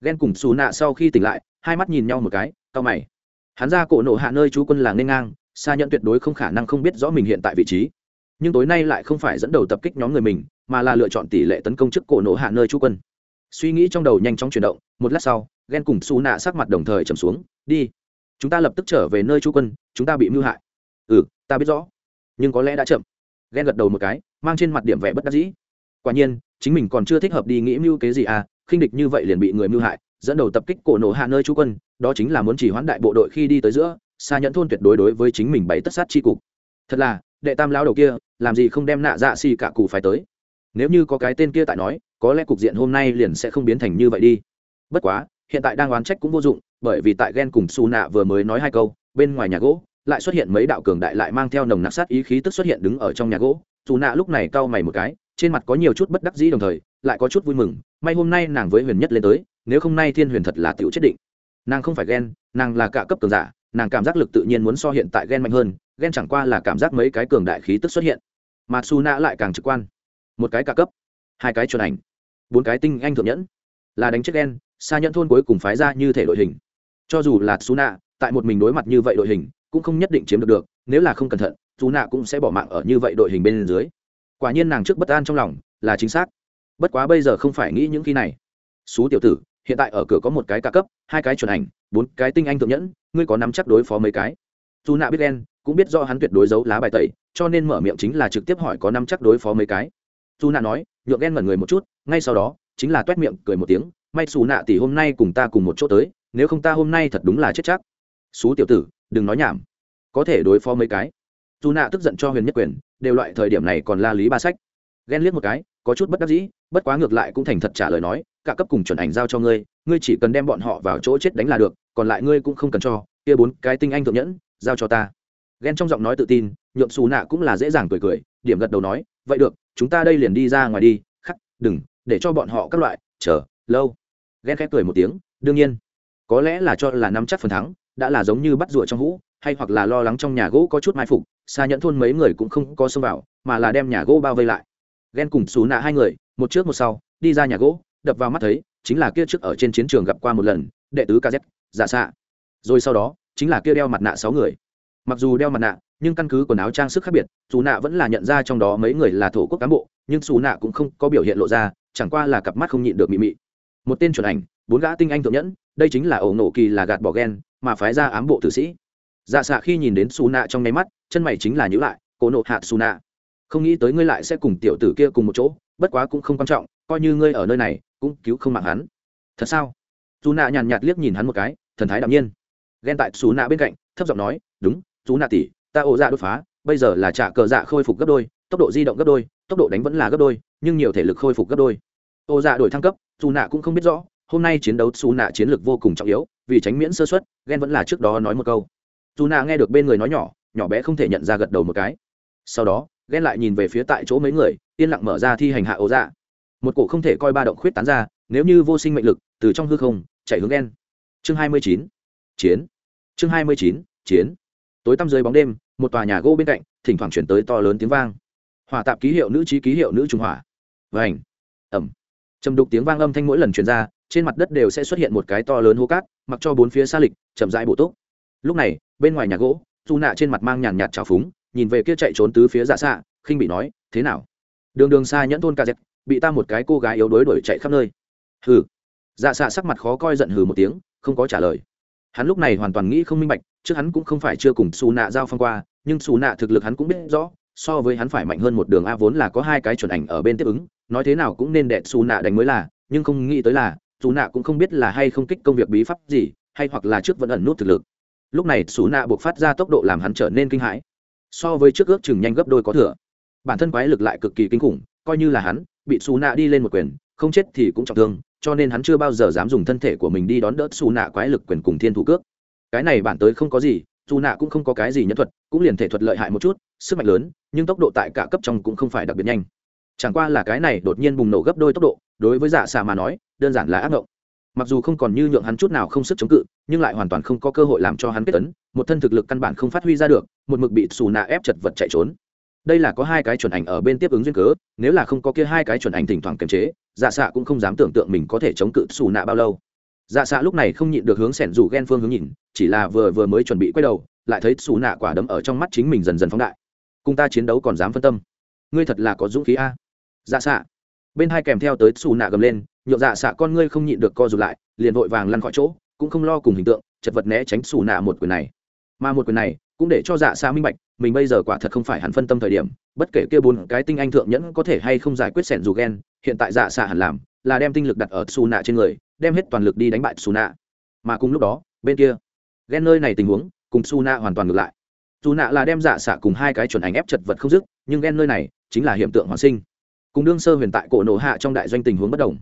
Ghen cùng xù nạ sau khi tỉnh lại, hai mắt nhìn nhau một cái, cau mày. Hắn ra cổ nổ hạ nơi chú quân là nên ngang, xa nhận tuyệt đối không khả năng không biết rõ mình hiện tại vị trí. Nhưng tối nay lại không phải dẫn đầu tập kích nhóm người mình, mà là lựa chọn tỷ lệ tấn công trước cổ nổ hạ nơi chú quân suy nghĩ trong đầu nhanh chóng chuyển động, một lát sau ghen cùng xù nạ sắc mặt đồng thời trầm xuống, đi, chúng ta lập tức trở về nơi chú quân, chúng ta bị mưu hại. Ừ ta biết rõ, nhưng có lẽ đã chậm. Ghen gật đầu một cái, mang trên mặt điểm vẻ bất đắc dĩ. Quả nhiên, chính mình còn chưa thích hợp đi nghĩ mưu kế gì à khinh địch như vậy liền bị người mưu hại, dẫn đầu tập kích cổ nổ hạ nơi chú quân, đó chính là muốn chỉ hoãn đại bộ đội khi đi tới giữa, xa nhẫn thôn tuyệt đối đối với chính mình bày tất sát chi cục. Thật là, đệ tam lao đầu kia, làm gì không đem nạ dạ xì cả cù phải tới? Nếu như có cái tên kia tại nói có lẽ cục diện hôm nay liền sẽ không biến thành như vậy đi. Bất quá, hiện tại đang oán trách cũng vô dụng, bởi vì tại ghen cùng su nạ vừa mới nói hai câu, bên ngoài nhà gỗ lại xuất hiện mấy đạo cường đại lại mang theo nồng nặc sát ý khí tức xuất hiện đứng ở trong nhà gỗ. Dù nạ lúc này cau mày một cái, trên mặt có nhiều chút bất đắc dĩ đồng thời, lại có chút vui mừng, may hôm nay nàng với huyền nhất lên tới, nếu không nay thiên huyền thật là tiểu chết định. Nàng không phải ghen nàng là cả cấp cường giả, nàng cảm giác lực tự nhiên muốn so hiện tại ghen mạnh hơn ghen chẳng qua là cảm giác mấy cái cường đại khí tức xuất hiện. Mà su nạ lại càng trực quan. Một cái cả cấp hai cái chuẩn ảnh, bốn cái tinh anh thượng nhẫn, là đánh chết đen xa nhẫn thôn cuối cùng phái ra như thể đội hình. Cho dù là su nạ tại một mình đối mặt như vậy đội hình, cũng không nhất định chiếm được được, nếu là không cẩn thận xú nạ cũng sẽ bỏ mạng ở như vậy đội hình bên dưới. Quả nhiên nàng trước bất an trong lòng, là chính xác. Bất quá bây giờ không phải nghĩ những khi này. Xú tiểu tử, hiện tại ở cửa có một cái ca cấp, hai cái chuẩn ảnh, bốn cái tinh anh thượng nhẫn, ngươi có nắm chắc đối phó mấy cái? Dù nạ biết đen cũng biết do hắn tuyệt đối giấu lá bài tẩy, cho nên mở miệng chính là trực tiếp hỏi có nắm chắc đối phó mấy cái. Dù nạ nói nhượng ghen mẩn người một chút, ngay sau đó, chính là t u é t miệng, cười một tiếng, may xù nạ tỷ hôm nay cùng ta cùng một chỗ tới, nếu không ta hôm nay thật đúng là chết chắc. Xú tiểu tử, đừng nói nhảm, có thể đối phó mấy cái. Dù nạ tức giận cho huyền nhất quyền, đều loại thời điểm này còn la lý ba sách. Ghen liếc một cái, có chút bất đắc dĩ, bất quá ngược lại cũng thành thật trả lời nói, cả cấp cùng chuẩn ảnh giao cho ngươi ngươi chỉ cần đem bọn họ vào chỗ chết đánh là được, còn lại ngươi cũng không cần cho, kia bốn cái tinh anh thượng nhẫn, giao cho ta. Ghen trong giọng nói tự tin, nhượng xù nạ cũng là dễ dàng cười cười, điểm gật đầu nói vậy được, chúng ta đây liền đi ra ngoài đi, khắc, đừng, để cho bọn họ các loại, chờ, lâu. Ghen khép cười một tiếng, đương nhiên. Có lẽ là cho là nắm chắc phần thắng, đã là giống như bắt rụa trong hũ, hay hoặc là lo lắng trong nhà gỗ có chút mai phục, xa nhẫn thôn mấy người cũng không có xông vào, mà là đem nhà gỗ bao vây lại. Ghen cùng xù nạ hai người, một trước một sau, đi ra nhà gỗ, đập vào mắt thấy, chính là kia trước ở trên chiến trường gặp qua một lần, đệ tứ kz giả xạ. Rồi sau đó, chính là kia đeo mặt nạ sáu người. Mặc dù đeo mặt nạ nhưng căn cứ quần áo trang sức khác biệt xù nạ vẫn là nhận ra trong đó mấy người là thổ quốc cán bộ, nhưng xù nạ cũng không có biểu hiện lộ ra, chẳng qua là cặp mắt không nhịn được mị mị. Một tên chuẩn ảnh, bốn gã tinh anh thượng nhẫn, đây chính là ổ nổ kỳ là gạt bỏ ghen mà phái ra ám bộ tử sĩ. Dạ xạ khi nhìn đến xù nạ trong nháy mắt, chân mày chính là nhữ lại cổ nộ hạt xù nạ không nghĩ tới ngươi lại sẽ cùng tiểu tử kia cùng một chỗ, bất quá cũng không quan trọng, coi như ngươi ở nơi này, cũng cứu không mạng hắn. Thật sao? Dù nạ nhàn nhạt liếc nhìn hắn một cái, thần thái đạm nhiên. Ghen tại xù nạ bên cạnh, thấp giọng nói, đúng chú nạ tỷ ta ổ dạ đột phá, bây giờ là trả cờ dạ khôi phục gấp đôi, tốc độ di động gấp đôi, tốc độ đánh vẫn là gấp đôi, nhưng nhiều thể lực khôi phục gấp đôi. Ổ dạ đổi thăng cấp dù nạ cũng không biết rõ, hôm nay chiến đấu xù nạ chiến lược vô cùng trọng yếu, vì tránh miễn sơ xuất ghen vẫn là trước đó nói một câu. Dù nạ nghe được bên người nói nhỏ nhỏ bé không thể nhận ra gật đầu một cái. Sau đó ghen lại nhìn về phía tại chỗ mấy người, yên lặng mở ra thi hành hạ ấu dạ. Một cổ không thể coi ba động khuyết tán ra, nếu như vô sinh mệnh lực từ trong hư không chạy hướng ghen chương hai mươi chín, chiến. Chương hai mươi chín, chiến. Tối tăm dưới bóng đêm một tòa nhà gỗ bên cạnh thỉnh thoảng chuyển tới to lớn tiếng vang. Hỏa tạp ký hiệu nữ trí ký hiệu nữ trung hỏa. Vành, ẩm. Trầm đục tiếng vang âm thanh mỗi lần truyền ra trên mặt đất đều sẽ xuất hiện một cái to lớn hố cát mặc cho bốn phía xa lịch chậm rãi bổ túc. Lúc này bên ngoài nhà gỗ dù nạ trên mặt mang nhàn nhạt trào phúng nhìn về kia chạy trốn tứ phía dạ xạ khinh bị nói thế nào? Đường đường xa nhẫn thôn ca dẹp bị ta một cái cô gái yếu đuối đuổi chạy khắp nơi. Hừ. Dạ xạ sắc mặt khó coi giận hừ một tiếng không có trả lời. Hắn lúc này hoàn toàn nghĩ không minh bạch trước hắn cũng không phải chưa cùng xù nạ giao phong qua, nhưng xù nạ thực lực hắn cũng biết rõ, so với hắn phải mạnh hơn một đường a vốn là có hai cái chuẩn ảnh ở bên tiếp ứng, nói thế nào cũng nên đẹp xù nạ đánh mới là, nhưng không nghĩ tới là xù nạ cũng không biết là hay không kích công việc bí pháp gì, hay hoặc là trước vẫn ẩn nút thực lực. Lúc này xù nạ buộc phát ra tốc độ làm hắn trở nên kinh hãi. So với trước ước chừng nhanh gấp đôi có thừa. Bản thân quái lực lại cực kỳ kinh khủng, coi như là hắn, bị xù nạ đi lên một quyền, không chết thì cũng trọng thương, cho nên hắn chưa bao giờ dám dùng thân thể của mình đi đón đỡ xù nạ quái lực quyền cùng thiên thủ cước cái này bản tới không có gì, dù nạ cũng không có cái gì nhân thuật, cũng liền thể thuật lợi hại một chút, sức mạnh lớn, nhưng tốc độ tại cả cấp trong cũng không phải đặc biệt nhanh. Chẳng qua là cái này đột nhiên bùng nổ gấp đôi tốc độ, đối với giả xà mà nói, đơn giản là ác mộng mặc dù không còn như nhượng hắn chút nào không sức chống cự, nhưng lại hoàn toàn không có cơ hội làm cho hắn kết tấn, một thân thực lực căn bản không phát huy ra được, một mực bị xù nạ ép chật vật chạy trốn. Đây là có hai cái chuẩn ảnh ở bên tiếp ứng duyên cớ, nếu là không có kia hai cái chuẩn ảnh thỉnh thoảng kiềm chế dạ xạ cũng không dám tưởng tượng mình có thể chống cự xù nạ bao lâu dạ xạ lúc này không nhịn được hướng sẻn rủ ghen phương hướng nhìn, chỉ là vừa vừa mới chuẩn bị quay đầu, lại thấy xù nạ quả đấm ở trong mắt chính mình dần dần phóng đại. Cùng ta chiến đấu còn dám phân tâm. Ngươi thật là có dũng khí a. Dạ xạ. Bên hai kèm theo tới xù nạ gầm lên nhộn dạ xạ con ngươi không nhịn được co rụt lại, liền vội vàng lăn khỏi chỗ, cũng không lo cùng hình tượng, chật vật né tránh xù nạ một quyền này. Mà một quyền này, cũng để cho dạ xạ minh bạch, mình bây giờ quả thật không phải hắn phân tâm thời điểm, bất kể kia bốn cái tinh anh thượng nhẫn có thể hay không giải quyết sẻn dù ghen, hiện tại dạ xạ hẳn làm là đem tinh lực đặt ở xù nạ trên người đem hết toàn lực đi đánh bại Suna. mà cùng lúc đó, bên kia, ghen nơi này tình huống, cùng Suna hoàn toàn ngược lại. Suna là đem dạ xạ cùng hai cái chuẩn ảnh ép chật vật không dứt, nhưng ghen nơi này chính là hiện tượng hoàn sinh. Cùng đương sơ huyền tại cổ nổ hạ trong đại doanh tình huống bất đồng.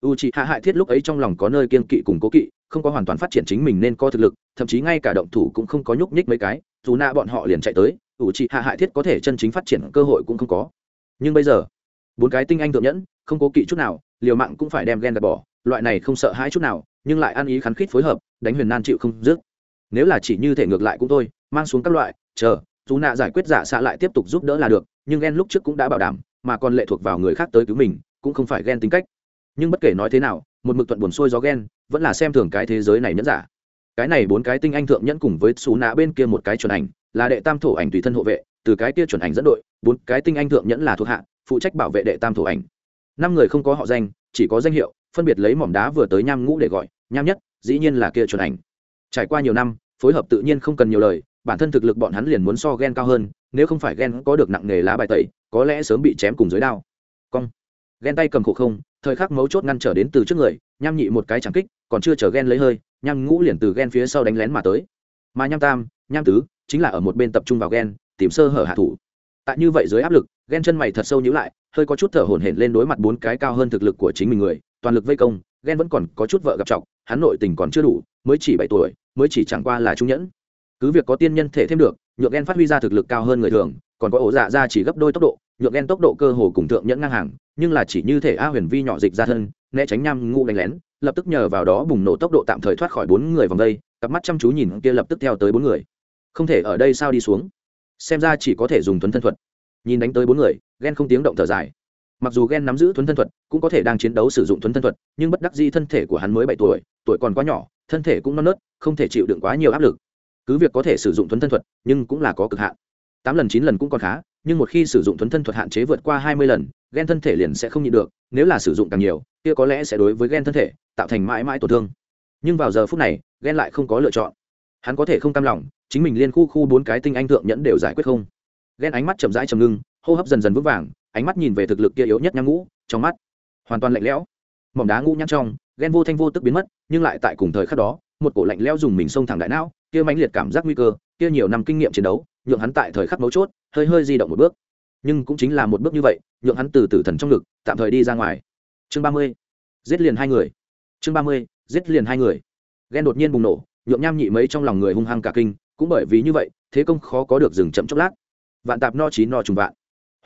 U c hạ hại thiết lúc ấy trong lòng có nơi kiên kỵ cùng cố kỵ, không có hoàn toàn phát triển chính mình nên có thực lực, thậm chí ngay cả động thủ cũng không có nhúc nhích mấy cái dù nạ bọn họ liền chạy tới u c hạ hại thiết có thể chân chính phát triển cơ hội cũng không có. Nhưng bây giờ, bốn cái tinh anh thượng nhẫn, không cố kỵ chút nào, liều mạng cũng phải đem ghen gạt bỏ loại này không sợ hãi chút nào, nhưng lại ăn ý khắn khít phối hợp, đánh huyền nan chịu không dứt. Nếu là chỉ như thể ngược lại cũng thôi, mang xuống các loại, chờ, dù nạ giải quyết giả xạ lại tiếp tục giúp đỡ là được, nhưng ghen lúc trước cũng đã bảo đảm, mà còn lệ thuộc vào người khác tới cứu mình, cũng không phải ghen tính cách. Nhưng bất kể nói thế nào, một mực thuận buồn xuôi gió ghen vẫn là xem thường cái thế giới này nhẫn giả. Cái này bốn cái tinh anh thượng nhẫn cùng với xú nạ bên kia một cái chuẩn ảnh, là đệ tam thổ ảnh tùy thân hộ vệ, từ cái kia chuẩn ảnh dẫn đội, bốn cái tinh anh thượng nhẫn là thuộc hạ, phụ trách bảo vệ đệ tam thổ ảnh. Năm người không có họ danh, chỉ có danh hiệu phân biệt lấy mỏm đá vừa tới nham ngũ để gọi, nham nhất, dĩ nhiên là kia chuẩn ảnh. Trải qua nhiều năm, phối hợp tự nhiên không cần nhiều lời, bản thân thực lực bọn hắn liền muốn so ghen cao hơn, nếu không phải ghen có được nặng nghề lá bài tẩy, có lẽ sớm bị chém cùng dưới đao. Cong. Ghen tay cầm khổ không, thời khắc mấu chốt ngăn trở đến từ trước người, nham nhị một cái chẳng kích, còn chưa chờ ghen lấy hơi, nham ngũ liền từ ghen phía sau đánh lén mà tới. Mà nham tam, nham tứ, chính là ở một bên tập trung vào ghen tìm sơ hở hạ thủ. Tại như vậy dưới áp lực ghen chân mày thật sâu nhữ lại, hơi có chút thở hổn hển lên đối mặt bốn cái cao hơn thực lực của chính mình người toàn lực vây công ghen vẫn còn có chút vợ gặp chọc hắn nội tình còn chưa đủ, mới chỉ bảy tuổi, mới chỉ chẳng qua là trung nhẫn. Cứ việc có tiên nhân thể thêm được, nhượng ghen phát huy ra thực lực cao hơn người thường, còn có ổ dạ ra chỉ gấp đôi tốc độ, nhượng ghen tốc độ cơ hồ cùng thượng nhẫn ngang hàng, nhưng là chỉ như thể a huyền vi nhỏ dịch ra thân, né tránh nham ngu đánh lén, lập tức nhờ vào đó bùng nổ tốc độ tạm thời thoát khỏi bốn người vòng đây, cặp mắt chăm chú nhìn kia lập tức theo tới bốn người. Không thể ở đây sao đi xuống? Xem ra chỉ có thể dùng thuấn thân thuật. Nhìn đánh tới bốn người ghen không tiếng động thở dài mặc dù ghen nắm giữ thuấn thân thuật, cũng có thể đang chiến đấu sử dụng thuấn thân thuật, nhưng bất đắc di thân thể của hắn mới bảy tuổi tuổi còn quá nhỏ, thân thể cũng non nớt, không thể chịu đựng quá nhiều áp lực. Cứ việc có thể sử dụng thuấn thân thuật, nhưng cũng là có cực hạn. Tám lần, chín lần cũng còn khá, nhưng một khi sử dụng thuấn thân thuật hạn chế vượt qua hai mươi lần ghen thân thể liền sẽ không nhịn được, nếu là sử dụng càng nhiều, kia có lẽ sẽ đối với ghen thân thể tạo thành mãi mãi tổn thương. Nhưng vào giờ phút này ghen lại không có lựa chọn. Hắn có thể không cam lòng, chính mình liên khu khu bốn cái tinh anh thượng nhẫn đều giải quyết không. Ghen ánh mắt chậm rãi chầm ngưng, hô hấp dần dần vững vàng ánh mắt nhìn về thực lực kia yếu nhất nhang ngũ, trong mắt hoàn toàn lạnh lẽo. Mỏm đá ngũ nhăn trong, ghen vô thanh vô tức biến mất, nhưng lại tại cùng thời khắc đó, một cổ lạnh lẽo dùng mình xông thẳng đại não, kia mãnh liệt cảm giác nguy cơ, kia nhiều năm kinh nghiệm chiến đấu, nhượng hắn tại thời khắc mấu chốt, hơi hơi di động một bước. Nhưng cũng chính là một bước như vậy, nhượng hắn từ tử thần trong ngực, tạm thời đi ra ngoài. Chương ba mươi, giết liền hai người. Chương ba mươi, giết liền hai người. Ghen đột nhiên bùng nổ, nhượng nham nhị mấy trong lòng người hung hăng cả kinh, cũng bởi vì như vậy, thế công khó có được dừng chậm chốc lát. Vạn tạp no trí no trùng vạn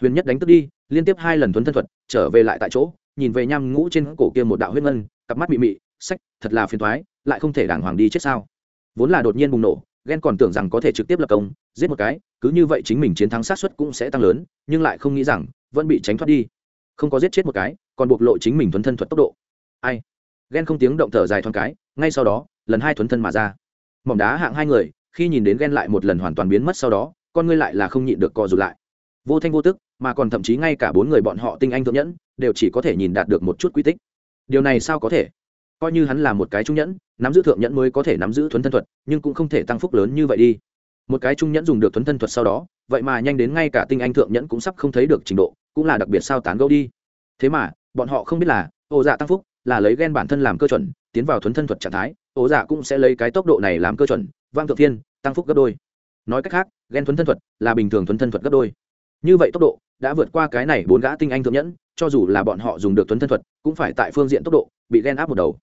huyền nhất đánh tức đi, liên tiếp hai lần thuấn thân thuật, trở về lại tại chỗ, nhìn về nham ngũ trên cổ kia một đạo huyết ngân, cặp mắt mị mị, sách, thật là phiền thoái, lại không thể đàng hoàng đi chết sao? Vốn là đột nhiên bùng nổ, ghen còn tưởng rằng có thể trực tiếp lập công, giết một cái, cứ như vậy chính mình chiến thắng sát suất cũng sẽ tăng lớn, nhưng lại không nghĩ rằng, vẫn bị tránh thoát đi. Không có giết chết một cái, còn bộc lộ chính mình thuấn thân thuật tốc độ. Ai? Ghen không tiếng động thở dài thoáng cái, ngay sau đó, lần hai thuấn thân mà ra. Mỏm đá hạng hai người, khi nhìn đến ghen lại một lần hoàn toàn biến mất sau đó, con ngươi lại là không nhịn được co rụt lại. Vô thanh vô tức mà còn thậm chí ngay cả bốn người bọn họ tinh anh thượng nhẫn đều chỉ có thể nhìn đạt được một chút quy tích. Điều này sao có thể? Coi như hắn là một cái trung nhẫn, nắm giữ thượng nhẫn mới có thể nắm giữ thuấn thân thuật, nhưng cũng không thể tăng phúc lớn như vậy đi. Một cái trung nhẫn dùng được thuấn thân thuật sau đó, vậy mà nhanh đến ngay cả tinh anh thượng nhẫn cũng sắp không thấy được trình độ, cũng là đặc biệt sao tán gẫu đi. Thế mà, bọn họ không biết là, ô dạ tăng phúc, là lấy ghen bản thân làm cơ chuẩn, tiến vào thuấn thân thuật trạng thái, ô dạ cũng sẽ lấy cái tốc độ này làm cơ chuẩn, vang thượng thiên, tăng phúc gấp đôi. Nói cách khác ghen thuấn thân thuật là bình thường thuấn thân thuật gấp đôi như vậy tốc độ đã vượt qua cái này bốn gã tinh anh thượng nhẫn, cho dù là bọn họ dùng được tuấn thân thuật, cũng phải tại phương diện tốc độ bị ghen áp một đầu.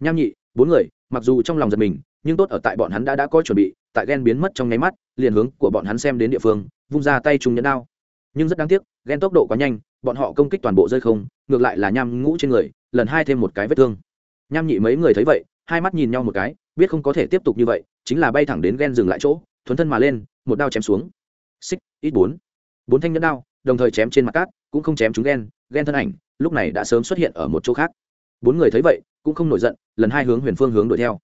Nham nhị, bốn người, mặc dù trong lòng giật mình, nhưng tốt ở tại bọn hắn đã đã có chuẩn bị, tại ghen biến mất trong nháy mắt, liền hướng của bọn hắn xem đến địa phương, vung ra tay trùng nhẫn đao. Nhưng rất đáng tiếc, ghen tốc độ quá nhanh, bọn họ công kích toàn bộ rơi không, ngược lại là nham ngũ trên người, lần hai thêm một cái vết thương. Nham nhị mấy người thấy vậy, hai mắt nhìn nhau một cái, biết không có thể tiếp tục như vậy, chính là bay thẳng đến ghen dừng lại chỗ, thuấn thân mà lên, một đao chém xuống. Xích, ít bốn bốn thanh nhẫn đao, đồng thời chém trên mặt cát, cũng không chém chúng ghen ghen thân ảnh, lúc này đã sớm xuất hiện ở một chỗ khác. Bốn người thấy vậy, cũng không nổi giận, lần hai hướng huyền phương hướng đuổi theo.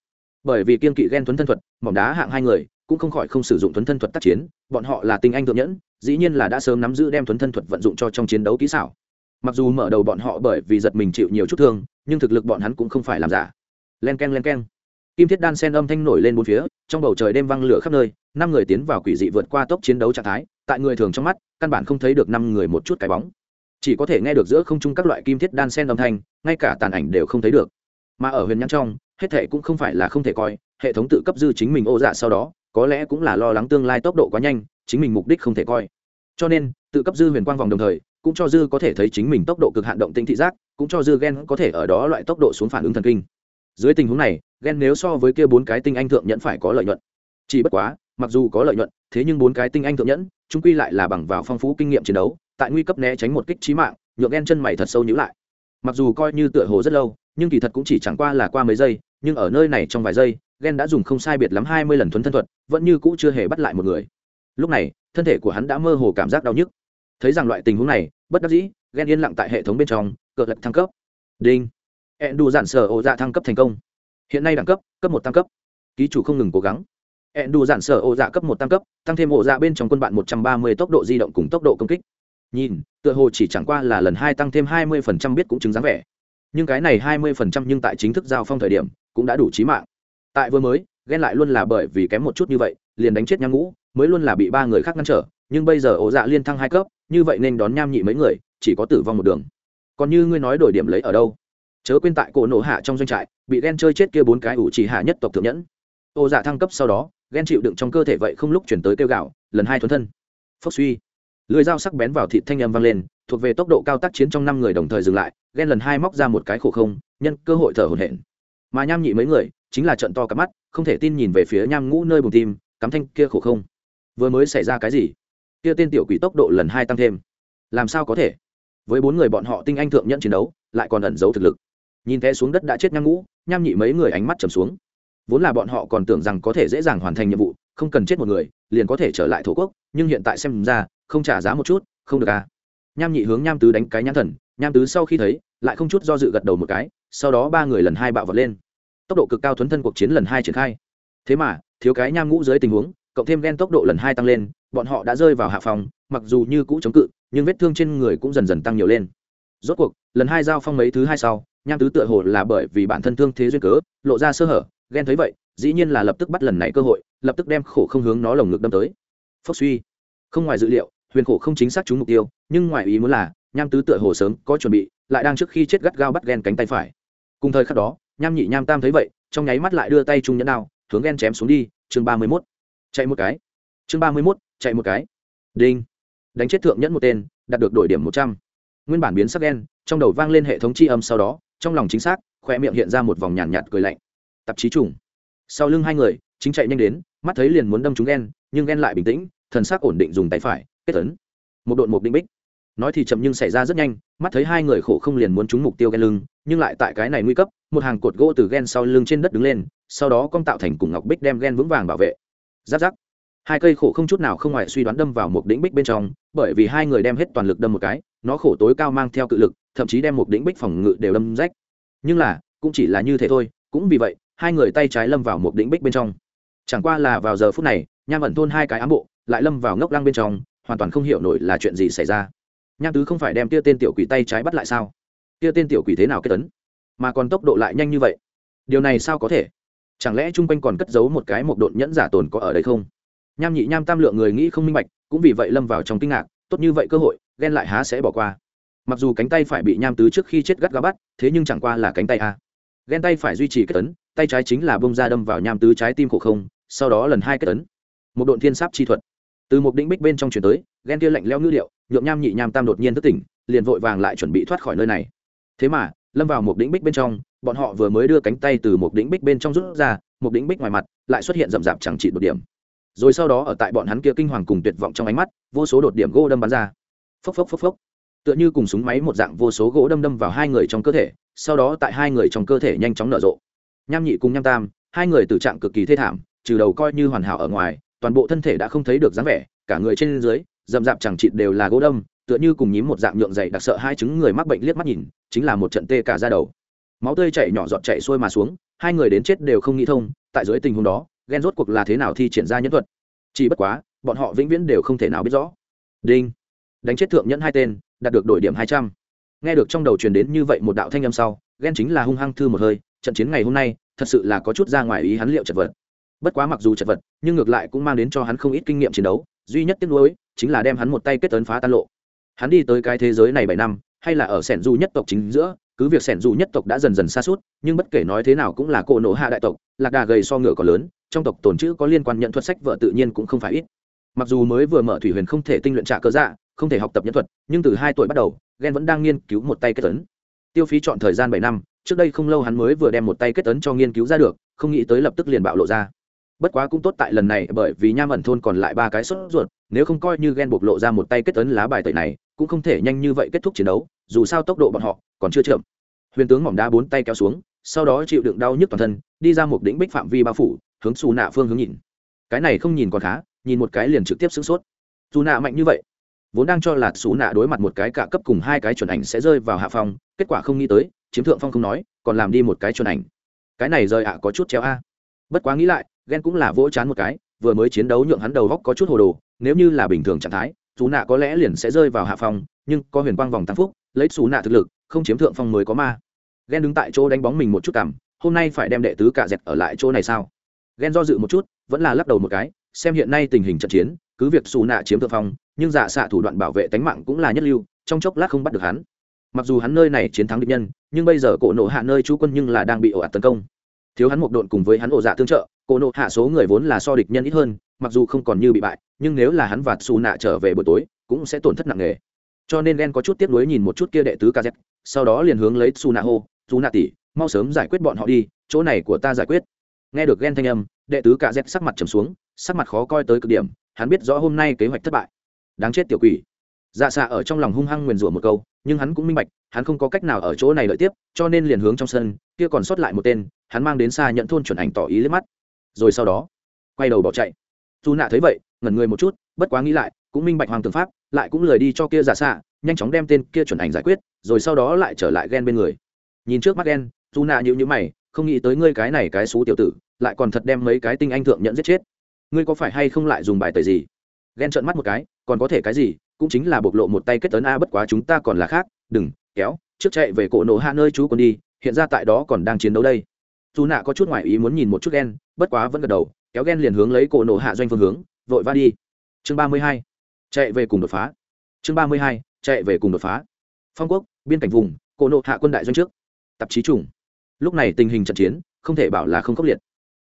Bởi vì kiên kỵ ghen thuấn thân thuật mỏng đá hạng hai người, cũng không khỏi không sử dụng thuấn thân thuật tác chiến, bọn họ là tinh anh thượng nhẫn, dĩ nhiên là đã sớm nắm giữ đem thuấn thân thuật vận dụng cho trong chiến đấu kỹ xảo. Mặc dù mở đầu bọn họ bởi vì giật mình chịu nhiều chút thương, nhưng thực lực bọn hắn cũng không phải làm giả. Len k e n len k e n kim thiết đan sen âm thanh nổi lên bốn phía, trong bầu trời đêm văng lửa khắp nơi, năm người tiến vào quỷ dị vượt qua tốc chiến đấu trạng thái tại người thường trong mắt, căn bản không thấy được năm người một chút cái bóng. Chỉ có thể nghe được giữa không trung các loại kim thiết đan sen âm thanh, ngay cả tàn ảnh đều không thấy được. Mà ở huyền nhãn trong, hết thệ cũng không phải là không thể coi, hệ thống tự cấp dư chính mình ô dạ sau đó, có lẽ cũng là lo lắng tương lai tốc độ quá nhanh, chính mình mục đích không thể coi. Cho nên, tự cấp dư huyền quang vòng đồng thời, cũng cho dư có thể thấy chính mình tốc độ cực hạn động tinh thị giác, cũng cho dư gen có thể ở đó loại tốc độ xuống phản ứng thần kinh. Dưới tình huống này, gen nếu so với kia bốn cái tinh anh thượng nhẫn phải có lợi nhuận. Chỉ bất quá mặc dù có lợi nhuận, thế nhưng bốn cái tinh anh thượng nhẫn trung quy lại là bằng vào phong phú kinh nghiệm chiến đấu, tại nguy cấp né tránh một kích trí mạng, nhượng gen chân mày thật sâu nhữ lại. Mặc dù coi như tựa hồ rất lâu, nhưng kỳ thật cũng chỉ chẳng qua là qua mấy giây, nhưng ở nơi này trong vài giây gen đã dùng không sai biệt lắm hai mươi lần thuấn thân thuật, vẫn như cũ chưa hề bắt lại một người. Lúc này, thân thể của hắn đã mơ hồ cảm giác đau nhức. Thấy rằng loại tình huống này, bất đắc dĩ, ghen yên lặng tại hệ thống bên trong, cờ lạch thăng cấp. Đinh. Hẹn đủ giản sở ổ dạ thăng cấp thành công. Hiện nay đẳng cấp cấp một tăng cấp. Ký chủ không ngừng cố gắng hẹn đủ giản sở ổ dạ cấp một tăng cấp, tăng thêm ổ dạ bên trong quân bạn một trăm ba mươi tốc độ di động cùng tốc độ công kích. Nhìn, tựa hồ chỉ chẳng qua là lần hai tăng thêm hai mươi phần trăm biết cũng chứng dáng vẻ. Nhưng cái này hai mươi phần trăm nhưng tại chính thức giao phong thời điểm, cũng đã đủ trí mạng. Tại vừa mới, ghen lại luôn là bởi vì kém một chút như vậy, liền đánh chết nham ngũ, mới luôn là bị ba người khác ngăn trở, nhưng bây giờ ổ dạ liên thăng hai cấp, như vậy nên đón nham nhị mấy người, chỉ có tử vong một đường. Còn như ngươi nói đổi điểm lấy ở đâu? Chớ quên tại cổ nổ hạ trong doanh trại, bị ghen chơi chết kia bốn cái ủ chỉ hạ nhất tộc thượng nhẫn. Ô dạ thăng cấp sau đó ghen chịu đựng trong cơ thể vậy không lúc chuyển tới kêu gạo, lần hai thuần thân. Phốc suy. Lưới dao sắc bén vào thịt thanh âm vang lên, thuộc về tốc độ cao tác chiến trong năm người đồng thời dừng lại, ghen lần hai móc ra một cái khổ không, nhân cơ hội thở hổn hển. Mà nham nhị mấy người, chính là trận to cắm mắt, không thể tin nhìn về phía nham ngũ nơi bùng tim, cắm thanh kia khổ không. Vừa mới xảy ra cái gì? Kia tên tiểu quỷ tốc độ lần hai tăng thêm. Làm sao có thể? Với bốn người bọn họ tinh anh thượng nhận chiến đấu, lại còn ẩn giấu thực lực. Nhìn té xuống đất đã chết nham ngũ, nham nhị mấy người ánh mắt trầm xuống vốn là bọn họ còn tưởng rằng có thể dễ dàng hoàn thành nhiệm vụ, không cần chết một người, liền có thể trở lại thổ quốc, nhưng hiện tại xem ra, không trả giá một chút, không được à. Nham nhị hướng nham tứ đánh cái nhãn thần, nham tứ sau khi thấy, lại không chút do dự gật đầu một cái, sau đó ba người lần hai bạo vật lên. Tốc độ cực cao thuấn thân cuộc chiến lần hai triển khai. Thế mà, thiếu cái nham ngũ dưới tình huống, cộng thêm ghen tốc độ lần hai tăng lên, bọn họ đã rơi vào hạ phòng, mặc dù như cũ chống cự, nhưng vết thương trên người cũng dần dần tăng nhiều lên. Rốt cuộc, lần hai giao phong mấy thứ hai sau, nham tứ tựa hồ là bởi vì bản thân thương thế duyên cớ, lộ ra sơ hở ghen thấy vậy dĩ nhiên là lập tức bắt lần này cơ hội lập tức đem khổ không hướng nó lồng ngực đâm tới. Phốc suy. Không ngoài dự liệu huyền khổ không chính xác trúng mục tiêu nhưng ngoài ý muốn là nham tứ tựa hồ sớm có chuẩn bị lại đang trước khi chết gắt gao bắt ghen cánh tay phải. Cùng thời khắc đó nham nhị nham tam thấy vậy trong nháy mắt lại đưa tay trung nhẫn đao hướng ghen chém xuống đi chương ba mươi mốt. Chạy một cái. Chương ba mươi mốt chạy một cái. Đinh. Đánh chết thượng nhẫn một tên đạt được đổi điểm một trăm. Nguyên bản biến sắc đen trong đầu vang lên hệ thống tri âm sau đó trong lòng chính xác khoe miệng hiện ra một vòng nhàn nhạt, nhạt cười lạnh tạp chí trùng. Sau lưng hai người, chính chạy nhanh đến, mắt thấy liền muốn đâm chúng ghen, nhưng ghen lại bình tĩnh, thần sắc ổn định dùng tay phải, kết tấn một đội một định bích. Nói thì chậm nhưng xảy ra rất nhanh, mắt thấy hai người khổ không liền muốn trúng mục tiêu ghen lưng, nhưng lại tại cái này nguy cấp, một hàng cột gỗ từ ghen sau lưng trên đất đứng lên, sau đó con tạo thành cùng ngọc bích đem ghen vững vàng bảo vệ. Giáp giáp. Hai cây khổ không chút nào không ngoài suy đoán đâm vào một đỉnh bích bên trong, bởi vì hai người đem hết toàn lực đâm một cái, nó khổ tối cao mang theo cự lực, thậm chí đem một đỉnh bích phòng ngự đều đâm rách. Nhưng là, cũng chỉ là như thế thôi, cũng vì vậy hai người tay trái lâm vào một đỉnh bích bên trong. Chẳng qua là vào giờ phút này, nham ẩn thôn hai cái ám bộ lại lâm vào ngốc lăng bên trong, hoàn toàn không hiểu nổi là chuyện gì xảy ra. Nham tứ không phải đem tia tên tiểu quỷ tay trái bắt lại sao? Tia tên tiểu quỷ thế nào kết tấn? Mà còn tốc độ lại nhanh như vậy. Điều này sao có thể? Chẳng lẽ chung quanh còn cất giấu một cái một độn nhẫn giả tồn có ở đây không? Nham nhị nham tam lượng người nghĩ không minh bạch, cũng vì vậy lâm vào trong kinh ngạc, tốt như vậy cơ hội, ghen lại há sẽ bỏ qua. Mặc dù cánh tay phải bị nham tứ trước khi chết gắt gao bắt, thế nhưng chẳng qua là cánh tay a. Ghen tay phải duy trì kết tấn tay trái chính là bông ra đâm vào nham tứ trái tim khổ không, sau đó lần hai kết tấn một độn thiên sáp chi thuật. Từ một đĩnh bích bên trong chuyển tới, ghen kia lạnh leo ngữ điệu nhuộm nham nhị nham tam đột nhiên thất tỉnh, liền vội vàng lại chuẩn bị thoát khỏi nơi này. Thế mà, lâm vào một đĩnh bích bên trong, bọn họ vừa mới đưa cánh tay từ một đĩnh bích bên trong rút ra, một đĩnh bích ngoài mặt, lại xuất hiện rậm rạp chẳng trị đột điểm. Rồi sau đó ở tại bọn hắn kia kinh hoàng cùng tuyệt vọng trong ánh mắt, vô số đột điểm gỗ đâm bắn ra. Phốc phốc phốc phốc. Tựa như cùng súng máy một dạng vô số gỗ đâm đâm vào hai người trong cơ thể, sau đó tại hai người trong cơ thể nhanh chóng nở rộ nham nhị cùng nham tam, hai người tử trạng cực kỳ thê thảm, trừ đầu coi như hoàn hảo ở ngoài, toàn bộ thân thể đã không thấy được dáng vẻ, cả người trên dưới, rậm rạp chẳng chịt đều là gỗ đâm, tựa như cùng nhím một dạng nhượng dày đặc sợ hai chứng người mắc bệnh liếc mắt nhìn, chính là một trận tê cả ra đầu. Máu tươi chảy nhỏ giọt chảy xuôi mà xuống, hai người đến chết đều không nghĩ thông, tại dưới tình huống đó ghen rốt cuộc là thế nào thi triển ra nhân thuật? Chỉ bất quá, bọn họ vĩnh viễn đều không thể nào biết rõ. Đinh. Đánh chết thượng nhẫn hai tên, đạt được đổi điểm hai trăm. Nghe được trong đầu truyền đến như vậy một đạo thanh âm sau ghen chính là hung hăng thư một hơi trận chiến ngày hôm nay, thật sự là có chút ra ngoài ý hắn liệu chật vật. Bất quá mặc dù chật vật, nhưng ngược lại cũng mang đến cho hắn không ít kinh nghiệm chiến đấu, duy nhất tiếc nuối chính là đem hắn một tay kết tấn phá tan lộ. Hắn đi tới cái thế giới này bảy năm, hay là ở sẻn du nhất tộc chính giữa, cứ việc sẻn du nhất tộc đã dần dần xa suốt, nhưng bất kể nói thế nào cũng là cỗ nổ hạ đại tộc, lạc đà gầy so ngựa còn lớn, trong tộc tồn chữ có liên quan nhận thuật sách vợ tự nhiên cũng không phải ít. Mặc dù mới vừa mở thủy huyền không thể tinh luyện trả cơ dạ không thể học tập nhân thuật, nhưng từ hai tuổi bắt đầu ghen vẫn đang nghiên cứu một tay kết tấn tiêu phí chọn thời gian bảy năm, trước đây không lâu hắn mới vừa đem một tay kết tấn cho nghiên cứu ra được, không nghĩ tới lập tức liền bạo lộ ra. Bất quá cũng tốt tại lần này, bởi vì nham ẩn thôn còn lại ba cái sốt ruột, nếu không coi như ghen bộc lộ ra một tay kết tấn lá bài tẩy này, cũng không thể nhanh như vậy kết thúc chiến đấu, dù sao tốc độ bọn họ còn chưa chậm. Huyền tướng mỏng đá bốn tay kéo xuống, sau đó chịu đựng đau nhức toàn thân, đi ra một đỉnh bích phạm vi bao phủ, hướng xù nạ phương hướng nhìn. Cái này không nhìn còn khá, nhìn một cái liền trực tiếp sửng sốt. Dù nạ mạnh như vậy vốn đang cho là xù nạ đối mặt một cái cả cấp cùng hai cái chuẩn ảnh sẽ rơi vào hạ phong, kết quả không nghĩ tới, chiếm thượng phong không nói, còn làm đi một cái chuẩn ảnh. Cái này rơi ạ có chút chéo a. Bất quá nghĩ lại ghen cũng là vỗ chán một cái, vừa mới chiến đấu nhượng hắn đầu góc có chút hồ đồ, nếu như là bình thường trạng thái dù nạ có lẽ liền sẽ rơi vào hạ phong, nhưng có huyền quang vòng tăng phúc, lấy xù nạ thực lực, không chiếm thượng phong mới có ma. Ghen đứng tại chỗ đánh bóng mình một chút cảm, hôm nay phải đem đệ tứ cả dẹt ở lại chỗ này sao? Ghen do dự một chút, vẫn là lắc đầu một cái, xem hiện nay tình hình trận chiến cứ việc xù nạ chiếm thượng phong, nhưng giả xạ thủ đoạn bảo vệ tánh mạng cũng là nhất lưu, trong chốc lát không bắt được hắn. Mặc dù hắn nơi này chiến thắng địch nhân, nhưng bây giờ cổ nộ hạ nơi chú quân nhưng là đang bị ổ ạt tấn công. Thiếu hắn một độn cùng với hắn ổ dạ tương trợ, cổ nộ hạ số người vốn là so địch nhân ít hơn, mặc dù không còn như bị bại, nhưng nếu là hắn và xù nạ trở về buổi tối, cũng sẽ tổn thất nặng nề. Cho nên ghen có chút tiếp nối nhìn một chút kia đệ tứ kz sau đó liền hướng lấy xù nạ hô, xù nạ tỉ mau sớm giải quyết bọn họ đi, chỗ này của ta giải quyết. Nghe được ghen thanh âm, đệ tứ kz sắc mặt trầm xuống, sắc mặt khó coi tới cực điểm hắn biết rõ hôm nay kế hoạch thất bại. Đáng chết tiểu quỷ. Dạ xạ ở trong lòng hung hăng nguyền rủa một câu, nhưng hắn cũng minh bạch, hắn không có cách nào ở chỗ này lợi tiếp, cho nên liền hướng trong sân, kia còn sót lại một tên, hắn mang đến xa nhận thôn chuẩn ảnh tỏ ý lên mắt. Rồi sau đó, quay đầu bỏ chạy. Dù nạ thấy vậy, ngẩn người một chút, bất quá nghĩ lại, cũng minh bạch hoàng tường pháp, lại cũng lười đi cho kia giả xạ, nhanh chóng đem tên kia chuẩn ảnh giải quyết, rồi sau đó lại trở lại ghen bên người. Nhìn trước mắt ghen dù nạ nhịu nhữ mày, không nghĩ tới ngươi cái này cái xú tiểu tử, lại còn thật đem mấy cái tinh anh thượng nhận giết chết ngươi có phải hay không lại dùng bài tẩy gì? Ghen trợn mắt một cái, còn có thể cái gì? Cũng chính là bộc lộ một tay kết tấn a, bất quá chúng ta còn là khác. Đừng, kéo, trước chạy về cổ nổ hạ nơi chú còn đi, hiện ra tại đó còn đang chiến đấu đây. Dù nạ có chút ngoại ý muốn nhìn một chút ghen, bất quá vẫn gật đầu, kéo ghen liền hướng lấy cổ nổ hạ doanh phương hướng, vội va đi. Chương ba mươi hai, chạy về cùng đột phá. Chương ba mươi hai, chạy về cùng đột phá. Phong quốc, biên cảnh vùng, cổ nộ hạ quân đại doanh trước. Tạp chí chủng lúc này tình hình trận chiến, không thể bảo là không khốc liệt.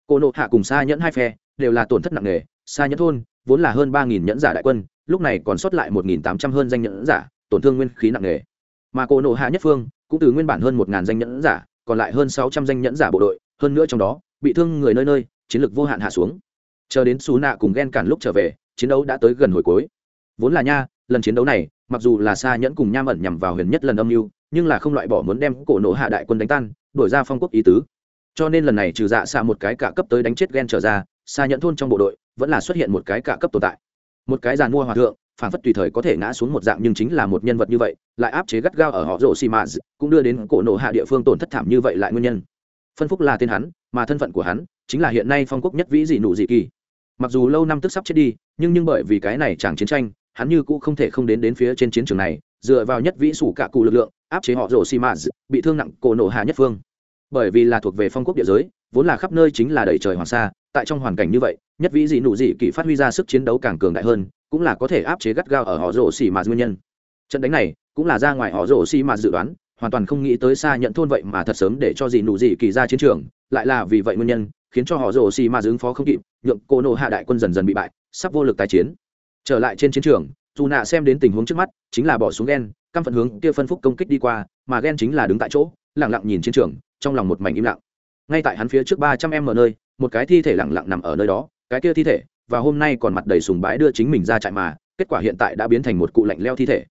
Cổ nộ hạ cùng xa nhẫn hai phe đều là tổn thất nặng nề, xa nhẫn thôn, vốn là hơn ba nghìn nhẫn giả đại quân, lúc này còn sót lại một nghìn tám trăm hơn danh nhẫn giả, tổn thương nguyên khí nặng nề. Mà cổ nộ hạ nhất phương, cũng từ nguyên bản hơn một ngàn danh nhẫn giả, còn lại hơn sáu trăm danh nhẫn giả bộ đội, hơn nữa trong đó, bị thương người nơi nơi, chiến lược vô hạn hạ xuống. Chờ đến xú nạ cùng ghen cản lúc trở về, chiến đấu đã tới gần hồi cuối. Vốn là nha, lần chiến đấu này, mặc dù là xa nhẫn cùng nham ẩn nhằm vào huyền nhất lần âm mưu, nhưng là không loại bỏ muốn đem cổ nộ hạ đại quân đánh tan, đổi ra phong quốc ý tứ. Cho nên lần này trừ dạ xạ một cái cả cấp tới đánh chết ghen trở ra xa nhẫn thôn trong bộ đội vẫn là xuất hiện một cái cả cấp tồn tại. Một cái giàn mua hòa thượng, phản phất tùy thời có thể ngã xuống một dạng nhưng chính là một nhân vật như vậy, lại áp chế gắt gao ở họ rổ xì mã cũng đưa đến cổ nổ hạ địa phương tổn thất thảm như vậy lại nguyên nhân. Phân phúc là tên hắn, mà thân phận của hắn chính là hiện nay phong quốc nhất vĩ dị nụ dị kỳ. Mặc dù lâu năm tức sắp chết đi, nhưng nhưng bởi vì cái này chẳng chiến tranh, hắn như cũ không thể không đến đến phía trên chiến trường này, dựa vào nhất vĩ sủ cả cụ lực lượng, áp chế họ rổ xi mã bị thương nặng cổ nổ hạ nhất phương. Bởi vì là thuộc về phong quốc địa giới, vốn là khắp nơi chính là đầy trời hoàng sa tại trong hoàn cảnh như vậy, nhất vĩ dị nụ dị kỳ phát huy ra sức chiến đấu càng cường đại hơn, cũng là có thể áp chế gắt gao ở họ rổ xì mà nguyên nhân. Trận đánh này, cũng là ra ngoài họ rổ xì mà dự đoán, hoàn toàn không nghĩ tới xa nhận thôn vậy mà thật sớm để cho dị nụ dị kỳ ra chiến trường, lại là vì vậy nguyên nhân, khiến cho họ rổ xì mà ứng phó không kịp, nhượng cô nổ hạ đại quân dần dần bị bại, sắp vô lực tái chiến. Trở lại trên chiến trường, dù nạ xem đến tình huống trước mắt, chính là bỏ xuống ghen, căm phận hướng kia phân phúc công kích đi qua, mà ghen chính là đứng tại chỗ lẳng lặng nhìn chiến trường, trong lòng một mảnh im lặng. Ngay tại hắn phía trước ba trăm em ở nơi một cái thi thể lẳng lặng nằm ở nơi đó, cái kia thi thể, và hôm nay còn mặt đầy sùng bái đưa chính mình ra trại mà, kết quả hiện tại đã biến thành một cụ lạnh leo thi thể.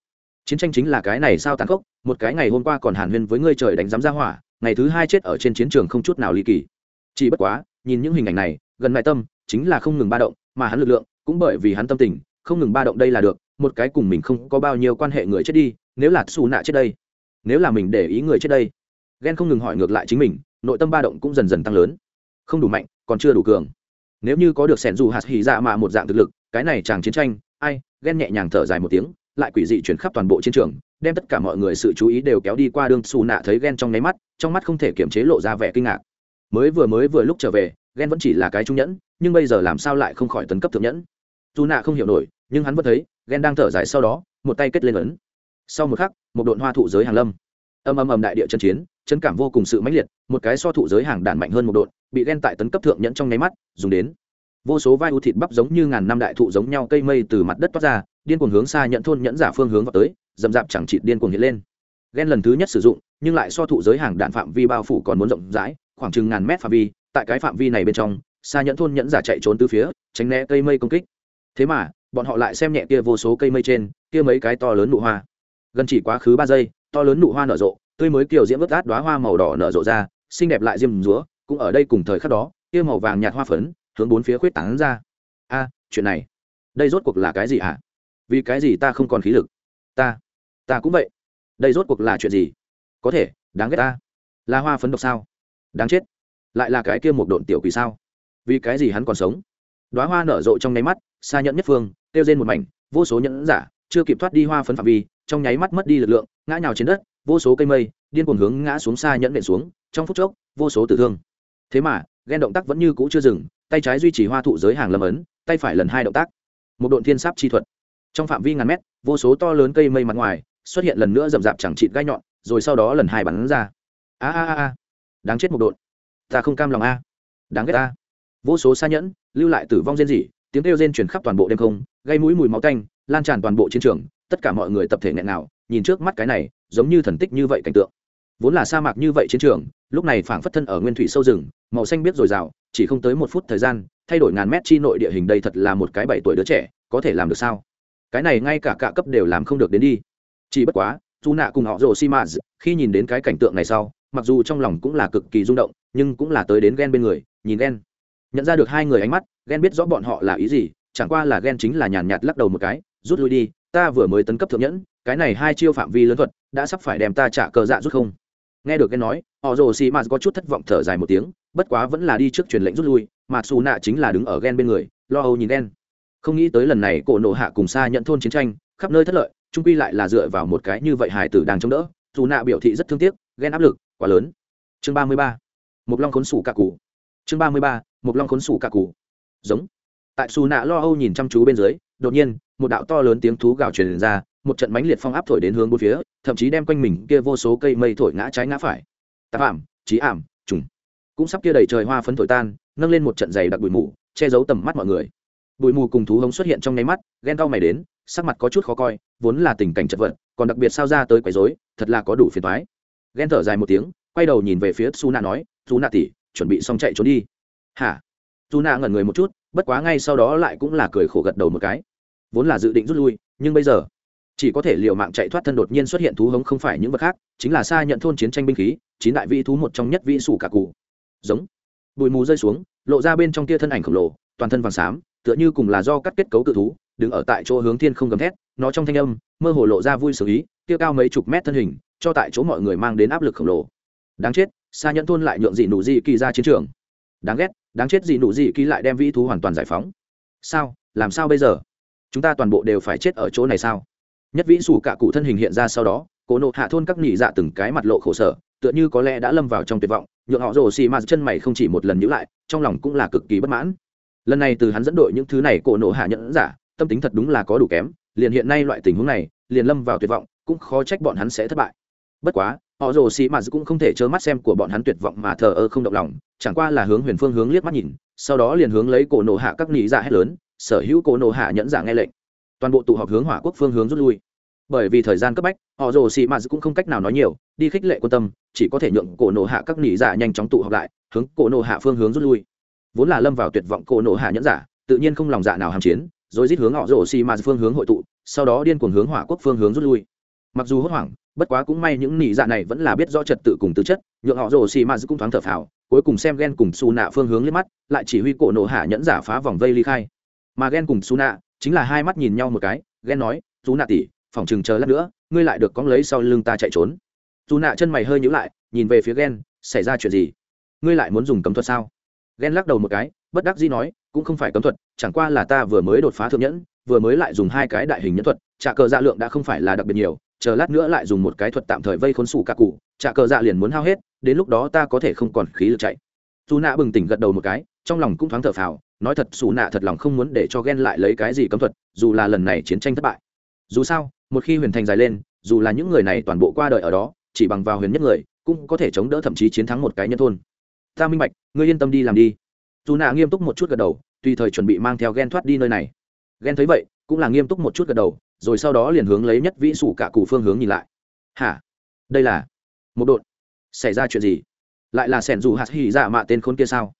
Chiến tranh chính là cái này sao tàn khốc, một cái ngày hôm qua còn hàn huyên với ngươi trời đánh giám ra hỏa, ngày thứ hai chết ở trên chiến trường không chút nào ly kỳ. Chỉ bất quá, nhìn những hình ảnh này, gần lại tâm, chính là không ngừng ba động, mà hắn lực lượng, cũng bởi vì hắn tâm tình, không ngừng ba động đây là được, một cái cùng mình không có bao nhiêu quan hệ người chết đi, nếu là xù nạ chết đây, nếu là mình để ý người chết đây, ghen không ngừng hỏi ngược lại chính mình, nội tâm ba động cũng dần dần tăng lớn không đủ mạnh, còn chưa đủ cường. Nếu như có được sẻn dù hạt hỉ dạ mà một dạng thực lực, cái này chàng chiến tranh, ai, ghen nhẹ nhàng thở dài một tiếng, lại quỷ dị chuyển khắp toàn bộ chiến trường, đem tất cả mọi người sự chú ý đều kéo đi qua đường xù nạ thấy ghen trong nháy mắt, trong mắt không thể kiềm chế lộ ra vẻ kinh ngạc. Mới vừa mới vừa lúc trở về, ghen vẫn chỉ là cái trung nhẫn, nhưng bây giờ làm sao lại không khỏi tấn cấp thượng nhẫn? Dù nạ không hiểu nổi, nhưng hắn vẫn thấy, ghen đang thở dài sau đó, một tay kết lên ấn. Sau một khắc, một đội hoa thụ giới hàng lâm âm âm ầm đại địa chân chiến, chân cảm vô cùng sự mãnh liệt, một cái so thụ giới hàng đản mạnh hơn một đội, bị ghen tại tấn cấp thượng nhẫn trong nháy mắt, dùng đến. Vô số vai u thịt bắp giống như ngàn năm đại thụ giống nhau cây mây từ mặt đất toát ra, điên cuồng hướng xa nhận thôn nhẫn giả phương hướng vào tới dầm dạp chẳng chịt điên cuồng hiện lên. Ghen lần thứ nhất sử dụng, nhưng lại so thụ giới hàng đạn phạm vi bao phủ còn muốn rộng rãi, khoảng chừng ngàn mét phạm vi, tại cái phạm vi này bên trong, xa nhẫn thôn nhẫn giả chạy trốn từ phía, tránh né cây mây công kích. Thế mà, bọn họ lại xem nhẹ kia vô số cây mây trên, kia mấy cái to lớn nụ hoa. Gần chỉ quá khứ ba giây to lớn nụ hoa nở rộ, tươi mới kiều diễm vớt át đoá hoa màu đỏ nở rộ ra, xinh đẹp lại diêm rúa cũng ở đây cùng thời khắc đó, kia màu vàng nhạt hoa phấn, hướng bốn phía khuyết tán ra. A, chuyện này, đây rốt cuộc là cái gì ạ? À? vì cái gì ta không còn khí lực? Ta ta cũng vậy. Đây rốt cuộc là chuyện gì? Có thể, đáng ghét ta. Là hoa phấn độc sao? Đáng chết. Lại là cái kia một độn tiểu quỷ sao? Vì cái gì hắn còn sống? Đoá hoa nở rộ trong nháy mắt, xa nhẫn nhất phương, tiêu rên một mảnh, vô số nhẫn giả, chưa kịp thoát đi hoa phấn phạm vi trong nháy mắt mất đi lực lượng, ngã nhào trên đất, vô số cây mây, điên cuồng hướng ngã xuống xa nhẫn nện xuống, trong phút chốc, vô số tử thương. Thế mà, ghen động tác vẫn như cũ chưa dừng, tay trái duy trì hoa thụ giới hàng lâm ấn, tay phải lần hai động tác. Một độn thiên sáp chi thuật. Trong phạm vi ngàn mét, vô số to lớn cây mây mặt ngoài, xuất hiện lần nữa rậm rạp chẳng chịt gai nhọn, rồi sau đó lần hai bắn ra. A a a a. Đáng chết một độn. Ta không cam lòng a. Đáng ghét ta vô số xa nhẫn, lưu lại tử vong rên rỉ, tiếng kêu rên chuyển khắp toàn bộ đêm không, gây mũi mùi máu tanh, lan tràn toàn bộ chiến trường tất cả mọi người tập thể nghẹn nào nhìn trước mắt cái này, giống như thần tích như vậy cảnh tượng. Vốn là sa mạc như vậy chiến trường, lúc này phảng phất thân ở nguyên thủy sâu rừng, màu xanh biết dồi dào, chỉ không tới một phút thời gian, thay đổi ngàn mét chi nội địa hình đây thật là một cái bảy tuổi đứa trẻ, có thể làm được sao? Cái này ngay cả cả cấp đều làm không được đến đi. Chỉ bất quá dù nạ cùng họ rồ xi maz khi nhìn đến cái cảnh tượng này sau, mặc dù trong lòng cũng là cực kỳ rung động, nhưng cũng là tới đến ghen bên người, nhìn ghen. Nhận ra được hai người ánh mắt, ghen biết rõ bọn họ là ý gì, chẳng qua là ghen chính là nhàn nhạt lắc đầu một cái, rút lui đi ta vừa mới tấn cấp thượng nhẫn, cái này hai chiêu phạm vi lớn thuật, đã sắp phải đem ta trả cờ dạ rút không? Nghe được cái nói họ rồ xì mạt có chút thất vọng thở dài một tiếng, bất quá vẫn là đi trước truyền lệnh rút lui mà xù nạ chính là đứng ở ghen bên người, lo âu nhìn đen không nghĩ tới lần này cổ nộ hạ cùng xa nhận thôn chiến tranh, khắp nơi thất lợi trung quy lại là dựa vào một cái như vậy hải tử đang chống đỡ dù nạ biểu thị rất thương tiếc ghen áp lực quá lớn. Chương ba mươi ba một long khốn sủ cả cụ chương ba mươi ba một long khốn sủ cả cụ giống. Tại xù nạ lo âu nhìn chăm chú bên dưới, đột nhiên một đạo to lớn tiếng thú gào truyền ra, một trận mãnh liệt phong áp thổi đến hướng bốn phía, thậm chí đem quanh mình kia vô số cây mây thổi ngã trái ngã phải. Tạp ảm trí ảm, trùng. Cũng sắp kia đầy trời hoa phấn thổi tan, nâng lên một trận dày đặc bụi mù, che giấu tầm mắt mọi người. Bụi mù cùng thú hống xuất hiện trong nháy mắt, ghen tao mày đến, sắc mặt có chút khó coi, vốn là tình cảnh chật vật, còn đặc biệt sao ra tới quấy rối, thật là có đủ phiền toái. ghen thở dài một tiếng, quay đầu nhìn về phía su nạ nói, su nạ tỉ chuẩn bị xong chạy trốn đi. Hả? Su nạ ngẩn người một chút, bất quá ngay sau đó lại cũng là cười khổ gật đầu một cái vốn là dự định rút lui, nhưng bây giờ, chỉ có thể liều mạng chạy thoát thân đột nhiên xuất hiện thú hống không phải những vật khác, chính là xa nhận thôn chiến tranh binh khí, chín đại vị thú một trong nhất vị sủ cả cụ. Giống. Bụi mù rơi xuống, lộ ra bên trong tia thân ảnh khổng lồ, toàn thân vàng xám, tựa như cùng là do cắt kết cấu tự thú, đứng ở tại chỗ hướng thiên không gầm thét, nó trong thanh âm, mơ hồ lộ ra vui xử ý tia cao mấy chục mét thân hình, cho tại chỗ mọi người mang đến áp lực khổng lồ. Đáng chết, xa nhẫn thôn lại nhượng dị nụ dị kỳ ra chiến trường. Đáng ghét, đáng chết dị nụ dị kỳ lại đem vĩ thú hoàn toàn giải phóng. Sao, làm sao bây giờ? Chúng ta toàn bộ đều phải chết ở chỗ này sao? Nhất vĩ sủ cả cụ thân hình hiện ra sau đó cổ nộ hạ thôn các nhị dạ từng cái mặt lộ khổ sở, tựa như có lẽ đã lâm vào trong tuyệt vọng, nhượng họ rồ xì ma chân mày không chỉ một lần nhữ lại, trong lòng cũng là cực kỳ bất mãn. Lần này từ hắn dẫn đội những thứ này cổ nộ hạ nhẫn giả, tâm tính thật đúng là có đủ kém, liền hiện nay loại tình huống này, liền lâm vào tuyệt vọng, cũng khó trách bọn hắn sẽ thất bại. Bất quá, họ rồ xì ma cũng không thể trơ mắt xem của bọn hắn tuyệt vọng mà thờ ơ không động lòng, chẳng qua là hướng huyền phương hướng liếc mắt nhìn, sau đó liền hướng lấy cổ nộ hạ các nhị dạ hét lớn sở hữu cổ nộ hạ nhẫn giả nghe lệnh. Toàn bộ tụ họp hướng hỏa quốc phương hướng rút lui. Bởi vì thời gian cấp bách, họ rồ xì mạt cũng không cách nào nói nhiều, đi khích lệ quan tâm, chỉ có thể nhượng cổ nộ hạ các nỉ giả nhanh chóng tụ họp lại, hướng cổ nộ hạ phương hướng rút lui. Vốn là lâm vào tuyệt vọng cổ nộ hạ nhẫn giả, tự nhiên không lòng dạ nào hàm chiến, rồi rít hướng họ rồ xì mạt phương hướng hội tụ, sau đó điên cuồng hướng hỏa quốc phương hướng rút lui. Mặc dù hốt hoảng, bất quá cũng may những nỉ dạ này vẫn là biết rõ trật tự cùng tư chất, nhượng họ rồ xì mạt cũng thoáng thở phào, cuối cùng xem ghen cùng su nạ phương hướng lên mắt, lại chỉ huy cổ nộ hạ nhẫn giả phá vòng vây ly khai mà ghen cùng su nạ chính là hai mắt nhìn nhau một cái ghen nói su nạ tỉ phòng chừng chờ lát nữa, ngươi lại được cóng lấy sau lưng ta chạy trốn. Dù nạ chân mày hơi nhữ lại, nhìn về phía ghen xảy ra chuyện gì? Ngươi lại muốn dùng cấm thuật sao? Ghen lắc đầu một cái, bất đắc dĩ nói, cũng không phải cấm thuật, chẳng qua là ta vừa mới đột phá thượng nhẫn, vừa mới lại dùng hai cái đại hình nhẫn thuật, trả cờ dạ lượng đã không phải là đặc biệt nhiều, chờ lát nữa lại dùng một cái thuật tạm thời vây khốn sủ cả cụ, trả cờ dạ liền muốn hao hết, đến lúc đó ta có thể không còn khí lực chạy. Dù nạ bừng tỉnh gật đầu một cái, trong lòng cũng thoáng thở phào nói thật, xù nạ thật lòng không muốn để cho ghen lại lấy cái gì cấm thuật, dù là lần này chiến tranh thất bại. Dù sao, một khi huyền thành dài lên, dù là những người này toàn bộ qua đời ở đó, chỉ bằng vào huyền nhất người, cũng có thể chống đỡ thậm chí chiến thắng một cái nhân thôn. Ta minh bạch, ngươi yên tâm đi làm đi. Dù nạ nghiêm túc một chút gật đầu, tùy thời chuẩn bị mang theo ghen thoát đi nơi này. Ghen thấy vậy, cũng là nghiêm túc một chút gật đầu, rồi sau đó liền hướng lấy nhất vĩ sủ cả cụ phương hướng nhìn lại. Hả? Đây là một đột. Xảy ra chuyện gì? Lại là sẻn dù hạt hỉ dạ mạ tên khốn kia sao?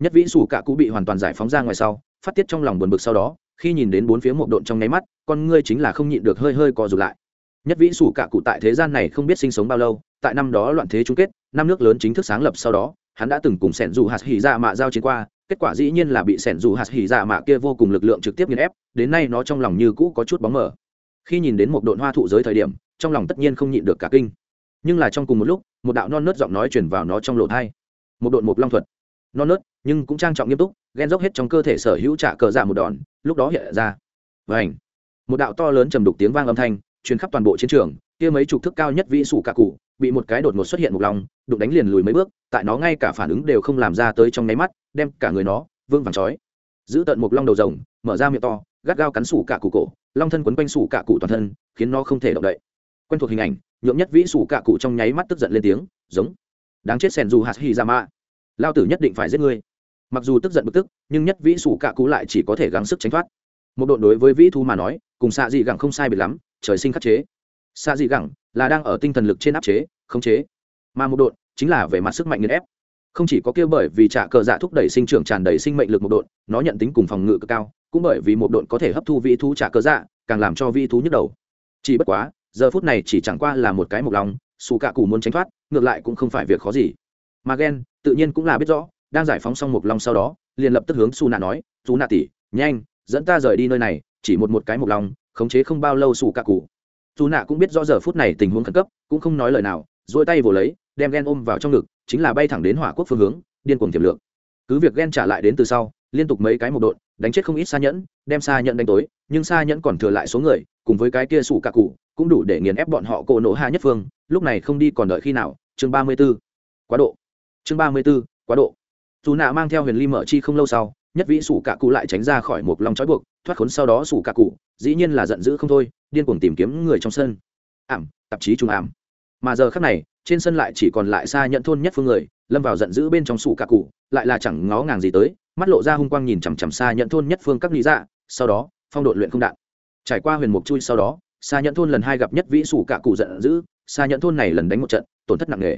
Nhất vĩ sủ cả cụ bị hoàn toàn giải phóng ra ngoài sau, phát tiết trong lòng buồn bực sau đó, khi nhìn đến bốn phía một độn trong nháy mắt, con ngươi chính là không nhịn được hơi hơi co rụt lại. Nhất vĩ sủ cả cụ tại thế gian này không biết sinh sống bao lâu, tại năm đó loạn thế chung kết, năm nước lớn chính thức sáng lập sau đó, hắn đã từng cùng sẻn dù hạt hỉ dạ mạ giao chiến qua, kết quả dĩ nhiên là bị sẻn dù hạt hỉ dạ mạ kia vô cùng lực lượng trực tiếp nghiền ép, đến nay nó trong lòng như cũ có chút bóng mờ. Khi nhìn đến một độn hoa thụ giới thời điểm, trong lòng tất nhiên không nhịn được cả kinh. Nhưng là trong cùng một lúc, một đạo non nớt giọng nói chuyển vào nó trong lộ thai một độn một long thuật non nớt, nhưng cũng trang trọng nghiêm túc, ghen dốc hết trong cơ thể sở hữu trả cờ dạ một đòn, lúc đó hiện ra. Và ảnh một đạo to lớn trầm đục tiếng vang âm thanh, truyền khắp toàn bộ chiến trường, kia mấy chục thước cao nhất vĩ sủ cả cụ, bị một cái đột ngột xuất hiện một lòng, đụng đánh liền lùi mấy bước, tại nó ngay cả phản ứng đều không làm ra tới trong nháy mắt, đem cả người nó vương vàng chói giữ tận một long đầu rồng, mở ra miệng to, gắt gao cắn sủ cả cụ cổ, long thân quấn quanh sủ cả cụ toàn thân, khiến nó không thể động đậy. Quen thuộc hình ảnh nhượng nhất vĩ sủ cả cụ trong nháy mắt tức giận lên tiếng, giống. Đáng chết sẻn dù hạt hi ra dạ mạ lao tử nhất định phải giết ngươi. Mặc dù tức giận bực tức, nhưng nhất vĩ sủ cạ cụ lại chỉ có thể gắng sức tránh thoát. Một đội đối với vĩ thu mà nói, cùng xạ dị gẳng không sai biệt lắm, trời sinh khắc chế. Xạ dị gẳng là đang ở tinh thần lực trên áp chế, khống chế. Mà một đội chính là về mặt sức mạnh nghiền ép. Không chỉ có kia bởi vì trả cờ dạ thúc đẩy sinh trưởng tràn đầy sinh mệnh lực một đội, nó nhận tính cùng phòng ngự cực cao, cũng bởi vì một đội có thể hấp thu vĩ thú trả cờ dạ càng làm cho vĩ thú nhức đầu. Chỉ bất quá, giờ phút này chỉ chẳng qua là một cái mộc lòng xù cạ cụ muốn tránh thoát, ngược lại cũng không phải việc khó gì mà ghen tự nhiên cũng là biết rõ, đang giải phóng xong một long sau đó, liền lập tức hướng su nạ nói, su nạ tỉ nhanh, dẫn ta rời đi nơi này, chỉ một một cái một long, khống chế không bao lâu su cạ cụ. Su nạ cũng biết rõ giờ phút này tình huống khẩn cấp, cũng không nói lời nào dỗi tay vồ lấy, đem ghen ôm vào trong ngực, chính là bay thẳng đến hỏa quốc phương hướng, điên cuồng tiềm lượng cứ việc ghen trả lại đến từ sau, liên tục mấy cái một đội đánh chết không ít xa nhẫn, đem xa nhẫn đánh tối, nhưng xa nhẫn còn thừa lại số người, cùng với cái kia sủ cả cụ, cũng đủ để nghiền ép bọn họ cổ nổ hạ nhất phương, lúc này không đi còn đợi khi nào, chương ba mươi b ố quá độ chương ba mươi b ố quá độ. Dù nạ mang theo huyền ly mở chi không lâu sau, nhất vĩ sủ cạ cụ lại tránh ra khỏi một lòng trói buộc, thoát khốn sau đó sủ cạ cụ, dĩ nhiên là giận dữ không thôi, điên cuồng tìm kiếm người trong sân. Ảm, tạp chí trùng ảm. Mà giờ khác này, trên sân lại chỉ còn lại xa nhận thôn nhất phương người, lâm vào giận dữ bên trong sủ cạ cụ, lại là chẳng ngó ngàng gì tới, mắt lộ ra hung quang nhìn chằm chằm xa nhận thôn nhất phương các lý dạ sau đó, phong độn luyện không đạn. Trải qua huyền mục chui sau đó, xa nhận thôn lần hai gặp nhất vĩ sủ cạ cụ giận dữ, xa nhận thôn này lần đánh một trận, tổn thất nặng nề.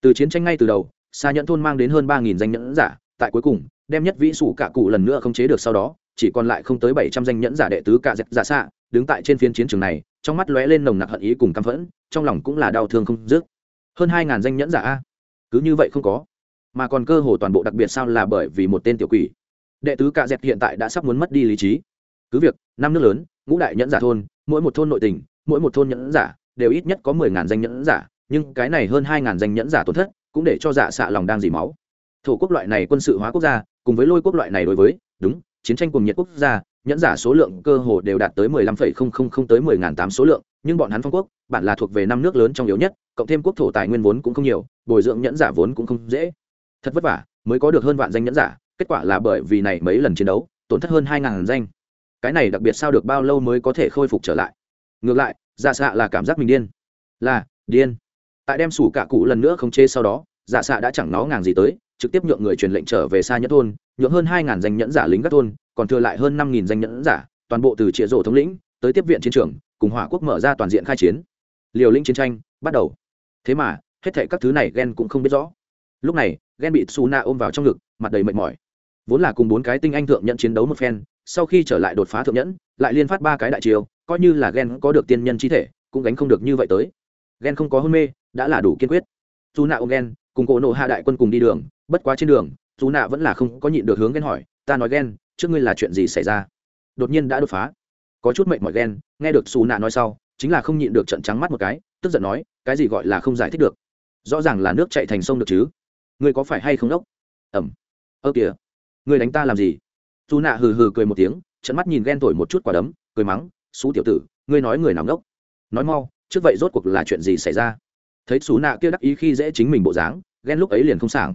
Từ chiến tranh ngay từ đầu xa Nhẫn thôn mang đến hơn ba nghìn danh nhẫn giả, tại cuối cùng, đem nhất vĩ sủ cả cụ lần nữa không chế được sau đó, chỉ còn lại không tới bảy trăm danh nhẫn giả đệ tứ cả dẹp giả xạ, đứng tại trên phiên chiến trường này, trong mắt lóe lên nồng nặc hận ý cùng căm phẫn, trong lòng cũng là đau thương không dứt. Hơn hai ngàn danh nhẫn giả a? Cứ như vậy không có. Mà còn cơ hồ toàn bộ đặc biệt sao là bởi vì một tên tiểu quỷ. Đệ tứ cả dẹp hiện tại đã sắp muốn mất đi lý trí. Cứ việc, năm nước lớn, ngũ đại nhẫn giả thôn, mỗi một thôn nội tình, mỗi một thôn nhẫn giả, đều ít nhất có mười ngàn danh nhẫn giả, nhưng cái này hơn hai ngàn danh nhẫn giả tổn thất cũng để cho dạ xạ lòng đang dỉ máu. Thổ quốc loại này quân sự hóa quốc gia, cùng với lôi quốc loại này đối với, đúng, chiến tranh cùng nhiệt quốc gia, nhẫn giả số lượng cơ hồ đều đạt tới mười lăm phẩy không không không tới mười ngàn tám số lượng, nhưng bọn hắn phong quốc, bản là thuộc về năm nước lớn trong yếu nhất, cộng thêm quốc thổ tài nguyên vốn cũng không nhiều, bồi dưỡng nhẫn giả vốn cũng không dễ. Thật vất vả, mới có được hơn vạn danh nhẫn giả, kết quả là bởi vì này mấy lần chiến đấu, tổn thất hơn hai ngàn danh. Cái này đặc biệt sao được bao lâu mới có thể khôi phục trở lại? Ngược lại giả xạ là cảm giác mình điên. Là, điên tại đem sủ cả cụ lần nữa không chế sau đó giả xạ đã chẳng nó ngàn gì tới, trực tiếp nhượng người truyền lệnh trở về xa nhất thôn, nhượng hơn hai ngàn danh nhẫn giả lính các thôn, còn thừa lại hơn năm nghìn danh nhẫn giả, toàn bộ từ chĩa rổ thống lĩnh, tới tiếp viện chiến trường, cùng hỏa quốc mở ra toàn diện khai chiến. Liều lĩnh chiến tranh, bắt đầu. Thế mà, hết thệ các thứ này ghen cũng không biết rõ. Lúc này ghen bị su na ôm vào trong ngực, mặt đầy mệt mỏi. Vốn là cùng bốn cái tinh anh thượng nhận chiến đấu một phen, sau khi trở lại đột phá thượng nhẫn, lại liên phát ba cái đại chiều coi như là ghen có được tiên nhân chi thể, cũng gánh không được như vậy tới. Ghen không có hôn mê đã là đủ kiên quyết. Dù nạ ôm ghen cùng cổ nộ hạ đại quân cùng đi đường, bất quá trên đường, dù nạ vẫn là không có nhịn được hướng ghen hỏi, ta nói ghen trước ngươi là chuyện gì xảy ra? Đột nhiên đã đột phá. Có chút mệnh mọi ghen nghe được xù nạ nói sau, chính là không nhịn được trận trắng mắt một cái, tức giận nói, cái gì gọi là không giải thích được? Rõ ràng là nước chạy thành sông được chứ? Ngươi có phải hay không đốc? Ẩm. Ơ kìa, ngươi đánh ta làm gì? Dù nạ hừ hừ cười một tiếng trận mắt nhìn ghen thổi một chút quả đấm, cười mắng, xú tiểu tử, ngươi nói người nào ngốc nói mau, trước vậy rốt cuộc là chuyện gì xảy ra? Thấy xú nạ kia đắc ý khi dễ chính mình bộ dáng, ghen lúc ấy liền không sảng.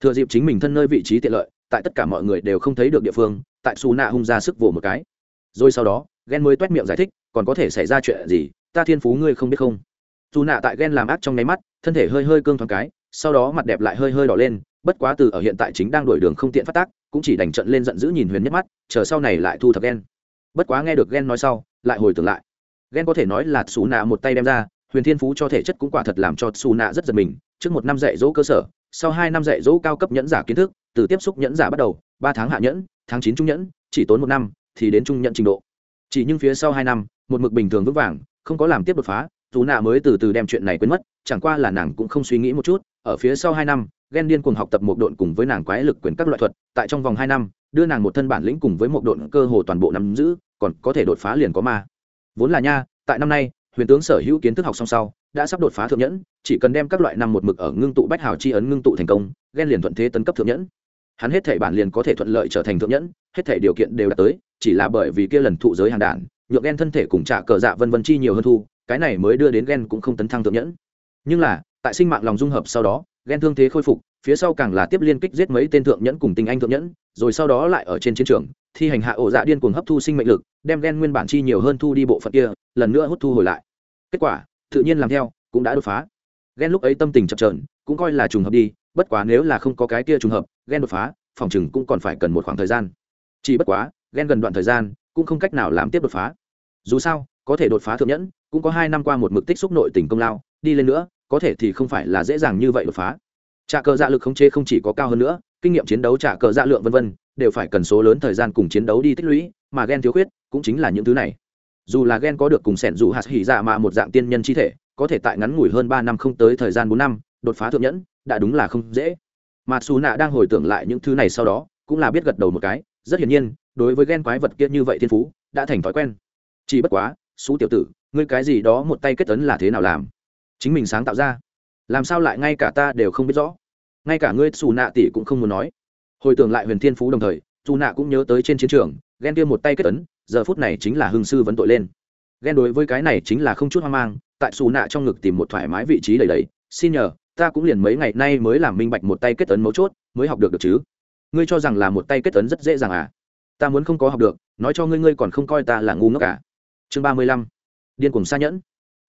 Thừa dịp chính mình thân nơi vị trí tiện lợi, tại tất cả mọi người đều không thấy được địa phương, tại xú nạ hung ra sức vồ một cái. Rồi sau đó, ghen mới t u é t miệng giải thích, còn có thể xảy ra chuyện gì? Ta thiên phú ngươi không biết không? Dù nạ tại ghen làm ác trong nháy mắt, thân thể hơi hơi cương thoáng cái, sau đó mặt đẹp lại hơi hơi đỏ lên, bất quá từ ở hiện tại chính đang đổi đường không tiện phát tác, cũng chỉ đành trận lên giận dữ nhìn huyền nhất mắt, chờ sau này lại thu thập ghen. Bất quá nghe được ghen nói sau, lại hồi tưởng lại. Ghen có thể nói là xú nạ một tay đem ra huyền thiên phú cho thể chất cũng quả thật làm cho xù nạ rất giật mình. Trước một năm dạy dỗ cơ sở, sau hai năm dạy dỗ cao cấp nhẫn giả kiến thức, từ tiếp xúc nhẫn giả bắt đầu, ba tháng hạ nhẫn, tháng chín trung nhẫn, chỉ tốn một năm, thì đến trung nhẫn trình độ. Chỉ nhưng phía sau hai năm, một mực bình thường vững vàng, không có làm tiếp đột phá dù nạ mới từ từ đem chuyện này quên mất, chẳng qua là nàng cũng không suy nghĩ một chút. Ở phía sau hai năm, ghen điên cùng học tập một độn cùng với nàng quái lực quyền các loại thuật, tại trong vòng hai năm, đưa nàng một thân bản lĩnh cùng với một độn cơ hồ toàn bộ nắm giữ, còn có thể đột phá liền có ma. Vốn là nha, tại năm nay huyền tướng sở hữu kiến thức học song sau, đã sắp đột phá thượng nhẫn, chỉ cần đem các loại năm một mực ở ngưng tụ bách hào chi ấn ngưng tụ thành công, ghen liền thuận thế tấn cấp thượng nhẫn. Hắn hết thể bản liền có thể thuận lợi trở thành thượng nhẫn, hết thể điều kiện đều đạt tới, chỉ là bởi vì kia lần thụ giới hàng đản nhượng ghen thân thể cùng trả cờ dạ vân vân chi nhiều hơn thu, cái này mới đưa đến ghen cũng không tấn thăng thượng nhẫn. Nhưng là, tại sinh mạng lòng dung hợp sau đó, ghen thương thế khôi phục, phía sau càng là tiếp liên kích giết mấy tên thượng nhẫn cùng tinh anh thượng nhẫn, rồi sau đó lại ở trên chiến trường, thi hành hạ ổ dạ điên cuồng hấp thu sinh mệnh lực, đem ghen nguyên bản chi nhiều hơn thu đi bộ phận kia, lần nữa hút thu hồi lại kết quả, tự nhiên làm theo, cũng đã đột phá. Ghen lúc ấy tâm tình chập trờn cũng coi là trùng hợp đi, bất quá nếu là không có cái kia trùng hợp ghen đột phá, phòng chừng cũng còn phải cần một khoảng thời gian. Chỉ bất quá ghen gần đoạn thời gian, cũng không cách nào làm tiếp đột phá. Dù sao, có thể đột phá thượng nhẫn, cũng có hai năm qua một mực tích xúc nội tình công lao, đi lên nữa, có thể thì không phải là dễ dàng như vậy đột phá. Trả cờ dạ lực khống chế không chỉ có cao hơn nữa, kinh nghiệm chiến đấu trả cờ dạ lượng vân vân, đều phải cần số lớn thời gian cùng chiến đấu đi tích lũy, mà ghen thiếu khuyết, cũng chính là những thứ này dù là ghen có được cùng sẻn dù hạt hỉ dạ mà một dạng tiên nhân chi thể, có thể tại ngắn ngủi hơn ba năm không tới thời gian bốn năm, đột phá thượng nhẫn, đã đúng là không dễ. Mà xù nạ đang hồi tưởng lại những thứ này sau đó, cũng là biết gật đầu một cái, rất hiển nhiên, đối với ghen quái vật kia như vậy thiên phú, đã thành thói quen. Chỉ bất quá xú tiểu tử, ngươi cái gì đó một tay kết ấn là thế nào làm? Chính mình sáng tạo ra. Làm sao lại ngay cả ta đều không biết rõ? Ngay cả ngươi xù nạ tỷ cũng không muốn nói. Hồi tưởng lại huyền thiên phú đồng thời xù nạ cũng nhớ tới trên chiến trường ghen kia một tay kết ấn giờ phút này chính là hưng sư vấn tội lên. Ghen đối với cái này chính là không chút hoang mang, tại xù nạ trong ngực tìm một thoải mái vị trí đầy đầy. Xin nhờ, ta cũng liền mấy ngày nay mới làm minh bạch một tay kết ấn mấu chốt, mới học được được chứ? Ngươi cho rằng là một tay kết ấn rất dễ dàng à? Ta muốn không có học được, nói cho ngươi ngươi còn không coi ta là ngu ngốc cả chương ba mươi lăm. Điên cùng xa nhẫn.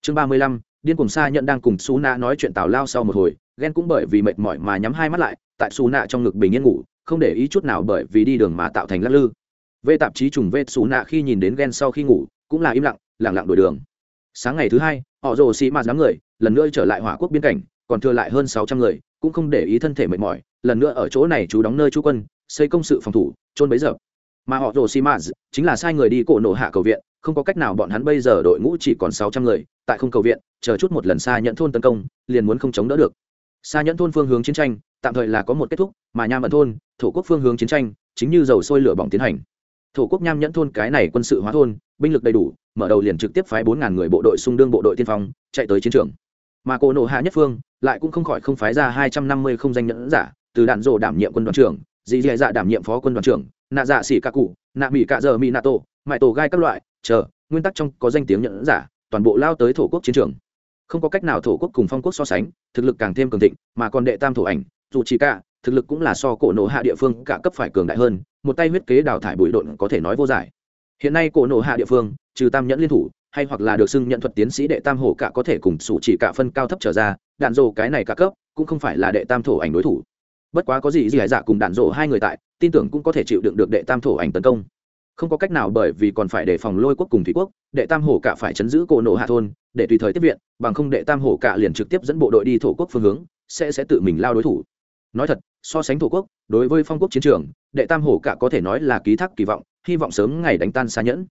Chương ba mươi lăm. Điên cùng xa nhẫn đang cùng xù nạ nói chuyện tào lao sau một hồi, ghen cũng bởi vì mệt mỏi mà nhắm hai mắt lại, tại xù nạ trong ngực bình yên ngủ, không để ý chút nào bởi vì đi đường mà tạo thành lắc lư. Về tạp chí trùng vết xù nạ khi nhìn đến ghen sau khi ngủ, cũng là im lặng, lẳng lặng đổi đường. Sáng ngày thứ hai, họ rồ xì mạt đám người, lần nữa trở lại hỏa quốc biên cảnh, còn thừa lại hơn sáu trăm người, cũng không để ý thân thể mệt mỏi, lần nữa ở chỗ này chú đóng nơi chú quân, xây công sự phòng thủ trôn bấy giờ. Mà họ rồ xì mạt chính là sai người đi cổ nổ hạ cầu viện, không có cách nào bọn hắn bây giờ đội ngũ chỉ còn sáu trăm người, tại không cầu viện, chờ chút một lần xa nhận thôn tấn công, liền muốn không chống đỡ được. Xa nhẫn thôn phương hướng chiến tranh, tạm thời là có một kết thúc, mà nham ẩn thôn, thổ quốc phương hướng chiến tranh, chính như dầu sôi lửa bỏng tiến hành thổ quốc nham nhẫn thôn cái này quân sự hóa thôn, binh lực đầy đủ, mở đầu liền trực tiếp phái bốn ngàn người bộ đội xung đương bộ đội tiên phong, chạy tới chiến trường. Mà cổ nộ hạ nhất phương lại cũng không khỏi không phái ra hai trăm năm mươi không danh nhẫn giả, từ đạn rộ đảm nhiệm quân đoàn trưởng, dì dì dạ đảm nhiệm phó quân đoàn trưởng, nạ dạ xỉ ca cụ, nạ mỹ cạ giờ mỹ nạ tổ, mại tổ gai các loại, chờ, nguyên tắc trong có danh tiếng nhẫn giả, toàn bộ lao tới thổ quốc chiến trường. Không có cách nào thổ quốc cùng phong quốc so sánh, thực lực càng thêm cường thịnh, mà còn đệ tam thổ ảnh, dù chỉ cả, thực lực cũng là so cổ nổ hạ địa phương cả cấp phải cường đại hơn một tay huyết kế đào thải bụi độn có thể nói vô giải. Hiện nay cổ nổ hạ địa phương, trừ tam nhẫn liên thủ, hay hoặc là được xưng nhận thuật tiến sĩ đệ tam hổ cả có thể cùng sủ chỉ cả phân cao thấp trở ra, đạn dồ cái này cả cấp, cũng không phải là đệ tam thổ ảnh đối thủ. Bất quá có gì gì hải dạ cùng đạn dồ hai người tại, tin tưởng cũng có thể chịu đựng được đệ tam thổ ảnh tấn công. Không có cách nào bởi vì còn phải đề phòng lôi quốc cùng thủy quốc, đệ tam hổ cả phải chấn giữ cổ nổ hạ thôn, để tùy thời tiếp viện, bằng không đệ tam hổ cả liền trực tiếp dẫn bộ đội đi thổ quốc phương hướng, sẽ sẽ tự mình lao đối thủ nói thật, so sánh thổ quốc, đối với phong quốc chiến trường, đệ tam hổ cả có thể nói là ký thác kỳ vọng, hy vọng sớm ngày đánh tan xa nhẫn.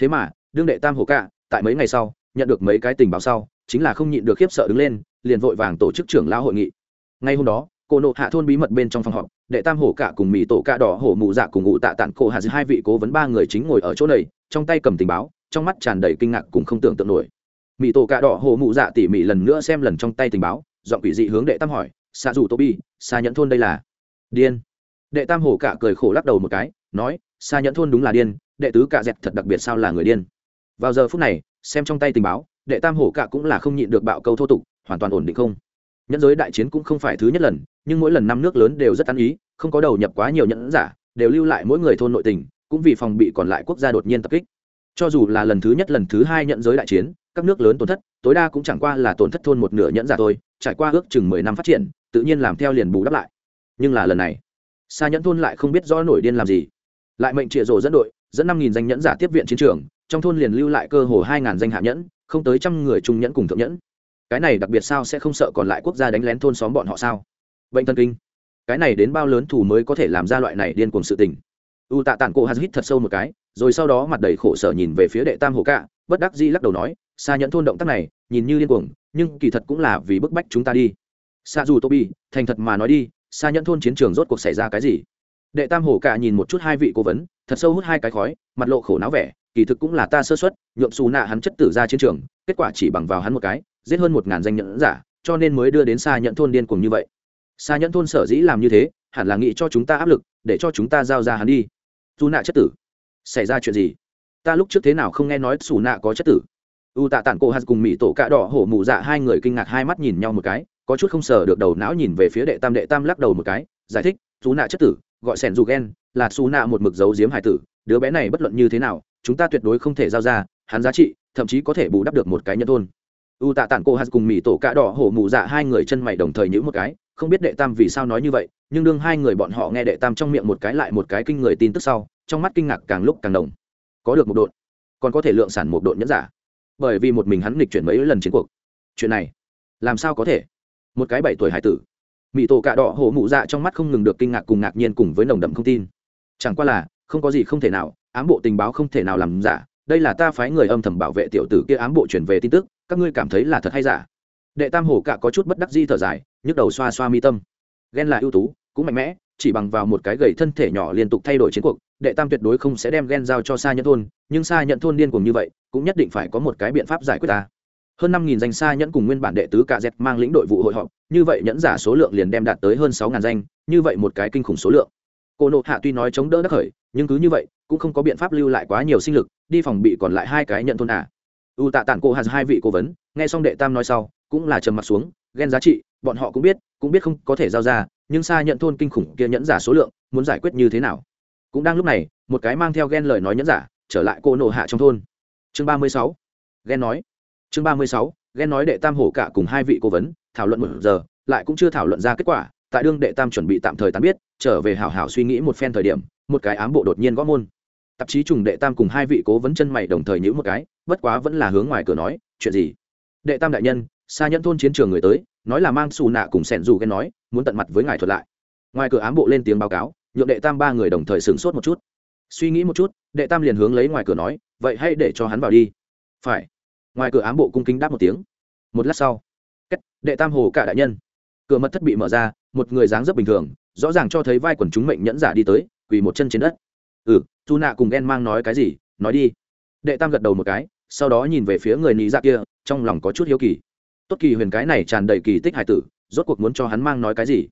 Thế mà, đương đệ tam hổ cả, tại mấy ngày sau, nhận được mấy cái tình báo sau, chính là không nhịn được khiếp sợ đứng lên, liền vội vàng tổ chức trưởng lao hội nghị. Ngay hôm đó, cô nộ hạ thôn bí mật bên trong phòng họp, đệ tam hổ cả cùng mì tổ ca đỏ hổ mụ dạ cùng ngụ tạ tản cổ hạ hai vị cố vấn ba người chính ngồi ở chỗ này, trong tay cầm tình báo, trong mắt tràn đầy kinh ngạc cùng không tưởng tượng nổi. Mì tổ ca đỏ hổ mụ dạ tỉ mỉ lần nữa xem lần trong tay tình báo, giọng quỷ dị hướng đệ tam hỏi xa dù tô bi xa nhẫn thôn đây là điên. Đệ tam hổ cả cười khổ lắc đầu một cái, nói xa nhẫn thôn đúng là điên, đệ tứ cả dẹt thật đặc biệt sao là người điên. Vào giờ phút này, xem trong tay tình báo, đệ tam hổ cả cũng là không nhịn được bạo câu thô tục, hoàn toàn ổn định không? Nhẫn giới đại chiến cũng không phải thứ nhất lần, nhưng mỗi lần năm nước lớn đều rất ăn ý, không có đầu nhập quá nhiều nhẫn giả, đều lưu lại mỗi người thôn nội tình, cũng vì phòng bị còn lại quốc gia đột nhiên tập kích. Cho dù là lần thứ nhất lần thứ hai nhận giới đại chiến, các nước lớn tổn thất, tối đa cũng chẳng qua là tổn thất thôn một nửa nhẫn giả thôi, trải qua ước chừng mười năm phát triển tự nhiên làm theo liền bù đắp lại. Nhưng là lần này xa nhẫn thôn lại không biết rõ nổi điên làm gì. Lại mệnh trịa rồ dẫn đội, dẫn năm nghìn danh nhẫn giả tiếp viện chiến trường, trong thôn liền lưu lại cơ hồ hai ngàn danh hạ nhẫn, không tới trăm người trung nhẫn cùng thượng nhẫn. Cái này đặc biệt sao sẽ không sợ còn lại quốc gia đánh lén thôn xóm bọn họ sao? Bệnh thần kinh. Cái này đến bao lớn thủ mới có thể làm ra loại này điên cuồng sự tình? U tạ tản cổ hạt hít thật sâu một cái, rồi sau đó mặt đầy khổ sở nhìn về phía đệ tam hồ cạ, bất đắc di lắc đầu nói xa nhẫn thôn động tác này, nhìn như điên cuồng, nhưng kỳ thật cũng là vì bức bách chúng ta đi xa dù tobi, thành thật mà nói đi xa nhẫn thôn chiến trường rốt cuộc xảy ra cái gì? Đệ tam hổ cạ nhìn một chút hai vị cố vấn, thật sâu hút hai cái khói, mặt lộ khổ não vẻ, kỳ thực cũng là ta sơ xuất nhuộm xù nạ hắn chất tử ra chiến trường, kết quả chỉ bằng vào hắn một cái, giết hơn một ngàn danh nhẫn giả, cho nên mới đưa đến xa nhẫn thôn điên cuồng như vậy. Xa nhẫn thôn sở dĩ làm như thế, hẳn là nghĩ cho chúng ta áp lực, để cho chúng ta giao ra hắn đi. Dù nạ chất tử, xảy ra chuyện gì? Ta lúc trước thế nào không nghe nói xù nạ có chất tử? U tạ tản cô hạt cùng mỹ tổ cạ đỏ hổ mụ dạ hai người kinh ngạc hai mắt nhìn nhau một cái có chút không sờ được đầu não nhìn về phía đệ tam đệ tam lắc đầu một cái, giải thích xú nạ chất tử, gọi sẻn dù ghen là xù nạ một mực dấu diếm hải tử, đứa bé này bất luận như thế nào, chúng ta tuyệt đối không thể giao ra, hắn giá trị, thậm chí có thể bù đắp được một cái nhân thôn. U tạ tản cô hạt cùng mỹ tổ cạ đỏ hổ mụ dạ hai người chân mày đồng thời nhữ một cái, không biết đệ tam vì sao nói như vậy, nhưng đương hai người bọn họ nghe đệ tam trong miệng một cái lại một cái kinh người tin tức sau, trong mắt kinh ngạc càng lúc càng đồng có được một đội còn có thể lượng sản một đội nhẫn giả. Bởi vì một mình hắn nghịch chuyển mấy lần chiến cuộc. Chuyện này, làm sao có thể? Một cái bảy tuổi hải tử. Mỹ tổ cạ đỏ hổ mụ dạ trong mắt không ngừng được kinh ngạc cùng ngạc nhiên cùng với nồng đậm không tin. Chẳng qua là, không có gì không thể nào, ám bộ tình báo không thể nào làm giả. Đây là ta phái người âm thầm bảo vệ tiểu tử kia ám bộ chuyển về tin tức, các ngươi cảm thấy là thật hay giả? Đệ tam hổ cạ có chút bất đắc di thở dài, nhức đầu xoa xoa mi tâm. Ghen là ưu tú, cũng mạnh mẽ, chỉ bằng vào một cái gầy thân thể nhỏ liên tục thay đổi chiến cuộc, đệ tam tuyệt đối không sẽ đem ghen giao cho xa nhận thôn, nhưng xa nhận thôn điên cùng như vậy, cũng nhất định phải có một cái biện pháp giải quyết ta hơn năm nghìn danh xa nhẫn cùng nguyên bản đệ tứ cả dẹt mang lĩnh đội vụ hội họp, như vậy nhẫn giả số lượng liền đem đạt tới hơn sáu ngàn danh, như vậy một cái kinh khủng số lượng. Cô nộ hạ tuy nói chống đỡ đắc khởi, nhưng cứ như vậy, cũng không có biện pháp lưu lại quá nhiều sinh lực, đi phòng bị còn lại hai cái nhận thôn à. u tạ tản cô hạt hai vị cố vấn, nghe xong đệ tam nói sau, cũng là trầm mặt xuống, ghen giá trị, bọn họ cũng biết cũng biết không có thể giao ra, nhưng xa nhận thôn kinh khủng kia nhẫn giả số lượng, muốn giải quyết như thế nào? Cũng đang lúc này, một cái mang theo ghen lời nói nhẫn giả, trở lại cô nộ hạ trong thôn. Chương ba mươi sáu. Ghen nói chương ba mươi sáu, ghen nói đệ tam hổ cả cùng hai vị cố vấn, thảo luận một giờ, lại cũng chưa thảo luận ra kết quả, tại đương đệ tam chuẩn bị tạm thời tán biết, trở về hảo hảo suy nghĩ một phen thời điểm, một cái ám bộ đột nhiên gõ môn. Tạp chí trùng đệ tam cùng hai vị cố vấn chân mày đồng thời nhữ một cái, bất quá vẫn là hướng ngoài cửa nói, chuyện gì? Đệ tam đại nhân xa nhẫn thôn chiến trường người tới, nói là mang xù nạ cùng sẻn dù ghen nói, muốn tận mặt với ngài thuật lại. Ngoài cửa ám bộ lên tiếng báo cáo, nhượng đệ tam ba người đồng thời sửng sốt một chút. Suy nghĩ một chút, đệ tam liền hướng lấy ngoài cửa nói, vậy hãy để cho hắn vào đi. Phải ngoài cửa ám bộ cung kính đáp một tiếng. Một lát sau cách đệ tam hồ cả đại nhân. Cửa mật thất bị mở ra, một người dáng rất bình thường, rõ ràng cho thấy vai quần chúng mệnh nhẫn giả đi tới, quỳ một chân trên đất. Ừ tu nạ cùng ghen mang nói cái gì? Nói đi. Đệ tam gật đầu một cái, sau đó nhìn về phía người nị dạ kia, trong lòng có chút hiếu kỳ. Tốt kỳ huyền cái này tràn đầy kỳ tích hải tử, rốt cuộc muốn cho hắn mang nói cái gì?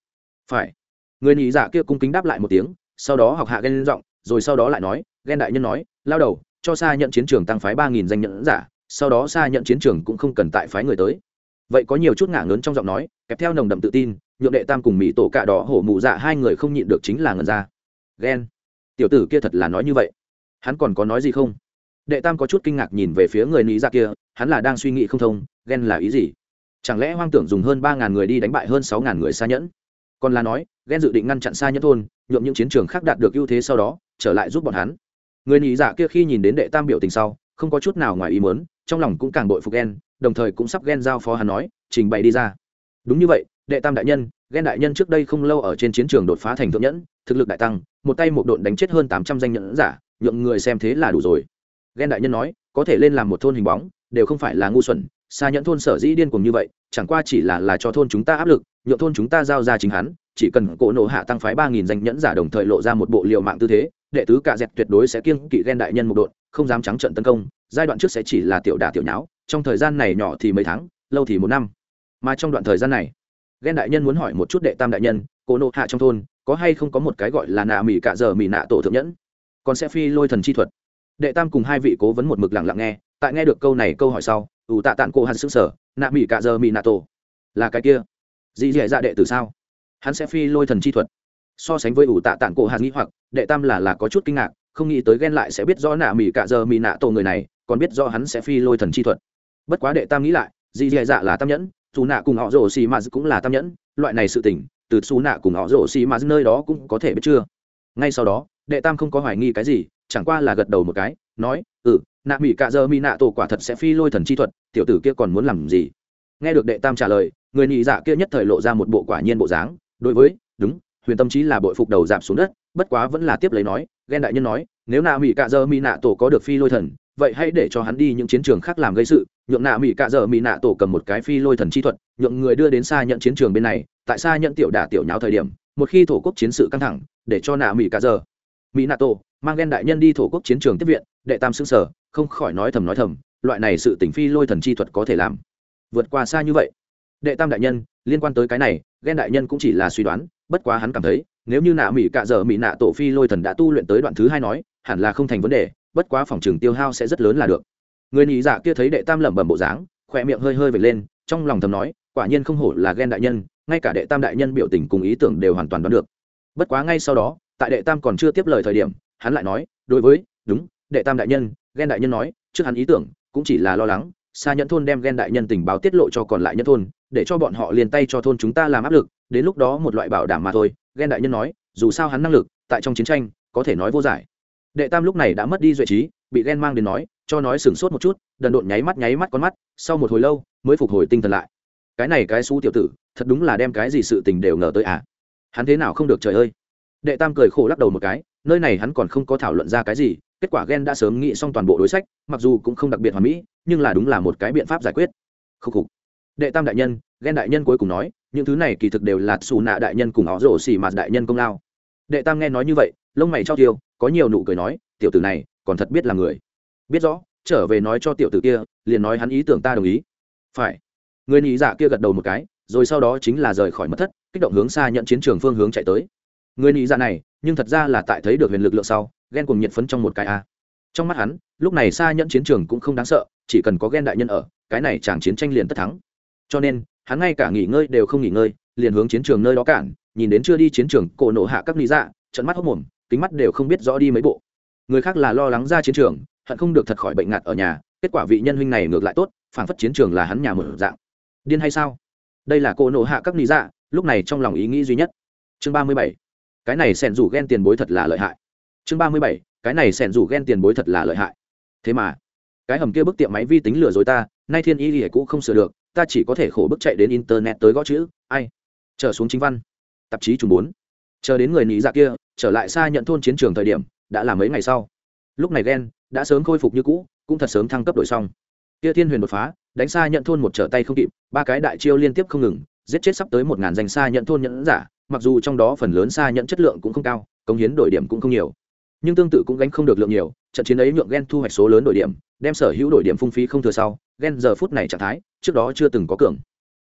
Phải. Người nị dạ kia cung kính đáp lại một tiếng, sau đó học hạ ghen giọng, rồi sau đó lại nói ghen đại nhân nói, lao đầu, cho xa nhận chiến trường tăng phái ba nghìn danh nhẫn giả sau đó xa nhận chiến trường cũng không cần tại phái người tới. Vậy có nhiều chút ngả ngớn trong giọng nói kèm theo nồng đậm tự tin, nhượng đệ tam cùng mỹ tổ cạ đỏ hổ mụ dạ hai người không nhịn được chính là ngần ra. Ghen. Tiểu tử kia thật là nói như vậy. Hắn còn có nói gì không? Đệ tam có chút kinh ngạc nhìn về phía người lý ra dạ kia, hắn là đang suy nghĩ không thông, ghen là ý gì? Chẳng lẽ hoang tưởng dùng hơn ba ngàn người đi đánh bại hơn sáu ngàn người xa nhẫn? Còn là nói, ghen dự định ngăn chặn xa nhẫn thôn nhuộm những chiến trường khác đạt được ưu thế sau đó, trở lại giúp bọn hắn. Người nhị dạ kia khi nhìn đến đệ tam biểu tình sau không có chút nào ngoài ý muốn, trong lòng cũng càng bội phục ghen, đồng thời cũng sắp ghen giao phó hắn nói, trình bày đi ra. Đúng như vậy, đệ tam đại nhân, ghen đại nhân trước đây không lâu ở trên chiến trường đột phá thành thượng nhẫn, thực lực đại tăng, một tay một độn đánh chết hơn tám trăm danh nhẫn giả, nhượng người xem thế là đủ rồi. Ghen đại nhân nói, có thể lên làm một thôn hình bóng, đều không phải là ngu xuẩn xa nhẫn thôn sở dĩ điên cùng như vậy, chẳng qua chỉ là là cho thôn chúng ta áp lực, nhượng thôn chúng ta giao ra chính hắn, chỉ cần cổ nộ hạ tăng phái ba nghìn danh nhẫn giả đồng thời lộ ra một bộ liệu mạng tư thế, đệ tứ cả dẹt tuyệt đối sẽ kiêng kỵ ghen đại nhân một đội không dám trắng trận tấn công, giai đoạn trước sẽ chỉ là tiểu đả tiểu nháo, trong thời gian này nhỏ thì mấy tháng, lâu thì một năm. Mà trong đoạn thời gian này ghen đại nhân muốn hỏi một chút đệ tam đại nhân cổ nộ hạ trong thôn, có hay không có một cái gọi là nạ mỹ cả giờ mỹ nạ tổ thượng nhẫn? Còn sẽ phi lôi thần chi thuật. Đệ tam cùng hai vị cố vấn một mực lặng lặng nghe, tại nghe được câu này câu hỏi sau, ủ tạ tạng cô hắn xứng sở nạ mỹ cả giờ mỹ nạ tổ. Là cái kia? Dị dẻ dạ đệ từ sao? Hắn sẽ phi lôi thần chi thuật. So sánh với ủ tạ tạng cổ hạt nghĩ hoặc, đệ tam là là có chút kinh ngạc không nghĩ tới ghen lại sẽ biết rõ nạ mỹ cả giờ mỹ nạ tổ người này, còn biết rõ hắn sẽ phi lôi thần chi thuật. Bất quá đệ tam nghĩ lại dì dì dạ là tam nhẫn, dù nạ cùng họ rổ xì mà cũng là tam nhẫn, loại này sự tỉnh từ xù nạ cùng họ rổ xì mà nơi đó cũng có thể biết chưa? Ngay sau đó, đệ tam không có hoài nghi cái gì, chẳng qua là gật đầu một cái, nói ừ nạ mỹ cạ giờ mỹ nạ tổ quả thật sẽ phi lôi thần chi thuật, tiểu tử kia còn muốn làm gì? Nghe được đệ tam trả lời, người nhị dạ kia nhất thời lộ ra một bộ quả nhiên bộ dáng, đối với, đúng huyền tâm trí là bội phục đầu giảm xuống đất, bất quá vẫn là tiếp lấy nói, ghen đại nhân nói, nếu nạ mỹ cạ dơ mỹ nạ tổ có được phi lôi thần, vậy hãy để cho hắn đi những chiến trường khác làm gây sự, nhượng nạ mỹ cạ dơ mỹ nạ tổ cầm một cái phi lôi thần chi thuật, nhượng người đưa đến xa nhận chiến trường bên này, tại xa nhận tiểu đả tiểu nháo thời điểm, một khi thổ quốc chiến sự căng thẳng, để cho nạ mỹ cạ dơ mỹ nạ tổ mang ghen đại nhân đi thổ quốc chiến trường tiếp viện, đệ tam xưng sở, không khỏi nói thầm nói thầm, loại này sự tỉnh phi lôi thần chi thuật có thể làm. Vượt qua xa như vậy. Đệ tam đại nhân, liên quan tới cái này, ghen đại nhân cũng chỉ là suy đoán bất quá hắn cảm thấy, nếu như nạ mỹ cạ dở mỹ nạ tổ phi lôi thần đã tu luyện tới đoạn thứ hai nói, hẳn là không thành vấn đề, bất quá phòng trường tiêu hao sẽ rất lớn là được. Người nhị dạ kia thấy đệ tam lẩm bẩm bộ dáng, khỏe miệng hơi hơi vệt lên, trong lòng thầm nói, quả nhiên không hổ là ghen đại nhân, ngay cả đệ tam đại nhân biểu tình cùng ý tưởng đều hoàn toàn đoán được. Bất quá ngay sau đó, tại đệ tam còn chưa tiếp lời thời điểm, hắn lại nói, đối với, đúng, đệ tam đại nhân, ghen đại nhân nói, trước hắn ý tưởng, cũng chỉ là lo lắng, xa nhẫn thôn đem ghen đại nhân tình báo tiết lộ cho còn lại nhẫn thôn, để cho bọn họ liền tay cho thôn chúng ta làm áp lực đến lúc đó một loại bảo đảm mà thôi ghen đại nhân nói, dù sao hắn năng lực, tại trong chiến tranh, có thể nói vô giải. Đệ tam lúc này đã mất đi duệ trí, bị ghen mang đến nói, cho nói sửng sốt một chút, đần độn nháy mắt nháy mắt con mắt, sau một hồi lâu, mới phục hồi tinh thần lại. Cái này cái xú tiểu tử, thật đúng là đem cái gì sự tình đều ngờ tới à? Hắn thế nào không được trời ơi. Đệ tam cười khổ lắc đầu một cái, nơi này hắn còn không có thảo luận ra cái gì, kết quả ghen đã sớm nghĩ xong toàn bộ đối sách, mặc dù cũng không đặc biệt hoàn mỹ, nhưng là đúng là một cái biện pháp giải quyết. Khúc khục. Đệ tam đại nhân ghen đại nhân cuối cùng nói, những thứ này kỳ thực đều là xù nạ đại nhân cùng họ rổ xì mạt đại nhân công lao. Đệ tam nghe nói như vậy, lông mày cho tiêu, có nhiều nụ cười nói, tiểu tử này, còn thật biết là người. Biết rõ, trở về nói cho tiểu tử kia, liền nói hắn ý tưởng ta đồng ý. Phải. Người nhị dạ kia gật đầu một cái, rồi sau đó chính là rời khỏi mất thất, kích động hướng xa nhận chiến trường phương hướng chạy tới. Người nhị dạ này, nhưng thật ra là tại thấy được huyền lực lượng sau ghen cùng nhiệt phấn trong một cái a. Trong mắt hắn, lúc này xa nhận chiến trường cũng không đáng sợ, chỉ cần có ghen đại nhân ở, cái này chẳng chiến tranh liền tất thắng. Cho nên hắn ngay cả nghỉ ngơi đều không nghỉ ngơi, liền hướng chiến trường nơi đó cản, nhìn đến chưa đi chiến trường cổ nổ hạ các lý dạ trận mắt hốc mồm, kính mắt đều không biết rõ đi mấy bộ. Người khác là lo lắng ra chiến trường, hận không được thật khỏi bệnh ngạt ở nhà, kết quả vị nhân huynh này ngược lại tốt phản phất chiến trường là hắn nhà mở dạng. Điên hay sao? Đây là cổ nổ hạ các lý dạ lúc này trong lòng ý nghĩ duy nhất. Chương ba mươi bảy. Cái này sẻn rủ ghen tiền bối thật là lợi hại. Chương ba mươi bảy. Cái này sẻn rủ ghen tiền bối thật là lợi hại. Thế mà, cái hầm kia bức tiệm máy vi tính lừa dối ta, nay thiên y thì cũng không sửa được ta chỉ có thể khổ bức chạy đến internet tới gõ chữ, ai? Trở xuống chính văn. Tạp chí chùm bốn. Chờ đến người nị dạ kia trở lại xa nhận thôn chiến trường thời điểm, đã là mấy ngày sau. Lúc này ghen đã sớm khôi phục như cũ, cũng thật sớm thăng cấp đổi xong. Kia thiên huyền đột phá, đánh xa nhận thôn một trở tay không kịp, ba cái đại chiêu liên tiếp không ngừng, giết chết sắp tới một ngàn danh xa nhận thôn nhẫn giả, mặc dù trong đó phần lớn xa nhận chất lượng cũng không cao, cống hiến đổi điểm cũng không nhiều. Nhưng tương tự cũng gánh không được lượng nhiều, trận chiến ấy nhượng ghen thu hoạch số lớn đổi điểm, đem sở hữu đổi điểm phung phí không thừa sau ghen giờ phút này trạng thái, trước đó chưa từng có cường.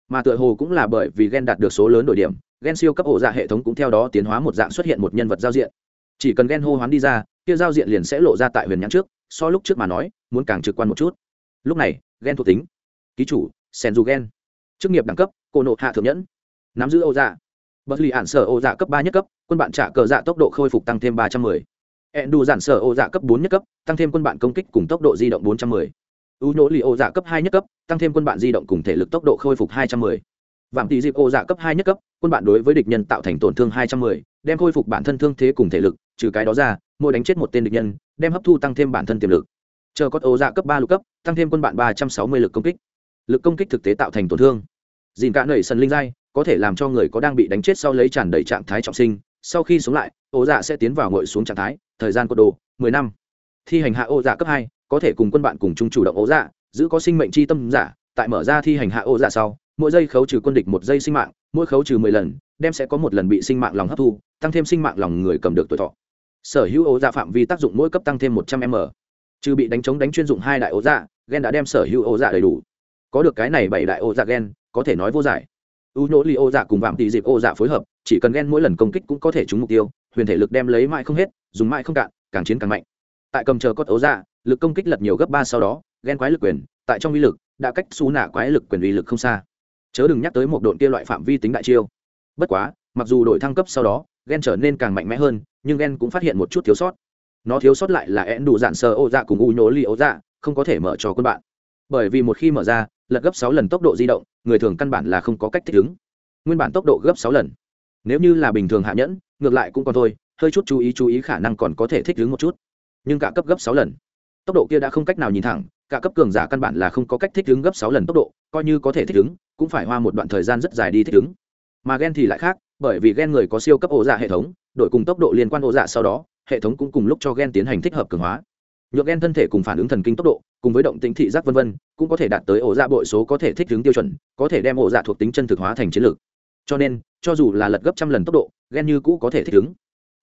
Mà tựa hồ cũng là bởi vì ghen đạt được số lớn đổi điểm ghen siêu cấp ổ dạ hệ thống cũng theo đó tiến hóa một dạng xuất hiện một nhân vật giao diện. Chỉ cần ghen hô hoán đi ra, kia giao diện liền sẽ lộ ra tại huyền nhãn trước, so lúc trước mà nói, muốn càng trực quan một chút. Lúc này, gen thuộc tính. Ký chủ sen dù gen. Chức nghiệp đẳng cấp, cô nộ hạ thượng nhẫn. Nắm giữ ô dạ. Bất lì ản sở ô dạ cấp ba nhất cấp, quân bạn trả cờ dạ tốc độ khôi phục tăng thêm ba trăm mười. Ẹn đủ giản sở ô dạ cấp bốn nhất cấp, tăng thêm quân bạn công kích cùng tốc độ di động bốn trăm mười u nỗ li ô dạ cấp hai nhất cấp, tăng thêm quân bạn di động cùng thể lực tốc độ khôi phục hai trăm mười. Vạm tỷ dịp ô dạ cấp hai nhất cấp, quân bạn đối với địch nhân tạo thành tổn thương hai trăm mười, đem khôi phục bản thân thương thế cùng thể lực, trừ cái đó ra, mỗi đánh chết một tên địch nhân, đem hấp thu tăng thêm bản thân tiềm lực. Chờ có ô dạ cấp ba lục cấp, tăng thêm quân bạn ba trăm sáu mươi lực công kích. Lực công kích thực tế tạo thành tổn thương. Dìn cả nảy sần linh giai, có thể làm cho người có đang bị đánh chết sau lấy tràn đầy trạng thái trọng sinh. Sau khi sống lại, ô dạ sẽ tiến vào ngội xuống trạng thái, thời gian cột đồ, mười năm. Thi hành hạ ô dạ cấp hai có thể cùng quân bạn cùng chung chủ động ố dạ giữ có sinh mệnh c h i tâm giả, tại mở ra thi hành hạ ô dạ sau, mỗi giây khấu trừ quân địch một giây sinh mạng, mỗi khấu trừ mười lần, đem sẽ có một lần bị sinh mạng lòng hấp thu, tăng thêm sinh mạng lòng người cầm được tuổi thọ. Sở hữu ố dạ phạm vi tác dụng mỗi cấp tăng thêm một trăm m. Trừ bị đánh chống đánh chuyên dụng hai đại ố dạ gen đã đem sở hữu ố dạ đầy đủ. Có được cái này bảy đại ố dạ gen, có thể nói vô giải. U nỗ li ô dạ cùng vạm tỷ dịp ô dạ phối hợp, chỉ cần ghen mỗi lần công kích cũng có thể trúng mục tiêu, huyền thể lực đem lấy mãi không hết, dùng mãi không cạn, càng chiến càng mạnh tại cầm chờ cốt ấu dạ lực công kích lật nhiều gấp ba sau đó ghen quái lực quyền, tại trong uy lực, đã cách xú nạ quái lực quyền uy lực không xa. Chớ đừng nhắc tới một độn kia loại phạm vi tính đại chiêu. Bất quá, mặc dù đổi thăng cấp sau đó ghen trở nên càng mạnh mẽ hơn, nhưng ghen cũng phát hiện một chút thiếu sót. Nó thiếu sót lại là én đủ dạn sơ ô dạ cùng u nhố li ô dạ không có thể mở cho quân bạn. Bởi vì một khi mở ra, lật gấp sáu lần tốc độ di động, người thường căn bản là không có cách thích ứng. Nguyên bản tốc độ gấp sáu lần. Nếu như là bình thường hạ nhẫn, ngược lại cũng còn thôi, hơi chút chú ý chú ý khả năng còn có thể thích ứng một chút nhưng cả cấp gấp sáu lần. Tốc độ kia đã không cách nào nhìn thẳng, cả cấp cường giả căn bản là không có cách thích ứng gấp sáu lần tốc độ, coi như có thể thích ứng, cũng phải hoa một đoạn thời gian rất dài đi thích ứng. Mà ghen thì lại khác, bởi vì ghen người có siêu cấp ổ dạ hệ thống, đổi cùng tốc độ liên quan ổ dạ sau đó, hệ thống cũng cùng lúc cho ghen tiến hành thích hợp cường hóa. Nhược gen thân thể cùng phản ứng thần kinh tốc độ, cùng với động tính thị giác vân vân, cũng có thể đạt tới ổ dạ bội số có thể thích ứng tiêu chuẩn, có thể đem ổ dạ thuộc tính chân thực hóa thành chiến lược. Cho nên, cho dù là lật gấp trăm lần tốc độ, gen như cũ có thể thích ứng.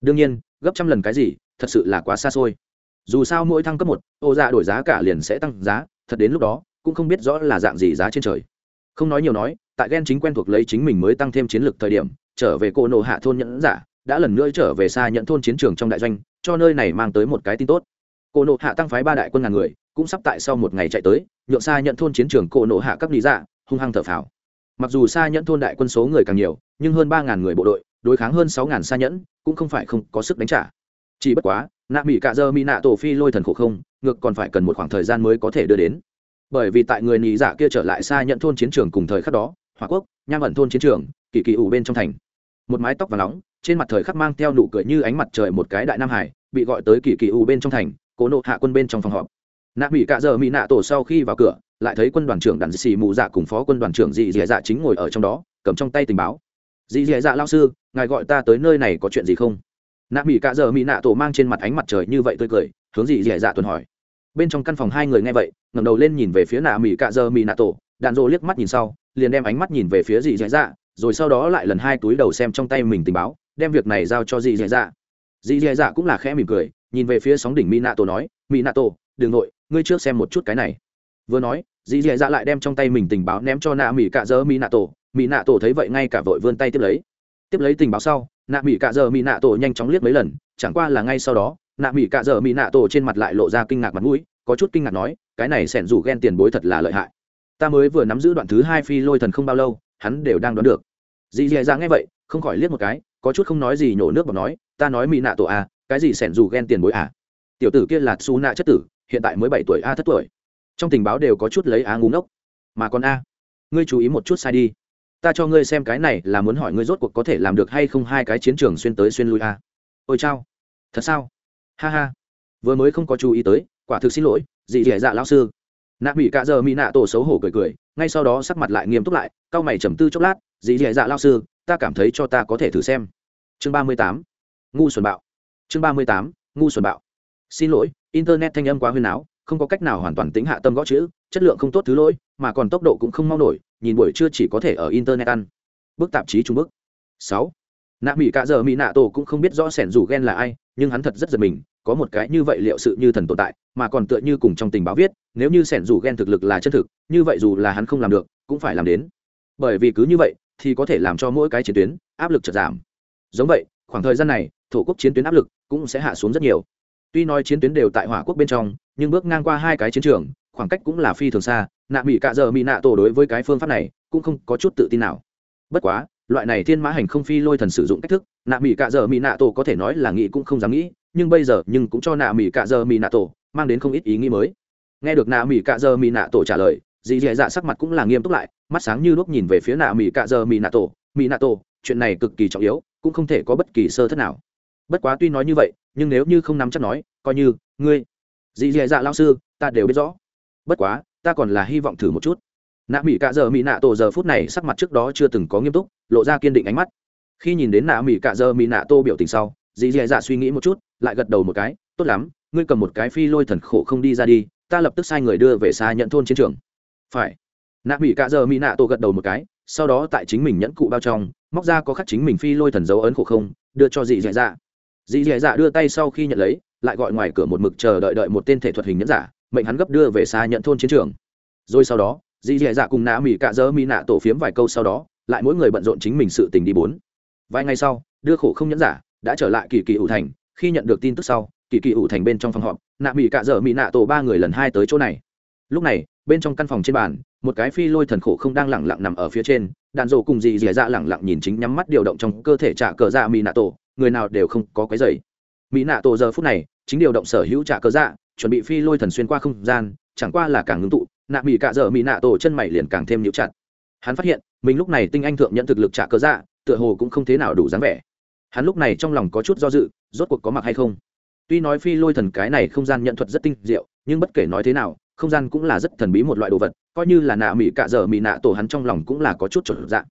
Đương nhiên, gấp trăm lần cái gì, thật sự là quá xa xôi dù sao mỗi thăng cấp một, ô dạ đổi giá cả liền sẽ tăng giá, thật đến lúc đó, cũng không biết rõ là dạng gì giá trên trời. Không nói nhiều nói, tại ghen chính quen thuộc lấy chính mình mới tăng thêm chiến lược thời điểm, trở về cô nộ hạ thôn nhẫn giả, đã lần nữa trở về xa nhận thôn chiến trường trong đại doanh, cho nơi này mang tới một cái tin tốt. Cô nộ hạ tăng phái ba đại quân ngàn người, cũng sắp tại sau một ngày chạy tới, nhượng xa nhận thôn chiến trường cô nộ hạ các lý giả hung hăng thở phào. Mặc dù xa nhẫn thôn đại quân số người càng nhiều, nhưng hơn ba ngàn người bộ đội, đối kháng hơn sáu ngàn xa nhẫn, cũng không phải không có sức đánh trả chỉ bất quá, nạ mỹ cạ dơ mỹ nạ tổ phi lôi thần khổ không, ngược còn phải cần một khoảng thời gian mới có thể đưa đến. Bởi vì tại người nhị dạ kia trở lại xa nhận thôn chiến trường cùng thời khắc đó hòa quốc, nham ẩn thôn chiến trường, kỳ kỳ ủ bên trong thành. Một mái tóc và nóng, trên mặt thời khắc mang theo nụ cười như ánh mặt trời một cái đại nam hải, bị gọi tới kỳ kỳ ủ bên trong thành, cố nộ hạ quân bên trong phòng họp. Nạ mỹ cạ giờ mỹ nạ tổ sau khi vào cửa, lại thấy quân đoàn trưởng đàn xì mù dạ cùng phó quân đoàn trưởng dị dạ chính ngồi ở trong đó, cầm trong tay tình báo. Dị dạ lao sư, ngài gọi ta tới nơi này có chuyện gì không? Nạ mỹ cạ giờ mỹ nạ tổ mang trên mặt ánh mặt trời như vậy tươi cười, hướng dị dẻ dạ tuần hỏi. Bên trong căn phòng hai người nghe vậy, ngẩng đầu lên nhìn về phía nạ mỹ cạ giờ mỹ nạ tổ đạn rô liếc mắt nhìn sau, liền đem ánh mắt nhìn về phía dị dẻ dạ rồi sau đó lại lần hai túi đầu xem trong tay mình tình báo, đem việc này giao cho dị dì dạ. Dị dì dạ cũng là khẽ mỉm cười, nhìn về phía sóng đỉnh mỹ nạ tổ nói mỹ nạ tổ đ ừ n g nội, ngươi trước xem một chút cái này. Vừa nói dì dì dạ lại đem trong tay mình tình báo ném cho nạ mỹ cạ dơ mỹ nạ tổ. Mỹ nạ tổ thấy vậy ngay cả vội vươn tay tiếp lấy. Tiếp lấy tình báo sau nạ mỹ cạ dợ mỹ nạ tổ nhanh chóng liếc mấy lần, chẳng qua là ngay sau đó, nạ mỹ cạ dợ mỹ nạ tổ trên mặt lại lộ ra kinh ngạc mặt mũi, có chút kinh ngạc nói, cái này sẻn rủ ghen tiền bối thật là lợi hại. Ta mới vừa nắm giữ đoạn thứ hai phi lôi thần không bao lâu, hắn đều đang đoán được. Dì dì ra nghe vậy, không khỏi liếc một cái, có chút không nói gì nhổ nước vào nói, ta nói mỹ nạ tổ à cái gì sẻn rủ ghen tiền bối à? Tiểu tử kia là xu nạ chất tử, hiện tại mới bảy tuổi a thất tuổi. Trong tình báo đều có chút lấy á ngu ngốc. Mà còn a, ngươi chú ý một chút sai đi ta cho ngươi xem cái này là muốn hỏi ngươi rốt cuộc có thể làm được hay không hai cái chiến trường xuyên tới xuyên lui à? ôi chao. Thật sao? Ha ha. Vừa mới không có chú ý tới, quả thực xin lỗi, dị dẻ dạ lão sư. Nạ bị cạ giờ mỹ nạ tổ xấu hổ cười cười, ngay sau đó sắc mặt lại nghiêm túc lại, cau mày trầm tư chốc lát, dị dẻ dạ lão sư, ta cảm thấy cho ta có thể thử xem. Chương ba mươi tám. Ngu xuẩn bạo. Chương ba mươi tám. Ngu xuẩn bạo. Xin lỗi, internet thanh âm quá huyền áo không có cách nào hoàn toàn tính hạ tâm gõ chữ, chất lượng không tốt thứ lỗi, mà còn tốc độ cũng không mau nổi nhìn buổi trưa chỉ có thể ở internet ăn. Bức tạp chí trung bức sáu. Nạ mỹ cạ giờ mỹ nạ tổ cũng không biết rõ sẻn rủ ghen là ai, nhưng hắn thật rất giật mình, có một cái như vậy liệu sự như thần tồn tại, mà còn tựa như cùng trong tình báo viết, nếu như sẻn rủ ghen thực lực là chân thực, như vậy dù là hắn không làm được, cũng phải làm đến. Bởi vì cứ như vậy, thì có thể làm cho mỗi cái chiến tuyến áp lực chật giảm. Giống vậy, khoảng thời gian này, thổ quốc chiến tuyến áp lực cũng sẽ hạ xuống rất nhiều. Tuy nói chiến tuyến đều tại hỏa quốc bên trong, nhưng bước ngang qua hai cái chiến trường khoảng cách cũng là phi thường xa, nạ mỹ cạ giờ mỹ nạ tổ đối với cái phương pháp này cũng không có chút tự tin nào. Bất quá, loại này thiên mã hành không phi lôi thần sử dụng cách thức, nạ mỹ cạ giờ mỹ nạ tổ có thể nói là nghĩ cũng không dám nghĩ, nhưng bây giờ nhưng cũng cho nạ mỹ cạ giờ mỹ nạ tổ mang đến không ít ý nghĩ mới. Nghe được nạ mỹ cạ giờ mỹ nạ tổ trả lời, dì dì dạ sắc mặt cũng là nghiêm túc lại, mắt sáng như lúc nhìn về phía nạ mỹ cạ giờ mỹ nạ tổ mỹ nạ tổ, chuyện này cực kỳ trọng yếu, cũng không thể có bất kỳ sơ thất nào. Bất quá tuy nói như vậy, nhưng nếu như không nắm chắc nói, coi như ngươi, dì dì dạ lao sư, ta đều biết rõ bất quá, ta còn là hy vọng thử một chút. Nạ mỹ cạ Dơ mỹ nạ tổ giờ phút này sắc mặt trước đó chưa từng có nghiêm túc, lộ ra kiên định ánh mắt. Khi nhìn đến nạ mỹ cạ Dơ mỹ nạ tô biểu tình sau, dì dì dạ suy nghĩ một chút, lại gật đầu một cái, tốt lắm, ngươi cầm một cái phi lôi thần khổ không đi ra đi, ta lập tức sai người đưa về xa nhận thôn chiến trường. Phải. Nạ mỹ cạ Dơ mỹ nạ tô gật đầu một cái, sau đó tại chính mình nhẫn cụ bao trong, móc ra có khắc chính mình phi lôi thần dấu ấn khổ không, đưa cho dì dì dạ. Dì dì dạ đưa tay sau khi nhận lấy, lại gọi ngoài cửa một mực chờ đợi đợi một tên thể thuật hình nhẫn giả mệnh hắn gấp đưa về xa nhận thôn chiến trường. Rồi sau đó dì dì dạ cùng nạ mỹ cạ dơ mỹ nạ tổ phiếm vài câu sau đó, lại mỗi người bận rộn chính mình sự tình đi bốn. Vài ngày sau, đưa khổ không nhẫn giả đã trở lại kỳ kỳ ủ thành, khi nhận được tin tức sau, kỳ kỳ ủ thành bên trong phòng họp nạ mỹ cạ dơ mỹ nạ tổ ba người lần hai tới chỗ này. Lúc này, bên trong căn phòng trên bàn, một cái phi lôi thần khổ không đang lẳng lặng nằm ở phía trên, đạn dộ cùng dì dì dạ lẳng lặng nhìn chính nhắm mắt điều động trong cơ thể trả cờ dạ mỹ nạ tổ, người nào đều không có cái giày. Mỹ nạ tổ giờ phút này, chính điều động sở hữu trả cờ dạ chuẩn bị phi lôi thần xuyên qua không gian, chẳng qua là càng ngưng tụ, nạ mỹ cạ dở mỹ nạ tổ chân mày liền càng thêm nhũ chặt. Hắn phát hiện, mình lúc này tinh anh thượng nhận thực lực trả cơ dạ tựa hồ cũng không thế nào đủ dáng vẻ. Hắn lúc này trong lòng có chút do dự, rốt cuộc có mặc hay không? Tuy nói phi lôi thần cái này không gian nhận thuật rất tinh diệu, nhưng bất kể nói thế nào, không gian cũng là rất thần bí một loại đồ vật, coi như là nạ mỹ cạ dở mỹ nạ tổ hắn trong lòng cũng là có chút chuẩn dạng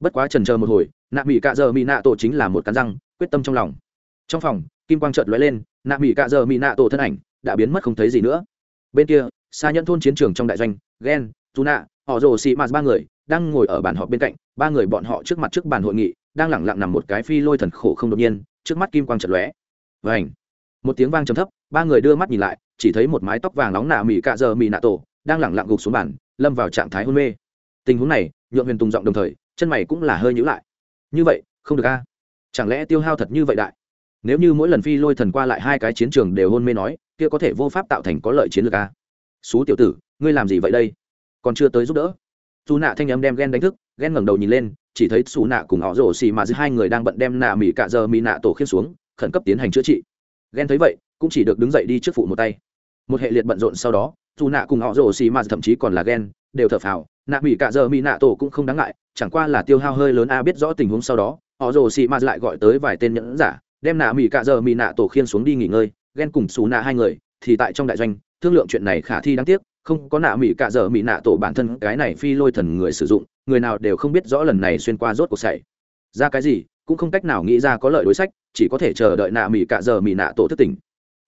bất quá trần chờ một hồi, nạ mỹ cạ dở mỹ nạ tổ chính là một cắn răng, quyết tâm trong lòng. Trong phòng, kim quang trợt lóe lên nạ mỹ cạ giờ mỹ nạ tổ thân ảnh đã biến mất không thấy gì nữa. Bên kia xa nhẫn thôn chiến trường trong đại doanh ghen tu nạ họ rồ xị mạt ba người đang ngồi ở bàn họp bên cạnh, ba người bọn họ trước mặt trước bàn hội nghị, đang lẳng lặng nằm một cái phi lôi thần khổ không đột nhiên, trước mắt kim quang chật lóe. Vảnh một tiếng vang trầm thấp, ba người đưa mắt nhìn lại, chỉ thấy một mái tóc vàng nóng nạ mỹ cạ giờ mỹ nạ tổ đang lẳng lặng gục xuống bàn, lâm vào trạng thái hôn mê. Tình huống này, nhượng huyền tùng giọng đồng thời, chân mày cũng là hơi nhữ lại. Như vậy, không được a. Chẳng lẽ tiêu hao thật như vậy đại? Nếu như mỗi lần phi lôi thần qua lại hai cái chiến trường đều hôn mê nói, kia có thể vô pháp tạo thành có lợi chiến lược a xú tiểu tử, ngươi làm gì vậy đây? Còn chưa tới giúp đỡ. Dù nạ thanh âm đem ghen đánh thức, ghen ngẩng đầu nhìn lên, chỉ thấy xù nạ cùng họ rổ xì mà giữa hai người đang bận đem nạ mỹ cạ giờ mỹ nạ tổ khiêm xuống, khẩn cấp tiến hành chữa trị. Ghen thấy vậy, cũng chỉ được đứng dậy đi trước phụ một tay. Một hệ liệt bận rộn sau đó dù nạ cùng họ rổ xì mà thậm chí còn là ghen, đều thở phào, nạ mỹ cạ giờ mỹ nạ tổ cũng không đáng ngại, chẳng qua là tiêu hao hơi lớn a, biết rõ tình huống sau đó, họ rổ xì mà lại gọi tới vài tên nhẫn giả đem nạ mỹ cạ giờ mỹ nạ tổ khiên xuống đi nghỉ ngơi, ghen cùng xù nạ hai người thì tại trong đại doanh, thương lượng chuyện này khả thi đáng tiếc, không có nạ mỹ cạ giờ mỹ nạ tổ bản thân cái này phi lôi thần người sử dụng, người nào đều không biết rõ lần này xuyên qua rốt cuộc xảy ra cái gì, cũng không cách nào nghĩ ra có lợi đối sách, chỉ có thể chờ đợi nạ mỹ cạ giờ mỹ nạ tổ thức tỉnh.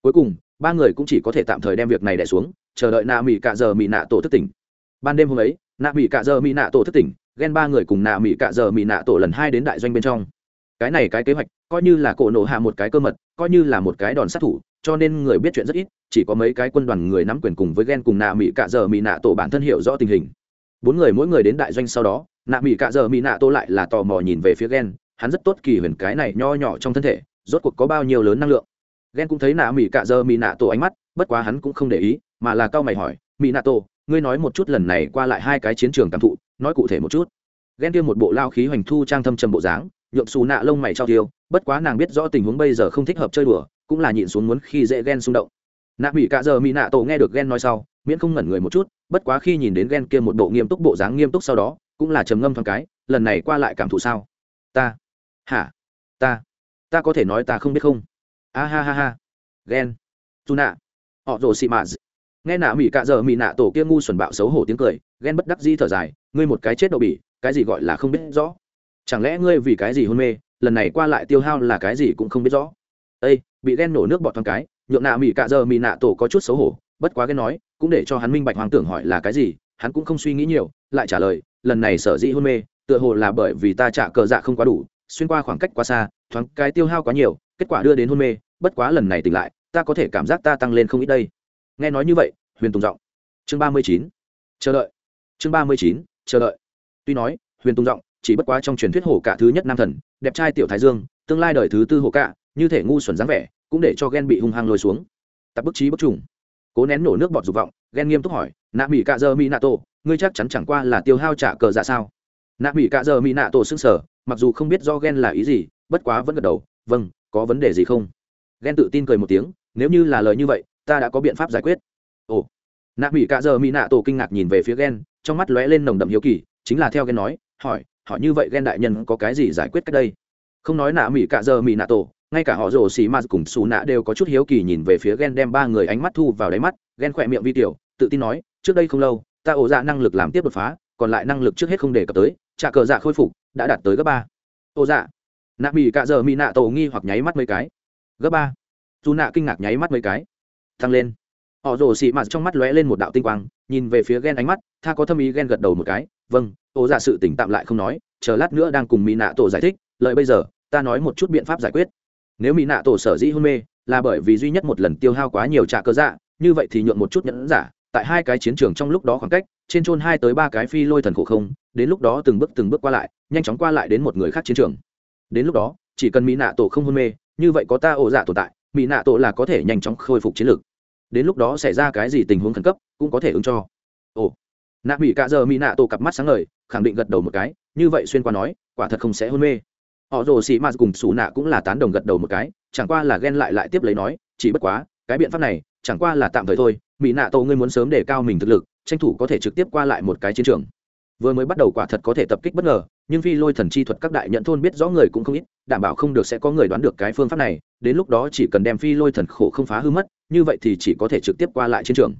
Cuối cùng, ba người cũng chỉ có thể tạm thời đem việc này đẻ xuống, chờ đợi nạ mỹ cạ giờ mỹ nạ tổ thức tỉnh. Ban đêm hôm ấy, nạ mỹ cạ giờ mỹ nạ tổ thức tỉnh, ghen ba người cùng nạ mỹ cạ giờ mỹ nạ tổ lần hai đến đại doanh bên trong cái này cái kế hoạch coi như là cổ nổ hạ một cái cơ mật, coi như là một cái đòn sát thủ, cho nên người biết chuyện rất ít, chỉ có mấy cái quân đoàn người nắm quyền cùng với ghen cùng nạ mỹ cạ giờ mỹ nạ tổ bản thân hiểu rõ tình hình. Bốn người mỗi người đến đại doanh sau đó, nạ mỹ cạ giờ mỹ nạ tổ lại là tò mò nhìn về phía ghen, hắn rất tốt kỳ huyền cái này nho nhỏ trong thân thể, rốt cuộc có bao nhiêu lớn năng lượng. Ghen cũng thấy nạ mỹ cạ giờ mỹ nạ tổ ánh mắt, bất quá hắn cũng không để ý, mà là cao mày hỏi mỹ nạ tổ, ngươi nói một chút lần này qua lại hai cái chiến trường cảm thụ, nói cụ thể một chút. Ghen kia một bộ lao khí hoành thu trang thâm trầm bộ dáng nhuộm xù nạ lông mày trao tiêu, bất quá nàng biết rõ tình huống bây giờ không thích hợp chơi đùa, cũng là nhịn xuống muốn khi dễ ghen xung động. Nạ mỹ cạ giờ mỹ nạ tổ nghe được ghen nói sau, miễn không ngẩn người một chút, bất quá khi nhìn đến ghen kia một bộ nghiêm túc bộ dáng nghiêm túc sau đó, cũng là trầm ngâm thoáng cái, lần này qua lại cảm thụ sao? Ta, hả? Ta ta có thể nói ta không biết không? A ha ha ha. Ghen. Dù nạ. Họ rồ xị mạ nghe nạ mỹ cạ giờ mỹ nạ tổ kia ngu xuẩn bạo xấu hổ tiếng cười, ghen bất đắc di thở dài, ngươi một cái chết đậu bỉ, cái gì gọi là không biết rõ? Chẳng lẽ ngươi vì cái gì hôn mê, lần này qua lại tiêu hao là cái gì cũng không biết rõ. Ây bị ghen nổ nước bọt thoáng cái, nhượng nạ mỹ cạ giờ mỹ nạ tổ có chút xấu hổ, bất quá ghen nói, cũng để cho hắn minh bạch hoàng tưởng hỏi là cái gì, hắn cũng không suy nghĩ nhiều, lại trả lời, lần này sở dĩ hôn mê, tựa hồ là bởi vì ta trả cờ dạ không quá đủ, xuyên qua khoảng cách quá xa, thoáng cái tiêu hao quá nhiều, kết quả đưa đến hôn mê, bất quá lần này tỉnh lại, ta có thể cảm giác ta tăng lên không ít đây. Nghe nói như vậy, huyền tùng giọng. Chương ba mươi chín. Chờ đợi. Chương ba mươi chín. Chờ đợi. Tuy nói, huyền tùng giọng chỉ bất quá trong truyền thuyết hổ cả thứ nhất nam thần, đẹp trai tiểu thái dương, tương lai đời thứ tư hổ cả như thể ngu xuẩn dáng vẻ, cũng để cho ghen bị hung hăng lôi xuống. Tập bức trí bức trùng. Cố nén nổ nước bọt dục vọng ghen nghiêm túc hỏi, nạ mỹ cạ giờ mỹ nạ tổ, ngươi chắc chắn chẳng qua là tiêu hao trả cờ dạ sao? Nạ mỹ cạ giờ mỹ nạ tổ xưng sở mặc dù không biết do ghen là ý gì, bất quá vẫn gật đầu vâng có vấn đề gì không? Ghen tự tin cười một tiếng, nếu như là lời như vậy, ta đã có biện pháp giải quyết. Ồ. Nạ mỹ cạ giờ mỹ nạ tổ kinh ngạc nhìn về phía ghen trong mắt lóe lên nồng đậm hiếu kỳ, chính là theo ghen nói, hỏi họ như vậy ghen đại nhân có cái gì giải quyết cách đây? Không nói nạ mỹ cạ giờ mỹ nạ tổ, ngay cả họ rồ xì ma cùng xù nạ đều có chút hiếu kỳ nhìn về phía ghen đem ba người ánh mắt thu vào đáy mắt, ghen khỏe miệng vi tiểu, tự tin nói, trước đây không lâu, ta ổ dạ năng lực làm tiếp đột phá, còn lại năng lực trước hết không đề cập tới, trả cờ dạ khôi phục, đã đạt tới gấp ba. Ổ dạ. Nạ mỹ cạ giờ mỹ nạ tổ nghi hoặc nháy mắt mấy cái. Gấp ba? Dù nạ kinh ngạc nháy mắt mấy cái. Thăng lên. Họ rồ xì mạt trong mắt lóe lên một đạo tinh quang, nhìn về phía ghen ánh mắt, tha có thâm ý ghen gật đầu một cái vâng ô dạ sự tỉnh tạm lại không nói, chờ lát nữa đang cùng mỹ nạ tổ giải thích lợi bây giờ, ta nói một chút biện pháp giải quyết. Nếu mỹ nạ tổ sở dĩ hôn mê, là bởi vì duy nhất một lần tiêu hao quá nhiều trà cơ dạ như vậy thì nhượng một chút nhẫn giả, tại hai cái chiến trường trong lúc đó khoảng cách, trên trôn hai tới ba cái phi lôi thần khổ không, đến lúc đó từng bước từng bước qua lại, nhanh chóng qua lại đến một người khác chiến trường. Đến lúc đó, chỉ cần mỹ nạ tổ không hôn mê, như vậy có ta ổ dạ tồn tại mỹ nạ tổ là có thể nhanh chóng khôi phục chiến lược. Đến lúc đó xảy ra cái gì tình huống khẩn cấp, cũng có thể ứng cho. Ồ nạ mỹ cạ giờ mỹ nạ tổ cặp mắt sáng ngời, khẳng định gật đầu một cái, như vậy xuyên qua nói, quả thật không sẽ hôn mê. Họ rồ xì m cùng xù nạ cũng là tán đồng gật đầu một cái, chẳng qua là ghen lại lại tiếp lấy nói, chỉ bất quá, cái biện pháp này, chẳng qua là tạm thời thôi. Mỹ nạ tổ ngươi muốn sớm để cao mình thực lực, tranh thủ có thể trực tiếp qua lại một cái chiến trường. Vừa mới bắt đầu quả thật có thể tập kích bất ngờ, nhưng phi lôi thần chi thuật các đại nhận thôn biết rõ người cũng không ít, đảm bảo không được sẽ có người đoán được cái phương pháp này, đến lúc đó chỉ cần đem phi lôi thần khổ không phá hư mất, như vậy thì chỉ có thể trực tiếp qua lại chiến trường.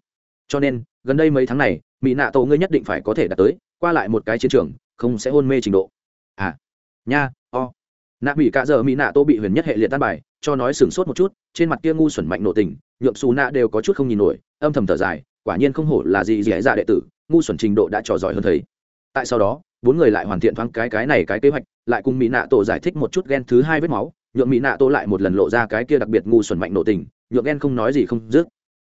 Cho nên, gần đây mấy tháng này mỹ nạ tổ ngươi nhất định phải có thể đạt tới, qua lại một cái chiến trường, không sẽ hôn mê trình độ. À nha, o. Nạ mỹ cả giờ mỹ nạ tô bị huyền nhất hệ liệt tan bài, cho nói sửng sốt một chút, trên mặt kia ngu xuẩn mạnh nổ tình, nhượng xù nạ đều có chút không nhìn nổi, âm thầm thở dài, quả nhiên không hổ là gì dễ dạ đệ tử, ngu xuẩn trình độ đã trò giỏi hơn thấy. tại sau đó, bốn người lại hoàn thiện thoáng cái cái này cái kế hoạch, lại cùng mỹ nạ tổ giải thích một chút ghen thứ hai vết máu, nhượng mỹ nạ tổ lại một lần lộ ra cái kia đặc biệt ngu xuẩn mạnh nổ tình, nhượng ghen không nói gì không dứt.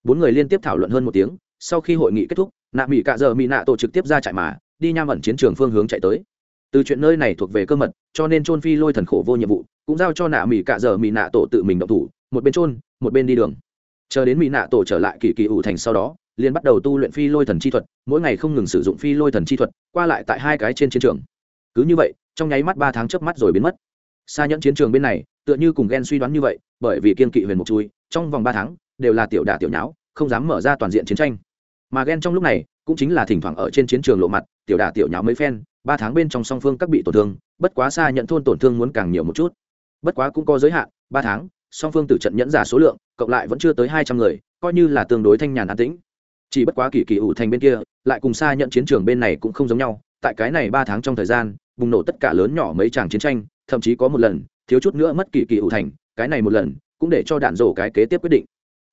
Bốn người liên tiếp thảo luận hơn một tiếng, sau khi hội nghị kết thúc nạ mỹ cạ giờ mỹ nạ tổ trực tiếp ra trại mà, đi nham ẩn chiến trường phương hướng chạy tới. Từ chuyện nơi này thuộc về cơ mật, cho nên trôn phi lôi thần khổ vô nhiệm vụ, cũng giao cho nạ mỹ cạ giờ mỹ nạ tổ tự mình động thủ, một bên trôn một bên đi đường. Chờ đến mỹ nạ tổ trở lại kỳ kỳ ủ thành sau đó, liền bắt đầu tu luyện phi lôi thần chi thuật, mỗi ngày không ngừng sử dụng phi lôi thần chi thuật, qua lại tại hai cái trên chiến trường. Cứ như vậy, trong nháy mắt ba tháng trước mắt rồi biến mất. Xa nhẫn chiến trường bên này, tựa như cùng ghen suy đoán như vậy, bởi vì kiên kỵ huyền mục chui, trong vòng ba tháng, đều là tiểu đả tiểu nháo, không dám mở ra toàn diện chiến tranh mà ghen trong lúc này cũng chính là thỉnh thoảng ở trên chiến trường lộ mặt, tiểu đả tiểu nháo mấy phen, ba tháng bên trong song phương các bị tổn thương, bất quá xa nhận thôn tổn thương muốn càng nhiều một chút. Bất quá cũng có giới hạn, ba tháng, song phương tử trận nhẫn giả số lượng, cộng lại vẫn chưa tới hai trăm người, coi như là tương đối thanh nhàn an tĩnh. Chỉ bất quá kỳ kỳ ủ thành bên kia, lại cùng xa nhận chiến trường bên này cũng không giống nhau, tại cái này ba tháng trong thời gian, bùng nổ tất cả lớn nhỏ mấy tràng chiến tranh, thậm chí có một lần, thiếu chút nữa mất kỳ kỳ ủ thành, cái này một lần, cũng để cho đạn rổ cái kế tiếp quyết định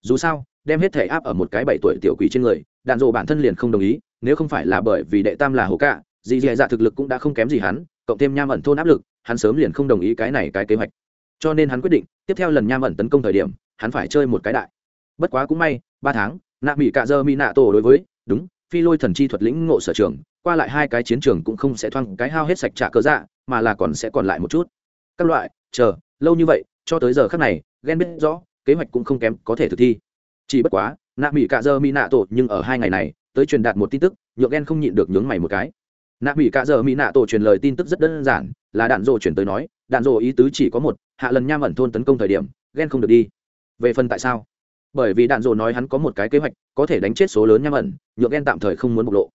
dù sao, đem hết thể áp ở một cái bảy tuổi tiểu quỷ trên người, đạn dộ bản thân liền không đồng ý, nếu không phải là bởi vì đệ tam là hồ cạ dì dì dạ thực lực cũng đã không kém gì hắn, cộng thêm nham ẩn thôn áp lực, hắn sớm liền không đồng ý cái này cái kế hoạch. Cho nên hắn quyết định, tiếp theo lần nham ẩn tấn công thời điểm, hắn phải chơi một cái đại. Bất quá cũng may, ba tháng, nạ mỹ cạ dơ mỹ nạ tổ đối với, đúng, phi lôi thần chi thuật lĩnh ngộ sở trường, qua lại hai cái chiến trường cũng không sẽ thoang cái hao hết sạch trả cơ dạ mà là còn sẽ còn lại một chút. Các loại, chờ, lâu như vậy, cho tới giờ khác này ghen biết rõ kế hoạch cũng không kém có thể thực thi. Chỉ bất quá, nạ mỹ cạ dơ mỹ nạ tổ nhưng ở hai ngày này, tới truyền đạt một tin tức, nhượng ghen không nhịn được nhướng mày một cái. Nạ mỹ cạ dơ mỹ nạ tổ truyền lời tin tức rất đơn giản, là đạn dộ chuyển tới nói, đạn dộ ý tứ chỉ có một, hạ lần nham ẩn thôn tấn công thời điểm ghen không được đi. Về phần tại sao? Bởi vì đạn dộ nói hắn có một cái kế hoạch, có thể đánh chết số lớn nham ẩn, nhượng ghen tạm thời không muốn bộc lộ.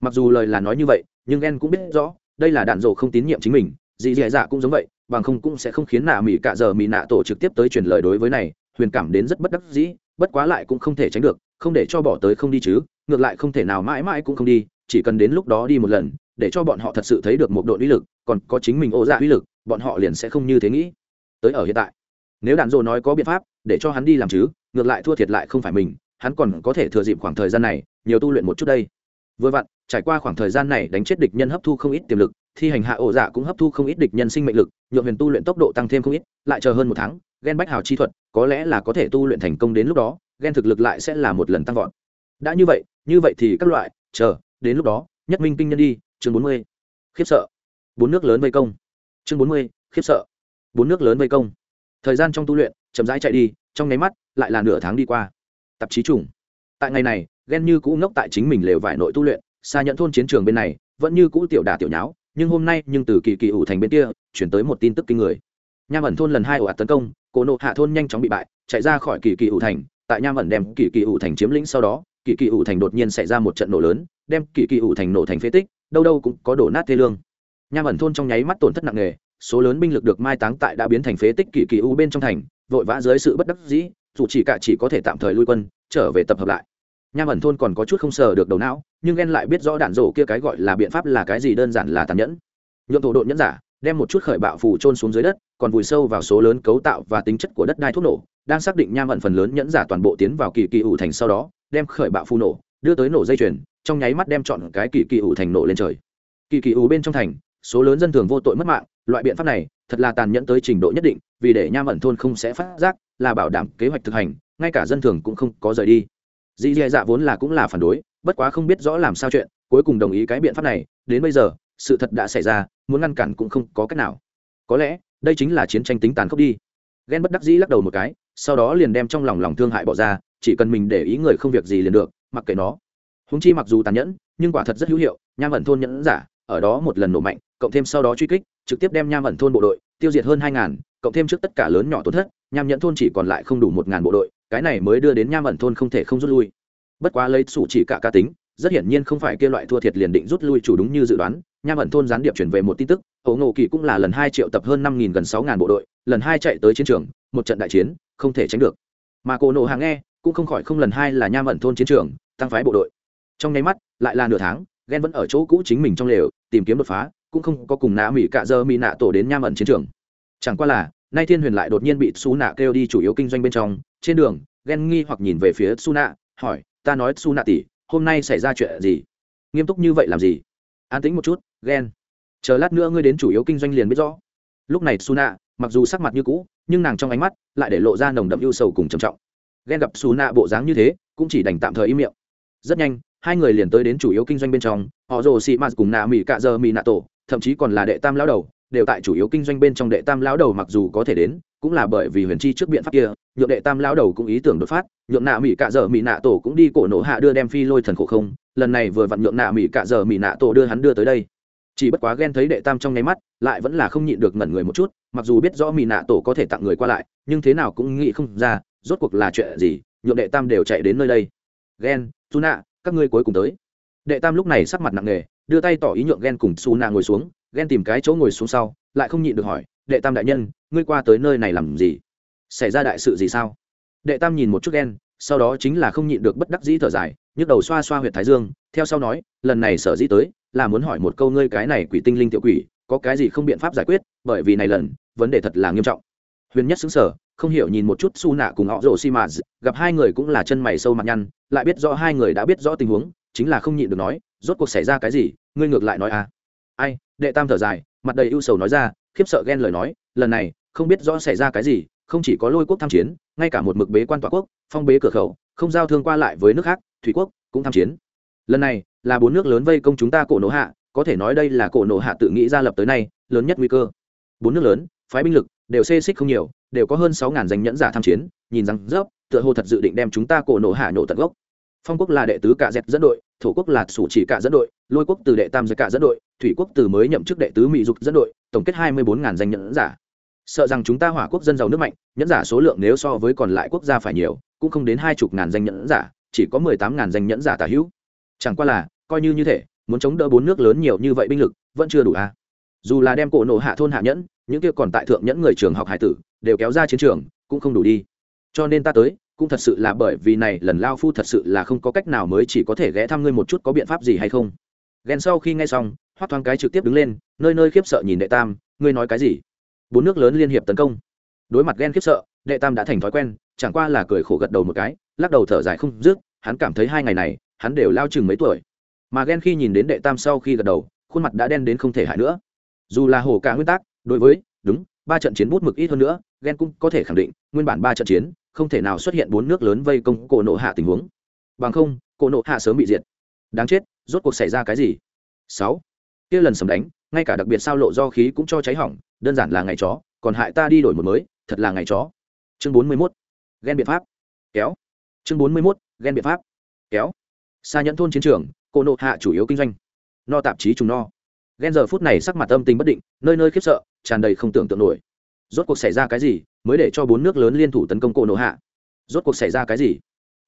Mặc dù lời là nói như vậy, nhưng ghen cũng biết rõ, đây là đạn dộ không tín nhiệm chính mình, dì dì dạ cũng giống vậy, bằng không cũng sẽ không khiến nạ mỹ cạ giờ mỹ nạ tổ trực tiếp tới truyền lời đối với này huyền cảm đến rất bất đắc dĩ, bất quá lại cũng không thể tránh được, không để cho bỏ tới không đi chứ, ngược lại không thể nào mãi mãi cũng không đi, chỉ cần đến lúc đó đi một lần, để cho bọn họ thật sự thấy được một độ uy lực, còn có chính mình ô dạ uy lực, bọn họ liền sẽ không như thế nghĩ. Tới ở hiện tại, nếu đàn dộ nói có biện pháp để cho hắn đi làm chứ, ngược lại thua thiệt lại không phải mình, hắn còn có thể thừa dịp khoảng thời gian này, nhiều tu luyện một chút đây. Vừa vặn, trải qua khoảng thời gian này đánh chết địch nhân hấp thu không ít tiềm lực, thi hành hạ ổ dạ cũng hấp thu không ít địch nhân sinh mệnh lực, nhượng huyền tu luyện tốc độ tăng thêm không ít, lại chờ hơn một tháng ghen bách hào chi thuật có lẽ là có thể tu luyện thành công đến lúc đó ghen thực lực lại sẽ là một lần tăng vọt. Đã như vậy như vậy thì các loại, chờ, đến lúc đó, nhất minh kinh nhân đi, chương bốn mươi, khiếp sợ. Bốn nước lớn vây công. Chương bốn mươi, khiếp sợ. Bốn nước lớn vây công. Thời gian trong tu luyện, chậm rãi chạy đi, trong nháy mắt, lại là nửa tháng đi qua. Tạp chí trùng. Tại ngày này ghen như cũ ngốc tại chính mình lều vải nội tu luyện, xa nhận thôn chiến trường bên này, vẫn như cũ tiểu đà tiểu nháo, nhưng hôm nay nhưng từ kỳ kỳ ủ thành bên kia, chuyển tới một tin tức kinh người. Nham ẩn thôn lần hai ổ ạt tấn công cổ nộ hạ thôn nhanh chóng bị bại, chạy ra khỏi kỳ kỳ ủ thành. Tại nham ẩn đem kỳ kỳ ủ thành chiếm lĩnh sau đó, kỳ kỳ ủ thành đột nhiên xảy ra một trận nổ lớn, đem kỳ kỳ ủ thành nổ thành phế tích, đâu đâu cũng có đổ nát thê lương. Nham ẩn thôn trong nháy mắt tổn thất nặng nề, số lớn binh lực được mai táng tại đã biến thành phế tích kỳ kỳ u bên trong thành, vội vã dưới sự bất đắc dĩ, dù chỉ cả chỉ có thể tạm thời lui quân, trở về tập hợp lại. Nham ẩn thôn còn có chút không sờ được đầu não, nhưng ghen lại biết rõ đạn rổ kia cái gọi là biện pháp là cái gì, đơn giản là tàn nhẫn. Nhuộm thổ độn nhẫn giả đem một chút khởi bạo phù trôn xuống dưới đất, còn vùi sâu vào số lớn cấu tạo và tính chất của đất đai thuốc nổ, đang xác định nham ẩn phần lớn nhẫn giả toàn bộ tiến vào kỳ kỳ ủ thành sau đó, đem khởi bạo phù nổ, đưa tới nổ dây chuyền, trong nháy mắt đem chọn cái kỳ kỳ ủ thành nổ lên trời. Kỳ kỳ ủ bên trong thành, số lớn dân thường vô tội mất mạng, loại biện pháp này thật là tàn nhẫn tới trình độ nhất định, vì để nham ẩn thôn không sẽ phát giác, là bảo đảm kế hoạch thực hành, ngay cả dân thường cũng không có rời đi. Dì dè dạ vốn là cũng là phản đối, bất quá không biết rõ làm sao chuyện, cuối cùng đồng ý cái biện pháp này, đến bây giờ, sự thật đã xảy ra muốn ngăn cản cũng không có cách nào. Có lẽ, đây chính là chiến tranh tính tàn khốc đi. Ghen bất đắc dĩ lắc đầu một cái, sau đó liền đem trong lòng lòng thương hại bỏ ra, chỉ cần mình để ý người không việc gì liền được, mặc kệ nó. Húng chi mặc dù tàn nhẫn, nhưng quả thật rất hữu hiệu, nham ẩn thôn nhẫn giả, ở đó một lần nổ mạnh, cộng thêm sau đó truy kích, trực tiếp đem nham ẩn thôn bộ đội tiêu diệt hơn hai ngàn, cộng thêm trước tất cả lớn nhỏ tổn thất, nham nhẫn thôn chỉ còn lại không đủ một ngàn bộ đội, cái này mới đưa đến nham ẩn thôn không thể không rút lui. Bất quá lấy sủ chỉ cả cá tính rất hiển nhiên không phải kia loại thua thiệt liền định rút lui chủ đúng như dự đoán nham ẩn thôn gián điệp chuyển về một tin tức ấu ngộ kỳ cũng là lần hai triệu tập hơn năm nghìn gần sáu ngàn bộ đội, lần hai chạy tới chiến trường, một trận đại chiến, không thể tránh được. Mà cổ nộ hàng nghe, cũng không khỏi không lần hai là nham ẩn thôn chiến trường, tăng phái bộ đội. Trong nháy mắt, lại là nửa tháng, ghen vẫn ở chỗ cũ chính mình trong lều, tìm kiếm đột phá, cũng không có cùng nạ mỹ cạ dơ mỹ nạ tổ đến nham ẩn chiến trường. Chẳng qua là, nay thiên huyền lại đột nhiên bị su nạ kêu đi chủ yếu kinh doanh bên trong, trên đường, ghen nghi hoặc nhìn về phía su nạ, hỏi, ta nói su nạ tỷ hôm nay xảy ra chuyện gì? Nghiêm túc như vậy làm gì? An tĩnh một chút, ghen. Chờ lát nữa ngươi đến chủ yếu kinh doanh liền biết rõ. Lúc này su nạ mặc dù sắc mặt như cũ, nhưng nàng trong ánh mắt lại để lộ ra nồng đậm ưu sầu cùng trầm trọng. Ghen gặp su nạ bộ dáng như thế, cũng chỉ đành tạm thời im miệng. Rất nhanh, hai người liền tới đến chủ yếu kinh doanh bên trong, họ rồ xị mạt cùng nạ mỹ cạ giờ mỹ nạ tổ, thậm chí còn là đệ tam lão đầu, đều tại chủ yếu kinh doanh bên trong đệ tam lão đầu mặc dù có thể đến, cũng là bởi vì huyền chi trước biện pháp kia nhượng đệ tam lão đầu cũng ý tưởng đột phát, nhượng nạ mỹ cạ dở mỹ nạ tổ cũng đi cổ nổ hạ đưa đem phi lôi thần khổ không, lần này vừa vặn nhượng nạ mỹ cạ dở mỹ nạ tổ đưa hắn đưa tới đây. Chỉ bất quá ghen thấy đệ tam trong nháy mắt, lại vẫn là không nhịn được ngẩn người một chút, mặc dù biết rõ mỹ nạ tổ có thể tặng người qua lại, nhưng thế nào cũng nghĩ không ra, rốt cuộc là chuyện gì, nhượng đệ tam đều chạy đến nơi đây. Ghen, Su nạ các ngươi cuối cùng tới. Đệ tam lúc này sắc mặt nặng nề, đưa tay tỏ ý nhượng ghen cùng su nạ ngồi xuống, ghen tìm cái chỗ ngồi xuống sau, lại không nhịn được hỏi, đệ tam đại nhân, ngươi qua tới nơi này làm gì? Xảy ra đại sự gì sao? Đệ tam nhìn một chút ghen, sau đó chính là không nhịn được bất đắc dĩ thở dài, nhức đầu xoa xoa h u y ệ t thái dương, theo sau nói, lần này sở dĩ tới, là muốn hỏi một câu ngươi cái này quỷ tinh linh tiểu quỷ, có cái gì không biện pháp giải quyết, bởi vì này lần, vấn đề thật là nghiêm trọng. Huyền nhất xứng sở, không hiểu nhìn một chút su nạ cùng họ rồ xi mạt, gặp hai người cũng là chân mày sâu mặt nhăn, lại biết rõ hai người đã biết rõ tình huống, chính là không nhịn được nói, rốt cuộc xảy ra cái gì, ngươi ngược lại nói à. Ai, đệ tam thở dài, mặt đầy ưu sầu nói ra, khiếp sợ ghen lời nói, lần này, không biết rõ xảy ra cái gì không chỉ có lôi quốc tham chiến, ngay cả một mực bế quan tọa quốc, phong bế cửa khẩu, không giao thương qua lại với nước khác, thủy quốc cũng tham chiến. Lần này là bốn nước lớn vây công chúng ta cổ nổ hạ, có thể nói đây là cổ nổ hạ tự nghĩ ra lập tới nay lớn nhất nguy cơ. Bốn nước lớn, phái binh lực đều xê xích không nhiều, đều có hơn sáu ngàn danh nhẫn giả tham chiến, nhìn rằng rớp, tựa hồ thật dự định đem chúng ta cổ nổ hạ nhổ tận gốc. Phong quốc là đệ tứ cả dẹt dẫn đội, thổ quốc là sủ chỉ cả dẫn đội, lôi quốc từ đệ tam giới cả dẫn đội, thủy quốc từ mới nhậm chức đệ tứ mỹ dục dẫn đội, tổng kết hai mươi bốn ngàn danh nhẫn giả sợ rằng chúng ta hỏa quốc dân giàu nước mạnh, nhẫn giả số lượng nếu so với còn lại quốc gia phải nhiều, cũng không đến hai chục ngàn danh nhẫn giả, chỉ có mười tám ngàn danh nhẫn giả tả hữu. Chẳng qua là, coi như như thế muốn chống đỡ bốn nước lớn nhiều như vậy binh lực, vẫn chưa đủ a. À. dù là đem cổ nổ hạ thôn hạ nhẫn, những kia còn tại thượng nhẫn người trường học hải tử, đều kéo ra chiến trường, cũng không đủ đi. Cho nên ta tới, cũng thật sự là bởi vì này, lần lao phu thật sự là không có cách nào mới chỉ có thể ghé thăm ngươi một chút có biện pháp gì hay không. Ghen sau khi nghe xong hoắt thoáng cái trực tiếp đứng lên, nơi nơi khiếp sợ nhìn đệ tam, ngươi nói cái gì? Bốn nước lớn liên hiệp tấn công. Đối mặt ghen khiếp sợ, đệ tam đã thành thói quen, chẳng qua là cười khổ gật đầu một cái, lắc đầu thở dài không dứt, hắn cảm thấy hai ngày này, hắn đều lao chừng mấy tuổi. Mà ghen khi nhìn đến đệ tam sau khi gật đầu, khuôn mặt đã đen đến không thể hại nữa. Dù là hồ cả nguyên tắc, đối với, đúng, ba trận chiến bút mực ít hơn nữa, ghen cũng có thể khẳng định, nguyên bản ba trận chiến, không thể nào xuất hiện bốn nước lớn vây công cổ nộ hạ tình huống. Bằng không, cổ nộ hạ sớm bị diệt. Đáng chết, rốt cuộc xảy ra cái gì? Sáu. Kia lần sầm đánh ngay cả đặc biệt sao lộ do khí cũng cho cháy hỏng, đơn giản là ngày chó, còn hại ta đi đổi một mới, thật là ngày chó. Chương bốn mươi mốt ghen biện pháp. Kéo. Chương bốn mươi mốt ghen biện pháp. Kéo. Xa nhẫn thôn chiến trường, cô nộ hạ chủ yếu kinh doanh. No tạp chí trùng no. Ghen giờ phút này sắc mặt âm tình bất định, nơi nơi khiếp sợ, tràn đầy không tưởng tượng nổi. Rốt cuộc xảy ra cái gì, mới để cho bốn nước lớn liên thủ tấn công cô nộ hạ? Rốt cuộc xảy ra cái gì?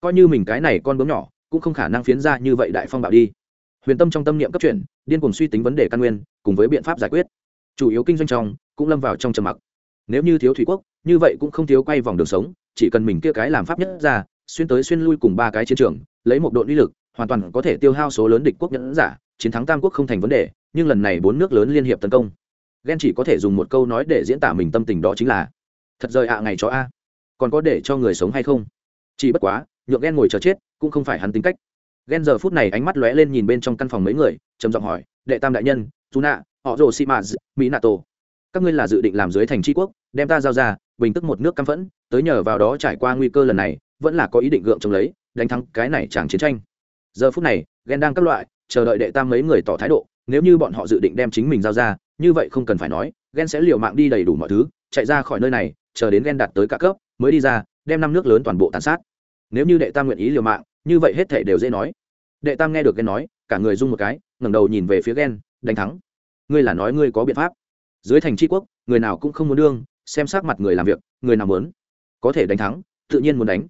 Coi như mình cái này con bướm nhỏ, cũng không khả năng phiến ra như vậy đại phong bạo đi huyền tâm trong tâm niệm cấp chuyển, điên cuồng suy tính vấn đề căn nguyên, cùng với biện pháp giải quyết. Chủ yếu kinh doanh trong, cũng lâm vào trong trầm mặc. Nếu như thiếu thủy quốc, như vậy cũng không thiếu quay vòng đường sống, chỉ cần mình kia cái làm pháp nhất ra, xuyên tới xuyên lui cùng ba cái chiến trường, lấy một đội uy lực, hoàn toàn có thể tiêu hao số lớn địch quốc nhẫn giả, chiến thắng tam quốc không thành vấn đề, nhưng lần này bốn nước lớn liên hiệp tấn công. Ghen chỉ có thể dùng một câu nói để diễn tả mình tâm tình đó chính là, thật rời ạ à, ngày cho a. Còn có để cho người sống hay không? Chỉ bất quá, nhượng ghen ngồi chờ chết, cũng không phải hắn tính cách ghen giờ phút này ánh mắt lóe lên nhìn bên trong căn phòng mấy người, trầm giọng hỏi, đệ tam đại nhân dù nạ họ rồ xị mạ mỹ nạ tổ các ngươi là dự định làm dưới thành tri quốc, đem ta giao ra, bình tức một nước căm phẫn, tới nhờ vào đó trải qua nguy cơ lần này, vẫn là có ý định gượng chống lấy, đánh thắng cái này chẳng chiến tranh. Giờ phút này ghen đang các loại, chờ đợi đệ tam mấy người tỏ thái độ, nếu như bọn họ dự định đem chính mình giao ra, như vậy không cần phải nói ghen sẽ liều mạng đi đầy đủ mọi thứ, chạy ra khỏi nơi này, chờ đến ghen đạt tới cả cấp, mới đi ra, đem năm nước lớn toàn bộ tàn sát. Nếu như đệ tam nguyện ý liều mạng như vậy hết thể đều dễ nói. Đệ tam nghe được ghen nói, cả người rung một cái, ngẩng đầu nhìn về phía ghen, đánh thắng. Ngươi là nói ngươi có biện pháp. Dưới thành tri quốc, người nào cũng không muốn đương, xem sát mặt người làm việc, người nào muốn. Có thể đánh thắng, tự nhiên muốn đánh.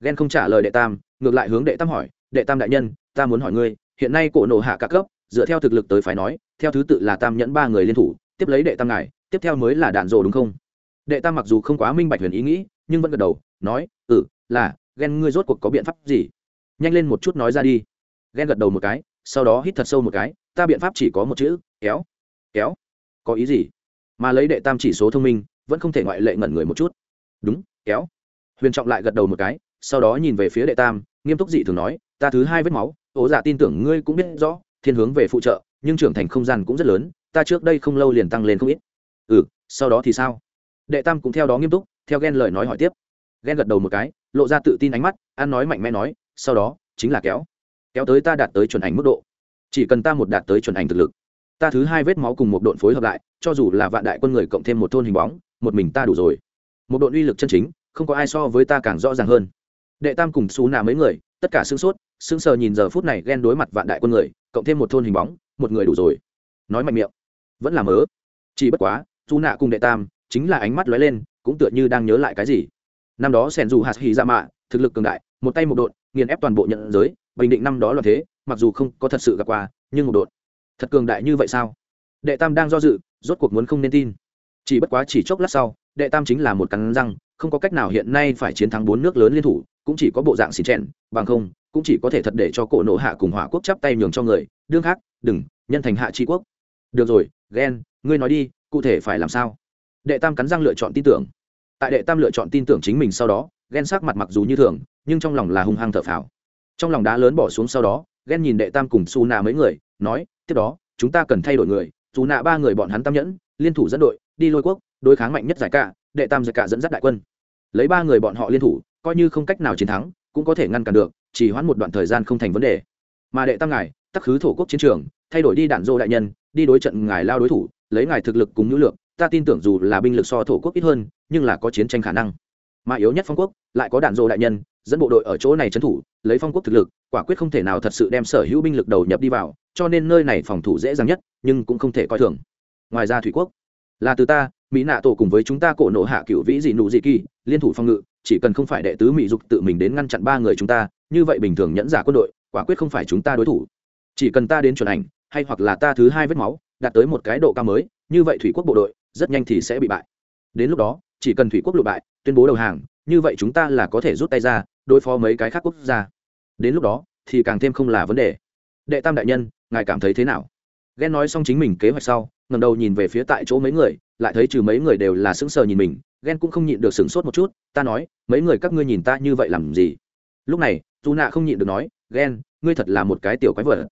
Ghen không trả lời đệ tam, ngược lại hướng đệ tam hỏi, đệ tam đại nhân, ta muốn hỏi ngươi, hiện nay cổ nổ hạ các cấp, dựa theo thực lực tới phải nói, theo thứ tự là tam nhẫn ba người liên thủ, tiếp lấy đệ tam ngài, tiếp theo mới là đạn rồ đúng không? Đệ tam mặc dù không quá minh bạch huyền ý nghĩ, nhưng vẫn gật đầu, nói ừ là, ghen ngươi rốt cuộc có biện pháp gì? Nhanh lên một chút nói ra đi. Ghen gật đầu một cái, sau đó hít thật sâu một cái, ta biện pháp chỉ có một chữ, kéo. Kéo? Có ý gì? Mà lấy đệ tam chỉ số thông minh, vẫn không thể ngoại lệ ngẩn người một chút. Đúng, kéo. Huyền trọng lại gật đầu một cái, sau đó nhìn về phía đệ tam, nghiêm túc dị thường nói, ta thứ hai vết máu, ố giả tin tưởng ngươi cũng biết rõ, thiên hướng về phụ trợ, nhưng trưởng thành không gian cũng rất lớn, ta trước đây không lâu liền tăng lên không ít. Ừ sau đó thì sao? Đệ tam cũng theo đó nghiêm túc, theo ghen lời nói hỏi tiếp. Ghen gật đầu một cái, lộ ra tự tin ánh mắt an nói mạnh mẽ nói sau đó, chính là kéo. Kéo tới ta đạt tới chuẩn ảnh mức độ. Chỉ cần ta một đạt tới chuẩn ảnh thực lực, ta thứ hai vết máu cùng một độn phối hợp lại, cho dù là vạn đại quân người cộng thêm một thôn hình bóng, một mình ta đủ rồi. Một độn uy lực chân chính, không có ai so với ta càng rõ ràng hơn. Đệ tam cùng xú nà mấy người, tất cả sương sốt sương sờ nhìn giờ phút này ghen đối mặt vạn đại quân người, cộng thêm một thôn hình bóng, một người đủ rồi. Nói mạnh miệng, vẫn là mớ. Chỉ bất quá dù nạ cùng đệ tam, chính là ánh mắt lóe lên, cũng tựa như đang nhớ lại cái gì. Năm đó sen dù hạt hì ra mạ thực lực cường đại, một tay một đột nghiền ép toàn bộ nhận giới, bình định năm đó là thế, mặc dù không có thật sự gặp quà nhưng một đột thật cường đại như vậy sao? Đệ tam đang do dự, rốt cuộc muốn không nên tin. Chỉ bất quá chỉ chốc lát sau, đệ tam chính là một cắn răng, không có cách nào hiện nay phải chiến thắng bốn nước lớn liên thủ, cũng chỉ có bộ dạng xì chèn, bằng không, cũng chỉ có thể thật để cho cổ nộ hạ cùng hỏa quốc chắp tay nhường cho người, đương khác, đừng, nhân thành hạ tri quốc. Được rồi ghen ngươi nói đi, cụ thể phải làm sao? Đệ tam cắn răng lựa chọn tin tưởng. Tại đệ tam lựa chọn tin tưởng chính mình sau đó ghen sắc mặt mặc dù như thường, nhưng trong lòng là hung hăng thở phào. Trong lòng đá lớn bỏ xuống sau đó, ghen nhìn đệ tam cùng su nạ mấy người, nói, tiếp đó, chúng ta cần thay đổi người. Dù nạ ba người bọn hắn tam nhẫn, liên thủ dẫn đội, đi lôi quốc, đối kháng mạnh nhất giải cả đệ tam giải cả dẫn dắt đại quân. Lấy ba người bọn họ liên thủ, coi như không cách nào chiến thắng, cũng có thể ngăn cản được, chỉ hoãn một đoạn thời gian không thành vấn đề. Mà đệ tam ngài, tắc khứ thổ quốc chiến trường, thay đổi đi đạn dô đại nhân, đi đối trận ngài lao đối thủ, lấy ngài thực lực cùng nữ lượng, ta tin tưởng dù là binh lực so thổ quốc ít hơn, nhưng là có chiến tranh khả năng mà yếu nhất phong quốc, lại có đạn dô đại nhân, dẫn bộ đội ở chỗ này trấn thủ, lấy phong quốc thực lực, quả quyết không thể nào thật sự đem sở hữu binh lực đầu nhập đi vào, cho nên nơi này phòng thủ dễ dàng nhất, nhưng cũng không thể coi thường. Ngoài ra thủy quốc, là từ ta, mỹ nạ tổ cùng với chúng ta cổ nộ hạ cựu vĩ dị nụ dị kỳ, liên thủ phòng ngự, chỉ cần không phải đệ tứ mỹ dục tự mình đến ngăn chặn ba người chúng ta, như vậy bình thường nhẫn giả quân đội, quả quyết không phải chúng ta đối thủ. Chỉ cần ta đến chuẩn ảnh, hay hoặc là ta thứ hai vết máu, đạt tới một cái độ cao mới, như vậy thủy quốc bộ đội, rất nhanh thì sẽ bị bại. Đến lúc đó, chỉ cần thủy quốc lụ bại tuyên bố đầu hàng, như vậy chúng ta là có thể rút tay ra, đối phó mấy cái khác quốc gia. Đến lúc đó, thì càng thêm không là vấn đề. Đệ tam đại nhân, ngài cảm thấy thế nào? Ghen nói xong chính mình kế hoạch sau ngầm đầu nhìn về phía tại chỗ mấy người, lại thấy trừ mấy người đều là sững sờ nhìn mình, ghen cũng không nhịn được sửng sốt một chút, ta nói, mấy người các ngươi nhìn ta như vậy làm gì? Lúc này dù nạ không nhịn được nói, ghen, ngươi thật là một cái tiểu quái vật.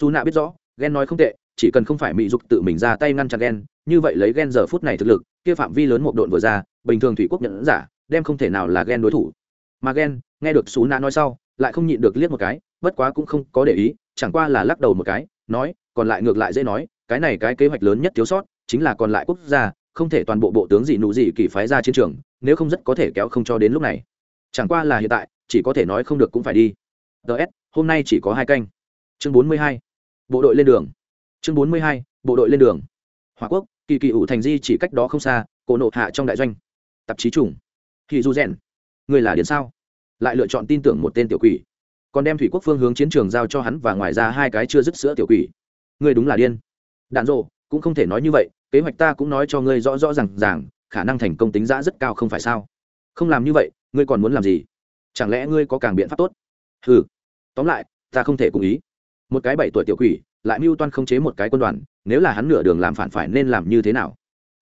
Dù nạ biết rõ, ghen nói không tệ, chỉ cần không phải mỹ dục tự mình ra tay ngăn chặn ghen, như vậy lấy ghen giờ phút này thực lực, kia phạm vi lớn một độn vừa ra bình thường thủy quốc nhận giả, đem không thể nào là ghen đối thủ. Mà ghen, nghe được xú nạ nói sau, lại không nhịn được liếc một cái, bất quá cũng không có để ý, chẳng qua là lắc đầu một cái, nói, còn lại ngược lại dễ nói, cái này cái kế hoạch lớn nhất thiếu sót, chính là còn lại quốc gia, không thể toàn bộ bộ tướng gì nụ gì kỳ phái ra chiến trường, nếu không rất có thể kéo không cho đến lúc này. Chẳng qua là hiện tại, chỉ có thể nói không được cũng phải đi. Ts hôm nay chỉ có hai canh. Chương bốn mươi hai, bộ đội lên đường. Chương bốn mươi hai, bộ đội lên đường. Hòa quốc, kỳ kỳ ủ thành di chỉ cách đó không xa, cổ nộ hạ trong đại doanh tạp chí chủng hì du rèn. Người là điền sao? Lại lựa chọn tin tưởng một tên tiểu quỷ. Còn đem thủy quốc phương hướng chiến trường giao cho hắn và ngoài ra hai cái chưa dứt sữa tiểu quỷ. Người đúng là điên. Đạn rộ cũng không thể nói như vậy, kế hoạch ta cũng nói cho ngươi rõ rõ r à n g ràng, khả năng thành công tính giã rất cao không phải sao? Không làm như vậy, ngươi còn muốn làm gì? Chẳng lẽ ngươi có càng biện pháp tốt? Ừ tóm lại, ta không thể cùng ý. Một cái bảy tuổi tiểu quỷ, lại mưu toan không chế một cái quân đoàn, nếu là hắn nửa đường làm phản phải nên làm như thế nào?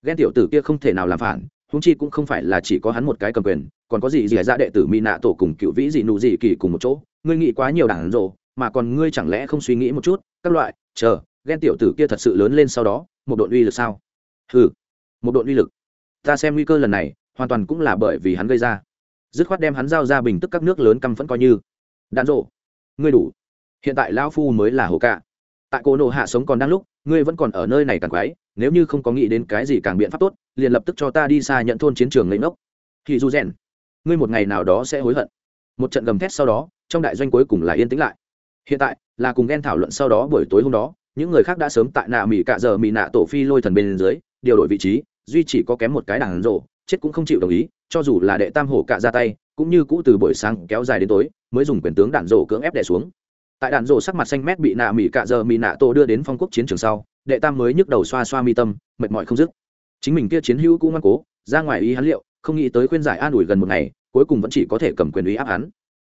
Ghen tiểu tử kia không thể nào làm phản húng chi cũng không phải là chỉ có hắn một cái cầm quyền, còn có gì gì ra đệ tử mỹ nạ tổ cùng cựu vĩ dị nụ dị kỳ cùng một chỗ, ngươi nghĩ quá nhiều đảng rộ mà còn ngươi chẳng lẽ không suy nghĩ một chút, các loại, chờ, ghen tiểu tử kia thật sự lớn lên sau đó, một đội uy lực sao? Ừ một đội uy lực. Ta xem nguy cơ lần này, hoàn toàn cũng là bởi vì hắn gây ra. Dứt khoát đem hắn giao ra bình tức các nước lớn căm phẫn coi như. Đạn rộ ngươi đủ. Hiện tại lão phu mới là hồ cạ. Tại cô nộ hạ sống còn đang lúc, ngươi vẫn còn ở nơi này càng quái nếu như không có nghĩ đến cái gì càng biện pháp tốt, liền lập tức cho ta đi xa nhận thôn chiến trường lấy ngốc. Thì du rèn, ngươi một ngày nào đó sẽ hối hận. Một trận gầm thét sau đó, trong đại doanh cuối cùng là yên tĩnh lại. Hiện tại, là cùng ghen thảo luận sau đó buổi tối hôm đó, những người khác đã sớm tại nạ mỹ cạ giờ mỹ nạ tổ phi lôi thần bên dưới, điều đổi vị trí, duy chỉ có kém một cái đảng rộ, chết cũng không chịu đồng ý, cho dù là đệ tam hổ cạ ra tay, cũng như cũ từ buổi sáng kéo dài đến tối, mới dùng quyền tướng đạn rộ cưỡng ép đè xuống tại đạn rổ sắc mặt xanh mét bị nạ mỹ cạ giờ mỹ nạ tổ đưa đến phong quốc chiến trường sau, đệ tam mới nhức đầu xoa xoa mi tâm, mệt mỏi không dứt. Chính mình kia chiến hữu cũng ngoan cố, ra ngoài ý hắn liệu, không nghĩ tới khuyên giải an ủi gần một ngày, cuối cùng vẫn chỉ có thể cầm quyền ý áp hắn.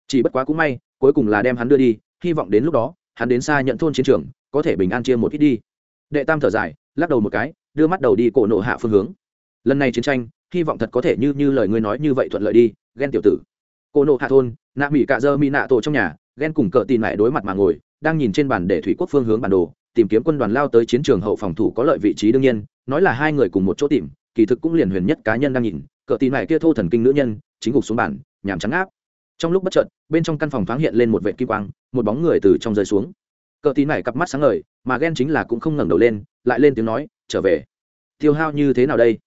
Chỉ bất quá cũng may, cuối cùng là đem hắn đưa đi, hy vọng đến lúc đó, hắn đến xa nhận thôn chiến trường, có thể bình an chia một ít đi. Đệ tam thở dài, lắc đầu một cái, đưa mắt đầu đi cổ nộ hạ phương hướng. Lần này chiến tranh, hy vọng thật có thể như như lời ngươi nói như vậy thuận lợi đi, ghen tiểu tử. Cổ nộ hạ thôn, nạ mỹ cạ dơ mỹ nạ tổ trong nhà ghen cùng cờ tin lại đối mặt mà ngồi, đang nhìn trên bàn để thủy quốc phương hướng bản đồ, tìm kiếm quân đoàn lao tới chiến trường hậu phòng thủ có lợi vị trí đương nhiên, nói là hai người cùng một chỗ tìm, kỳ thực cũng liền huyền nhất cá nhân đang nhìn, cờ tin lại kia thô thần kinh nữ nhân, chính gục xuống bản nhảm trắng áp trong lúc bất chợt, bên trong căn phòng thoáng hiện lên một vệ kim quang, một bóng người từ trong rơi xuống. Cờ tin mẹ cặp mắt sáng ngời, mà ghen chính là cũng không ngẩng đầu lên, lại lên tiếng nói, trở về. Tiêu hao như thế nào đây?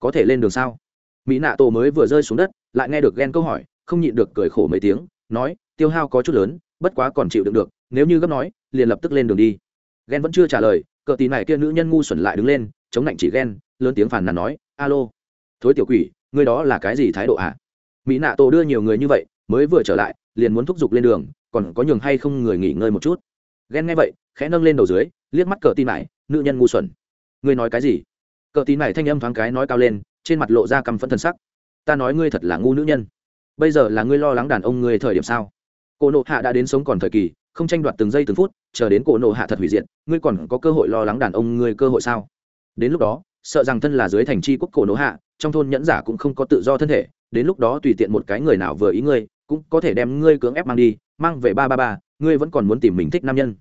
Có thể lên đường sao? Mỹ nạ tổ mới vừa rơi xuống đất, lại nghe được ghen câu hỏi, không nhịn được cười khổ mấy tiếng, nói tiêu hao có chút lớn bất quá còn chịu đựng được nếu như gấp nói liền lập tức lên đường đi. Ghen vẫn chưa trả lời cờ tì này kia nữ nhân ngu xuẩn lại đứng lên chống lạnh chỉ ghen lớn tiếng phản nàn nói alo. Thối tiểu quỷ ngươi đó là cái gì thái độ ạ? À? mỹ nạ tổ đưa nhiều người như vậy mới vừa trở lại liền muốn thúc giục lên đường còn có nhường hay không người nghỉ ngơi một chút. Ghen nghe vậy khẽ nâng lên đầu dưới liếc mắt cờ tin mải, nữ nhân ngu xuẩn. Ngươi nói cái gì? Cờ tin mải thanh âm thoáng cái nói cao lên trên mặt lộ ra căm phẫn thân sắc. Ta nói ngươi thật là ngu nữ nhân. Bây giờ là ngươi lo lắng đàn ông ngươi thời điểm sao? Cổ nộ hạ đã đến sống còn thời kỳ, không tranh đoạt từng giây từng phút, chờ đến cổ nộ hạ thật hủy diệt, ngươi còn có cơ hội lo lắng đàn ông ngươi cơ hội sao? Đến lúc đó, sợ rằng thân là dưới thành tri quốc cổ nộ hạ, trong thôn nhẫn giả cũng không có tự do thân thể, đến lúc đó tùy tiện một cái người nào vừa ý ngươi, cũng có thể đem ngươi cưỡng ép mang đi, mang về ba ba ba, ngươi vẫn còn muốn tìm mình thích nam nhân.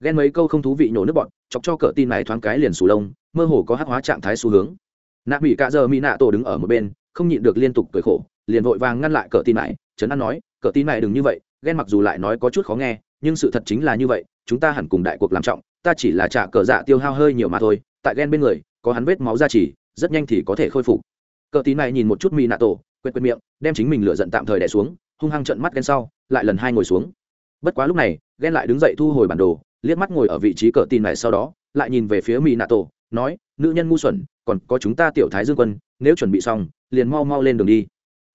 Ghen mấy câu không thú vị nhổ nước bọn, chọc cho cỡ tin này thoáng cái liền sù lông, mơ hồ có hắc hóa trạng thái xu hướng. Nạ mỹ cạ giờ mỹ nạ tổ đứng ở một bên, không nhịn được liên tục cười khổ, liền vội vàng ngăn lại cỡ tin này, trấn an nói cỡ tin này đừng như vậy ghen mặc dù lại nói có chút khó nghe, nhưng sự thật chính là như vậy, chúng ta hẳn cùng đại cuộc làm trọng, ta chỉ là trả cờ dạ tiêu hao hơi nhiều mà thôi, tại ghen bên người, có hắn vết máu ra chỉ rất nhanh thì có thể khôi phục. Cờ tín này nhìn một chút mỹ nạ tổ quên quên miệng, đem chính mình lựa giận tạm thời đẻ xuống, hung hăng trận mắt ghen sau, lại lần hai ngồi xuống. Bất quá lúc này ghen lại đứng dậy thu hồi bản đồ, liếc mắt ngồi ở vị trí cờ tin này sau đó, lại nhìn về phía mỹ nạ tổ nói, nữ nhân ngu xuẩn, còn có chúng ta tiểu thái dương quân, nếu chuẩn bị xong, liền mau mau lên đường đi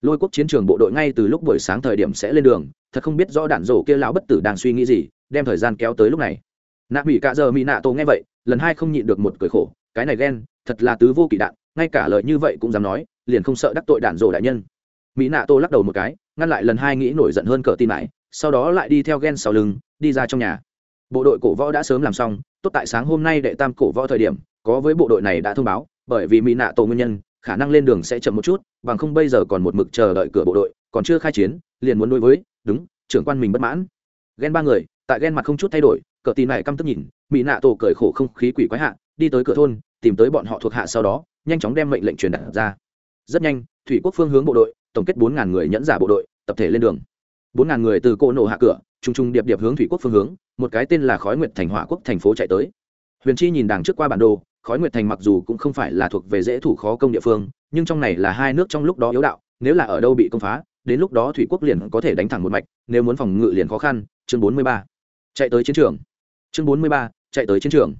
lôi quốc chiến trường bộ đội ngay từ lúc buổi sáng thời điểm sẽ lên đường, thật không biết rõ đạn rổ kia lão bất tử đang suy nghĩ gì, đem thời gian kéo tới lúc này. Nạ mỹ cạ giờ mỹ nạ tổ nghe vậy, lần hai không nhịn được một cười khổ, cái này ghen, thật là tứ vô kỷ đạn, ngay cả lời như vậy cũng dám nói, liền không sợ đắc tội đạn rổ đại nhân. Mỹ nạ tô lắc đầu một cái, ngăn lại lần hai nghĩ nổi giận hơn cờ tin mãi sau đó lại đi theo ghen sau lưng, đi ra trong nhà. Bộ đội cổ võ đã sớm làm xong, tốt tại sáng hôm nay đệ tam cổ võ thời điểm, có với bộ đội này đã thông báo, bởi vì mỹ nạ tổ nguyên nhân khả năng lên đường sẽ chậm một chút, bằng không bây giờ còn một mực chờ đợi cửa bộ đội, còn chưa khai chiến, liền muốn đối với, đúng, trưởng quan mình bất mãn. Ghen ba người, tại ghen mặt không chút thay đổi, cờ tin này căm tức nhìn, mỹ nạ tổ cởi khổ không khí quỷ quái hạ, đi tới cửa thôn, tìm tới bọn họ thuộc hạ sau đó, nhanh chóng đem mệnh lệnh truyền đạt ra. Rất nhanh, thủy quốc phương hướng bộ đội, tổng kết bốn ngàn người nhẫn giả bộ đội, tập thể lên đường. Bốn ngàn người từ cỗ nổ hạ cửa t r điệp điệp hướng thủy quốc phương hướng, một cái tên là khói nguyệt thành hỏa quốc thành phố chạy tới. Huyền chi nhìn đằng trước qua bản đồ khói nguyệt thành mặc dù cũng không phải là thuộc về dễ thủ khó công địa phương, nhưng trong này là hai nước trong lúc đó yếu đạo, nếu là ở đâu bị công phá, đến lúc đó thủy quốc liền có thể đánh thẳng một mạch, nếu muốn phòng ngự liền khó khăn. Chương bốn mươi ba. Chạy tới chiến trường. Chương bốn mươi ba. Chạy tới chiến trường.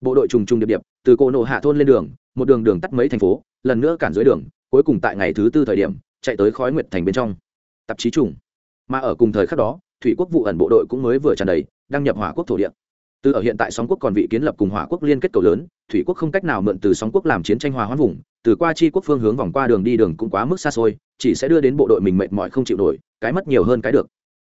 Bộ đội trùng trùng điệp điệp, từ cô nộ hạ thôn lên đường, một đường đường tắt mấy thành phố, lần nữa cản dưới đường, cuối cùng tại ngày thứ tư thời điểm, chạy tới khói nguyệt thành bên trong. Tạp chí trùng. Mà ở cùng thời khắc đó, thủy quốc vụ ẩn bộ đội cũng mới vừa tràn đầy, đăng nhập hỏa quốc thổ địa từ ở hiện tại sóng quốc còn vị kiến lập cùng hỏa quốc liên kết cầu lớn, thủy quốc không cách nào mượn từ sóng quốc làm chiến tranh hòa hoãn vùng, từ qua chi quốc phương hướng vòng qua đường đi đường cũng quá mức xa xôi, chỉ sẽ đưa đến bộ đội mình mệt mỏi không chịu nổi, cái mất nhiều hơn cái được.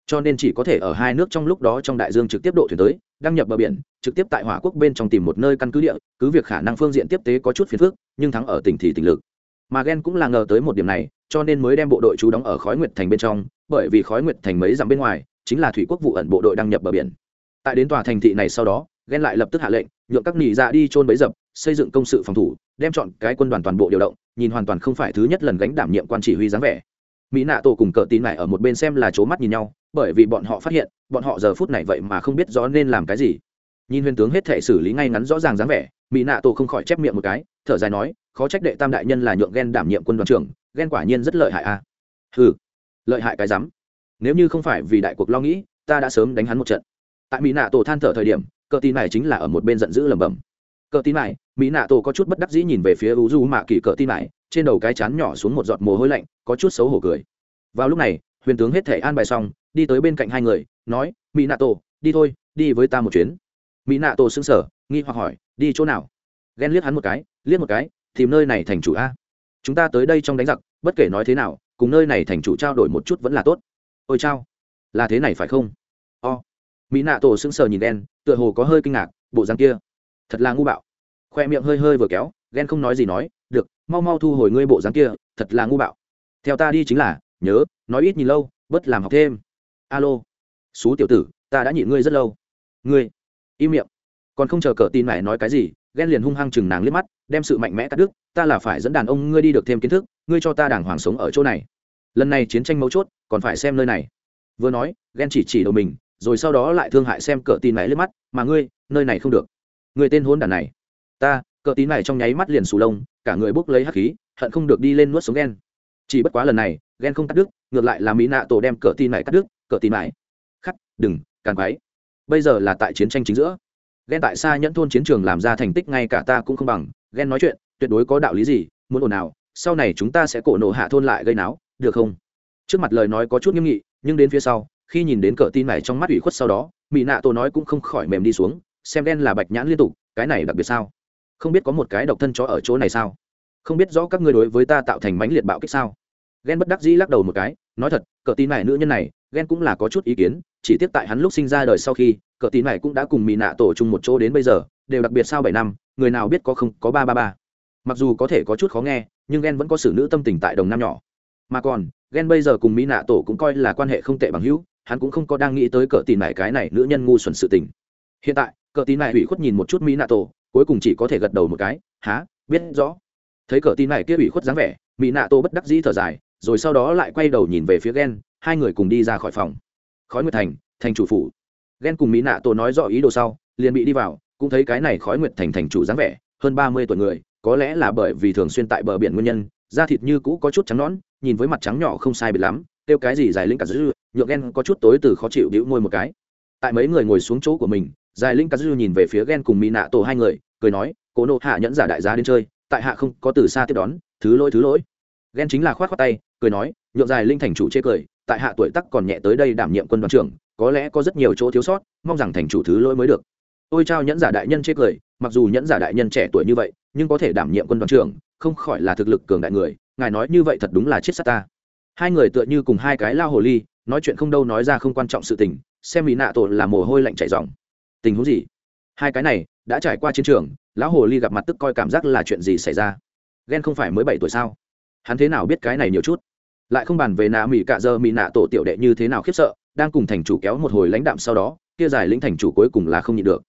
Cho nên chỉ có thể ở hai nước trong lúc đó trong đại dương trực tiếp độ thuyền tới, đăng nhập bờ biển, trực tiếp tại hỏa quốc bên trong tìm một nơi căn cứ địa, cứ việc khả năng phương diện tiếp tế có chút phiền phức, nhưng thắng ở tỉnh thì tỉnh lực. Mà ghen cũng là ngờ tới một điểm này, cho nên mới đem bộ đội trú đóng ở khói nguyệt thành bên trong, bởi vì khói nguyệt thành mấy dặm bên ngoài, chính là thủy quốc vụ ẩn bộ đội đăng nhập bờ biển tại đến tòa thành thị này sau đó, ghen lại lập tức hạ lệnh, nhượng các nỉ dạ đi trôn bấy dập, xây dựng công sự phòng thủ, đem chọn cái quân đoàn toàn bộ điều động, nhìn hoàn toàn không phải thứ nhất lần gánh đảm nhiệm quan chỉ huy dáng vẻ. Mỹ nạ tổ cùng cờ tin lại ở một bên xem là c mắt nhìn nhau, bởi vì bọn họ phát hiện, bọn họ giờ phút này vậy mà không biết rõ nên làm cái gì. Nhìn huyền tướng hết thể xử lý ngay ngắn rõ ràng dáng vẻ, mỹ nạ tổ không khỏi chép miệng một cái, thở dài nói, khó trách đệ tam đại nhân là nhượng ghen đảm nhiệm quân đoàn trưởng, ghen quả nhiên rất lợi hại a. À? ừ lợi hại cái rắm. Nếu như không phải vì đại cuộc lo nghĩ, ta đã sớm đánh hắn một trận tại mỹ nạ tổ than thở thời điểm cờ tin này chính là ở một bên giận dữ lẩm bẩm cờ tin này mỹ nạ tổ có chút bất đắc dĩ nhìn về phía u du mạ kỳ cờ tin này trên đầu cái chán nhỏ xuống một giọt mồ hôi lạnh có chút xấu hổ cười vào lúc này huyền tướng hết thể an bài xong đi tới bên cạnh hai người nói mỹ nạ tổ đi thôi đi với ta một chuyến mỹ nạ tổ xứng sở nghi hoặc hỏi đi chỗ nào ghen liếc hắn một cái liếc một cái tìm nơi này thành chủ a chúng ta tới đây trong đánh giặc bất kể nói thế nào cùng nơi này thành chủ trao đổi một chút vẫn là tốt ôi chao là thế này phải không o mỹ nạ tổ sững sờ nhìn đen tựa hồ có hơi kinh ngạc, bộ dáng kia, thật là ngu bạo. Khoe miệng hơi hơi vừa kéo ghen không nói gì nói, được, mau mau thu hồi ngươi bộ dáng kia, thật là ngu bạo. Theo ta đi chính là, nhớ, nói ít nhìn lâu bất làm học thêm. Alo, xú tiểu tử, ta đã nhịn ngươi rất lâu. Ngươi, im miệng. Còn không chờ cờ tin mẹ nói cái gì ghen liền hung hăng chừng nàng liếc mắt, đem sự mạnh mẽ cắt đứt, ta là phải dẫn đàn ông ngươi đi được thêm kiến thức, ngươi cho ta đàng hoàng sống ở chỗ này. Lần này chiến tranh mấu chốt, còn phải xem nơi này. Vừa nói ghen chỉ chỉ đầu mình rồi sau đó lại thương hại xem cờ tin này lên mắt, mà ngươi, nơi này không được. Người tên hôn đàn này. Ta, cờ tín này trong nháy mắt liền sù lông, cả người bốc lấy hắc khí, hận không được đi lên nuốt xuống ghen chỉ bất quá lần này ghen không cắt đứt, ngược lại là mỹ nạ tổ đem cờ tin này cắt đứt, cờ tin này. Khắc, đừng càn quái. Bây giờ là tại chiến tranh chính giữa. Ghen tại xa nhẫn thôn chiến trường làm ra thành tích ngay cả ta cũng không bằng. Ghen nói chuyện, tuyệt đối có đạo lý gì, muốn ồn nào sau này chúng ta sẽ cổ nộ hạ thôn lại gây náo, được không? Trước mặt lời nói có chút nghiêm nghị, nhưng đến phía sau khi nhìn đến cờ tin này trong mắt ủy khuất sau đó mỹ nạ tổ nói cũng không khỏi mềm đi xuống, xem đen là bạch nhãn liên tục, cái này đặc biệt sao? Không biết có một cái độc thân chó ở chỗ này sao? Không biết rõ các ngươi đối với ta tạo thành mánh liệt bạo kích sao? Ghen bất đắc dĩ lắc đầu một cái, nói thật, cờ tin này nữ nhân này ghen cũng là có chút ý kiến, chỉ tiếp tại hắn lúc sinh ra đời sau khi, cờ tin này cũng đã cùng mỹ nạ tổ chung một chỗ đến bây giờ, đều đặc biệt sau bảy năm, người nào biết có không, có ba ba ba. Mặc dù có thể có chút khó nghe, nhưng ghen vẫn có xử nữ tâm tình tại đồng nam nhỏ. Mà còn ghen bây giờ cùng mỹ nạ tổ cũng coi là quan hệ không tệ bằng hữu hắn cũng không có đang nghĩ tới cờ tin này cái này nữ nhân ngu xuẩn sự tình. Hiện tại, cờ tin này ủy khuất nhìn một chút mỹ nạ tổ cuối cùng chỉ có thể gật đầu một cái há biết rõ. Thấy cờ tin này kia ủy khuất dáng vẻ mỹ nạ tổ bất đắc dĩ thở dài, rồi sau đó lại quay đầu nhìn về phía ghen hai người cùng đi ra khỏi phòng. Khói nguyệt thành thành chủ phủ. Ghen cùng mỹ nạ tổ nói rõ ý đồ sau, liền bị đi vào, cũng thấy cái này khói nguyệt thành thành chủ dáng vẻ, hơn ba mươi tuổi người, có lẽ là bởi vì thường xuyên tại bờ biển nguyên nhân, da thịt như cũ có chút trắng nõn, nhìn với mặt trắng nhỏ không sai biệt lắm kêu cái gì dài linh cả dư, nhượng ghen có chút tối từ khó chịu đĩu môi một cái. Tại mấy người ngồi xuống chỗ của mình, dài linh cả dư nhìn về phía ghen cùng mỹ nạ tổ hai người, cười nói, cố nộ hạ nhẫn giả đại giá đến chơi, tại hạ không có từ xa tiếp đón, thứ lỗi thứ lỗi. Ghen chính là khoát khoát tay, cười nói, nhượng dài linh thành chủ chê cười, tại hạ tuổi tắc còn nhẹ tới đây đảm nhiệm quân đoàn trưởng, có lẽ có rất nhiều chỗ thiếu sót, mong rằng thành chủ thứ lỗi mới được. Ôi trao nhẫn giả đại nhân chê cười, mặc dù nhẫn giả đại nhân trẻ tuổi như vậy, nhưng có thể đảm nhiệm quân đoàn trưởng, không khỏi là thực lực cường đại người, ngài nói như vậy thật đúng là chết sát ta hai người tựa như cùng hai cái lao hồ ly, nói chuyện không đâu nói ra không quan trọng sự tình, xem mỹ nạ tổ là mồ hôi lạnh chảy dòng tình huống gì? Hai cái này, đã trải qua chiến trường, lão hồ ly gặp mặt tức coi cảm giác là chuyện gì xảy ra? Ghen không phải mới bảy tuổi sao? Hắn thế nào biết cái này nhiều chút? Lại không bàn về nạ mỹ cạ dơ, mỹ nạ tổ tiểu đệ như thế nào khiếp sợ, đang cùng thành chủ kéo một hồi lãnh đạm sau đó, kia giải lĩnh thành chủ cuối cùng là không nhịn được.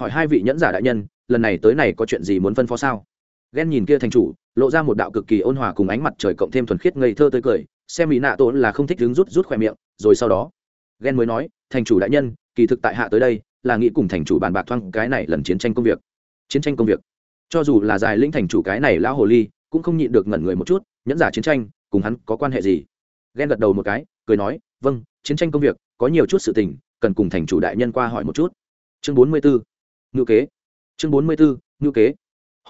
Hỏi hai vị nhẫn giả đại nhân, lần này tới này có chuyện gì muốn phân phó sao? Ghen nhìn kia thành chủ, lộ ra một đạo cực kỳ ôn hòa cùng ánh mặt trời cộng thêm thuần khiết ngây thơ tới cười, xem mỹ nạ tổ là không thích đứng rút rút khỏe miệng, rồi sau đó ghen mới nói, thành chủ đại nhân, kỳ thực tại hạ tới đây, là nghĩ cùng thành chủ bàn bạc thoang cái này lần chiến tranh công việc. Chiến tranh công việc. Cho dù là dài lĩnh thành chủ cái này lão hồ ly, cũng không nhịn được ngẩn người một chút, nhẫn giả chiến tranh, cùng hắn có quan hệ gì? Ghen gật đầu một cái, cười nói vâng chiến tranh công việc, có nhiều chút sự tình, cần cùng thành chủ đại nhân qua hỏi một chút. Chương bốn mươi ngữ kế. Chương bốn mươi ngữ kế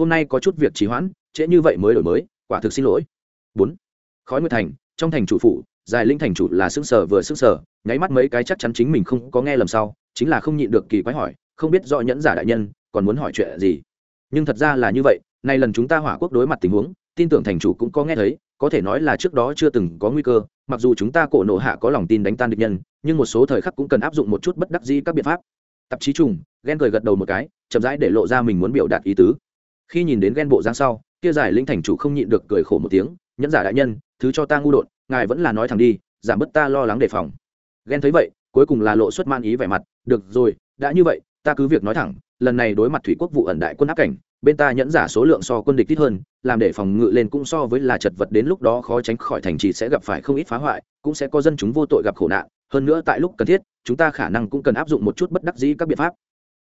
hôm nay có chút việc trì hoãn, trễ như vậy mới đổi mới, quả thực xin lỗi. Bốn, khói nguyệt thành, trong thành chủ phụ dài linh thành chủ là xương sở vừa xương sở nháy mắt mấy cái chắc chắn chính mình không có nghe lầm sau, chính là không nhịn được kỳ quái hỏi, không biết rõ nhẫn giả đại nhân còn muốn hỏi chuyện gì? Nhưng thật ra là như vậy, nay lần chúng ta hỏa quốc đối mặt tình huống, tin tưởng thành chủ cũng có nghe thấy, có thể nói là trước đó chưa từng có nguy cơ, mặc dù chúng ta cổ nộ hạ có lòng tin đánh tan địch nhân, nhưng một số thời khắc cũng cần áp dụng một chút bất đắc dĩ các biện pháp. Tạp chí trùng, ghen cười gật đầu một cái, chậm rãi để lộ ra mình muốn biểu đạt ý tứ khi nhìn đến ghen bộ giang sau, kia giải linh thành chủ không nhịn được cười khổ một tiếng, nhẫn giả đại nhân, thứ cho ta ngu đột, ngài vẫn là nói thẳng đi, giảm bớt ta lo lắng đề phòng. Ghen thấy vậy, cuối cùng là lộ xuất man ý vẻ mặt, được rồi, đã như vậy, ta cứ việc nói thẳng, lần này đối mặt thủy quốc vụ ẩn đại quân áp cảnh, bên ta nhẫn giả số lượng so quân địch ít hơn, làm để phòng ngự lên cũng so với là chật vật đến lúc đó khó tránh khỏi thành trì sẽ gặp phải không ít phá hoại, cũng sẽ có dân chúng vô tội gặp khổ nạn, hơn nữa tại lúc cần thiết, chúng ta khả năng cũng cần áp dụng một chút bất đắc dĩ các biện pháp.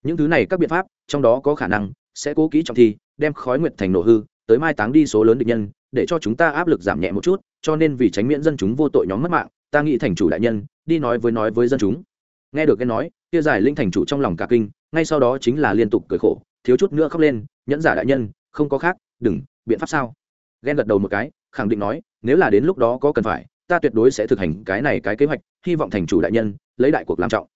Những thứ này các biện pháp, trong đó có khả năng sẽ cố kỹ trọng thi đem khói nguyệt thành nổ hư, tới mai táng đi số lớn địch nhân, để cho chúng ta áp lực giảm nhẹ một chút, cho nên vì tránh miễn dân chúng vô tội nhóm mất mạng, ta nghĩ thành chủ đại nhân, đi nói với nói với dân chúng. Nghe được cái nói, kia giải linh thành chủ trong lòng cả kinh, ngay sau đó chính là liên tục cười khổ, thiếu chút nữa khóc lên, nhẫn giả đại nhân, không có khác, đừng, biện pháp sao? Ghen gật đầu một cái, khẳng định nói, nếu là đến lúc đó có cần phải, ta tuyệt đối sẽ thực hành cái này cái kế hoạch, hy vọng thành chủ đại nhân, lấy đại cuộc làm trọng.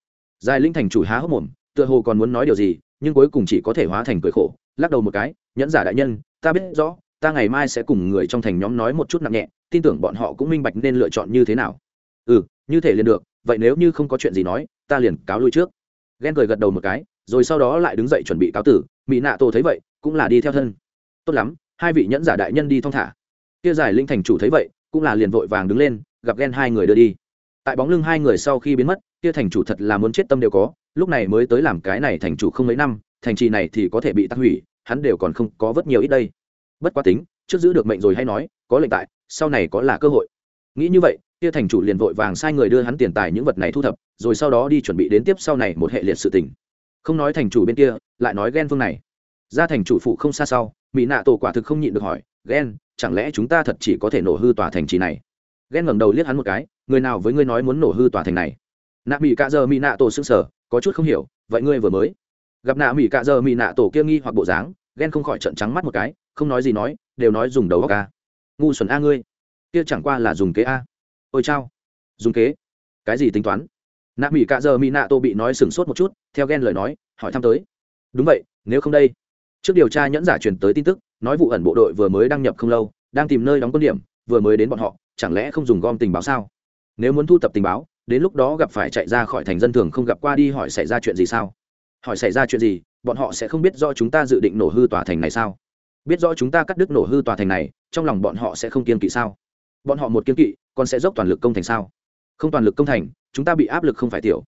Giải linh thành chủ há hốc mồm, tựa hồ còn muốn nói điều gì, nhưng cuối cùng chỉ có thể hóa thành cười khổ lắc đầu một cái, nhẫn giả đại nhân, ta biết rõ, ta ngày mai sẽ cùng người trong thành nhóm nói một chút nặng nhẹ, tin tưởng bọn họ cũng minh bạch nên lựa chọn như thế nào. Ừ như thể liền được, vậy nếu như không có chuyện gì nói, ta liền cáo lui trước. Ghen cười gật đầu một cái, rồi sau đó lại đứng dậy chuẩn bị cáo tử. Mỹ nạ tổ thấy vậy, cũng là đi theo thân. Tốt lắm, hai vị nhẫn giả đại nhân đi thong thả. Kia giải linh thành chủ thấy vậy, cũng là liền vội vàng đứng lên, gặp ghen hai người đưa đi. Tại bóng lưng hai người sau khi biến mất, kia thành chủ thật là muốn chết tâm đều có, lúc này mới tới làm cái này thành chủ không mấy năm thành trì này thì có thể bị tắc hủy, hắn đều còn không có vớt nhiều ít đây. Bất quá tính, trước giữ được mệnh rồi hay nói, có lệnh tại, sau này có là cơ hội. Nghĩ như vậy, kia thành chủ liền vội vàng sai người đưa hắn tiền tài những vật này thu thập, rồi sau đó đi chuẩn bị đến tiếp sau này một hệ liệt sự tình. Không nói thành chủ bên kia, lại nói ghen phương này. Ra thành chủ phụ không xa sau, mỹ nạ tổ quả thực không nhịn được hỏi, ghen, chẳng lẽ chúng ta thật chỉ có thể nổ hư tòa thành trì này? Ghen ngẩng đầu liếc hắn một cái, người nào với ngươi nói muốn nổ hư tòa thành này? Nạ mỹ cạ giờ mỹ nạ tổ sững sở có chút không hiểu, vậy ngươi vừa mới gặp nạ mỹ cạ giờ mỹ nạ tổ kia nghi hoặc bộ dáng, ghen không khỏi trận trắng mắt một cái, không nói gì nói, đều nói dùng đầu góc a. ngu xuẩn a ngươi. Kia chẳng qua là dùng kế a. Ôi chao. Dùng kế. Cái gì tính toán? Nạ mỹ cạ giờ mỹ nạ tô bị nói sửng sốt một chút, theo ghen lời nói, hỏi thăm tới. Đúng vậy, nếu không đây. Trước điều tra nhẫn giả truyền tới tin tức, nói vụ ẩn bộ đội vừa mới đăng nhập không lâu, đang tìm nơi đóng quân điểm, vừa mới đến bọn họ, chẳng lẽ không dùng gom tình báo sao? Nếu muốn thu thập tình báo, đến lúc đó gặp phải chạy ra khỏi thành dân thường không gặp qua đi hỏi xảy ra chuyện gì sao? Hỏi xảy ra chuyện gì, bọn họ sẽ không biết do chúng ta dự định nổ hư tòa thành này sao? Biết rõ chúng ta cắt đứt nổ hư tòa thành này, trong lòng bọn họ sẽ không kiên kỵ sao? Bọn họ một kiên kỵ, còn sẽ dốc toàn lực công thành sao? Không toàn lực công thành, chúng ta bị áp lực không phải tiểu.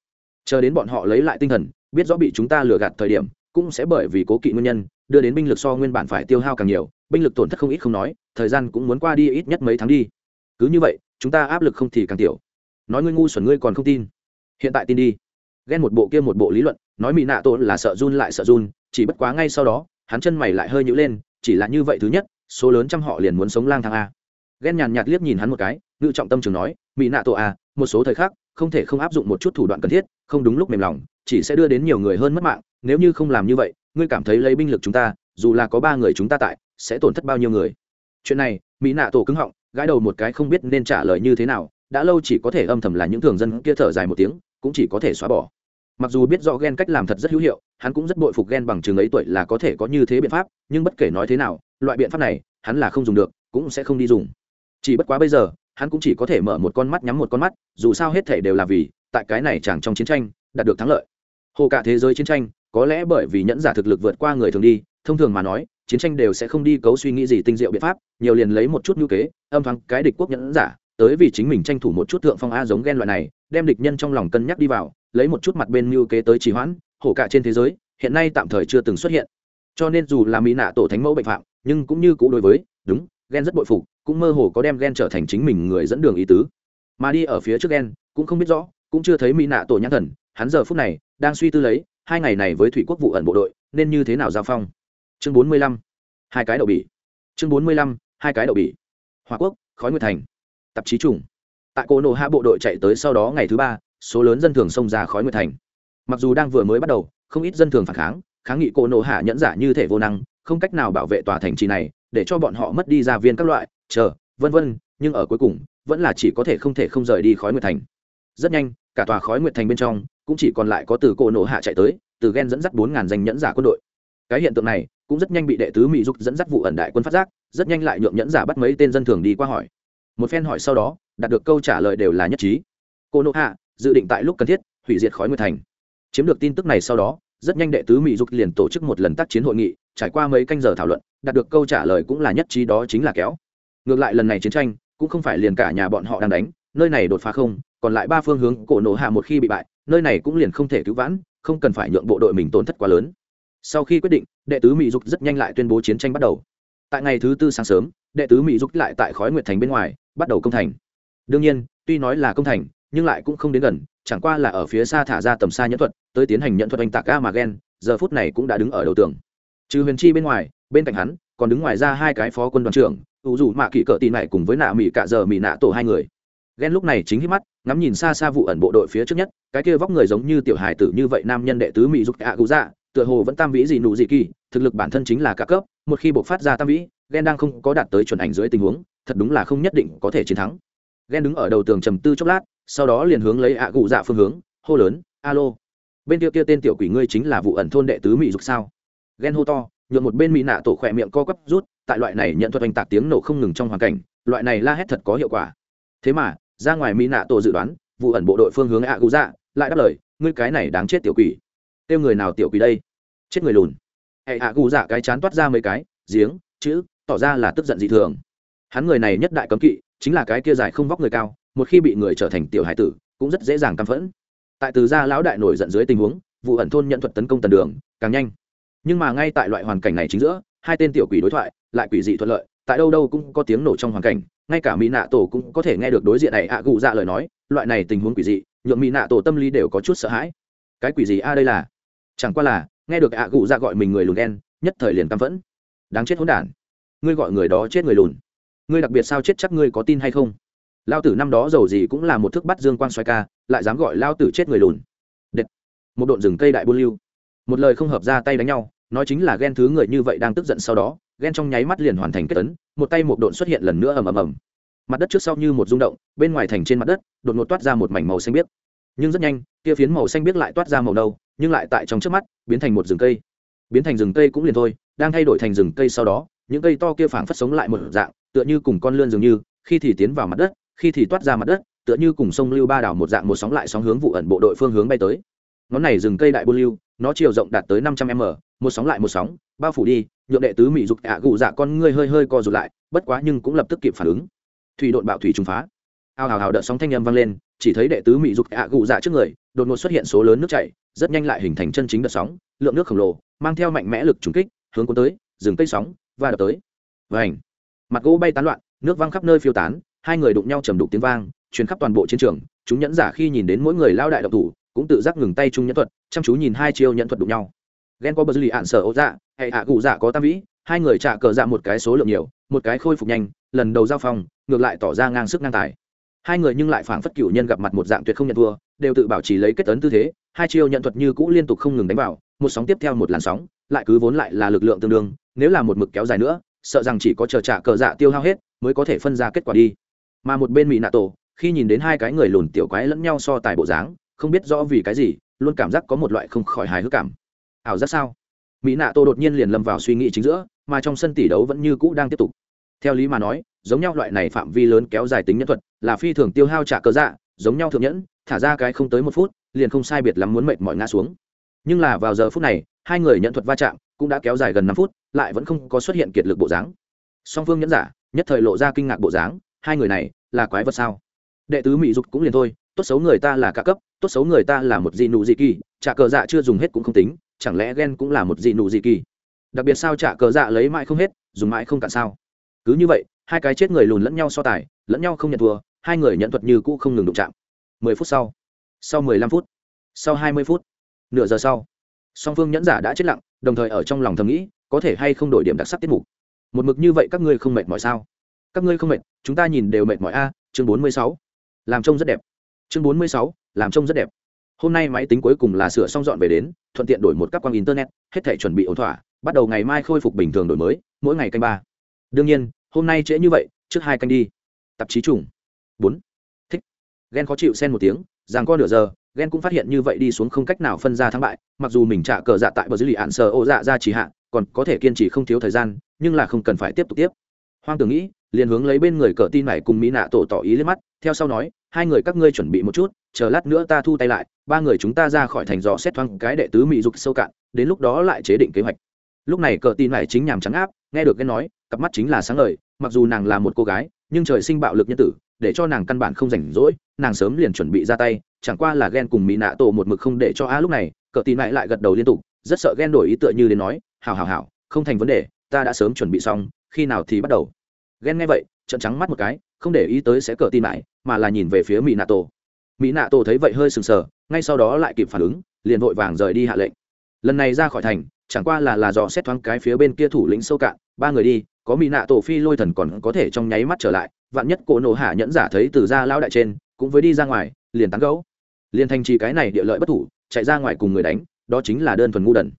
Chờ đến bọn họ lấy lại tinh thần, biết rõ bị chúng ta lừa gạt thời điểm, cũng sẽ bởi vì cố kỵ nguyên nhân, đưa đến binh lực so nguyên bản phải tiêu hao càng nhiều, binh lực tổn thất không ít không nói, thời gian cũng muốn qua đi ít nhất mấy tháng đi. Cứ như vậy, chúng ta áp lực không thì càng tiểu. Nói ngươi ngu xuẩn ngươi còn không tin. Hiện tại tin đi ghen một bộ kia một bộ lý luận, nói mỹ nạ tổ là sợ run lại sợ run, chỉ bất quá ngay sau đó, hắn chân mày lại hơi nhữ lên, chỉ là như vậy thứ nhất, số lớn trăm họ liền muốn sống lang thang a. Ghen nhàn nhạt liếc nhìn hắn một cái, ngự trọng tâm trường nói, mỹ nạ tổ a, một số thời khắc, không thể không áp dụng một chút thủ đoạn cần thiết, không đúng lúc mềm lòng, chỉ sẽ đưa đến nhiều người hơn mất mạng, nếu như không làm như vậy, ngươi cảm thấy lấy binh lực chúng ta, dù là có ba người chúng ta tại, sẽ tổn thất bao nhiêu người? Chuyện này, mỹ nạ tổ cứng họng, gãi đầu một cái không biết nên trả lời như thế nào, đã lâu chỉ có thể âm thầm là những thường dân kia thở dài một tiếng, cũng chỉ có thể xóa bỏ mặc dù biết rõ ghen cách làm thật rất hữu hiệu, hắn cũng rất bội phục ghen bằng chừng ấy tuổi là có thể có như thế biện pháp, nhưng bất kể nói thế nào, loại biện pháp này, hắn là không dùng được, cũng sẽ không đi dùng. Chỉ bất quá bây giờ, hắn cũng chỉ có thể mở một con mắt nhắm một con mắt, dù sao hết thể đều là vì, tại cái này chẳng trong chiến tranh, đạt được thắng lợi. Hồ cả thế giới chiến tranh, có lẽ bởi vì nhẫn giả thực lực vượt qua người thường đi, thông thường mà nói, chiến tranh đều sẽ không đi cấu suy nghĩ gì tinh diệu biện pháp, nhiều liền lấy một chút ngữ kế, âm thoáng cái địch quốc nhẫn giả, tới vì chính mình tranh thủ một chút thượng phong a giống ghen loại này, đem địch nhân trong lòng cân nhắc đi vào lấy một chút mặt bên mưu kế tới trì hoãn, hổ cả trên thế giới, hiện nay tạm thời chưa từng xuất hiện. Cho nên dù là mỹ nạ tổ thánh mẫu bệnh phạm, nhưng cũng như cũ đối với, đúng ghen rất bội phục, cũng mơ hồ có đem ghen trở thành chính mình người dẫn đường ý tứ. Mà đi ở phía trước ghen cũng không biết rõ, cũng chưa thấy mỹ nạ tổ nhãn thần, hắn giờ phút này, đang suy tư lấy, hai ngày này với thủy quốc vụ ẩn bộ đội, nên như thế nào giao phong? Chương bốn mươi lăm, hai cái đậu bỉ. Chương bốn mươi lăm, hai cái đậu bỉ. Hòa quốc, khói nguyệt thành. Tạp chí trùng. Tại cô nộ hạ bộ đội chạy tới sau đó ngày thứ ba số lớn dân thường xông ra khói nguyệt thành. Mặc dù đang vừa mới bắt đầu, không ít dân thường phản kháng kháng nghị cô nộ hạ nhẫn giả như thể vô năng, không cách nào bảo vệ tòa thành trì này, để cho bọn họ mất đi gia viên các loại, chờ, vân vân, nhưng ở cuối cùng, vẫn là chỉ có thể không thể không rời đi khói nguyệt thành. Rất nhanh, cả tòa khói nguyệt thành bên trong, cũng chỉ còn lại có từ cô nộ hạ chạy tới, từ ghen dẫn dắt bốn ngàn danh nhẫn giả quân đội. Cái hiện tượng này, cũng rất nhanh bị đệ tứ mỹ dục dẫn dắt vụ ẩn đại quân phát giác, rất nhanh lại nhượng nhẫn giả bắt mấy tên dân thường đi qua hỏi. Một phen hỏi sau đó, đạt được câu trả lời đều là nhất trí. Cô nộ hạ dự định tại lúc cần thiết, hủy diệt khói nguyệt thành. Chiếm được tin tức này sau đó, rất nhanh đệ tứ mỹ dục liền tổ chức một lần tác chiến hội nghị, trải qua mấy canh giờ thảo luận, đạt được câu trả lời cũng là nhất trí đó chính là kéo. Ngược lại lần này chiến tranh, cũng không phải liền cả nhà bọn họ đang đánh, nơi này đột phá không, còn lại ba phương hướng cổ nổ hạ một khi bị bại, nơi này cũng liền không thể cứu vãn, không cần phải nhượng bộ đội mình tổn thất quá lớn. Sau khi quyết định, đệ tứ mỹ dục rất nhanh lại tuyên bố chiến tranh bắt đầu. Tại ngày thứ tư sáng sớm, đệ tứ mỹ dục lại tại khói nguyệt thành bên ngoài, bắt đầu công thành. Đương nhiên, tuy nói là công thành nhưng lại cũng không đến gần, chẳng qua là ở phía xa thả ra tầm xa nhẫn thuật, tới tiến hành nhận thuật oanh tạc ga mà ghen giờ phút này cũng đã đứng ở đầu tường. Trừ huyền chi bên ngoài, bên cạnh hắn, còn đứng ngoài ra hai cái phó quân đoàn trưởng ủ dù mạ kỵ cỡ tì này cùng với nạ mỹ cả giờ mỹ nạ tổ hai người. Ghen lúc này chính hít mắt, ngắm nhìn xa xa vụ ẩn bộ đội phía trước nhất, cái kia vóc người giống như tiểu hài tử như vậy nam nhân đệ tứ mỹ giúp ạ cụ dạ tựa hồ vẫn tam vĩ gì nụ gì kỳ, thực lực bản thân chính là cả cấp, một khi buộc phát ra tam vĩ ghen đang không có đạt tới chuẩn ảnh dưới tình huống, thật đúng là không nhất định có thể chiến thắng. Ghen đứng ở đầu tường trầm tư chốc lát sau đó liền hướng lấy ạ cụ dạ phương hướng, hô lớn, alo, bên kia kia tên tiểu quỷ ngươi chính là vụ ẩn thôn đệ tứ mỹ dục sao? Ghen hô to nhuộm một bên mỹ nạ tổ khỏe miệng co quắp rút, tại loại này nhận thuật oanh tạc tiếng nổ không ngừng trong hoàn cảnh, loại này la hét thật có hiệu quả. Thế mà, ra ngoài mỹ nạ tổ dự đoán, vụ ẩn bộ đội phương hướng ạ cụ dạ lại đáp lời, ngươi cái này đáng chết tiểu quỷ. Tiêu người nào tiểu quỷ đây? Chết người lùn. Hệ ạ cụ dạ cái chán toát ra mấy cái, giếng, chữ, tỏ ra là tức giận dị thường. Hắn người này nhất đại cấm kỵ, chính là cái kia dài không vóc người cao một khi bị người trở thành tiểu hải tử, cũng rất dễ dàng căm phẫn. Tại từ gia lão đại nổi giận dưới tình huống, vụ ẩn thôn nhận thuật tấn công tần đường, càng nhanh. Nhưng mà ngay tại loại hoàn cảnh này chính giữa, hai tên tiểu quỷ đối thoại, lại quỷ dị thuận lợi, tại đâu đâu cũng có tiếng nổ trong hoàn cảnh, ngay cả mỹ nạ tổ cũng có thể nghe được đối diện này ạ gụ dạ lời nói, loại này tình huống quỷ dị nhuộm mỹ nạ tổ tâm lý đều có chút sợ hãi. Cái quỷ gì a đây là? Chẳng qua là, nghe được ạ gụ dạ gọi mình người lùn đen nhất thời liền căm phẫn. Đáng chết hỗn đản. Ngươi gọi người đó chết người lùn. Ngươi đặc biệt sao chết chắc ngươi có tin hay không? Lao tử năm đó giàu gì cũng là một thước bắt dương quan xoay ca, lại dám gọi lao tử chết người lùn. Đệt. một độn rừng cây đại buôn lưu. Một lời không hợp ra tay đánh nhau, nói chính là ghen thứ người như vậy đang tức giận sau đó, ghen trong nháy mắt liền hoàn thành kết tấn một tay một độn xuất hiện lần nữa ầm ầm ầm. Mặt đất trước sau như một rung động, bên ngoài thành trên mặt đất, đột ngột toát ra một mảnh màu xanh biếc. Nhưng rất nhanh, kia phiến màu xanh biếc lại toát ra màu nâu, nhưng lại tại trong trước mắt, biến thành một rừng cây. Biến thành rừng cây cũng liền thôi, đang thay đổi thành rừng cây sau đó, những cây to kia phảng phất sống lại một dạng, tựa như cùng con lươn dường như, khi thì tiến vào mặt đất khi thì toát ra mặt đất, tựa như cùng sông lưu ba đảo một dạng một sóng lại sóng hướng vụ ẩn bộ đội phương hướng bay tới. Ngón này rừng cây đại buôn lưu, nó chiều rộng đạt tới năm trăm m, một sóng lại một sóng, bao phủ đi, nhượng đệ tứ mỹ dục ạ gụ dạ con ngươi hơi hơi co rụt lại, bất quá nhưng cũng lập tức kịp phản ứng. Thủy đội bạo thủy trùng phá. Ao hào hào đợt sóng thanh â m vang lên, chỉ thấy đệ tứ mỹ dục ạ gụ dạ trước người, đột ngột xuất hiện số lớn nước chảy, rất nhanh lại hình thành chân chính đợt sóng, lượng nước khổng lồ, mang theo mạnh mẽ lực trùng kích, hướng cuốn tới, rừng cây sóng và đập tới. Vành. Mặt gỗ bay tán loạn, nước văng khắp nơi phiêu tán hai người đụng nhau trầm đục tiếng vang chuyến khắp toàn bộ chiến trường, chúng nhẫn giả khi nhìn đến mỗi người lao đại độc thủ, cũng tự giác ngừng tay chung nhẫn thuật, chăm chú nhìn hai chiêu nhẫn thuật đụng nhau. Ghen có bờ dư lì ạn sở ô dạ hệ hạ cụ dạ có tam vĩ, hai người trả cờ dạ một cái số lượng nhiều, một cái khôi phục nhanh, lần đầu giao phong, ngược lại tỏ ra ngang sức ngang tài. Hai người nhưng lại phảng phất cựu nhân gặp mặt một dạng tuyệt không nhận thua, đều tự bảo trì lấy kết tấn tư thế, hai chiêu nhận thuật như cũ liên tục không ngừng đánh vào, một sóng tiếp theo một làn sóng, lại cứ vốn lại là lực lượng tương đương, nếu là một mực kéo dài nữa, sợ rằng chỉ có chờ trả cờ dạ tiêu hao hết, mới có thể phân ra kết quả đi mà một bên mỹ nạ tổ, khi nhìn đến hai cái người lùn tiểu quái lẫn nhau so tài bộ dáng, không biết rõ vì cái gì, luôn cảm giác có một loại không khỏi hài hước cảm. Ảo giác sao? Mỹ nạ tổ đột nhiên liền lâm vào suy nghĩ chính giữa, mà trong sân tỷ đấu vẫn như cũ đang tiếp tục. Theo lý mà nói, giống nhau loại này phạm vi lớn kéo dài tính nhân thuật, là phi thường tiêu hao trả cơ dạ giống nhau thượng nhẫn, thả ra cái không tới một phút, liền không sai biệt lắm muốn mệt mỏi ngã xuống. Nhưng là vào giờ phút này, hai người nhận thuật va chạm cũng đã kéo dài gần năm phút, lại vẫn không có xuất hiện kiệt lực bộ dáng. Song phương nhẫn giả nhất thời lộ ra kinh ngạc bộ dáng hai người này là quái vật sao? Đệ tứ mỹ dục cũng liền thôi, tốt xấu người ta là ca cấp, tốt xấu người ta là một dị nụ dị kỳ, trả cờ dạ chưa dùng hết cũng không tính, chẳng lẽ ghen cũng là một dị nụ dị kỳ? Đặc biệt sao trả cờ dạ lấy mãi không hết, dùng mãi không cạn sao? Cứ như vậy, hai cái chết người lùn lẫn nhau so tài, lẫn nhau không nhận thua, hai người nhận thuật như cũ không ngừng đụng chạm. Mười phút sau sau mười lăm phút, sau hai mươi phút, nửa giờ sau, song phương nhẫn giả đã chết lặng, đồng thời ở trong lòng thầm nghĩ, có thể hay không đổi điểm đặc sắc tiết mục. Một mực như vậy các ngươi không mệt mỏi sao? Các ngươi không mệt, chúng ta nhìn đều mệt mỏi a, chương bốn mươi sáu. Làm trông rất đẹp. Chương bốn mươi sáu, làm trông rất đẹp. Hôm nay máy tính cuối cùng là sửa xong dọn về đến, thuận tiện đổi một các quang internet, hết thể chuẩn bị ổn thỏa, bắt đầu ngày mai khôi phục bình thường đổi mới, mỗi ngày canh ba. Đương nhiên, hôm nay trễ như vậy, trước hai canh đi. Tạp chí trùng. Bốn. Thích. Ghen khó chịu xen một tiếng, rằng có nửa giờ ghen cũng phát hiện như vậy đi xuống không cách nào phân ra thắng bại, mặc dù mình trả cờ dạ tại bờ dưới lì hạn sờ ô dạ ra chỉ hạ, còn có thể kiên trì không thiếu thời gian, nhưng là không cần phải tiếp tục tiếp. Hoang tưởng nghĩ liền hướng lấy bên người cờ tin này cùng mỹ nạ tổ tỏ ý lên mắt theo sau nói hai người các ngươi chuẩn bị một chút chờ lát nữa ta thu tay lại ba người chúng ta ra khỏi thành dò xét thoáng cái đệ tứ mỹ dục sâu cạn đến lúc đó lại chế định kế hoạch. Lúc này cờ tin này chính nhàm trắng áp nghe được cái nói cặp mắt chính là sáng lời, mặc dù nàng là một cô gái nhưng trời sinh bạo lực nhân tử để cho nàng căn bản không rảnh rỗi nàng sớm liền chuẩn bị ra tay chẳng qua là ghen cùng mỹ nạ tổ một mực không để cho a lúc này cờ tin lại lại gật đầu liên tục rất sợ ghen đổi ý tựa như đến nói hào hào hào không thành vấn đề ta đã sớm chuẩn bị xong khi nào thì bắt đầu? Ghen nghe vậy trận trắng mắt một cái, không để ý tới sẽ cờ tin lại, mà là nhìn về phía mỹ nạ tổ mỹ nạ tổ thấy vậy hơi sừng sờ, ngay sau đó lại kịp phản ứng, liền vội vàng rời đi hạ lệnh. Lần này ra khỏi thành, chẳng qua là là dò xét thoáng cái phía bên kia thủ lĩnh sâu cạn, ba người đi, có mỹ nạ tổ phi lôi thần còn có thể trong nháy mắt trở lại, vạn nhất cổ nổ hạ nhẫn giả thấy từ ra lao đại trên, cũng với đi ra ngoài, liền tán gấu liền thành trì cái này địa lợi bất thủ, chạy ra ngoài cùng người đánh, đó chính là đơn thuần ngu đần.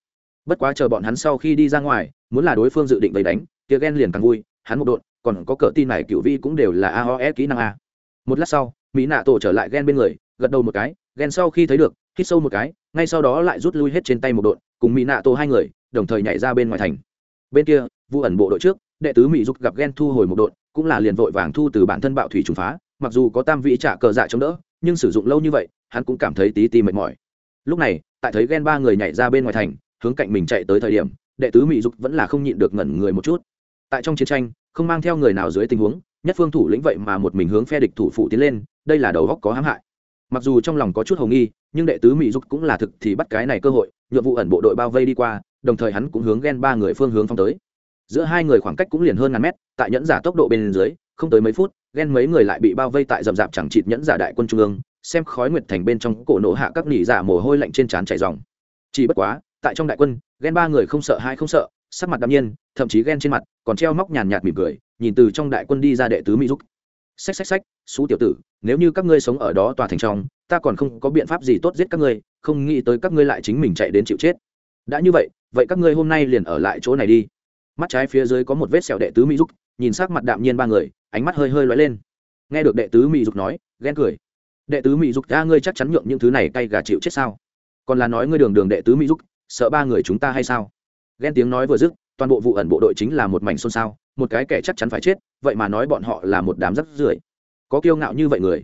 Bất quá chờ bọn hắn sau khi đi ra ngoài, muốn là đối phương dự định vây đánh, kia ghen liền càng vui, hắn một độn còn có cờ tin này cựu vi cũng đều là aos kỹ năng a. Một lát sau, mỹ nạ tổ trở lại ghen bên người, gật đầu một cái ghen sau khi thấy được, hít sâu một cái, ngay sau đó lại rút lui hết trên tay một đội, cùng mỹ nạ tổ hai người, đồng thời nhảy ra bên ngoài thành. Bên kia vụ ẩn bộ đội trước, đệ tứ mỹ dục gặp ghen thu hồi một đội, cũng là liền vội vàng thu từ bản thân bạo thủy trùng phá, mặc dù có tam vị trả cờ dạ chống đỡ, nhưng sử dụng lâu như vậy, hắn cũng cảm thấy tí ti mệt mỏi. Lúc này, tại thấy ghen ba người nhảy ra bên ngoài thành, hướng cạnh mình chạy tới thời điểm, đệ tứ mỹ dục vẫn là không nhịn được ngẩn người một chút. Tại trong chiến tranh không mang theo người nào dưới tình huống, nhất phương thủ lĩnh vậy mà một mình hướng phe địch thủ phụ tiến lên, đây là đầu góc có hãm hại. Mặc dù trong lòng có chút hồng nghi, nhưng đệ tứ mỹ dục cũng là thực thì bắt cái này cơ hội, nhượng vụ ẩn bộ đội bao vây đi qua, đồng thời hắn cũng hướng ghen ba người phương hướng phong tới. Giữa hai người khoảng cách cũng liền hơn ngàn mét, tại nhẫn giả tốc độ bên dưới, không tới mấy phút ghen mấy người lại bị bao vây tại rậm rạp chẳng chịt nhẫn giả đại quân trung ương, xem khói nguyệt thành bên trong cổ nổ hạ các nỉ giả mồ hôi lạnh trên trán chảy dòng chỉ bất quá, tại trong đại quân ghen ba người không sợ hai không sợ, sắc mặt đ nhiên thậm chí ghen trên mặt, còn treo móc nhàn nhạt mỉm cười, nhìn từ trong đại quân đi ra đệ tứ mỹ giúp. Xách xách xách, xú tiểu tử, nếu như các ngươi sống ở đó tòa thành trong, ta còn không có biện pháp gì tốt giết các ngươi, không nghĩ tới các ngươi lại chính mình chạy đến chịu chết. Đã như vậy vậy các ngươi hôm nay liền ở lại chỗ này đi. Mắt trái phía dưới có một vết sẹo đệ tứ mỹ giúp, nhìn sắc mặt đạm nhiên ba người, ánh mắt hơi hơi lóe lên. Nghe được đệ tứ mỹ dục nói, ghen cười. Đệ tứ mỹ dục ra ngươi chắc chắn nhượng những thứ này cay gà chịu chết sao? Còn là nói ngươi đường đường đệ tứ mỹ dục sợ ba người chúng ta hay sao? Ghen tiếng nói vừa dứt toàn bộ vụ ẩn bộ đội chính là một mảnh xôn xao, một cái kẻ chắc chắn phải chết, vậy mà nói bọn họ là một đám rắc rưởi. Có kiêu ngạo như vậy người.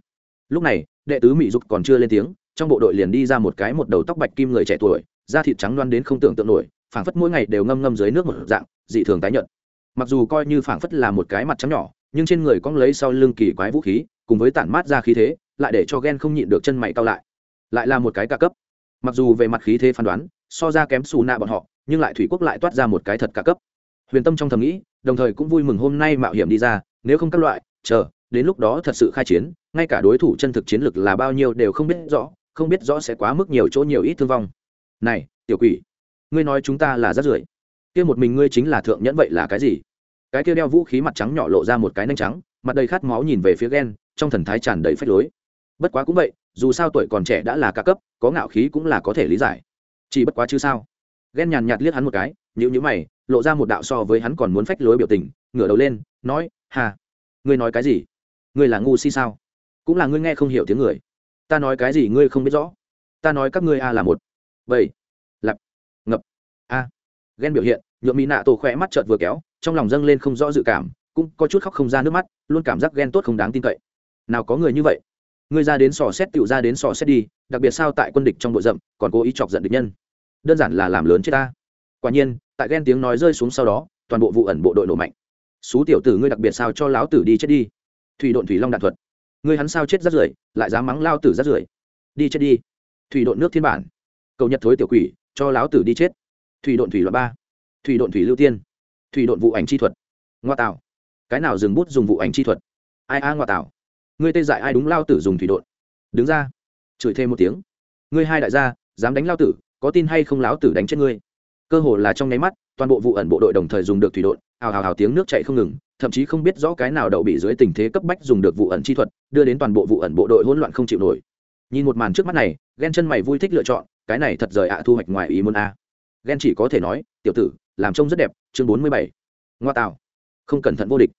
Lúc này, đệ tứ mỹ dục còn chưa lên tiếng, trong bộ đội liền đi ra một cái một đầu tóc bạch kim người trẻ tuổi, da thịt trắng loan đến không tưởng tượng nổi, phảng phất mỗi ngày đều ngâm ngâm dưới nước một dạng, dị thường tái nhợt. Mặc dù coi như phảng phất là một cái mặt trắng nhỏ, nhưng trên người cong lấy sau lưng kỳ quái vũ khí, cùng với tản mát ra khí thế, lại để cho ghen không nhịn được chân mày cao lại. Lại là một cái ca cấp. Mặc dù về mặt khí thế phán đoán, so ra kém xù nạ bọn họ nhưng lại thủy quốc lại toát ra một cái thật cả cấp. Huyền tâm trong thầm nghĩ, đồng thời cũng vui mừng hôm nay mạo hiểm đi ra, nếu không các loại, chờ, đến lúc đó thật sự khai chiến, ngay cả đối thủ chân thực chiến lực là bao nhiêu đều không biết rõ, không biết rõ sẽ quá mức nhiều chỗ nhiều ít thương vong. Này, tiểu quỷ, ngươi nói chúng ta là rát rưởi. Kia một mình ngươi chính là thượng nhẫn vậy là cái gì? Cái kia đeo vũ khí mặt trắng nhỏ lộ ra một cái nanh trắng, mặt đầy khát máu nhìn về phía ghen trong thần thái tràn đầy phách lối. Bất quá cũng vậy, dù sao tuổi còn trẻ đã là ca cấp, có ngạo khí cũng là có thể lý giải. Chỉ bất quá chứ sao? Ghen nhàn nhạt liếc hắn một cái nhữ nhữ mày, lộ ra một đạo so với hắn còn muốn phách lối biểu tình, ngửa đầu lên, nói, hà, ngươi nói cái gì? Ngươi là ngu si sao? Cũng là ngươi nghe không hiểu tiếng người. Ta nói cái gì ngươi không biết rõ. Ta nói các ngươi a là một. Vậy lặp ngập. A. Ghen biểu hiện, nhuộm mỹ nạ tổ khỏe mắt trợt vừa kéo, trong lòng dâng lên không rõ dự cảm, cũng có chút khóc không ra nước mắt, luôn cảm giác ghen tốt không đáng tin cậy. Nào có người như vậy? Ngươi ra đến sò xét tựu ra đến sò xét đi, đặc biệt sao tại quân địch trong bộ rậm, còn cố ý chọc giận địch nhân đơn giản là làm lớn chết ta. Quả nhiên, tại ghen tiếng nói rơi xuống sau đó, toàn bộ vụ ẩn bộ đội nổ mạnh. Xú tiểu tử ngươi đặc biệt sao cho lão tử đi chết đi? Thủy độn thủy long đạn thuật. Ngươi hắn sao chết rắt rưởi, lại dám mắng lao tử rắt rưởi. Đi chết đi. Thủy độn nước thiên bản. Cầu nhật thối tiểu quỷ, cho lão tử đi chết. Thủy độn thủy loại ba. Thủy độn thủy lưu tiên. Thủy độn vụ ảnh chi thuật. Ngoa tạo. Cái nào dừng bút dùng vụ ảnh chi thuật? Ai a ngoa tạo. Ngươi tê dại ai đúng lao tử dùng thủy độn. Đứng ra. Chửi thêm một tiếng. Ngươi hai đại gia, dám đánh lao tử có tin hay không lão tử đánh chết ngươi? Cơ hồ là trong nháy mắt, toàn bộ vụ ẩn bộ đội đồng thời dùng được thủy đội hào hào hào tiếng nước chạy không ngừng, thậm chí không biết rõ cái nào đậu bị dưới tình thế cấp bách dùng được vụ ẩn chi thuật, đưa đến toàn bộ vụ ẩn bộ đội hỗn loạn không chịu nổi. Nhìn một màn trước mắt này ghen chân mày vui thích lựa chọn, cái này thật rời ạ, thu hoạch ngoài ý muốn a. Ghen chỉ có thể nói, tiểu tử, làm trông rất đẹp. Chương bốn mươi bảy. Ngoa tạo. Không cẩn thận vô địch.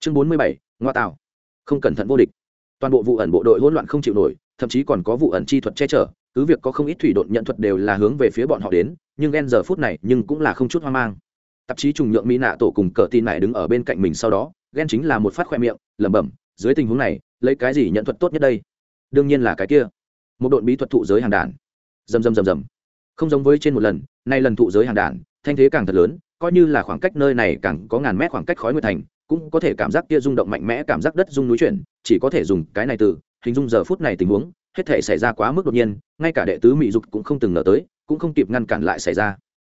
Chương bốn mươi bảy. Ngoa tạo. Không cẩn thận vô địch. Toàn bộ vụ ẩn bộ đội hỗn loạn không chịu nổi, thậm chí còn có vụ ẩn chi thuật che chở cứ việc có không ít thủy độn nhận thuật đều là hướng về phía bọn họ đến, nhưng ghen giờ phút này nhưng cũng là không chút hoang mang. Tạp chí trùng nhượng mỹ nạ tổ cùng cờ tin này đứng ở bên cạnh mình sau đó ghen chính là một phát khoe miệng, lẩm bẩm, dưới tình huống này, lấy cái gì nhận thuật tốt nhất đây? Đương nhiên là cái kia. Một đội bí thuật thụ giới hàng đàn. Rầm rầm rầm rầm. Không giống với trên một lần, nay lần thụ giới hàng đàn, thanh thế càng thật lớn, coi như là khoảng cách nơi này càng có ngàn mét khoảng cách khói nguyệt thành, cũng có thể cảm giác kia rung động mạnh mẽ, cảm giác đất rung núi chuyển, chỉ có thể dùng cái này từ, hình dung giờ phút này tình huống hết thể xảy ra quá mức đột nhiên, ngay cả đệ tứ mỹ dục cũng không từng ngờ tới, cũng không kịp ngăn cản lại xảy ra.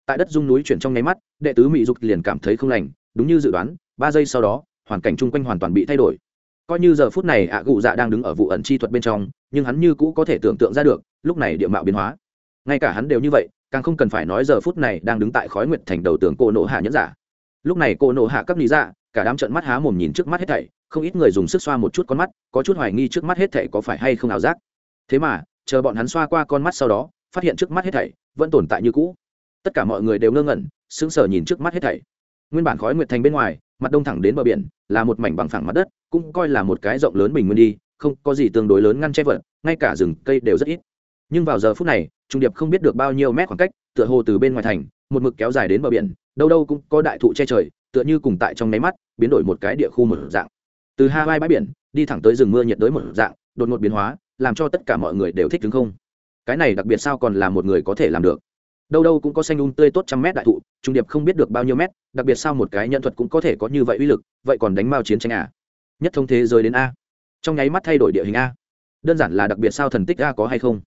Tại đất dung núi chuyển trong nháy mắt, đệ tứ mỹ dục liền cảm thấy không lành, đúng như dự đoán, ba giây sau đó, hoàn cảnh chung quanh hoàn toàn bị thay đổi. Coi như giờ phút này ạ à gụ dạ đang đứng ở vụ ẩn chi thuật bên trong, nhưng hắn như cũ có thể tưởng tượng ra được, lúc này địa mạo biến hóa. Ngay cả hắn đều như vậy, càng không cần phải nói giờ phút này đang đứng tại khói nguyệt thành đầu tường cô nộ hạ nhẫn giả. Lúc này cô nộ hạ các lý dạ cả đám trận mắt há mồm nhìn trước mắt hết thảy, không ít người dùng sức xoa một chút con mắt, có chút hoài nghi trước mắt hết thảy có phải hay không ảo giác thế mà, chờ bọn hắn xoa qua con mắt sau đó, phát hiện trước mắt hết thảy vẫn tồn tại như cũ. Tất cả mọi người đều ngơ ngẩn, sững sờ nhìn trước mắt hết thảy. Nguyên bản khói nguyệt thành bên ngoài, mặt đông thẳng đến bờ biển, là một mảnh bằng phẳng mặt đất, cũng coi là một cái rộng lớn bình nguyên đi, không có gì tương đối lớn ngăn che vật, ngay cả rừng, cây đều rất ít. Nhưng vào giờ phút này, trung điệp không biết được bao nhiêu mét khoảng cách, tựa hồ từ bên ngoài thành, một mực kéo dài đến bờ biển, đâu đâu cũng có đại thụ che trời, tựa như cùng tại trong máy mắt, biến đổi một cái địa khu một dạng. Từ hai vai bãi biển, đi thẳng tới rừng mưa nhiệt đới một dạng đột ngột biến hóa, làm cho tất cả mọi người đều thích đứng không? Cái này đặc biệt sao còn là một người có thể làm được? Đâu đâu cũng có xanh un tươi tốt trăm mét đại thụ, trung điệp không biết được bao nhiêu mét, đặc biệt sao một cái nhân thuật cũng có thể có như vậy uy lực, vậy còn đánh mao chiến tranh à? Nhất thông thế giới đến a. Trong nháy mắt thay đổi địa hình a. Đơn giản là đặc biệt sao thần tích a có hay không?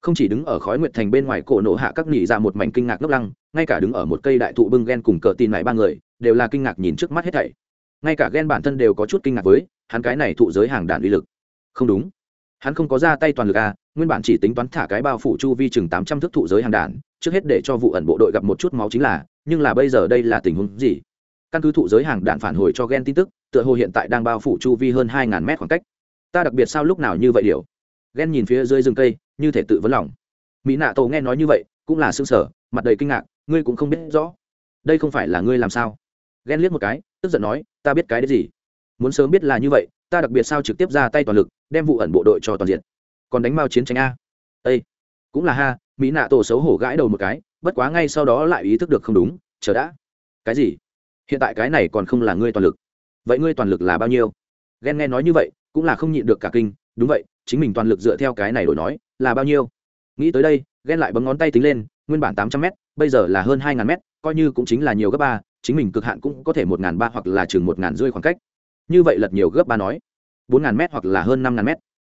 Không chỉ đứng ở khói nguyệt thành bên ngoài cổ nổ hạ các nghỉ ra dạ một mảnh kinh ngạc ngốc lăng, ngay cả đứng ở một cây đại thụ bưng ghen cùng cờ tin này ba người, đều là kinh ngạc nhìn trước mắt hết thảy. Ngay cả ghen bản thân đều có chút kinh ngạc với, hắn cái này thụ giới hàng đàn uy lực không đúng. Hắn không có ra tay toàn lực a nguyên bản chỉ tính toán thả cái bao phủ chu vi chừng tám trăm thước thụ giới hàng đạn trước hết để cho vụ ẩn bộ đội gặp một chút máu chính là, nhưng là bây giờ đây là tình huống gì? Căn cứ thụ giới hàng đạn phản hồi cho ghen tin tức, tựa hồ hiện tại đang bao phủ chu vi hơn hai ngàn mét khoảng cách. Ta đặc biệt sao lúc nào như vậy điều? Ghen nhìn phía dưới rừng cây, như thể tự vấn lòng. Mỹ nạ tổ nghe nói như vậy, cũng là s ư ơ n g sở mặt đầy kinh ngạc, ngươi cũng không biết rõ. Đây không phải là ngươi làm sao? Ghen liếc một cái, tức giận nói, ta biết cái đấy gì? Muốn sớm biết là như vậy, ta đặc biệt sao trực tiếp ra tay toàn lực đem vụ ẩn bộ đội cho toàn diện. Còn đánh mao chiến tranh a. Ây cũng là ha, mỹ nạ tổ xấu hổ gãi đầu một cái, bất quá ngay sau đó lại ý thức được không đúng, chờ đã. Cái gì? Hiện tại cái này còn không là ngươi toàn lực. Vậy ngươi toàn lực là bao nhiêu? Ghen nghe nói như vậy, cũng là không nhịn được cả kinh, đúng vậy, chính mình toàn lực dựa theo cái này đổi nói, là bao nhiêu? Nghĩ tới đây, ghen lại bấm ngón tay tính lên, nguyên bản tám trăm m bây giờ là hơn hai ngàn m coi như cũng chính là nhiều gấp ba, chính mình cực hạn cũng có thể một ngàn ba hoặc là chừng một ngàn rưỡi khoảng cách. Như vậy lật nhiều gấp ba nói bốn ngàn m hoặc là hơn năm ngàn m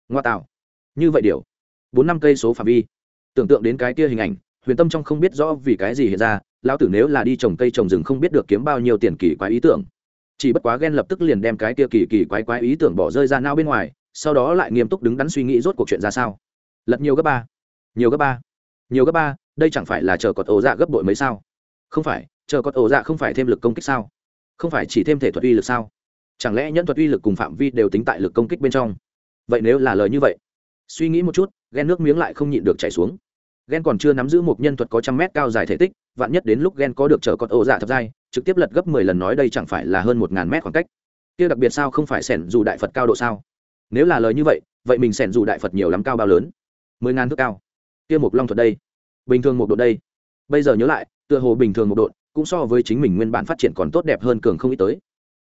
ngoa tạo. Như vậy điều. Bốn năm cây số phạm vi. Tưởng tượng đến cái kia hình ảnh, huyền tâm trong không biết rõ vì cái gì hiện ra, lão tử nếu là đi trồng cây trồng rừng không biết được kiếm bao nhiêu tiền kỳ quái ý tưởng. Chỉ bất quá ghen lập tức liền đem cái kia kỳ kỳ quái quái ý tưởng bỏ rơi ra nao bên ngoài, sau đó lại nghiêm túc đứng đắn suy nghĩ rốt cuộc chuyện ra sao. Lật nhiều gấp ba. Nhiều gấp ba. Nhiều gấp ba, đây chẳng phải là chờ cọt ổ dạ gấp bội mấy sao? Không phải, chờ cọt ổ dạ không phải thêm lực công kích sao? Không phải chỉ thêm thể thuật uy lực sao? Chẳng lẽ nhân thuật uy lực cùng phạm vi đều tính tại lực công kích bên trong? Vậy nếu là lời như vậy, suy nghĩ một chút, ghen nước miếng lại không nhịn được chảy xuống. Ghen còn chưa nắm giữ một nhân thuật có trăm mét cao dài thể tích, vạn nhất đến lúc ghen có được chở con ô dạ thập giai, trực tiếp lật gấp mười lần nói đây chẳng phải là hơn một ngàn mét khoảng cách. Kia đặc biệt sao không phải sẻn dù đại phật cao độ sao? Nếu là lời như vậy vậy mình sẻn dù đại phật nhiều lắm cao bao lớn? Mười ngàn thước cao. Kia một long thuật đây. Bình thường một độ đây. Bây giờ nhớ lại, tựa hồ bình thường một độ, cũng so với chính mình nguyên bản phát triển còn tốt đẹp hơn cường không ít tới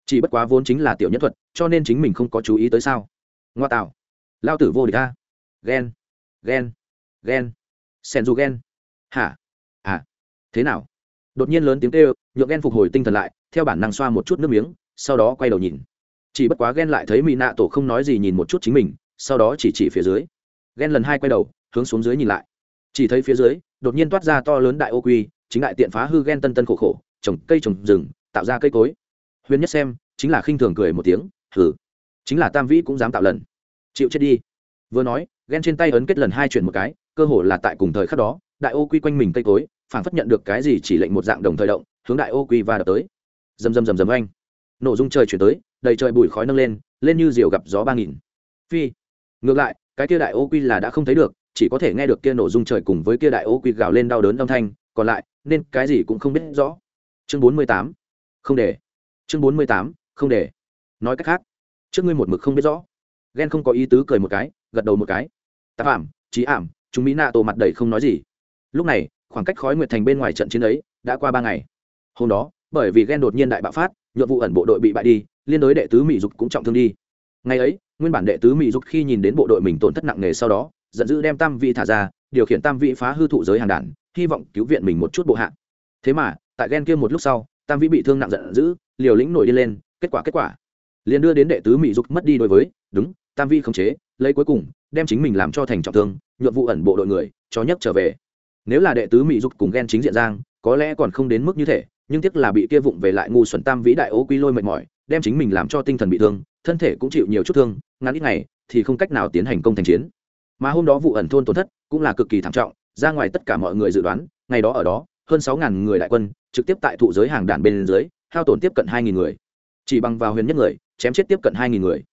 chỉ bất quá vốn chính là tiểu nhân thuật, cho nên chính mình không có chú ý tới sao. Ngoa tạo. Lao tử vô địch a. Ghen. Ghen. Ghen. Sen du ghen. Hả? À. Thế nào? Đột nhiên lớn tiếng kêu, nhượng ghen phục hồi tinh thần lại, theo bản năng xoa một chút nước miếng, sau đó quay đầu nhìn. Chỉ bất quá ghen lại thấy mỹ nạ tổ không nói gì nhìn một chút chính mình, sau đó chỉ chỉ phía dưới. Ghen lần hai quay đầu, hướng xuống dưới nhìn lại. Chỉ thấy phía dưới, đột nhiên toát ra to lớn đại ô quy, chính đại tiện phá hư ghen tân tân khổ khổ, trồng cây trồng rừng, tạo ra cây cối huyền nhất xem, chính là khinh thường cười một tiếng thử chính là tam vĩ cũng dám tạo lần. Chịu chết đi. Vừa nói, ghen trên tay ấn kết lần hai chuyển một cái, cơ hồ là tại cùng thời khắc đó, đại ô quy quanh mình cây cối, phản phất nhận được cái gì chỉ lệnh một dạng đồng thời động, hướng đại ô quy và đập tới. Rầm rầm rầm rầm anh nổ dung trời chuyển tới, đầy trời bụi khói nâng lên lên như diều gặp gió ba nghìn. Phi. Ngược lại, cái kia đại ô quy là đã không thấy được, chỉ có thể nghe được kia nổ dung trời cùng với kia đại ô quy gào lên đau đớn âm thanh, còn lại, nên cái gì cũng không biết rõ. Chương bốn mươi tám. Không để chương bốn mươi tám, không để. Nói cách khác, trước ngươi một mực không biết rõ. Ghen không có ý tứ cười một cái, gật đầu một cái. Tạp ảm trí ảm, chúng mỹ nạ tổ mặt đầy không nói gì. Lúc này, khoảng cách khói nguyệt thành bên ngoài trận chiến ấy đã qua ba ngày. Hôm đó, bởi vì ghen đột nhiên đại bạo phát nhuộm vụ ẩn bộ đội bị bại đi, liên đối đệ tứ mỹ dục cũng trọng thương đi. Ngày ấy, nguyên bản đệ tứ mỹ dục khi nhìn đến bộ đội mình tổn thất nặng nề sau đó, giận dữ đem tam vị thả ra, điều khiển tam vị phá hư thụ giới hàng đản hy vọng cứu viện mình một chút bộ hạ. Thế mà, tại ghen kia một lúc sau tam Vĩ bị thương nặng giận dữ, liều lĩnh nổi đi lên, kết quả kết quả. Liền đưa đến đệ tứ mỹ dục mất đi đối với, đúng, tam vi không chế, lấy cuối cùng, đem chính mình làm cho thành trọng thương, nhuộm vụ ẩn bộ đội người, cho nhấc trở về. Nếu là đệ tứ mỹ dục cùng ghen chính diện giang, có lẽ còn không đến mức như thế nhưng tiếc là bị kia vụng về lại ngu xuẩn tam vĩ đại ố quy lôi mệt mỏi, đem chính mình làm cho tinh thần bị thương, thân thể cũng chịu nhiều chút thương, ngắn ít ngày thì không cách nào tiến hành công thành chiến. Mà hôm đó vụ ẩn thôn tổn thất cũng là cực kỳ thảm trọng, ra ngoài tất cả mọi người dự đoán, ngày đó ở đó hơn sáu ngàn người đại quân, trực tiếp tại thụ giới hàng đạn bên dưới, hao tổn tiếp cận hai nghìn người. Chỉ bằng vào huyền nhất người, chém chết tiếp cận hai nghìn người.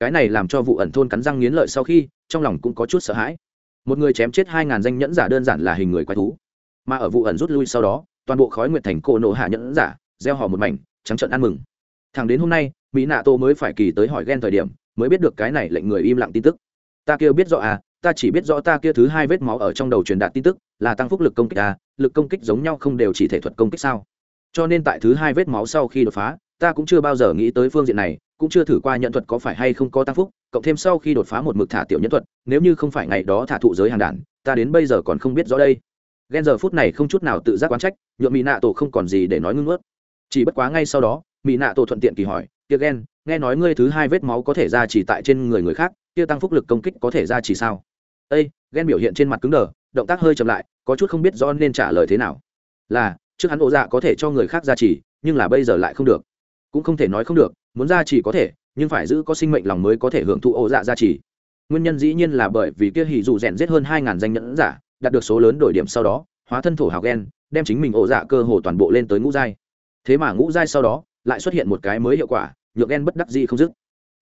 Cái này làm cho vụ ẩn thôn cắn răng nghiến lợi sau khi, trong lòng cũng có chút sợ hãi. Một người chém chết hai ngàn danh nhẫn giả đơn giản là hình người quái thú. Mà ở vụ ẩn rút lui sau đó, toàn bộ khói nguyệt thành cô nộ hạ nhẫn giả, gieo họ một mảnh, trắng trận ăn mừng. Thẳng đến hôm nay, mỹ nạ tô mới phải kỳ tới hỏi ghen thời điểm, mới biết được cái này lệnh người im lặng tin tức. Ta kia biết rõ à ta chỉ biết rõ ta kia thứ hai vết máu ở trong đầu truyền đạt tin tức, là tăng phúc lực công kích à lực công kích giống nhau không đều chỉ thể thuật công kích sao? Cho nên tại thứ hai vết máu sau khi đột phá, ta cũng chưa bao giờ nghĩ tới phương diện này, cũng chưa thử qua nhận thuật có phải hay không có tăng phúc, cộng thêm sau khi đột phá một mực thả tiểu nhân thuật, nếu như không phải ngày đó thả thụ giới hàng đản ta đến bây giờ còn không biết rõ đây. Ghen giờ phút này không chút nào tự giác quán trách nhuộm mỹ nạ tổ không còn gì để nói ngưng ướt chỉ bất quá ngay sau đó mỹ nạ tổ thuận tiện kỳ hỏi, kia ghen nghe nói ngươi thứ hai vết máu có thể ra chỉ tại trên người người khác, kia tăng phúc lực công kích có thể ra chỉ sao? Ây ghen biểu hiện trên mặt cứng đờ, động tác hơi chậm lại có chút không biết rõ nên trả lời thế nào. Là, trước hắn ổ dạ có thể cho người khác gia trì, nhưng là bây giờ lại không được. Cũng không thể nói không được, muốn gia trì có thể, nhưng phải giữ có sinh mệnh lòng mới có thể hưởng thụ ổ dạ gia trì. Nguyên nhân dĩ nhiên là bởi vì kia hỉ dù rèn giết hơn hai ngàn danh nhẫn giả, đạt được số lớn đổi điểm sau đó, hóa thân thổ hào ghen đem chính mình ổ dạ cơ hồ toàn bộ lên tới ngũ giai. Thế mà ngũ giai sau đó, lại xuất hiện một cái mới hiệu quả nhược ghen bất đắc gì không dứt.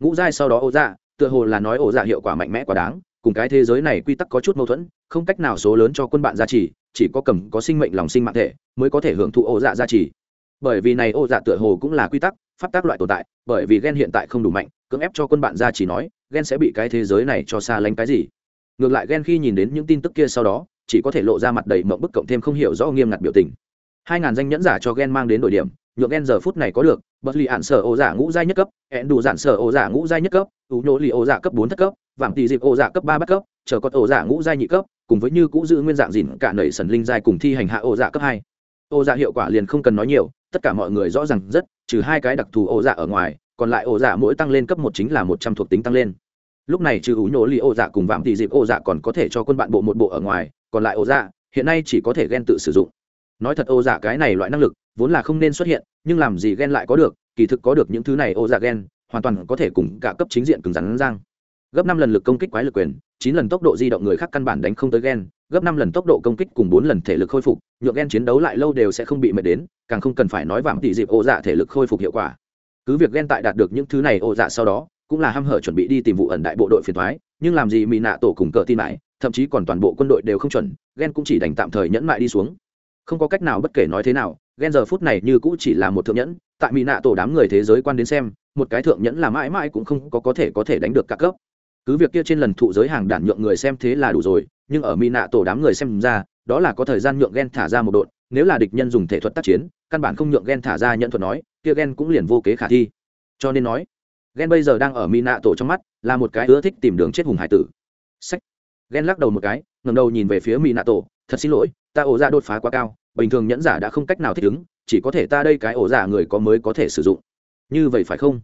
Ngũ giai sau đó ổ dạ tựa hồ là nói ổ dạ hiệu quả mạnh mẽ quá đáng cùng cái thế giới này quy tắc có chút mâu thuẫn, không cách nào số lớn cho quân bạn gia trì, chỉ có cầm, có sinh mệnh, lòng sinh mạng thể, mới có thể hưởng thụ ô dạ gia trì. Bởi vì này ô dạ tựa hồ cũng là quy tắc, pháp tác loại tồn tại, bởi vì ghen hiện tại không đủ mạnh, cưỡng ép cho quân bạn gia trì nói ghen sẽ bị cái thế giới này cho xa lánh cái gì. Ngược lại ghen khi nhìn đến những tin tức kia sau đó, chỉ có thể lộ ra mặt đầy mộng bức cộng thêm không hiểu rõ nghiêm ngặt biểu tình. Hai ngàn danh nhẫn giả cho ghen mang đến đội điểm, nhượng ghen giờ phút này có được bất lì ạn sở ô giả ngũ giai nhất cấp hẹn đủ giản sở ô giả ngũ giai nhất cấp ủ nhỗ lì ô giả cấp bốn thất cấp vạm tỷ dịp ổ dạ cấp ba bắt cấp, chờ có ổ dạ ngũ giai nhị cấp, cùng với như cũ giữ nguyên dạng dìn cả nảy sần linh giai cùng thi hành hạ ổ dạ cấp hai. Ổ dạ hiệu quả liền không cần nói nhiều, tất cả mọi người rõ ràng rất, trừ hai cái đặc thù ổ dạ ở ngoài, còn lại ổ dạ mỗi tăng lên cấp một chính là một trăm thuộc tính tăng lên. Lúc này trừ ủ nhổ lì ổ dạ cùng vạm tỷ dịp ổ dạ còn có thể cho quân bạn bộ một bộ ở ngoài, còn lại ổ dạ hiện nay chỉ có thể ghen tự sử dụng. Nói thật ổ dạ cái này loại năng lực, vốn là không nên xuất hiện, nhưng làm gì ghen lại có được, kỳ thực có được những thứ này ổ dạ ghen hoàn toàn có thể cùng cả cấp chính diện cứng rắn giang gấp năm lần lực công kích quái lực quyền, chín lần tốc độ di động người khác căn bản đánh không tới ghen gấp năm lần tốc độ công kích cùng bốn lần thể lực khôi phục, nhượng ghen chiến đấu lại lâu đều sẽ không bị mệt đến, càng không cần phải nói vạm tỷ dịp ổ dạ thể lực khôi phục hiệu quả. Cứ việc ghen tại đạt được những thứ này ổ dạ sau đó, cũng là ham hở chuẩn bị đi tìm vụ ẩn đại bộ đội phiền thoái nhưng làm gì mỹ nạ tổ cùng cờ tin mãi thậm chí còn toàn bộ quân đội đều không chuẩn ghen cũng chỉ đành tạm thời nhẫn mại đi xuống. Không có cách nào bất kể nói thế nào ghen giờ phút này như cũ chỉ là một thượng nhẫn, tại mỹ nạ tổ đám người thế giới quan đến xem, một cái thượng nhẫn là mãi mãi cũng không có có thể có thể đánh được các cấp cứ việc kia trên lần thụ giới hàng đản nhượng người xem thế là đủ rồi, nhưng ở mỹ nạ tổ đám người xem ra, đó là có thời gian nhượng ghen thả ra một đội nếu là địch nhân dùng thể thuật tác chiến, căn bản không nhượng ghen thả ra nhận thuật nói, kia ghen cũng liền vô kế khả thi. Cho nên nói ghen bây giờ đang ở mỹ nạ tổ trong mắt, là một cái ưa thích tìm đường chết hùng hải tử. Sách. Ghen lắc đầu một cái ngầm đầu nhìn về phía mỹ nạ tổ thật xin lỗi, ta ổ ra đột phá quá cao, bình thường nhẫn giả đã không cách nào thích ứng, chỉ có thể ta đây cái ổ giả người có mới có thể sử dụng. Như vậy phải không?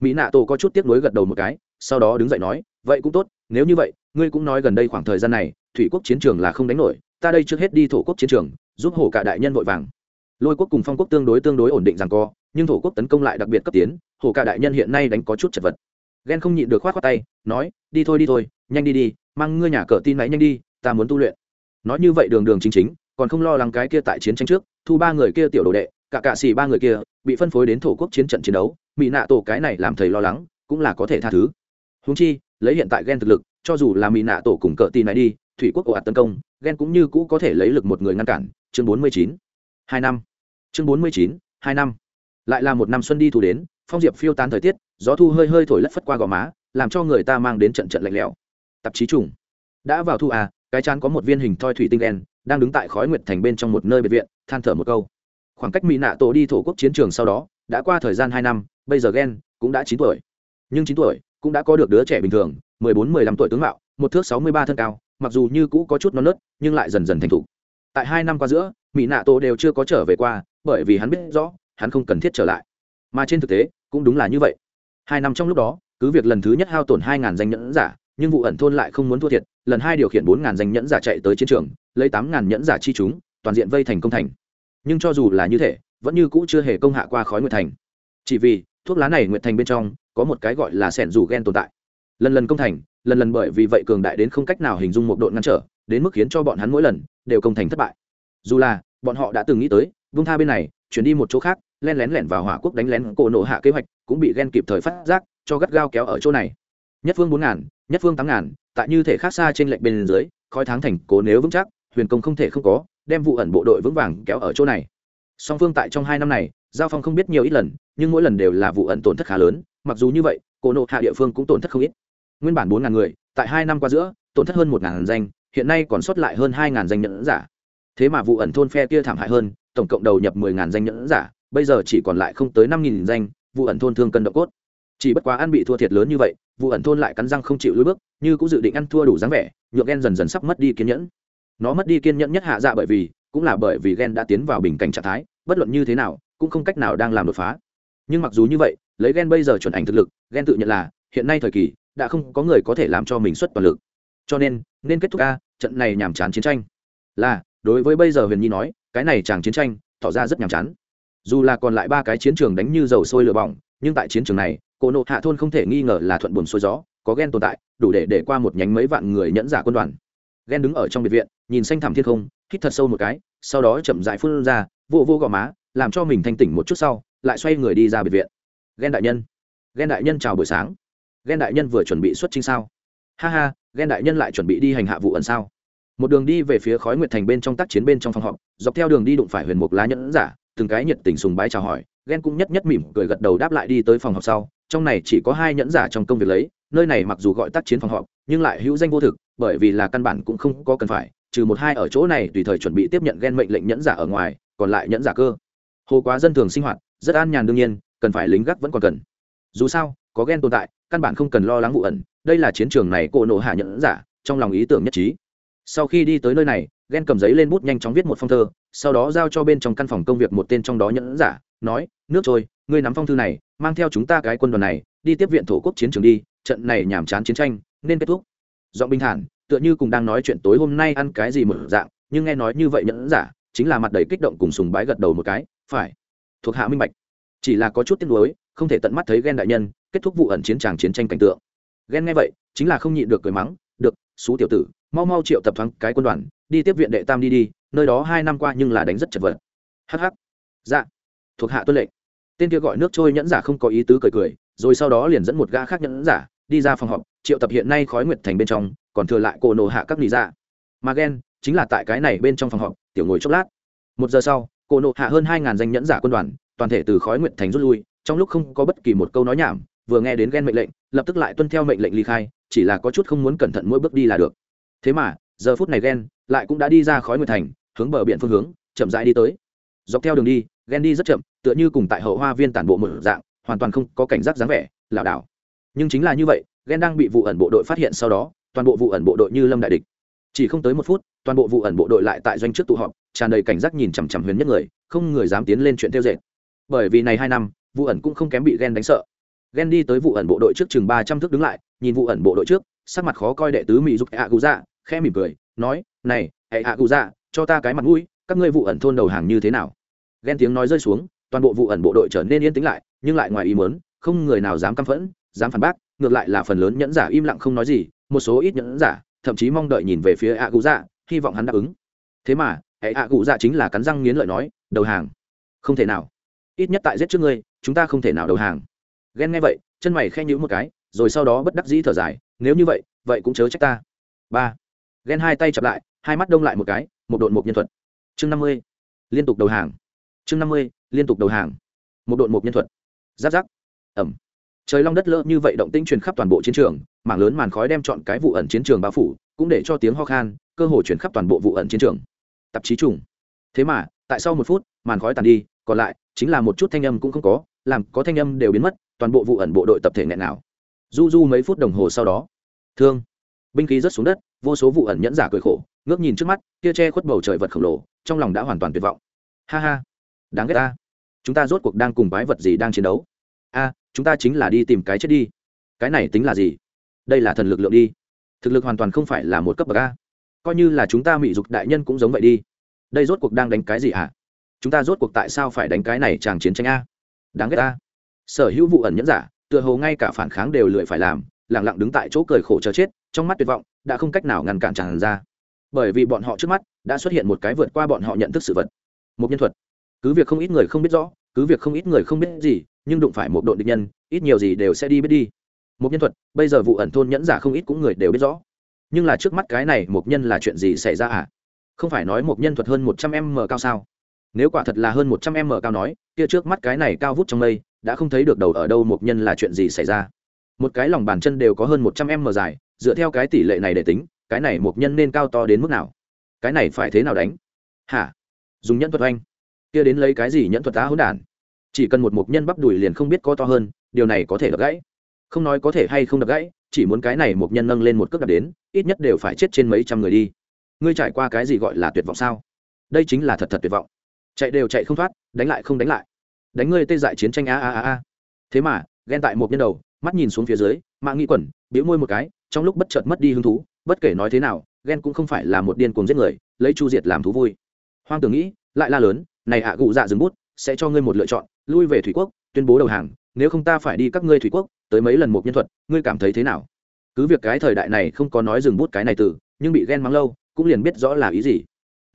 Mỹ nạ tổ có chút tiếc nuối gật đầu một cái, sau đó đứng dậy nói vậy cũng tốt, nếu như vậy, ngươi cũng nói gần đây khoảng thời gian này, thủy quốc chiến trường là không đánh nổi, ta đây trước hết đi thổ quốc chiến trường, giúp hổ cả đại nhân vội vàng. Lôi quốc cùng phong quốc tương đối tương đối ổn định rằng co, nhưng thổ quốc tấn công lại đặc biệt cấp tiến hổ cả đại nhân hiện nay đánh có chút chật vật. Ghen không nhịn được khoát khoát tay, nói, đi thôi đi thôi, nhanh đi đi, mang ngươi nhà cờ tin máy nhanh đi, ta muốn tu luyện. Nói như vậy đường đường chính chính, còn không lo lắng cái kia tại chiến tranh trước, thu ba người kia tiểu đồ đệ, cả cạ xì ba người kia, bị phân phối đến thổ quốc chiến trận chiến đấu mỹ nạ tổ cái này làm thầy lo lắng, cũng là có thể tha thứ. Húng chi lấy hiện tại ghen thực lực, cho dù là mỹ nạ tổ cùng cờ tin này đi, thủy quốc ồ ạt tấn công ghen cũng như cũ có thể lấy lực một người ngăn cản. Chương bốn mươi chín. Hai năm. Chương bốn mươi chín, hai năm. Lại là một năm xuân đi thu đến, phong diệp phiêu tán thời tiết, gió thu hơi hơi thổi lất phất qua gò má, làm cho người ta mang đến trận trận lạnh lẽo. Tạp chí trùng. Đã vào thu à cái chán có một viên hình thoi thủy tinh đen đang đứng tại khói nguyệt thành bên trong một nơi biệt viện, than thở một câu. Khoảng cách mỹ nạ tổ đi thổ quốc chiến trường sau đó, đã qua thời gian hai năm, bây giờ ghen cũng đã chín tuổi. Nhưng chín tuổi cũng đã có được đứa trẻ bình thường, mười bốn, mười lăm tuổi tướng mạo, một thước sáu mươi ba thân cao, mặc dù như cũ có chút non nớt, nhưng lại dần dần thành thục. Tại hai năm qua giữa, mỹ nạ tổ đều chưa có trở về qua, bởi vì hắn biết rõ, hắn không cần thiết trở lại. Mà trên thực tế, cũng đúng là như vậy. Hai năm trong lúc đó, cứ việc lần thứ nhất hao tổn hai ngàn danh nhẫn giả, nhưng vụ ẩn thôn lại không muốn thua thiệt, lần hai điều khiển bốn ngàn danh nhẫn giả chạy tới chiến trường, lấy tám ngàn nhẫn giả chi chúng, toàn diện vây thành công thành. Nhưng cho dù là như thế, vẫn như cũ chưa hề công hạ qua khói nguyệt thành. Chỉ vì, thuốc lá này nguyệt thành bên trong có một cái gọi là sẻn dù ghen tồn tại. Lần lần công thành, lần lần bởi vì vậy cường đại đến không cách nào hình dung một độ ngăn trở, đến mức khiến cho bọn hắn mỗi lần đều công thành thất bại. Dù là, bọn họ đã từng nghĩ tới, vung tha bên này, chuyển đi một chỗ khác, len lén lẻn vào hỏa quốc đánh lén cổ nổ hạ kế hoạch, cũng bị ghen kịp thời phát giác, cho gắt gao kéo ở chỗ này. Nhất phương bốn ngàn, nhất phương tám ngàn, tại như thể khác xa trên lệnh bên dưới, khói tháng thành cố nếu vững chắc, huyền công không thể không có, đem vụ ẩn bộ đội vững vàng kéo ở chỗ này. Song phương tại trong hai năm này, giao phong không biết nhiều ít lần, nhưng mỗi lần đều là vụ ẩn tổn thất khá lớn mặc dù như vậy, cổ nộ hạ địa phương cũng tổn thất không ít. Nguyên bản bốn ngàn người, tại hai năm qua giữa, tổn thất hơn một ngàn danh, hiện nay còn sót lại hơn hai ngàn danh nhẫn giả. Thế mà vụ ẩn thôn phe kia thảm hại hơn, tổng cộng đầu nhập mười ngàn danh nhẫn giả, bây giờ chỉ còn lại không tới năm nghìn danh, vụ ẩn thôn thương cân độ cốt. Chỉ bất quá ăn bị thua thiệt lớn như vậy, vụ ẩn thôn lại cắn răng không chịu lùi bước, như cũng dự định ăn thua đủ dáng vẻ, nhượng ghen dần dần sắp mất đi kiên nhẫn. Nó mất đi kiên nhẫn nhất hạ dạ bởi vì, cũng là bởi vì ghen đã tiến vào bình cảnh trạng thái, bất luận như thế nào, cũng không cách nào đang làm đột phá nhưng mặc dù như vậy, lấy ghen bây giờ chuẩn ảnh thực lực ghen tự nhận là, hiện nay thời kỳ, đã không có người có thể làm cho mình xuất toàn lực. Cho nên nên kết thúc a, trận này nhàm chán chiến tranh. Là, đối với bây giờ huyền nhi nói, cái này chàng chiến tranh, tỏ ra rất nhàm chán. Dù là còn lại ba cái chiến trường đánh như dầu sôi lửa bỏng, nhưng tại chiến trường này, cổ nộ hạ thôn không thể nghi ngờ là thuận buồn xuôi gió, có ghen tồn tại, đủ để để qua một nhánh mấy vạn người nhẫn giả quân đoàn. Ghen đứng ở trong biệt viện, nhìn xanh thẳm thiên không, hít thật sâu một cái, sau đó chậm dại phun ra, vô vô gò má, làm cho mình thanh tỉnh một chút sau lại xoay người đi ra biệt viện. Ghen đại nhân. Ghen đại nhân chào buổi sáng. Ghen đại nhân vừa chuẩn bị xuất trình sao? Ha ha, ghen đại nhân lại chuẩn bị đi hành hạ vụ ẩn sao? Một đường đi về phía khói nguyệt thành bên trong tác chiến bên trong phòng họp, dọc theo đường đi đụng phải huyền mục lá nhẫn giả, từng cái nhiệt tình sùng bái chào hỏi, ghen cũng nhất nhất mỉm cười gật đầu đáp lại đi tới phòng họp sau. Trong này chỉ có hai nhẫn giả trong công việc lấy, nơi này mặc dù gọi tác chiến phòng họp, nhưng lại hữu danh vô thực, bởi vì là căn bản cũng không có cần phải, trừ một hai ở chỗ này tùy thời chuẩn bị tiếp nhận ghen mệnh lệnh nhẫn giả ở ngoài, còn lại nhẫn giả cơ. Hồ quá dân thường sinh hoạt rất an nhàn đương nhiên, cần phải lính gác vẫn còn cần. Dù sao, có ghen tồn tại, căn bản không cần lo lắng vụ ẩn. Đây là chiến trường này cổ nộ hạ nhẫn giả, trong lòng ý tưởng nhất trí. Sau khi đi tới nơi này, ghen cầm giấy lên bút nhanh chóng viết một phong thơ, sau đó giao cho bên trong căn phòng công việc một tên trong đó nhẫn giả, nói, nước trôi, ngươi nắm phong thư này, mang theo chúng ta cái quân đoàn này, đi tiếp viện thổ quốc chiến trường đi, trận này nhàm chán chiến tranh, nên kết thúc. Giọng bình thản, tựa như cùng đang nói chuyện tối hôm nay ăn cái gì mở dạng, nhưng nghe nói như vậy nhẫn giả, chính là mặt đầy kích động cùng sùng bái gật đầu một cái, phải thuộc hạ minh bạch. Chỉ là có chút tiếc nuối, không thể tận mắt thấy ghen đại nhân kết thúc vụ ẩn chiến tràng chiến tranh cảnh tượng. Ghen nghe vậy, chính là không nhịn được cười mắng, được, xú tiểu tử, mau mau triệu tập thoáng cái quân đoàn, đi tiếp viện đệ tam đi đi, nơi đó hai năm qua nhưng là đánh rất chật vật. Hh dạ. Thuộc hạ tuân lệnh. Tên kia gọi nước trôi nhẫn giả không có ý tứ cười cười, rồi sau đó liền dẫn một gã khác nhẫn giả đi ra phòng họp, triệu tập hiện nay khói nguyệt thành bên trong, còn thừa lại cổ nổ hạ các lý giả. Dạ. mà ghen chính là tại cái này bên trong phòng họp, tiểu ngồi chốc lát. Một giờ sau cổ nộ hạ hơn hai ngàn danh nhẫn giả quân đoàn, toàn thể từ khói nguyện thành rút lui, trong lúc không có bất kỳ một câu nói nhảm, vừa nghe đến ghen mệnh lệnh, lập tức lại tuân theo mệnh lệnh ly khai, chỉ là có chút không muốn cẩn thận mỗi bước đi là được. Thế mà, giờ phút này ghen lại cũng đã đi ra khói nguyện thành, hướng bờ biển phương hướng, chậm rãi đi tới. Dọc theo đường đi, ghen đi rất chậm, tựa như cùng tại hậu hoa viên tản bộ một dạng, hoàn toàn không có cảnh giác dáng vẻ, lảo đảo. Nhưng chính là như vậy, ghen đang bị vụ ẩn bộ đội phát hiện sau đó, toàn bộ vụ ẩn bộ đội như lâm đại địch. Chỉ không tới một phút, toàn bộ vụ ẩn bộ đội lại tại doanh trước tụ họp tràn đầy cảnh giác nhìn chằm chằm huyền nhất người, không người dám tiến lên chuyện tiêu dệt. Bởi vì này hai năm vụ ẩn cũng không kém bị ghen đánh sợ. Ghen đi tới vụ ẩn bộ đội trước chừng ba trăm thước đứng lại, nhìn vụ ẩn bộ đội trước, sắc mặt khó coi đệ tứ mỹ giúp ạ gù dạ khẽ mỉm cười, nói, này hệ ạ gù dạ cho ta cái mặt mũi, các ngươi vụ ẩn thôn đầu hàng như thế nào? Ghen tiếng nói rơi xuống, toàn bộ vụ ẩn bộ đội trở nên yên tĩnh lại, nhưng lại ngoài ý mớn không người nào dám căm phẫn, dám phản bác, ngược lại là phần lớn nhẫn giả im lặng không nói gì, một số ít nhẫn giả, thậm chí mong đợi nhìn về phía ạ gù dạ hy vọng hắn đáp ứng. Thế mà hệ hạ cụ dạ chính là cắn răng nghiến lợi nói, đầu hàng. Không thể nào. Ít nhất tại giết trước ngươi, chúng ta không thể nào đầu hàng. Ghen nghe vậy, chân mày khen nhữ một cái, rồi sau đó bất đắc dĩ thở dài, nếu như vậy vậy cũng chớ trách ta. Ba. Ghen hai tay chặp lại, hai mắt đông lại một cái, một đội một nhân thuật. Chương năm mươi. Liên tục đầu hàng. Chương năm mươi, liên tục đầu hàng. Một đội một nhân thuật. Giáp giáp. Ẩm. Trời long đất lỡ như vậy động tĩnh truyền khắp toàn bộ chiến trường, mảng lớn màn khói đem chọn cái vụ ẩn chiến trường bao phủ, cũng để cho tiếng ho khan, cơ hồ chuyển khắp toàn bộ vụ ẩn chiến trường tạp chí trùng. Thế mà, tại sau một phút, màn khói tàn đi, còn lại, chính là một chút thanh âm cũng không có, làm có thanh âm đều biến mất, toàn bộ vụ ẩn bộ đội tập thể nghẹn nào du du mấy phút đồng hồ sau đó, thương, binh khí rớt xuống đất, vô số vụ ẩn nhẫn giả cười khổ, ngước nhìn trước mắt, kia che khuất bầu trời vật khổng lồ, trong lòng đã hoàn toàn tuyệt vọng. Ha ha, đáng ghét ta. Chúng ta rốt cuộc đang cùng quái vật gì đang chiến đấu? A, chúng ta chính là đi tìm cái chết đi. Cái này tính là gì? Đây là thần lực lượng đi. Thực lực hoàn toàn không phải là một cấp bậc a coi như là chúng ta mỹ dục đại nhân cũng giống vậy đi. Đây rốt cuộc đang đánh cái gì hả? Chúng ta rốt cuộc tại sao phải đánh cái này chàng chiến tranh a? Đáng ghét ta sở hữu vụ ẩn nhẫn giả, tựa hồ ngay cả phản kháng đều lười phải làm, lẳng lặng đứng tại chỗ cười khổ chờ chết, trong mắt tuyệt vọng, đã không cách nào ngăn cản tràn ra. Bởi vì bọn họ trước mắt đã xuất hiện một cái vượt qua bọn họ nhận thức sự vật. Một nhân thuật. Cứ việc không ít người không biết rõ, cứ việc không ít người không biết gì, nhưng đụng phải một đội địch nhân, ít nhiều gì đều sẽ đi biết đi. Một nhân thuật, bây giờ vụ ẩn thôn nhẫn giả không ít cũng người đều biết rõ nhưng là trước mắt cái này một nhân là chuyện gì xảy ra à? Không phải nói một nhân thuật hơn một trăm m cao sao? Nếu quả thật là hơn một trăm m cao nói, kia trước mắt cái này cao vút trong mây, đã không thấy được đầu ở đâu một nhân là chuyện gì xảy ra. Một cái lòng bàn chân đều có hơn một trăm m dài, dựa theo cái tỷ lệ này để tính, cái này một nhân nên cao to đến mức nào? Cái này phải thế nào đánh? Hả? Dùng nhẫn thuật oanh. Kia đến lấy cái gì nhẫn thuật tá hỗn đản? Chỉ cần một mục nhân bắp đùi liền không biết có to hơn, điều này có thể đập gãy. Không nói có thể hay không đập gãy chỉ muốn cái này một nhân nâng lên một cước đặt đến, ít nhất đều phải chết trên mấy trăm người đi. Ngươi trải qua cái gì gọi là tuyệt vọng sao? Đây chính là thật thật tuyệt vọng. Chạy đều chạy không thoát, đánh lại không đánh lại. Đánh ngươi tê dại chiến tranh a a a a. Thế mà, ghen tại một nhân đầu, mắt nhìn xuống phía dưới, mạng nghĩ quẩn biễu môi một cái, trong lúc bất chợt mất đi hứng thú, bất kể nói thế nào, ghen cũng không phải là một điên cuồng giết người, lấy chu diệt làm thú vui. Hoang tưởng nghĩ, lại la lớn, này ạ à gụ dạ dừng bút, sẽ cho ngươi một lựa chọn, lui về thủy quốc, tuyên bố đầu hàng nếu không ta phải đi các ngươi thủy quốc, tới mấy lần một nhân thuật, ngươi cảm thấy thế nào? Cứ việc cái thời đại này không có nói dừng bút cái này từ, nhưng bị ghen mắng lâu, cũng liền biết rõ là ý gì.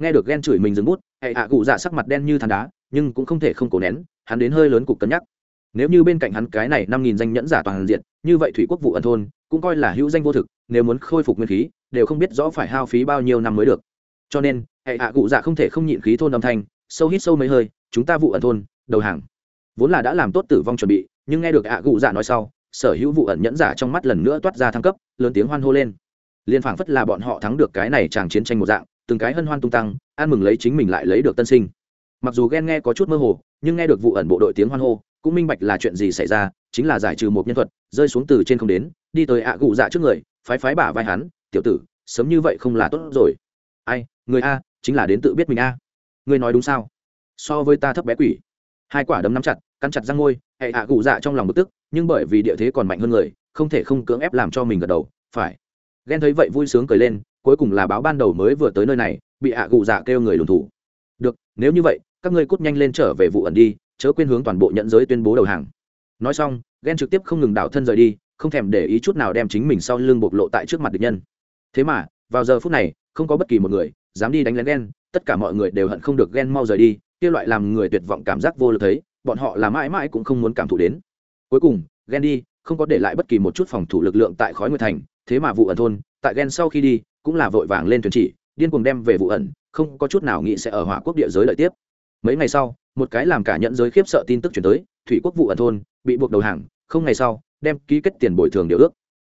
Nghe được ghen chửi mình dừng bút, hệ hạ cụ dạ sắc mặt đen như than đá, nhưng cũng không thể không cổ nén, hắn đến hơi lớn cục cân nhắc. Nếu như bên cạnh hắn cái này năm nghìn danh nhẫn giả toàn diện, như vậy thủy quốc vụ ẩn thôn, cũng coi là hữu danh vô thực, nếu muốn khôi phục nguyên khí, đều không biết rõ phải hao phí bao nhiêu năm mới được. Cho nên, hệ hạ cụ dạ không thể không nhịn khí thôn âm thanh, sâu hít sâu mấy hơi, chúng ta vụ ẩn thôn, đầu hàng. Vốn là đã làm tốt tử vong chuẩn bị nhưng nghe được ạ cụ dạ nói sau, sở hữu vụ ẩn nhẫn giả trong mắt lần nữa toát ra thăng cấp, lớn tiếng hoan hô lên. Liên phảng phất là bọn họ thắng được cái này chàng chiến tranh một dạng, từng cái hân hoan tung tăng an mừng lấy chính mình lại lấy được tân sinh. Mặc dù ghen nghe có chút mơ hồ, nhưng nghe được vụ ẩn bộ đội tiếng hoan hô, cũng minh bạch là chuyện gì xảy ra, chính là giải trừ một nhân thuật, rơi xuống từ trên không đến, đi tới ạ cụ dạ trước người, phái phái bả vai hắn, tiểu tử, sớm như vậy không là tốt rồi. Ai, người a, chính là đến tự biết mình a. Người nói đúng sao? So với ta thấp bé quỷ. Hai quả đấm nắm chặt, cắn chặt răng môi hệ hạ cụ dạ trong lòng bực tức, nhưng bởi vì địa thế còn mạnh hơn người, không thể không cưỡng ép làm cho mình gật đầu, phải. Ghen thấy vậy vui sướng cười lên, cuối cùng là báo ban đầu mới vừa tới nơi này, bị hạ cụ dạ kêu người lùn thủ. Được, nếu như vậy, các ngươi cút nhanh lên trở về vụ ẩn đi, chớ quên hướng toàn bộ nhận giới tuyên bố đầu hàng. Nói xong, ghen trực tiếp không ngừng đảo thân rời đi, không thèm để ý chút nào đem chính mình sau lưng bộc lộ tại trước mặt địch nhân. Thế mà, vào giờ phút này, không có bất kỳ một người dám đi đánh lén ghen, tất cả mọi người đều hận không được ghen mau rời đi, kia loại làm người tuyệt vọng cảm giác vô lực thấy bọn họ là mãi mãi cũng không muốn cảm thụ đến. Cuối cùng ghen đi không có để lại bất kỳ một chút phòng thủ lực lượng tại khói nguyệt thành, thế mà vụ ẩn thôn, tại ghen sau khi đi, cũng là vội vàng lên thuyền chỉ, điên cuồng đem về vụ ẩn, không có chút nào nghĩ sẽ ở hỏa quốc địa giới lợi tiếp. Mấy ngày sau, một cái làm cả nhận giới khiếp sợ tin tức chuyển tới, thủy quốc vụ ẩn thôn bị buộc đầu hàng, không ngày sau, đem ký kết tiền bồi thường điều ước.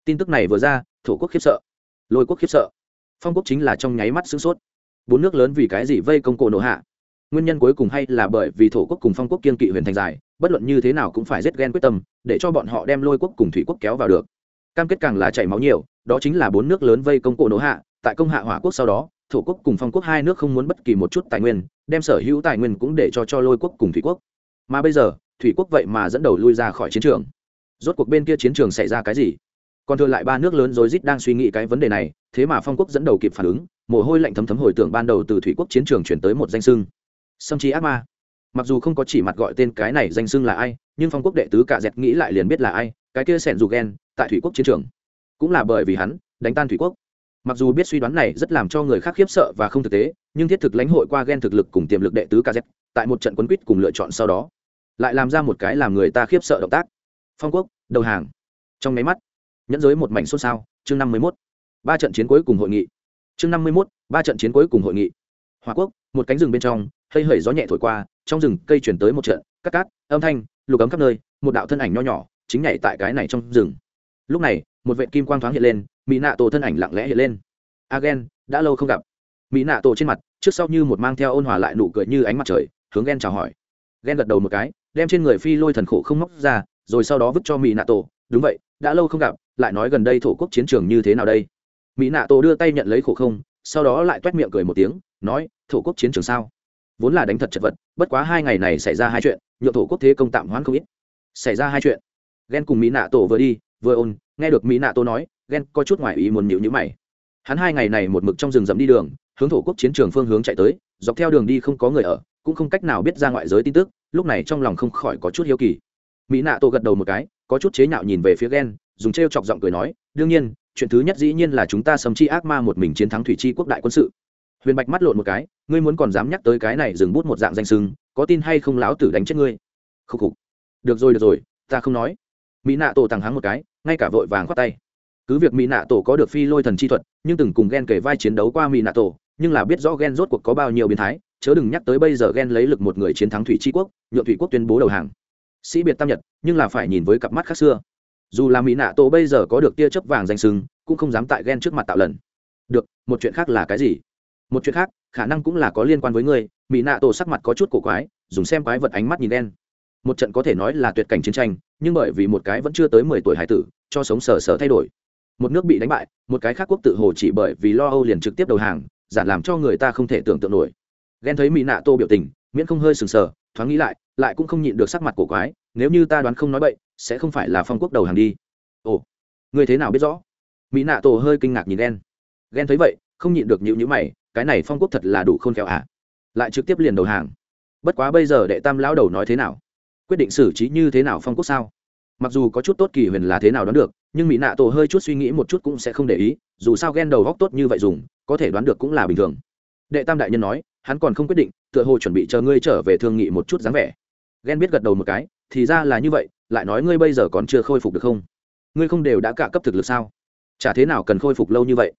Tin tức này vừa ra, thổ quốc khiếp sợ. Lôi quốc khiếp sợ. Phong quốc chính là trong nháy mắt sửng sốt. Bốn nước lớn vì cái gì vây công cổ nổ hạ? Nguyên nhân cuối cùng hay là bởi vì thổ quốc cùng phong quốc kiên kỵ huyền thành dài, bất luận như thế nào cũng phải rất ghen quyết tâm, để cho bọn họ đem lôi quốc cùng thủy quốc kéo vào được. Cam kết càng là chảy máu nhiều, đó chính là bốn nước lớn vây công cổ nỗ hạ, tại công hạ hỏa quốc sau đó, thổ quốc cùng phong quốc hai nước không muốn bất kỳ một chút tài nguyên, đem sở hữu tài nguyên cũng để cho cho lôi quốc cùng thủy quốc. Mà bây giờ, thủy quốc vậy mà dẫn đầu lui ra khỏi chiến trường. Rốt cuộc bên kia chiến trường xảy ra cái gì? Còn thừa lại ba nước lớn rồi rít đang suy nghĩ cái vấn đề này, thế mà phong quốc dẫn đầu kịp phản ứng, mồ hôi lạnh thấm thấm hồi tưởng ban đầu từ thủy quốc chiến trường chuyển tới một danh sưng sâm trí ác ma. Mặc dù không có chỉ mặt gọi tên cái này danh xưng là ai, nhưng phong quốc đệ tứ cả dẹt nghĩ lại liền biết là ai, cái kia sẻn dù ghen tại thủy quốc chiến trường. Cũng là bởi vì hắn, đánh tan thủy quốc. Mặc dù biết suy đoán này rất làm cho người khác khiếp sợ và không thực tế, nhưng thiết thực lãnh hội qua ghen thực lực cùng tiềm lực đệ tứ kz tại một trận quấn quýt cùng lựa chọn sau đó, lại làm ra một cái làm người ta khiếp sợ động tác. Phong quốc, đầu hàng. Trong máy mắt, nhẫn giới một mảnh xôn xao, chương năm mươi mốt. Ba trận chiến cuối cùng hội nghị. Chương năm mươi mốt, ba trận chiến cuối cùng hội nghị. Hòa quốc, một cánh rừng bên trong hơi hởi gió nhẹ thổi qua, trong rừng cây chuyển tới một trận cắt cát, âm thanh, lục ấm khắp nơi, một đạo thân ảnh nho nhỏ chính nhảy tại cái này trong rừng. Lúc này, một vệ kim quang thoáng hiện lên, mỹ nạ tổ thân ảnh lặng lẽ hiện lên. Agen, đã lâu không gặp. Mỹ nạ tổ trên mặt, trước sau như một mang theo ôn hòa lại nụ cười như ánh mặt trời, hướng ghen chào hỏi. Ghen gật đầu một cái, đem trên người phi lôi thần khổ không móc ra, rồi sau đó vứt cho mỹ nạ tổ. Đúng vậy, đã lâu không gặp, lại nói gần đây thổ quốc chiến trường như thế nào đây? Mỹ nạ tổ đưa tay nhận lấy khổ không, sau đó lại t u é t miệng cười một tiếng, nói, thổ quốc chiến trường sao? Vốn là đánh thật chật vật, bất quá hai ngày này xảy ra hai chuyện, nhượng thổ quốc thế công tạm hoãn không ít. Xảy ra hai chuyện. Ghen cùng mỹ nạ tổ vừa đi, vừa ôn, nghe được mỹ nạ tổ nói ghen có chút ngoài ý muốn nhịu nhữ mày. Hắn hai ngày này một mực trong rừng rậm đi đường, hướng thổ quốc chiến trường phương hướng chạy tới, dọc theo đường đi không có người ở, cũng không cách nào biết ra ngoại giới tin tức, lúc này trong lòng không khỏi có chút hiếu kỳ. Mỹ nạ tổ gật đầu một cái, có chút chế nhạo nhìn về phía ghen dùng t r e o chọc giọng cười nói, đương nhiên, chuyện thứ nhất dĩ nhiên là chúng ta sầm chi ác ma một mình chiến thắng thủy chi quốc đại quân sự huyền bạch mắt lộn một cái, ngươi muốn còn dám nhắc tới cái này dừng bút một dạng danh sưng, có tin hay không láo tử đánh chết ngươi? Khúc khục. Được rồi được rồi, ta không nói. Mỹ nạ tổ thẳng hắng một cái, ngay cả vội vàng khoát tay. Cứ việc mỹ nạ tổ có được phi lôi thần chi thuật, nhưng từng cùng ghen kể vai chiến đấu qua mỹ nạ tổ, nhưng là biết rõ ghen rốt cuộc có bao nhiêu biến thái, chớ đừng nhắc tới bây giờ ghen lấy lực một người chiến thắng thủy tri quốc, nhượng thủy quốc tuyên bố đầu hàng. Sĩ biệt tam nhật, nhưng là phải nhìn với cặp mắt khác xưa. Dù là mỹ nạ tổ bây giờ có được tia chớp vàng danh sưng, cũng không dám tại ghen trước mặt tạo lần. Được, một chuyện khác là cái gì? Một chuyện khác, khả năng cũng là có liên quan với ngươi, mỹ nạ tổ sắc mặt có chút cổ quái, dùng xem quái vật ánh mắt nhìn đen. Một trận có thể nói là tuyệt cảnh chiến tranh, nhưng bởi vì một cái vẫn chưa tới mười tuổi hải tử, cho sống sờ sờ thay đổi. Một nước bị đánh bại, một cái khác quốc tự hồ chỉ bởi vì lo âu liền trực tiếp đầu hàng giản làm cho người ta không thể tưởng tượng nổi. Ghen thấy mỹ nạ tô biểu tình, miễn không hơi sừng sờ, thoáng nghĩ lại lại cũng không nhịn được sắc mặt cổ quái, nếu như ta đoán không nói bậy, sẽ không phải là phong quốc đầu hàng đi. Ồ, người thế nào biết rõ? Mỹ nạ tổ hơi kinh ngạc nhìn đen ghen thấy vậy, không nhịn được nhịu nhữ mày cái này phong quốc thật là đủ khôn khéo à? Lại trực tiếp liền đầu hàng. Bất quá bây giờ đệ tam lão đầu nói thế nào? Quyết định xử trí như thế nào phong quốc sao? Mặc dù có chút tốt kỳ huyền là thế nào đoán được, nhưng mỹ nạ tổ hơi chút suy nghĩ một chút cũng sẽ không để ý, dù sao ghen đầu góc tốt như vậy dùng, có thể đoán được cũng là bình thường. Đệ tam đại nhân nói, hắn còn không quyết định, tựa hồ chuẩn bị chờ ngươi trở về thương nghị một chút dáng vẻ. Ghen biết gật đầu một cái, thì ra là như vậy, lại nói ngươi bây giờ còn chưa khôi phục được không? Ngươi không đều đã cả cấp thực lực sao? Chả thế nào cần khôi phục lâu như vậy?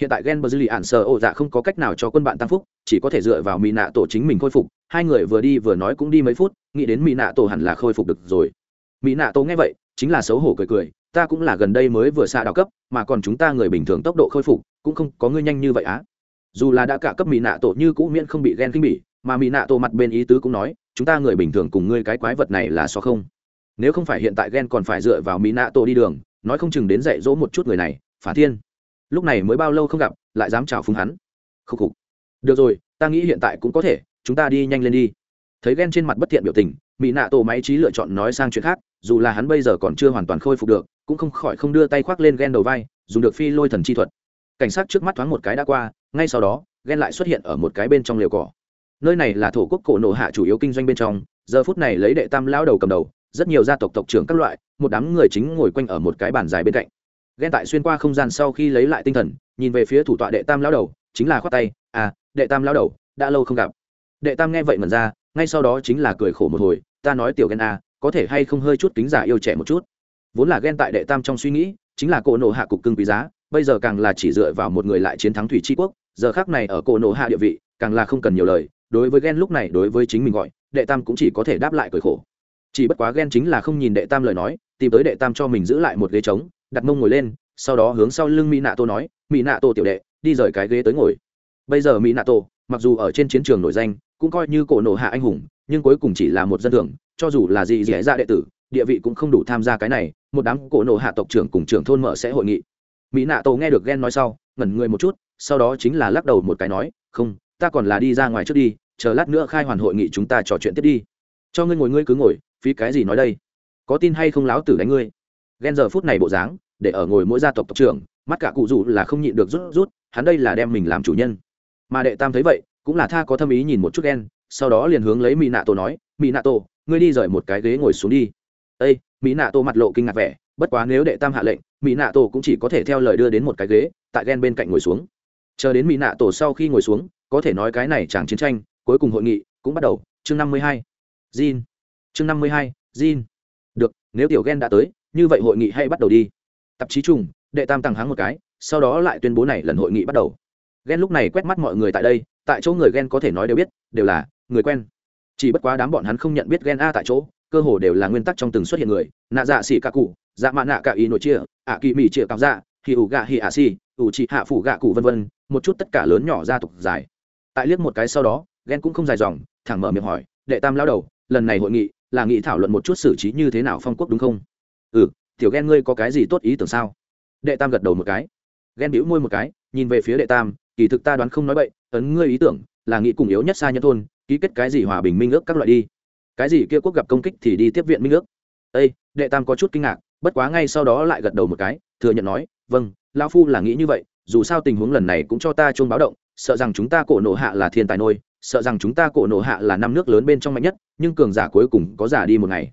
Hiện tại gen bờ ạn sờ ổ dạ không có cách nào cho quân bạn tăng phúc, chỉ có thể dựa vào mỹ nạ tổ chính mình khôi phục. Hai người vừa đi vừa nói cũng đi mấy phút, nghĩ đến mỹ nạ tổ hẳn là khôi phục được rồi. Mỹ nạ tổ nghe vậy, chính là xấu hổ cười cười, ta cũng là gần đây mới vừa xa đào cấp, mà còn chúng ta người bình thường tốc độ khôi phục, cũng không có ngươi nhanh như vậy á. Dù là đã cả cấp mỹ nạ tổ như cũ miễn không bị ghen kinh bỉ, mà mỹ nạ tổ mặt bên ý tứ cũng nói, chúng ta người bình thường cùng ngươi cái quái vật này là so không. Nếu không phải hiện tại ghen còn phải dựa vào mỹ nạ tổ đi đường, nói không chừng đến dạy dỗ một chút người này, phản thiên lúc này mới bao lâu không gặp, lại dám chào phúng hắn. Khúc khục. Được rồi, ta nghĩ hiện tại cũng có thể, chúng ta đi nhanh lên đi. Thấy ghen trên mặt bất thiện biểu tình mỹ nạ tổ máy trí lựa chọn nói sang chuyện khác, dù là hắn bây giờ còn chưa hoàn toàn khôi phục được, cũng không khỏi không đưa tay khoác lên ghen đầu vai, dùng được phi lôi thần chi thuật. Cảnh sát trước mắt thoáng một cái đã qua, ngay sau đó ghen lại xuất hiện ở một cái bên trong liều cỏ. Nơi này là thổ quốc cổ nổ hạ chủ yếu kinh doanh bên trong, giờ phút này lấy đệ tam lao đầu cầm đầu, rất nhiều gia tộc tộc trưởng các loại, một đám người chính ngồi quanh ở một cái bàn dài bên cạnh ghen tại xuyên qua không gian sau khi lấy lại tinh thần nhìn về phía thủ tọa đệ tam lao đầu chính là khoát tay à đệ tam lao đầu đã lâu không gặp. Đệ tam nghe vậy mần ra ngay sau đó chính là cười khổ một hồi ta nói tiểu ghen a à, có thể hay không hơi chút kính giả yêu trẻ một chút? Vốn là ghen tại đệ tam trong suy nghĩ chính là cỗ nộ hạ cục cưng quý giá bây giờ càng là chỉ dựa vào một người lại chiến thắng thủy tri quốc giờ khác này ở cỗ nộ hạ địa vị càng là không cần nhiều lời đối với ghen lúc này đối với chính mình gọi đệ tam cũng chỉ có thể đáp lại cười khổ. Chỉ bất quá ghen chính là không nhìn đệ tam lời nói tìm tới đệ tam cho mình giữ lại một ghế trống đặt mông ngồi lên, sau đó hướng sau lưng mỹ nạ tô nói mỹ nạ tô tiểu đệ, đi rời cái ghế tới ngồi. Bây giờ mỹ nạ tô mặc dù ở trên chiến trường nổi danh, cũng coi như cổ nổ hạ anh hùng, nhưng cuối cùng chỉ là một dân thường, cho dù là gì dễ ra đệ tử, địa vị cũng không đủ tham gia cái này, một đám cổ nổ hạ tộc trưởng cùng trưởng thôn mở sẽ hội nghị. Mỹ nạ tổ nghe được ghen nói sau, ngẩn người một chút, sau đó chính là lắc đầu một cái nói, không, ta còn là đi ra ngoài trước đi, chờ lát nữa khai hoàn hội nghị chúng ta trò chuyện tiếp đi. Cho ngươi ngồi, ngươi cứ ngồi, phí cái gì nói đây? Có tin hay không láo tử đánh ngươi? Ghen giờ phút này bộ dáng, để ở ngồi mỗi gia tộc tộc trưởng, mắt cả cụ dù là không nhịn được rút rút, hắn đây là đem mình làm chủ nhân. Mà đệ tam thấy vậy, cũng là tha có thâm ý nhìn một chút ghen sau đó liền hướng lấy mỹ nạ tổ nói mỹ nạ tổ ngươi đi rời một cái ghế ngồi xuống đi. Ây mỹ nạ tổ mặt lộ kinh ngạc vẻ, bất quá nếu đệ tam hạ lệnh mỹ nạ tổ cũng chỉ có thể theo lời đưa đến một cái ghế, tại ghen bên cạnh ngồi xuống. Chờ đến mỹ nạ tổ sau khi ngồi xuống, có thể nói cái này chẳng chiến tranh, cuối cùng hội nghị cũng bắt đầu. Chương năm mươi hai, jin. Chương năm mươi hai, jin. Được, nếu tiểu ghen đã tới như vậy hội nghị hay bắt đầu đi. Tạp chí trùng, đệ tam tăng háng một cái, sau đó lại tuyên bố này lần hội nghị bắt đầu. Ghen lúc này quét mắt mọi người tại đây, tại chỗ người ghen có thể nói đều biết, đều là người quen. Chỉ bất quá đám bọn hắn không nhận biết ghen a tại chỗ, cơ hồ đều là nguyên tắc trong từng xuất hiện người. Nạ dạ xỉ ca cụ dạ mạ nạ cả ý nội chia, ạ kỳ mỹ chia cao dạ hì ủ gạ hì ạ xì ủ chị hạ phủ gạ cụ vân vân, một chút tất cả lớn nhỏ gia tục dài. Tại liếc một cái sau đó ghen cũng không dài dòng, thẳng mở miệng hỏi, đệ tam lao đầu, lần này hội nghị là nghị thảo luận một chút xử trí như thế nào phong quốc đúng không? Ừ tiểu ghen ngươi có cái gì tốt ý tưởng sao? Đệ tam gật đầu một cái. Ghen bĩu môi một cái, nhìn về phía đệ tam, kỳ thực ta đoán không nói bậy, ấn ngươi ý tưởng, là nghĩ cùng yếu nhất xa nhân thôn, ký kết cái gì hòa bình minh ước các loại đi. Cái gì kia quốc gặp công kích thì đi tiếp viện minh ước. Ây đệ tam có chút kinh ngạc, bất quá ngay sau đó lại gật đầu một cái, thừa nhận nói vâng lao phu là nghĩ như vậy, dù sao tình huống lần này cũng cho ta chuông báo động, sợ rằng chúng ta cổ nổ hạ là thiên tài nôi, sợ rằng chúng ta cổ nổ hạ là năm nước lớn bên trong mạnh nhất, nhưng cường giả cuối cùng có giả đi một ngày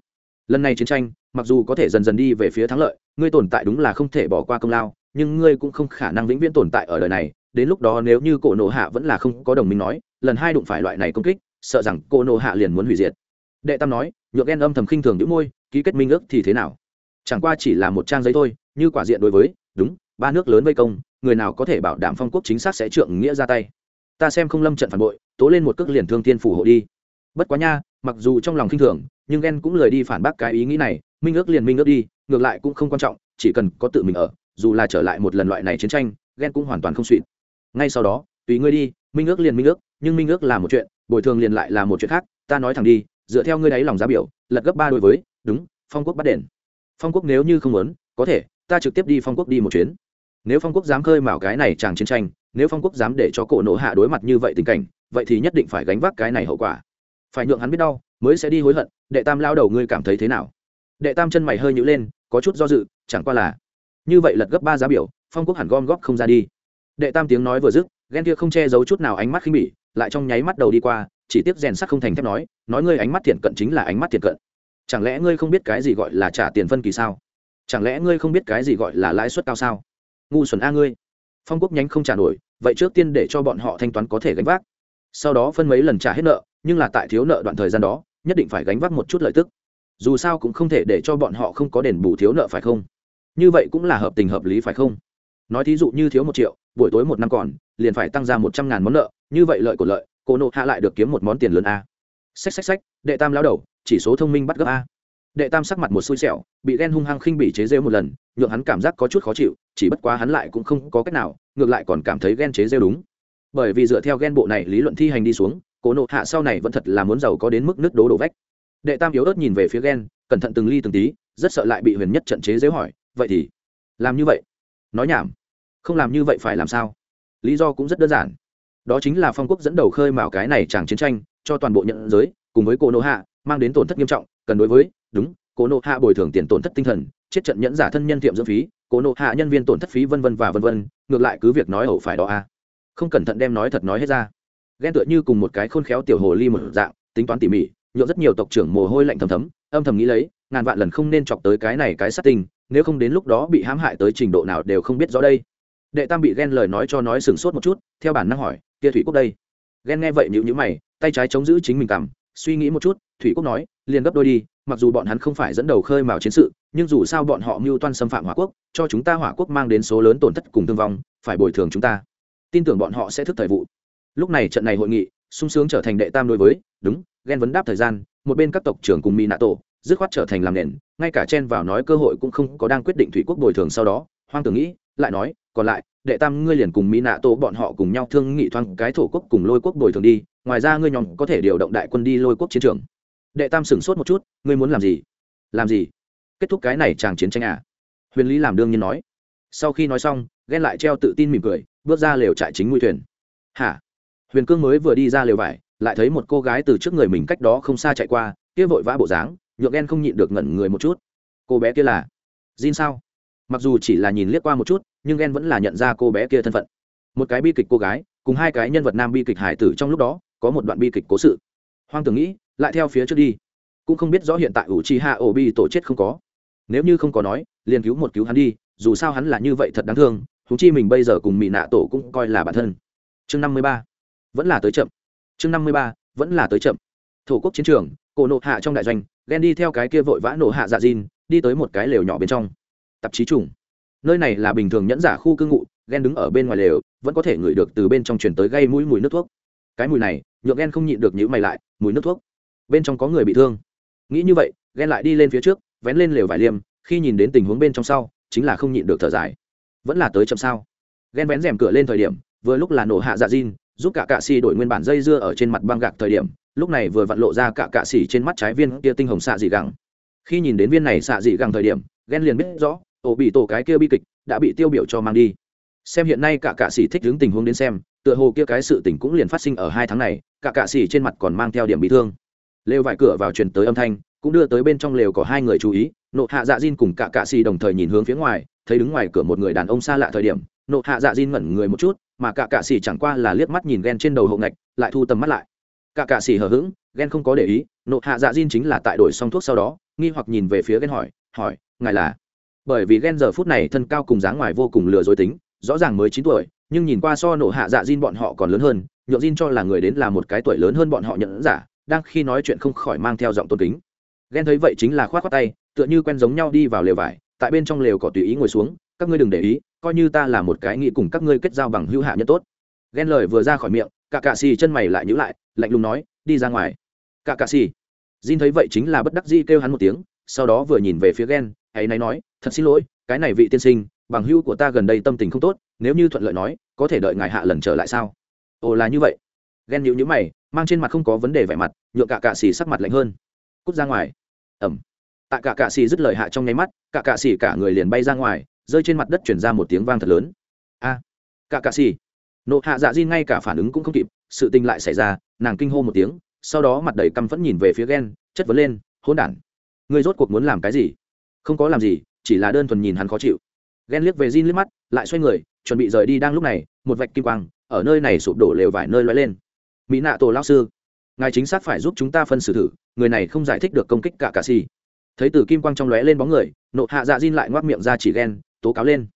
lần này chiến tranh, mặc dù có thể dần dần đi về phía thắng lợi, ngươi tồn tại đúng là không thể bỏ qua công lao, nhưng ngươi cũng không khả năng vĩnh viễn tồn tại ở đời này. Đến lúc đó nếu như cổ nộ hạ vẫn là không có đồng minh nói, lần hai đụng phải loại này công kích, sợ rằng cổ nộ hạ liền muốn hủy diệt. Đệ tam nói nhược ghen âm thầm khinh thường những môi, ký kết minh ước thì thế nào? Chẳng qua chỉ là một trang giấy thôi, như quả diện đối với, đúng, ba nước lớn vây công, người nào có thể bảo đảm phong quốc chính xác sẽ trượng nghĩa ra tay? Ta xem không lâm trận phản bội, tố lên một cước liền thương tiên phủ hộ đi bất quá nha, mặc dù trong lòng khinh thường, nhưng ghen cũng lời đi phản bác cái ý nghĩ này, minh ước liền minh ước đi, ngược lại cũng không quan trọng, chỉ cần có tự mình ở, dù là trở lại một lần loại này chiến tranh ghen cũng hoàn toàn không suy. Ngay sau đó, tùy ngươi đi, minh ước liền minh ước, nhưng minh ước là một chuyện, bồi thường liền lại là một chuyện khác, ta nói thẳng đi, dựa theo ngươi đáy lòng giá biểu, lật gấp ba đối với, đúng, phong quốc bắt đền. Phong quốc nếu như không muốn, có thể, ta trực tiếp đi phong quốc đi một chuyến. Nếu phong quốc dám khơi mào cái này chàng chiến tranh, nếu phong quốc dám để cho cổ nộ hạ đối mặt như vậy tình cảnh, vậy thì nhất định phải gánh vác cái này hậu quả phải nhượng hắn biết đau, mới sẽ đi hối hận, đệ tam lao đầu ngươi cảm thấy thế nào? Đệ tam chân mày hơi nhữ lên, có chút do dự, chẳng qua là, như vậy lật gấp ba giá biểu, phong quốc hẳn gom góp không ra đi. Đệ tam tiếng nói vừa dứt, ghen kia không che giấu chút nào ánh mắt khinh bỉ, lại trong nháy mắt đầu đi qua, chỉ tiếp rèn sắc không thành thép nói nói ngươi ánh mắt thiện cận chính là ánh mắt thiện cận. Chẳng lẽ ngươi không biết cái gì gọi là trả tiền phân kỳ sao? Chẳng lẽ ngươi không biết cái gì gọi là lãi suất cao sao? Ngu xuẩn a ngươi. Phong quốc nhánh không trả nổi, vậy trước tiên để cho bọn họ thanh toán có thể gánh vác. Sau đó phân mấy lần trả hết nợ nhưng là tại thiếu nợ đoạn thời gian đó, nhất định phải gánh vác một chút lợi tức. Dù sao cũng không thể để cho bọn họ không có đền bù thiếu nợ phải không? Như vậy cũng là hợp tình hợp lý phải không? Nói thí dụ như thiếu một triệu, buổi tối một năm còn, liền phải tăng ra một trăm ngàn món nợ, như vậy lợi của lợi, cô nộ hạ lại được kiếm một món tiền lớn a. Xách xách xách, đệ tam lao đầu, chỉ số thông minh bắt gấp a. Đệ tam sắc mặt một xui xẻo, bị ghen hung hăng khinh bỉ chế rêu một lần, nhượng hắn cảm giác có chút khó chịu, chỉ bất quá hắn lại cũng không có cách nào, ngược lại còn cảm thấy ghen chế rêu đúng. Bởi vì dựa theo ghen bộ này lý luận thi hành đi xuống cổ nộ hạ sau này vẫn thật là muốn giàu có đến mức nước đố đổ vách. Đệ tam yếu ớt nhìn về phía ghen cẩn thận từng ly từng tí, rất sợ lại bị huyền nhất trận chế dễ hỏi, vậy thì làm như vậy? Nói nhảm, không làm như vậy phải làm sao? Lý do cũng rất đơn giản. Đó chính là phong quốc dẫn đầu khơi mào cái này chẳng chiến tranh, cho toàn bộ nhận giới, cùng với cổ nộ hạ, mang đến tổn thất nghiêm trọng, cần đối với, đúng cổ nộ hạ bồi thường tiền tổn thất tinh thần, chết trận nhẫn giả thân nhân tiệm dưỡng phí cổ nộ hạ nhân viên tổn thất phí vân vân và vân vân, ngược lại cứ việc nói ẩu phải đó a. Không cẩn thận đem nói thật nói hết ra ghen tựa như cùng một cái khôn khéo tiểu hồ ly một dạng, tính toán tỉ mỉ nhộn rất nhiều tộc trưởng mồ hôi lạnh thầm thấm, âm thầm nghĩ lấy, ngàn vạn lần không nên chọc tới cái này cái sát tinh nếu không đến lúc đó bị hãm hại tới trình độ nào đều không biết rõ đây. Đệ tam bị ghen lời nói cho nói sừng sốt một chút, theo bản năng hỏi, kia thủy quốc đây? Ghen nghe vậy nhữ nhữ mày, tay trái chống giữ chính mình cằm, suy nghĩ một chút, thủy quốc nói, liền gấp đôi đi, mặc dù bọn hắn không phải dẫn đầu khơi mào chiến sự, nhưng dù sao bọn họ mưu toan xâm phạm hỏa quốc, cho chúng ta hỏa quốc mang đến số lớn tổn thất cùng thương vong, phải bồi thường chúng ta. Tin tưởng bọn họ sẽ thức thời vụ lúc này trận này hội nghị, sung sướng trở thành đệ tam đối với, đúng ghen vấn đáp thời gian, một bên các tộc trưởng cùng mỹ nạ tổ dứt khoát trở thành làm nền, ngay cả chen vào nói cơ hội cũng không có đang quyết định thủy quốc bồi thường sau đó, hoang tưởng nghĩ lại nói, còn lại, đệ tam ngươi liền cùng mỹ nạ tổ bọn họ cùng nhau thương nghị thoáng cái thổ quốc cùng lôi quốc bồi thường đi, ngoài ra ngươi nhóm có thể điều động đại quân đi lôi quốc chiến trường. Đệ tam sửng sốt một chút, ngươi muốn làm gì? Làm gì? Kết thúc cái này chàng chiến tranh à? Huyền lý làm đương nhiên nói. Sau khi nói xong ghen lại treo tự tin mỉm cười, bước ra lều trại chính nguy thuyền. Hả? Huyền cương mới vừa đi ra lều vải, lại thấy một cô gái từ trước người mình cách đó không xa chạy qua, kia vội vã bộ dáng, nhượng ghen không nhịn được ngẩn người một chút. Cô bé kia là Jin sao? Mặc dù chỉ là nhìn liếc qua một chút, nhưng ghen vẫn là nhận ra cô bé kia thân phận. Một cái bi kịch cô gái, cùng hai cái nhân vật nam bi kịch hải tử trong lúc đó, có một đoạn bi kịch cố sự. Hoang tưởng nghĩ, lại theo phía trước đi. Cũng không biết rõ hiện tại ủ chi hạ ổ bi tổ chết không có. Nếu như không có nói, liền cứu một cứu hắn đi, dù sao hắn là như vậy thật đáng thương thú chi mình bây giờ cùng mỹ nạ tổ cũng coi là bản thân. Chương năm mươi ba vẫn là tới chậm. Chương năm mươi ba, vẫn là tới chậm. Thổ quốc chiến trường, cổ nộ hạ trong đại doanh, ghen đi theo cái kia vội vã nổ hạ dạ diên đi tới một cái lều nhỏ bên trong. Tạp chí trùng. Nơi này là bình thường nhẫn giả khu cư ngụ, ghen đứng ở bên ngoài lều, vẫn có thể ngửi được từ bên trong chuyển tới gây mũi mùi nước thuốc. Cái mùi này, nhượng ghen không nhịn được nhữ mày lại, mùi nước thuốc. Bên trong có người bị thương. Nghĩ như vậy, ghen lại đi lên phía trước, vén lên lều vải liêm khi nhìn đến tình huống bên trong sau, chính là không nhịn được thở dài. Vẫn là tới chậm sao? Ghen vén rèm cửa lên thời điểm, vừa lúc là nổ hạ dạ diên giúp cả cạ xì đổi nguyên bản dây dưa ở trên mặt băng gạc thời điểm, lúc này vừa vặn lộ ra cả cạ xì trên mắt trái viên kia tinh hồng xạ dị gẳng. Khi nhìn đến viên này xạ dị gẳng thời điểm ghen liền biết rõ, ổ bị tổ cái kia bi kịch đã bị tiêu biểu cho mang đi. Xem hiện nay cả cạ xì thích đứng tình huống đến xem, tựa hồ kia cái sự tình cũng liền phát sinh ở hai tháng này, cả cạ xì trên mặt còn mang theo điểm bị thương. Lều vải cửa vào truyền tới âm thanh, cũng đưa tới bên trong lều có hai người chú ý, nộ hạ dạ diên cùng cả cạ xì đồng thời nhìn hướng phía ngoài, thấy đứng ngoài cửa một người đàn ông xa lạ thời điểm nộ hạ dạ diên ngẩn người một chút, mà cả cạ xì chẳng qua là liếc mắt nhìn ghen trên đầu hộ ngạch, lại thu tầm mắt lại. Cả cạ xì hờ hững ghen không có để ý, nộ hạ dạ diên chính là tại đổi xong thuốc sau đó, nghi hoặc nhìn về phía ghen hỏi hỏi, ngài là? Bởi vì ghen giờ phút này thân cao cùng dáng ngoài vô cùng lừa dối tính, rõ ràng mới chín tuổi, nhưng nhìn qua so nộ hạ dạ diên bọn họ còn lớn hơn, nhượng diên cho là người đến là một cái tuổi lớn hơn bọn họ nhận giả, đang khi nói chuyện không khỏi mang theo giọng tôn kính. Ghen thấy vậy chính là khoát khoát tay, tựa như quen giống nhau đi vào lều vải, tại bên trong lều có tùy ý ngồi xuống, các ngươi đừng để ý coi như ta là một cái nghĩ cùng các ngươi kết giao bằng hữu hạ nhất tốt. Ghen lời vừa ra khỏi miệng, cả cạ xì chân mày lại nhữ lại, lạnh lùng nói, đi ra ngoài. Cả cạ xì. Jin thấy vậy chính là bất đắc dĩ kêu hắn một tiếng, sau đó vừa nhìn về phía ghen, ấy náy nói, thật xin lỗi, cái này vị tiên sinh, bằng hữu của ta gần đây tâm tình không tốt, nếu như thuận lợi nói, có thể đợi ngài hạ lần trở lại sao? Ồ, là như vậy. Ghen nhịu nhữ mày, mang trên mặt không có vấn đề vẻ mặt nhựa cả cạ xì sắc mặt lạnh hơn. Cút ra ngoài. Ẩm tại cả cạ xì dứt lời hạ trong nháy mắt, cả cạ xì cả người liền bay ra ngoài rơi trên mặt đất chuyển ra một tiếng vang thật lớn. A, cả cạ xì. Nộ hạ dạ di ngay cả phản ứng cũng không kịp, sự tình lại xảy ra, nàng kinh hô một tiếng, sau đó mặt đầy căm phẫn nhìn về phía ghen chất vấn lên hôn đản người rốt cuộc muốn làm cái gì? Không có làm gì, chỉ là đơn thuần nhìn hắn khó chịu. Ghen liếc về Jin liếc mắt, lại xoay người, chuẩn bị rời đi đang lúc này, một vạch kim quang, ở nơi này sụp đổ lều vải nơi loay lên. Mỹ nạ tổ lao sư, ngài chính xác phải giúp chúng ta phân xử thử, người này không giải thích được công kích cả cà xì. Thấy từ kim quang trong lóe lên bóng người, nộ hạ dạ diên lại ngoác miệng ra chỉ ghen tố cáo lên.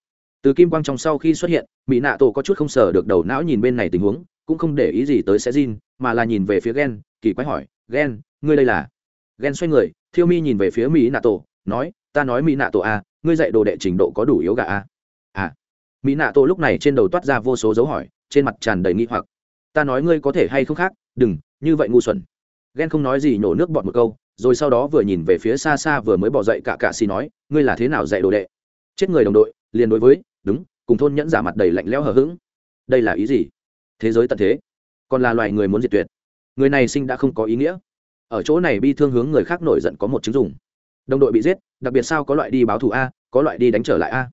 Từ kim quang trong sau khi xuất hiện mỹ nạ tổ có chút không sờ được đầu não nhìn bên này tình huống cũng không để ý gì tới sẽ Jin, mà là nhìn về phía gen kỳ quái hỏi gen ngươi đây là? Gen xoay người thiêu mi nhìn về phía mỹ nạ tổ nói ta nói mỹ nạ tổ a à, ngươi dạy đồ đệ trình độ có đủ yếu gà a à? à. Mỹ nạ tổ lúc này trên đầu toát ra vô số dấu hỏi trên mặt tràn đầy nghi hoặc. Ta nói ngươi có thể hay không khác? Đừng như vậy ngu xuẩn. Gen không nói gì nhổ nước bọt một câu rồi sau đó vừa nhìn về phía xa xa vừa mới bỏ dậy cả cạ xì nói ngươi là thế nào dạy đồ đệ? Chết người đồng đội, liền đối với, đúng, cùng thôn nhẫn giả mặt đầy lạnh lẽo hờ hững. Đây là ý gì? Thế giới tận thế, còn là loài người muốn diệt tuyệt. Người này sinh đã không có ý nghĩa. Ở chỗ này bi thương hướng người khác nổi giận có một chứng dùng. Đồng đội bị giết, đặc biệt sao có loại đi báo thù a, có loại đi đánh trở lại a.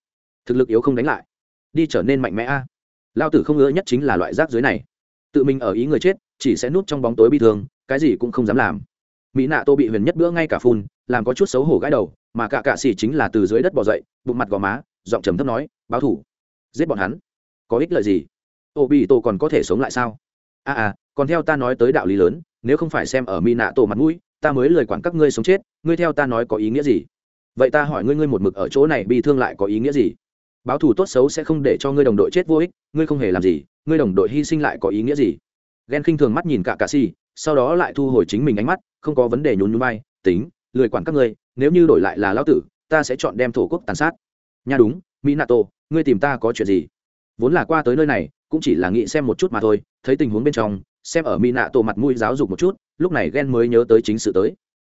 Thực lực yếu không đánh lại, đi trở nên mạnh mẽ a. Lao tử không ngỡ nhất chính là loại rác dưới này. Tự mình ở ý người chết, chỉ sẽ núp trong bóng tối bi thương, cái gì cũng không dám làm. Mỹ nạ tô bị huyền nhất bữa ngay cả phun làm có chút xấu hổ gãi đầu, mà cả cạ xỉ chính là từ dưới đất bỏ dậy, bụng mặt gò má, giọng trầm thấp nói, báo thủ. Giết bọn hắn. Có ích lợi gì? Ô bị tổ còn có thể sống lại sao? À à còn theo ta nói tới đạo lý lớn, nếu không phải xem ở Mi nạ tổ mặt mũi, ta mới lời quản các ngươi sống chết, ngươi theo ta nói có ý nghĩa gì? Vậy ta hỏi ngươi ngươi một mực ở chỗ này bị thương lại có ý nghĩa gì? Báo thù tốt xấu sẽ không để cho ngươi đồng đội chết vô ích, ngươi không hề làm gì, ngươi đồng đội hy sinh lại có ý nghĩa gì? Ghen khinh thường mắt nhìn cả cạ xì sau đó lại thu hồi chính mình ánh mắt, không có vấn đề nhún nhún bay tính lười quản các ngươi, nếu như đổi lại là lão tử, ta sẽ chọn đem thổ quốc tàn sát. Nha đúng mỹ nato ngươi tìm ta có chuyện gì? Vốn là qua tới nơi này, cũng chỉ là nghĩ xem một chút mà thôi, thấy tình huống bên trong, xem ở mỹ nạ tổ mặt mũi giáo dục một chút, lúc này ghen mới nhớ tới chính sự tới.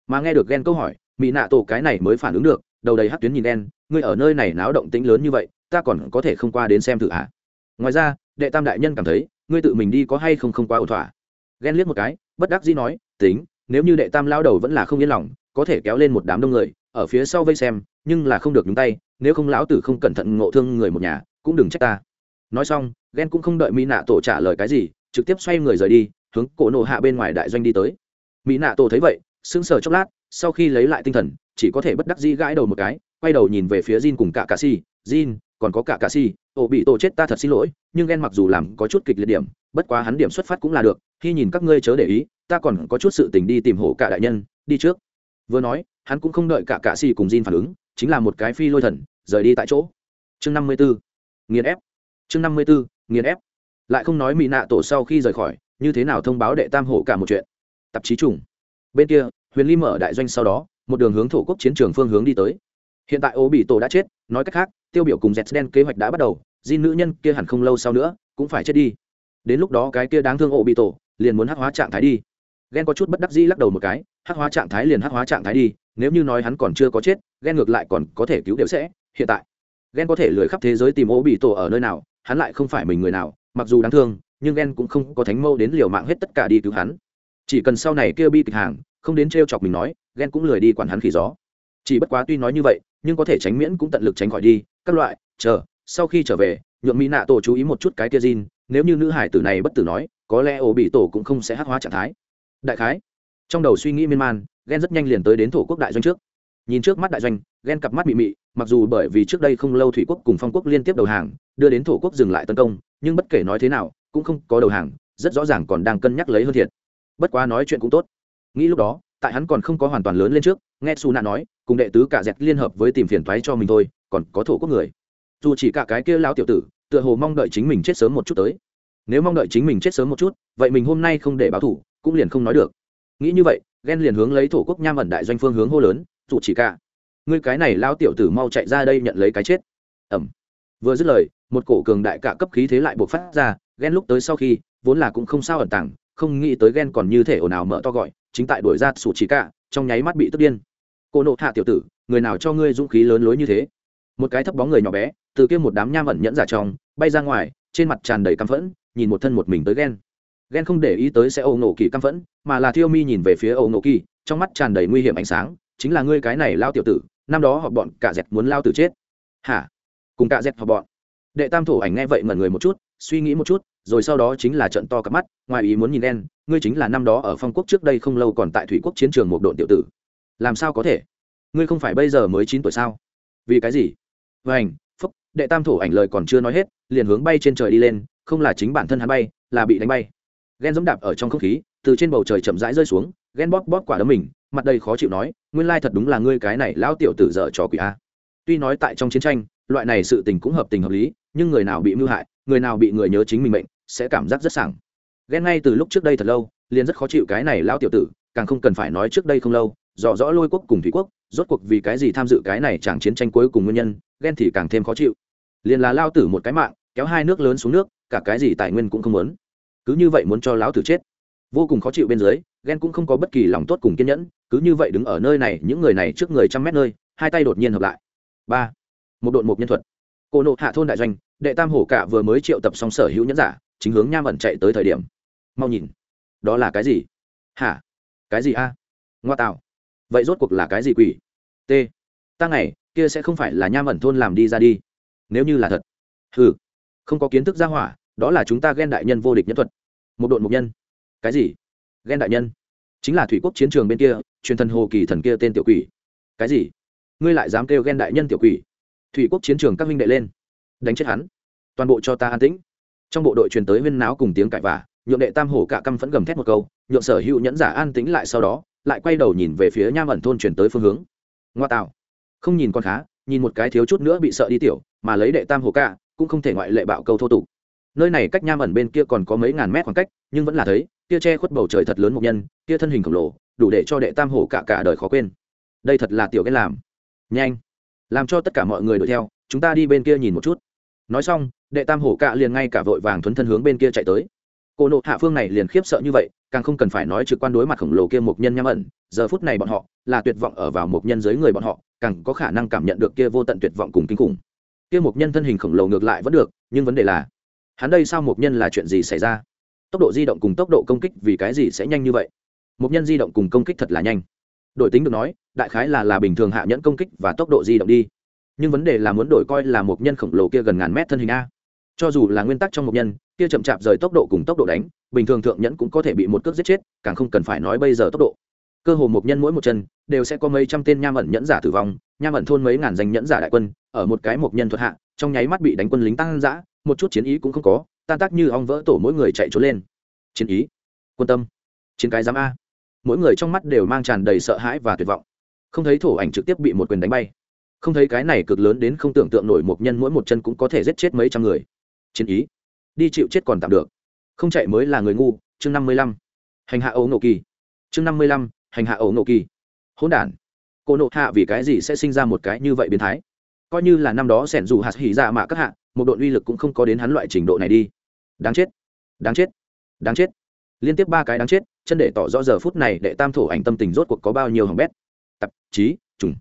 Mà nghe được ghen câu hỏi mỹ nạ tổ cái này mới phản ứng được, đầu đầy hát tuyến nhìn đen ngươi ở nơi này náo động tính lớn như vậy, ta còn có thể không qua đến xem thử hả? À? ngoài ra, đệ tam đại nhân cảm thấy, ngươi tự mình đi có hay không không qua ổn thỏa? Ghen liếc một cái, bất đắc dĩ nói, tính, nếu như đệ tam lao đầu vẫn là không yên lòng có thể kéo lên một đám đông người, ở phía sau vây xem, nhưng là không được nhúng tay, nếu không lão tử không cẩn thận ngộ thương người một nhà, cũng đừng trách ta. Nói xong ghen cũng không đợi mỹ nạ tổ trả lời cái gì, trực tiếp xoay người rời đi, hướng cổ nộ hạ bên ngoài đại doanh đi tới. Mỹ nạ tổ thấy vậy, sững sờ chốc lát, sau khi lấy lại tinh thần, chỉ có thể bất đắc dĩ gãi đầu một cái, quay đầu nhìn về phía Jin cùng cả cà si, Jin, còn có cả cà si, ổ bị tổ chết ta thật xin lỗi, nhưng ghen mặc dù làm có chút kịch liệt điểm, bất quá hắn điểm xuất phát cũng là được, khi nhìn các ngươi chớ để ý, ta còn có chút sự tình đi tìm hổ cả đại nhân, đi trước vừa nói, hắn cũng không đợi cả cạ xì cùng Jin phản ứng, chính là một cái phi lôi thần, rời đi tại chỗ. Chương năm mươi b ố nghiền ép. Chương năm mươi b ố nghiền ép. Lại không nói mỹ nạ tổ sau khi rời khỏi, như thế nào thông báo đệ tam hổ cả một chuyện. Tạp chí trùng. Bên kia, huyền ly mở đại doanh sau đó, một đường hướng thổ quốc chiến trường phương hướng đi tới. Hiện tại ô bị tổ đã chết, nói cách khác, tiêu biểu cùng z đen kế hoạch đã bắt đầu di nữ nhân kia hẳn không lâu sau nữa, cũng phải chết đi. Đến lúc đó cái kia đáng thương ô bị tổ, liền muốn hắc hóa trạng thái đi. Ghen có chút bất đắc dĩ lắc đầu một cái hắc hóa trạng thái liền hắc hóa trạng thái đi nếu như nói hắn còn chưa có chết ghen ngược lại còn có thể cứu đều sẽ. Hiện tại ghen có thể lười khắp thế giới tìm ô bị tổ ở nơi nào hắn lại không phải mình người nào mặc dù đáng thương nhưng ghen cũng không có thánh mâu đến liều mạng hết tất cả đi cứu hắn. Chỉ cần sau này kia bi kịch hàng không đến t chọc mình nói ghen cũng lười đi quản hắn khỉ gió. Chỉ bất quá tuy nói như vậy nhưng có thể tránh miễn cũng tận lực tránh khỏi đi các loại chờ sau khi trở về nhượng mỹ nạ tổ chú ý một chút cái kia Jin, nếu như nữ hải tử này bất tử nói có lẽ ổ bị tổ cũng không sẽ hắc hóa trạng thái. Đại khái trong đầu suy nghĩ miên man ghen rất nhanh liền tới đến thổ quốc đại doanh trước. Nhìn trước mắt đại doanh ghen cặp mắt mị mị, mặc dù bởi vì trước đây không lâu thủy quốc cùng phong quốc liên tiếp đầu hàng, đưa đến thổ quốc dừng lại tấn công, nhưng bất kể nói thế nào, cũng không có đầu hàng, rất rõ ràng còn đang cân nhắc lấy hơn thiệt. Bất quá nói chuyện cũng tốt. Nghĩ lúc đó, tại hắn còn không có hoàn toàn lớn lên trước, nghe su nạ nói, cùng đệ tứ cả dẹt liên hợp với tìm phiền toái cho mình thôi, còn có thổ quốc người. Dù chỉ cả cái kia lao tiểu tử, tựa hồ mong đợi chính mình chết sớm một chút tới. Nếu mong đợi chính mình chết sớm một chút, vậy mình hôm nay không để báo thủ, cũng liền không nói được nghĩ như vậy ghen liền hướng lấy thổ quốc nham ẩn đại doanh phương hướng hô lớn, dù chỉ cả, ngươi cái này lao tiểu tử mau chạy ra đây nhận lấy cái chết. Ẩm. Vừa dứt lời, một cổ cường đại cả cấp khí thế lại buộc phát ra ghen lúc tới sau khi, vốn là cũng không sao ẩn tàng, không nghĩ tới ghen còn như thể ồn ào mở to gọi, chính tại đuổi ra sủ chỉ cả, trong nháy mắt bị tức điên. Cô nộ hạ tiểu tử, người nào cho ngươi dũng khí lớn lối như thế? Một cái thấp bóng người nhỏ bé, từ kia một đám nham ẩn nhẫn giả trong, bay ra ngoài, trên mặt tràn đầy căm phẫn, nhìn một thân một mình tới ghen ghen không để ý tới sẽ ẩu nổ kỳ căm phẫn, mà là thiêu mi nhìn về phía ẩu nổ kỳ, trong mắt tràn đầy nguy hiểm ánh sáng, chính là ngươi cái này lao tiểu tử, năm đó họ bọn cả dẹt muốn lao tử chết. Hả? Cùng cả dẹt họ bọn. Đệ tam thổ ảnh nghe vậy ngẩn người một chút, suy nghĩ một chút, rồi sau đó chính là trận to cặp mắt, ngoài ý muốn nhìn đen ngươi chính là năm đó ở phong quốc trước đây không lâu còn tại thủy quốc chiến trường một đội tiểu tử. Làm sao có thể? Ngươi không phải bây giờ mới chín tuổi sao? Vì cái gì? Vảnh phúc, đệ tam thổ ảnh lời còn chưa nói hết, liền hướng bay trên trời đi lên, không là chính bản thân hắn bay, là bị đánh bay ghen giống đạp ở trong không khí, từ trên bầu trời chậm rãi rơi xuống ghen bóp bóp quả đấm mình, mặt đầy khó chịu nói, nguyên lai thật đúng là ngươi cái này lão tiểu tử dở trò quỷ a. Tuy nói tại trong chiến tranh, loại này sự tình cũng hợp tình hợp lý, nhưng người nào bị mưu hại, người nào bị người nhớ chính mình mệnh, sẽ cảm giác rất sảng. Ghen ngay từ lúc trước đây thật lâu, liền rất khó chịu cái này lão tiểu tử, càng không cần phải nói trước đây không lâu rõ rõ lôi quốc cùng thủy quốc, rốt cuộc vì cái gì tham dự cái này chẳng chiến tranh cuối cùng nguyên nhân ghen thì càng thêm khó chịu. Liền là lao tử một cái mạng, kéo hai nước lớn xuống nước, cả cái gì tài nguyên cũng không muốn cứ như vậy muốn cho lão tử chết. Vô cùng khó chịu bên dưới ghen cũng không có bất kỳ lòng tốt cùng kiên nhẫn, cứ như vậy đứng ở nơi này, những người này trước người trăm mét nơi, hai tay đột nhiên hợp lại. Ba. Một đội một nhân thuật. Cô nộ hạ thôn đại doanh, đệ tam hổ cả vừa mới triệu tập xong sở hữu nhẫn giả, chính hướng nham ẩn chạy tới thời điểm. Mau nhìn. Đó là cái gì? Hả? Cái gì a? Ngoa tạo. Vậy rốt cuộc là cái gì quỷ? T. Ta ngày, kia sẽ không phải là nham ẩn thôn làm đi ra đi. Nếu như là thật. Hừ. Không có kiến thức gia hỏa đó là chúng ta ghen đại nhân vô địch nhân thuật. Một đội một nhân. Cái gì? Ghen đại nhân? Chính là thủy quốc chiến trường bên kia, truyền thần hồ kỳ thần kia tên tiểu quỷ. Cái gì? Ngươi lại dám kêu ghen đại nhân tiểu quỷ? Thủy quốc chiến trường các minh đệ lên. Đánh chết hắn. Toàn bộ cho ta an tĩnh. Trong bộ đội truyền tới huyên náo cùng tiếng cãi vả nhượng đệ tam hổ cả căm phẫn gầm thét một câu, nhượng sở hữu nhẫn giả an tĩnh lại sau đó, lại quay đầu nhìn về phía nham ẩn thôn chuyển tới phương hướng. Ngoa tạo. Không nhìn con khá, nhìn một cái thiếu chút nữa bị sợ đi tiểu, mà lấy đệ tam hổ cả, cũng không thể ngoại lệ bạo câu thô tục nơi này cách nham ẩn bên kia còn có mấy ngàn mét khoảng cách, nhưng vẫn là thấy kia che khuất bầu trời thật lớn một nhân kia thân hình khổng lồ, đủ để cho đệ tam hổ cả cả đời khó quên. Đây thật là tiểu cái làm. Nhanh. Làm cho tất cả mọi người đuổi theo, chúng ta đi bên kia nhìn một chút. Nói xong, đệ tam hổ cạ liền ngay cả vội vàng thuấn thân hướng bên kia chạy tới. Cô nộ hạ phương này liền khiếp sợ như vậy, càng không cần phải nói trực quan đối mặt khổng lồ kia một nhân nham ẩn, giờ phút này bọn họ là tuyệt vọng ở vào một nhân dưới người bọn họ, càng có khả năng cảm nhận được kia vô tận tuyệt vọng cùng kinh khủng. Kia một nhân thân hình khổng lồ ngược lại vẫn được, nhưng vấn đề là hắn đây sao một nhân là chuyện gì xảy ra? Tốc độ di động cùng tốc độ công kích vì cái gì sẽ nhanh như vậy? Một nhân di động cùng công kích thật là nhanh. Đổi tính được nói, đại khái là là bình thường hạ nhẫn công kích và tốc độ di động đi. Nhưng vấn đề là muốn đổi coi là một nhân khổng lồ kia gần ngàn mét thân hình a. Cho dù là nguyên tắc trong một nhân, kia chậm chạp rời tốc độ cùng tốc độ đánh, bình thường thượng nhẫn cũng có thể bị một cước giết chết, càng không cần phải nói bây giờ tốc độ. Cơ hồ một nhân mỗi một chân đều sẽ có mấy trăm tên nham ẩn nhẫn giả tử vong, nham ẩn thôn mấy ngàn danh nhẫn giả đại quân, ở một cái một nhân thuật hạ, trong nháy mắt bị đánh quân lính tăng dã một chút chiến ý cũng không có, tan tác như ong vỡ tổ mỗi người chạy trốn lên. Chiến ý, quân tâm, chiến cái giám a. Mỗi người trong mắt đều mang tràn đầy sợ hãi và tuyệt vọng. Không thấy thổ ảnh trực tiếp bị một quyền đánh bay. Không thấy cái này cực lớn đến không tưởng tượng nổi một nhân mỗi một chân cũng có thể giết chết mấy trăm người. Chiến ý, đi chịu chết còn tạm được. Không chạy mới là người ngu, chương năm mươi lăm. Hành hạ ấu nộ kỳ. Chương năm mươi lăm, hành hạ ấu nộ kỳ. Hỗn đản. Cô nộ hạ vì cái gì sẽ sinh ra một cái như vậy biến thái? Coi như là năm đó sẻn dù hạt hỉ dạ mạ các hạ, một đội uy lực cũng không có đến hắn loại trình độ này đi. Đáng chết đáng chết đáng chết. Liên tiếp ba cái đáng chết, chân để tỏ rõ giờ phút này đệ tam thổ ảnh tâm tình rốt cuộc có bao nhiêu hỏng bét. Tạp chí trùng.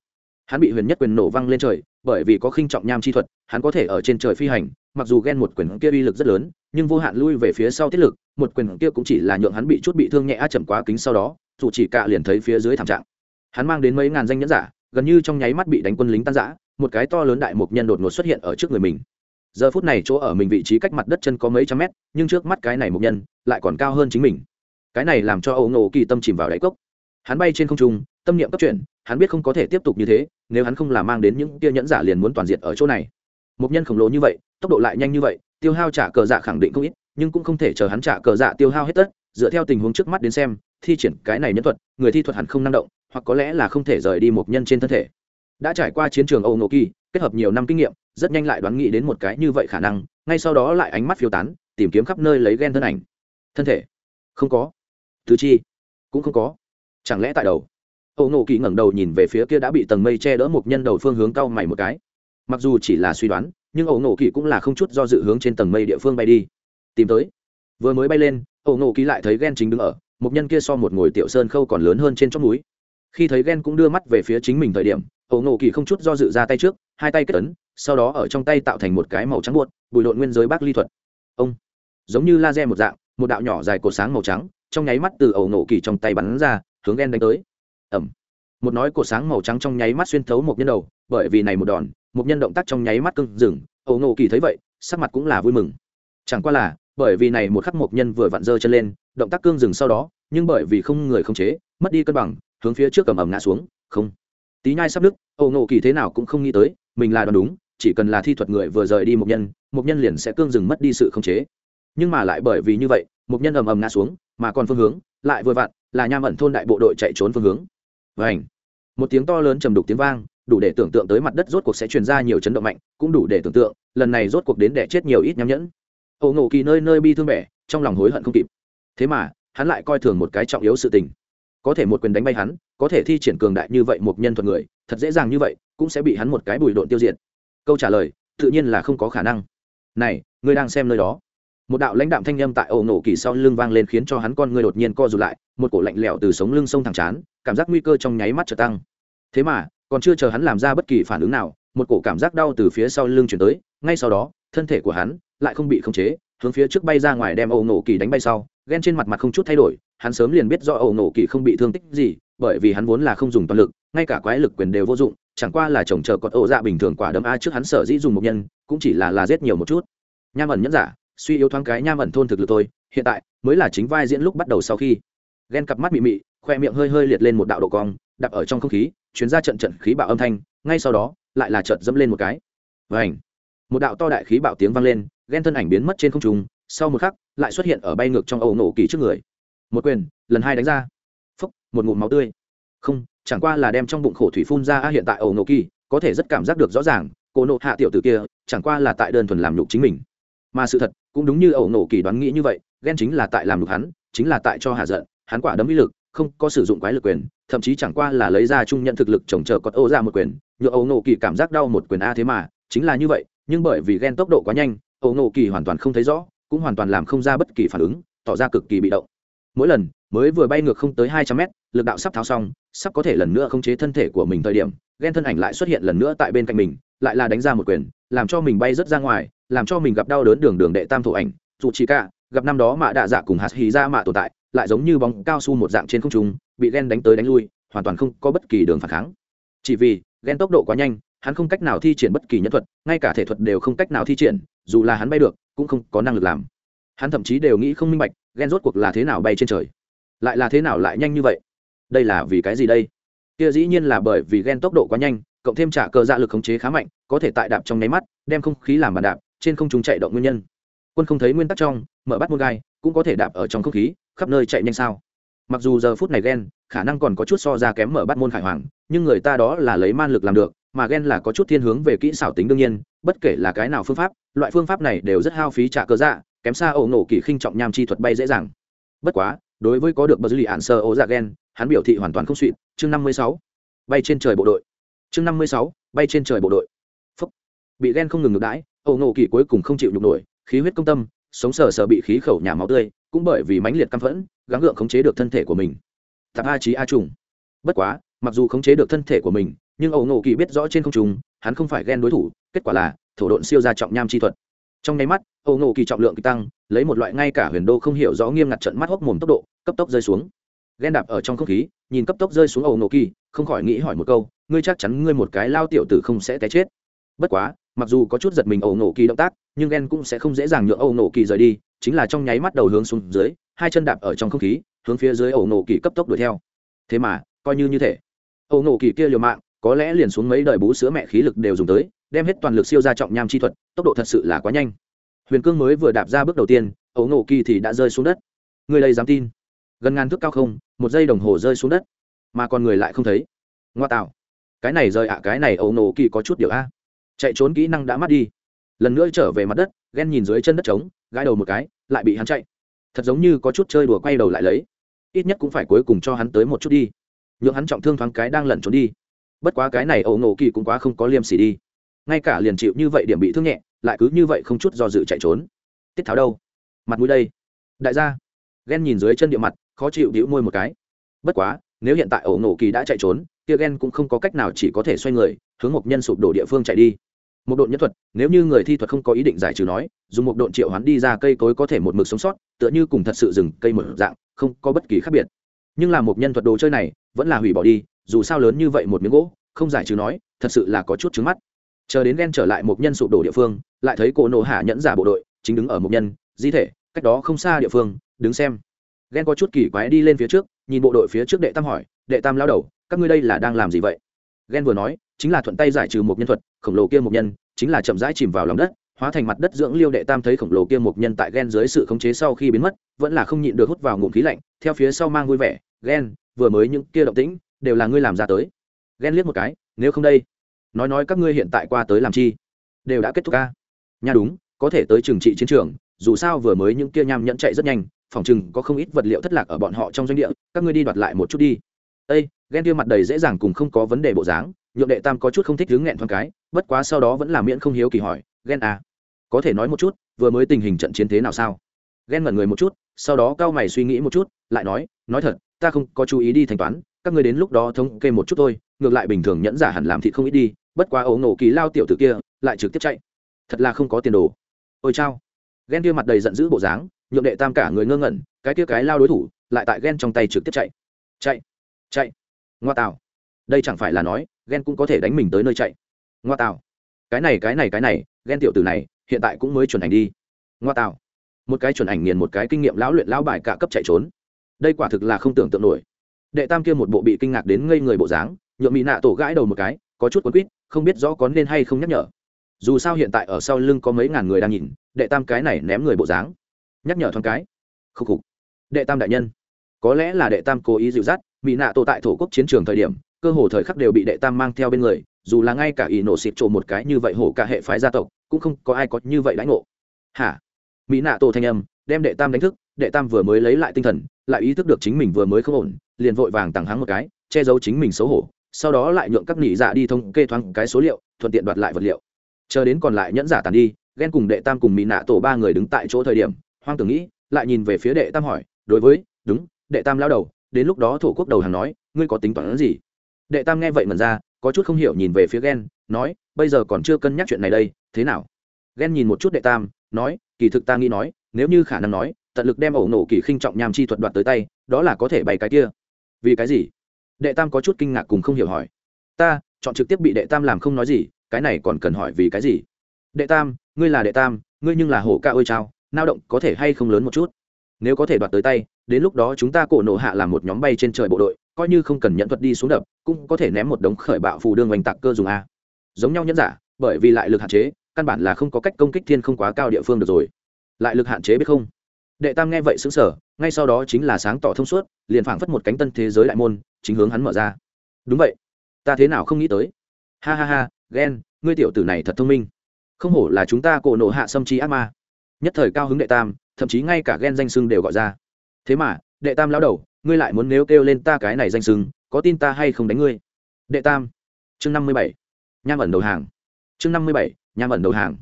Hắn bị huyền nhất quyền nổ văng lên trời, bởi vì có khinh trọng nham chi thuật, hắn có thể ở trên trời phi hành, mặc dù ghen một quyền kia uy lực rất lớn, nhưng vô hạn lui về phía sau tiết lực, một quyền kia cũng chỉ là nhượng hắn bị chút bị thương nhẹ á chậm quá kính sau đó, dù chỉ cạ liền thấy phía dưới thảm trạng. Hắn mang đến mấy ngàn danh nhẫn giả gần như trong nháy mắt bị đánh quân lính tan rã, một cái to lớn đại mục nhân đột ngột xuất hiện ở trước người mình. Giờ phút này chỗ ở mình vị trí cách mặt đất chân có mấy trăm mét nhưng trước mắt cái này mục nhân lại còn cao hơn chính mình. Cái này làm cho ấu ngộ kỳ tâm chìm vào đáy cốc. Hắn bay trên không trung tâm niệm cấp chuyển hắn biết không có thể tiếp tục như thế nếu hắn không là mang đến những tia nhẫn giả liền muốn toàn diện ở chỗ này. Mục nhân khổng lồ như vậy tốc độ lại nhanh như vậy tiêu hao trả cờ dạ khẳng định không ít nhưng cũng không thể chờ hắn trả cờ dạ tiêu hao hết tất. Dựa theo tình huống trước mắt đến xem thi triển cái này nhân thuật người thi thuật hẳn không năng động hoặc có lẽ là không thể rời đi một nhân trên thân thể. Đã trải qua chiến trường âu nô kỳ, kết hợp nhiều năm kinh nghiệm, rất nhanh lại đoán nghĩ đến một cái như vậy khả năng, ngay sau đó lại ánh mắt phiêu tán, tìm kiếm khắp nơi lấy ghen thân ảnh. Thân thể? Không có. Thứ chi? Cũng không có. Chẳng lẽ tại đầu? Âu nô kỳ ngẩng đầu nhìn về phía kia đã bị tầng mây che đỡ một nhân đầu phương hướng cao mày một cái. Mặc dù chỉ là suy đoán, nhưng ẩu nổ kỳ cũng là không chút do dự hướng trên tầng mây địa phương bay đi. Tìm tới. Vừa mới bay lên ẩu nổ kỳ lại thấy ghen chính đứng ở, một nhân kia so một ngồi tiểu sơn khâu còn lớn hơn trên chót núi khi thấy ghen cũng đưa mắt về phía chính mình thời điểm ẩu nổ kỳ không chút do dự ra tay trước, hai tay kết ấn, sau đó ở trong tay tạo thành một cái màu trắng buột bùi lộn nguyên giới bác ly thuật. Ông, giống như laser một dạng, một đạo nhỏ dài cột sáng màu trắng, trong nháy mắt từ ẩu nổ kỳ trong tay bắn ra, hướng ghen đánh tới. Ẩm. Một nói cột sáng màu trắng trong nháy mắt xuyên thấu một nhân đầu, bởi vì này một đòn, một nhân động tác trong nháy mắt cưng rừng ẩu nổ kỳ thấy vậy, sắc mặt cũng là vui mừng. Chẳng qua là, bởi vì này một khắc một nhân vừa vặn dơ chân lên, động tác cương dừng sau đó, nhưng bởi vì không người không chế, mất đi cân bằng hướng phía trước cầm ẩm ngã xuống, không. Tí nhai sắp đứt âu nổ kỳ thế nào cũng không nghĩ tới, mình là đoán đúng, chỉ cần là thi thuật người vừa rời đi một nhân một nhân liền sẽ cương dừng mất đi sự không chế. Nhưng mà lại bởi vì như vậy, một nhân ầm ầm ngã xuống, mà còn phương hướng, lại vừa vặn, là nham ẩn thôn đại bộ đội chạy trốn phương hướng. Và một tiếng to lớn trầm đục tiếng vang, đủ để tưởng tượng tới mặt đất rốt cuộc sẽ truyền ra nhiều chấn động mạnh, cũng đủ để tưởng tượng, lần này rốt cuộc đến đẻ chết nhiều ít nham nhẫn. Âu ngộ kỳ nơi nơi bi thương bẻ, trong lòng hối hận không kịp. Thế mà, hắn lại coi thường một cái trọng yếu sự tình có thể một quyền đánh bay hắn, có thể thi triển cường đại như vậy một nhân thuật người, thật dễ dàng như vậy, cũng sẽ bị hắn một cái bùi độn tiêu diệt. Câu trả lời, tự nhiên là không có khả năng. Này, ngươi đang xem nơi đó. Một đạo lãnh đạm thanh â m tại ẩu nổ kỳ sau lưng vang lên khiến cho hắn con ngươi đột nhiên co rụt lại, một cổ lạnh lẽo từ sống lưng sông thẳng chán, cảm giác nguy cơ trong nháy mắt trở tăng. Thế mà, còn chưa chờ hắn làm ra bất kỳ phản ứng nào, một cổ cảm giác đau từ phía sau lưng chuyển tới, ngay sau đó, thân thể của hắn lại không bị khống chế, hướng phía trước bay ra ngoài đem ẩu nổ kỳ đánh bay sau ghen trên mặt mặt không chút thay đổi hắn sớm liền biết do ẩu nổ kỳ không bị thương tích gì, bởi vì hắn vốn là không dùng toàn lực, ngay cả quái lực quyền đều vô dụng, chẳng qua là chồng chờ cọt ổ dạ bình thường quả đấm a trước hắn sở dĩ dùng một nhân, cũng chỉ là là giết nhiều một chút. Nham ẩn nhẫn giả, suy yếu thoáng cái nham ẩn thôn thực lực thôi, hiện tại mới là chính vai diễn lúc bắt đầu sau khi. Ghen cặp mắt mị mị, khoe miệng hơi hơi liệt lên một đạo độ cong, đập ở trong không khí, chuyến ra trận trận khí bạo âm thanh, ngay sau đó, lại là trận dẫm lên một cái. Và ảnh một đạo to đại khí bạo tiếng vang lên, ghen thân ảnh biến mất trên không trung, sau một khắc, lại xuất hiện ở bay ngược trong ẩu nổ kỳ trước người một quyền, lần hai đánh ra. Phúc, một ngụm máu tươi. Không, chẳng qua là đem trong bụng khổ thủy phun ra a hiện tại ẩu nổ kỳ, có thể rất cảm giác được rõ ràng, cô nộ hạ tiểu tử kia, chẳng qua là tại đơn thuần làm nhục chính mình. Mà sự thật, cũng đúng như ẩu nổ kỳ đoán nghĩ như vậy, ghen chính là tại làm nhục hắn, chính là tại cho hạ giận, hắn quả đấm ý lực, không có sử dụng quái lực quyền, thậm chí chẳng qua là lấy ra trung nhận thực lực trồng chờ cọt ô ra một quyền, nhựa ẩu nổ kỳ cảm giác đau một quyền a thế mà, chính là như vậy, nhưng bởi vì ghen tốc độ quá nhanh, ẩu nổ kỳ hoàn toàn không thấy rõ, cũng hoàn toàn làm không ra bất kỳ phản ứng, tỏ ra cực kỳ bị động mỗi lần mới vừa bay ngược không tới hai trăm mét, lực đạo sắp tháo xong, sắp có thể lần nữa khống chế thân thể của mình thời điểm ghen thân ảnh lại xuất hiện lần nữa tại bên cạnh mình, lại là đánh ra một quyền, làm cho mình bay rớt ra ngoài, làm cho mình gặp đau đớn đường đường đệ tam thủ ảnh dù chỉ cả gặp năm đó mạ đạ dạ cùng hạt hì ra mạ tồn tại, lại giống như bóng cao su một dạng trên không trung, bị ghen đánh tới đánh lui, hoàn toàn không có bất kỳ đường phản kháng. Chỉ vì ghen tốc độ quá nhanh, hắn không cách nào thi triển bất kỳ nhân thuật, ngay cả thể thuật đều không cách nào thi triển, dù là hắn bay được, cũng không có năng lực làm. Hắn thậm chí đều nghĩ không minh bạch ghen rốt cuộc là thế nào bay trên trời? Lại là thế nào lại nhanh như vậy? Đây là vì cái gì đây? Kia dĩ nhiên là bởi vì ghen tốc độ quá nhanh, cộng thêm trả cơ dạ lực khống chế khá mạnh, có thể tại đạp trong nháy mắt, đem không khí làm bàn đạp, trên không trung chạy động nguyên nhân. Quân không thấy nguyên tắc trong, mở bắt môn gai, cũng có thể đạp ở trong không khí, khắp nơi chạy nhanh sao? Mặc dù giờ phút này ghen khả năng còn có chút so ra kém mở bắt môn khải hoàng, nhưng người ta đó là lấy man lực làm được, mà ghen là có chút thiên hướng về kỹ xảo tính đương nhiên, bất kể là cái nào phương pháp, loại phương pháp này đều rất hao phí trả cơ dạ kém xa ổ nổ kỳ khinh trọng nham chi thuật bay dễ dàng. Bất quá, đối với có được bờ dư lì ạn sơ ổ dạ ghen hắn biểu thị hoàn toàn không suỵ chương năm mươi sáu, bay trên trời bộ đội. Chương năm mươi sáu, bay trên trời bộ đội. Phúc. bị ghen không ngừng ngược đãi ẩu nổ kỳ cuối cùng không chịu nhục nổi, khí huyết công tâm, sống sờ sờ bị khí khẩu nhà máu tươi, cũng bởi vì mãnh liệt căm phẫn, gắng gượng khống chế được thân thể của mình. Tạp a trí a trùng. Bất quá, mặc dù khống chế được thân thể của mình, nhưng ẩu nổ kỳ biết rõ trên không trùng hắn không phải ghen đối thủ, kết quả là, thổ độn siêu ra trọng nham chi thuật trong nháy mắt ẩu nổ kỳ trọng lượng kỳ tăng, lấy một loại ngay cả huyền đô không hiểu rõ nghiêm ngặt trận mắt hốc mồm tốc độ, cấp tốc rơi xuống. Ghen đạp ở trong không khí, nhìn cấp tốc rơi xuống ẩu nổ kỳ, không khỏi nghĩ hỏi một câu, ngươi chắc chắn ngươi một cái lao tiểu tử không sẽ té chết? Bất quá, mặc dù có chút giật mình ẩu nổ kỳ động tác, nhưng ghen cũng sẽ không dễ dàng nhượng ẩu nổ kỳ rời đi, chính là trong nháy mắt đầu hướng xuống dưới, hai chân đạp ở trong không khí, hướng phía dưới ẩu nổ kỳ cấp tốc đuổi theo. Thế mà, coi như như thế ẩu nổ kỳ kia liều mạng, có lẽ liền xuống mấy đời bú sữa mẹ khí lực đều dùng tới đem hết toàn lực siêu ra trọng nham chi thuật, tốc độ thật sự là quá nhanh. Huyền cương mới vừa đạp ra bước đầu tiên ẩu nổ kỳ thì đã rơi xuống đất. Người đây dám tin? Gần ngàn thước cao không, một giây đồng hồ rơi xuống đất. Mà còn người lại không thấy. Ngoa tạo. Cái này rơi ạ, cái này ẩu nổ kỳ có chút điều a. Chạy trốn kỹ năng đã mất đi. Lần nữa trở về mặt đất, ghen nhìn dưới chân đất trống, gãi đầu một cái, lại bị hắn chạy. Thật giống như có chút chơi đùa quay đầu lại lấy. Ít nhất cũng phải cuối cùng cho hắn tới một chút đi. Nhượng hắn trọng thương thoáng cái đang lẩn trốn đi. Bất quá cái này ẩu nổ kỳ cũng quá không có liêm sỉ đi ngay cả liền chịu như vậy điểm bị thương nhẹ, lại cứ như vậy không chút do dự chạy trốn. Tiết tháo đâu? Mặt mũi đây. Đại gia. Ghen nhìn dưới chân địa mặt, khó chịu đĩu môi một cái. Bất quá, nếu hiện tại ổ nổ kỳ đã chạy trốn, kia ghen cũng không có cách nào chỉ có thể xoay người, hướng một nhân sụp đổ địa phương chạy đi. Một độn nhân thuật, nếu như người thi thuật không có ý định giải trừ nói, dùng một độn triệu hoán đi ra cây cối có thể một mực sống sót, tựa như cùng thật sự rừng, cây một dạng, không có bất kỳ khác biệt. Nhưng là một nhân thuật đồ chơi này, vẫn là hủy bỏ đi, dù sao lớn như vậy một miếng gỗ, không giải trừ nói, thật sự là có chút trứng mắt chờ đến ghen trở lại một nhân sụp đổ địa phương, lại thấy cổ nổ hạ nhẫn giả bộ đội, chính đứng ở một nhân, di thể, cách đó không xa địa phương, đứng xem. Ghen có chút kỳ quái đi lên phía trước, nhìn bộ đội phía trước đệ tam hỏi, đệ tam lao đầu, các ngươi đây là đang làm gì vậy? Ghen vừa nói, chính là thuận tay giải trừ một nhân thuật, khổng lồ kia một nhân, chính là chậm rãi chìm vào lòng đất, hóa thành mặt đất dưỡng liêu đệ tam thấy khổng lồ kia một nhân tại ghen dưới sự khống chế sau khi biến mất, vẫn là không nhịn được hút vào ngụm khí lạnh, theo phía sau mang vui vẻ, ghen, vừa mới những kia động tĩnh, đều là ngươi làm ra tới. Ghen liếc một cái, nếu không đây nói nói các ngươi hiện tại qua tới làm chi? Đều đã kết thúc ca. Nha đúng, có thể tới trừng trị chiến trường, dù sao vừa mới những kia nham nhẫn chạy rất nhanh, phòng chừng có không ít vật liệu thất lạc ở bọn họ trong doanh địa, các ngươi đi đoạt lại một chút đi. Ây ghen kia mặt đầy dễ dàng cùng không có vấn đề bộ dáng, nhượng đệ tam có chút không thích hướng nghẹn thoáng cái, bất quá sau đó vẫn là miễn không hiếu kỳ hỏi, ghen à có thể nói một chút, vừa mới tình hình trận chiến thế nào sao? Ghen ngẩn người một chút, sau đó cao mày suy nghĩ một chút, lại nói nói thật, ta không có chú ý đi thanh toán, các ngươi đến lúc đó thống kê một chút thôi, ngược lại bình thường nhẫn giả hẳn làm thịt không ít đi bất quá ấu nổ kỳ lao tiểu tử kia lại trực tiếp chạy. Thật là không có tiền đồ. Ôi chao. Ghen kia mặt đầy giận dữ bộ dáng, nhượng đệ tam cả người ngơ ngẩn, cái kia cái lao đối thủ lại tại ghen trong tay trực tiếp chạy. Chạy chạy. Ngoa tạo đây chẳng phải là nói, ghen cũng có thể đánh mình tới nơi chạy. Ngoa tạo cái này cái này cái này, ghen tiểu tử này hiện tại cũng mới chuẩn ảnh đi. Ngoa tạo một cái chuẩn ảnh nghiền một cái kinh nghiệm lão luyện lão bài cả cấp chạy trốn. Đây quả thực là không tưởng tượng nổi. Đệ tam kia một bộ bị kinh ngạc đến ngây người bộ dáng, nhượng mỹ nạ tổ gãi đầu một cái có chút cuốn quýt, không biết rõ có nên hay không nhắc nhở. Dù sao hiện tại ở sau lưng có mấy ngàn người đang nhìn, đệ tam cái này ném người bộ dáng. Nhắc nhở thoáng cái. Khúc khục. Đệ tam đại nhân. Có lẽ là đệ tam cố ý dịu dắt mỹ nạ tổ tại thổ quốc chiến trường thời điểm, cơ hồ thời khắc đều bị đệ tam mang theo bên người, dù là ngay cả ý nổ xịt trộm một cái như vậy hổ cả hệ phái gia tộc, cũng không có ai có như vậy đãi ngộ. Hả? Mỹ nạ tổ thanh âm, đem đệ tam đánh thức, đệ tam vừa mới lấy lại tinh thần, lại ý thức được chính mình vừa mới không ổn, liền vội vàng tặng hắn một cái, che giấu chính mình xấu hổ sau đó lại nhượng các nỉ dạ đi thông kê thoáng cái số liệu, thuận tiện đoạt lại vật liệu. Chờ đến còn lại nhẫn giả tàn đi, ghen cùng đệ tam cùng mỹ nạ tổ ba người đứng tại chỗ thời điểm, hoang tưởng nghĩ, lại nhìn về phía đệ tam hỏi, đối với, đúng, đệ tam lao đầu, đến lúc đó thổ quốc đầu hàng nói, ngươi có tính toán gì? Đệ tam nghe vậy mần ra, có chút không hiểu nhìn về phía ghen, nói, bây giờ còn chưa cân nhắc chuyện này đây, thế nào? Ghen nhìn một chút đệ tam, nói, kỳ thực ta nghĩ nói, nếu như khả năng nói, tận lực đem ẩu nổ kỳ khinh trọng nham chi thuật đoạt tới tay, đó là có thể bày cái kia. Vì cái gì? Đệ tam có chút kinh ngạc cùng không hiểu hỏi. Ta, chọn trực tiếp bị đệ tam làm không nói gì, cái này còn cần hỏi vì cái gì? Đệ tam, ngươi là đệ tam, ngươi nhưng là hổ ca ôi trao nao động có thể hay không lớn một chút? Nếu có thể đoạt tới tay, đến lúc đó chúng ta cổ nổ hạ làm một nhóm bay trên trời bộ đội, coi như không cần nhận thuật đi xuống đập, cũng có thể ném một đống khởi bạo phù đương oanh tạc cơ dùng a. Giống nhau nhẫn giả, bởi vì lại lực hạn chế, căn bản là không có cách công kích thiên không quá cao địa phương được rồi. Lại lực hạn chế biết không? Đệ tam nghe vậy xứng sở ngay sau đó chính là sáng tỏ thông suốt, liền phảng phất một cánh tân thế giới đại môn, chính hướng hắn mở ra. Đúng vậy. Ta thế nào không nghĩ tới? Ha ha ha ghen ngươi tiểu tử này thật thông minh. Không hổ là chúng ta cổ nộ hạ xâm trí ác ma. Nhất thời cao hứng đệ tam, thậm chí ngay cả ghen danh sưng đều gọi ra. Thế mà, đệ tam lao đầu, ngươi lại muốn nếu kêu lên ta cái này danh sưng có tin ta hay không đánh ngươi? Đệ tam. Chương năm mươi bảy. Nham ẩn đầu hàng. Chương năm mươi bảy, nham ẩn đầu hàng.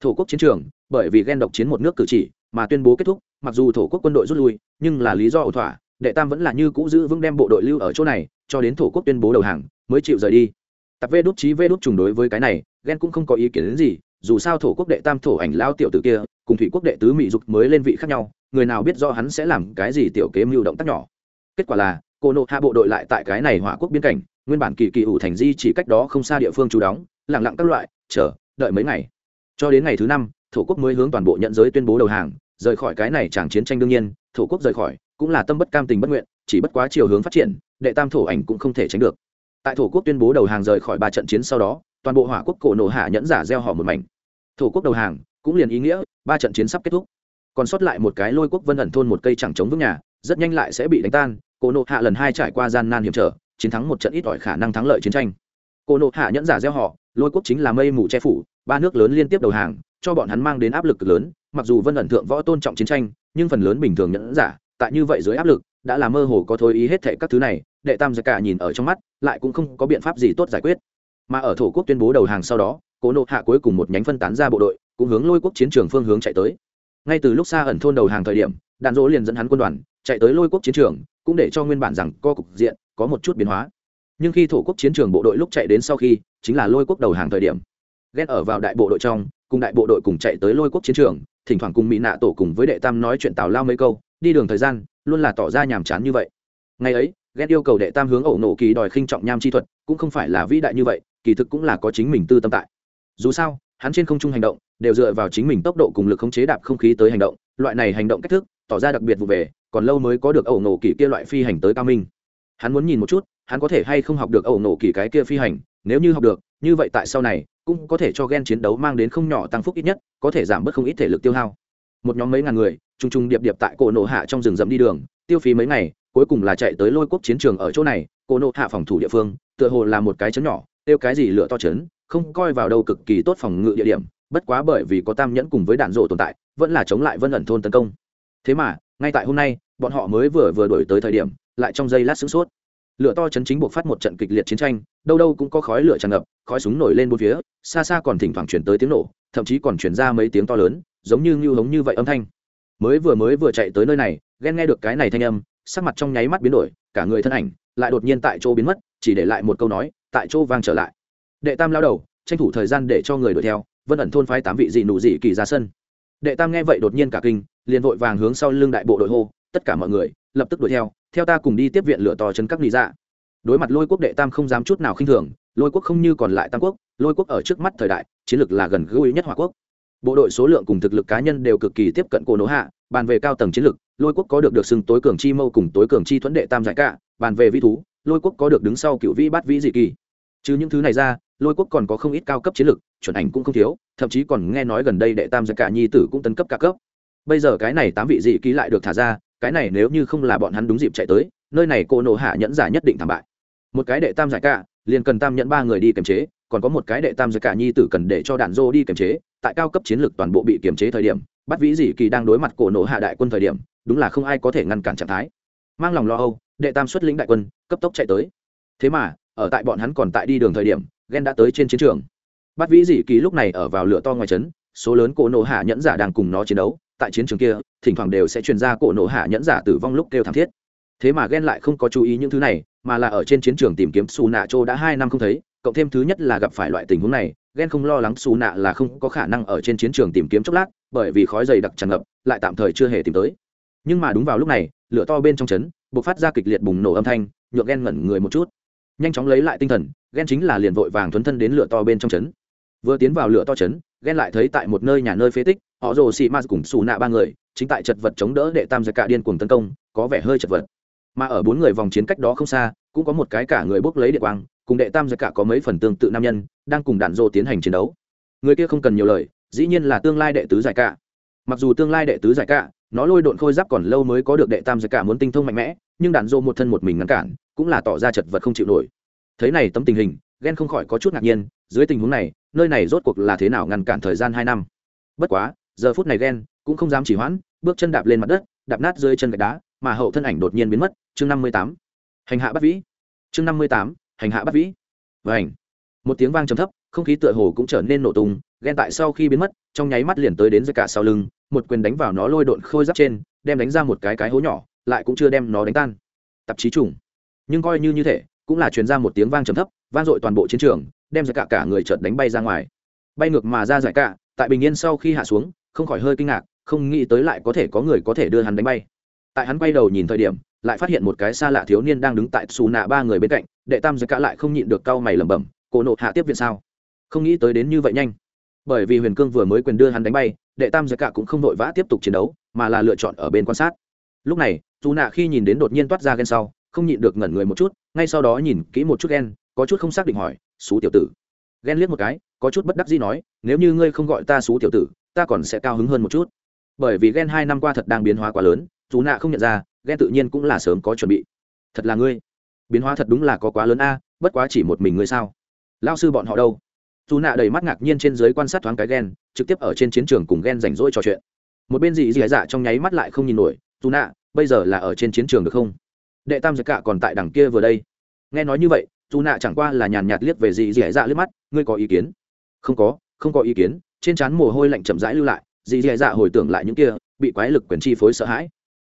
Thổ quốc chiến trường, bởi vì ghen độc chiến một nước cử chỉ mà tuyên bố kết thúc, mặc dù thổ quốc quân đội rút lui, nhưng là lý do ẩu thỏa, đệ tam vẫn là như cũ giữ vững đem bộ đội lưu ở chỗ này, cho đến thổ quốc tuyên bố đầu hàng, mới chịu rời đi. Tập vê đốt trí vê đốt trùng đối với cái này ghen cũng không có ý kiến đến gì, dù sao thổ quốc đệ tam thổ ảnh lao tiểu tử kia, cùng thủy quốc đệ tứ mỹ dục mới lên vị khác nhau, người nào biết do hắn sẽ làm cái gì tiểu kế mưu động tác nhỏ. Kết quả là, cô nộ hạ bộ đội lại tại cái này hỏa quốc biên cảnh, nguyên bản kỳ kỳ ủ thành di chỉ cách đó không xa địa phương chú đóng lẳng lặng các loại, chờ, đợi mấy ngày. Cho đến ngày thứ năm, thổ quốc mới hướng toàn bộ nhận giới tuyên bố đầu hàng rời khỏi cái này chẳng chiến tranh đương nhiên, thổ quốc rời khỏi, cũng là tâm bất cam tình bất nguyện, chỉ bất quá chiều hướng phát triển, đệ tam thổ ảnh cũng không thể tránh được. Tại thổ quốc tuyên bố đầu hàng rời khỏi ba trận chiến sau đó, toàn bộ hỏa quốc cổ nổ hạ nhẫn giả gieo họ một mảnh. Thổ quốc đầu hàng, cũng liền ý nghĩa, ba trận chiến sắp kết thúc. Còn sót lại một cái lôi quốc vân ẩn thôn một cây chẳng chống vững nhà, rất nhanh lại sẽ bị đánh tan, cổ nộ hạ lần hai trải qua gian nan hiểm trở, chiến thắng một trận ít ỏi khả năng thắng lợi chiến tranh. Cổ nộ hạ nhẫn giả gieo họ, lôi quốc chính là mây mù che phủ, ba nước lớn liên tiếp đầu hàng, cho bọn hắn mang đến áp lực cực lớn mặc dù vân ẩn thượng võ tôn trọng chiến tranh, nhưng phần lớn bình thường nhẫn giả, tại như vậy dưới áp lực, đã là mơ hồ có thối ý hết thệ các thứ này, đệ tam gia cả nhìn ở trong mắt, lại cũng không có biện pháp gì tốt giải quyết. Mà ở thổ quốc tuyên bố đầu hàng sau đó, cố nộ hạ cuối cùng một nhánh phân tán ra bộ đội, cũng hướng lôi quốc chiến trường phương hướng chạy tới. Ngay từ lúc xa ẩn thôn đầu hàng thời điểm đàn dỗ liền dẫn hắn quân đoàn, chạy tới lôi quốc chiến trường, cũng để cho nguyên bản rằng co cục diện có một chút biến hóa. Nhưng khi thổ quốc chiến trường bộ đội lúc chạy đến sau khi, chính là lôi quốc đầu hàng thời điểm. Ghen ở vào đại bộ đội trong, cùng đại bộ đội cùng chạy tới lôi quốc chiến trường thỉnh thoảng cùng mỹ nạ tổ cùng với đệ tam nói chuyện tào lao mấy câu, đi đường thời gian luôn là tỏ ra nhàm chán như vậy. Ngày ấy, ghét yêu cầu đệ tam hướng ẩu nổ kỳ đòi khinh trọng nham chi thuật, cũng không phải là vĩ đại như vậy, kỳ thực cũng là có chính mình tư tâm tại. Dù sao, hắn trên không trung hành động, đều dựa vào chính mình tốc độ cùng lực khống chế đạp không khí tới hành động, loại này hành động cách thức, tỏ ra đặc biệt vụ về, còn lâu mới có được ẩu nổ kỳ kia loại phi hành tới cao minh. Hắn muốn nhìn một chút, hắn có thể hay không học được ẩu nổ kỳ cái kia phi hành, nếu như học được, như vậy tại sau này cũng có thể cho gen chiến đấu mang đến không nhỏ tăng phúc ít nhất, có thể giảm bớt không ít thể lực tiêu hao. Một nhóm mấy ngàn người t r u n g t r u n g điệp điệp tại cổ nổ hạ trong rừng rậm đi đường, tiêu phí mấy ngày, cuối cùng là chạy tới lôi quốc chiến trường ở chỗ này, cổ nổ hạ phòng thủ địa phương, tựa hồ là một cái chấn nhỏ tiêu cái gì lửa to chấn không coi vào đâu cực kỳ tốt phòng ngự địa điểm, bất quá bởi vì có tam nhẫn cùng với đạn rộ tồn tại, vẫn là chống lại vân ẩn thôn tấn công. Thế mà, ngay tại hôm nay, bọn họ mới vừa vừa đổi tới thời điểm, lại trong giây lát sửng sốt. Lửa to chấn chính buộc phát một trận kịch liệt chiến tranh đâu đâu cũng có khói lửa tràn ngập, khói súng nổi lên bốn phía, xa xa còn thỉnh thoảng chuyển tới tiếng nổ, thậm chí còn chuyển ra mấy tiếng to lớn, giống như ngưu hống như vậy âm thanh. Mới vừa mới vừa chạy tới nơi này, ghen nghe được cái này thanh âm, sắc mặt trong nháy mắt biến đổi, cả người thân ảnh lại đột nhiên tại chỗ biến mất, chỉ để lại một câu nói, tại chỗ vang trở lại. Đệ tam lao đầu, tranh thủ thời gian để cho người đuổi theo, vân ẩn thôn phái tám vị dị nụ dị kỳ ra sân. Đệ tam nghe vậy đột nhiên cả kinh, liền vội vàng hướng sau lưng đại bộ đội hô, tất cả mọi người, lập tức đuổi theo theo ta cùng đi tiếp viện lửa to chân các lý dạ đối mặt lôi quốc đệ tam không dám chút nào khinh thường, lôi quốc không như còn lại tam quốc, lôi quốc ở trước mắt thời đại, chiến lược là gần gũi nhất hòa quốc. Bộ đội số lượng cùng thực lực cá nhân đều cực kỳ tiếp cận cổ nỗ hạ, bàn về cao tầng chiến lược, lôi quốc có được được xưng tối cường chi mâu cùng tối cường chi thuẫn đệ tam giải cả, bàn về vi thú, lôi quốc có được đứng sau cựu vĩ bát vĩ dị kỳ. Chứ những thứ này ra, lôi quốc còn có không ít cao cấp chiến lược, chuẩn ảnh cũng không thiếu, thậm chí còn nghe nói gần đây đệ tam giải cả nhi tử cũng tấn cấp cả cấp. Bây giờ cái này tám vị dị ký lại được thả ra, cái này nếu như không là bọn hắn đúng dịp chạy tới, nơi này cô nộ hạ nhẫn giả nhất định thảm bại một cái đệ tam giải cả, liền cần tam nhận ba người đi kiềm chế, còn có một cái đệ tam giải cả nhi tử cần để cho đạn dô đi kiềm chế, tại cao cấp chiến lược toàn bộ bị kiềm chế thời điểm, bắt vĩ dị kỳ đang đối mặt cổ nổ hạ đại quân thời điểm, đúng là không ai có thể ngăn cản trạng thái. Mang lòng lo âu, đệ tam xuất lĩnh đại quân, cấp tốc chạy tới. Thế mà, ở tại bọn hắn còn tại đi đường thời điểm ghen đã tới trên chiến trường. Bắt vĩ dị kỳ lúc này ở vào lửa to ngoài trấn, số lớn cổ nổ hạ nhẫn giả đang cùng nó chiến đấu. Tại chiến trường kia, thỉnh thoảng đều sẽ truyền ra cổ nổ hạ nhẫn giả tử vong lúc kêu thảm thiết thế mà ghen lại không có chú ý những thứ này, mà là ở trên chiến trường tìm kiếm xù nạ châu đã hai năm không thấy, cộng thêm thứ nhất là gặp phải loại tình huống này, ghen không lo lắng xù nạ là không có khả năng ở trên chiến trường tìm kiếm chốc lát, bởi vì khói dày đặc tràn ngập, lại tạm thời chưa hề tìm tới. Nhưng mà đúng vào lúc này, lửa to bên trong trấn buộc phát ra kịch liệt bùng nổ âm thanh, nhượng ghen ngẩn người một chút. Nhanh chóng lấy lại tinh thần, ghen chính là liền vội vàng thuấn thân đến lửa to bên trong trấn vừa tiến vào lửa to trấn ghen lại thấy tại một nơi nhà nơi phế tích, họ rồ xị ma cùng xù nạ ba người, chính tại chật vật chống đỡ đệ tam giặc cả điên cuồng tấn công, có vẻ hơi chật vật mà ở bốn người vòng chiến cách đó không xa, cũng có một cái cả người bốc lấy điện quang, cùng đệ tam giật cả có mấy phần tương tự nam nhân, đang cùng đạn dô tiến hành chiến đấu. Người kia không cần nhiều lời, dĩ nhiên là tương lai đệ tứ giải cả. Mặc dù tương lai đệ tứ giải cả, nó lôi độn khôi giáp còn lâu mới có được đệ tam giải cả muốn tinh thông mạnh mẽ, nhưng đạn dô một thân một mình ngăn cản, cũng là tỏ ra chật vật không chịu nổi. Thấy này tấm tình hình ghen không khỏi có chút ngạc nhiên, dưới tình huống này, nơi này rốt cuộc là thế nào ngăn cản thời gian hai năm? Bất quá, giờ phút này ghen cũng không dám chỉ hoãn, bước chân đạp lên mặt đất, đạp nát dưới chân gạch đá mà hậu thân ảnh đột nhiên biến mất, chương năm mươi tám. Hành hạ bắt vĩ. Chương năm mươi tám, hành hạ bắt vĩ. Và ảnh một tiếng vang trầm thấp, không khí tựa hồ cũng trở nên nổ tung, ghen tại sau khi biến mất, trong nháy mắt liền tới đến dưới cả sau lưng, một quyền đánh vào nó lôi độn khôi giáp trên, đem đánh ra một cái cái hố nhỏ, lại cũng chưa đem nó đánh tan. Tạp chí trùng. Nhưng coi như như thế cũng là truyền ra một tiếng vang trầm thấp, vang dội toàn bộ chiến trường, đem ra cả cả người chợt đánh bay ra ngoài. Bay ngược mà ra giải cả, tại bình yên sau khi hạ xuống, không khỏi hơi kinh ngạc, không nghĩ tới lại có thể có người có thể đưa hắn đánh bay tại hắn quay đầu nhìn thời điểm, lại phát hiện một cái xa lạ thiếu niên đang đứng tại xù nạ ba người bên cạnh, đệ tam giới cả lại không nhịn được cau mày lẩm bẩm cổ nộ hạ tiếp viện sao? Không nghĩ tới đến như vậy nhanh. Bởi vì huyền cương vừa mới quyền đưa hắn đánh bay, đệ tam giới cả cũng không vội vã tiếp tục chiến đấu, mà là lựa chọn ở bên quan sát. Lúc này dù nạ khi nhìn đến đột nhiên toát ra ghen sau, không nhịn được ngẩn người một chút, ngay sau đó nhìn kỹ một chút ghen có chút không xác định hỏi, xú tiểu tử. Ghen liếc một cái, có chút bất đắc gì nói, nếu như ngươi không gọi ta xú tiểu tử, ta còn sẽ cao hứng hơn một chút. Bởi vì ghen hai năm qua thật đang biến hóa quá lớn dù nạ không nhận ra, ghen tự nhiên cũng là sớm có chuẩn bị. Thật là ngươi. Biến hóa thật đúng là có quá lớn a, bất quá chỉ một mình ngươi sao? Lao sư bọn họ đâu? Dù nạ đầy mắt ngạc nhiên trên dưới quan sát thoáng cái ghen, trực tiếp ở trên chiến trường cùng ghen rảnh rỗi trò chuyện. Một bên dị dị dạ trong nháy mắt lại không nhìn nổi, dù nạ, bây giờ là ở trên chiến trường được không? Đệ tam giặc cạ còn tại đằng kia vừa đây. Nghe nói như vậy, dù nạ chẳng qua là nhàn nhạt liếc về dị dị dạ liếc mắt, ngươi có ý kiến? Không có không có ý kiến. Trên trán mồ hôi lạnh chậm rãi lưu lại, dị dị dạ hồi tưởng lại những kia, bị quái lực quyền chi phối sợ hãi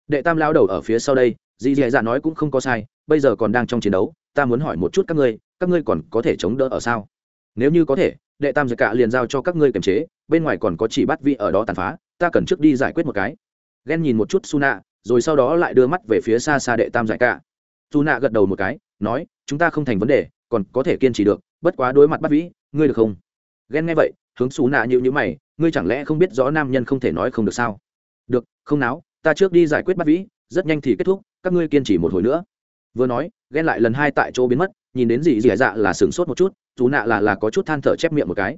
đệ tam lao đầu ở phía sau đây dị dì dạ nói cũng không có sai, bây giờ còn đang trong chiến đấu, ta muốn hỏi một chút các ngươi các ngươi còn có thể chống đỡ ở sao? Nếu như có thể, đệ tam dạ giật cạ liền giao cho các ngươi kiềm chế, bên ngoài còn có chỉ bắt vị ở đó tàn phá, ta cần trước đi giải quyết một cái. Ghen nhìn một chút su nạ rồi sau đó lại đưa mắt về phía xa xa đệ tam giải cạ su nạ gật đầu một cái, nói, chúng ta không thành vấn đề, còn có thể kiên trì được, bất quá đối mặt bắt vĩ ngươi được không? Ghen nghe vậy, hướng su nạ nhịu nhữ mày, ngươi chẳng lẽ không biết rõ nam nhân không thể nói không được sao? Được, không náo ta trước đi giải quyết bắt vĩ, rất nhanh thì kết thúc, các ngươi kiên trì một hồi nữa. Vừa nói, ghen lại lần hai tại chỗ biến mất, nhìn đến gì dì dạ là sửng sốt một chút chú nạ là là có chút than thở chép miệng một cái.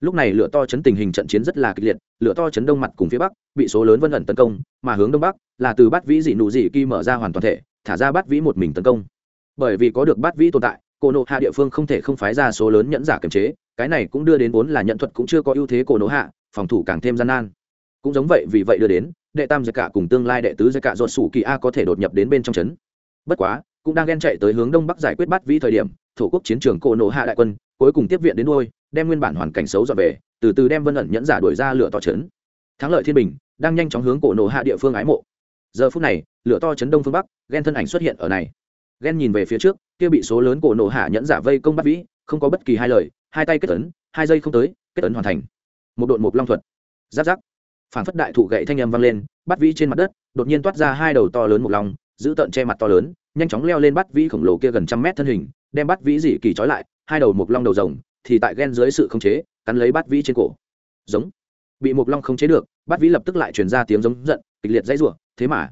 Lúc này lửa to chấn tình hình trận chiến rất là kịch liệt, lửa to chấn đông mặt cùng phía bắc, bị số lớn vân ẩn tấn công, mà hướng đông bắc, là từ bát vĩ dị nụ dị kỳ mở ra hoàn toàn thể, thả ra bát vĩ một mình tấn công. Bởi vì có được bát vĩ tồn tại, cổ nộ hạ địa phương không thể không phái ra số lớn nhẫn giả kiềm chế, cái này cũng đưa đến vốn là nhận thuật cũng chưa có ưu thế cổ nộ hạ, phòng thủ càng thêm gian nan. Cũng giống vậy vì vậy đưa đến đệ tam giải cả cùng tương lai đệ tứ giải cả ruột sủ kỳ a có thể đột nhập đến bên trong trấn. Bất quá, cũng đang ghen chạy tới hướng đông bắc giải quyết bắt vĩ thời điểm, thổ quốc chiến trường cổ nộ hạ đại quân, cuối cùng tiếp viện đến đôi đem nguyên bản hoàn cảnh xấu dọn về, từ từ đem vân ẩn nhẫn giả đuổi ra lửa to trấn. Thắng lợi thiên bình, đang nhanh chóng hướng cổ nộ hạ địa phương ái mộ. Giờ phút này, lửa to trấn đông phương bắc, ghen thân ảnh xuất hiện ở này. Ghen nhìn về phía trước, kia bị số lớn cổ nộ hạ nhẫn giả vây công bắt vĩ, không có bất kỳ hai lời, hai tay kết ấn, hai giây không tới, kết ấn hoàn thành. Một đội một long thuật. Giáp giáp phản phất đại thụ gậy thanh âm vang lên, bắt vĩ trên mặt đất, đột nhiên toát ra hai đầu to lớn một lòng, giữ tợn che mặt to lớn, nhanh chóng leo lên bắt vĩ khổng lồ kia gần trăm mét thân hình, đem bắt vĩ dị kỳ trói lại, hai đầu mục long đầu rồng thì tại ghen dưới sự khống chế, cắn lấy bắt vĩ trên cổ. Giống. Bị mục long khống chế được, bắt vĩ lập tức lại truyền ra tiếng giống giận, kịch liệt dãy rủa, thế mà.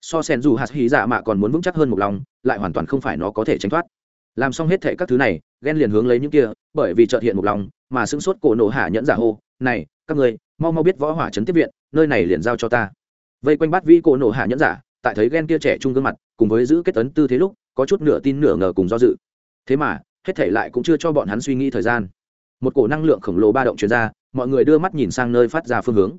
So sen dù hạt hí dạ mạ còn muốn vững chắc hơn mục long, lại hoàn toàn không phải nó có thể tránh thoát. Làm xong hết thệ các thứ này ghen liền hướng lấy những kia, bởi vì trợt hiện mục long, mà sững sốt cổ nổ hạ nhẫn giả hô, này, các ngươi mau mau biết võ hỏa trấn tiếp viện, nơi này liền giao cho ta. Vây quanh Bát vĩ cổ nổ hạ nhẫn giả, tại thấy ghen kia trẻ trung gương mặt, cùng với giữ kết tấn tư thế lúc, có chút nửa tin nửa ngờ cùng do dự. Thế mà, hết thể lại cũng chưa cho bọn hắn suy nghĩ thời gian. Một cổ năng lượng khổng lồ ba động truyền ra, mọi người đưa mắt nhìn sang nơi phát ra phương hướng.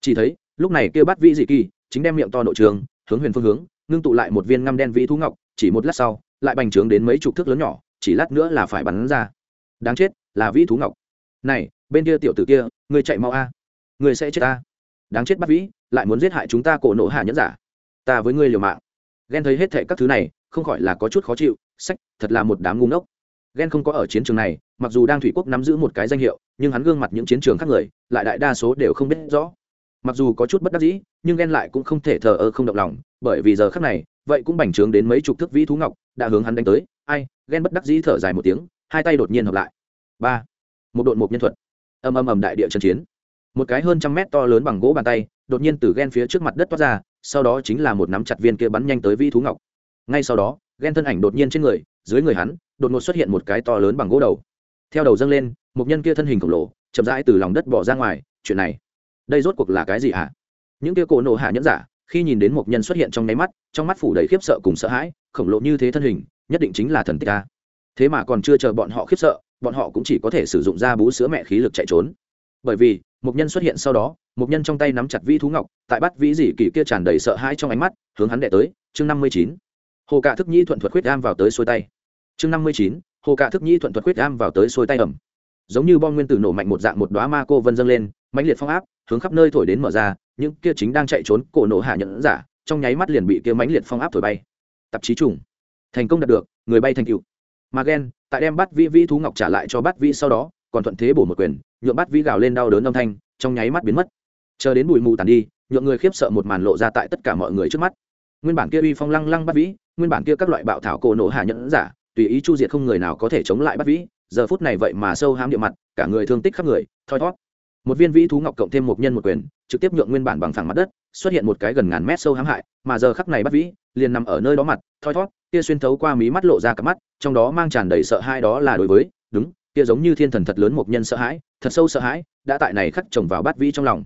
Chỉ thấy, lúc này kia bắt vĩ dị kỳ, chính đem miệng to nội trường, hướng huyền phương hướng, ngưng tụ lại một viên ngăm đen vĩ thú ngọc, chỉ một lát sau, lại bành trướng đến mấy chục thước lớn nhỏ, chỉ lát nữa là phải bắn ra. Đáng chết, là vĩ thú ngọc. Này, bên kia tiểu tử kia người chạy mau a người sẽ chết ta. Đáng chết bắt vĩ, lại muốn giết hại chúng ta cổ nộ hạ nhẫn giả. Ta với ngươi liều mạng. Ghen thấy hết thệ các thứ này, không khỏi là có chút khó chịu, sách, thật là một đám ngu ngốc. Ghen không có ở chiến trường này, mặc dù đang thủy quốc nắm giữ một cái danh hiệu, nhưng hắn gương mặt những chiến trường khác người, lại đại đa số đều không biết rõ. Mặc dù có chút bất đắc dĩ, nhưng ghen lại cũng không thể thờ ơ không động lòng, bởi vì giờ khác này, vậy cũng bành trướng đến mấy chục thước vĩ thú ngọc, đã hướng hắn đánh tới. Ai, ghen bất đắc dĩ thở dài một tiếng, hai tay đột nhiên hợp lại. Ba. Một đội một nhân thuật. Ầm ầm ầm đại địa trần chiến một cái hơn trăm mét to lớn bằng gỗ bàn tay, đột nhiên từ ghen phía trước mặt đất toát ra, sau đó chính là một nắm chặt viên kia bắn nhanh tới vi thú ngọc. Ngay sau đó ghen thân ảnh đột nhiên trên người, dưới người hắn, đột ngột xuất hiện một cái to lớn bằng gỗ đầu. Theo đầu dâng lên, một nhân kia thân hình khổng lồ, chậm rãi từ lòng đất bỏ ra ngoài, chuyện này, đây rốt cuộc là cái gì hả? Những kia cổ nổ hạ nhẫn giả, khi nhìn đến một nhân xuất hiện trong nháy mắt, trong mắt phủ đầy khiếp sợ cùng sợ hãi, khổng lồ như thế thân hình, nhất định chính là thần tích ta thế mà còn chưa chờ bọn họ khiếp sợ, bọn họ cũng chỉ có thể sử dụng ra bú sữa mẹ khí lực chạy trốn. Bởi vì mục nhân xuất hiện sau đó, mục nhân trong tay nắm chặt vĩ thú ngọc, tại bắt vĩ dị kỳ kia tràn đầy sợ hãi trong ánh mắt, hướng hắn đệ tới, chương năm mươi chín. Hồ cạ thức nhĩ thuận thuật khuyết gam vào tới xuôi tay. Chương năm mươi chín, hồ cả thức nhĩ thuận thuật quyết am vào tới xuôi tay ẩm giống như bom nguyên tử nổ mạnh một dạng một đoá ma cô vân dâng lên, mãnh liệt phong áp, hướng khắp nơi thổi đến mở ra, những kia chính đang chạy trốn cổ nổ hạ nhẫn giả, trong nháy mắt liền bị kia mãnh liệt phong áp thổi bay. Tạp chí trùng. Thành công đạt được, người bay thành cựu mà ghen tại đem bắt vĩ vĩ thú ngọc trả lại cho bắt vĩ sau đó còn thuận thế bổ một quyền, nhượng bắt vĩ gào lên đau đớn âm thanh, trong nháy mắt biến mất. Chờ đến bụi mù tàn đi, nhượng người khiếp sợ một màn lộ ra tại tất cả mọi người trước mắt. Nguyên bản kia uy phong lăng lăng bắt vĩ, nguyên bản kia các loại bạo thảo cổ nổ hạ nhẫn giả, tùy ý chu diệt không người nào có thể chống lại bắt vĩ, giờ phút này vậy mà sâu hám địa mặt, cả người thương tích khắp người, thoi thót một viên vĩ thú ngọc cộng thêm một nhân một quyền, trực tiếp nhượng nguyên bản bằng phẳng mặt đất, xuất hiện một cái gần ngàn mét sâu hãm hại, mà giờ khắc này bắt vĩ, liền nằm ở nơi đó mặt, thoi thót kia xuyên thấu qua mí mắt lộ ra cả mắt, trong đó mang tràn đầy sợ hãi đó là đối với, đúng kia giống như thiên thần thật lớn một nhân sợ hãi, thật sâu sợ hãi, đã tại này khắc trồng vào bát vĩ trong lòng.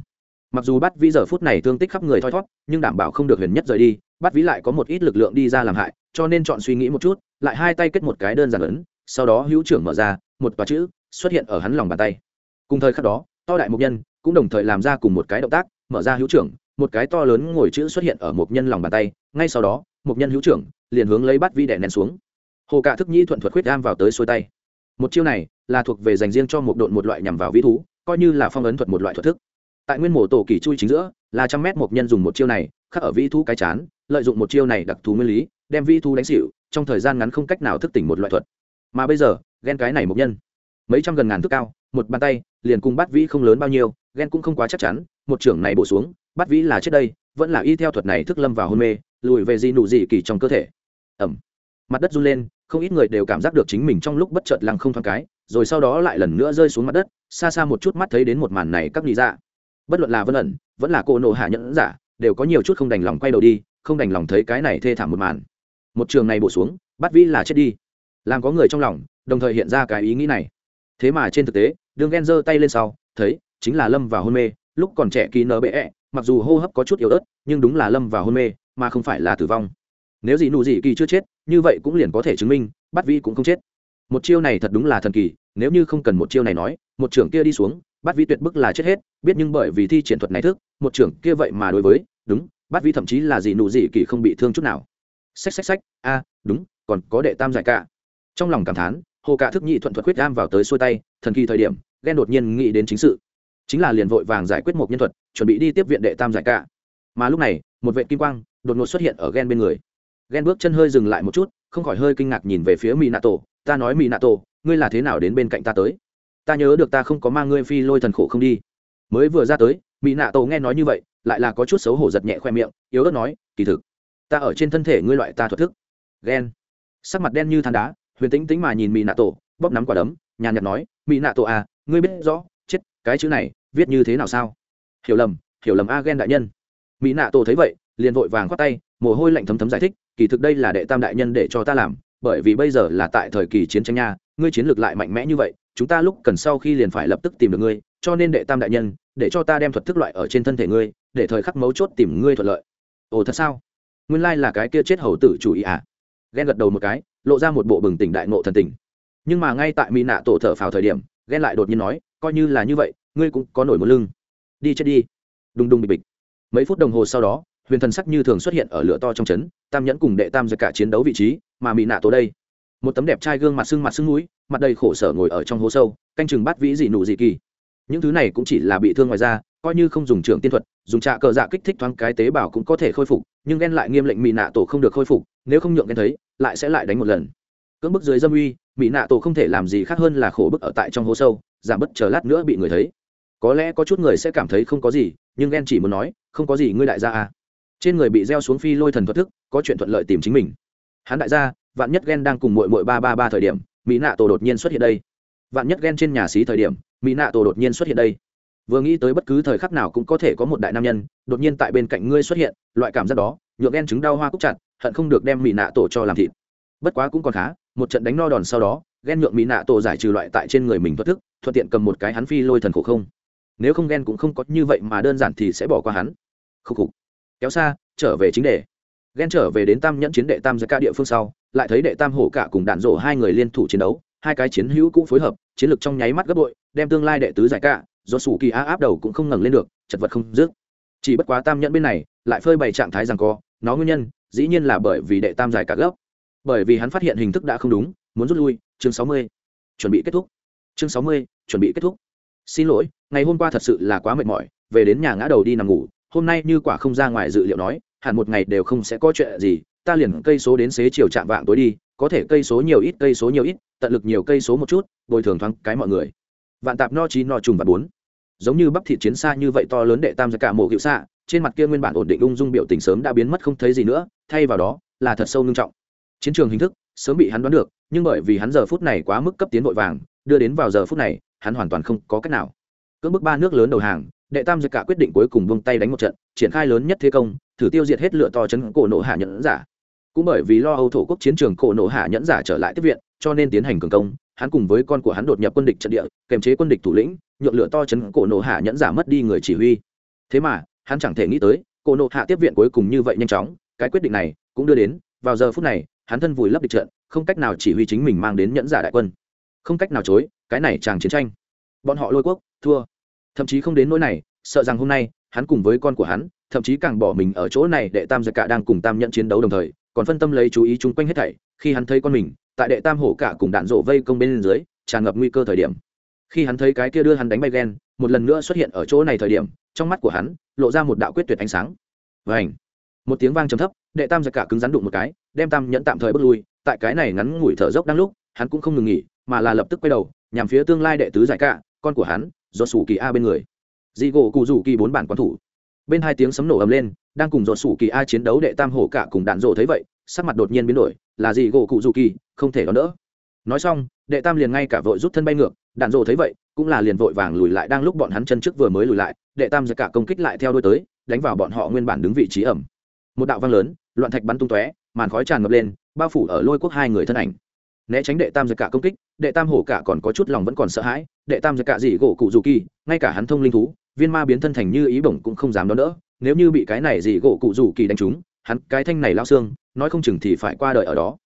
Mặc dù bát vĩ giờ phút này thương tích khắp người thoi thót nhưng đảm bảo không được huyền nhất rời đi, bát vĩ lại có một ít lực lượng đi ra làm hại, cho nên chọn suy nghĩ một chút, lại hai tay kết một cái đơn giản ấn, sau đó hữu trưởng mở ra, một tòa chữ xuất hiện ở hắn lòng bàn tay. Cùng thời khắc đó, to đại mục nhân cũng đồng thời làm ra cùng một cái động tác, mở ra hữu trưởng, một cái to lớn ngồi chữ xuất hiện ở mục nhân lòng bàn tay, ngay sau đó, mục nhân hữu trưởng liền hướng lấy bát vi đè nén xuống. Hồ cạ thức nhĩ thuận thuật khuyết gam vào tới xuôi tay một chiêu này là thuộc về dành riêng cho một độn một loại nhằm vào vĩ thú, coi như là phong ấn thuật một loại thuật thức. Tại nguyên mổ tổ kỳ chui chính giữa, là trăm mét một nhân dùng một chiêu này, khắc ở vĩ thú cái chán, lợi dụng một chiêu này đặc thù nguyên lý, đem vĩ thú đánh xịu trong thời gian ngắn không cách nào thức tỉnh một loại thuật. Mà bây giờ ghen cái này một nhân, mấy trăm gần ngàn thước cao, một bàn tay, liền cùng bắt vĩ không lớn bao nhiêu ghen cũng không quá chắc chắn, một trưởng này bổ xuống bắt vĩ là trước đây, vẫn là y theo thuật này thức lâm vào hôn mê, lùi về gì nụ gì kỳ trong cơ thể. Ẩm. Mặt đất run lên không ít người đều cảm giác được chính mình trong lúc bất chợt lăng không thoáng cái rồi sau đó lại lần nữa rơi xuống mặt đất xa xa một chút mắt thấy đến một màn này các lý ra bất luận là vân ẩn vẫn là cô nộ hạ nhẫn giả đều có nhiều chút không đành lòng quay đầu đi không đành lòng thấy cái này thê thảm một màn. Một trường này bổ xuống bắt vĩ là chết đi. Làm có người trong lòng đồng thời hiện ra cái ý nghĩ này. Thế mà trên thực tế đương ghen giơ tay lên sau thấy chính là lâm vào hôn mê lúc còn trẻ kỳ nở bệ -E, mặc dù hô hấp có chút yếu ớt nhưng đúng là lâm vào hôn mê mà không phải là tử vong nếu gì nụ gì kỳ chưa chết, như vậy cũng liền có thể chứng minh bắt vi cũng không chết. Một chiêu này thật đúng là thần kỳ, nếu như không cần một chiêu này nói, một trưởng kia đi xuống bắt vi tuyệt bức là chết hết, biết nhưng bởi vì thi triển thuật này thức, một trưởng kia vậy mà đối với, đúng bắt vi thậm chí là gì nụ gì kỳ không bị thương chút nào. Xách xách xách, a, đúng, còn có đệ tam giải cả. Trong lòng cảm thán, hồ cả thức nhị thuận thuật quyết gam vào tới xuôi tay, thần kỳ thời điểm, ghen đột nhiên nghĩ đến chính sự. Chính là liền vội vàng giải quyết một nhân thuật, chuẩn bị đi tiếp viện đệ tam giải cả. Mà lúc này, một vệ kim quang đột ngột xuất hiện ở ghen bên người ghen bước chân hơi dừng lại một chút, không khỏi hơi kinh ngạc nhìn về phía mỹ nạ tổ ta nói mỹ nạ tổ ngươi là thế nào đến bên cạnh ta tới? Ta nhớ được ta không có mang ngươi phi lôi thần khổ không đi. Mới vừa ra tới mỹ nạ tổ nghe nói như vậy, lại là có chút xấu hổ giật nhẹ khoe miệng, yếu ớt nói, kỳ thực, ta ở trên thân thể ngươi loại ta thuật thức. Ghen sắc mặt đen như than đá, huyền tĩnh tĩnh mà nhìn mỹ nạ tổ bóp nắm quả đấm, nhàn nhạt nói mỹ nạ tổ à ngươi biết rõ, chết, cái chữ này, viết như thế nào sao? Hiểu lầm hiểu lầm a ghen đại nhân. Mỹ nạ tổ thấy vậy, liền vội vàng khoát tay, mồ hôi lạnh thấm thấm giải thích kỳ thực đây là đệ tam đại nhân để cho ta làm, bởi vì bây giờ là tại thời kỳ chiến tranh nha, ngươi chiến lược lại mạnh mẽ như vậy, chúng ta lúc cần sau khi liền phải lập tức tìm được ngươi, cho nên đệ tam đại nhân, để cho ta đem thuật thức loại ở trên thân thể ngươi, để thời khắc mấu chốt tìm ngươi thuận lợi. Ồ, thật sao? Nguyên lai là cái kia chết hầu tử chủ ý à? Ghen gật đầu một cái, lộ ra một bộ bừng tỉnh đại ngộ thần tình. Nhưng mà ngay tại mỹ nạ tổ thở phào thời điểm, ghen lại đột nhiên nói, coi như là như vậy, ngươi cũng có nổi một lưng. Đi chết đi. Đùng đùng bịch bịch. Mấy phút đồng hồ sau đó huyền thần sắc như thường xuất hiện ở lửa to trong trấn, tam nhẫn cùng đệ tam giật cả chiến đấu vị trí, mà mỹ nạ tổ đây. Một tấm đẹp trai gương mặt sưng mặt sưng núi, mặt đầy khổ sở ngồi ở trong hố sâu, canh chừng bắt vĩ dị nụ dị kỳ. Những thứ này cũng chỉ là bị thương ngoài ra coi như không dùng trưởng tiên thuật, dùng trạ cờ dạ kích thích thoáng cái tế bào cũng có thể khôi phục, nhưng ghen lại nghiêm lệnh mỹ nạ tổ không được khôi phục, nếu không nhượng ghen thấy, lại sẽ lại đánh một lần. Cưỡng bức dưới dâm uy mỹ nạ tổ không thể làm gì khác hơn là khổ bức ở tại trong hố sâu, giảm bất chờ lát nữa bị người thấy. Có lẽ có chút người sẽ cảm thấy không có gì, nhưng ghen chỉ muốn nói, không có gì ngươi đại gia à trên người bị gieo xuống phi lôi thần thuật thức, có chuyện thuận lợi tìm chính mình. Hắn đại gia, vạn nhất ghen đang cùng mội mội ba ba ba thời điểm, mỹ nạ tổ đột nhiên xuất hiện đây. Vạn nhất ghen trên nhà xí thời điểm, mỹ nạ tổ đột nhiên xuất hiện đây. Vừa nghĩ tới bất cứ thời khắc nào cũng có thể có một đại nam nhân, đột nhiên tại bên cạnh ngươi xuất hiện, loại cảm giác đó, nhượng ghen chứng đau hoa cúc chặt, hận không được đem mỹ nạ tổ cho làm thịt. Bất quá cũng còn khá, một trận đánh no đòn sau đó ghen nhượng mỹ nạ tổ giải trừ loại tại trên người mình thoát thức, thuận tiện cầm một cái hắn phi lôi thần khổ không. Nếu không ghen cũng không có như vậy mà đơn giản thì sẽ bỏ qua hắn. Khúc khục kéo xa, trở về chính đề. Ghen trở về đến tam nhẫn chiến đệ tam gia ca địa phương sau, lại thấy đệ tam hổ cả cùng đạn rổ hai người liên thủ chiến đấu, hai cái chiến hữu cũng phối hợp, chiến lược trong nháy mắt gấp bội, đem tương lai đệ tứ giải ca do sủ kỳ á áp đầu cũng không ngẩng lên được, chật vật không dứt. Chỉ bất quá tam nhẫn bên này, lại phơi bày trạng thái rằng co, nó nguyên nhân, dĩ nhiên là bởi vì đệ tam giải cả gấp. Bởi vì hắn phát hiện hình thức đã không đúng, muốn rút lui, chương sáu mươi, chuẩn bị kết thúc. Chương sáu mươi, chuẩn bị kết thúc. Xin lỗi, ngày hôm qua thật sự là quá mệt mỏi, về đến nhà ngã đầu đi nằm ngủ hôm nay như quả không ra ngoài dự liệu nói, hẳn một ngày đều không sẽ có chuyện gì, ta liền cây số đến xế chiều chạm vạng tối đi, có thể cây số nhiều ít, cây số nhiều ít, tận lực nhiều cây số một chút, bồi thường thoáng cái mọi người. Vạn tạp no trí no trùng và bốn. Giống như bắp thịt chiến xa như vậy to lớn đệ tam ra cả mộ hiệu xạ, trên mặt kia nguyên bản ổn định ung dung biểu tình sớm đã biến mất không thấy gì nữa, thay vào đó, là thật sâu nghiêm trọng. Chiến trường hình thức, sớm bị hắn đoán được, nhưng bởi vì hắn giờ phút này quá mức cấp tiến vội vàng, đưa đến vào giờ phút này, hắn hoàn toàn không có cách nào. Cưỡng bức ba nước lớn đầu hàng đệ tam giật cả quyết định cuối cùng buông tay đánh một trận, triển khai lớn nhất thế công, thử tiêu diệt hết lựa to chấn cổ nộ hạ nhẫn giả. Cũng bởi vì lo âu thổ quốc chiến trường cổ nộ hạ nhẫn giả trở lại tiếp viện, cho nên tiến hành cường công, hắn cùng với con của hắn đột nhập quân địch trận địa, kềm chế quân địch thủ lĩnh, nhượng lựa to chấn cổ nộ hạ nhẫn giả mất đi người chỉ huy. Thế mà, hắn chẳng thể nghĩ tới, cổ nộ hạ tiếp viện cuối cùng như vậy nhanh chóng, cái quyết định này cũng đưa đến, vào giờ phút này, hắn thân vùi lấp địch trận, không cách nào chỉ huy chính mình mang đến nhẫn giả đại quân. Không cách nào chối, cái này chàng chiến tranh. Bọn họ lôi quốc, thua thậm chí không đến nỗi này, sợ rằng hôm nay, hắn cùng với con của hắn, thậm chí càng bỏ mình ở chỗ này đệ tam giật cả đang cùng tam nhận chiến đấu đồng thời, còn phân tâm lấy chú ý chung quanh hết thảy, khi hắn thấy con mình, tại đệ tam hổ cả cùng đạn rộ vây công bên dưới, tràn ngập nguy cơ thời điểm. Khi hắn thấy cái kia đưa hắn đánh bay ghen, một lần nữa xuất hiện ở chỗ này thời điểm, trong mắt của hắn, lộ ra một đạo quyết tuyệt ánh sáng. Và ảnh một tiếng vang trầm thấp, đệ tam giật cả cứng rắn đụng một cái, đem tam nhẫn tạm thời bước lui, tại cái này ngắn ngủi thở dốc đang lúc, hắn cũng không ngừng nghỉ, mà là lập tức quay đầu, nhằm phía tương lai đệ tứ giải cả, con của hắn do sủ kỳ a bên người. Dị gỗ cụ rủ kỳ bốn bản quán thủ. Bên hai tiếng sấm nổ ầm lên, đang cùng dột sủ kỳ a chiến đấu đệ tam hổ cả cùng đạn rộ thấy vậy, sắc mặt đột nhiên biến đổi, là dị gỗ cụ rủ kỳ, không thể đón đỡ. Nói xong, đệ tam liền ngay cả vội rút thân bay ngược, đạn rộ thấy vậy, cũng là liền vội vàng lùi lại đang lúc bọn hắn chân trước vừa mới lùi lại, đệ tam giật cả công kích lại theo đuôi tới, đánh vào bọn họ nguyên bản đứng vị trí ẩm. Một đạo vang lớn, loạn thạch bắn tung tóe, màn khói tràn ngập lên, bao phủ ở lôi quốc hai người thân ảnh né tránh đệ tam giật cả công kích, đệ tam hổ cả còn có chút lòng vẫn còn sợ hãi, đệ tam giật cả gì gỗ cụ dù kỳ, ngay cả hắn thông linh thú, viên ma biến thân thành như ý bổng cũng không dám đón đỡ, nếu như bị cái này gì gỗ cụ dù kỳ đánh trúng, hắn cái thanh này lao xương, nói không chừng thì phải qua đời ở đó.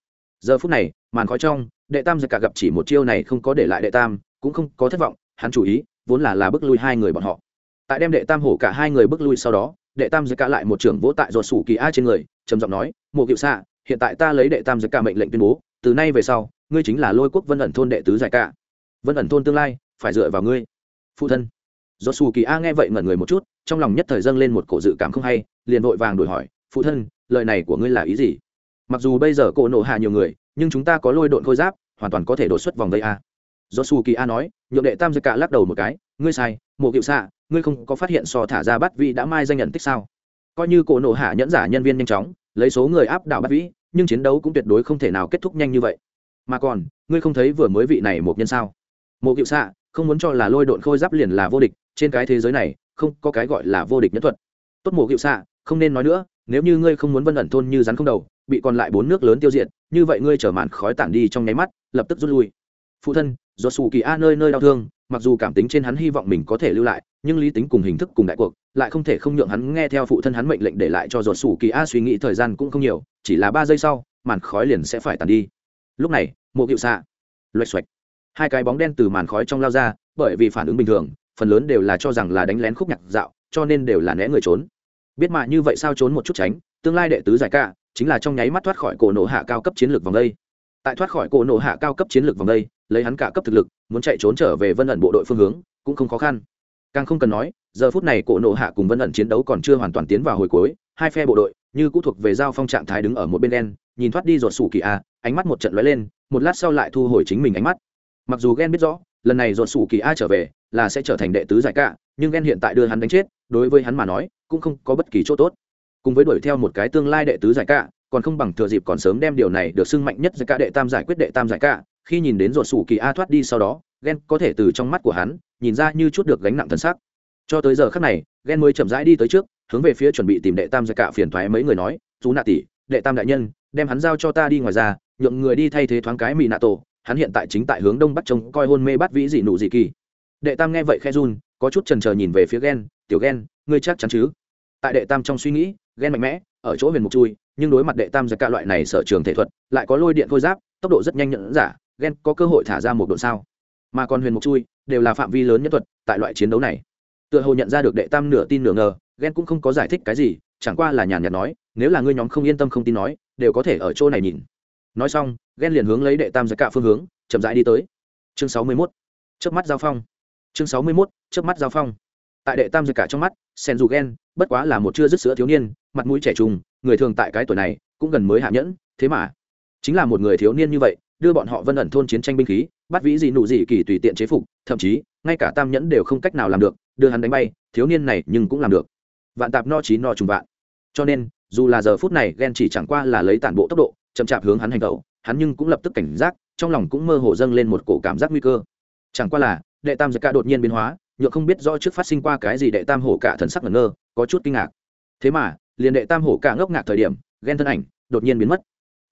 Giờ phút này, màn khói trong, đệ tam giật cả gặp chỉ một chiêu này không có để lại đệ tam, cũng không có thất vọng, hắn chủ ý, vốn là là bước lui hai người bọn họ. Tại đem đệ tam hổ cả hai người bước lui sau đó, đệ tam giật cả lại một trưởng vỗ tại ruột sủ kỳ a trên người, trầm giọng nói, mộ cựu xạ hiện tại ta lấy đệ tam giật cả mệnh lệnh tuyên bố từ nay về sau, ngươi chính là lôi quốc vân ẩn thôn đệ tứ giải cả. Vân ẩn thôn tương lai, phải dựa vào ngươi. Phụ thân. Do xù kỳ a nghe vậy ngẩn người một chút, trong lòng nhất thời dâng lên một cổ dự cảm không hay, liền vội vàng đổi hỏi, phụ thân, lời này của ngươi là ý gì? Mặc dù bây giờ cổ nộ hạ nhiều người, nhưng chúng ta có lôi độn khôi giáp, hoàn toàn có thể đột xuất vòng vây a. Do su kỳ a nói, nhượng đệ tam giải cả lắc đầu một cái, ngươi sai, mộ cựu xạ, ngươi không có phát hiện so thả ra bắt vị đã mai danh nhận tích sao? Coi như cổ nộ hạ nhẫn giả nhân viên nhanh chóng, lấy số người áp đảo bắt vĩ nhưng chiến đấu cũng tuyệt đối không thể nào kết thúc nhanh như vậy. Mà còn, ngươi không thấy vừa mới vị này một nhân sao? Mộ cựu xạ, không muốn cho là lôi độn khôi giáp liền là vô địch, trên cái thế giới này, không có cái gọi là vô địch nhất thuật. Tốt mộ cựu xạ, không nên nói nữa, nếu như ngươi không muốn vân ẩn thôn như rắn không đầu, bị còn lại bốn nước lớn tiêu diệt, như vậy ngươi chở màn khói tản đi trong nháy mắt, lập tức rút lui. Phụ thân do xù kỳ a nơi nơi đau thương mặc dù cảm tính trên hắn hy vọng mình có thể lưu lại, nhưng lý tính cùng hình thức cùng đại cuộc, lại không thể không nhượng hắn nghe theo phụ thân hắn mệnh lệnh để lại cho ruột sủ kỳ a suy nghĩ thời gian cũng không nhiều, chỉ là ba giây sau, màn khói liền sẽ phải tàn đi. Lúc này, mộ cựu xạ, loạch xoạch. Hai cái bóng đen từ màn khói trong lao ra, bởi vì phản ứng bình thường, phần lớn đều là cho rằng là đánh lén khúc nhạc dạo, cho nên đều là né người trốn. Biết mà như vậy sao trốn một chút tránh, tương lai đệ tứ giải ca, chính là trong nháy mắt thoát khỏi cổ nổ hạ cao cấp chiến lược vòng đây tại thoát khỏi cổ nổ hạ cao cấp chiến lược vòng đây, lấy hắn cả cấp thực lực, muốn chạy trốn trở về vân ẩn bộ đội phương hướng, cũng không khó khăn. Càng không cần nói, giờ phút này cổ nộ hạ cùng vân ẩn chiến đấu còn chưa hoàn toàn tiến vào hồi cuối, hai phe bộ đội, như cũ thuộc về giao phong trạng thái đứng ở một bên đen, nhìn thoát đi ruột sủ kỳ a, ánh mắt một trận lóe lên, một lát sau lại thu hồi chính mình ánh mắt. Mặc dù ghen biết rõ, lần này ruột sủ kỳ a trở về, là sẽ trở thành đệ tứ giải cả, nhưng ghen hiện tại đưa hắn đánh chết, đối với hắn mà nói, cũng không có bất kỳ chỗ tốt. Cùng với đuổi theo một cái tương lai đệ tứ giải cả còn không bằng thừa dịp còn sớm đem điều này được xưng mạnh nhất giải cả đệ tam giải quyết đệ tam giải cả khi nhìn đến ruột sủ kỳ a thoát đi sau đó ghen có thể từ trong mắt của hắn, nhìn ra như chút được gánh nặng thân xác cho tới giờ khắc này ghen mới chậm rãi đi tới trước, hướng về phía chuẩn bị tìm đệ tam giải cả phiền thoái mấy người nói chú nạ tỷ, đệ tam đại nhân, đem hắn giao cho ta đi ngoài ra, nhượng người đi thay thế thoáng cái mỹ nạ tổ, hắn hiện tại chính tại hướng đông bắc trông coi hôn mê bắt vĩ dị nụ dị kỳ. Đệ tam nghe vậy khe run, có chút trần chờ nhìn về phía ghen tiểu ghen ngươi chắc chắn chứ? Tại đệ tam trong suy nghĩ ghen mạnh mẽ, ở chỗ huyền mục chui nhưng đối mặt đệ tam giải cả loại này sở trường thể thuật, lại có lôi điện khôi giáp, tốc độ rất nhanh nhận giả ghen có cơ hội thả ra một độ sao mà còn huyền mục chui, đều là phạm vi lớn nhất thuật tại loại chiến đấu này tựa hồ nhận ra được đệ tam nửa tin nửa ngờ ghen cũng không có giải thích cái gì, chẳng qua là nhàn nhạt nói, nếu là ngươi nhóm không yên tâm không tin nói, đều có thể ở chỗ này nhìn nói xong ghen liền hướng lấy đệ tam giải cả phương hướng, chậm rãi đi tới chương sáu mươi 61. chớp mắt giao phong chương sáu mươi 61. chớp mắt giao phong tại đệ tam giải cả trong mắt sen dù ghen bất quá là một chưa dứt sữa thiếu niên mặt mũi trẻ trung, người thường tại cái tuổi này cũng gần mới hạ nhẫn, thế mà. Chính là một người thiếu niên như vậy, đưa bọn họ vân ẩn thôn chiến tranh binh khí, bắt vĩ gì nụ gì kỳ tùy tiện chế phục, thậm chí, ngay cả tam nhẫn đều không cách nào làm được, đưa hắn đánh bay, thiếu niên này nhưng cũng làm được. Vạn tạp no chí no trùng vạn. Cho nên, dù là giờ phút này ghen chỉ chẳng qua là lấy tản bộ tốc độ, chậm chạp hướng hắn hành tẩu hắn nhưng cũng lập tức cảnh giác, trong lòng cũng mơ hồ dâng lên một cổ cảm giác nguy cơ. Chẳng qua là, đệ tam giật ca đột nhiên biến hóa, nhựa không biết rõ trước phát sinh qua cái gì đệ tam hổ cả thần sắc ngẩn ngơ, có chút kinh ngạc. Thế mà liền đệ tam hổ cả ngốc ngạc thời điểm, ghen thân ảnh đột nhiên biến mất.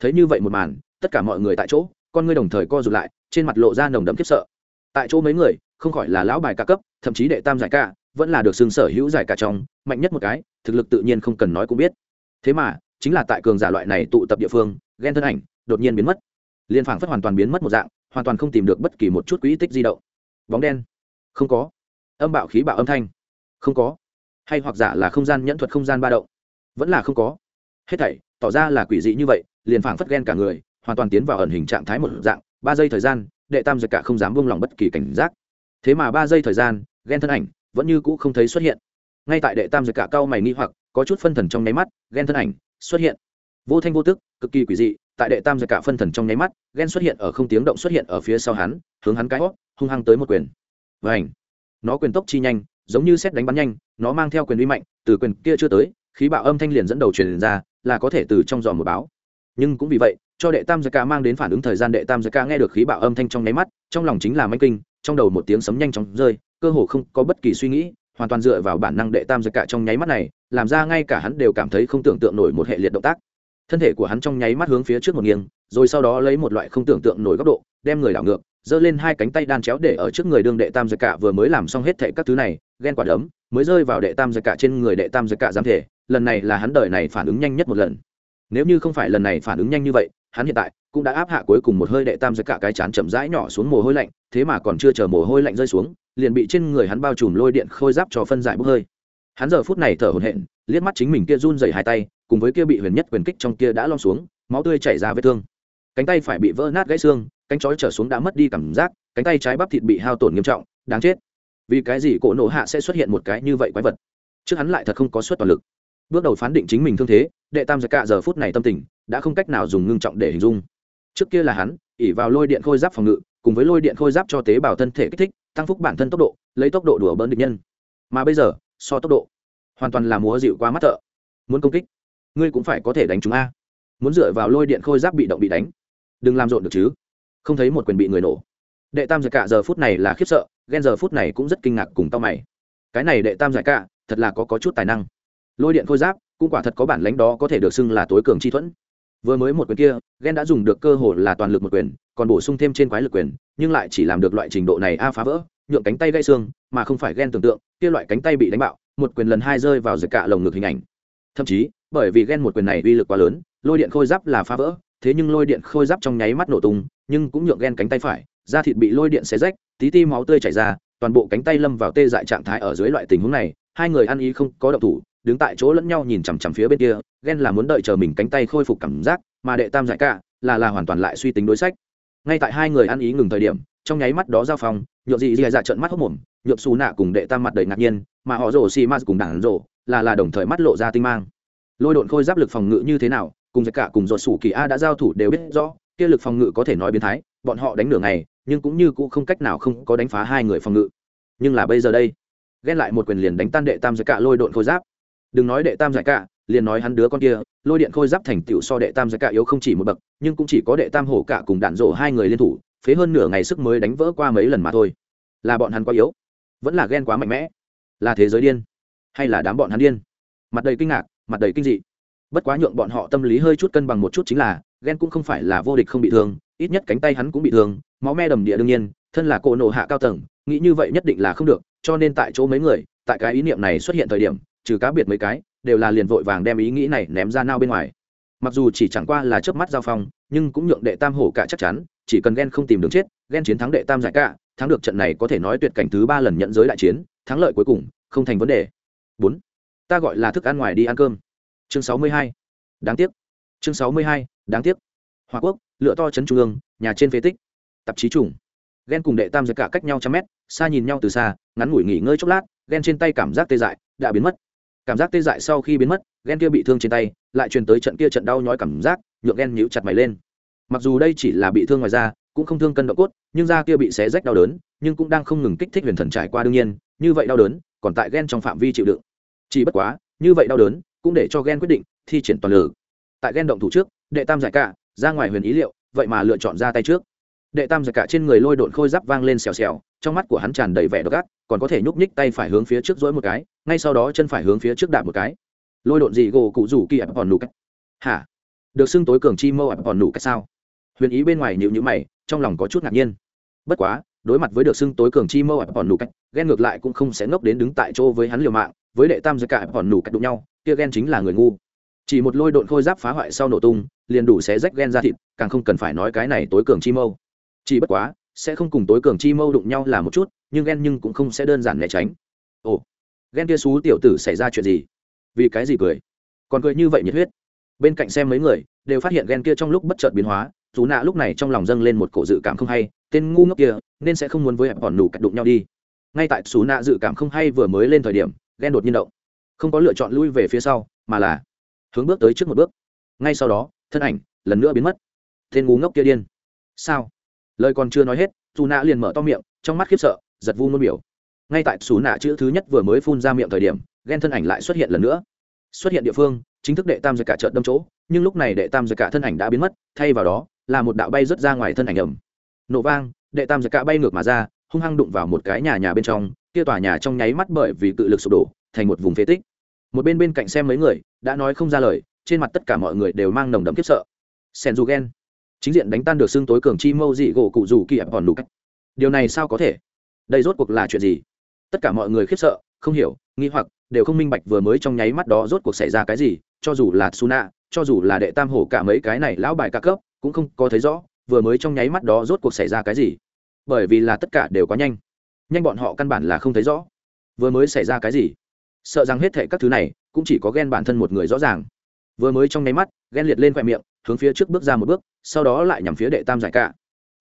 Thấy như vậy một màn, tất cả mọi người tại chỗ, con ngươi đồng thời co rụt lại, trên mặt lộ ra nồng đậm khiếp sợ. Tại chỗ mấy người, không khỏi là lão bài ca cấp, thậm chí đệ tam giải ca, vẫn là được xưng sở hữu giải cả trong, mạnh nhất một cái, thực lực tự nhiên không cần nói cũng biết. Thế mà, chính là tại cường giả loại này tụ tập địa phương, ghen thân ảnh đột nhiên biến mất. Liên phảng phất hoàn toàn biến mất một dạng, hoàn toàn không tìm được bất kỳ một chút quỹ tích di động. Bóng đen. Không có. Âm bạo khí bạo âm thanh. Không có. Hay hoặc giả là không gian nhẫn thuật không gian ba động vẫn là không có. Hết thảy, tỏ ra là quỷ dị như vậy, liền phảng phất ghen cả người, hoàn toàn tiến vào ẩn hình trạng thái một dạng, ba giây thời gian, đệ tam giật cả không dám buông lỏng bất kỳ cảnh giác. Thế mà ba giây thời gian, ghen thân ảnh vẫn như cũ không thấy xuất hiện. Ngay tại đệ tam giật cả cao mày nghi hoặc, có chút phân thần trong nháy mắt, ghen thân ảnh xuất hiện. Vô thanh vô tức, cực kỳ quỷ dị, tại đệ tam giật cả phân thần trong nháy mắt, ghen xuất hiện ở không tiếng động xuất hiện ở phía sau hắn, hướng hắn cái hót, hung hăng tới một quyền. Và ảnh nó quyền tốc chi nhanh, giống như xét đánh bắn nhanh, nó mang theo quyền uy mạnh, từ quyền kia chưa tới khí bạo âm thanh liền dẫn đầu truyền ra, là có thể từ trong giò một báo. Nhưng cũng vì vậy, cho đệ tam giới ca mang đến phản ứng thời gian đệ tam giới ca nghe được khí bạo âm thanh trong nháy mắt, trong lòng chính là manh kinh, trong đầu một tiếng sấm nhanh chóng rơi, cơ hồ không có bất kỳ suy nghĩ, hoàn toàn dựa vào bản năng đệ tam giới ca trong nháy mắt này, làm ra ngay cả hắn đều cảm thấy không tưởng tượng nổi một hệ liệt động tác. Thân thể của hắn trong nháy mắt hướng phía trước một nghiêng, rồi sau đó lấy một loại không tưởng tượng nổi góc độ, đem người đảo ngược, giơ lên hai cánh tay đan chéo để ở trước người đương đệ tam giới cả vừa mới làm xong hết thệ các thứ này ghen quả đấm, mới rơi vào đệ tam giật cả trên người đệ tam giật cả giám thể, lần này là hắn đời này phản ứng nhanh nhất một lần. Nếu như không phải lần này phản ứng nhanh như vậy, hắn hiện tại cũng đã áp hạ cuối cùng một hơi đệ tam giật cả cái chán chậm rãi nhỏ xuống mồ hôi lạnh, thế mà còn chưa chờ mồ hôi lạnh rơi xuống, liền bị trên người hắn bao trùm lôi điện khôi giáp cho phân giải bốc hơi. Hắn giờ phút này thở hổn hển, liếc mắt chính mình kia run dày hai tay, cùng với kia bị huyền nhất quyền kích trong kia đã lom xuống, máu tươi chảy ra vết thương. Cánh tay phải bị vỡ nát gãy xương, cánh chói trở xuống đã mất đi cảm giác, cánh tay trái bắp thịt bị hao tổn nghiêm trọng, đáng chết vì cái gì cổ nộ hạ sẽ xuất hiện một cái như vậy quái vật? Trước hắn lại thật không có suất toàn lực. Bước đầu phán định chính mình thương thế, đệ tam giặc cạ giờ phút này tâm tình, đã không cách nào dùng ngưng trọng để hình dung. Trước kia là hắn ỉ vào lôi điện khôi giáp phòng ngự, cùng với lôi điện khôi giáp cho tế bào thân thể kích thích, tăng phúc bản thân tốc độ, lấy tốc độ đùa bỡn địch nhân. Mà bây giờ, so tốc độ, hoàn toàn là múa dịu qua mắt thợ. Muốn công kích, ngươi cũng phải có thể đánh chúng a. Muốn dựa vào lôi điện khôi giáp bị động bị đánh, đừng làm rộn được chứ. Không thấy một quyền bị người nổ. Đệ tam giải cả giờ phút này là khiếp sợ ghen giờ phút này cũng rất kinh ngạc cùng tao mày. Cái này đệ tam giải cả thật là có, có chút tài năng. Lôi điện khôi giáp cũng quả thật có bản lãnh đó có thể được xưng là tối cường chi thuẫn. Vừa mới một quyền kia ghen đã dùng được cơ hội là toàn lực một quyền còn bổ sung thêm trên quái lực quyền nhưng lại chỉ làm được loại trình độ này a phá vỡ nhượng cánh tay gãy xương mà không phải ghen tưởng tượng kia loại cánh tay bị đánh bạo một quyền lần hai rơi vào giật cạ lồng ngực hình ảnh. Thậm chí bởi vì ghen một quyền này uy lực quá lớn lôi điện khôi giáp là phá vỡ thế nhưng lôi điện khôi giáp trong nháy mắt nổ tung nhưng cũng nhượng ghen cánh tay phải da thịt bị lôi điện xé rách, tí ti máu tươi chảy ra, toàn bộ cánh tay lâm vào tê dại trạng thái ở dưới loại tình huống này, hai người ăn ý không có động thủ, đứng tại chỗ lẫn nhau nhìn chằm chằm phía bên kia, ghen là muốn đợi chờ mình cánh tay khôi phục cảm giác, mà đệ tam giải cả, là là hoàn toàn lại suy tính đối sách. Ngay tại hai người ăn ý ngừng thời điểm, trong nháy mắt đó giao phong nhộn dị dị dạ trận mắt hốc mồm nhộn xù nạ cùng đệ tam mặt đầy ngạc nhiên, mà họ rổ xì ma cùng đảng rổ là là đồng thời mắt lộ ra tinh mang. Lôi độn khôi giáp lực phòng ngự như thế nào, cùng giải cả cùng ruột sủ kỳ a đã giao thủ đều biết rõ kia lực phòng ngự có thể nói biến thái, bọn họ đánh nửa ngày, nhưng cũng như cũng không cách nào không có đánh phá hai người phòng ngự. Nhưng là bây giờ đây, ghen lại một quyền liền đánh tan đệ tam giải cả lôi độn khôi giáp. Đừng nói đệ tam giải cả liền nói hắn đứa con kia, lôi điện khôi giáp thành tựu so đệ tam giải cả yếu không chỉ một bậc, nhưng cũng chỉ có đệ tam hổ cả cùng đạn rổ hai người liên thủ, phế hơn nửa ngày sức mới đánh vỡ qua mấy lần mà thôi. Là bọn hắn quá yếu, vẫn là ghen quá mạnh mẽ. Là thế giới điên, hay là đám bọn hắn điên? Mặt đầy kinh ngạc, mặt đầy kinh dị. Bất quá nhượng bọn họ tâm lý hơi chút cân bằng một chút chính là ghen cũng không phải là vô địch không bị thương, ít nhất cánh tay hắn cũng bị thương, máu me đầm địa đương nhiên, thân là cổ nộ hạ cao tầng, nghĩ như vậy nhất định là không được, cho nên tại chỗ mấy người, tại cái ý niệm này xuất hiện thời điểm, trừ cá biệt mấy cái, đều là liền vội vàng đem ý nghĩ này ném ra nao bên ngoài. Mặc dù chỉ chẳng qua là chớp mắt giao phong, nhưng cũng nhượng đệ tam hổ cả chắc chắn, chỉ cần ghen không tìm đường chết ghen chiến thắng đệ tam giải cả, thắng được trận này có thể nói tuyệt cảnh thứ ba lần nhận giới đại chiến, thắng lợi cuối cùng, không thành vấn đề. Bốn. Ta gọi là thức ăn ngoài đi ăn cơm. Chương sáu mươi hai. Đáng tiếc. Chương sáu mươi hai đáng tiếc. Hòa quốc, lựa to chấn trung ương, nhà trên phế tích. Tạp chí trùng. Ghen cùng đệ tam giật cả cách nhau trăm mét, xa nhìn nhau từ xa, ngắn ngủi nghỉ ngơi chốc lát ghen trên tay cảm giác tê dại, đã biến mất. Cảm giác tê dại sau khi biến mất ghen kia bị thương trên tay, lại truyền tới trận kia trận đau nhói cảm giác, nhượng ghen nhíu chặt mày lên. Mặc dù đây chỉ là bị thương ngoài da, cũng không thương cân độ cốt, nhưng da kia bị xé rách đau đớn, nhưng cũng đang không ngừng kích thích huyền thần trải qua đương nhiên, như vậy đau đớn, còn tại ghen trong phạm vi chịu đựng. Chỉ bất quá, như vậy đau đớn, cũng để cho ghen quyết định thi triển toàn lực. Tại ghen động thủ trước đệ tam giải cả, ra ngoài huyền ý liệu, vậy mà lựa chọn ra tay trước. Đệ tam giải cả trên người lôi độn khôi giáp vang lên xèo xèo, trong mắt của hắn tràn đầy vẻ độc ác, còn có thể nhúc nhích tay phải hướng phía trước dỗi một cái, ngay sau đó chân phải hướng phía trước đạp một cái. Lôi độn gì gỗ cụ rủ kỳ ập còn nụ cách. Hả? Được xưng tối cường chi mâu ập còn nụ cách sao? Huyền ý bên ngoài nhịu nhữ mày, trong lòng có chút ngạc nhiên. Bất quá, đối mặt với được xưng tối cường chi mâu ập còn nụ cách, ghen ngược lại cũng không sẽ ngốc đến đứng tại chỗ với hắn liều mạng, với đệ tam giải cả ập còn nụ cách đụng nhau, kia ghen chính là người ngu chỉ một lôi độn khôi giáp phá hoại sau nổ tung, liền đủ xé rách ghen ra thịt, càng không cần phải nói cái này tối cường chi mâu. Chỉ bất quá, sẽ không cùng tối cường chi mâu đụng nhau là một chút, nhưng ghen nhưng cũng không sẽ đơn giản né tránh. Ồ ghen kia xú tiểu tử xảy ra chuyện gì? Vì cái gì cười? Còn cười như vậy nhiệt huyết. Bên cạnh xem mấy người, đều phát hiện ghen kia trong lúc bất chợt biến hóa, dù nạ lúc này trong lòng dâng lên một cổ dự cảm không hay, tên ngu ngốc kia, nên sẽ không muốn với hẹp hòn nủ cạch đụng nhau đi. Ngay tại xú nạ dự cảm không hay vừa mới lên thời điểm ghen đột nhiên động. Không có lựa chọn lui về phía sau, mà là hướng bước tới trước một bước. Ngay sau đó, thân ảnh lần nữa biến mất. Tên ngu ngốc kia điên. Sao? Lời còn chưa nói hết dù nạ liền mở to miệng, trong mắt khiếp sợ, giật vu ngôn biểu. Ngay tại xù nạ chữ thứ nhất vừa mới phun ra miệng thời điểm ghen thân ảnh lại xuất hiện lần nữa. Xuất hiện địa phương, chính thức đệ tam giật cả chợ đâm chỗ, nhưng lúc này đệ tam giật cả thân ảnh đã biến mất, thay vào đó, là một đạo bay rớt ra ngoài thân ảnh ẩm nổ vang, đệ tam giật cả bay ngược mà ra, hung hăng đụng vào một cái nhà nhà bên trong, kia tòa nhà trong nháy mắt bởi vì cự lực sụp đổ, thành một vùng phế tích một bên bên cạnh xem mấy người, đã nói không ra lời, trên mặt tất cả mọi người đều mang nồng đậm kiếp sợ. Sen du ghen chính diện đánh tan được xương tối cường chi mâu dị gỗ cụ dù kỳ ập hòn lục điều này sao có thể? Đây rốt cuộc là chuyện gì? Tất cả mọi người khiếp sợ, không hiểu, nghi hoặc, đều không minh bạch vừa mới trong nháy mắt đó rốt cuộc xảy ra cái gì, cho dù là suna cho dù là đệ tam hổ cả mấy cái này lão bài ca cấp, cũng không có thấy rõ vừa mới trong nháy mắt đó rốt cuộc xảy ra cái gì. Bởi vì là tất cả đều quá nhanh. Nhanh bọn họ căn bản là không thấy rõ. Vừa mới xảy ra cái gì? Sợ rằng hết thệ các thứ này cũng chỉ có ghen bản thân một người rõ ràng. Vừa mới trong nháy mắt ghen liệt lên khoe miệng hướng phía trước bước ra một bước sau đó lại nhằm phía đệ tam giải cả.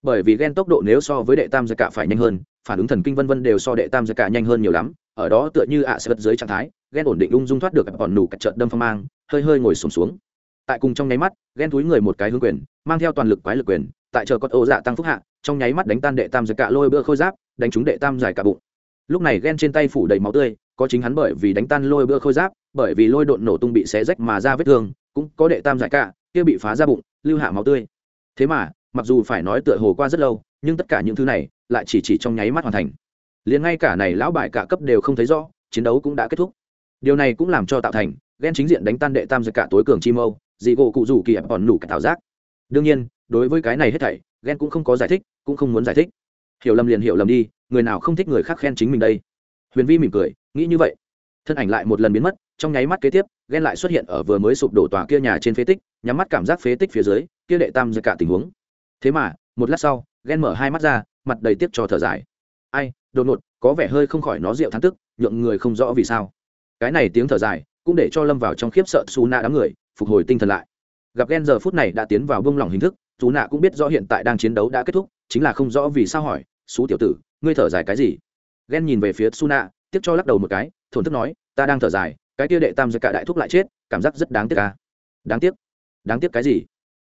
Bởi vì ghen tốc độ nếu so với đệ tam giải cả phải nhanh hơn phản ứng thần kinh vân vân đều so đệ tam giải cả nhanh hơn nhiều lắm ở đó tựa như ạ sẽ vật dưới trạng thái ghen ổn định ung dung thoát được bọn nủ cạch trợt đâm phong mang hơi hơi ngồi sùng xuống, xuống. Tại cùng trong nháy mắt ghen túi người một cái hướng quyền mang theo toàn lực quái lực quyền tại chờ con ô dạ tăng phúc hạ trong nháy mắt đánh tan đệ tam giải cả lôi bữa khôi giáp đánh trúng đệ tam giải cả bụng. Lúc này ghen trên tay phủ đầy máu tươi có chính hắn bởi vì đánh tan lôi bữa khôi giáp, bởi vì lôi độn nổ tung bị xé rách mà ra vết thương, cũng có đệ tam giải cả, kia bị phá ra bụng, lưu hạ máu tươi. Thế mà, mặc dù phải nói tựa hồ qua rất lâu, nhưng tất cả những thứ này lại chỉ chỉ trong nháy mắt hoàn thành. Liền ngay cả này lão bại cả cấp đều không thấy rõ, chiến đấu cũng đã kết thúc. Điều này cũng làm cho tạo thành ghen chính diện đánh tan đệ tam giật cả tối cường chi mâu, dị gỗ cụ rủ kỳ ập còn nủ cả tạo giác. Đương nhiên, đối với cái này hết thảy ghen cũng không có giải thích, cũng không muốn giải thích. Hiểu lầm liền hiểu lầm đi, người nào không thích người khác khen chính mình đây? Huyền vi mỉm cười, nghĩ như vậy. Thân ảnh lại một lần biến mất, trong nháy mắt kế tiếp, ghen lại xuất hiện ở vừa mới sụp đổ tòa kia nhà trên phế tích, nhắm mắt cảm giác phế tích phía dưới, kia đệ tam ra cả tình huống. Thế mà, một lát sau, ghen mở hai mắt ra, mặt đầy tiếc cho thở dài. Ai, đột ngột, có vẻ hơi không khỏi nó rượu thắng tức, nhượng người không rõ vì sao. Cái này tiếng thở dài, cũng để cho lâm vào trong khiếp sợ xù nạ đám người, phục hồi tinh thần lại. Gặp ghen giờ phút này đã tiến vào bông lỏng hình thức xù nạ cũng biết rõ hiện tại đang chiến đấu đã kết thúc, chính là không rõ vì sao hỏi, xú tiểu tử, ngươi thở dài cái gì? Ghen nhìn về phía suna nạ tiếp cho lắc đầu một cái, thổn thức nói, ta đang thở dài, cái kia đệ tam giới cả đại thúc lại chết, cảm giác rất đáng tiếc ca đáng tiếc? Đáng tiếc cái gì?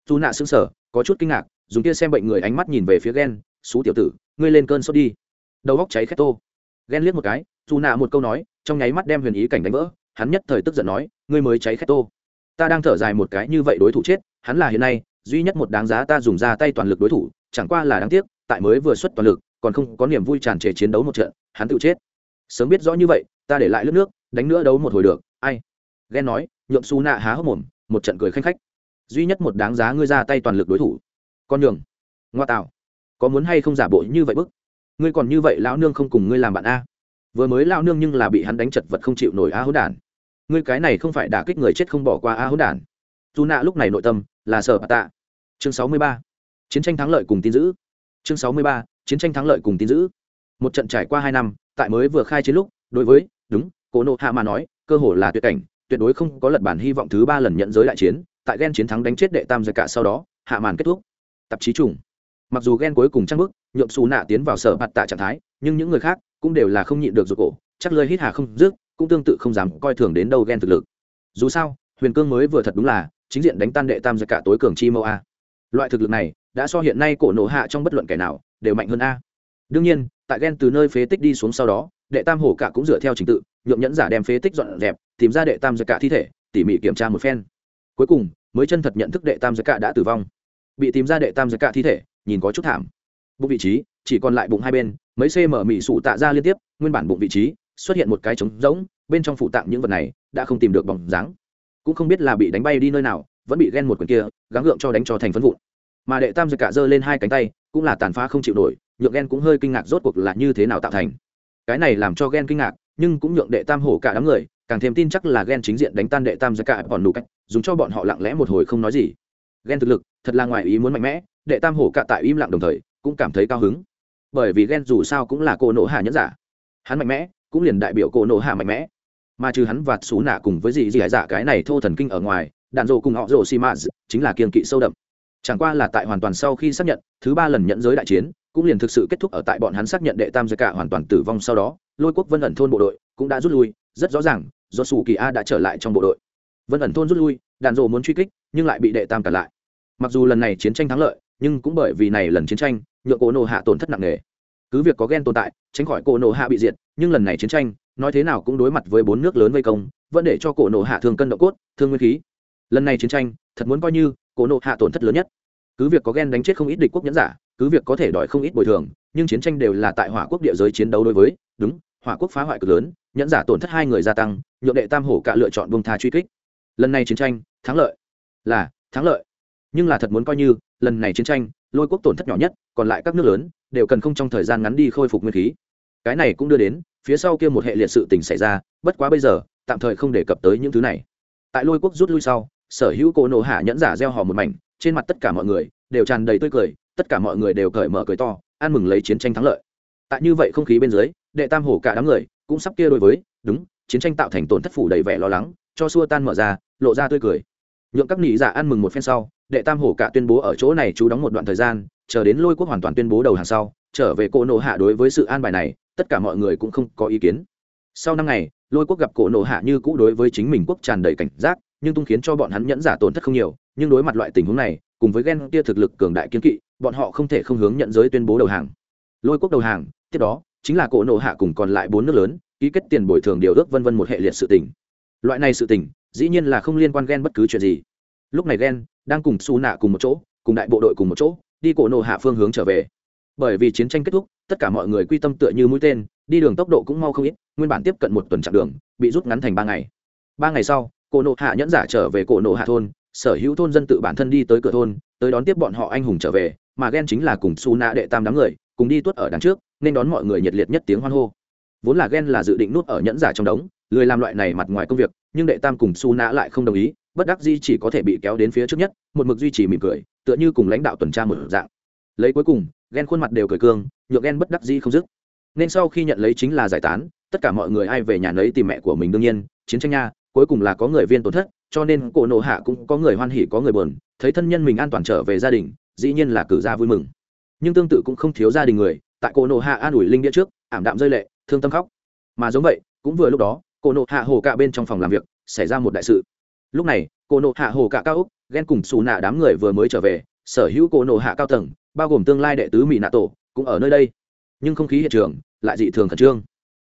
Dù nạ xứng sở có chút kinh ngạc, dùng kia xem bệnh người ánh mắt nhìn về phía ghen xú tiểu tử, ngươi lên cơn sốt đi. Đầu góc cháy khét tô. Ghen liếc một cái dù nạ một câu nói, trong nháy mắt đem huyền ý cảnh đánh vỡ, hắn nhất thời tức giận nói, ngươi mới cháy khét tô. Ta đang thở dài một cái như vậy đối thủ chết, hắn là hiện nay, duy nhất một đáng giá ta dùng ra tay toàn lực đối thủ, chẳng qua là đáng tiếc, tại mới vừa xuất toàn lực, còn không có niềm vui tràn trề chiến đấu một trận hắn tự chết. Sớm biết rõ như vậy, ta để lại lướt nước, đánh nữa đấu một hồi được, ai? Ghen nói, nhượng su nạ há hốc mồm, một trận cười khanh khách. Duy nhất một đáng giá ngươi ra tay toàn lực đối thủ. Con nhường. Ngoa tạo. Có muốn hay không giả bộ như vậy bức? Ngươi còn như vậy lão nương không cùng ngươi làm bạn a. Vừa mới lão nương nhưng là bị hắn đánh chật vật không chịu nổi a hỗn đản. Ngươi cái này không phải đả kích người chết không bỏ qua a hỗn đản. Dù nạ lúc này nội tâm là sở bà tạ. Chương sáu mươi ba. Chiến tranh thắng lợi cùng tin giữ. Chương sáu mươi ba. Chiến tranh thắng lợi cùng tin giữ một trận trải qua hai năm, tại mới vừa khai chiến lúc, đối với, đúng cổ nộ hạ mà nói, cơ hồ là tuyệt cảnh, tuyệt đối không có lật bản hy vọng thứ ba lần nhận giới đại chiến, tại ghen chiến thắng đánh chết đệ tam giai cả sau đó, hạ màn kết thúc. Tạp chí trùng. Mặc dù ghen cuối cùng trang bức nhuộm xù nạ tiến vào sở mặt tạ trạng thái, nhưng những người khác cũng đều là không nhịn được rụt cổ, chắc lơi hít hà không dứt, cũng tương tự không dám coi thường đến đâu ghen thực lực. Dù sao, huyền cương mới vừa thật đúng là, chính diện đánh tan đệ tam giặc cả tối cường chi mẫu a. Loại thực lực này, đã so hiện nay cổ nổ hạ trong bất luận kẻ nào, đều mạnh hơn a đương nhiên, tại ghen từ nơi phế tích đi xuống sau đó, đệ tam hổ cả cũng dựa theo trình tự nhuộm nhẫn giả đem phế tích dọn dẹp, tìm ra đệ tam giặc cả thi thể, tỉ mỉ kiểm tra một phen. Cuối cùng, mới chân thật nhận thức đệ tam giặc cả đã tử vong. Bị tìm ra đệ tam giặc cả thi thể, nhìn có chút thảm. Bụng vị trí, chỉ còn lại bụng hai bên, mấy cm mị sụ tạ ra liên tiếp, nguyên bản bụng vị trí, xuất hiện một cái trống rỗng, bên trong phụ tạng những vật này, đã không tìm được bóng dáng. Cũng không biết là bị đánh bay đi nơi nào, vẫn bị ghen một quyền kia, gắng gượng cho đánh cho thành phân vụn. Mà đệ tam giật cả giơ lên hai cánh tay, cũng là tàn phá không chịu nổi nhượng ghen cũng hơi kinh ngạc rốt cuộc là như thế nào tạo thành. Cái này làm cho ghen kinh ngạc, nhưng cũng nhượng đệ tam hổ cả đám người, càng thêm tin chắc là ghen chính diện đánh tan đệ tam ra cả bọn nụ cách, dùng cho bọn họ lặng lẽ một hồi không nói gì. Ghen thực lực, thật là ngoài ý muốn mạnh mẽ, đệ tam hổ cả tại im lặng đồng thời, cũng cảm thấy cao hứng. Bởi vì ghen dù sao cũng là cô nộ hạ nhẫn giả. Hắn mạnh mẽ, cũng liền đại biểu cô nộ hạ mạnh mẽ. Mà trừ hắn vạt xú nạ cùng với gì gì hải dạ cái này thô thần kinh ở ngoài, đạn dộ cùng họ rồ xi mã chính là kiên kỵ sâu đậm. Chẳng qua là tại hoàn toàn sau khi xác nhận, thứ ba lần nhận giới đại chiến cũng liền thực sự kết thúc ở tại bọn hắn xác nhận đệ tam giới cả hoàn toàn tử vong sau đó, lôi quốc vân ẩn thôn bộ đội cũng đã rút lui, rất rõ ràng, do sủ kỳ a đã trở lại trong bộ đội. Vân ẩn thôn rút lui, đàn rộ muốn truy kích, nhưng lại bị đệ tam cản lại. Mặc dù lần này chiến tranh thắng lợi, nhưng cũng bởi vì này lần chiến tranh nhựa cổ nổ hạ tổn thất nặng nề. Cứ việc có ghen tồn tại, tránh khỏi cổ nổ hạ bị diệt, nhưng lần này chiến tranh, nói thế nào cũng đối mặt với bốn nước lớn vây công, vẫn để cho cổ nổ hạ thương cân độ cốt, thương nguyên khí. Lần này chiến tranh, thật muốn coi như cổ nổ hạ tổn thất lớn nhất cứ việc có ghen đánh chết không ít địch quốc nhẫn giả, cứ việc có thể đòi không ít bồi thường, nhưng chiến tranh đều là tại hỏa quốc địa giới chiến đấu đối với, đúng, hỏa quốc phá hoại cực lớn, nhẫn giả tổn thất hai người gia tăng, nhượng đệ tam hổ cả lựa chọn bông tha truy kích. Lần này chiến tranh, thắng lợi. Là, thắng lợi. Nhưng là thật muốn coi như, lần này chiến tranh, lôi quốc tổn thất nhỏ nhất, còn lại các nước lớn, đều cần không trong thời gian ngắn đi khôi phục nguyên khí. Cái này cũng đưa đến, phía sau kia một hệ liệt sự tình xảy ra, bất quá bây giờ, tạm thời không đề cập tới những thứ này. Tại lôi quốc rút lui sau, sở hữu cổ nổ hạ nhẫn giả gieo hò một mảnh trên mặt tất cả mọi người đều tràn đầy tươi cười, tất cả mọi người đều cởi mở cười to, ăn mừng lấy chiến tranh thắng lợi. Tại như vậy không khí bên dưới, đệ tam hổ cả đám người cũng sắp kia đối với, đúng, chiến tranh tạo thành tổn thất phủ đầy vẻ lo lắng, cho xua tan mở ra, lộ ra tươi cười. Nhượng các nị giả ăn mừng một phen sau, đệ tam hổ cả tuyên bố ở chỗ này chú đóng một đoạn thời gian, chờ đến lôi quốc hoàn toàn tuyên bố đầu hàng sau, trở về cổ nộ hạ đối với sự an bài này, tất cả mọi người cũng không có ý kiến. Sau năm ngày, lôi quốc gặp cổ nộ hạ như cũ đối với chính mình quốc tràn đầy cảnh giác, nhưng tung khiến cho bọn hắn nhẫn giả tổn thất không nhiều nhưng đối mặt loại tình huống này, cùng với ghen tia thực lực cường đại kiến kỵ, bọn họ không thể không hướng nhận giới tuyên bố đầu hàng. Lôi quốc đầu hàng, tiếp đó, chính là cổ nộ hạ cùng còn lại bốn nước lớn, ký kết tiền bồi thường điều ước vân vân một hệ liệt sự tình. Loại này sự tình, dĩ nhiên là không liên quan ghen bất cứ chuyện gì. Lúc này ghen đang cùng su nạ cùng một chỗ, cùng đại bộ đội cùng một chỗ, đi cổ nộ hạ phương hướng trở về. Bởi vì chiến tranh kết thúc, tất cả mọi người quy tâm tựa như mũi tên, đi đường tốc độ cũng mau không ít, nguyên bản tiếp cận một tuần chặng đường, bị rút ngắn thành ba ngày. Ba ngày sau, cổ nộ hạ nhẫn giả trở về cổ nộ hạ thôn sở hữu thôn dân tự bản thân đi tới cửa thôn, tới đón tiếp bọn họ anh hùng trở về, mà ghen chính là cùng su nạ đệ tam đám người, cùng đi tuốt ở đằng trước, nên đón mọi người nhiệt liệt nhất tiếng hoan hô. Vốn là ghen là dự định nuốt ở nhẫn giả trong đống, lười làm loại này mặt ngoài công việc, nhưng đệ tam cùng su nạ lại không đồng ý, bất đắc di chỉ có thể bị kéo đến phía trước nhất, một mực duy trì mỉm cười, tựa như cùng lãnh đạo tuần tra một dạng. Lấy cuối cùng ghen khuôn mặt đều cười cương nhựa ghen bất đắc di không dứt. Nên sau khi nhận lấy chính là giải tán, tất cả mọi người ai về nhà lấy tìm mẹ của mình đương nhiên, chiến tranh nha, cuối cùng là có người viên tổn thất cho nên cổ nộ hạ cũng có người hoan hỉ, có người buồn, thấy thân nhân mình an toàn trở về gia đình, dĩ nhiên là cử ra vui mừng. Nhưng tương tự cũng không thiếu gia đình người, tại cổ nộ hạ an ủi linh địa trước, ảm đạm rơi lệ, thương tâm khóc. Mà giống vậy, cũng vừa lúc đó, cổ nộ hạ hồ cạ bên trong phòng làm việc, xảy ra một đại sự. Lúc này, cổ nộ hạ hồ cạ cao úc ghen cùng xù nạ đám người vừa mới trở về, sở hữu cổ nộ hạ cao tầng, bao gồm tương lai đệ tứ mỹ nạ tổ, cũng ở nơi đây. Nhưng không khí hiện trường lại dị thường khẩn trương.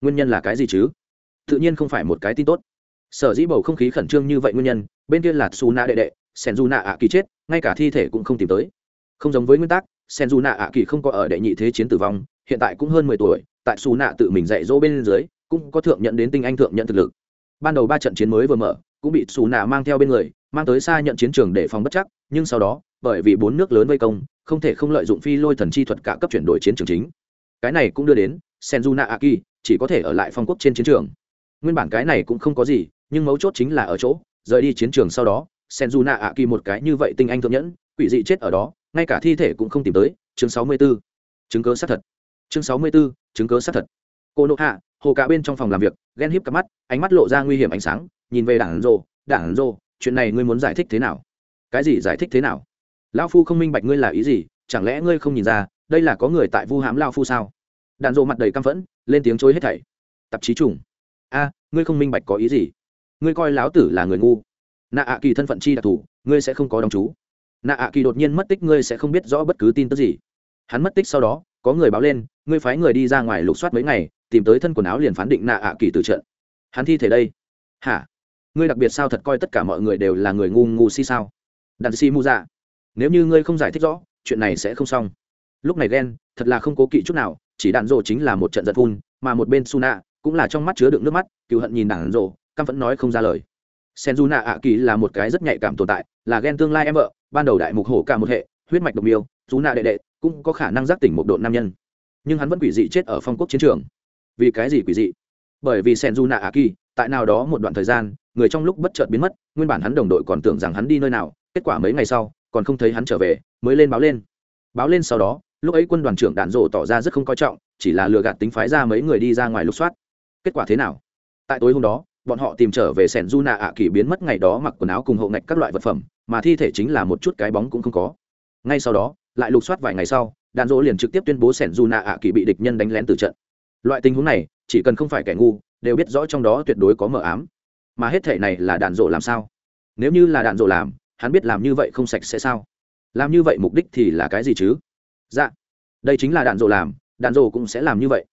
Nguyên nhân là cái gì chứ? Tự nhiên không phải một cái tin tốt sở dĩ bầu không khí khẩn trương như vậy nguyên nhân, bên kia là su nạ đệ đệ sen du nạ ạ kỳ chết, ngay cả thi thể cũng không tìm tới. Không giống với nguyên tắc sen du nạ ạ kỳ không có ở đệ nhị thế chiến tử vong, hiện tại cũng hơn mười tuổi, tại su nạ tự mình dạy dỗ bên dưới, cũng có thượng nhận đến tinh anh thượng nhận thực lực. Ban đầu ba trận chiến mới vừa mở, cũng bị su nạ mang theo bên người, mang tới xa nhận chiến trường để phòng bất chắc, nhưng sau đó, bởi vì bốn nước lớn vây công, không thể không lợi dụng phi lôi thần chi thuật cả cấp chuyển đổi chiến trường chính. Cái này cũng đưa đến senjuna aki chỉ có thể ở lại phong quốc trên chiến trường. Nguyên bản cái này cũng không có gì nhưng mấu chốt chính là ở chỗ rời đi chiến trường sau đó senjuna kỳ một cái như vậy tinh anh thượng nhẫn quỷ dị chết ở đó ngay cả thi thể cũng không tìm tới chương sáu mươi 64. chứng cớ xác thật. Chương sáu mươi 64, chứng cớ xác thật. Cô nộ hạ hồ cả bên trong phòng làm việc ghen hiếp cặp mắt ánh mắt lộ ra nguy hiểm ánh sáng nhìn về đảng rồ đảng rồ chuyện này ngươi muốn giải thích thế nào? Cái gì giải thích thế nào? Lão phu không minh bạch ngươi là ý gì chẳng lẽ ngươi không nhìn ra đây là có người tại vu hãm lao phu sao? Đàn rộ mặt đầy căm phẫn lên tiếng chối hết thảy. Tạp chí trùng. A ngươi không minh bạch có ý gì? Ngươi coi láo tử là người ngu. Nạ ạ kỳ thân phận chi đặc thù, ngươi sẽ không có đóng chú. Nạ ạ kỳ đột nhiên mất tích, ngươi sẽ không biết rõ bất cứ tin tức gì. Hắn mất tích sau đó, có người báo lên, ngươi phái người đi ra ngoài lục soát mấy ngày, tìm tới thân quần áo liền phán định nạ ạ kỳ từ trận. Hắn thi thể đây. Hả? Ngươi đặc biệt sao thật coi tất cả mọi người đều là người ngu ngu si sao? Đàn si mu dạ. Nếu như ngươi không giải thích rõ, chuyện này sẽ không xong. Lúc này ghen, thật là không cố kỵ chút nào, chỉ đạn rộ chính là một trận giật phun, mà một bên su nạ cũng là trong mắt chứa đựng nước mắt cựu hận nhìn đạn rộ căm vẫn nói không ra lời. Sen du nạ ạ kỳ là một cái rất nhạy cảm tồn tại, là ghen tương lai em vợ, ban đầu đại mục hổ cả một hệ, huyết mạch độc miêu, dù nạ đệ đệ, cũng có khả năng giác tỉnh một độ nam nhân. Nhưng hắn vẫn quỷ dị chết ở phong quốc chiến trường. Vì cái gì quỷ dị? Bởi vì sen du nạ ạ kỳ, tại nào đó một đoạn thời gian, người trong lúc bất chợt biến mất, nguyên bản hắn đồng đội còn tưởng rằng hắn đi nơi nào, kết quả mấy ngày sau, còn không thấy hắn trở về, mới lên báo lên. Báo lên sau đó, lúc ấy quân đoàn trưởng đạn rộ tỏ ra rất không coi trọng, chỉ là lừa gạt tính phái ra mấy người đi ra ngoài lục soát. Kết quả thế nào? Tại tối hôm đó bọn họ tìm trở về sẻn du nạ ạ kỳ biến mất ngày đó mặc quần áo cùng hộ ngạch các loại vật phẩm, mà thi thể chính là một chút cái bóng cũng không có. Ngay sau đó, lại lục soát vài ngày sau đạn dỗ liền trực tiếp tuyên bố sẻn du nạ ạ kỳ bị địch nhân đánh lén từ trận. Loại tình huống này, chỉ cần không phải kẻ ngu, đều biết rõ trong đó tuyệt đối có mờ ám. Mà hết thể này là đạn dỗ làm sao? Nếu như là đạn dỗ làm, hắn biết làm như vậy không sạch sẽ sao? Làm như vậy mục đích thì là cái gì chứ? Dạ đây chính là đạn dỗ làm đạn dỗ cũng sẽ làm như vậy.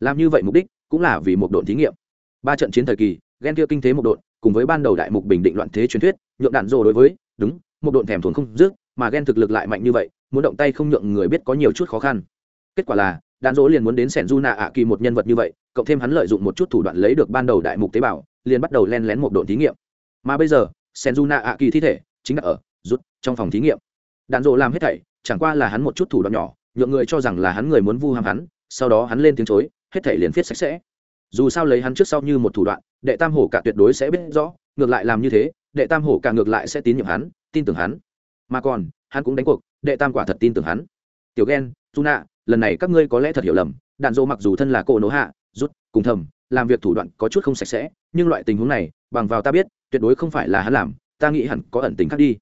Làm như vậy mục đích cũng là vì một độn thí nghiệm. Ba trận chiến thời kỳ ghen kia kinh thế một độn, cùng với ban đầu đại mục bình định loạn thế truyền thuyết, nhượng đạn dỗ đối với, đúng, một độn thèm thuồng không dứt mà ghen thực lực lại mạnh như vậy, muốn động tay không nhượng người biết có nhiều chút khó khăn. Kết quả là, đạn dỗ liền muốn đến sẻn du nạ ạ kỳ một nhân vật như vậy, cộng thêm hắn lợi dụng một chút thủ đoạn lấy được ban đầu đại mục tế bào, liền bắt đầu len lén một độn thí nghiệm. Mà bây giờ, sẻn du nạ ạ kỳ thi thể chính là ở, rút, trong phòng thí nghiệm. Đạn dỗ làm hết thảy, chẳng qua là hắn một chút thủ đoạn nhỏ, nhượng người cho rằng là hắn người muốn vu ham hắn, sau đó hắn lên tiếng chối, hết thảy liền viết sạch sẽ dù sao lấy hắn trước sau như một thủ đoạn, đệ tam hổ cả tuyệt đối sẽ biết rõ, ngược lại làm như thế, đệ tam hổ cả ngược lại sẽ tín nhiệm hắn, tin tưởng hắn. Mà còn, hắn cũng đánh cuộc, đệ tam quả thật tin tưởng hắn. Tiểu ghen tu nạ lần này các ngươi có lẽ thật hiểu lầm, đạn dỗ mặc dù thân là cỗ nỗ hạ, rút, cùng thầm, làm việc thủ đoạn có chút không sạch sẽ, nhưng loại tình huống này, bằng vào ta biết, tuyệt đối không phải là hắn làm, ta nghĩ hẳn có ẩn tình khác đi.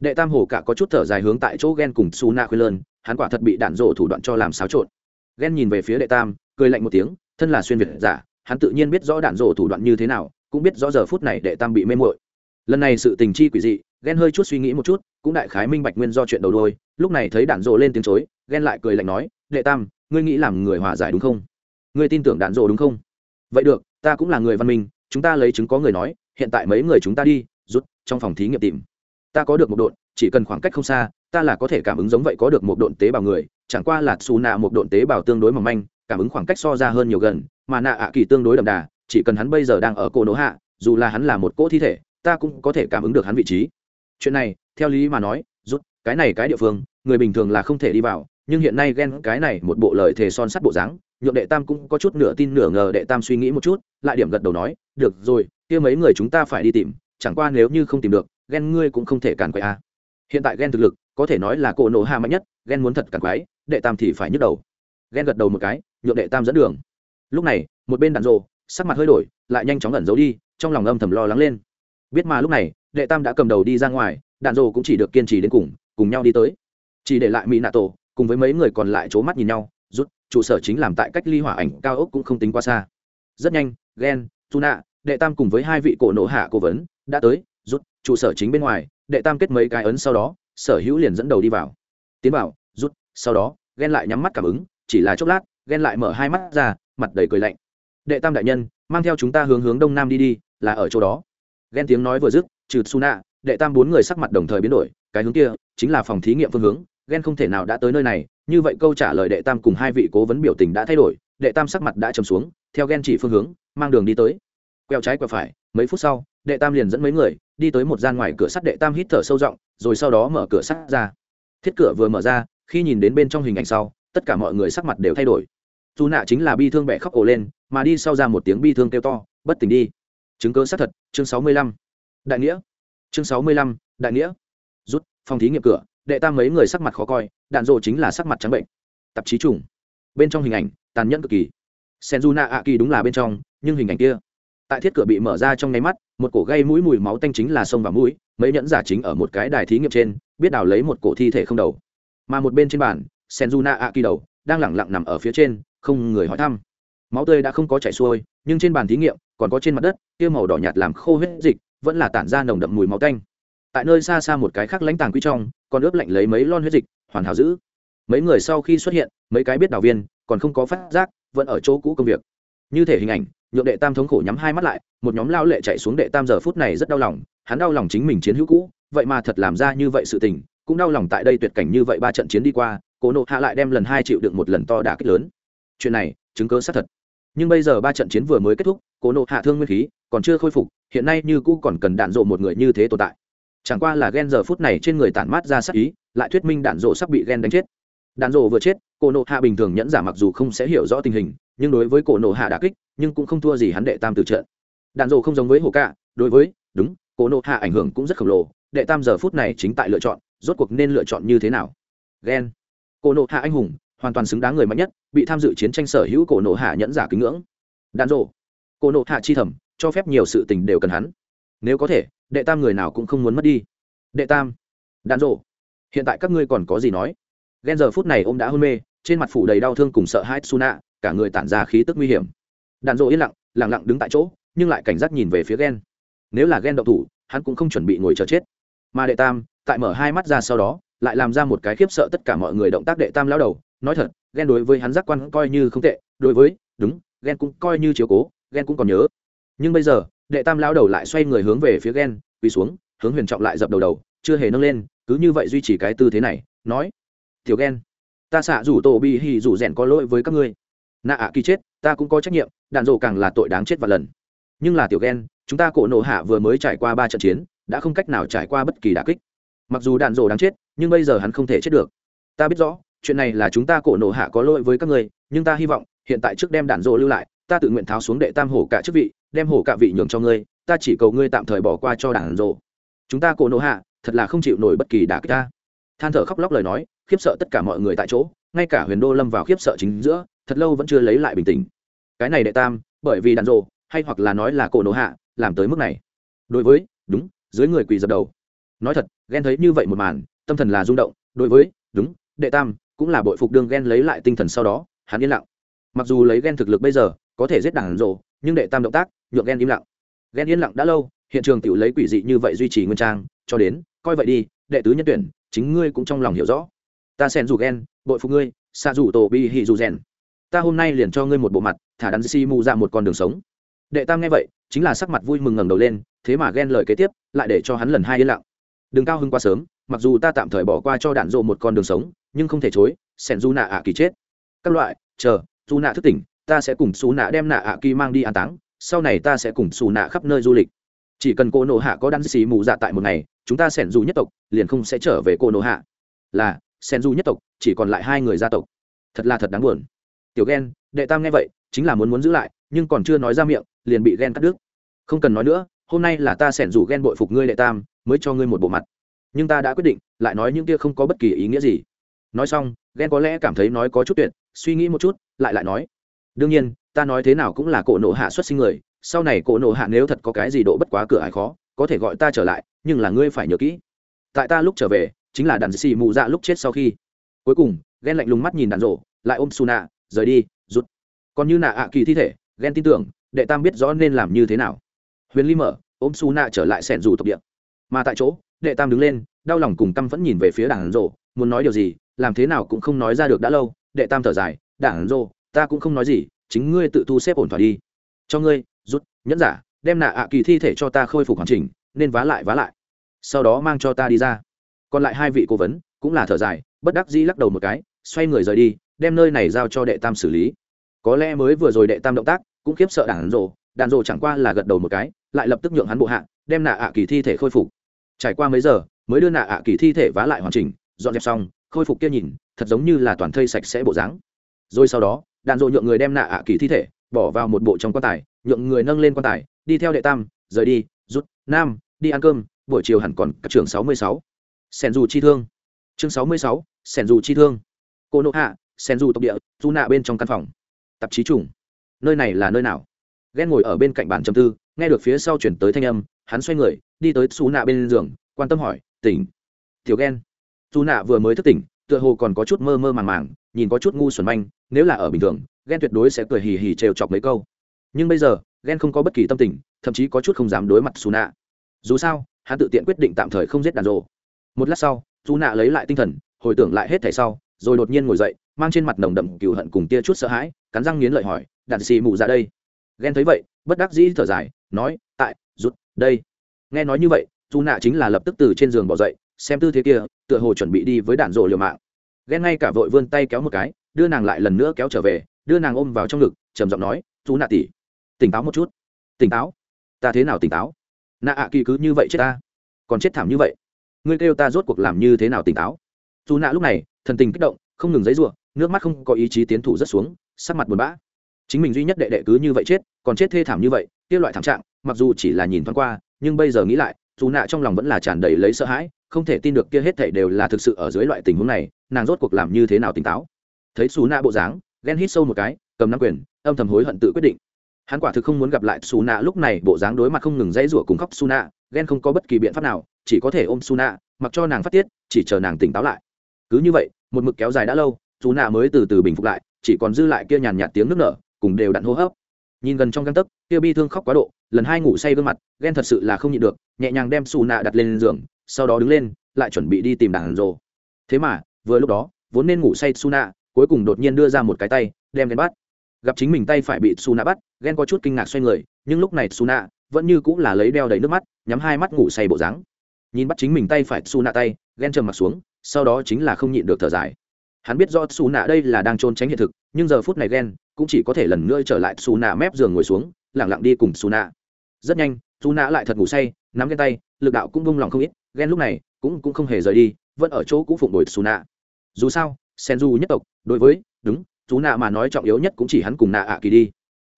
Đệ tam hổ cả có chút thở dài hướng tại chỗ ghen cùng su na khuyên lơn, hắn quả thật bị đạn dộ thủ đoạn cho làm xáo trộn. Ghen nhìn về phía đệ tam, cười lạnh một tiếng thân là xuyên việt giả, hắn tự nhiên biết rõ đạn rổ thủ đoạn như thế nào, cũng biết rõ giờ phút này đệ tam bị mê mội lần này sự tình chi quỷ dị, ghen hơi chút suy nghĩ một chút, cũng đại khái minh bạch nguyên do chuyện đầu đôi lúc này thấy đạn rổ lên tiếng chối, ghen lại cười lạnh nói, đệ tam, ngươi nghĩ làm người hòa giải đúng không? Ngươi tin tưởng đạn rổ đúng không? Vậy được, ta cũng là người văn minh, chúng ta lấy chứng có người nói, hiện tại mấy người chúng ta đi, rút, trong phòng thí nghiệm tìm. Ta có được một độn, chỉ cần khoảng cách không xa, ta là có thể cảm ứng giống vậy có được một độn tế bào người, chẳng qua là xù nạ một độn tế bào tương đối mỏng manh cảm ứng khoảng cách so ra hơn nhiều gần, mà nạ ạ kỳ tương đối đậm đà, chỉ cần hắn bây giờ đang ở cổ nỗ hạ, dù là hắn là một cỗ thi thể, ta cũng có thể cảm ứng được hắn vị trí chuyện này, theo lý mà nói, rút, cái này cái địa phương, người bình thường là không thể đi vào, nhưng hiện nay ghen cái này một bộ lời thề son sắt bộ dáng, nhượng đệ tam cũng có chút nửa tin nửa ngờ đệ tam suy nghĩ một chút, lại điểm gật đầu nói, được rồi, kia mấy người chúng ta phải đi tìm, chẳng qua nếu như không tìm được ghen ngươi cũng không thể cản quậy a à. hiện tại ghen thực lực, có thể nói là cổ nổ hạ mạnh nhất ghen muốn thật cản quái đệ tam thì phải nhức đầu ghen gật đầu một cái, nhượng đệ tam dẫn đường. Lúc này, một bên đàn rộ, sắc mặt hơi đổi, lại nhanh chóng ẩn giấu đi, trong lòng âm thầm lo lắng lên. Biết mà lúc này, đệ tam đã cầm đầu đi ra ngoài, đàn rộ cũng chỉ được kiên trì đến cùng cùng nhau đi tới. Chỉ để lại mỹ nạ tổ, cùng với mấy người còn lại c h ố mắt nhìn nhau, rút, trụ sở chính làm tại cách ly hỏa ảnh cao ốc cũng không tính quá xa. Rất nhanh ghen tu nạ, đệ tam cùng với hai vị cổ nộ hạ cố vấn, đã tới, rút, trụ sở chính bên ngoài, đệ tam kết mấy cái ấn sau đó, sở hữu liền dẫn đầu đi vào. Tiến vào, rút, sau đó ghen lại nhắm mắt cảm ứng chỉ là chốc lát, ghen lại mở hai mắt ra, mặt đầy cười lạnh. Đệ tam đại nhân, mang theo chúng ta hướng hướng đông nam đi đi, là ở chỗ đó. Ghen tiếng nói vừa dứt, trừ su nạ đệ tam bốn người sắc mặt đồng thời biến đổi, cái hướng kia chính là phòng thí nghiệm phương hướng, ghen không thể nào đã tới nơi này, như vậy câu trả lời đệ tam cùng hai vị cố vấn biểu tình đã thay đổi, đệ tam sắc mặt đã trầm xuống, theo ghen chỉ phương hướng, mang đường đi tới. Quẹo trái quẹo phải, mấy phút sau, đệ tam liền dẫn mấy người, đi tới một gian ngoài cửa sắt đệ tam hít thở sâu rộng, rồi sau đó mở cửa sắt ra. Thiết cửa vừa mở ra, khi nhìn đến bên trong hình ảnh sau tất cả mọi người sắc mặt đều thay đổi. Dù nạ chính là bi thương bẻ khóc ổ lên, mà đi sau ra một tiếng bi thương kêu to, bất tỉnh đi. Chứng cơ xác thật, chương sáu mươi lăm. Đại nghĩa. Chương sáu mươi lăm, đại nghĩa. Rút, phòng thí nghiệm cửa, đệ tam mấy người sắc mặt khó coi, đạn rộ chính là sắc mặt trắng bệnh. Tạp chí trùng. Bên trong hình ảnh, tàn nhẫn cực kỳ. Senju a kỳ đúng là bên trong, nhưng hình ảnh kia. Tại thiết cửa bị mở ra trong nháy mắt, một cổ gây mũi mùi máu tanh chính là sông vào mũi, mấy nhẫn giả chính ở một cái đài thí nghiệm trên, biết đào lấy một cổ thi thể không đầu. Mà một bên trên bàn Senjuna a kỳ đầu, đang lẳng lặng nằm ở phía trên, không người hỏi thăm. Máu tươi đã không có chảy xuôi, nhưng trên bàn thí nghiệm, còn có trên mặt đất, kia màu đỏ nhạt làm khô huyết dịch, vẫn là tản ra nồng đậm mùi máu tanh. Tại nơi xa xa một cái khác lãnh tàng quý trong, còn ướp lạnh lấy mấy lon huyết dịch, hoàn hảo giữ mấy người sau khi xuất hiện, mấy cái biết đào viên, còn không có phát giác, vẫn ở chỗ cũ công việc. Như thể hình ảnh, nhượng đệ tam thống khổ nhắm hai mắt lại, một nhóm lao lệ chạy xuống đệ tam giờ phút này rất đau lòng, hắn đau lòng chính mình chiến hữu cũ, vậy mà thật làm ra như vậy sự tình, cũng đau lòng tại đây tuyệt cảnh như vậy ba trận chiến đi qua cổ nộ hạ lại đem lần hai chịu được một lần to đả kích lớn. Chuyện này, chứng cơ xác thật. Nhưng bây giờ ba trận chiến vừa mới kết thúc cổ nộ hạ thương nguyên khí còn chưa khôi phục, hiện nay như cũ còn cần đạn dộ một người như thế tồn tại. Chẳng qua là ghen giờ phút này trên người tản mát ra sắc ý, lại thuyết minh đạn dộ sắp bị ghen đánh chết. Đạn dộ vừa chết cổ nộ hạ bình thường nhẫn giả mặc dù không sẽ hiểu rõ tình hình, nhưng đối với cổ nộ hạ đà kích, nhưng cũng không thua gì hắn đệ tam từ trận. Đạn dộ không giống với hồ cạ đối với, đúng cổ nộ hạ ảnh hưởng cũng rất khổng lồ, đệ tam giờ phút này chính tại lựa chọn, rốt cuộc nên lựa chọn như thế nào? Ghen cổ nộ hạ anh hùng, hoàn toàn xứng đáng người mạnh nhất, bị tham dự chiến tranh sở hữu cổ nộ hạ nhẫn giả kính ngưỡng. Đàn rộ cổ nộ hạ chi thẩm, cho phép nhiều sự tình đều cần hắn. Nếu có thể, đệ tam người nào cũng không muốn mất đi. Đệ tam. Đàn rộ hiện tại các ngươi còn có gì nói? Ghen giờ phút này ô m đã hôn mê, trên mặt phủ đầy đau thương cùng sợ hãi suna, cả người tản ra khí tức nguy hiểm. Đàn rộ yên lặng lẳng lặng đứng tại chỗ, nhưng lại cảnh giác nhìn về phía ghen nếu là ghen đậu thủ, hắn cũng không chuẩn bị ngồi chờ chết. Mà đệ tam, tại mở hai mắt ra sau đó lại làm ra một cái khiếp sợ tất cả mọi người động tác đệ tam lao đầu, nói thật, ghen đối với hắn giác quan coi như không tệ, đối với, đúng, ghen cũng coi như chiếu cố, ghen cũng còn nhớ. Nhưng bây giờ, đệ tam lao đầu lại xoay người hướng về phía ghen, quỳ xuống, hướng huyền trọng lại dập đầu đầu, chưa hề nâng lên, cứ như vậy duy trì cái tư thế này, nói, tiểu ghen, ta xạ rủ tổ bi hì rủ rèn có lỗi với các ngươi. Nạ ạ kỳ chết, ta cũng có trách nhiệm, đạn dộ càng là tội đáng chết và lần. Nhưng là tiểu ghen, chúng ta cổ nộ hạ vừa mới trải qua ba trận chiến, đã không cách nào trải qua bất kỳ đà kích mặc dù đạn rổ đáng chết, nhưng bây giờ hắn không thể chết được. Ta biết rõ, chuyện này là chúng ta cổ nổ hạ có lỗi với các ngươi, nhưng ta hy vọng, hiện tại trước đem đạn rổ lưu lại, ta tự nguyện tháo xuống đệ tam hổ cả chức vị, đem hổ cả vị nhường cho ngươi, ta chỉ cầu ngươi tạm thời bỏ qua cho đạn rổ. Chúng ta cổ nổ hạ, thật là không chịu nổi bất kỳ đả kích ta. Than thở khóc lóc lời nói, khiếp sợ tất cả mọi người tại chỗ, ngay cả huyền đô lâm vào khiếp sợ chính giữa, thật lâu vẫn chưa lấy lại bình tĩnh. Cái này đệ tam, bởi vì đạn dộ hay hoặc là nói là cổ nổ hạ, làm tới mức này. Đối với, đúng, dưới người quỳ dập đầu nói thật, ghen thấy như vậy một màn, tâm thần là rung động, đối với, đúng, đệ tam, cũng là bội phục đương ghen lấy lại tinh thần sau đó, hắn yên lặng. Mặc dù lấy ghen thực lực bây giờ, có thể giết đảng rộ nhưng đệ tam động tác, nhượng ghen im lặng. Ghen yên lặng đã lâu, hiện trường tự lấy quỷ dị như vậy duy trì nguyên trang, cho đến, coi vậy đi, đệ tứ nhân tuyển, chính ngươi cũng trong lòng hiểu rõ. Ta xen dù ghen, bội phục ngươi, xa dù tổ bi hì dù rèn. Ta hôm nay liền cho ngươi một bộ mặt, thả đắn si mù ra một con đường sống. Đệ tam nghe vậy, chính là sắc mặt vui mừng ngẩng đầu lên, thế mà ghen lời kế tiếp, lại để cho hắn lần hai yên lặng đừng cao hưng quá sớm, mặc dù ta tạm thời bỏ qua cho đạn rộ một con đường sống, nhưng không thể chối, sẻn du nạ ạ kỳ chết. Các loại, chờ du nạ thức tỉnh, ta sẽ cùng xù nạ đem nạ ạ kỳ mang đi an táng, sau này ta sẽ cùng xù nạ khắp nơi du lịch. Chỉ cần cô nộ hạ có đan xì mù dạ tại một ngày, chúng ta sẻn du nhất tộc liền không sẽ trở về cô nộ hạ. Là, sẻn du nhất tộc, chỉ còn lại hai người gia tộc. Thật là thật đáng buồn. Tiểu ghen đệ tam nghe vậy, chính là muốn muốn giữ lại, nhưng còn chưa nói ra miệng, liền bị ghen cắt đứt. Không cần nói nữa, hôm nay là ta sẻn dù ghen bội phục ngươi đệ tam mới cho ngươi một bộ mặt. Nhưng ta đã quyết định lại nói những kia không có bất kỳ ý nghĩa gì. Nói xong ghen có lẽ cảm thấy nói có chút tuyệt suy nghĩ một chút lại lại nói. Đương nhiên ta nói thế nào cũng là cổ nộ hạ xuất sinh người sau này cổ nộ hạ nếu thật có cái gì độ bất quá cửa ải khó có thể gọi ta trở lại nhưng là ngươi phải nhớ kỹ. Tại ta lúc trở về chính là đàn xì mù dạ lúc chết sau khi. Cuối cùng ghen lạnh lùng mắt nhìn đàn rổ, lại ôm su nạ rời đi rút còn như nạ ạ kỳ thi thể ghen tin tưởng đệ tam biết rõ nên làm như thế nào. Huyền ly mở ôm su nạ trở lại sẻn dù tộc địa mà tại chỗ, đệ tam đứng lên, đau lòng cùng tâm vẫn nhìn về phía đảng rộ muốn nói điều gì, làm thế nào cũng không nói ra được đã lâu, đệ tam thở dài, đảng rộ ta cũng không nói gì, chính ngươi tự thu xếp ổn thỏa đi. Cho ngươi, rút, nhẫn giả, đem nạ ạ kỳ thi thể cho ta khôi phục hoàn chỉnh, nên vá lại vá lại. Sau đó mang cho ta đi ra. Còn lại hai vị cố vấn cũng là thở dài, bất đắc dĩ lắc đầu một cái, xoay người rời đi, đem nơi này giao cho đệ tam xử lý. Có lẽ mới vừa rồi đệ tam động tác cũng khiếp sợ đảng rộ đàn rộ chẳng qua là gật đầu một cái, lại lập tức nhượng hắn bộ hạ, đem nạ ạ kỳ thi thể khôi phục trải qua mấy giờ, mới đưa nạ ạ kỳ thi thể vá lại hoàn chỉnh, dọn dẹp xong, khôi phục kia nhìn, thật giống như là toàn thây sạch sẽ bộ dáng. Rồi sau đó đàn dội nhượng người đem nạ ạ kỳ thi thể, bỏ vào một bộ trong quan tài, nhượng người nâng lên quan tài, đi theo đệ tam, rời đi, rút, nam, đi ăn cơm, buổi chiều hẳn còn các trường sáu mươi sáu. Sen dù chi thương. Chương sáu mươi sáu sen dù chi thương. Cô nộ hạ sen dù tộc địa, du nạ bên trong căn phòng. Tạp chí chủng nơi này là nơi nào? Ghen ngồi ở bên cạnh bàn châm tư, nghe được phía sau chuyển tới thanh âm, hắn xoay người đi tới xù nạ bên giường, quan tâm hỏi, tỉnh. Tiểu ghen xú nạ vừa mới thức tỉnh, tựa hồ còn có chút mơ mơ màng màng, nhìn có chút ngu xuẩn manh, nếu là ở bình thường ghen tuyệt đối sẽ cười hì hì trêu chọc mấy câu. Nhưng bây giờ ghen không có bất kỳ tâm tình, thậm chí có chút không dám đối mặt xù nạ. Dù sao, hắn tự tiện quyết định tạm thời không giết đàn rộ một lát sau xú nạ lấy lại tinh thần, hồi tưởng lại hết thảy sau, rồi đột nhiên ngồi dậy, mang trên mặt nồng đậm cừu hận cùng tia chút sợ hãi, cắn răng nghiến lợi hỏi, đạn xì mụ ra đây? Ghen thấy vậy, bất đắc dĩ thở dài, nói, tại rút đây nghe nói như vậy dù nạ chính là lập tức từ trên giường bỏ dậy, xem tư thế kia, tựa hồ chuẩn bị đi với đạn rộ liều mạng. Ghen ngay cả vội vươn tay kéo một cái, đưa nàng lại lần nữa kéo trở về, đưa nàng ôm vào trong ngực, trầm giọng nói dù nạ tỉ tỉnh táo một chút. Tỉnh táo? Ta thế nào tỉnh táo? Nạ ạ kỳ cứ như vậy chết ta? Còn chết thảm như vậy? Ngươi kêu ta rốt cuộc làm như thế nào tỉnh táo? Dù nạ lúc này, thần tình kích động, không ngừng giấy ruộng nước mắt không có ý chí tiến thủ rất xuống, sắc mặt buồn bã. Chính mình duy nhất đệ đệ cứ như vậy chết, còn chết thê thảm như vậy, kia loại thảm trạng, mặc dù chỉ là nhìn thoáng qua nhưng bây giờ nghĩ lại, dù nạ trong lòng vẫn là tràn đầy lấy sợ hãi, không thể tin được kia hết thảy đều là thực sự ở dưới loại tình huống này, nàng rốt cuộc làm như thế nào tỉnh táo. Thấy xù nạ bộ dáng ghen hít sâu một cái, cầm nắm quyền, âm thầm hối hận tự quyết định. Hắn quả thực không muốn gặp lại xù nạ lúc này bộ dáng đối mặt không ngừng dãy rủa cùng khóc xù nạ ghen không có bất kỳ biện pháp nào, chỉ có thể ôm xù nạ mặc cho nàng phát tiết, chỉ chờ nàng tỉnh táo lại. Cứ như vậy, một mực kéo dài đã lâu xù nạ mới từ từ bình phục lại, chỉ còn dư lại kia nhàn nhạt tiếng nước nở, cùng đều đặn hô hấp nhìn gần trong găng tấc, kia bi thương khóc quá độ, lần hai ngủ say gương mặt, ghen thật sự là không nhịn được, nhẹ nhàng đem xù nạ đặt lên giường, sau đó đứng lên, lại chuẩn bị đi tìm đàn rồ. Thế mà, vừa lúc đó, vốn nên ngủ say su nạ, cuối cùng đột nhiên đưa ra một cái tay, đem ghen bắt. Gặp chính mình tay phải bị su nạ bắt, ghen có chút kinh ngạc xoay người, nhưng lúc này su nạ vẫn như cũng là lấy đeo đầy nước mắt, nhắm hai mắt ngủ say bộ dáng. Nhìn bắt chính mình tay phải su nạ tay, ghen trầm mặt xuống, sau đó chính là không nhịn được thở dài hắn biết do xù nạ đây là đang trôn tránh hiện thực, nhưng giờ phút này ghen cũng chỉ có thể lần nữa trở lại xù nạ mép giường ngồi xuống lẳng lặng đi cùng xù nạ rất nhanh xù nạ lại thật ngủ say, nắm ghen tay, lực đạo cũng bung lòng không ít ghen lúc này cũng cũng không hề rời đi, vẫn ở chỗ cũ phụng đổi xù nạ dù sao sen du nhất tộc, đối với, đúng xù nạ mà nói trọng yếu nhất cũng chỉ hắn cùng nạ ạ kỳ đi.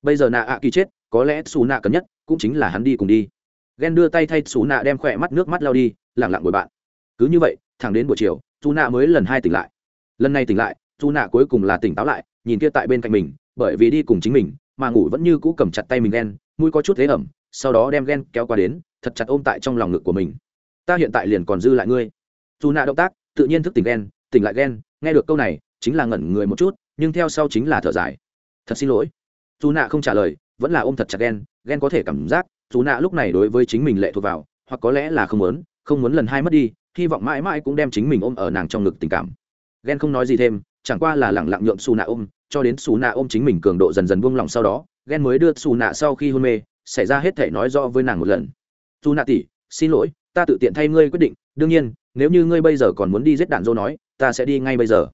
Bây giờ nạ ạ kỳ chết, có lẽ xù nạ cần nhất cũng chính là hắn đi cùng đi. Ghen đưa tay thay xù nạ đem khỏe mắt nước mắt lao đi lẳng lặng bồi bạn. Cứ như vậy, thẳng đến buổi chiều xù nạ mới lần hai tỉnh lại lần này tỉnh lại dù nạ cuối cùng là tỉnh táo lại, nhìn kia tại bên cạnh mình, bởi vì đi cùng chính mình, mà ngủ vẫn như cũ cầm chặt tay mình ghen, mũi có chút thế ẩm, sau đó đem ghen kéo qua đến, thật chặt ôm tại trong lòng ngực của mình. Ta hiện tại liền còn dư lại ngươi. Dù nạ động tác, tự nhiên thức tỉnh ghen, tỉnh lại ghen, nghe được câu này, chính là ngẩn người một chút, nhưng theo sau chính là thở dài. Thật xin lỗi. Dù nạ không trả lời, vẫn là ôm thật chặt ghen ghen có thể cảm giác dù nạ lúc này đối với chính mình lệ thuộc vào, hoặc có lẽ là không muốn không muốn lần hai mất đi, hy vọng mãi mãi cũng đem chính mình ôm ở nàng trong ngực tình cảm ghen không nói gì thêm, chẳng qua là lẳng lặng nhượng xù nạ ôm, cho đến xù nạ ôm chính mình cường độ dần dần buông lỏng sau đó ghen mới đưa xù nạ sau khi hôn mê, xảy ra hết thể nói rõ với nàng một lần. Dù nạ tỉ xin lỗi, ta tự tiện thay ngươi quyết định, đương nhiên, nếu như ngươi bây giờ còn muốn đi giết đạn dô nói, ta sẽ đi ngay bây giờ.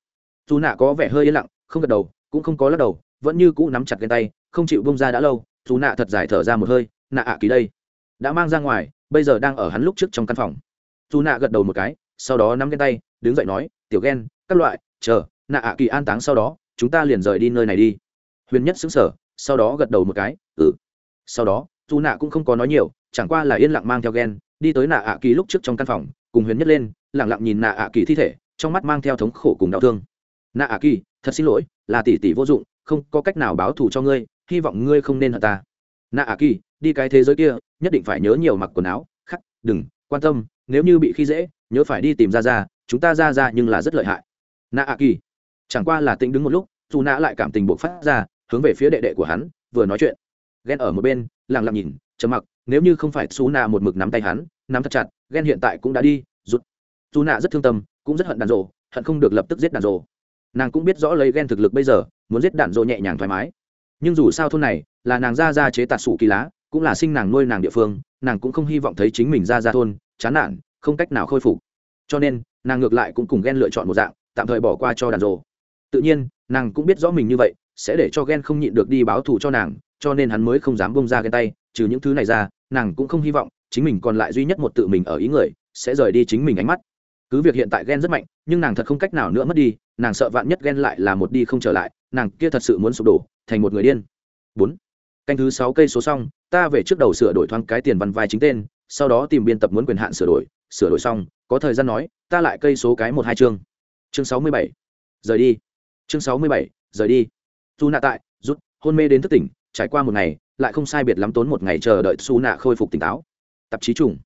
Dù nạ có vẻ hơi yên lặng, không gật đầu, cũng không có lắc đầu, vẫn như cũ nắm chặt cái tay, không chịu bông ra đã lâu dù nạ thật dài thở ra một hơi nạ ạ kỳ đây, đã mang ra ngoài, bây giờ đang ở hắn lúc trước trong căn phòng. Dù nạ gật đầu một cái, sau đó nắm cái tay, đứng dậy nói, tiểu ghen các loại, chờ, nạ ạ kỳ an táng sau đó, chúng ta liền rời đi nơi này đi. Huyền nhất xứng sở sau đó gật đầu một cái ừ. Sau đó, dù nạ cũng không có nói nhiều, chẳng qua là yên lặng mang theo ghen, đi tới nạ ạ kỳ lúc trước trong căn phòng, cùng huyền nhất lên lẳng lặng nhìn nạ ạ kỳ thi thể, trong mắt mang theo thống khổ cùng đau thương. Nạ ạ kỳ, thật xin lỗi, là tỷ tỷ vô dụng, không có cách nào báo thù cho ngươi, hy vọng ngươi không nên hận ta. Nạ ạ kỳ, đi cái thế giới kia, nhất định phải nhớ nhiều mặc quần áo, khắc, đừng, quan tâm, nếu như bị khi dễ, nhớ phải đi tìm ra ra chúng ta ra ra nhưng là rất lợi hại nạ ạ kỳ. Chẳng qua là tĩnh đứng một lúc, dù nạ lại cảm tình buộc phát ra, hướng về phía đệ đệ của hắn, vừa nói chuyện. Ghen ở một bên lẳng lặng nhìn, trầm mặc, nếu như không phải xú nạ một mực nắm tay hắn, nắm thật chặt ghen hiện tại cũng đã đi rút dù nạ rất thương tâm, cũng rất hận đàn rộ hận không được lập tức giết đàn rộ nàng cũng biết rõ lấy ghen thực lực bây giờ, muốn giết đàn rộ nhẹ nhàng thoải mái. Nhưng dù sao thôn này, là nàng ra ra chế tạt sủ kỳ lá, cũng là sinh nàng nuôi nàng địa phương, nàng cũng không hy vọng thấy chính mình ra ra thôn, chán nản, không cách nào khôi phục. Cho nên, nàng ngược lại cũng cùng ghen lựa chọn một dạng tạm thời bỏ qua cho đàn rồ. Tự nhiên, nàng cũng biết rõ mình như vậy, sẽ để cho ghen không nhịn được đi báo thù cho nàng, cho nên hắn mới không dám bông ra ghen tay, trừ những thứ này ra, nàng cũng không hy vọng chính mình còn lại duy nhất một tự mình ở ý người, sẽ rời đi chính mình ánh mắt. Cứ việc hiện tại ghen rất mạnh, nhưng nàng thật không cách nào nữa mất đi, nàng sợ vạn nhất ghen lại là một đi không trở lại, nàng kia thật sự muốn sụp đổ, thành một người điên. Bốn, canh thứ sáu cây số xong, ta về trước đầu sửa đổi thoáng cái tiền văn vai chính tên, sau đó tìm biên tập muốn quyền hạn sửa đổi sửa đổi xong, có thời gian nói, ta lại cây số cái một hai chương chương sáu mươi bảy. Rời đi. Chương sáu mươi bảy, rời đi. Dù nạ tại, rút, hôn mê đến thức tỉnh, trải qua một ngày, lại không sai biệt lắm tốn một ngày chờ đợi su nạ khôi phục tỉnh táo. Tạp chí trùng.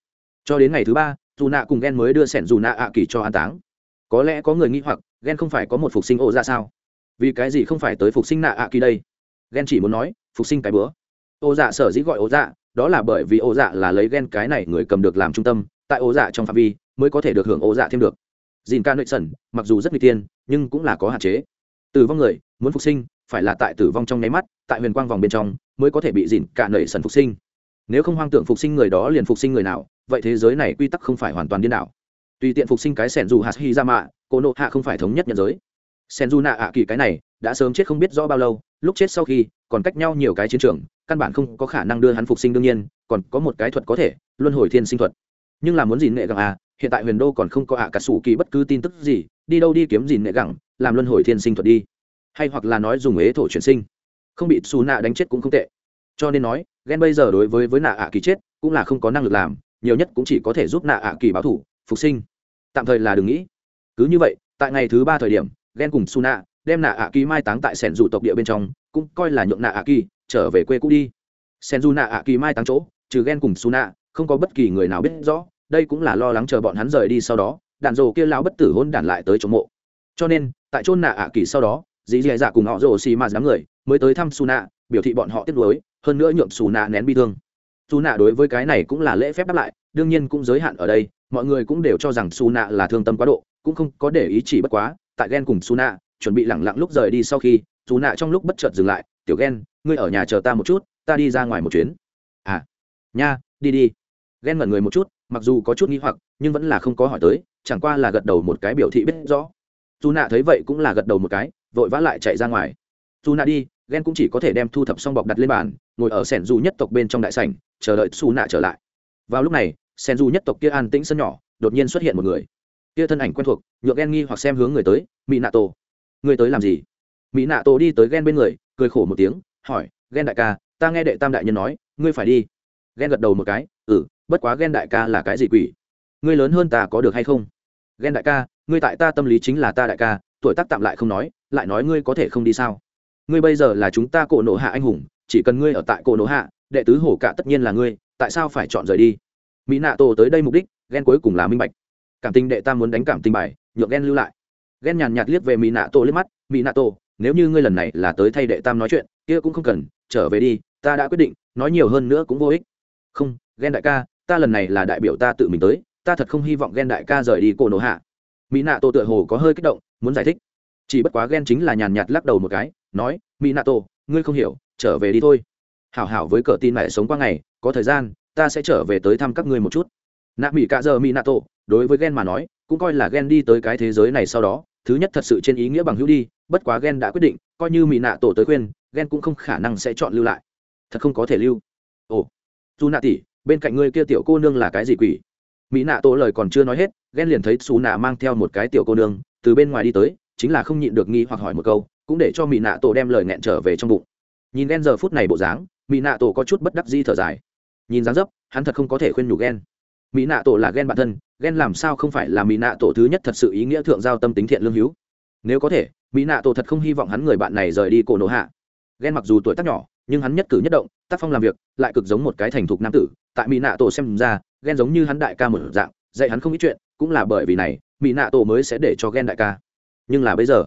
Cho đến ngày thứ ba dù nạ cùng ghen mới đưa sẻn dù nạ ạ kỳ cho an táng. Có lẽ có người nghĩ hoặc ghen không phải có một phục sinh ô ra sao? Vì cái gì không phải tới phục sinh nạ ạ kỳ đây? Ghen chỉ muốn nói, phục sinh cái bữa. Ô dạ sở dĩ gọi ô dạ đó là bởi vì ô dạ là lấy ghen cái này người cầm được làm trung tâm, tại ô dạ trong phạm vi mới có thể được hưởng ô dạ thêm được dìn ca nội sẩn mặc dù rất nguy tiên nhưng cũng là có hạn chế. Tử vong người muốn phục sinh phải là tại tử vong trong nháy mắt, tại huyền quang vòng bên trong mới có thể bị dìn cả nảy sẩn phục sinh. Nếu không hoang tưởng phục sinh người đó liền phục sinh người nào, vậy thế giới này quy tắc không phải hoàn toàn điên đảo. Tùy tiện phục sinh cái sẻn dù hạt hy ra mạ cô nộ hạ không phải thống nhất nhận giới. Sẻn dù nạ ạ kỳ cái này đã sớm chết không biết rõ bao lâu, lúc chết sau khi còn cách nhau nhiều cái chiến trường, căn bản không có khả năng đưa hắn phục sinh đương nhiên, còn có một cái thuật có thể, luân hồi thiên sinh thuật. Nhưng là muốn gì nghệ gặp à hiện tại huyền đô còn không có ạ cả sủ kỳ bất cứ tin tức gì đi đâu đi kiếm gì nệ gẳng, làm luân hồi thiên sinh thuật đi. Hay hoặc là nói dùng ế thổ chuyển sinh. Không bị xù nạ đánh chết cũng không tệ. Cho nên nói ghen bây giờ đối với với nạ ạ kỳ chết cũng là không có năng lực làm nhiều nhất cũng chỉ có thể giúp nạ ạ kỳ báo thủ phục sinh. Tạm thời là đừng nghĩ. Cứ như vậy tại ngày thứ ba thời điểm ghen cùng xù nạ đem nạ ạ kỳ mai táng tại sẻn dù tộc địa bên trong cũng coi là nhượng nạ ạ kỳ trở về quê cũ đi. Sen du nạ ạ kỳ mai táng chỗ trừ ghen cùng su nạ không có bất kỳ người nào biết rõ đây cũng là lo lắng chờ bọn hắn rời đi sau đó, đạn dồ kia lao bất tử hôn đản lại tới chỗ mộ. Cho nên, tại chôn nạ ạ kỳ sau đó, dì dì dạ cùng họ rồ xì mà đám người, mới tới thăm su nạ biểu thị bọn họ tiếc nuối, hơn nữa nhượng su nạ nén bi thương. Su nạ đối với cái này cũng là lễ phép đáp lại, đương nhiên cũng giới hạn ở đây, mọi người cũng đều cho rằng su nạ là thương tâm quá độ, cũng không có để ý chỉ bất quá, tại ghen cùng su nạ chuẩn bị lẳng lặng lúc rời đi sau khi, su nạ trong lúc bất chợt dừng lại, tiểu ghen, ngươi ở nhà chờ ta một chút, ta đi ra ngoài một chuyến. À nha, đi đi. Ghen ngẩn người một chút mặc dù có chút nghi hoặc, nhưng vẫn là không có hỏi tới, chẳng qua là gật đầu một cái biểu thị biết rõ. Dù nạ thấy vậy cũng là gật đầu một cái, vội vã lại chạy ra ngoài. Dù nạ đi ghen cũng chỉ có thể đem thu thập xong bọc đặt lên bàn, ngồi ở sẻn dù nhất tộc bên trong đại sảnh, chờ đợi xù nạ trở lại. Vào lúc này sẻn dù nhất tộc kia an tĩnh sân nhỏ, đột nhiên xuất hiện một người. Kia thân ảnh quen thuộc nhựa ghen nghi hoặc xem hướng người tới mỹ nạ tổ. Người tới làm gì? Mỹ nạ tổ đi tới ghen bên người, cười khổ một tiếng, hỏi ghen đại ca, ta nghe đệ tam đại nhân nói, ngươi phải đi. Ghen gật đầu một cái ừ bất quá ghen đại ca là cái gì quỷ? Ngươi lớn hơn ta có được hay không? Ghen đại ca, ngươi tại ta tâm lý chính là ta đại ca, tuổi tác tạm lại không nói, lại nói ngươi có thể không đi sao? Ngươi bây giờ là chúng ta cổ nộ hạ anh hùng, chỉ cần ngươi ở tại cổ nộ hạ, đệ tứ hổ cả tất nhiên là ngươi, tại sao phải chọn rời đi? Mỹ nạ tổ tới đây mục đích ghen cuối cùng là minh bạch. Cảm tình đệ ta muốn đánh cảm tình bài, nhượng ghen lưu lại. Ghen nhàn nhạt liếc về mỹ nạ tổ liếc mắt, mỹ nạ tổ, nếu như ngươi lần này là tới thay đệ tam nói chuyện, kia cũng không cần, trở về đi, ta đã quyết định, nói nhiều hơn nữa cũng vô ích. Không ghen đại ca ta lần này là đại biểu ta tự mình tới, ta thật không hy vọng ghen đại ca rời đi cổ nổ hạ. Mỹ nạ tổ tựa hồ có hơi kích động, muốn giải thích. Chỉ bất quá ghen chính là nhàn nhạt lắc đầu một cái, nói, mỹ nạ tổ ngươi không hiểu, trở về đi thôi. Hảo hảo với cờ tin mẹ sống qua ngày, có thời gian, ta sẽ trở về tới thăm các ngươi một chút. Nạ mỹ cả giờ mỹ nạ tổ đối với ghen mà nói, cũng coi là ghen đi tới cái thế giới này sau đó, thứ nhất thật sự trên ý nghĩa bằng hữu đi, bất quá ghen đã quyết định, coi như mỹ nạ tổ tới khuyên ghen cũng không khả năng sẽ chọn lưu lại. Thật không có thể lưu. Ồ dù nạ tỉ bên cạnh ngươi kia tiểu cô nương là cái gì quỷ? Mỹ nạ tổ lời còn chưa nói hết, ghen liền thấy xù nạ mang theo một cái tiểu cô nương, từ bên ngoài đi tới, chính là không nhịn được nghi hoặc hỏi một câu, cũng để cho mỹ nạ tổ đem lời nghẹn trở về trong bụng. Nhìn ghen giờ phút này bộ dáng, mỹ nạ tổ có chút bất đắc di thở dài. Nhìn dáng dấp, hắn thật không có thể khuyên nhủ ghen. Mỹ nạ tổ là ghen bản thân, ghen làm sao không phải là mỹ nạ tổ thứ nhất thật sự ý nghĩa thượng giao tâm tính thiện lương hữu? Nếu có thể, mỹ nạ tổ thật không hy vọng hắn người bạn này rời đi cổ nổ hạ. Ghen mặc dù tuổi tác nhỏ nhưng hắn nhất cử nhất động, tác phong làm việc, lại cực giống một cái thành thục nam tử, tại mỹ nạ tổ xem ra ghen giống như hắn đại ca một dạng, dạy hắn không ít chuyện, cũng là bởi vì này, mỹ nạ tổ mới sẽ để cho ghen đại ca. Nhưng là bây giờ,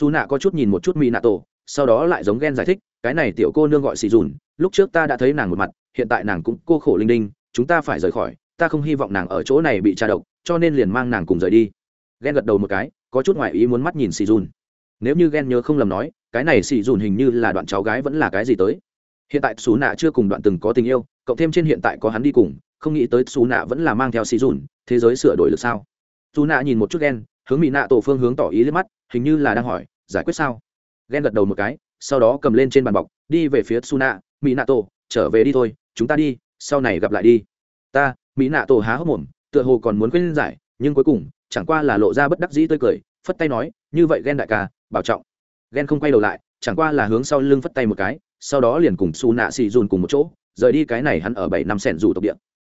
dù nạ có chút nhìn một chút mỹ nạ tổ, sau đó lại giống ghen giải thích, cái này tiểu cô nương gọi xì dùn, lúc trước ta đã thấy nàng một mặt, hiện tại nàng cũng cô khổ linh đinh, chúng ta phải rời khỏi, ta không hy vọng nàng ở chỗ này bị tra độc, cho nên liền mang nàng cùng rời đi. Ghen gật đầu một cái, có chút ngoại ý muốn mắt nhìn xì dùn nếu như ghen nhớ không lầm nói, cái này xì dùn hình như là đoạn cháu gái vẫn là cái gì tới. Hiện tại xú nạ chưa cùng đoạn từng có tình yêu, cộng thêm trên hiện tại có hắn đi cùng, không nghĩ tới xú nạ vẫn là mang theo xì dùn, thế giới sửa đổi được sao? Xú nạ nhìn một chút ghen hướng mỹ nạ tổ phương hướng tỏ ý lên mắt, hình như là đang hỏi, giải quyết sao? Ghen gật đầu một cái, sau đó cầm lên trên bàn bọc, đi về phía su nạ mỹ nạ tổ, trở về đi thôi, chúng ta đi, sau này gặp lại đi. Ta mỹ nạ tổ há hốc mồm, tựa hồ còn muốn quên giải, nhưng cuối cùng, chẳng qua là lộ ra bất đắc dĩ tươi cười, phất tay nói, như vậy ghen đại ca bảo trọng. Ghen không quay đầu lại, chẳng qua là hướng sau lưng phất tay một cái, sau đó liền cùng xù nạ xì dùn cùng một chỗ, rời đi cái này hắn ở bảy năm sẻn dù tộc địa.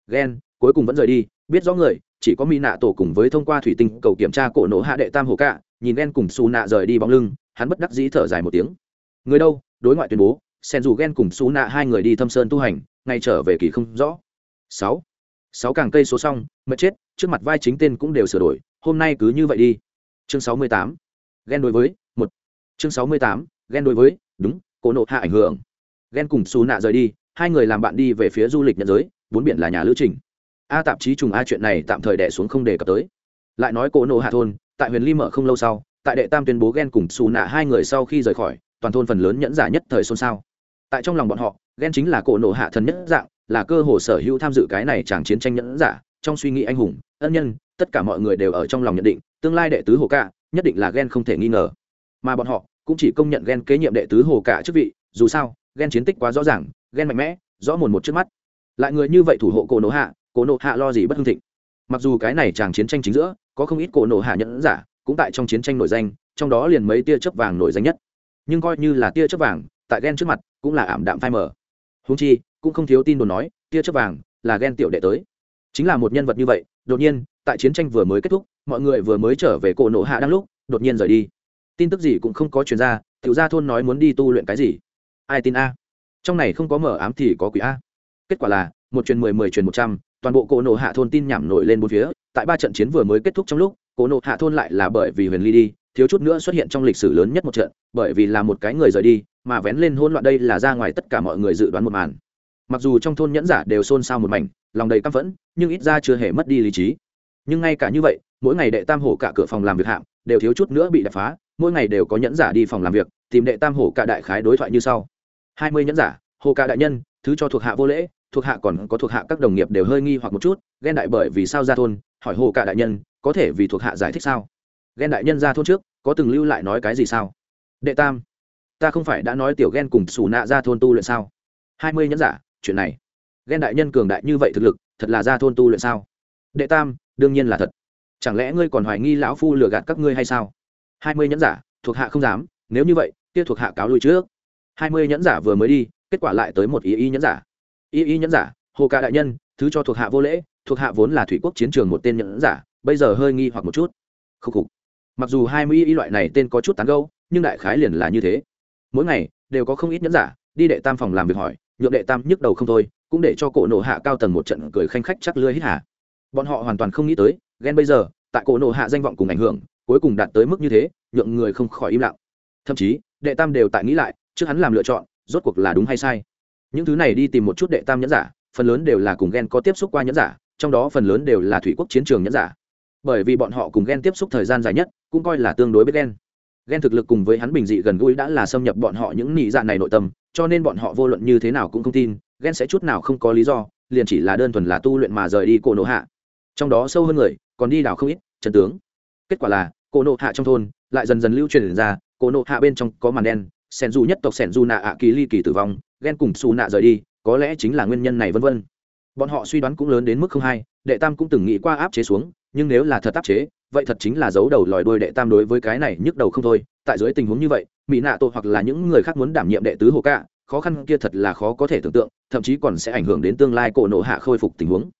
Ghen cuối cùng vẫn rời đi, biết rõ người, chỉ có mỹ nạ tổ cùng với thông qua thủy tinh cầu kiểm tra cổ nổ hạ đệ tam hồ cạ, nhìn ghen cùng xù nạ rời đi bóng lưng, hắn bất đắc dĩ thở dài một tiếng. Người đâu? Đối ngoại tuyên bố sen dù ghen cùng xù nạ hai người đi thâm sơn tu hành, ngay trở về kỳ không rõ. Sáu. Sáu càng cây số xong mất chết, trước mặt vai chính tên cũng đều sửa đổi, hôm nay cứ như vậy đi. Chương sáu mươi tám ghen đối với, một. Chương sáu mươi tám ghen đối với, đúng, cổ nộ hạ ảnh hưởng. Ghen cùng xù nạ rời đi, hai người làm bạn đi về phía du lịch nhận giới, bốn biển là nhà lữ trình. A tạp chí trùng a chuyện này tạm thời đẻ xuống không đề cập tới. Lại nói cổ nộ hạ thôn, tại huyền ly mở không lâu sau, tại đệ tam tuyên bố ghen cùng xù nạ hai người sau khi rời khỏi, toàn thôn phần lớn nhẫn giả nhất thời xôn xao. Tại trong lòng bọn họ ghen chính là cổ nộ hạ thần nhất dạng, là cơ hồ sở hữu tham dự cái này chẳng chiến tranh nhẫn giả, trong suy nghĩ anh hùng, ân nhân, tất cả mọi người đều ở trong lòng nhận định, tương lai đệ tứ hồ cả nhất định là ghen không thể nghi ngờ. Mà bọn họ cũng chỉ công nhận ghen kế nhiệm đệ tứ hồ cả chức vị, dù sao ghen chiến tích quá rõ ràng ghen mạnh mẽ, rõ mồn một trước mắt. Lại người như vậy thủ hộ cổ nộ hạ, cổ nộ hạ lo gì bất hưng thịnh. Mặc dù cái này chàng chiến tranh chính giữa, có không ít cổ nộ hạ nhẫn giả, cũng tại trong chiến tranh nổi danh, trong đó liền mấy tia chớp vàng nổi danh nhất. Nhưng coi như là tia chớp vàng, tại ghen trước mặt cũng là ảm đạm phai mờ. Húng chi, cũng không thiếu tin đồn nói, tia chớp vàng là ghen tiểu đệ tới. Chính là một nhân vật như vậy, đột nhiên, tại chiến tranh vừa mới kết thúc mọi người vừa mới trở về cổ nộ hạ đang lúc, đột nhiên rời đi. Tin tức gì cũng không có chuyển ra, tiểu gia thôn nói muốn đi tu luyện cái gì? Ai tin a? Trong này không có mở ám thì có quỷ a. Kết quả là, một truyền mười mười truyền một trăm, toàn bộ cổ nộ hạ thôn tin nhảm nổi lên bốn phía. Tại ba trận chiến vừa mới kết thúc trong lúc, cổ nộ hạ thôn lại là bởi vì huyền ly đi, thiếu chút nữa xuất hiện trong lịch sử lớn nhất một trận, bởi vì là một cái người rời đi, mà vén lên hôn loạn đây là ra ngoài tất cả mọi người dự đoán một màn. Mặc dù trong thôn nhẫn giả đều xôn xao một mảnh, lòng đầy căm phẫn, nhưng ít ra chưa hề mất đi lý trí. Nhưng ngay cả như vậy mỗi ngày đệ tam hổ cả cửa phòng làm việc hạng, đều thiếu chút nữa bị đập phá, mỗi ngày đều có nhẫn giả đi phòng làm việc, tìm đệ tam hổ cả đại khái đối thoại như sau. Hai mươi nhẫn giả hồ cả đại nhân, thứ cho thuộc hạ vô lễ, thuộc hạ còn có thuộc hạ các đồng nghiệp đều hơi nghi hoặc một chút, ghen đại bởi vì sao ra thôn, hỏi hồ cả đại nhân, có thể vì thuộc hạ giải thích sao? Ghen đại nhân ra thôn trước, có từng lưu lại nói cái gì sao? Đệ tam, ta không phải đã nói tiểu ghen cùng xù nạ ra thôn tu luyện sao? Hai mươi nhẫn giả, chuyện này. Ghen đại nhân cường đại như vậy thực lực, thật là ra thôn tu luyện sao? Đệ tam, đương nhiên là thật chẳng lẽ ngươi còn hoài nghi lão phu lừa gạt các ngươi hay sao? Hai mươi nhẫn giả, thuộc hạ không dám, nếu như vậy, kia thuộc hạ cáo lui trước. Hai mươi nhẫn giả vừa mới đi, kết quả lại tới một ý ý nhẫn giả. Ý ý nhẫn giả, hồ ca đại nhân, thứ cho thuộc hạ vô lễ, thuộc hạ vốn là thủy quốc chiến trường một tên nhẫn giả, bây giờ hơi nghi hoặc một chút. Khúc khục. Mặc dù hai mươi ý loại này tên có chút tán gâu nhưng đại khái liền là như thế. Mỗi ngày, đều có không ít nhẫn giả, đi đệ tam phòng làm việc hỏi, nhượng đệ tam nhức đầu không thôi, cũng để cho cổ nổ hạ cao tầng một trận cười khanh khách chắc lưới hít hả bọn họ hoàn toàn không nghĩ tới ghen bây giờ, tại cổ nộ hạ danh vọng cùng ảnh hưởng, cuối cùng đạt tới mức như thế, nhượng người không khỏi im lặng. Thậm chí, đệ tam đều tại nghĩ lại, trước hắn làm lựa chọn, rốt cuộc là đúng hay sai. Những thứ này đi tìm một chút đệ tam nhẫn giả, phần lớn đều là cùng ghen có tiếp xúc qua nhẫn giả, trong đó phần lớn đều là thủy quốc chiến trường nhẫn giả. Bởi vì bọn họ cùng ghen tiếp xúc thời gian dài nhất, cũng coi là tương đối biết ghen ghen thực lực cùng với hắn bình dị gần gũi đã là xâm nhập bọn họ những nị dạ này nội tâm, cho nên bọn họ vô luận như thế nào cũng không tin ghen sẽ chút nào không có lý do, liền chỉ là đơn thuần là tu luyện mà rời đi cổ nộ hạ. Trong đó sâu hơn người còn đi đào không ít trần tướng. Kết quả là, cổ nộ hạ trong thôn lại dần dần lưu truyền ra, cổ nộ hạ bên trong có màn đen, sẻn dù nhất tộc sẻn dù nạ ạ kỳ ly kỳ tử vong, ghen cùng xù nạ rời đi, có lẽ chính là nguyên nhân này vân vân. Bọn họ suy đoán cũng lớn đến mức không hay đệ tam cũng từng nghĩ qua áp chế xuống, nhưng nếu là thật áp chế, vậy thật chính là giấu đầu lòi đuôi đệ tam đối với cái này nhức đầu không thôi. Tại dưới tình huống như vậy mỹ nạ tổ hoặc là những người khác muốn đảm nhiệm đệ tứ hồ cạ khó khăn kia thật là khó có thể tưởng tượng, thậm chí còn sẽ ảnh hưởng đến tương lai cổ nộ hạ khôi phục tình huống.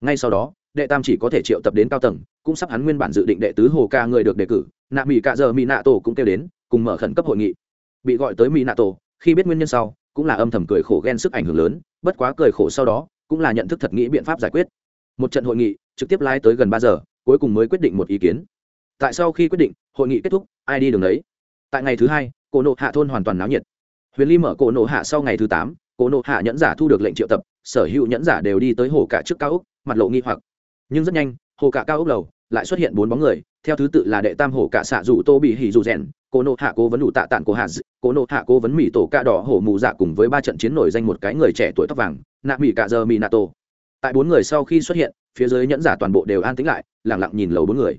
Ngay sau đó đệ tam chỉ có thể triệu tập đến cao tầng, cũng sắp hắn nguyên bản dự định đệ tứ hồ ca người được đề cử, nạ mỹ cạ giờ mỹ nạ tổ cũng kêu đến, cùng mở khẩn cấp hội nghị. Bị gọi tới mỹ nạ tổ, khi biết nguyên nhân sau, cũng là âm thầm cười khổ ghen sức ảnh hưởng lớn, bất quá cười khổ sau đó, cũng là nhận thức thật nghĩ biện pháp giải quyết. Một trận hội nghị, trực tiếp lái tới gần ba giờ, cuối cùng mới quyết định một ý kiến. Tại sau khi quyết định, hội nghị kết thúc, ai đi đường đấy tại ngày thứ hai, cổ nộ hạ thôn hoàn toàn náo nhiệt. Huyền ly mở cổ nộ hạ sau ngày thứ tám, cổ nộ hạ nhẫn giả thu được lệnh triệu tập, sở hữu nhẫn giả đều đi tới hồ cả trước cao úc mặt lộ nghi hoặc nhưng rất nhanh, hồ cả cao úc lầu lại xuất hiện bốn bóng người, theo thứ tự là đệ tam hồ cả xạ rủ tô bị hỉ dù rèn, cô nộ hạ cố vấn đủ tạ tạng của hạ cô nộ hạ cố vấn mỹ tổ ca đỏ hổ mù dạ cùng với ba trận chiến nổi danh một cái người trẻ tuổi tóc vàng, nạ mỹ cả giờ mỹ nạ tổ tại bốn người sau khi xuất hiện, phía dưới nhẫn giả toàn bộ đều an tĩnh lại lẳng lặng nhìn lầu bốn người.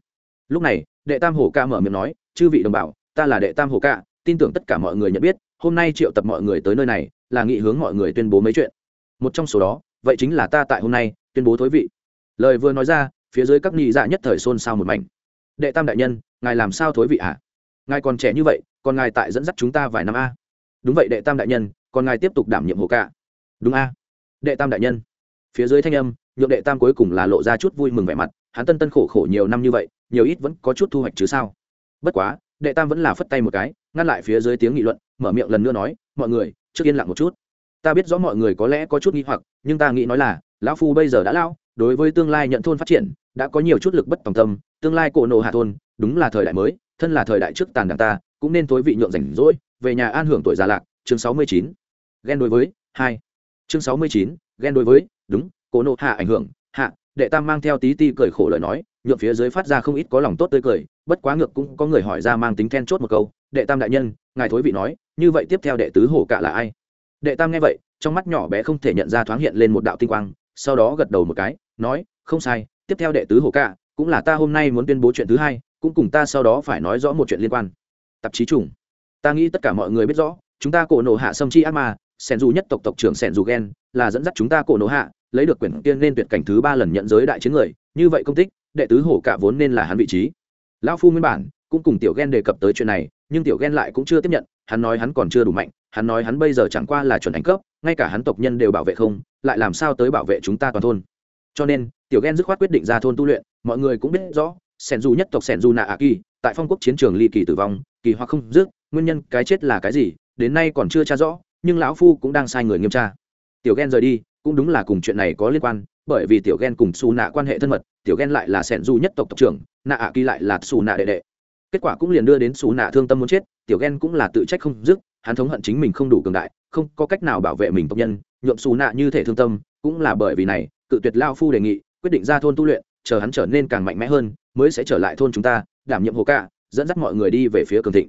Lúc này, đệ tam hổ ca mở miệng nói, chư vị đồng bào, ta là đệ tam hổ ca tin tưởng tất cả mọi người nhận biết, hôm nay triệu tập mọi người tới nơi này, là nghị hướng mọi người tuyên bố mấy chuyện. Một trong số đó, vậy chính là ta tại hôm nay tuyên bố thối vị lời vừa nói ra, phía dưới các nghị dạ nhất thời xôn xao một mảnh. Đệ tam đại nhân, ngài làm sao thối vị ạ? À? ngài còn trẻ như vậy, còn ngài tại dẫn dắt chúng ta vài năm a? Đúng vậy, đệ tam đại nhân, còn ngài tiếp tục đảm nhiệm hộ cả đúng a. Đệ tam đại nhân. Phía dưới thanh âm, nhượng đệ tam cuối cùng là lộ ra chút vui mừng vẻ mặt, hắn tân tân khổ khổ nhiều năm như vậy, nhiều ít vẫn có chút thu hoạch chứ sao? Bất quá, đệ tam vẫn là phất tay một cái, ngăn lại phía dưới tiếng nghị luận, mở miệng lần nữa nói, mọi người, trước yên lặng một chút. Ta biết rõ mọi người có lẽ có chút nghi hoặc, nhưng ta nghĩ nói là, lão phu bây giờ đã lao đối với tương lai nhận thôn phát triển, đã có nhiều chút lực bất tòng tâm, tương lai cổ nộ hạ thôn, đúng là thời đại mới, thân là thời đại trước tàn đảng ta, cũng nên tối vị nhượng rảnh rỗi, về nhà an hưởng tuổi già lạc, chương sáu mươi chín. Ghen đối với, hai. Chương sáu mươi chín, ghen đối với, đúng, cổ nộ hạ ảnh hưởng, hạ, đệ tam mang theo tí ti cười khổ lời nói, nhượng phía dưới phát ra không ít có lòng tốt tươi cười, bất quá ngược cũng có người hỏi ra mang tính then chốt một câu, đệ tam đại nhân, ngài thối vị nói, như vậy tiếp theo đệ tứ hổ cả là ai? Đệ tam nghe vậy, trong mắt nhỏ bé không thể nhận ra thoáng hiện lên một đạo tinh quang, sau đó gật đầu một cái nói, không sai, tiếp theo đệ tứ hồ cả cũng là ta hôm nay muốn tuyên bố chuyện thứ hai, cũng cùng ta sau đó phải nói rõ một chuyện liên quan. Tạp chí chủng ta nghĩ tất cả mọi người biết rõ, chúng ta cổ nổ hạ sâm chi ác ma sẻn dù nhất tộc tộc trưởng sẻn dù gen, là dẫn dắt chúng ta cổ nổ hạ, lấy được quyền tiên nên tuyệt cảnh thứ ba lần nhận giới đại chiến người, như vậy công tích, đệ tứ hổ cả vốn nên là hắn vị trí. Lão phu nguyên bản, cũng cùng tiểu ghen đề cập tới chuyện này, nhưng tiểu ghen lại cũng chưa tiếp nhận, hắn nói hắn còn chưa đủ mạnh, hắn nói hắn bây giờ chẳng qua là chuẩn ảnh cấp, ngay cả hắn tộc nhân đều bảo vệ không, lại làm sao tới bảo vệ chúng ta toàn thôn cho nên, tiểu ghen dứt khoát quyết định ra thôn tu luyện, mọi người cũng biết rõ, sẻn dù nhất tộc sẻn dù nạ ạ kỳ, tại phong quốc chiến trường ly kỳ tử vong, kỳ hoặc không dứt, nguyên nhân cái chết là cái gì, đến nay còn chưa tra rõ, nhưng lão phu cũng đang sai người nghiêm tra. Tiểu ghen rời đi, cũng đúng là cùng chuyện này có liên quan, bởi vì tiểu ghen cùng xù nạ quan hệ thân mật, tiểu ghen lại là sẻn du nhất tộc tộc trưởng, nạ ạ kỳ lại là xù nạ đệ đệ. Kết quả cũng liền đưa đến xù nạ thương tâm muốn chết, tiểu ghen cũng là tự trách không dứt, hắn thống hận chính mình không đủ cường đại, không có cách nào bảo vệ mình tộc nhân nhuộm xù nạ như thể thương tâm, cũng là bởi vì này cự tuyệt lao phu đề nghị, quyết định ra thôn tu luyện, chờ hắn trở nên càng mạnh mẽ hơn, mới sẽ trở lại thôn chúng ta, đảm nhiệm hồ ca dẫn dắt mọi người đi về phía cường thịnh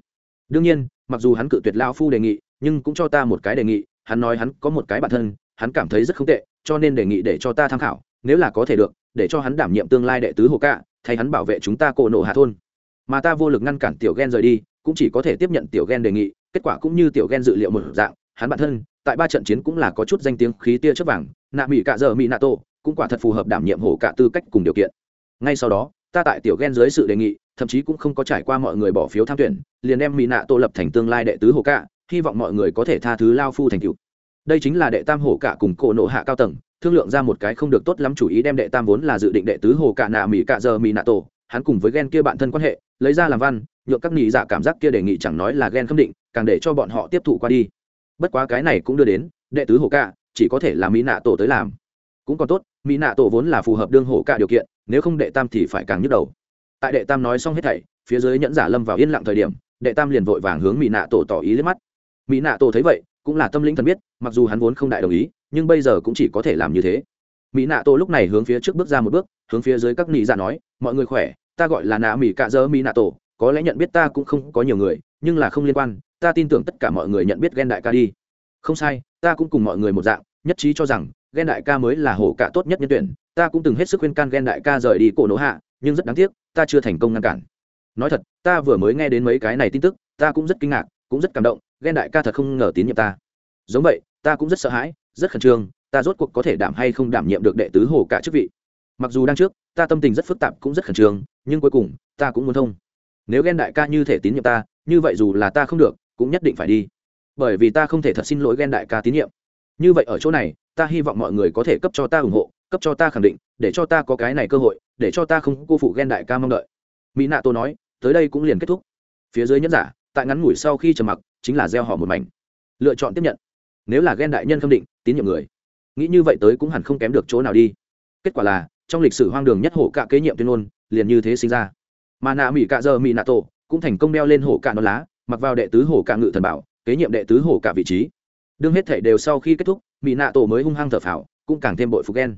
đương nhiên, mặc dù hắn cự tuyệt lao phu đề nghị, nhưng cũng cho ta một cái đề nghị, hắn nói hắn có một cái bản thân, hắn cảm thấy rất không tệ, cho nên đề nghị để cho ta tham khảo, nếu là có thể được, để cho hắn đảm nhiệm tương lai đệ tứ hồ cạ, thay hắn bảo vệ chúng ta cổ nổ hạ thôn mà ta vô lực ngăn cản tiểu ghen rời đi, cũng chỉ có thể tiếp nhận tiểu ghen đề nghị, kết quả cũng như tiểu ghen dự liệu một dạng, hắn bản thân, tại ba trận chiến cũng là có chút danh tiếng khí tia chớp vàng, nạ mỹ cạ giờ mỹ nạ tổ cũng quả thật phù hợp đảm nhiệm hổ cả tư cách cùng điều kiện. Ngay sau đó, ta tại tiểu ghen dưới sự đề nghị, thậm chí cũng không có trải qua mọi người bỏ phiếu tham tuyển, liền đem mỹ nạ tô lập thành tương lai đệ tứ hổ cả, hy vọng mọi người có thể tha thứ lao phu thành cựu đây chính là đệ tam hổ cả cùng cổ nộ hạ cao tầng, thương lượng ra một cái không được tốt lắm chủ ý đem đệ tam vốn là dự định đệ tứ hồ cả nạ mỹ cạ giờ mỹ nạ tổ hắn cùng với ghen kia bạn thân quan hệ, lấy ra làm văn, nhượng các nghị giả dạ cảm giác kia đề nghị chẳng nói là ghen khâm định, càng để cho bọn họ tiếp thụ qua đi. Bất quá cái này cũng đưa đến, đệ tứ hồ cả chỉ có thể là mỹ nạ tổ tới làm cũng còn tốt, mỹ nạ tổ vốn là phù hợp đương hồ cả điều kiện, nếu không đệ tam thì phải càng nhức đầu. Tại đệ tam nói xong hết thảy, phía dưới nhẫn giả lâm vào yên lặng thời điểm, đệ tam liền vội vàng hướng mỹ nạ tổ tỏ ý lên mắt. Mỹ nạ tổ thấy vậy, cũng là tâm linh thần biết, mặc dù hắn vốn không đại đồng ý, nhưng bây giờ cũng chỉ có thể làm như thế. Mỹ nạ tổ lúc này hướng phía trước bước ra một bước, hướng phía dưới các nị dạ nói, mọi người khỏe, ta gọi là nạ mỹ cạ dơ mỹ nạ tổ, có lẽ nhận biết ta cũng không có nhiều người, nhưng là không liên quan, ta tin tưởng tất cả mọi người nhận biết ghen đại ca đi. Không sai, ta cũng cùng mọi người một dạng nhất trí cho rằng ghen đại ca mới là hổ cả tốt nhất nhân tuyển, ta cũng từng hết sức khuyên can ghen đại ca rời đi cổ nổ hạ, nhưng rất đáng tiếc, ta chưa thành công ngăn cản. Nói thật, ta vừa mới nghe đến mấy cái này tin tức, ta cũng rất kinh ngạc, cũng rất cảm động ghen đại ca thật không ngờ tín nhiệm ta. Giống vậy, ta cũng rất sợ hãi, rất khẩn trương, ta rốt cuộc có thể đảm hay không đảm nhiệm được đệ tứ hồ cả chức vị. Mặc dù đang trước, ta tâm tình rất phức tạp cũng rất khẩn trương, nhưng cuối cùng, ta cũng muốn thông. Nếu ghen đại ca như thể tín nhiệm ta, như vậy dù là ta không được, cũng nhất định phải đi. Bởi vì ta không thể thật xin lỗi ghen đại ca tín nhiệm như vậy ở chỗ này, ta hy vọng mọi người có thể cấp cho ta ủng hộ, cấp cho ta khẳng định, để cho ta có cái này cơ hội, để cho ta không cô phụ ghen đại ca mong đợi. Mỹ nạ tô nói, tới đây cũng liền kết thúc. Phía dưới nhẫn giả, tại ngắn ngủi sau khi trầm mặc, chính là gieo họ một mảnh. Lựa chọn tiếp nhận. Nếu là ghen đại nhân khâm định, tín nhiệm người. Nghĩ như vậy tới cũng hẳn không kém được chỗ nào đi. Kết quả là, trong lịch sử hoang đường nhất hổ cạ kế nhiệm tuyên ngôn, liền như thế sinh ra. Mà nạ mỹ cạ giờ mỹ nạ tổ cũng thành công đeo lên hổ cạ non lá, mặc vào đệ tứ hổ cạ ngự thần bảo, kế nhiệm đệ tứ hổ cạ vị trí đương hết thể đều sau khi kết thúc, mỹ nạ tổ mới hung hăng thở phào, cũng càng thêm bội phục ghen.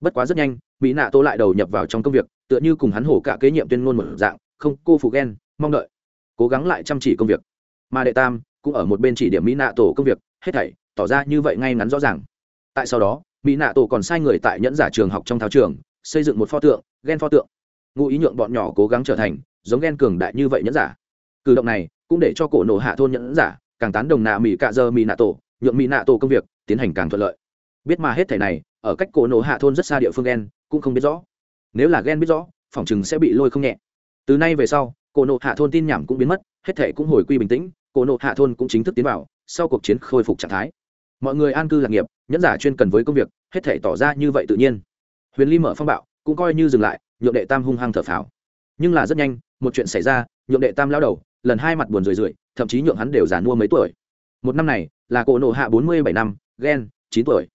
Bất quá rất nhanh, mỹ nạ tổ lại đầu nhập vào trong công việc, tựa như cùng hắn hổ cạ kế nhiệm tuyên ngôn một dạng, không, cô phục ghen, mong đợi. Cố gắng lại chăm chỉ công việc. Mà đệ tam, cũng ở một bên chỉ điểm mỹ nạ tổ công việc, hết thảy, tỏ ra như vậy ngay ngắn rõ ràng. Tại sau đó, mỹ nạ tổ còn sai người tại nhẫn giả trường học trong thao trường, xây dựng một pho tượng, ghen pho tượng. Ngụ ý nhượng bọn nhỏ cố gắng trở thành, giống ghen cường đại như vậy nhẫn giả. Cử động này, cũng để cho cổ nổ hạ thôn nhẫn giả, càng tán đồng nạ mỹ cạ dơ mỹ nạ tổ nhượng mỹ nạ tổ công việc tiến hành càng thuận lợi. Biết mà hết thảy này, ở cách cổ nổ hạ thôn rất xa địa phương ghen cũng không biết rõ. Nếu là ghen biết rõ phỏng chừng sẽ bị lôi không nhẹ. Từ nay về sau, cổ nộ hạ thôn tin nhảm cũng biến mất, hết thảy cũng hồi quy bình tĩnh, cổ nộ hạ thôn cũng chính thức tiến vào, sau cuộc chiến khôi phục trạng thái. Mọi người an cư lạc nghiệp, nhẫn giả chuyên cần với công việc, hết thể tỏ ra như vậy tự nhiên. Huyền ly mở phong bạo, cũng coi như dừng lại, nhượng đệ tam hung hăng thở phào. Nhưng là rất nhanh, một chuyện xảy ra, nhượng đệ tam lao đầu, lần hai mặt buồn rười rượi, thậm chí nhượng hắn đều già mua mấy tuổi. Một năm này là cổ nộ hạ bốn mươi bảy năm ghen chín tuổi.